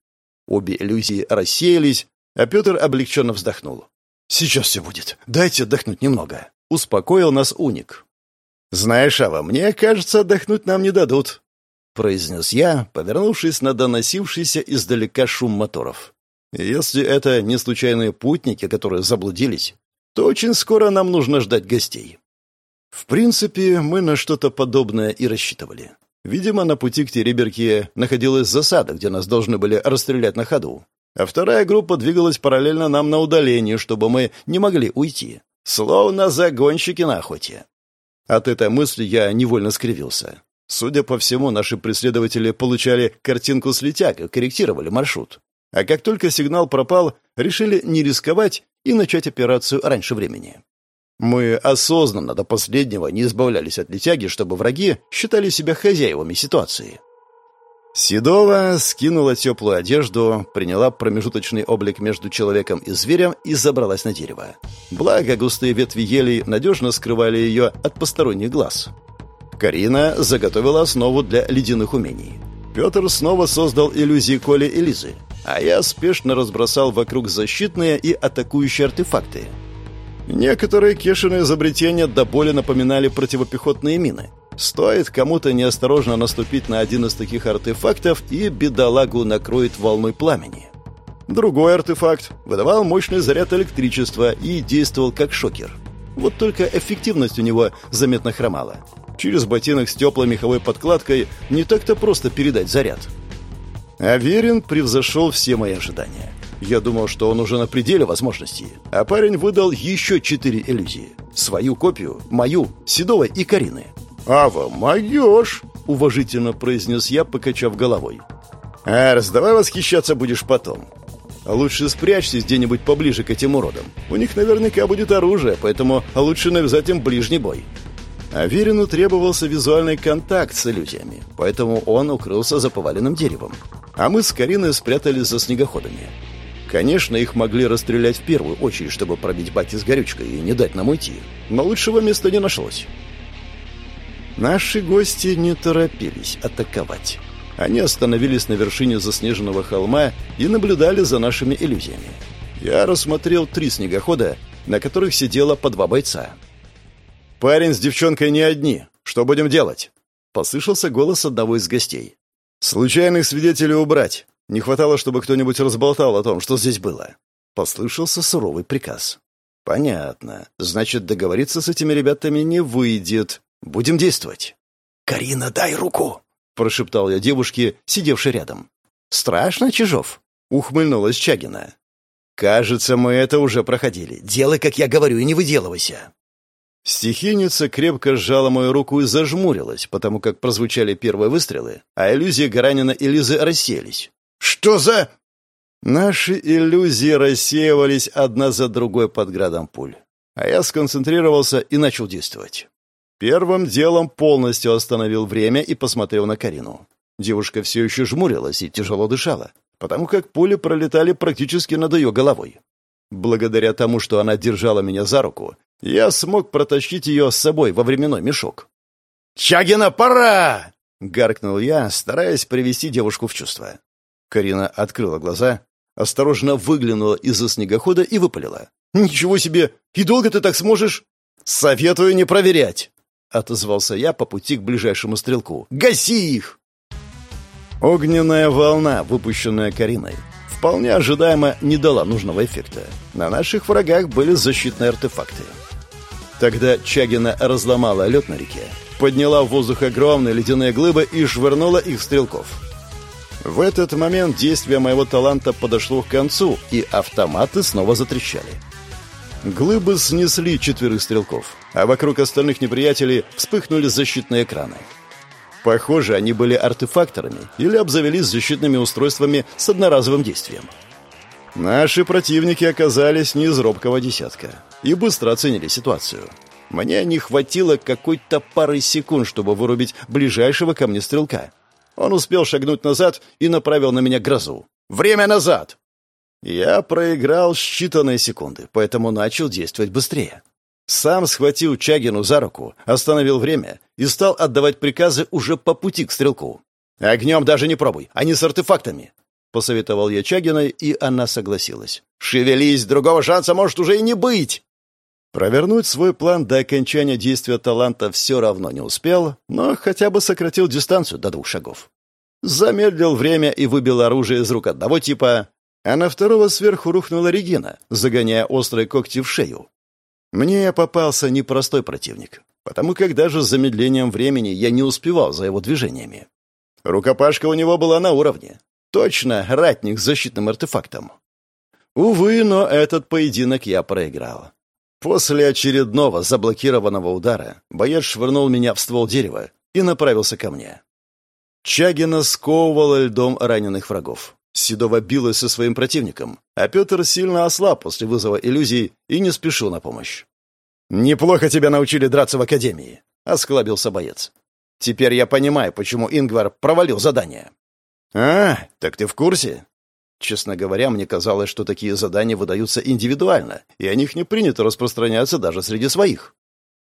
Обе иллюзии рассеялись, а Петр облегченно вздохнул. «Сейчас все будет. Дайте отдохнуть немного», — успокоил нас уник. «Знаешь, Ава, мне кажется, отдохнуть нам не дадут», — произнес я, повернувшись на доносившийся издалека шум моторов. Если это не случайные путники, которые заблудились, то очень скоро нам нужно ждать гостей. В принципе, мы на что-то подобное и рассчитывали. Видимо, на пути к Тереберке находилась засада, где нас должны были расстрелять на ходу. А вторая группа двигалась параллельно нам на удалении, чтобы мы не могли уйти. Словно загонщики на охоте. От этой мысли я невольно скривился. Судя по всему, наши преследователи получали картинку с летяг и корректировали маршрут. А как только сигнал пропал, решили не рисковать и начать операцию раньше времени. Мы осознанно до последнего не избавлялись от летяги, чтобы враги считали себя хозяевами ситуации. Седова скинула теплую одежду, приняла промежуточный облик между человеком и зверем и забралась на дерево. Благо, густые ветви елей надежно скрывали ее от посторонних глаз. Карина заготовила основу для ледяных умений. Петр снова создал иллюзии Коли и Лизы а я спешно разбросал вокруг защитные и атакующие артефакты. Некоторые Кешины изобретения до боли напоминали противопехотные мины. Стоит кому-то неосторожно наступить на один из таких артефактов, и бедолагу накроет волной пламени. Другой артефакт выдавал мощный заряд электричества и действовал как шокер. Вот только эффективность у него заметно хромала. Через ботинок с теплой меховой подкладкой не так-то просто передать заряд. Аверин превзошел все мои ожидания. Я думал, что он уже на пределе возможностей, а парень выдал еще четыре иллюзии. Свою копию, мою, Седовой и Карины. «Ава, моешь!» — уважительно произнес я, покачав головой. «Арс, давай восхищаться будешь потом. Лучше спрячься где-нибудь поближе к этим уродам. У них наверняка будет оружие, поэтому лучше навязать им ближний бой». Аверину требовался визуальный контакт с иллюзиями, поэтому он укрылся за поваленным деревом. А мы с Кариной спрятались за снегоходами. Конечно, их могли расстрелять в первую очередь, чтобы пробить баки с горючкой и не дать нам уйти. Но лучшего места не нашлось. Наши гости не торопились атаковать. Они остановились на вершине заснеженного холма и наблюдали за нашими иллюзиями. Я рассмотрел три снегохода, на которых сидело по два бойца. «Парень с девчонкой не одни. Что будем делать?» Послышался голос одного из гостей. «Случайных свидетелей убрать. Не хватало, чтобы кто-нибудь разболтал о том, что здесь было». Послышался суровый приказ. «Понятно. Значит, договориться с этими ребятами не выйдет. Будем действовать». «Карина, дай руку!» — прошептал я девушке, сидевшей рядом. «Страшно, Чижов?» — ухмыльнулась Чагина. «Кажется, мы это уже проходили. Делай, как я говорю, и не выделывайся». Стихийница крепко сжала мою руку и зажмурилась, потому как прозвучали первые выстрелы, а иллюзии Гаранина и Лизы рассеялись. «Что за...» Наши иллюзии рассеивались одна за другой под градом пуль. А я сконцентрировался и начал действовать. Первым делом полностью остановил время и посмотрел на Карину. Девушка все еще жмурилась и тяжело дышала, потому как пули пролетали практически над ее головой. Благодаря тому, что она держала меня за руку, я смог протащить ее с собой во временной мешок. «Чагина, пора!» — гаркнул я, стараясь привести девушку в чувство. Карина открыла глаза, осторожно выглянула из-за снегохода и выпалила. «Ничего себе! И долго ты так сможешь?» «Советую не проверять!» — отозвался я по пути к ближайшему стрелку. «Гаси их!» Огненная волна, выпущенная Кариной, вполне ожидаемо не дала нужного эффекта. На наших врагах были защитные артефакты. Тогда Чагина разломала лед на реке, подняла в воздух огромные ледяные глыбы и швырнула их в стрелков. В этот момент действие моего таланта подошло к концу, и автоматы снова затрещали. Глыбы снесли четверых стрелков, а вокруг остальных неприятелей вспыхнули защитные экраны. Похоже, они были артефакторами или обзавелись защитными устройствами с одноразовым действием. Наши противники оказались не из робкого десятка и быстро оценили ситуацию. Мне не хватило какой-то пары секунд, чтобы вырубить ближайшего ко мне стрелка. Он успел шагнуть назад и направил на меня грозу. «Время назад!» Я проиграл считанные секунды, поэтому начал действовать быстрее. Сам схватил Чагину за руку, остановил время и стал отдавать приказы уже по пути к стрелку. «Огнем даже не пробуй, они с артефактами!» Посоветовал я Чагиной, и она согласилась. «Шевелись, другого шанса может уже и не быть!» Провернуть свой план до окончания действия таланта все равно не успел, но хотя бы сократил дистанцию до двух шагов. Замедлил время и выбил оружие из рук одного типа, а на второго сверху рухнула Регина, загоняя острые когти в шею. Мне попался непростой противник, потому как даже с замедлением времени я не успевал за его движениями. Рукопашка у него была на уровне. Точно ратник с защитным артефактом. Увы, но этот поединок я проиграл. После очередного заблокированного удара боец швырнул меня в ствол дерева и направился ко мне. Чагина сковывала льдом раненых врагов. Седова билась со своим противником, а Петр сильно ослаб после вызова иллюзий и не спешил на помощь. «Неплохо тебя научили драться в академии», — осклабился боец. «Теперь я понимаю, почему Ингвар провалил задание». «А, так ты в курсе?» Честно говоря, мне казалось, что такие задания выдаются индивидуально, и о них не принято распространяться даже среди своих.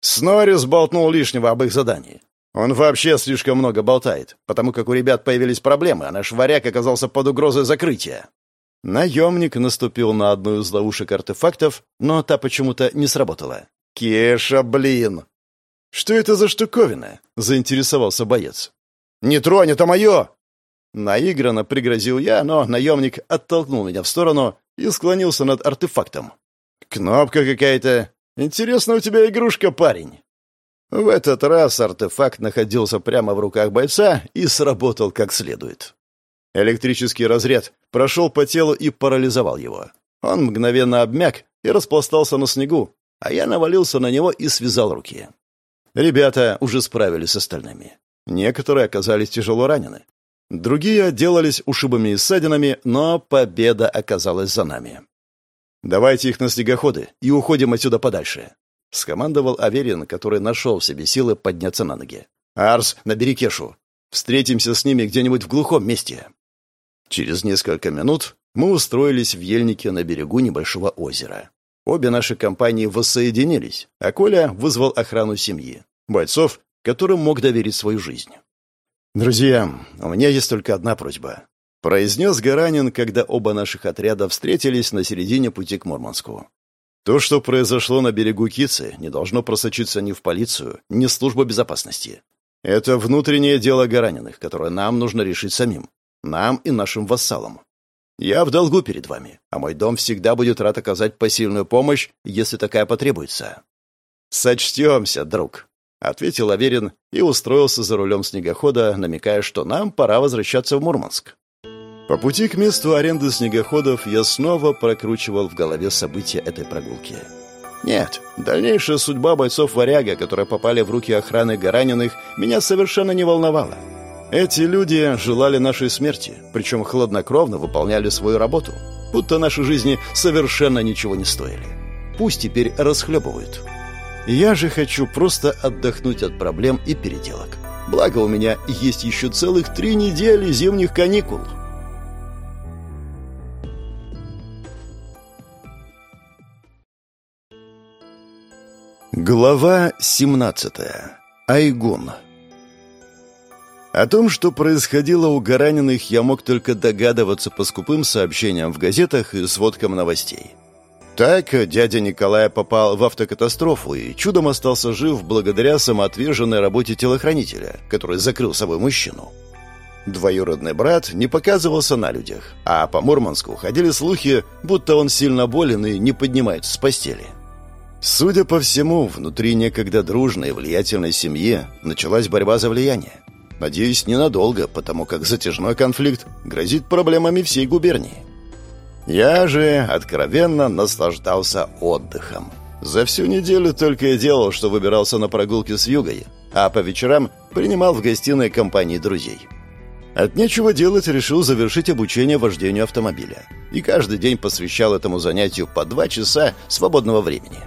Снори сболтнул лишнего об их задании. Он вообще слишком много болтает, потому как у ребят появились проблемы, а наш варяг оказался под угрозой закрытия. Наемник наступил на одну из ловушек артефактов, но та почему-то не сработала. «Кеша, блин!» «Что это за штуковина?» — заинтересовался боец. «Не тронь, это мое!» Наигранно пригрозил я, но наемник оттолкнул меня в сторону и склонился над артефактом. «Кнопка какая-то. Интересно у тебя игрушка, парень». В этот раз артефакт находился прямо в руках бойца и сработал как следует. Электрический разряд прошел по телу и парализовал его. Он мгновенно обмяк и распластался на снегу, а я навалился на него и связал руки. Ребята уже справились с остальными. Некоторые оказались тяжело ранены, Другие отделались ушибами и ссадинами, но победа оказалась за нами. «Давайте их на снегоходы и уходим отсюда подальше», — скомандовал Аверин, который нашел в себе силы подняться на ноги. «Арс, набери Кешу. Встретимся с ними где-нибудь в глухом месте». Через несколько минут мы устроились в ельнике на берегу небольшого озера. Обе наши компании воссоединились, а Коля вызвал охрану семьи, бойцов, которым мог доверить свою жизнь. «Друзья, у меня есть только одна просьба», — произнес Гаранин, когда оба наших отряда встретились на середине пути к Мурманску. «То, что произошло на берегу Кицы, не должно просочиться ни в полицию, ни в службу безопасности. Это внутреннее дело Гараниных, которое нам нужно решить самим, нам и нашим вассалам. Я в долгу перед вами, а мой дом всегда будет рад оказать посильную помощь, если такая потребуется». «Сочтемся, друг», — ответил Аверин и устроился за рулем снегохода, намекая, что нам пора возвращаться в Мурманск. По пути к месту аренды снегоходов я снова прокручивал в голове события этой прогулки. Нет, дальнейшая судьба бойцов «Варяга», которые попали в руки охраны Гараниных, меня совершенно не волновала. Эти люди желали нашей смерти, причем хладнокровно выполняли свою работу, будто наши жизни совершенно ничего не стоили. Пусть теперь расхлебывают. Я же хочу просто отдохнуть от проблем и переделок. Благо у меня есть еще целых три недели зимних каникул. Глава 17. Айгун. О том, что происходило у Гараниных, я мог только догадываться по скупым сообщениям в газетах и сводкам новостей. Так дядя Николая попал в автокатастрофу и чудом остался жив благодаря самоотверженной работе телохранителя, который закрыл собой мужчину. Двоюродный брат не показывался на людях, а по Мурманску ходили слухи, будто он сильно болен и не поднимается с постели. Судя по всему, внутри некогда дружной и влиятельной семьи началась борьба за влияние. Надеюсь, ненадолго, потому как затяжной конфликт грозит проблемами всей губернии. Я же откровенно наслаждался отдыхом. За всю неделю только и делал, что выбирался на прогулки с Югой, а по вечерам принимал в гостиной компании друзей. От нечего делать решил завершить обучение вождению автомобиля. И каждый день посвящал этому занятию по два часа свободного времени.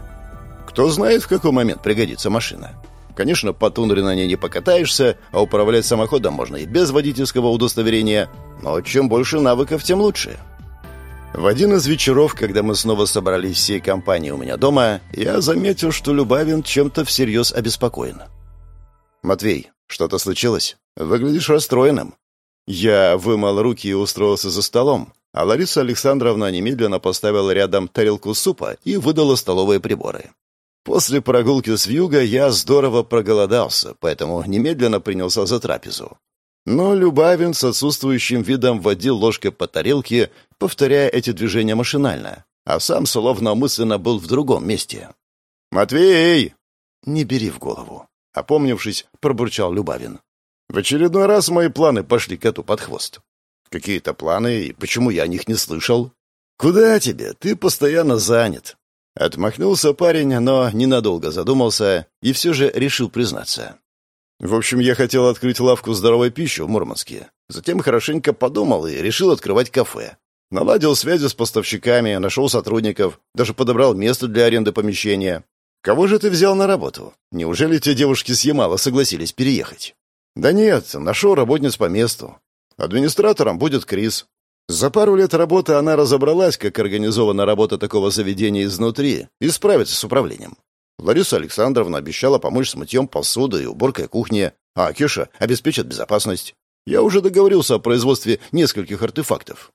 Кто знает, в какой момент пригодится машина. Конечно, по тундре на ней не покатаешься, а управлять самоходом можно и без водительского удостоверения, но чем больше навыков, тем лучше. В один из вечеров, когда мы снова собрались всей компанией у меня дома, я заметил, что Любавин чем-то всерьез обеспокоен. «Матвей, что-то случилось? Выглядишь расстроенным». Я вымыл руки и устроился за столом, а Лариса Александровна немедленно поставила рядом тарелку супа и выдала столовые приборы. После прогулки с вьюга я здорово проголодался, поэтому немедленно принялся за трапезу. Но Любавин с отсутствующим видом водил ложкой по тарелке, повторяя эти движения машинально, а сам словно мысленно был в другом месте. «Матвей!» «Не бери в голову», — опомнившись, пробурчал Любавин. «В очередной раз мои планы пошли коту под хвост. Какие-то планы, и почему я о них не слышал?» «Куда тебе? Ты постоянно занят. Отмахнулся парень, но ненадолго задумался и все же решил признаться. В общем, я хотел открыть лавку здоровой пищи в Мурманске. Затем хорошенько подумал и решил открывать кафе. Наладил связи с поставщиками, нашел сотрудников, даже подобрал место для аренды помещения. Кого же ты взял на работу? Неужели те девушки с Ямала согласились переехать? Да нет, нашел работниц по месту. Администратором будет Крис. За пару лет работы она разобралась, как организована работа такого заведения изнутри, и справится с управлением. Лариса Александровна обещала помочь с мытьем посуды и уборкой кухни, а Кеша обеспечит безопасность. Я уже договорился о производстве нескольких артефактов.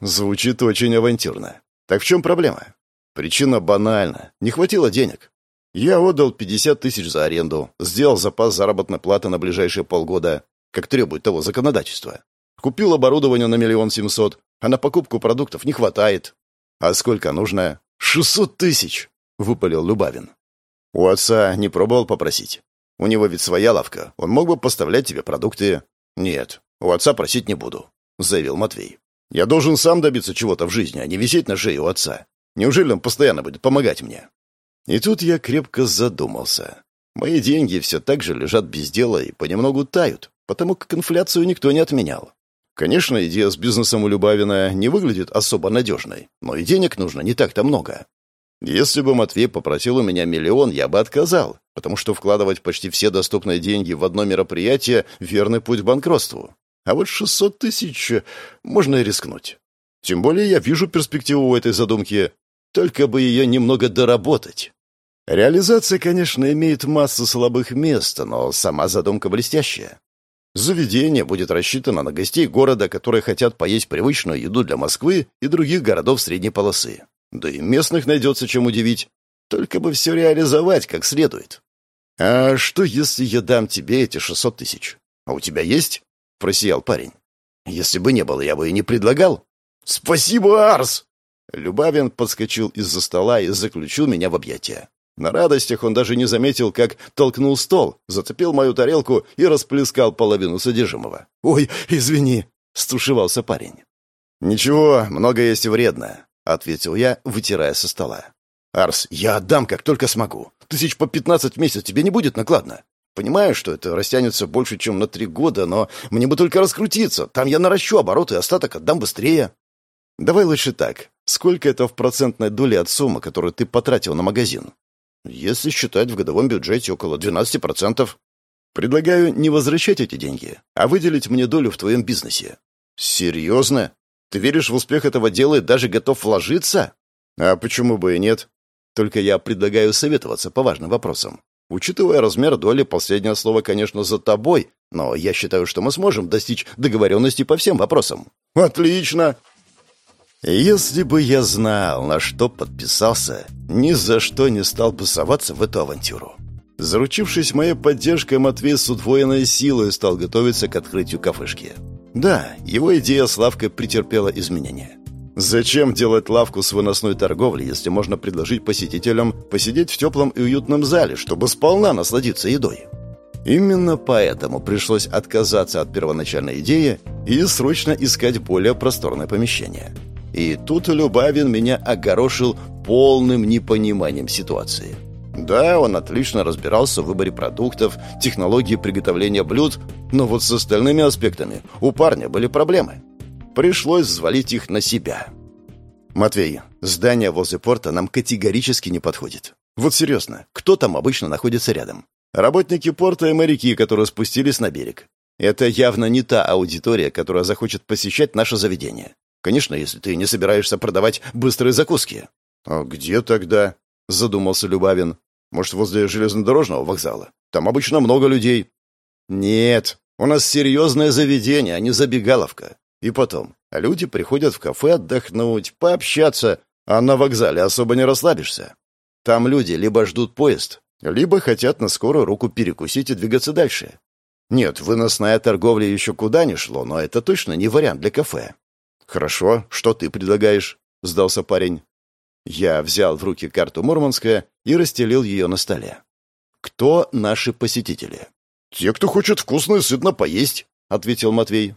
Звучит очень авантюрно. Так в чем проблема? Причина банальна. Не хватило денег. Я отдал 50 тысяч за аренду, сделал запас заработной платы на ближайшие полгода, как требует того законодательства. Купил оборудование на миллион семьсот, а на покупку продуктов не хватает. А сколько нужно? Шестьсот тысяч, — выпалил Любавин. У отца не пробовал попросить. У него ведь своя лавка, он мог бы поставлять тебе продукты. Нет, у отца просить не буду, — заявил Матвей. Я должен сам добиться чего-то в жизни, а не висеть на шее у отца. Неужели он постоянно будет помогать мне? И тут я крепко задумался. Мои деньги все так же лежат без дела и понемногу тают, потому как инфляцию никто не отменял. Конечно, идея с бизнесом у Любавина не выглядит особо надежной, но и денег нужно не так-то много. Если бы Матвей попросил у меня миллион, я бы отказал, потому что вкладывать почти все доступные деньги в одно мероприятие — верный путь к банкротству. А вот 600 тысяч можно и рискнуть. Тем более я вижу перспективу в этой задумке, только бы ее немного доработать. Реализация, конечно, имеет массу слабых мест, но сама задумка блестящая. Заведение будет рассчитано на гостей города, которые хотят поесть привычную еду для Москвы и других городов средней полосы. Да и местных найдется чем удивить. Только бы все реализовать как следует. «А что, если я дам тебе эти шестьсот тысяч? А у тебя есть?» — просиял парень. «Если бы не было, я бы и не предлагал». «Спасибо, Арс!» Любавин подскочил из-за стола и заключил меня в объятия. На радостях он даже не заметил, как толкнул стол, зацепил мою тарелку и расплескал половину содержимого. «Ой, извини!» — стушевался парень. «Ничего, много есть и вредно», — ответил я, вытирая со стола. «Арс, я отдам, как только смогу. Тысяч по пятнадцать в месяц тебе не будет накладно. Понимаю, что это растянется больше, чем на три года, но мне бы только раскрутиться. Там я наращу обороты, остаток отдам быстрее». «Давай лучше так. Сколько это в процентной доле от суммы, которую ты потратил на магазин?» Если считать в годовом бюджете около 12%. Предлагаю не возвращать эти деньги, а выделить мне долю в твоем бизнесе. Серьезно? Ты веришь в успех этого дела и даже готов вложиться? А почему бы и нет? Только я предлагаю советоваться по важным вопросам. Учитывая размер доли, последнее слово, конечно, за тобой, но я считаю, что мы сможем достичь договоренности по всем вопросам. Отлично! Если бы я знал, на что подписался, ни за что не стал бы соваться в эту авантюру. Заручившись моей поддержкой, Матвей с удвоенной силой стал готовиться к открытию кафешки. Да, его идея с лавкой претерпела изменения. Зачем делать лавку с выносной торговлей, если можно предложить посетителям посидеть в теплом и уютном зале, чтобы сполна насладиться едой? Именно поэтому пришлось отказаться от первоначальной идеи и срочно искать более просторное помещение – и тут Любавин меня огорошил полным непониманием ситуации. Да, он отлично разбирался в выборе продуктов, технологии приготовления блюд, но вот с остальными аспектами у парня были проблемы. Пришлось взвалить их на себя. «Матвей, здание возле порта нам категорически не подходит. Вот серьезно, кто там обычно находится рядом? Работники порта и моряки, которые спустились на берег. Это явно не та аудитория, которая захочет посещать наше заведение. Конечно, если ты не собираешься продавать быстрые закуски. А где тогда? Задумался Любавин. Может, возле железнодорожного вокзала? Там обычно много людей. Нет, у нас серьезное заведение, а не забегаловка. И потом, люди приходят в кафе отдохнуть, пообщаться, а на вокзале особо не расслабишься. Там люди либо ждут поезд, либо хотят на скорую руку перекусить и двигаться дальше. Нет, выносная торговля еще куда ни шло, но это точно не вариант для кафе. «Хорошо, что ты предлагаешь?» — сдался парень. Я взял в руки карту Мурманска и расстелил ее на столе. «Кто наши посетители?» «Те, кто хочет вкусно и сытно поесть», — ответил Матвей.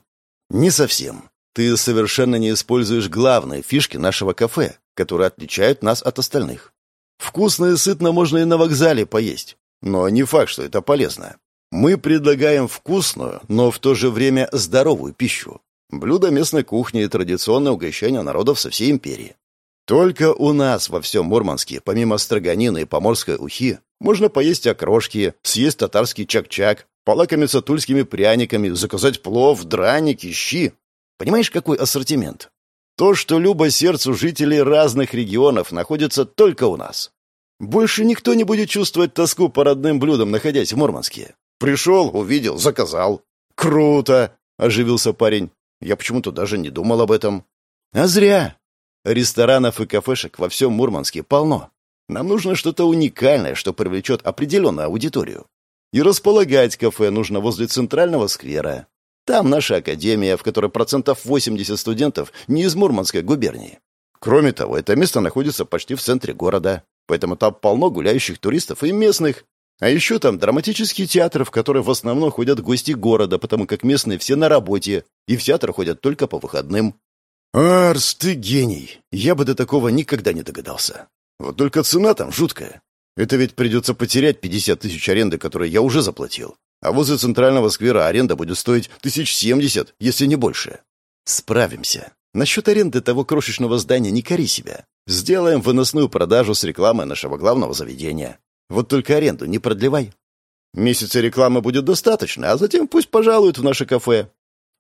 «Не совсем. Ты совершенно не используешь главные фишки нашего кафе, которые отличают нас от остальных. Вкусно и сытно можно и на вокзале поесть, но не факт, что это полезно. Мы предлагаем вкусную, но в то же время здоровую пищу. Блюдо местной кухни и традиционное угощение народов со всей империи. Только у нас во всем Мурманске, помимо строганины и поморской ухи, можно поесть окрошки, съесть татарский чак-чак, полакомиться тульскими пряниками, заказать плов, драники, щи. Понимаешь, какой ассортимент? То, что любо сердцу жителей разных регионов, находится только у нас. Больше никто не будет чувствовать тоску по родным блюдам, находясь в Мурманске. Пришел, увидел, заказал. «Круто!» — оживился парень. Я почему-то даже не думал об этом. А зря. Ресторанов и кафешек во всем Мурманске полно. Нам нужно что-то уникальное, что привлечет определенную аудиторию. И располагать кафе нужно возле центрального сквера. Там наша академия, в которой процентов 80 студентов не из Мурманской губернии. Кроме того, это место находится почти в центре города, поэтому там полно гуляющих туристов и местных. А еще там драматический театр, в который в основном ходят гости города, потому как местные все на работе, и в театр ходят только по выходным. Арс, ты гений. Я бы до такого никогда не догадался. Вот только цена там жуткая. Это ведь придется потерять 50 тысяч аренды, которые я уже заплатил. А возле центрального сквера аренда будет стоить тысяч семьдесят, если не больше. Справимся. Насчет аренды того крошечного здания не кори себя. Сделаем выносную продажу с рекламой нашего главного заведения. Вот только аренду не продлевай. Месяца рекламы будет достаточно, а затем пусть пожалуют в наше кафе.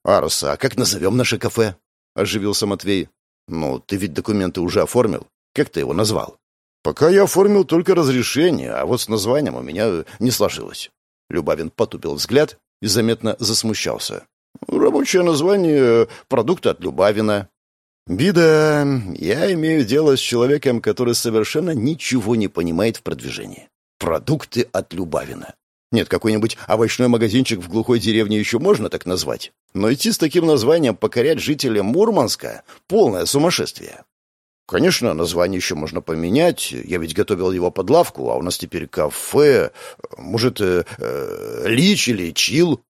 Арса, а как назовем наше кафе? Оживился Матвей. Ну, ты ведь документы уже оформил. Как ты его назвал? Пока я оформил только разрешение, а вот с названием у меня не сложилось. Любавин потупил взгляд и заметно засмущался. Рабочее название продукта от Любавина. Бида, я имею дело с человеком, который совершенно ничего не понимает в продвижении. Продукты от Любавина. Нет, какой-нибудь овощной магазинчик в глухой деревне еще можно так назвать. Но идти с таким названием покорять жителя Мурманска — полное сумасшествие. Конечно, название еще можно поменять. Я ведь готовил его под лавку, а у нас теперь кафе. Может, э, э, Лич или Чил.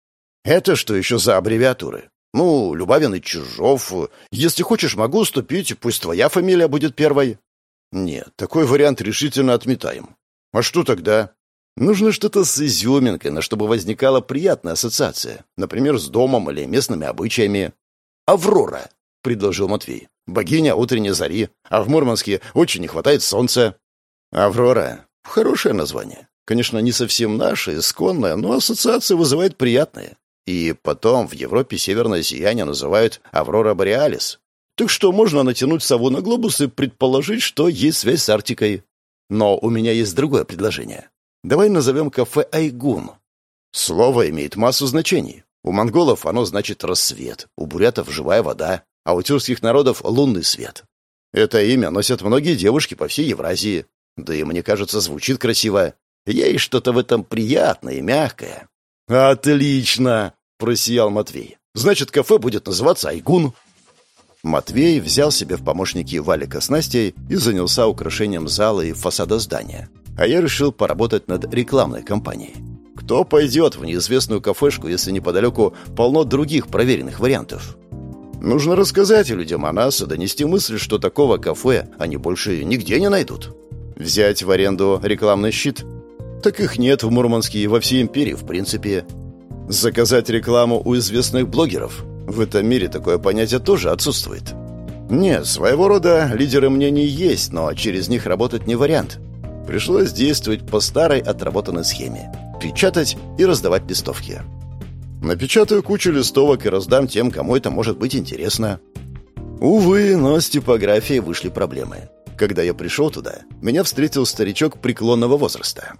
Это что еще за аббревиатуры? Ну, Любавин и Чижов. Если хочешь, могу уступить, пусть твоя фамилия будет первой. Нет, такой вариант решительно отметаем. А что тогда? Нужно что-то с изюминкой, на чтобы возникала приятная ассоциация. Например, с домом или местными обычаями. «Аврора», — предложил Матвей. «Богиня утренней зари. А в Мурманске очень не хватает солнца». «Аврора» — хорошее название. Конечно, не совсем наше, исконное, но ассоциация вызывает приятные. И потом в Европе северное сияние называют «Аврора Бореалис». Так что можно натянуть сову на глобус и предположить, что есть связь с Арктикой. Но у меня есть другое предложение. Давай назовем кафе «Айгун». Слово имеет массу значений. У монголов оно значит «рассвет», у бурятов «живая вода», а у тюркских народов «лунный свет». Это имя носят многие девушки по всей Евразии. Да и, мне кажется, звучит красиво. Есть что-то в этом приятное и мягкое. «Отлично!» — просиял Матвей. «Значит, кафе будет называться «Айгун». Матвей взял себе в помощники Валика с Настей и занялся украшением зала и фасада здания а я решил поработать над рекламной кампанией. Кто пойдет в неизвестную кафешку, если неподалеку полно других проверенных вариантов? Нужно рассказать людям о нас и донести мысль, что такого кафе они больше нигде не найдут. Взять в аренду рекламный щит? Так их нет в Мурманске и во всей империи, в принципе. Заказать рекламу у известных блогеров? В этом мире такое понятие тоже отсутствует. Нет, своего рода лидеры мнений есть, но через них работать не вариант. Пришлось действовать по старой отработанной схеме. Печатать и раздавать листовки. Напечатаю кучу листовок и раздам тем, кому это может быть интересно. Увы, но с типографией вышли проблемы. Когда я пришел туда, меня встретил старичок преклонного возраста.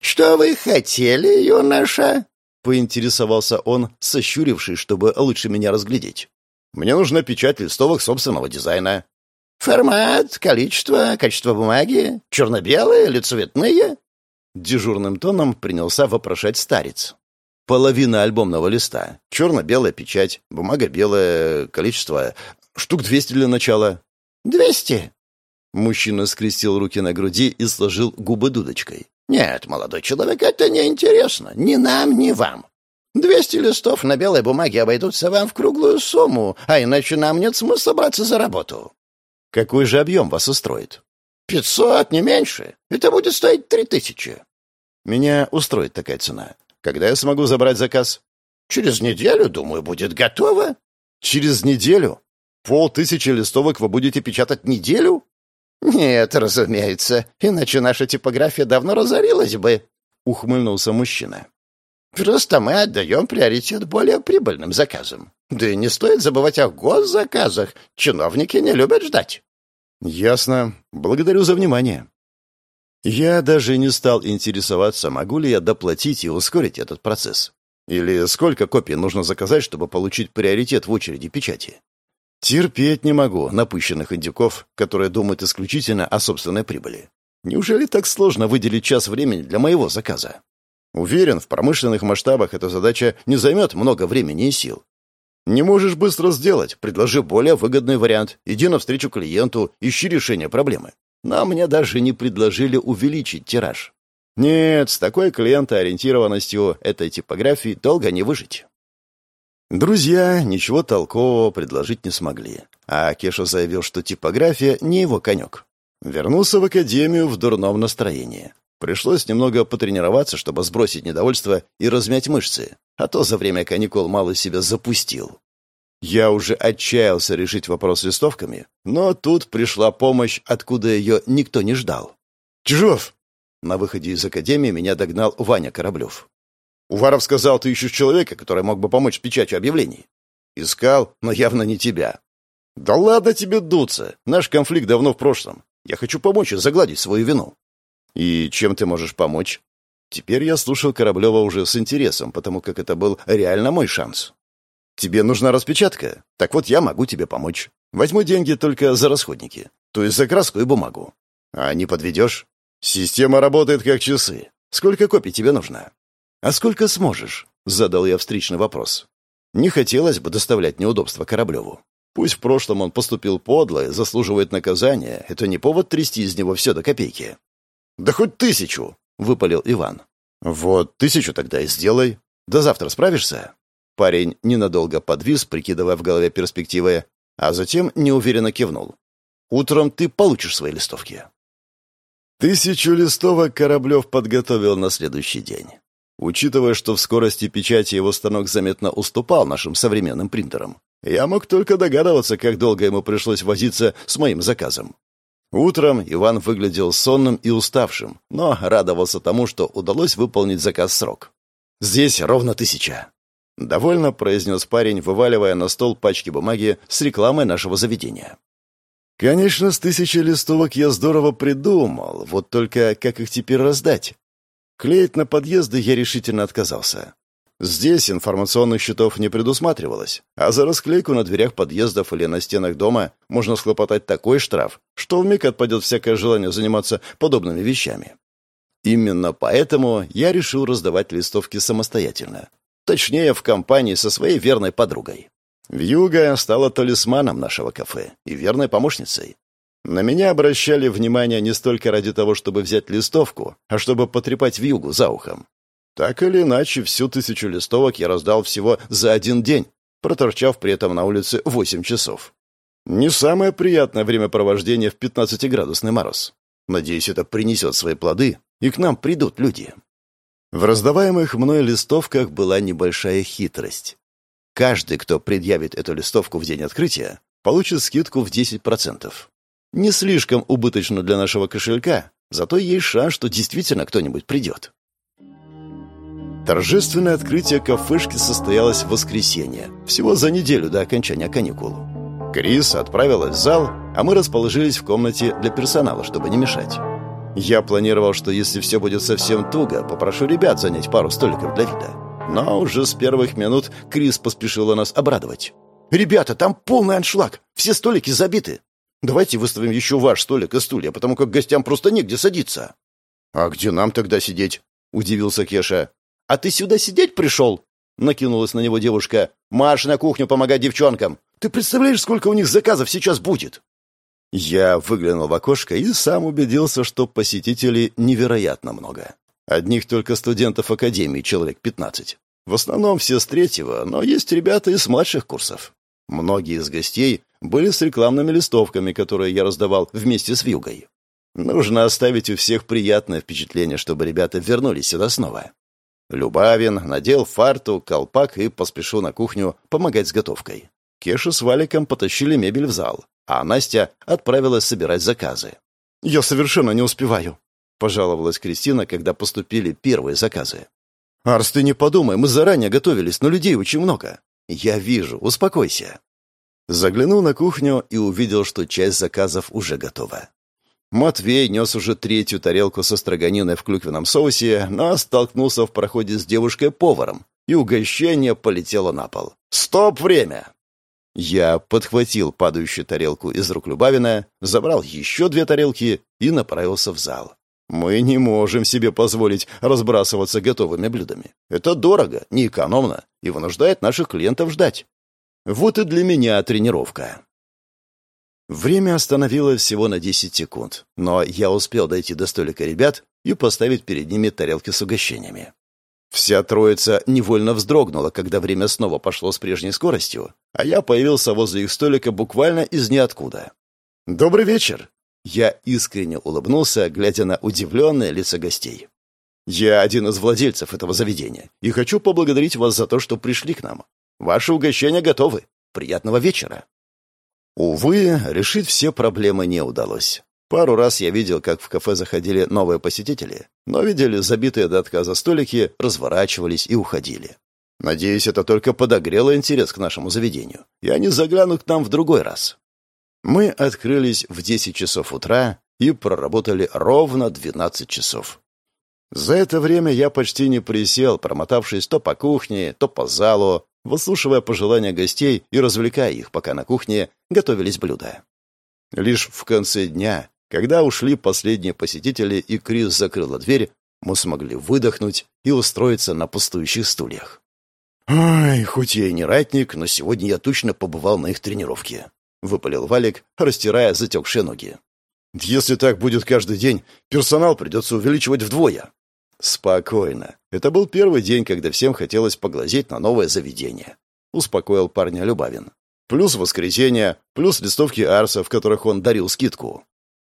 «Что вы хотели, юноша?» — поинтересовался он, сощурившись, чтобы лучше меня разглядеть. «Мне нужна печать листовок собственного дизайна. Формат, количество, качество бумаги, черно-белые или цветные?» Дежурным тоном принялся вопрошать старец. Половина альбомного листа. Черно-белая печать, бумага белая, количество... Штук двести для начала. «Двести?» Мужчина скрестил руки на груди и сложил губы дудочкой. «Нет, молодой человек, это не интересно. Ни нам, ни вам. Двести листов на белой бумаге обойдутся вам в круглую сумму, а иначе нам нет смысла браться за работу. Какой же объем вас устроит? Пятьсот, не меньше. Это будет стоить три тысячи. Меня устроит такая цена. Когда я смогу забрать заказ? Через неделю, думаю, будет готово. Через неделю? Полтысячи листовок вы будете печатать неделю? Нет, разумеется, иначе наша типография давно разорилась бы, ухмыльнулся мужчина. Просто мы отдаем приоритет более прибыльным заказам. Да и не стоит забывать о госзаказах. Чиновники не любят ждать. Ясно. Благодарю за внимание. Я даже не стал интересоваться, могу ли я доплатить и ускорить этот процесс. Или сколько копий нужно заказать, чтобы получить приоритет в очереди печати. Терпеть не могу напыщенных индюков, которые думают исключительно о собственной прибыли. Неужели так сложно выделить час времени для моего заказа? Уверен, в промышленных масштабах эта задача не займет много времени и сил. Не можешь быстро сделать, предложи более выгодный вариант, иди навстречу клиенту, ищи решение проблемы. Но мне даже не предложили увеличить тираж. Нет, с такой клиентоориентированностью этой типографии долго не выжить. Друзья ничего толкового предложить не смогли, а Кеша заявил, что типография не его конек. Вернулся в академию в дурном настроении. Пришлось немного потренироваться, чтобы сбросить недовольство и размять мышцы, а то за время каникул мало себя запустил. Я уже отчаялся решить вопрос с листовками, но тут пришла помощь, откуда ее никто не ждал. «Чижов!» На выходе из академии меня догнал Ваня Кораблев. «Уваров сказал, ты ищешь человека, который мог бы помочь с печатью объявлений». «Искал, но явно не тебя». «Да ладно тебе дуться. Наш конфликт давно в прошлом. Я хочу помочь и загладить свою вину». «И чем ты можешь помочь?» Теперь я слушал Кораблева уже с интересом, потому как это был реально мой шанс. «Тебе нужна распечатка? Так вот я могу тебе помочь. Возьму деньги только за расходники, то есть за краску и бумагу. А не подведешь? Система работает как часы. Сколько копий тебе нужно?» «А сколько сможешь?» — задал я встречный вопрос. Не хотелось бы доставлять неудобства Кораблеву. Пусть в прошлом он поступил подло и заслуживает наказания, это не повод трясти из него все до копейки. «Да хоть тысячу!» — выпалил Иван. «Вот, тысячу тогда и сделай. До завтра справишься?» Парень ненадолго подвис, прикидывая в голове перспективы, а затем неуверенно кивнул. «Утром ты получишь свои листовки». Тысячу листовок Кораблев подготовил на следующий день. Учитывая, что в скорости печати его станок заметно уступал нашим современным принтерам, я мог только догадываться, как долго ему пришлось возиться с моим заказом. Утром Иван выглядел сонным и уставшим, но радовался тому, что удалось выполнить заказ срок. «Здесь ровно тысяча», — довольно произнес парень, вываливая на стол пачки бумаги с рекламой нашего заведения. «Конечно, с тысячи листовок я здорово придумал, вот только как их теперь раздать? Клеить на подъезды я решительно отказался. Здесь информационных щитов не предусматривалось, а за расклейку на дверях подъездов или на стенах дома можно схлопотать такой штраф, что вмиг отпадет всякое желание заниматься подобными вещами. Именно поэтому я решил раздавать листовки самостоятельно. Точнее, в компании со своей верной подругой. Вьюга стала талисманом нашего кафе и верной помощницей. На меня обращали внимание не столько ради того, чтобы взять листовку, а чтобы потрепать вьюгу за ухом. Так или иначе, всю тысячу листовок я раздал всего за один день, проторчав при этом на улице 8 часов. Не самое приятное времяпровождение в 15-градусный мороз. Надеюсь, это принесет свои плоды, и к нам придут люди. В раздаваемых мной листовках была небольшая хитрость. Каждый, кто предъявит эту листовку в день открытия, получит скидку в 10%. Не слишком убыточно для нашего кошелька, зато есть шанс, что действительно кто-нибудь придет. Торжественное открытие кафешки состоялось в воскресенье, всего за неделю до окончания каникул. Крис отправилась в зал, а мы расположились в комнате для персонала, чтобы не мешать. Я планировал, что если все будет совсем туго, попрошу ребят занять пару столиков для вида. Но уже с первых минут Крис поспешила нас обрадовать. «Ребята, там полный аншлаг! Все столики забиты! Давайте выставим еще ваш столик и стулья, потому как гостям просто негде садиться». «А где нам тогда сидеть?» — удивился Кеша. «А ты сюда сидеть пришел?» — накинулась на него девушка. «Марш на кухню помогать девчонкам! Ты представляешь, сколько у них заказов сейчас будет?» Я выглянул в окошко и сам убедился, что посетителей невероятно много. Одних только студентов академии человек 15. В основном все с третьего, но есть ребята и с младших курсов. Многие из гостей были с рекламными листовками, которые я раздавал вместе с Вьюгой. Нужно оставить у всех приятное впечатление, чтобы ребята вернулись сюда снова. Любавин надел фарту, колпак и поспешил на кухню помогать с готовкой. Кеша с Валиком потащили мебель в зал, а Настя отправилась собирать заказы. «Я совершенно не успеваю», — пожаловалась Кристина, когда поступили первые заказы. «Арс, ты не подумай, мы заранее готовились, но людей очень много». «Я вижу, успокойся». Заглянул на кухню и увидел, что часть заказов уже готова. Матвей нес уже третью тарелку со строганиной в клюквенном соусе, но столкнулся в проходе с девушкой-поваром, и угощение полетело на пол. «Стоп, время!» Я подхватил падающую тарелку из рук Любавина, забрал еще две тарелки и направился в зал. Мы не можем себе позволить разбрасываться готовыми блюдами. Это дорого, неэкономно и вынуждает наших клиентов ждать. Вот и для меня тренировка. Время остановилось всего на 10 секунд, но я успел дойти до столика ребят и поставить перед ними тарелки с угощениями. Вся троица невольно вздрогнула, когда время снова пошло с прежней скоростью, а я появился возле их столика буквально из ниоткуда. «Добрый вечер!» Я искренне улыбнулся, глядя на удивленные лица гостей. «Я один из владельцев этого заведения и хочу поблагодарить вас за то, что пришли к нам. Ваши угощения готовы. Приятного вечера!» Увы, решить все проблемы не удалось. Пару раз я видел, как в кафе заходили новые посетители, но видели забитые до отказа столики, разворачивались и уходили. Надеюсь, это только подогрело интерес к нашему заведению, и они заглянут к нам в другой раз. Мы открылись в 10 часов утра и проработали ровно 12 часов. За это время я почти не присел, промотавшись то по кухне, то по залу, выслушивая пожелания гостей и развлекая их, пока на кухне готовились блюда. Лишь в конце дня, когда ушли последние посетители и Крис закрыла дверь, мы смогли выдохнуть и устроиться на пустующих стульях. «Ай, хоть я и не ратник, но сегодня я точно побывал на их тренировке», — выпалил Валик, растирая затекшие ноги. «Если так будет каждый день, персонал придется увеличивать вдвое». «Спокойно. Это был первый день, когда всем хотелось поглазеть на новое заведение», — успокоил парня Любавин. «Плюс воскресенье, плюс листовки Арса, в которых он дарил скидку».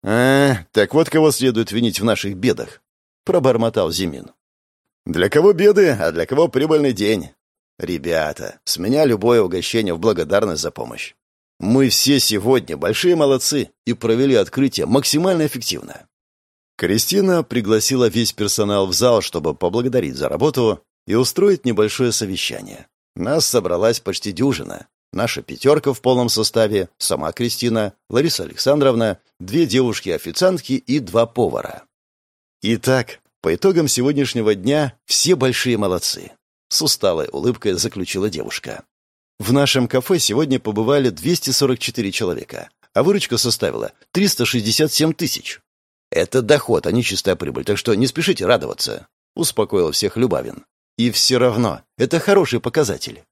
«А, так вот кого следует винить в наших бедах», — пробормотал Зимин. «Для кого беды, а для кого прибыльный день?» «Ребята, с меня любое угощение в благодарность за помощь. Мы все сегодня большие молодцы и провели открытие максимально эффективно. Кристина пригласила весь персонал в зал, чтобы поблагодарить за работу и устроить небольшое совещание. Нас собралась почти дюжина. Наша пятерка в полном составе, сама Кристина, Лариса Александровна, две девушки-официантки и два повара. Итак, по итогам сегодняшнего дня все большие молодцы. С усталой улыбкой заключила девушка. В нашем кафе сегодня побывали 244 человека, а выручка составила 367 тысяч. «Это доход, а не чистая прибыль, так что не спешите радоваться», — успокоил всех Любавин. «И все равно, это хороший показатель».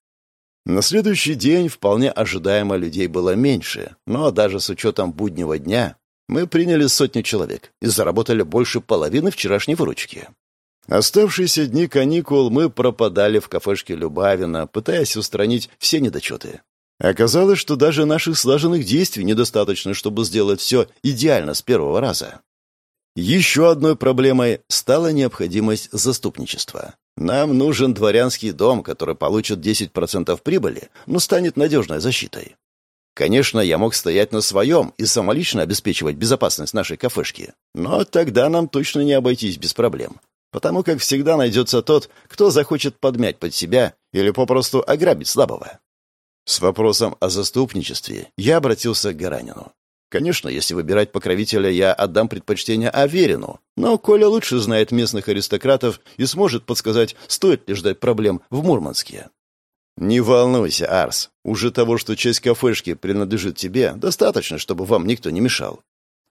На следующий день вполне ожидаемо людей было меньше, но даже с учетом буднего дня мы приняли сотню человек и заработали больше половины вчерашней выручки. Оставшиеся дни каникул мы пропадали в кафешке Любавина, пытаясь устранить все недочеты. Оказалось, что даже наших слаженных действий недостаточно, чтобы сделать все идеально с первого раза. Еще одной проблемой стала необходимость заступничества. Нам нужен дворянский дом, который получит 10% прибыли, но станет надежной защитой. Конечно, я мог стоять на своем и самолично обеспечивать безопасность нашей кафешки, но тогда нам точно не обойтись без проблем, потому как всегда найдется тот, кто захочет подмять под себя или попросту ограбить слабого. С вопросом о заступничестве я обратился к Гаранину. Конечно, если выбирать покровителя, я отдам предпочтение Аверину, но Коля лучше знает местных аристократов и сможет подсказать, стоит ли ждать проблем в Мурманске. «Не волнуйся, Арс. Уже того, что часть кафешки принадлежит тебе, достаточно, чтобы вам никто не мешал.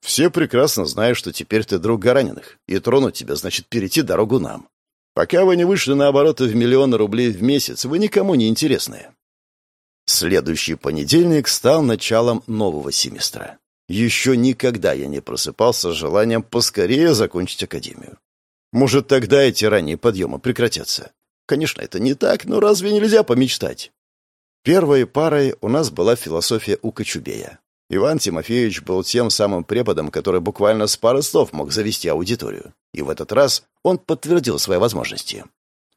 Все прекрасно знают, что теперь ты друг Гараниных, и тронуть тебя значит перейти дорогу нам. Пока вы не вышли на обороты в миллионы рублей в месяц, вы никому не интересны». Следующий понедельник стал началом нового семестра. Еще никогда я не просыпался с желанием поскорее закончить академию. Может, тогда эти ранние подъемы прекратятся. Конечно, это не так, но разве нельзя помечтать? Первой парой у нас была философия у Кочубея. Иван Тимофеевич был тем самым преподом, который буквально с пары слов мог завести аудиторию. И в этот раз он подтвердил свои возможности.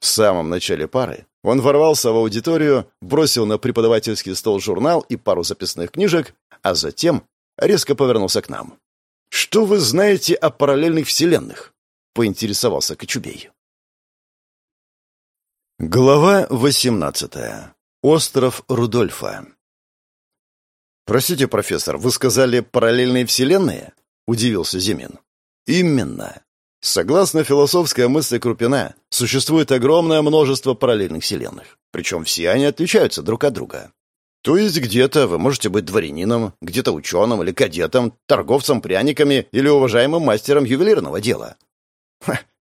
В самом начале пары он ворвался в аудиторию, бросил на преподавательский стол журнал и пару записных книжек, а затем резко повернулся к нам. «Что вы знаете о параллельных вселенных?» — поинтересовался Кочубей. Глава восемнадцатая. Остров Рудольфа. «Простите, профессор, вы сказали параллельные вселенные?» — удивился Зимин. «Именно. Согласно философской мысли Крупина, существует огромное множество параллельных вселенных. Причем все они отличаются друг от друга. То есть где-то вы можете быть дворянином, где-то ученым или кадетом, торговцем пряниками или уважаемым мастером ювелирного дела.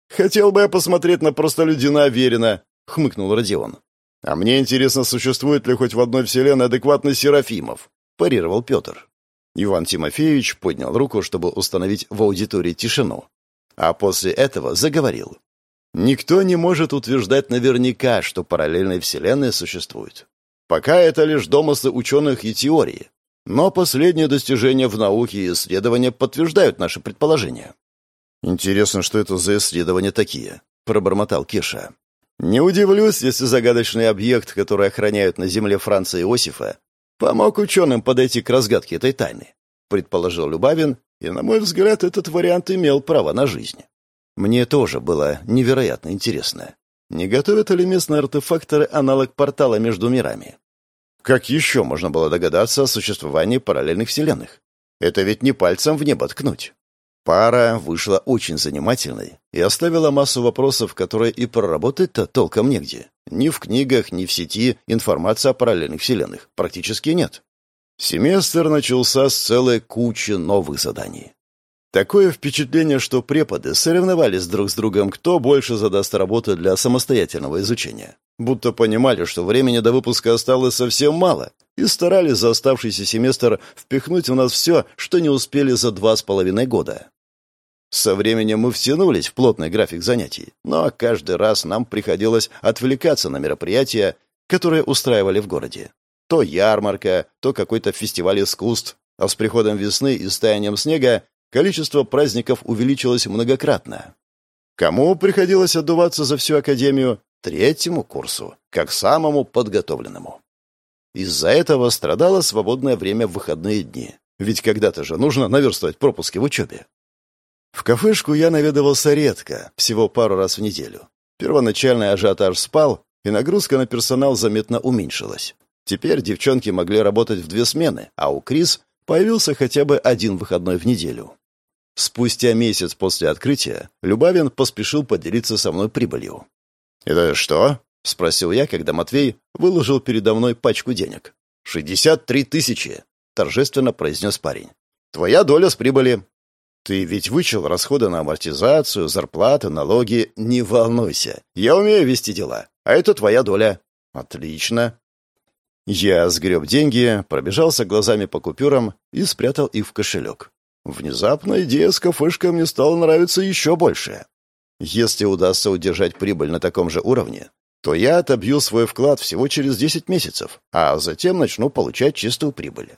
«Хотел бы я посмотреть на простолюдина Аверина», — хмыкнул Родион. «А мне интересно, существует ли хоть в одной вселенной адекватный Серафимов?» — парировал Петр. Иван Тимофеевич поднял руку, чтобы установить в аудитории тишину. А после этого заговорил. «Никто не может утверждать наверняка, что параллельные вселенные существуют. Пока это лишь домыслы ученых и теории. Но последние достижения в науке и исследования подтверждают наши предположения. «Интересно, что это за исследования такие?» — пробормотал Кеша. «Не удивлюсь, если загадочный объект, который охраняют на земле Франца Иосифа, помог ученым подойти к разгадке этой тайны», — предположил Любавин, и, на мой взгляд, этот вариант имел право на жизнь. Мне тоже было невероятно интересно. Не готовят ли местные артефакторы аналог портала между мирами? Как еще можно было догадаться о существовании параллельных вселенных? Это ведь не пальцем в небо ткнуть. Пара вышла очень занимательной и оставила массу вопросов, которые и проработать-то толком негде. Ни в книгах, ни в сети информации о параллельных вселенных практически нет. Семестр начался с целой кучи новых заданий. Такое впечатление, что преподы соревновались друг с другом, кто больше задаст работы для самостоятельного изучения. Будто понимали, что времени до выпуска осталось совсем мало, и старались за оставшийся семестр впихнуть в нас все, что не успели за два с половиной года. Со временем мы втянулись в плотный график занятий, но каждый раз нам приходилось отвлекаться на мероприятия, которые устраивали в городе. То ярмарка, то какой-то фестиваль искусств, а с приходом весны и стаянием снега количество праздников увеличилось многократно. Кому приходилось отдуваться за всю академию? Третьему курсу, как самому подготовленному. Из-за этого страдало свободное время в выходные дни. Ведь когда-то же нужно наверстывать пропуски в учебе. В кафешку я наведывался редко, всего пару раз в неделю. Первоначальный ажиотаж спал, и нагрузка на персонал заметно уменьшилась. Теперь девчонки могли работать в две смены, а у Крис появился хотя бы один выходной в неделю. Спустя месяц после открытия Любавин поспешил поделиться со мной прибылью. «Это что?» — спросил я, когда Матвей выложил передо мной пачку денег. «Шестьдесят три тысячи!» — торжественно произнес парень. «Твоя доля с прибыли». «Ты ведь вычел расходы на амортизацию, зарплаты, налоги. Не волнуйся. Я умею вести дела. А это твоя доля». «Отлично». Я сгреб деньги, пробежался глазами по купюрам и спрятал их в кошелек. Внезапно идея с кафешкой мне стала нравиться еще больше. Если удастся удержать прибыль на таком же уровне, то я отобью свой вклад всего через 10 месяцев, а затем начну получать чистую прибыль.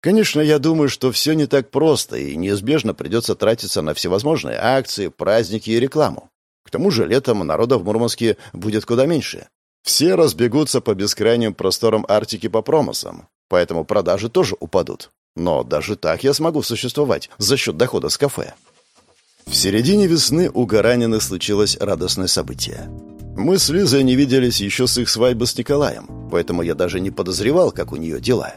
Конечно, я думаю, что все не так просто, и неизбежно придется тратиться на всевозможные акции, праздники и рекламу. К тому же летом народа в Мурманске будет куда меньше. Все разбегутся по бескрайним просторам Арктики по промыслам, поэтому продажи тоже упадут. Но даже так я смогу существовать за счет дохода с кафе. В середине весны у Гаранина случилось радостное событие. Мы с Лизой не виделись еще с их свадьбы с Николаем, поэтому я даже не подозревал, как у нее дела.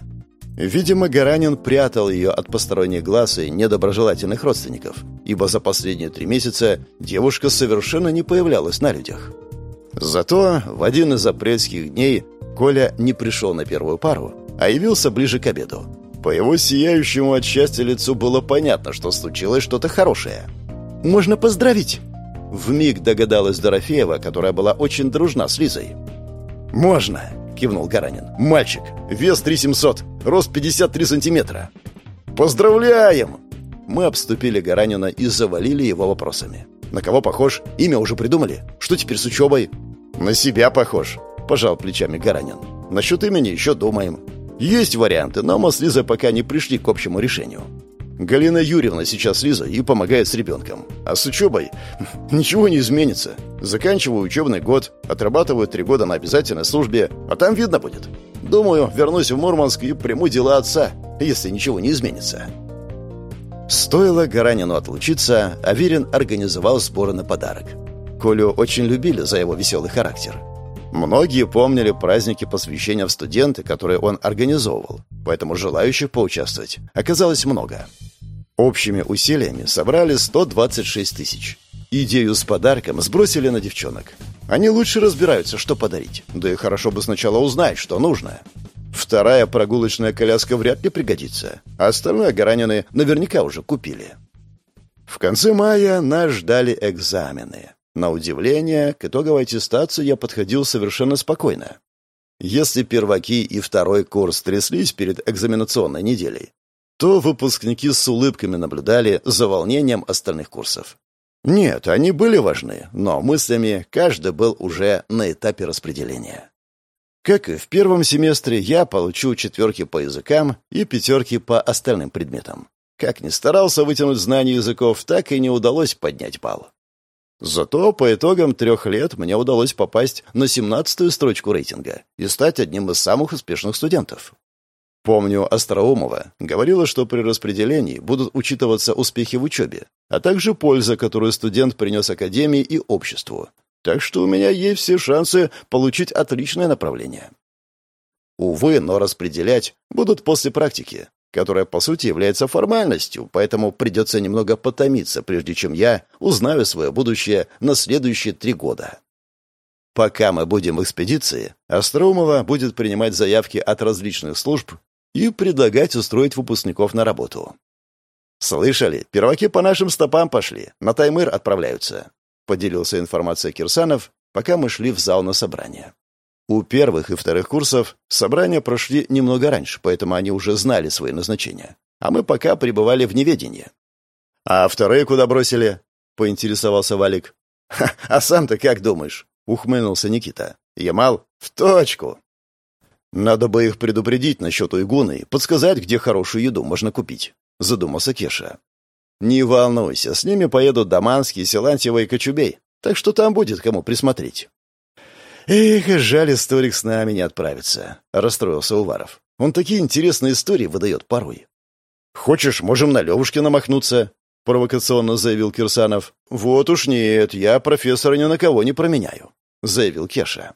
Видимо, Гаранин прятал ее от посторонних глаз и недоброжелательных родственников, ибо за последние три месяца девушка совершенно не появлялась на людях. Зато в один из апрельских дней Коля не пришел на первую пару, а явился ближе к обеду. По его сияющему от счастья лицу было понятно, что случилось что-то хорошее. «Можно поздравить!» Вмиг догадалась Дорофеева, которая была очень дружна с Лизой. «Можно!» — кивнул Гаранин. «Мальчик, вес 3700, рост 53 сантиметра». «Поздравляем!» Мы обступили Гаранина и завалили его вопросами. «На кого похож? Имя уже придумали? Что теперь с учебой?» «На себя похож», — пожал плечами Гаранин. «Насчет имени еще думаем. Есть варианты, но мы с Лизой пока не пришли к общему решению. Галина Юрьевна сейчас с Лизой и помогает с ребенком. А с учебой ничего не изменится. Заканчиваю учебный год, отрабатываю три года на обязательной службе, а там видно будет. Думаю, вернусь в Мурманск и приму дела отца, если ничего не изменится. Стоило Гаранину отлучиться, Аверин организовал сборы на подарок. Колю очень любили за его веселый характер. Многие помнили праздники посвящения в студенты, которые он организовывал, поэтому желающих поучаствовать оказалось много. Общими усилиями собрали 126 тысяч. Идею с подарком сбросили на девчонок. Они лучше разбираются, что подарить, да и хорошо бы сначала узнать, что нужно. Вторая прогулочная коляска вряд ли пригодится, а остальное гаранины наверняка уже купили. В конце мая нас ждали экзамены. На удивление, к итоговой аттестации я подходил совершенно спокойно. Если перваки и второй курс тряслись перед экзаменационной неделей, то выпускники с улыбками наблюдали за волнением остальных курсов. Нет, они были важны, но мыслями каждый был уже на этапе распределения. Как и в первом семестре, я получу четверки по языкам и пятерки по остальным предметам. Как ни старался вытянуть знания языков, так и не удалось поднять балл. Зато по итогам трех лет мне удалось попасть на семнадцатую строчку рейтинга и стать одним из самых успешных студентов. Помню, Остроумова говорила, что при распределении будут учитываться успехи в учебе, а также польза, которую студент принес академии и обществу. Так что у меня есть все шансы получить отличное направление. Увы, но распределять будут после практики, которая, по сути, является формальностью, поэтому придется немного потомиться, прежде чем я узнаю свое будущее на следующие три года. Пока мы будем в экспедиции, Остроумова будет принимать заявки от различных служб и предлагать устроить выпускников на работу. «Слышали? Перваки по нашим стопам пошли. На Таймыр отправляются», — поделился информацией Кирсанов, пока мы шли в зал на собрание. У первых и вторых курсов собрания прошли немного раньше, поэтому они уже знали свои назначения, а мы пока пребывали в неведении. «А вторые куда бросили?» — поинтересовался Валик. «А сам-то как думаешь?» — ухмыльнулся Никита. «Ямал? В точку!» «Надо бы их предупредить насчет уйгуны и подсказать, где хорошую еду можно купить», — задумался Кеша. «Не волнуйся, с ними поедут Даманский, Силантьева и Кочубей, так что там будет кому присмотреть». «Эх, жаль, историк с нами не отправится», — расстроился Уваров. «Он такие интересные истории выдает порой». «Хочешь, можем на Левушкина махнуться?» — провокационно заявил Кирсанов. «Вот уж нет, я профессора ни на кого не променяю», — заявил Кеша.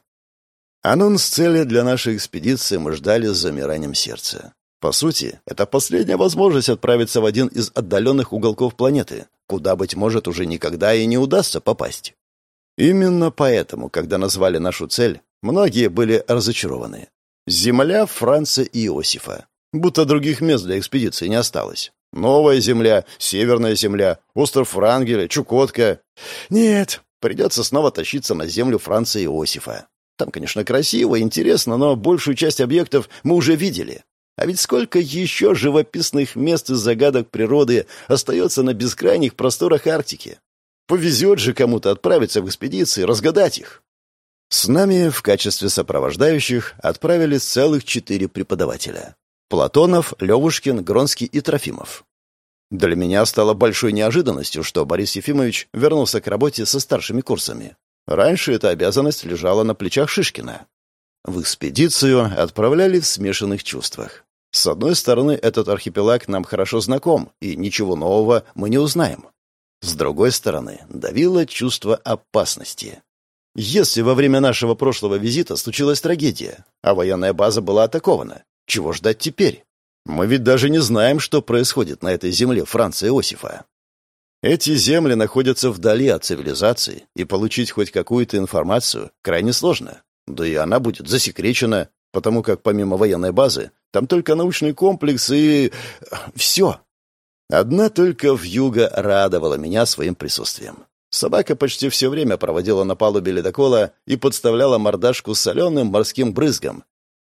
Анонс цели для нашей экспедиции мы ждали с замиранием сердца. По сути, это последняя возможность отправиться в один из отдаленных уголков планеты, куда, быть может, уже никогда и не удастся попасть. Именно поэтому, когда назвали нашу цель, многие были разочарованы. Земля Франца и Иосифа. Будто других мест для экспедиции не осталось. Новая земля, Северная земля, остров Врангеля, Чукотка. Нет, придется снова тащиться на землю Франца и Иосифа. Там, конечно, красиво, интересно, но большую часть объектов мы уже видели. А ведь сколько еще живописных мест и загадок природы остается на бескрайних просторах Арктики. Повезет же кому-то отправиться в экспедиции, разгадать их. С нами в качестве сопровождающих отправились целых четыре преподавателя. Платонов, Левушкин, Гронский и Трофимов. Для меня стало большой неожиданностью, что Борис Ефимович вернулся к работе со старшими курсами. Раньше эта обязанность лежала на плечах Шишкина. В экспедицию отправляли в смешанных чувствах. С одной стороны, этот архипелаг нам хорошо знаком, и ничего нового мы не узнаем. С другой стороны, давило чувство опасности. Если во время нашего прошлого визита случилась трагедия, а военная база была атакована, чего ждать теперь? Мы ведь даже не знаем, что происходит на этой земле Франца Иосифа. Эти земли находятся вдали от цивилизации, и получить хоть какую-то информацию крайне сложно. Да и она будет засекречена, потому как помимо военной базы, там только научный комплекс и... все. Одна только вьюга радовала меня своим присутствием. Собака почти все время проводила на палубе ледокола и подставляла мордашку соленым морским брызгом,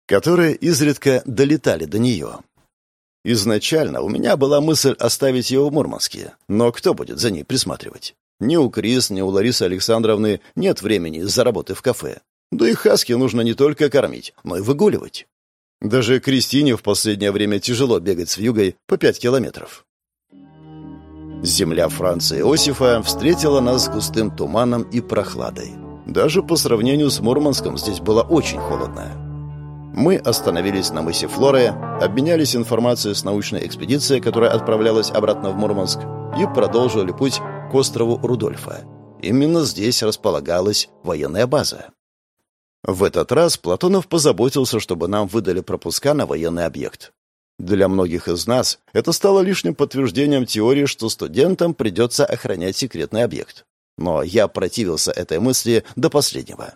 которые изредка долетали до нее. Изначально у меня была мысль оставить ее в Мурманске, но кто будет за ней присматривать? Ни у Крис, ни у Ларисы Александровны нет времени за работы в кафе. Да и Хаски нужно не только кормить, но и выгуливать. Даже Кристине в последнее время тяжело бегать с вьюгой по пять километров. Земля Франции Иосифа встретила нас с густым туманом и прохладой. Даже по сравнению с Мурманском здесь было очень холодно. Мы остановились на мысе Флоры, обменялись информацией с научной экспедицией, которая отправлялась обратно в Мурманск, и продолжили путь к острову Рудольфа. Именно здесь располагалась военная база. В этот раз Платонов позаботился, чтобы нам выдали пропуска на военный объект. Для многих из нас это стало лишним подтверждением теории, что студентам придется охранять секретный объект. Но я противился этой мысли до последнего.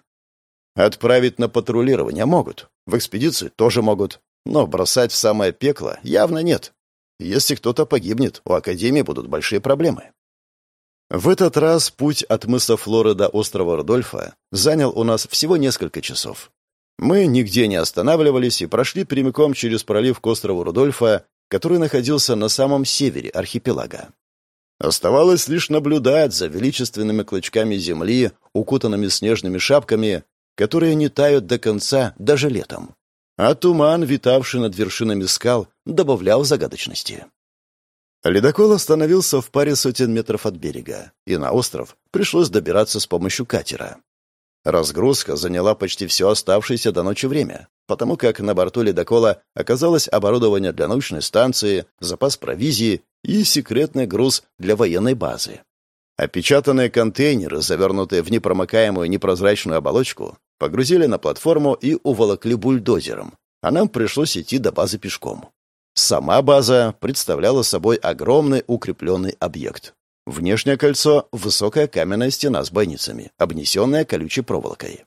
Отправить на патрулирование могут, в экспедицию тоже могут, но бросать в самое пекло явно нет. Если кто-то погибнет, у Академии будут большие проблемы. В этот раз путь от мыса Флоры до острова Рудольфа занял у нас всего несколько часов. Мы нигде не останавливались и прошли прямиком через пролив к острову Рудольфа, который находился на самом севере архипелага. Оставалось лишь наблюдать за величественными клочками земли, укутанными снежными шапками, которые не тают до конца даже летом. А туман, витавший над вершинами скал, добавлял загадочности. Ледокол остановился в паре сотен метров от берега, и на остров пришлось добираться с помощью катера. Разгрузка заняла почти все оставшееся до ночи время, потому как на борту ледокола оказалось оборудование для научной станции, запас провизии и секретный груз для военной базы. Опечатанные контейнеры, завернутые в непромокаемую непрозрачную оболочку, погрузили на платформу и уволокли бульдозером, а нам пришлось идти до базы пешком. Сама база представляла собой огромный укрепленный объект. Внешнее кольцо — высокая каменная стена с бойницами, обнесенная колючей проволокой.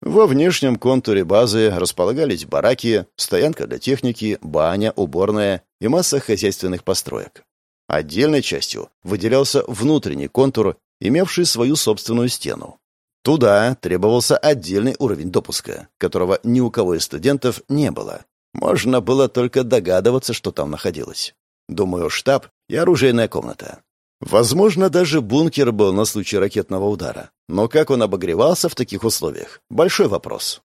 Во внешнем контуре базы располагались бараки, стоянка для техники, баня, уборная и масса хозяйственных построек. Отдельной частью выделялся внутренний контур, имевший свою собственную стену. Туда требовался отдельный уровень допуска, которого ни у кого из студентов не было. Можно было только догадываться, что там находилось. Думаю, штаб и оружейная комната. Возможно, даже бункер был на случай ракетного удара. Но как он обогревался в таких условиях? Большой вопрос.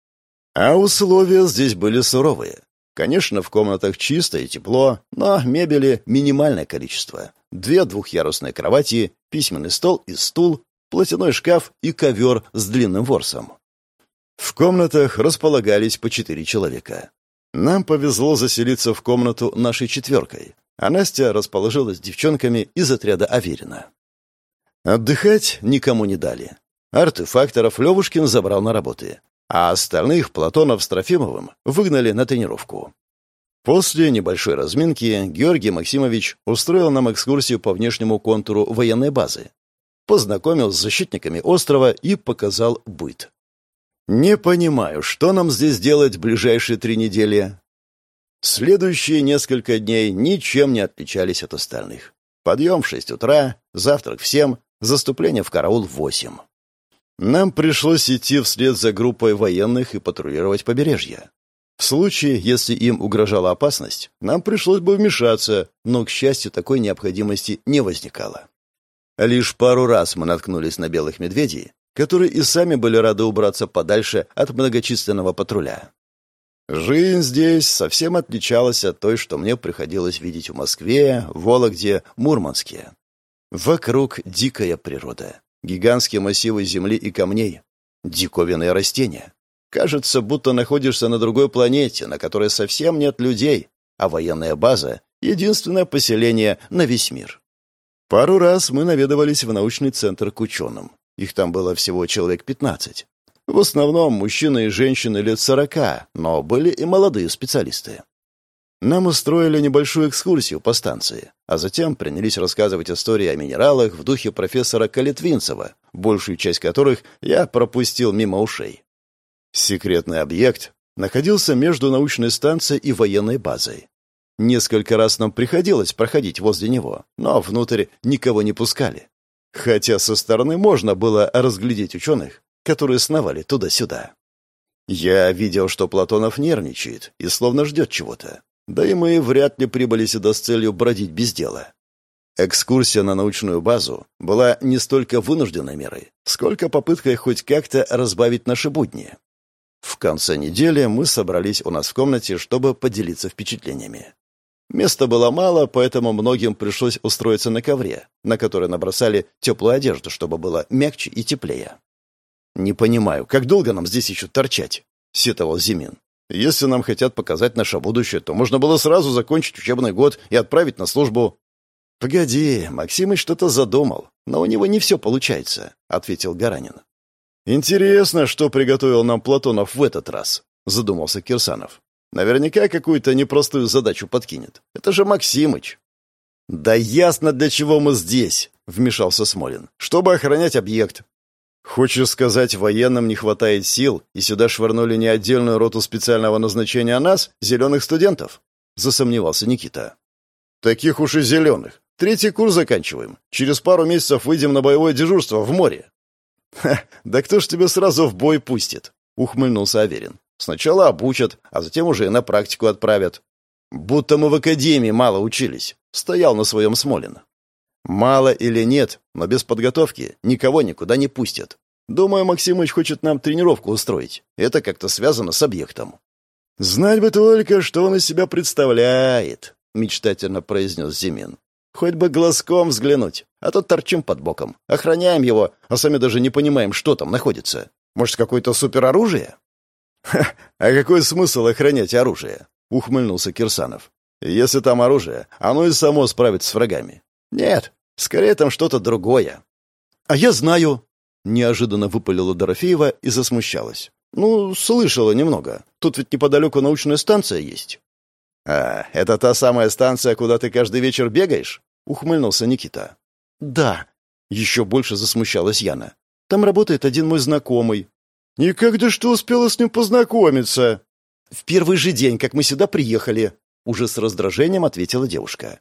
А условия здесь были суровые. Конечно, в комнатах чисто и тепло, но мебели минимальное количество. Две двухъярусные кровати, письменный стол и стул, платяной шкаф и ковер с длинным ворсом. В комнатах располагались по четыре человека. Нам повезло заселиться в комнату нашей четверкой а Настя расположилась с девчонками из отряда Аверина. Отдыхать никому не дали. Артефакторов Левушкин забрал на работы, а остальных Платонов с Трофимовым выгнали на тренировку. После небольшой разминки Георгий Максимович устроил нам экскурсию по внешнему контуру военной базы, познакомил с защитниками острова и показал быт. «Не понимаю, что нам здесь делать ближайшие три недели?» Следующие несколько дней ничем не отличались от остальных. Подъем в шесть утра, завтрак в семь, заступление в караул в восемь. Нам пришлось идти вслед за группой военных и патрулировать побережье. В случае, если им угрожала опасность, нам пришлось бы вмешаться, но, к счастью, такой необходимости не возникало. Лишь пару раз мы наткнулись на белых медведей, которые и сами были рады убраться подальше от многочисленного патруля. Жизнь здесь совсем отличалась от той, что мне приходилось видеть в Москве, Вологде, Мурманске. Вокруг дикая природа, гигантские массивы земли и камней, диковинные растения. Кажется, будто находишься на другой планете, на которой совсем нет людей, а военная база — единственное поселение на весь мир. Пару раз мы наведывались в научный центр к ученым. Их там было всего человек пятнадцать. В основном мужчины и женщины лет сорока, но были и молодые специалисты. Нам устроили небольшую экскурсию по станции, а затем принялись рассказывать истории о минералах в духе профессора Калитвинцева, большую часть которых я пропустил мимо ушей. Секретный объект находился между научной станцией и военной базой. Несколько раз нам приходилось проходить возле него, но внутрь никого не пускали. Хотя со стороны можно было разглядеть ученых, которые сновали туда-сюда. Я видел, что Платонов нервничает и словно ждет чего-то. Да и мы вряд ли прибыли сюда с целью бродить без дела. Экскурсия на научную базу была не столько вынужденной мерой, сколько попыткой хоть как-то разбавить наши будни. В конце недели мы собрались у нас в комнате, чтобы поделиться впечатлениями. Места было мало, поэтому многим пришлось устроиться на ковре, на который набросали теплую одежду, чтобы было мягче и теплее. «Не понимаю, как долго нам здесь еще торчать?» — сетовал Зимин. «Если нам хотят показать наше будущее, то можно было сразу закончить учебный год и отправить на службу». «Погоди, Максимыч что-то задумал, но у него не все получается», — ответил Гаранин. «Интересно, что приготовил нам Платонов в этот раз», — задумался Кирсанов. «Наверняка какую-то непростую задачу подкинет. Это же Максимыч». «Да ясно, для чего мы здесь», — вмешался Смолин. «Чтобы охранять объект. Хочешь сказать, военным не хватает сил, и сюда швырнули не отдельную роту специального назначения, а нас, зеленых студентов? Засомневался Никита. Таких уж и зеленых. Третий курс заканчиваем. Через пару месяцев выйдем на боевое дежурство в море. Ха, да кто ж тебя сразу в бой пустит? Ухмыльнулся Аверин. Сначала обучат, а затем уже и на практику отправят. Будто мы в академии мало учились. Стоял на своем Смолин. Мало или нет, но без подготовки никого никуда не пустят. Думаю, Максимыч хочет нам тренировку устроить. Это как-то связано с объектом». «Знать бы только, что он из себя представляет», — мечтательно произнес Зимин. «Хоть бы глазком взглянуть, а то торчим под боком. Охраняем его, а сами даже не понимаем, что там находится. Может, какое-то супероружие?» «Ха, а какой смысл охранять оружие?» — ухмыльнулся Кирсанов. «Если там оружие, оно и само справится с врагами. Нет, скорее там что-то другое». «А я знаю!» — неожиданно выпалила Дорофеева и засмущалась. «Ну, слышала немного. Тут ведь неподалеку научная станция есть». «А, это та самая станция, куда ты каждый вечер бегаешь?» — ухмыльнулся Никита. «Да». Еще больше засмущалась Яна. «Там работает один мой знакомый. «И когда что успела с ним познакомиться?» «В первый же день, как мы сюда приехали», — уже с раздражением ответила девушка.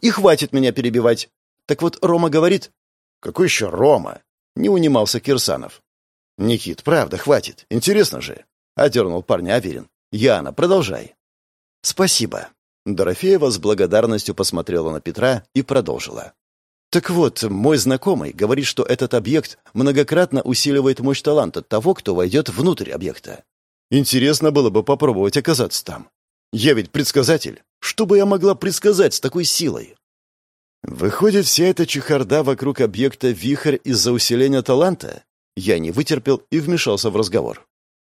«И хватит меня перебивать. Так вот, Рома говорит...» «Какой еще Рома?» — не унимался Кирсанов. «Никит, правда, хватит. Интересно же», — одернул парня Аверин. «Яна, продолжай». «Спасибо». Дорофеева с благодарностью посмотрела на Петра и продолжила. Так вот, мой знакомый говорит, что этот объект многократно усиливает мощь таланта того, кто войдет внутрь объекта. Интересно было бы попробовать оказаться там. Я ведь предсказатель. Что бы я могла предсказать с такой силой? Выходит, вся эта чехарда вокруг объекта вихрь из-за усиления таланта? Я не вытерпел и вмешался в разговор.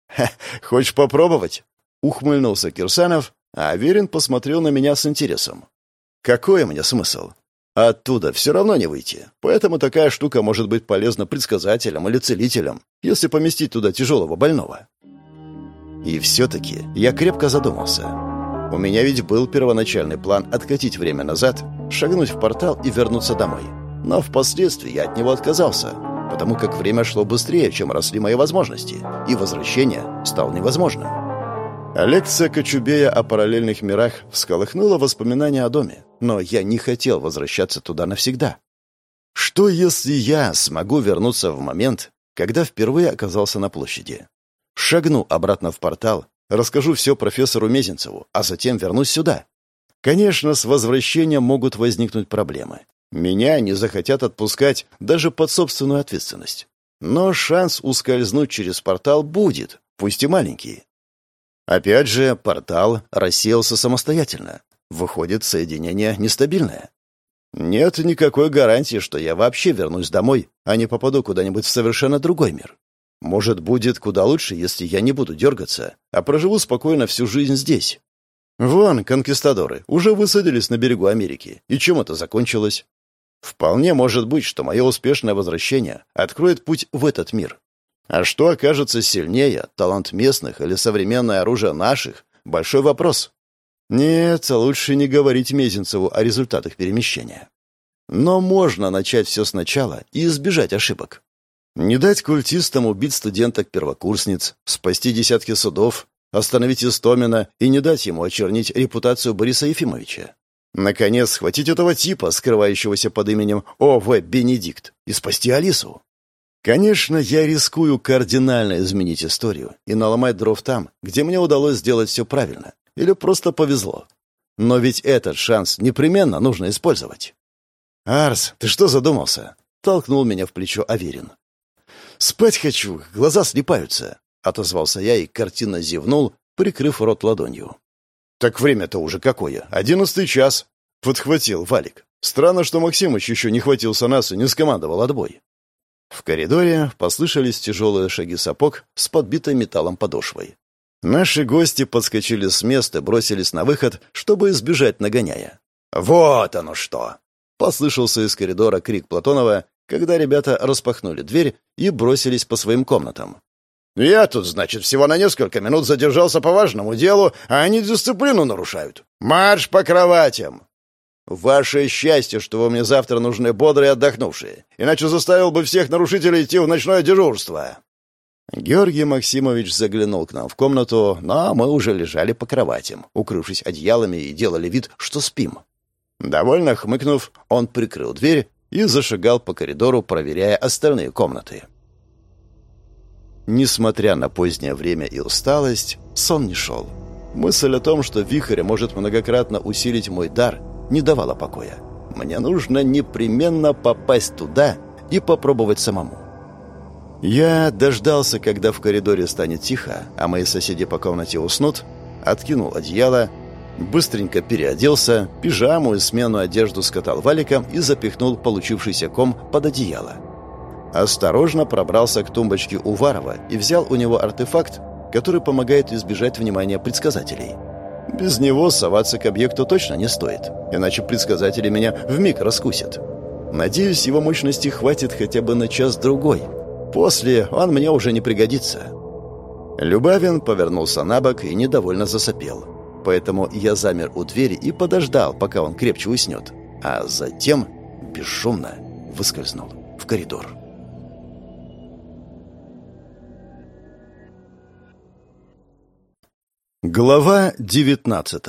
«Ха, хочешь попробовать?» — ухмыльнулся Кирсанов, а Аверин посмотрел на меня с интересом. «Какой мне смысл? Оттуда все равно не выйти. Поэтому такая штука может быть полезна предсказателям или целителям, если поместить туда тяжелого больного. И все-таки я крепко задумался. У меня ведь был первоначальный план откатить время назад, шагнуть в портал и вернуться домой. Но впоследствии я от него отказался, потому как время шло быстрее, чем росли мои возможности, и возвращение стало невозможным. Лекция Кочубея о параллельных мирах всколыхнула воспоминания о доме, но я не хотел возвращаться туда навсегда. Что, если я смогу вернуться в момент, когда впервые оказался на площади? Шагну обратно в портал, расскажу все профессору Мезенцеву, а затем вернусь сюда. Конечно, с возвращением могут возникнуть проблемы. Меня не захотят отпускать даже под собственную ответственность. Но шанс ускользнуть через портал будет, пусть и маленький. Опять же, портал рассеялся самостоятельно. Выходит, соединение нестабильное. Нет никакой гарантии, что я вообще вернусь домой, а не попаду куда-нибудь в совершенно другой мир. Может, будет куда лучше, если я не буду дергаться, а проживу спокойно всю жизнь здесь. Вон, конкистадоры уже высадились на берегу Америки. И чем это закончилось? Вполне может быть, что мое успешное возвращение откроет путь в этот мир. А что окажется сильнее, талант местных или современное оружие наших? Большой вопрос. Нет, лучше не говорить Мезенцеву о результатах перемещения. Но можно начать все сначала и избежать ошибок. Не дать культистам убить студенток-первокурсниц, спасти десятки судов, остановить Истомина и не дать ему очернить репутацию Бориса Ефимовича. Наконец, схватить этого типа, скрывающегося под именем О.В. Бенедикт, и спасти Алису. Конечно, я рискую кардинально изменить историю и наломать дров там, где мне удалось сделать все правильно. Или просто повезло. Но ведь этот шанс непременно нужно использовать. «Арс, ты что задумался?» — толкнул меня в плечо Аверин. «Спать хочу, глаза слипаются», — отозвался я и картинно зевнул, прикрыв рот ладонью. «Так время-то уже какое? Одиннадцатый час», — подхватил Валик. «Странно, что Максимыч еще не хватился нас и не скомандовал отбой». В коридоре послышались тяжелые шаги сапог с подбитой металлом подошвой. Наши гости подскочили с места, бросились на выход, чтобы избежать нагоняя. «Вот оно что!» — послышался из коридора крик Платонова, когда ребята распахнули дверь и бросились по своим комнатам. «Я тут, значит, всего на несколько минут задержался по важному делу, а они дисциплину нарушают. Марш по кроватям!» Ваше счастье, что вы мне завтра нужны бодрые и отдохнувшие, иначе заставил бы всех нарушителей идти в ночное дежурство». Георгий Максимович заглянул к нам в комнату, но мы уже лежали по кроватям, укрывшись одеялами и делали вид, что спим. Довольно хмыкнув, он прикрыл дверь и зашагал по коридору, проверяя остальные комнаты. Несмотря на позднее время и усталость, сон не шел. Мысль о том, что вихрь может многократно усилить мой дар — не давала покоя. Мне нужно непременно попасть туда и попробовать самому. Я дождался, когда в коридоре станет тихо, а мои соседи по комнате уснут, откинул одеяло, быстренько переоделся, пижаму и смену одежду скатал валиком и запихнул получившийся ком под одеяло. Осторожно пробрался к тумбочке Уварова и взял у него артефакт, который помогает избежать внимания предсказателей. Без него соваться к объекту точно не стоит, иначе предсказатели меня вмиг раскусят. Надеюсь, его мощности хватит хотя бы на час-другой. После он мне уже не пригодится. Любавин повернулся на бок и недовольно засопел. Поэтому я замер у двери и подождал, пока он крепче уснет. А затем бесшумно выскользнул в коридор. Глава 19.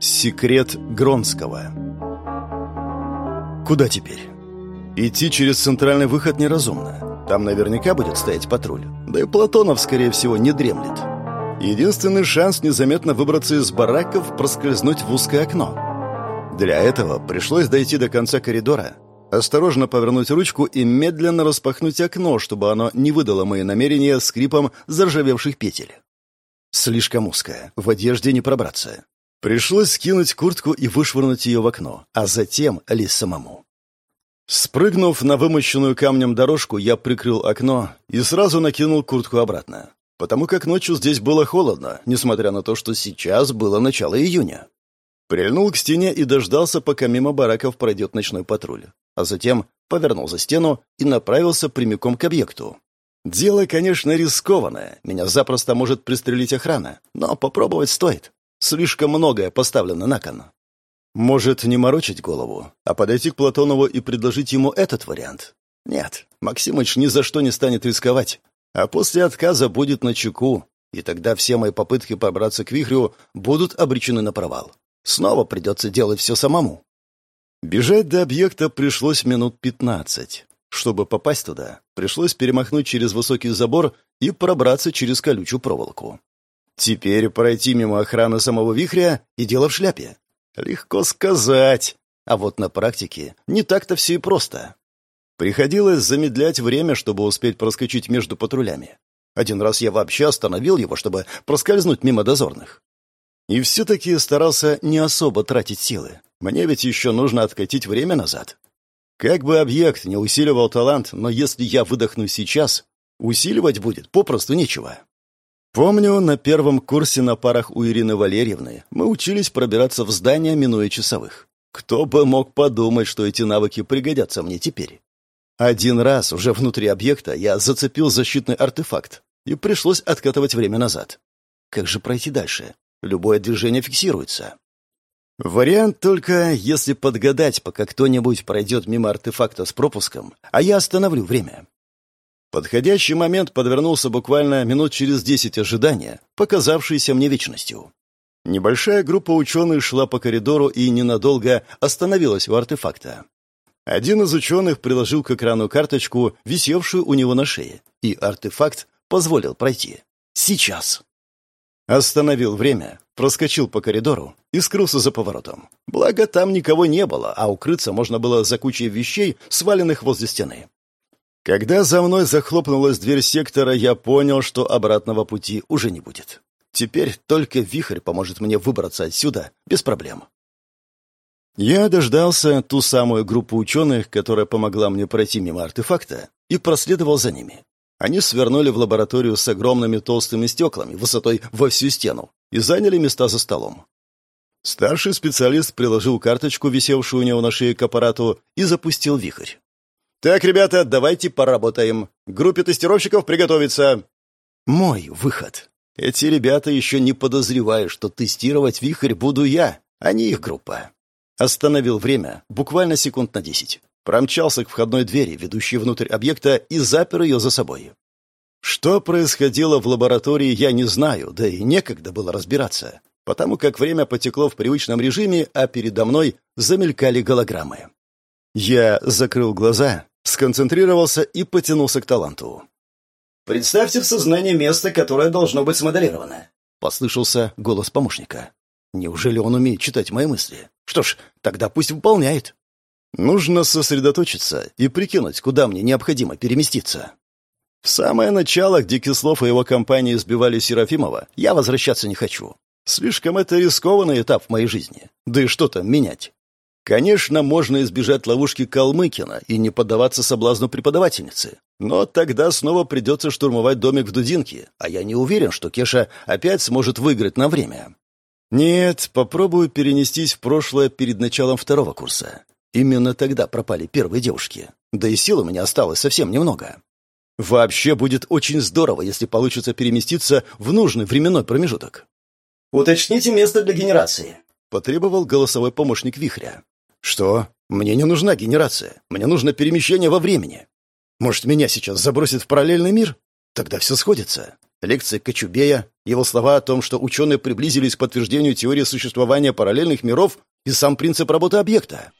Секрет Гронского. Куда теперь? Идти через центральный выход неразумно. Там наверняка будет стоять патруль. Да и Платонов, скорее всего, не дремлет. Единственный шанс незаметно выбраться из бараков – проскользнуть в узкое окно. Для этого пришлось дойти до конца коридора, осторожно повернуть ручку и медленно распахнуть окно, чтобы оно не выдало мои намерения скрипом заржавевших петель. Слишком узкая, в одежде не пробраться. Пришлось скинуть куртку и вышвырнуть ее в окно, а затем лезть самому. Спрыгнув на вымощенную камнем дорожку, я прикрыл окно и сразу накинул куртку обратно, потому как ночью здесь было холодно, несмотря на то, что сейчас было начало июня. Прильнул к стене и дождался, пока мимо бараков пройдет ночной патруль, а затем повернул за стену и направился прямиком к объекту. Дело, конечно, рискованное. Меня запросто может пристрелить охрана. Но попробовать стоит. Слишком многое поставлено на кон. Может, не морочить голову, а подойти к Платонову и предложить ему этот вариант? Нет, Максимыч ни за что не станет рисковать. А после отказа будет на чеку, и тогда все мои попытки пробраться к вихрю будут обречены на провал. Снова придется делать все самому. Бежать до объекта пришлось минут пятнадцать. Чтобы попасть туда, пришлось перемахнуть через высокий забор и пробраться через колючую проволоку. Теперь пройти мимо охраны самого вихря и дело в шляпе. Легко сказать. А вот на практике не так-то все и просто. Приходилось замедлять время, чтобы успеть проскочить между патрулями. Один раз я вообще остановил его, чтобы проскользнуть мимо дозорных. И все-таки старался не особо тратить силы. Мне ведь еще нужно откатить время назад. Как бы объект не усиливал талант, но если я выдохну сейчас, усиливать будет попросту нечего. Помню, на первом курсе на парах у Ирины Валерьевны мы учились пробираться в здание, минуя часовых. Кто бы мог подумать, что эти навыки пригодятся мне теперь. Один раз уже внутри объекта я зацепил защитный артефакт, и пришлось откатывать время назад. Как же пройти дальше? Любое движение фиксируется. Вариант только, если подгадать, пока кто-нибудь пройдет мимо артефакта с пропуском, а я остановлю время. Подходящий момент подвернулся буквально минут через десять ожидания, показавшийся мне вечностью. Небольшая группа ученых шла по коридору и ненадолго остановилась у артефакта. Один из ученых приложил к экрану карточку, висевшую у него на шее, и артефакт позволил пройти. Сейчас. Остановил время, проскочил по коридору и скрылся за поворотом. Благо, там никого не было, а укрыться можно было за кучей вещей, сваленных возле стены. Когда за мной захлопнулась дверь сектора, я понял, что обратного пути уже не будет. Теперь только вихрь поможет мне выбраться отсюда без проблем. Я дождался ту самую группу ученых, которая помогла мне пройти мимо артефакта, и проследовал за ними. Они свернули в лабораторию с огромными толстыми стеклами высотой во всю стену и заняли места за столом. Старший специалист приложил карточку, висевшую у него на шее к аппарату, и запустил вихрь. «Так, ребята, давайте поработаем. Группе тестировщиков приготовиться». Мой выход. Эти ребята еще не подозревают, что тестировать вихрь буду я, а не их группа. Остановил время, буквально секунд на десять промчался к входной двери, ведущей внутрь объекта, и запер ее за собой. Что происходило в лаборатории, я не знаю, да и некогда было разбираться, потому как время потекло в привычном режиме, а передо мной замелькали голограммы. Я закрыл глаза, сконцентрировался и потянулся к таланту. «Представьте в сознании место, которое должно быть смоделировано», — послышался голос помощника. «Неужели он умеет читать мои мысли? Что ж, тогда пусть выполняет». Нужно сосредоточиться и прикинуть, куда мне необходимо переместиться. В самое начало, где Кислов и его компания избивали Серафимова, я возвращаться не хочу. Слишком это рискованный этап в моей жизни. Да и что там менять? Конечно, можно избежать ловушки Калмыкина и не поддаваться соблазну преподавательницы. Но тогда снова придется штурмовать домик в Дудинке, а я не уверен, что Кеша опять сможет выиграть на время. Нет, попробую перенестись в прошлое перед началом второго курса. Именно тогда пропали первые девушки. Да и сил у меня осталось совсем немного. Вообще будет очень здорово, если получится переместиться в нужный временной промежуток. «Уточните место для генерации», — потребовал голосовой помощник Вихря. «Что? Мне не нужна генерация. Мне нужно перемещение во времени. Может, меня сейчас забросит в параллельный мир? Тогда все сходится. Лекция Кочубея, его слова о том, что ученые приблизились к подтверждению теории существования параллельных миров и сам принцип работы объекта.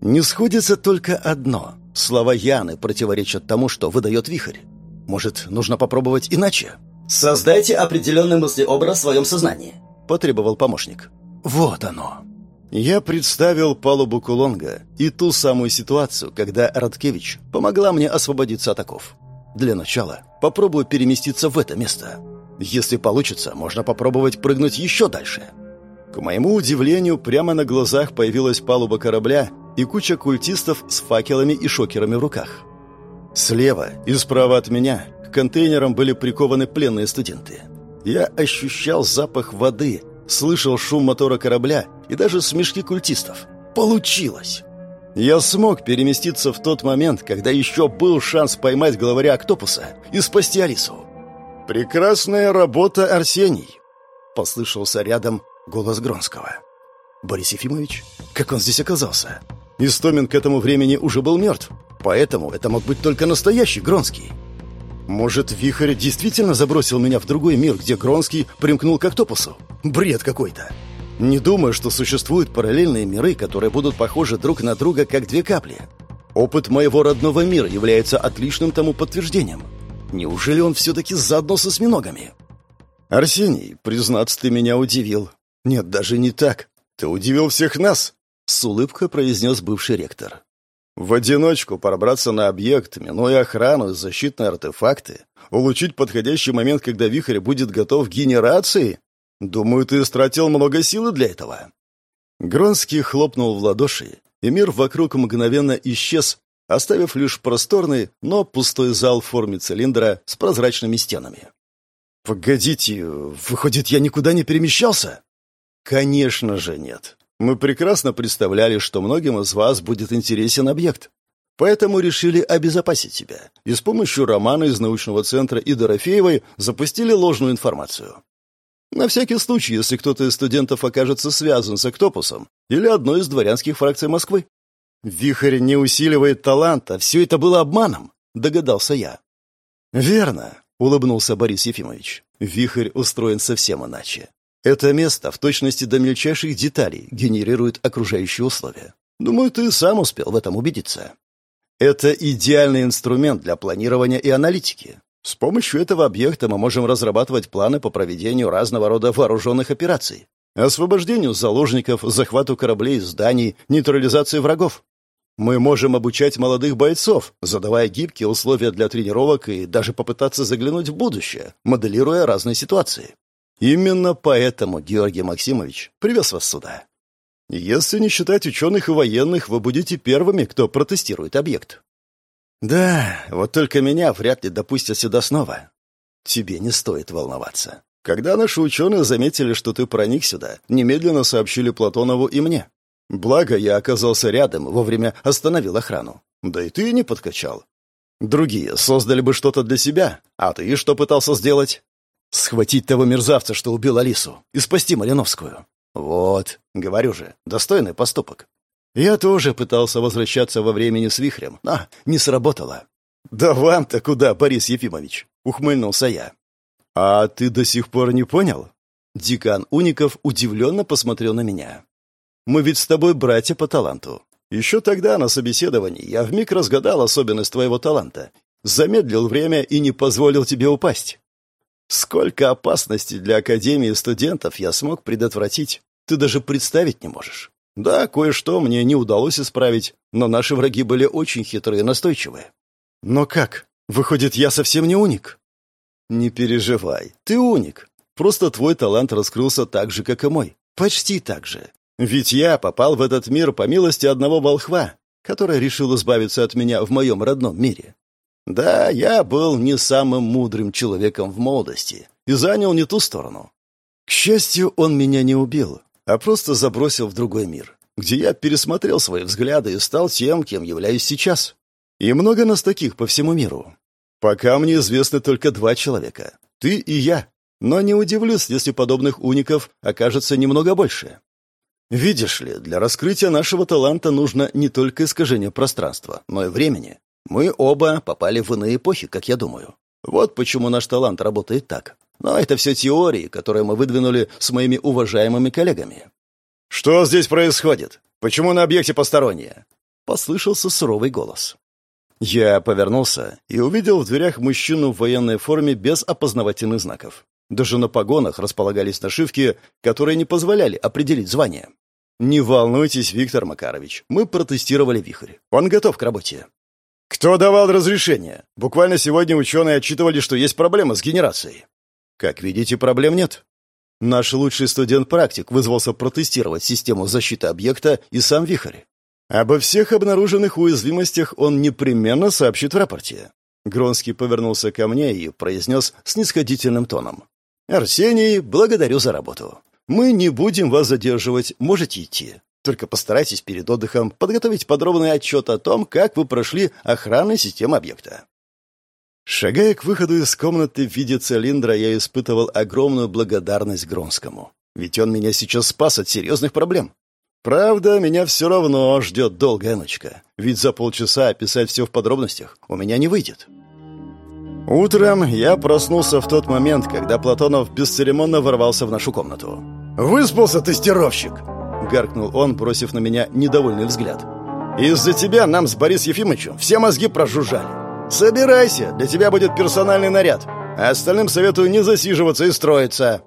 Не сходится только одно. Слова Яны противоречат тому, что выдает вихрь. Может, нужно попробовать иначе? «Создайте определенный мыслеобраз в своем сознании», — потребовал помощник. «Вот оно». Я представил палубу Кулонга и ту самую ситуацию, когда Радкевич помогла мне освободиться от оков. Для начала попробую переместиться в это место. Если получится, можно попробовать прыгнуть еще дальше. К моему удивлению, прямо на глазах появилась палуба корабля и куча культистов с факелами и шокерами в руках. Слева и справа от меня к контейнерам были прикованы пленные студенты. Я ощущал запах воды, слышал шум мотора корабля и даже смешки культистов. Получилось! Я смог переместиться в тот момент, когда еще был шанс поймать главаря Октопуса и спасти Алису. «Прекрасная работа, Арсений!» — послышался рядом голос Гронского. «Борис Ефимович? Как он здесь оказался?» Истомин к этому времени уже был мертв, поэтому это мог быть только настоящий Гронский. Может, Вихрь действительно забросил меня в другой мир, где Гронский примкнул к Октопусу? Бред какой-то. Не думаю, что существуют параллельные миры, которые будут похожи друг на друга, как две капли. Опыт моего родного мира является отличным тому подтверждением. Неужели он все-таки заодно со осьминогами? Арсений, признаться, ты меня удивил. Нет, даже не так. Ты удивил всех нас, — с улыбкой произнес бывший ректор. В одиночку пробраться на объект, минуя охрану и защитные артефакты, улучшить подходящий момент, когда вихрь будет готов к генерации? Думаю, ты истратил много силы для этого. Гронский хлопнул в ладоши, и мир вокруг мгновенно исчез, оставив лишь просторный, но пустой зал в форме цилиндра с прозрачными стенами. «Погодите, выходит, я никуда не перемещался?» «Конечно же нет. Мы прекрасно представляли, что многим из вас будет интересен объект. Поэтому решили обезопасить себя и с помощью романа из научного центра и Дорофеевой запустили ложную информацию. На всякий случай, если кто-то из студентов окажется связан с Октопусом или одной из дворянских фракций Москвы. «Вихрь не усиливает таланта, все это было обманом», — догадался я. «Верно», — улыбнулся Борис Ефимович. «Вихрь устроен совсем иначе. Это место в точности до мельчайших деталей генерирует окружающие условия. Думаю, ты сам успел в этом убедиться. Это идеальный инструмент для планирования и аналитики. С помощью этого объекта мы можем разрабатывать планы по проведению разного рода вооруженных операций. Освобождению заложников, захвату кораблей, зданий, нейтрализации врагов. Мы можем обучать молодых бойцов, задавая гибкие условия для тренировок и даже попытаться заглянуть в будущее, моделируя разные ситуации. Именно поэтому, Георгий Максимович, привез вас сюда. Если не считать ученых и военных, вы будете первыми, кто протестирует объект. Да, вот только меня вряд ли допустят сюда снова. Тебе не стоит волноваться. Когда наши ученые заметили, что ты проник сюда, немедленно сообщили Платонову и мне. Благо, я оказался рядом, вовремя остановил охрану. Да и ты не подкачал. Другие создали бы что-то для себя, а ты что пытался сделать? Схватить того мерзавца, что убил Алису, и спасти Малиновскую. Вот, говорю же, достойный поступок. Я тоже пытался возвращаться во времени с вихрем, но не сработало. «Да вам-то куда, Борис Ефимович?» — ухмыльнулся я. «А ты до сих пор не понял?» Декан Уников удивленно посмотрел на меня. «Мы ведь с тобой братья по таланту. Еще тогда на собеседовании я вмиг разгадал особенность твоего таланта, замедлил время и не позволил тебе упасть. Сколько опасностей для Академии студентов я смог предотвратить, ты даже представить не можешь. Да, кое-что мне не удалось исправить, но наши враги были очень хитрые и настойчивые. Но как? Выходит, я совсем не уник? Не переживай, ты уник. Просто твой талант раскрылся так же, как и мой. Почти так же. Ведь я попал в этот мир по милости одного волхва, который решил избавиться от меня в моем родном мире. Да, я был не самым мудрым человеком в молодости и занял не ту сторону. К счастью, он меня не убил, а просто забросил в другой мир, где я пересмотрел свои взгляды и стал тем, кем являюсь сейчас. И много нас таких по всему миру. Пока мне известны только два человека — ты и я. Но не удивлюсь, если подобных уников окажется немного больше. Видишь ли, для раскрытия нашего таланта нужно не только искажение пространства, но и времени. Мы оба попали в иные эпохи, как я думаю. Вот почему наш талант работает так. Но это все теории, которые мы выдвинули с моими уважаемыми коллегами. «Что здесь происходит? Почему на объекте посторонние?» Послышался суровый голос. Я повернулся и увидел в дверях мужчину в военной форме без опознавательных знаков. Даже на погонах располагались нашивки, которые не позволяли определить звание. «Не волнуйтесь, Виктор Макарович, мы протестировали вихрь. Он готов к работе». «Кто давал разрешение? Буквально сегодня ученые отчитывали, что есть проблемы с генерацией». «Как видите, проблем нет». Наш лучший студент-практик вызвался протестировать систему защиты объекта и сам вихрь. Обо всех обнаруженных уязвимостях он непременно сообщит в рапорте. Гронский повернулся ко мне и произнес снисходительным тоном. «Арсений, благодарю за работу. Мы не будем вас задерживать, можете идти. Только постарайтесь перед отдыхом подготовить подробный отчет о том, как вы прошли охранной системы объекта». Шагая к выходу из комнаты в виде цилиндра, я испытывал огромную благодарность Гронскому. Ведь он меня сейчас спас от серьезных проблем. Правда, меня все равно ждет долгая ночка. Ведь за полчаса описать все в подробностях у меня не выйдет. Утром я проснулся в тот момент, когда Платонов бесцеремонно ворвался в нашу комнату. «Выспался, тестировщик!» — гаркнул он, бросив на меня недовольный взгляд. «Из-за тебя нам с Борисом Ефимовичем все мозги прожужжали. Собирайся, для тебя будет персональный наряд, а остальным советую не засиживаться и строиться».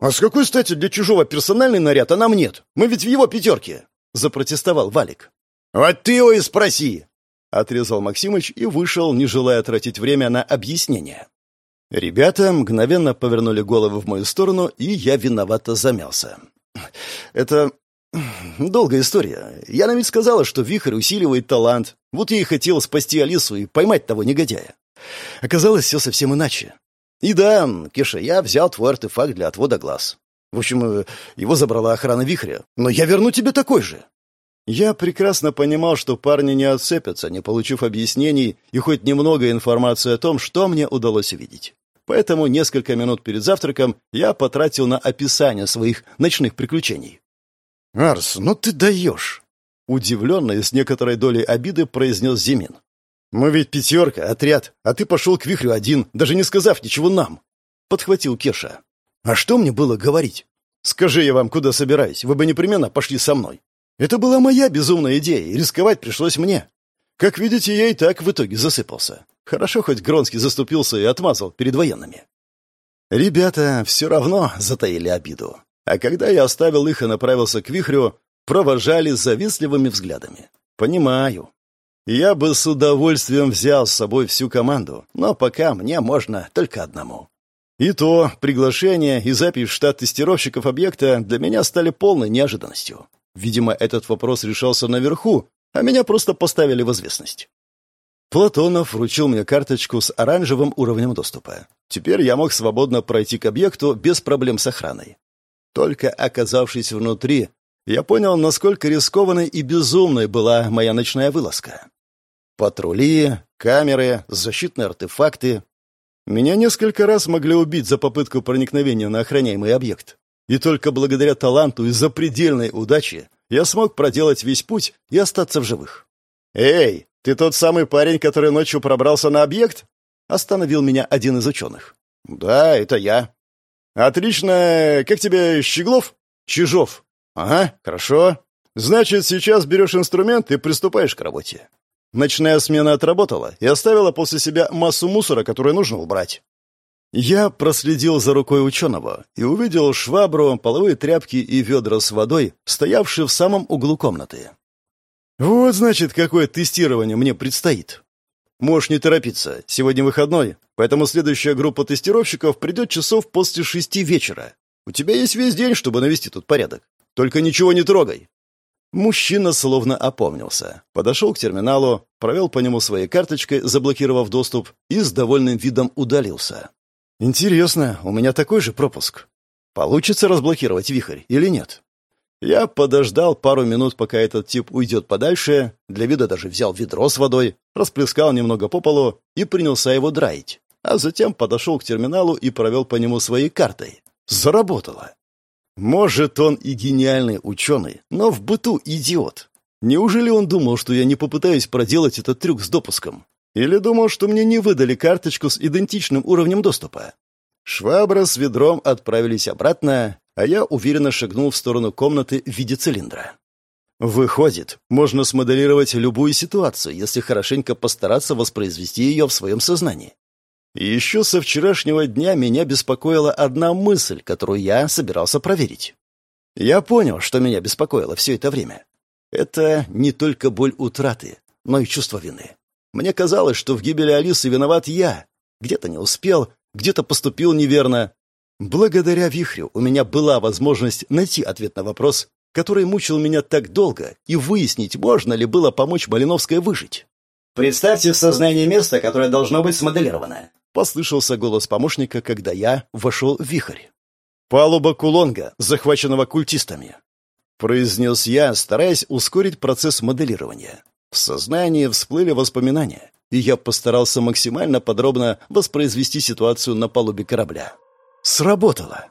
«А с какой стати для чужого персональный наряд, а нам нет? Мы ведь в его пятерке!» — запротестовал Валик. «Вот ты его и спроси!» Отрезал Максимыч и вышел, не желая тратить время на объяснение. Ребята мгновенно повернули головы в мою сторону, и я виновато замялся. «Это долгая история. Яна ведь сказала, что вихрь усиливает талант. Вот я и хотел спасти Алису и поймать того негодяя. Оказалось, все совсем иначе. И да, Кеша, я взял твой артефакт для отвода глаз. В общем, его забрала охрана вихря. Но я верну тебе такой же. Я прекрасно понимал, что парни не отцепятся, не получив объяснений и хоть немного информации о том, что мне удалось увидеть. Поэтому несколько минут перед завтраком я потратил на описание своих ночных приключений. «Арс, ну ты даешь!» Удивленно и с некоторой долей обиды произнес Зимин. «Мы ведь пятерка, отряд, а ты пошел к вихрю один, даже не сказав ничего нам!» Подхватил Кеша. «А что мне было говорить? Скажи я вам, куда собираюсь, вы бы непременно пошли со мной. Это была моя безумная идея, и рисковать пришлось мне. Как видите, я и так в итоге засыпался. Хорошо, хоть Гронский заступился и отмазал перед военными. Ребята все равно затаили обиду. А когда я оставил их и направился к вихрю, провожали завистливыми взглядами. Понимаю. Я бы с удовольствием взял с собой всю команду, но пока мне можно только одному. И то приглашение и запись в штат тестировщиков объекта для меня стали полной неожиданностью. Видимо, этот вопрос решался наверху, а меня просто поставили в известность. Платонов вручил мне карточку с оранжевым уровнем доступа. Теперь я мог свободно пройти к объекту без проблем с охраной. Только оказавшись внутри, я понял, насколько рискованной и безумной была моя ночная вылазка. Патрули, камеры, защитные артефакты. Меня несколько раз могли убить за попытку проникновения на охраняемый объект. И только благодаря таланту и запредельной удаче я смог проделать весь путь и остаться в живых. «Эй, ты тот самый парень, который ночью пробрался на объект?» Остановил меня один из ученых. «Да, это я». «Отлично. Как тебе, Щеглов?» «Чижов». «Ага, хорошо. Значит, сейчас берешь инструмент и приступаешь к работе. Ночная смена отработала и оставила после себя массу мусора, который нужно убрать. Я проследил за рукой ученого и увидел швабру, половые тряпки и ведра с водой, стоявшие в самом углу комнаты. Вот, значит, какое тестирование мне предстоит. Можешь не торопиться. Сегодня выходной, поэтому следующая группа тестировщиков придет часов после шести вечера. У тебя есть весь день, чтобы навести тут порядок. Только ничего не трогай». Мужчина словно опомнился. Подошел к терминалу, провел по нему своей карточкой, заблокировав доступ, и с довольным видом удалился. «Интересно, у меня такой же пропуск. Получится разблокировать вихрь или нет?» Я подождал пару минут, пока этот тип уйдет подальше, для вида даже взял ведро с водой, расплескал немного по полу и принялся его драить, а затем подошел к терминалу и провел по нему своей картой. Заработало. Может, он и гениальный ученый, но в быту идиот. Неужели он думал, что я не попытаюсь проделать этот трюк с допуском? Или думал, что мне не выдали карточку с идентичным уровнем доступа? Швабра с ведром отправились обратно, а я уверенно шагнул в сторону комнаты в виде цилиндра. Выходит, можно смоделировать любую ситуацию, если хорошенько постараться воспроизвести ее в своем сознании. Еще со вчерашнего дня меня беспокоила одна мысль, которую я собирался проверить. Я понял, что меня беспокоило все это время. Это не только боль утраты, но и чувство вины. Мне казалось, что в гибели Алисы виноват я. Где-то не успел, где-то поступил неверно, Благодаря вихрю у меня была возможность найти ответ на вопрос, который мучил меня так долго, и выяснить, можно ли было помочь Малиновской выжить. «Представьте в сознании место, которое должно быть смоделировано», — послышался голос помощника, когда я вошел в вихрь. «Палуба Кулонга, захваченного культистами», — произнес я, стараясь ускорить процесс моделирования. В сознании всплыли воспоминания, и я постарался максимально подробно воспроизвести ситуацию на палубе корабля. Сработало.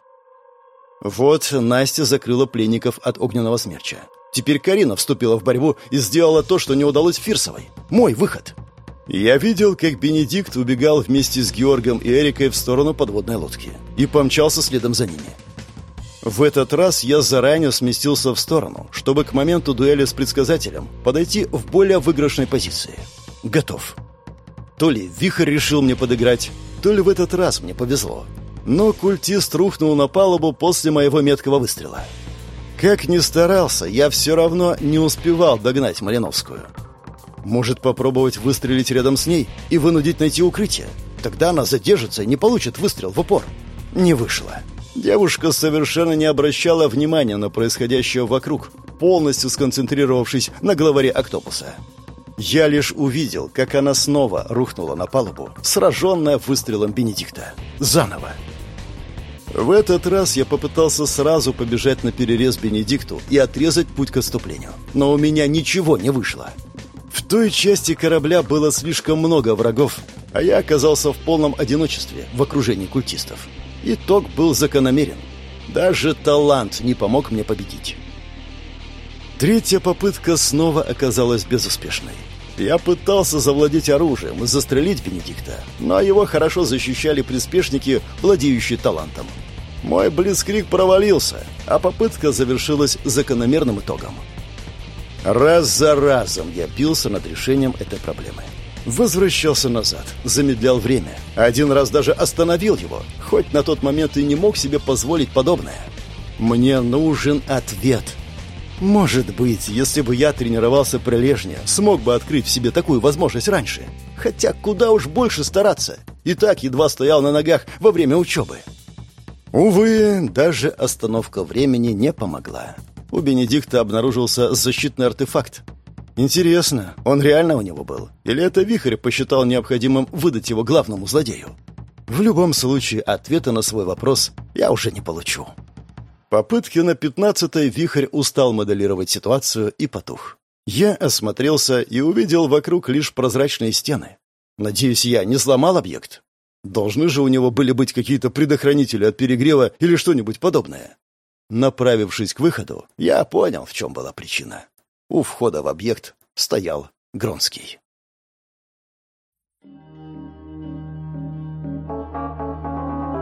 Вот Настя закрыла пленников от огненного смерча. Теперь Карина вступила в борьбу и сделала то, что не удалось Фирсовой. Мой выход. Я видел, как Бенедикт убегал вместе с Георгом и Эрикой в сторону подводной лодки и помчался следом за ними. В этот раз я заранее сместился в сторону, чтобы к моменту дуэли с предсказателем подойти в более выигрышной позиции. Готов. То ли Вихрь решил мне подыграть, то ли в этот раз мне повезло но культист рухнул на палубу после моего меткого выстрела. Как ни старался, я все равно не успевал догнать Малиновскую. Может попробовать выстрелить рядом с ней и вынудить найти укрытие? Тогда она задержится и не получит выстрел в упор. Не вышло. Девушка совершенно не обращала внимания на происходящее вокруг, полностью сконцентрировавшись на главаре октопуса. Я лишь увидел, как она снова рухнула на палубу, сраженная выстрелом Бенедикта. Заново. В этот раз я попытался сразу побежать на перерез Бенедикту и отрезать путь к отступлению. Но у меня ничего не вышло. В той части корабля было слишком много врагов, а я оказался в полном одиночестве в окружении культистов. Итог был закономерен. Даже талант не помог мне победить. Третья попытка снова оказалась безуспешной. Я пытался завладеть оружием и застрелить Бенедикта, но его хорошо защищали приспешники, владеющие талантом. Мой блицкрик провалился, а попытка завершилась закономерным итогом. Раз за разом я бился над решением этой проблемы. Возвращался назад, замедлял время. Один раз даже остановил его, хоть на тот момент и не мог себе позволить подобное. Мне нужен ответ — может быть, если бы я тренировался прилежнее, смог бы открыть в себе такую возможность раньше. Хотя куда уж больше стараться. И так едва стоял на ногах во время учебы. Увы, даже остановка времени не помогла. У Бенедикта обнаружился защитный артефакт. Интересно, он реально у него был? Или это Вихрь посчитал необходимым выдать его главному злодею? В любом случае, ответа на свой вопрос я уже не получу. Попытки на пятнадцатой вихрь устал моделировать ситуацию и потух. Я осмотрелся и увидел вокруг лишь прозрачные стены. Надеюсь, я не сломал объект? Должны же у него были быть какие-то предохранители от перегрева или что-нибудь подобное. Направившись к выходу, я понял, в чем была причина. У входа в объект стоял Гронский.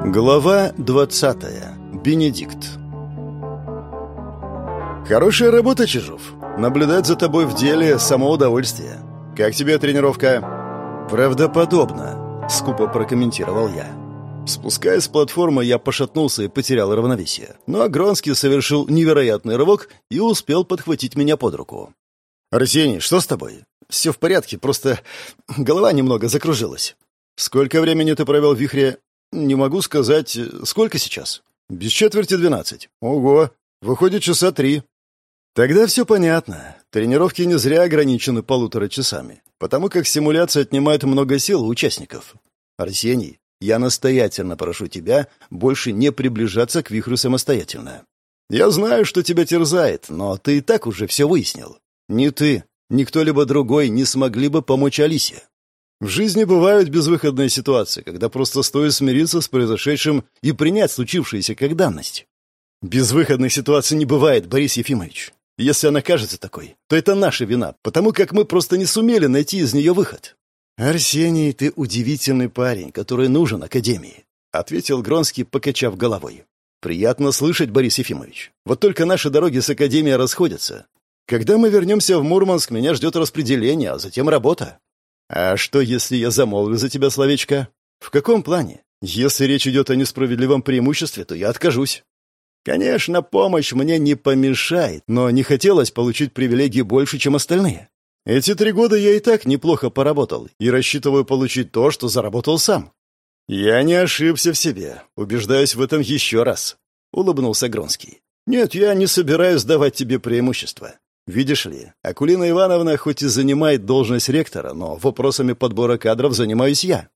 Глава двадцатая. Бенедикт. «Хорошая работа, Чижов. Наблюдать за тобой в деле — само удовольствие. Как тебе тренировка?» «Правдоподобно», — скупо прокомментировал я. Спускаясь с платформы, я пошатнулся и потерял равновесие. Но Агронский совершил невероятный рывок и успел подхватить меня под руку. «Арсений, что с тобой?» все в порядке, просто голова немного закружилась. Сколько времени ты провел в вихре? Не могу сказать. Сколько сейчас? Без четверти двенадцать. Ого, выходит часа три. Тогда все понятно. Тренировки не зря ограничены полутора часами, потому как симуляция отнимает много сил у участников. Арсений, я настоятельно прошу тебя больше не приближаться к вихру самостоятельно. Я знаю, что тебя терзает, но ты и так уже все выяснил. Ни ты, ни кто-либо другой не смогли бы помочь Алисе. В жизни бывают безвыходные ситуации, когда просто стоит смириться с произошедшим и принять случившееся как данность. Безвыходных ситуаций не бывает, Борис Ефимович. Если она кажется такой, то это наша вина, потому как мы просто не сумели найти из нее выход. «Арсений, ты удивительный парень, который нужен Академии», — ответил Гронский, покачав головой. «Приятно слышать, Борис Ефимович. Вот только наши дороги с Академией расходятся. Когда мы вернемся в Мурманск, меня ждет распределение, а затем работа. А что, если я замолвлю за тебя словечко? В каком плане? Если речь идет о несправедливом преимуществе, то я откажусь. Конечно, помощь мне не помешает, но не хотелось получить привилегии больше, чем остальные. Эти три года я и так неплохо поработал и рассчитываю получить то, что заработал сам. Я не ошибся в себе, убеждаюсь в этом еще раз, улыбнулся Гронский. Нет, я не собираюсь давать тебе преимущество. Видишь ли, Акулина Ивановна хоть и занимает должность ректора, но вопросами подбора кадров занимаюсь я.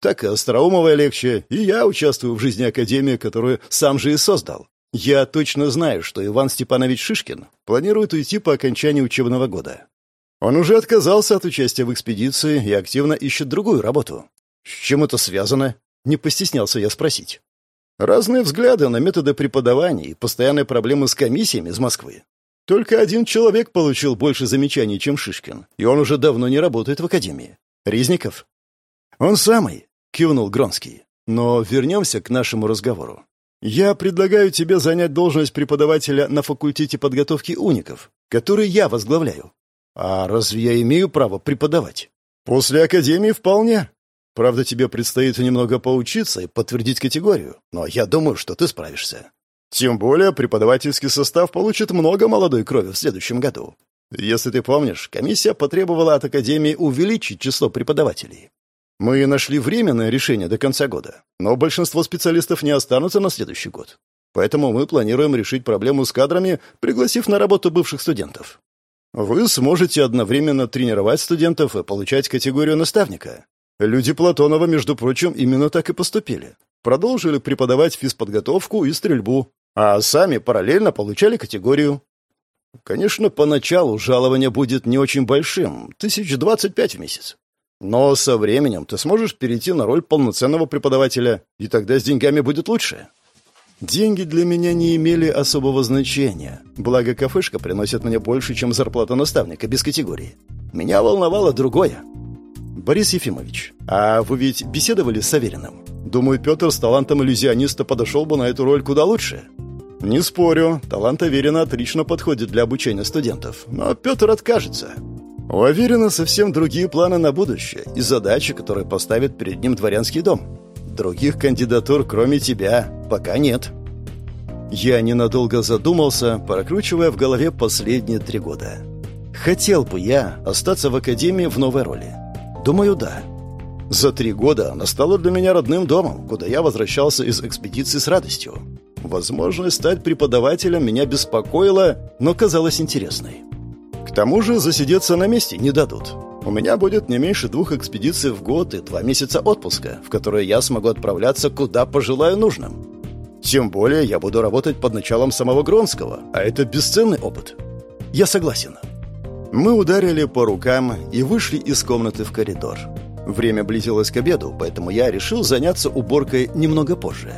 Так и Остроумовой легче, и я участвую в жизни Академии, которую сам же и создал. Я точно знаю, что Иван Степанович Шишкин планирует уйти по окончании учебного года. Он уже отказался от участия в экспедиции и активно ищет другую работу. С чем это связано? Не постеснялся я спросить. Разные взгляды на методы преподавания и постоянные проблемы с комиссиями из Москвы. Только один человек получил больше замечаний, чем Шишкин, и он уже давно не работает в академии. Резников? Он самый, кивнул Гронский. Но вернемся к нашему разговору. Я предлагаю тебе занять должность преподавателя на факультете подготовки уников, который я возглавляю. А разве я имею право преподавать? После академии вполне. Правда, тебе предстоит немного поучиться и подтвердить категорию, но я думаю, что ты справишься. Тем более преподавательский состав получит много молодой крови в следующем году. Если ты помнишь, комиссия потребовала от Академии увеличить число преподавателей. Мы нашли временное решение до конца года, но большинство специалистов не останутся на следующий год. Поэтому мы планируем решить проблему с кадрами, пригласив на работу бывших студентов. Вы сможете одновременно тренировать студентов и получать категорию наставника. Люди Платонова, между прочим, именно так и поступили. Продолжили преподавать физподготовку и стрельбу, а сами параллельно получали категорию. Конечно, поначалу жалование будет не очень большим, тысяч двадцать пять в месяц. Но со временем ты сможешь перейти на роль полноценного преподавателя, и тогда с деньгами будет лучше. Деньги для меня не имели особого значения, благо кафешка приносит мне больше, чем зарплата наставника без категории. Меня волновало другое. Борис Ефимович, а вы ведь беседовали с Савериным? Думаю, Петр с талантом иллюзиониста подошел бы на эту роль куда лучше. Не спорю, талант Аверина отлично подходит для обучения студентов, но Петр откажется. У совсем другие планы на будущее и задачи, которые поставит перед ним дворянский дом. Других кандидатур, кроме тебя, пока нет. Я ненадолго задумался, прокручивая в голове последние три года. Хотел бы я остаться в академии в новой роли? Думаю, да. За три года она стала для меня родным домом, куда я возвращался из экспедиции с радостью. Возможность стать преподавателем меня беспокоила, но казалась интересной. Тому же засидеться на месте не дадут. У меня будет не меньше двух экспедиций в год и два месяца отпуска, в которые я смогу отправляться куда пожелаю нужным. Тем более я буду работать под началом самого Гронского, а это бесценный опыт. Я согласен. Мы ударили по рукам и вышли из комнаты в коридор. Время близилось к обеду, поэтому я решил заняться уборкой немного позже.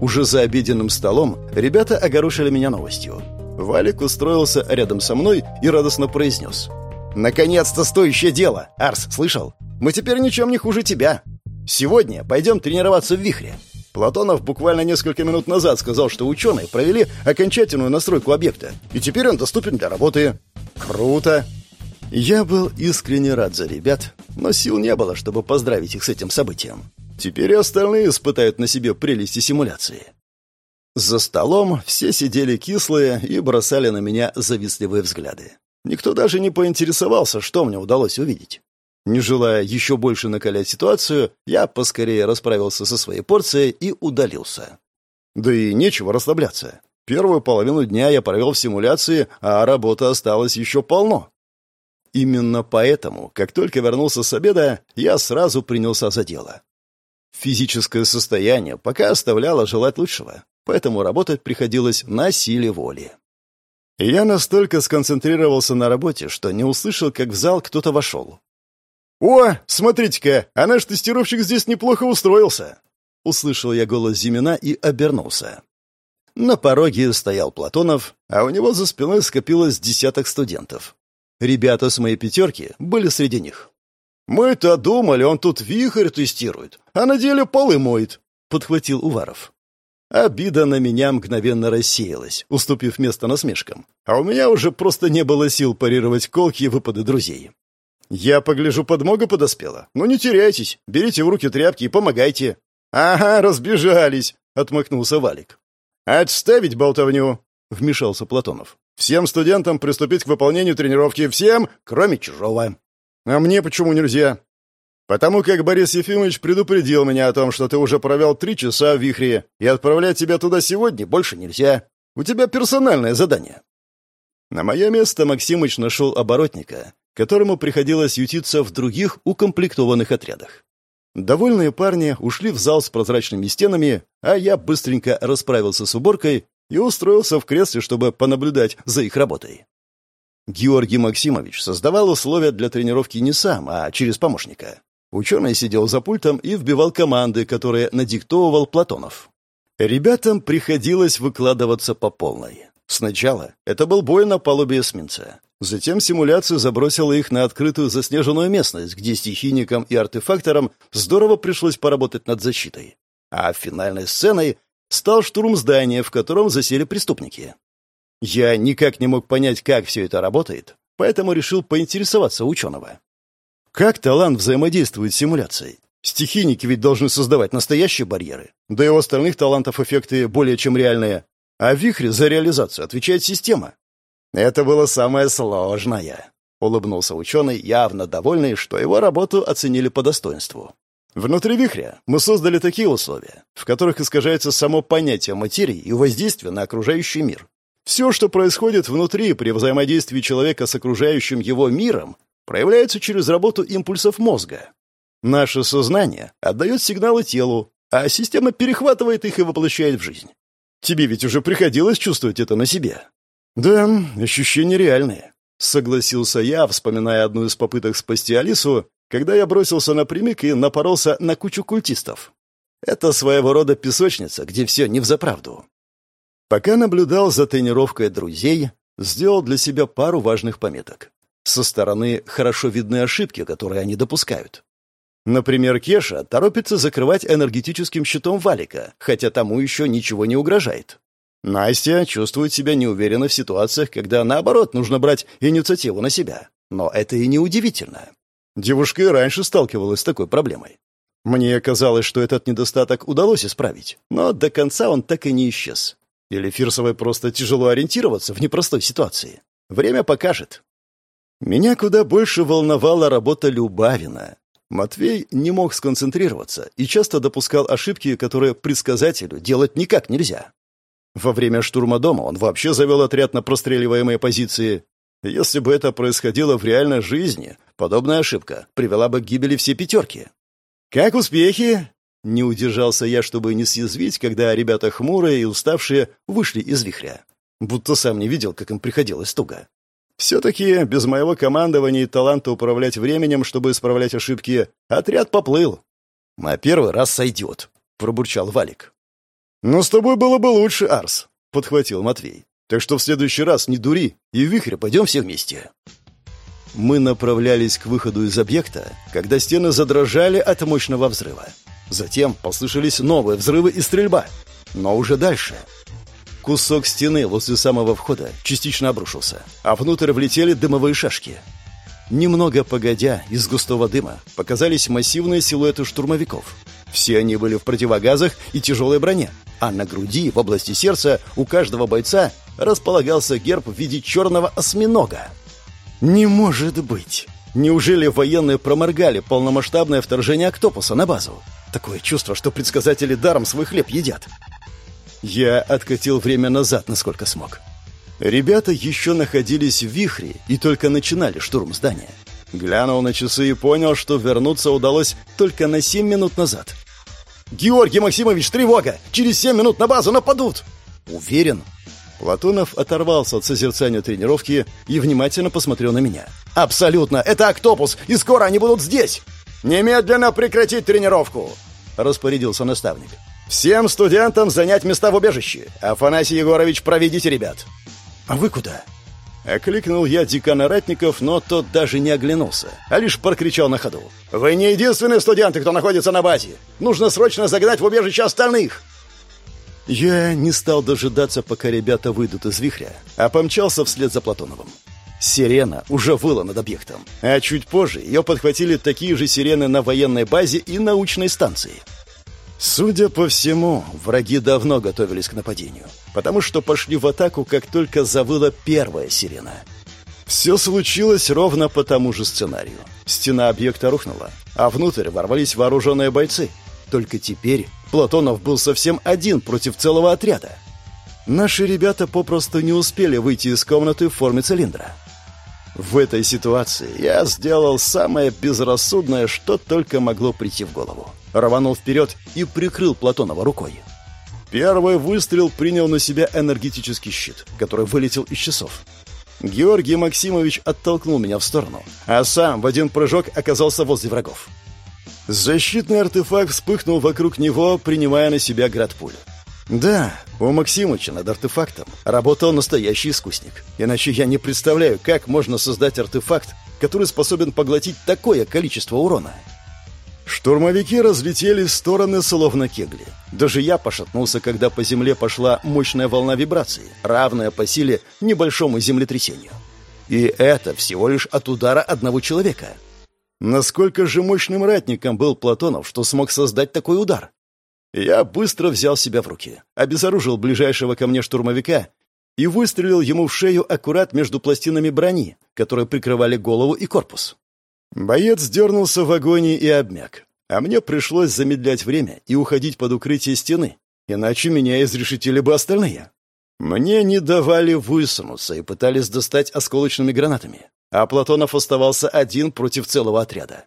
Уже за обеденным столом ребята огорошили меня новостью. Валик устроился рядом со мной и радостно произнес. «Наконец-то стоящее дело! Арс, слышал? Мы теперь ничем не хуже тебя. Сегодня пойдем тренироваться в вихре». Платонов буквально несколько минут назад сказал, что ученые провели окончательную настройку объекта, и теперь он доступен для работы. Круто! Я был искренне рад за ребят, но сил не было, чтобы поздравить их с этим событием. Теперь остальные испытают на себе прелести симуляции. За столом все сидели кислые и бросали на меня завистливые взгляды. Никто даже не поинтересовался, что мне удалось увидеть. Не желая еще больше накалять ситуацию, я поскорее расправился со своей порцией и удалился. Да и нечего расслабляться. Первую половину дня я провел в симуляции, а работы осталось еще полно. Именно поэтому, как только вернулся с обеда, я сразу принялся за дело. Физическое состояние пока оставляло желать лучшего, поэтому работать приходилось на силе воли. Я настолько сконцентрировался на работе, что не услышал, как в зал кто-то вошел. «О, смотрите-ка, а наш тестировщик здесь неплохо устроился!» Услышал я голос Зимина и обернулся. На пороге стоял Платонов, а у него за спиной скопилось десяток студентов. Ребята с моей пятерки были среди них. «Мы-то думали, он тут вихрь тестирует, а на деле полы моет», — подхватил Уваров. Обида на меня мгновенно рассеялась, уступив место насмешкам. А у меня уже просто не было сил парировать колки выпады друзей. «Я погляжу, подмога подоспела. Ну не теряйтесь, берите в руки тряпки и помогайте». «Ага, разбежались», — отмахнулся Валик. «Отставить болтовню», — вмешался Платонов. «Всем студентам приступить к выполнению тренировки. Всем, кроме чужого». «А мне почему нельзя?» «Потому как Борис Ефимович предупредил меня о том, что ты уже провел три часа в вихре, и отправлять тебя туда сегодня больше нельзя. У тебя персональное задание». На мое место Максимыч нашел оборотника, которому приходилось ютиться в других укомплектованных отрядах. Довольные парни ушли в зал с прозрачными стенами, а я быстренько расправился с уборкой и устроился в кресле, чтобы понаблюдать за их работой. Георгий Максимович создавал условия для тренировки не сам, а через помощника. Ученый сидел за пультом и вбивал команды, которые надиктовывал Платонов. Ребятам приходилось выкладываться по полной. Сначала это был бой на палубе эсминца. Затем симуляция забросила их на открытую заснеженную местность, где стихийникам и артефакторам здорово пришлось поработать над защитой. А финальной сценой стал штурм здания, в котором засели преступники. Я никак не мог понять, как все это работает, поэтому решил поинтересоваться ученого. Как талант взаимодействует с симуляцией? Стихийники ведь должны создавать настоящие барьеры. Да и у остальных талантов эффекты более чем реальные. А вихре за реализацию отвечает система. Это было самое сложное. Улыбнулся ученый, явно довольный, что его работу оценили по достоинству. Внутри вихря мы создали такие условия, в которых искажается само понятие материи и воздействия на окружающий мир. Все, что происходит внутри при взаимодействии человека с окружающим его миром, проявляется через работу импульсов мозга. Наше сознание отдает сигналы телу, а система перехватывает их и воплощает в жизнь. Тебе ведь уже приходилось чувствовать это на себе. Да, ощущения реальные. Согласился я, вспоминая одну из попыток спасти Алису, когда я бросился напрямик и напоролся на кучу культистов. Это своего рода песочница, где все не взаправду. Пока наблюдал за тренировкой друзей, сделал для себя пару важных пометок. Со стороны хорошо видны ошибки, которые они допускают. Например, Кеша торопится закрывать энергетическим щитом Валика, хотя тому еще ничего не угрожает. Настя чувствует себя неуверенно в ситуациях, когда, наоборот, нужно брать инициативу на себя. Но это и не удивительно. Девушка и раньше сталкивалась с такой проблемой. Мне казалось, что этот недостаток удалось исправить, но до конца он так и не исчез. Или Фирсовой просто тяжело ориентироваться в непростой ситуации. Время покажет. Меня куда больше волновала работа Любавина. Матвей не мог сконцентрироваться и часто допускал ошибки, которые предсказателю делать никак нельзя. Во время штурма дома он вообще завел отряд на простреливаемые позиции. Если бы это происходило в реальной жизни, подобная ошибка привела бы к гибели всей пятерки. «Как успехи?» Не удержался я, чтобы не съязвить, когда ребята хмурые и уставшие вышли из вихря. Будто сам не видел, как им приходилось туго. Все-таки без моего командования и таланта управлять временем, чтобы исправлять ошибки, отряд поплыл. «На первый раз сойдет», — пробурчал Валик. «Но с тобой было бы лучше, Арс», — подхватил Матвей. «Так что в следующий раз не дури, и в вихре пойдем все вместе». Мы направлялись к выходу из объекта, когда стены задрожали от мощного взрыва. Затем послышались новые взрывы и стрельба. Но уже дальше. Кусок стены возле самого входа частично обрушился, а внутрь влетели дымовые шашки. Немного погодя, из густого дыма показались массивные силуэты штурмовиков. Все они были в противогазах и тяжелой броне, а на груди, в области сердца, у каждого бойца располагался герб в виде черного осьминога. Не может быть! Неужели военные проморгали полномасштабное вторжение Октопуса на базу? Такое чувство, что предсказатели даром свой хлеб едят. Я откатил время назад, насколько смог. Ребята еще находились в вихре и только начинали штурм здания. Глянул на часы и понял, что вернуться удалось только на семь минут назад. «Георгий Максимович, тревога! Через семь минут на базу нападут!» «Уверен?» Платонов оторвался от созерцания тренировки и внимательно посмотрел на меня. «Абсолютно! Это Октопус, и скоро они будут здесь!» «Немедленно прекратить тренировку!» — распорядился наставник. «Всем студентам занять места в убежище. Афанасий Егорович, проведите ребят». «А вы куда?» Окликнул я декана Ратников, но тот даже не оглянулся, а лишь прокричал на ходу. «Вы не единственные студенты, кто находится на базе! Нужно срочно загнать в убежище остальных!» Я не стал дожидаться, пока ребята выйдут из вихря, а помчался вслед за Платоновым. Сирена уже выла над объектом, а чуть позже ее подхватили такие же сирены на военной базе и научной станции. Судя по всему, враги давно готовились к нападению, потому что пошли в атаку, как только завыла первая сирена. Все случилось ровно по тому же сценарию. Стена объекта рухнула, а внутрь ворвались вооруженные бойцы. Только теперь Платонов был совсем один против целого отряда. Наши ребята попросту не успели выйти из комнаты в форме цилиндра. В этой ситуации я сделал самое безрассудное, что только могло прийти в голову рванул вперед и прикрыл Платонова рукой. Первый выстрел принял на себя энергетический щит, который вылетел из часов. Георгий Максимович оттолкнул меня в сторону, а сам в один прыжок оказался возле врагов. Защитный артефакт вспыхнул вокруг него, принимая на себя град пуль. Да, у Максимовича над артефактом работал настоящий искусник. Иначе я не представляю, как можно создать артефакт, который способен поглотить такое количество урона. Штурмовики разлетелись в стороны словно кегли. Даже я пошатнулся, когда по земле пошла мощная волна вибрации, равная по силе небольшому землетрясению. И это всего лишь от удара одного человека. Насколько же мощным ратником был Платонов, что смог создать такой удар? Я быстро взял себя в руки, обезоружил ближайшего ко мне штурмовика и выстрелил ему в шею аккурат между пластинами брони, которые прикрывали голову и корпус. Боец дернулся в агонии и обмяк. А мне пришлось замедлять время и уходить под укрытие стены, иначе меня изрешетили бы остальные. Мне не давали высунуться и пытались достать осколочными гранатами, а Платонов оставался один против целого отряда.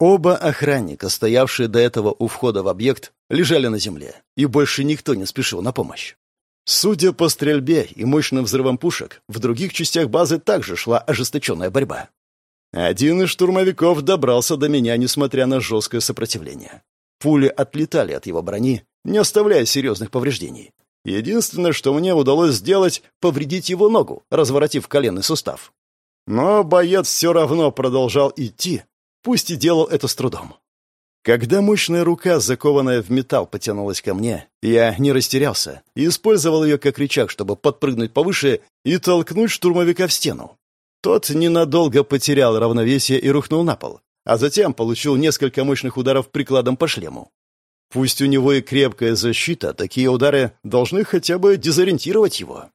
Оба охранника, стоявшие до этого у входа в объект, лежали на земле, и больше никто не спешил на помощь. Судя по стрельбе и мощным взрывам пушек, в других частях базы также шла ожесточенная борьба. Один из штурмовиков добрался до меня, несмотря на жесткое сопротивление. Пули отлетали от его брони, не оставляя серьезных повреждений. Единственное, что мне удалось сделать, повредить его ногу, разворотив коленный сустав. Но боец все равно продолжал идти, пусть и делал это с трудом. Когда мощная рука, закованная в металл, потянулась ко мне, я не растерялся и использовал ее как рычаг, чтобы подпрыгнуть повыше и толкнуть штурмовика в стену. Тот ненадолго потерял равновесие и рухнул на пол, а затем получил несколько мощных ударов прикладом по шлему. Пусть у него и крепкая защита, такие удары должны хотя бы дезориентировать его.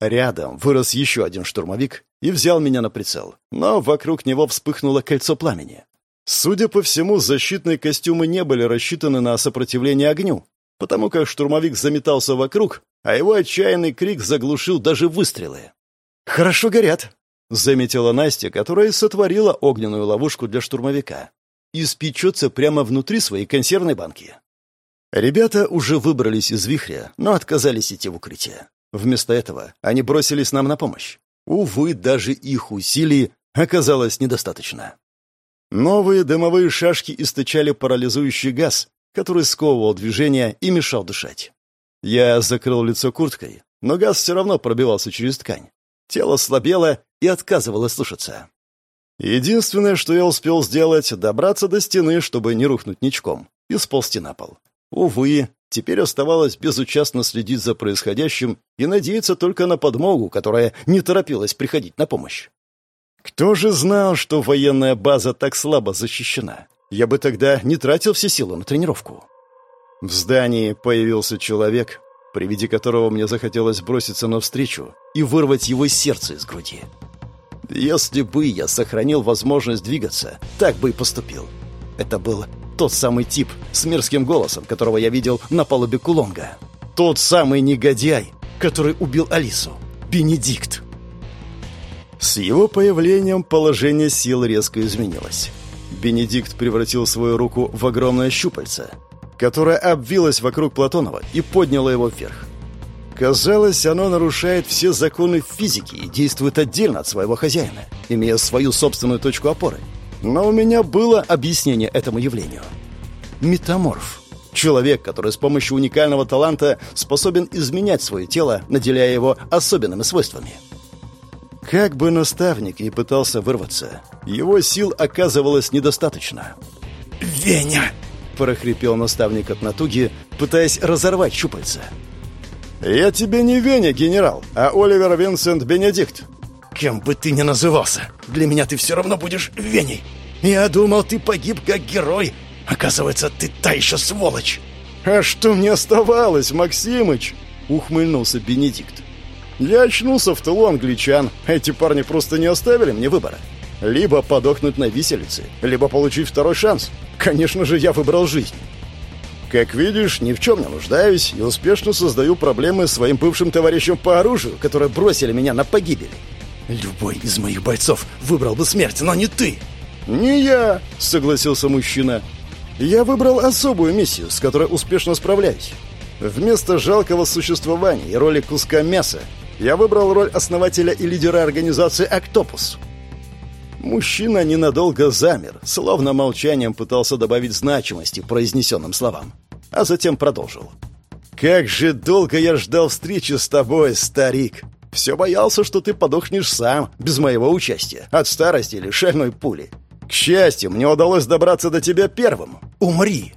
Рядом вырос еще один штурмовик и взял меня на прицел, но вокруг него вспыхнуло кольцо пламени. Судя по всему, защитные костюмы не были рассчитаны на сопротивление огню, потому как штурмовик заметался вокруг, а его отчаянный крик заглушил даже выстрелы. «Хорошо горят», Заметила Настя, которая сотворила огненную ловушку для штурмовика. Испечется прямо внутри своей консервной банки. Ребята уже выбрались из вихря, но отказались идти в укрытие. Вместо этого они бросились нам на помощь. Увы, даже их усилий оказалось недостаточно. Новые дымовые шашки источали парализующий газ, который сковывал движение и мешал дышать. Я закрыл лицо курткой, но газ все равно пробивался через ткань. Тело слабело и отказывало слушаться. Единственное, что я успел сделать, добраться до стены, чтобы не рухнуть ничком, и сползти на пол. Увы, теперь оставалось безучастно следить за происходящим и надеяться только на подмогу, которая не торопилась приходить на помощь. Кто же знал, что военная база так слабо защищена? Я бы тогда не тратил все силы на тренировку. В здании появился человек, при виде которого мне захотелось броситься навстречу и вырвать его сердце из груди. Если бы я сохранил возможность двигаться, так бы и поступил. Это был тот самый тип с мерзким голосом, которого я видел на палубе Кулонга. Тот самый негодяй, который убил Алису. Бенедикт. С его появлением положение сил резко изменилось. Бенедикт превратил свою руку в огромное щупальце, которое обвилось вокруг Платонова и подняло его вверх. Казалось, оно нарушает все законы физики и действует отдельно от своего хозяина, имея свою собственную точку опоры. Но у меня было объяснение этому явлению. Метаморф. Человек, который с помощью уникального таланта способен изменять свое тело, наделяя его особенными свойствами. Как бы наставник и пытался вырваться, его сил оказывалось недостаточно. «Веня!» — прохрипел наставник от натуги, пытаясь разорвать щупальца. «Я тебе не Веня, генерал, а Оливер Винсент Бенедикт». «Кем бы ты ни назывался, для меня ты все равно будешь Веней. Я думал, ты погиб как герой. Оказывается, ты та еще сволочь». «А что мне оставалось, Максимыч?» — ухмыльнулся Бенедикт. «Я очнулся в тылу англичан. Эти парни просто не оставили мне выбора. Либо подохнуть на виселице, либо получить второй шанс. Конечно же, я выбрал жизнь. Как видишь, ни в чем не нуждаюсь и успешно создаю проблемы своим бывшим товарищам по оружию, которые бросили меня на погибель. Любой из моих бойцов выбрал бы смерть, но не ты. Не я, согласился мужчина. Я выбрал особую миссию, с которой успешно справляюсь. Вместо жалкого существования и роли куска мяса я выбрал роль основателя и лидера организации «Октопус». Мужчина ненадолго замер, словно молчанием пытался добавить значимости произнесенным словам а затем продолжил. «Как же долго я ждал встречи с тобой, старик! Все боялся, что ты подохнешь сам, без моего участия, от старости или шальной пули. К счастью, мне удалось добраться до тебя первым. Умри!»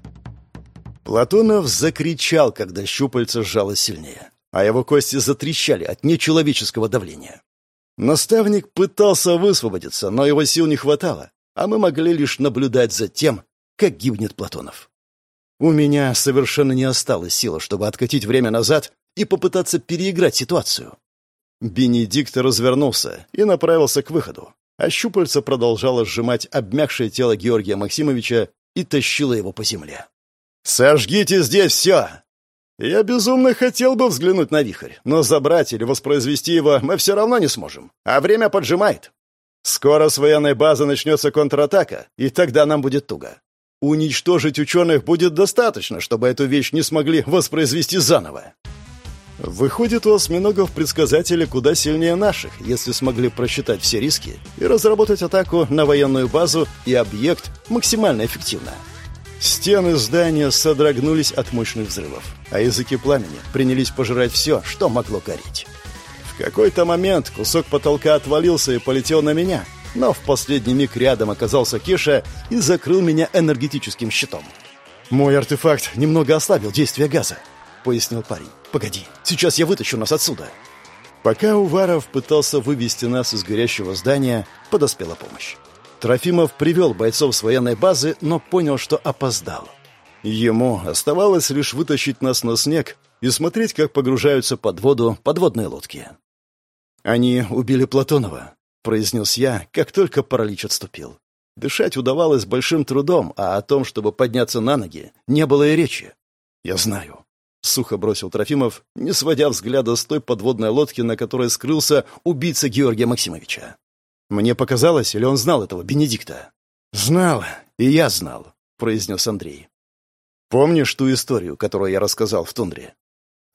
Платонов закричал, когда щупальце сжало сильнее, а его кости затрещали от нечеловеческого давления. Наставник пытался высвободиться, но его сил не хватало, а мы могли лишь наблюдать за тем, как гибнет Платонов. У меня совершенно не осталось силы, чтобы откатить время назад и попытаться переиграть ситуацию. Бенедикт развернулся и направился к выходу, а щупальца продолжало сжимать обмякшее тело Георгия Максимовича и тащило его по земле. «Сожгите здесь все!» Я безумно хотел бы взглянуть на вихрь, но забрать или воспроизвести его мы все равно не сможем, а время поджимает. Скоро с военной базы начнется контратака, и тогда нам будет туго. Уничтожить ученых будет достаточно, чтобы эту вещь не смогли воспроизвести заново. Выходит, у осьминогов предсказатели куда сильнее наших, если смогли просчитать все риски и разработать атаку на военную базу и объект максимально эффективно. Стены здания содрогнулись от мощных взрывов, а языки пламени принялись пожирать все, что могло гореть. В какой-то момент кусок потолка отвалился и полетел на меня — но в последний миг рядом оказался Кеша и закрыл меня энергетическим щитом. «Мой артефакт немного ослабил действие газа», — пояснил парень. «Погоди, сейчас я вытащу нас отсюда». Пока Уваров пытался вывести нас из горящего здания, подоспела помощь. Трофимов привел бойцов с военной базы, но понял, что опоздал. Ему оставалось лишь вытащить нас на снег и смотреть, как погружаются под воду подводные лодки. Они убили Платонова, произнес я, как только паралич отступил. Дышать удавалось большим трудом, а о том, чтобы подняться на ноги, не было и речи. «Я знаю», — сухо бросил Трофимов, не сводя взгляда с той подводной лодки, на которой скрылся убийца Георгия Максимовича. «Мне показалось, или он знал этого Бенедикта?» «Знал, и я знал», — произнес Андрей. «Помнишь ту историю, которую я рассказал в тундре?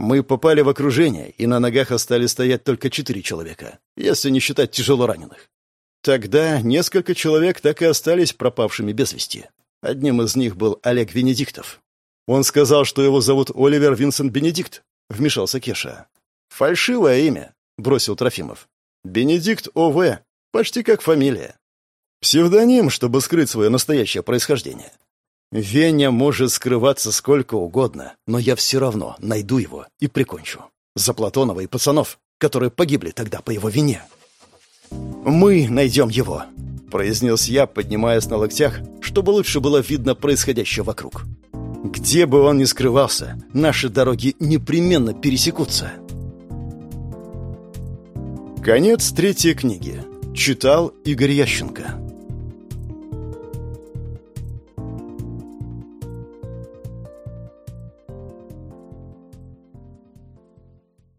Мы попали в окружение, и на ногах остались стоять только четыре человека, если не считать тяжело раненых. Тогда несколько человек так и остались пропавшими без вести. Одним из них был Олег Венедиктов. Он сказал, что его зовут Оливер Винсент Бенедикт, вмешался Кеша. Фальшивое имя, бросил Трофимов. Бенедикт О.В. Почти как фамилия. Псевдоним, чтобы скрыть свое настоящее происхождение. Веня может скрываться сколько угодно, но я все равно найду его и прикончу. За Платонова и пацанов, которые погибли тогда по его вине. «Мы найдем его», — произнес я, поднимаясь на локтях, чтобы лучше было видно происходящее вокруг. «Где бы он ни скрывался, наши дороги непременно пересекутся». Конец третьей книги. Читал Игорь Ященко.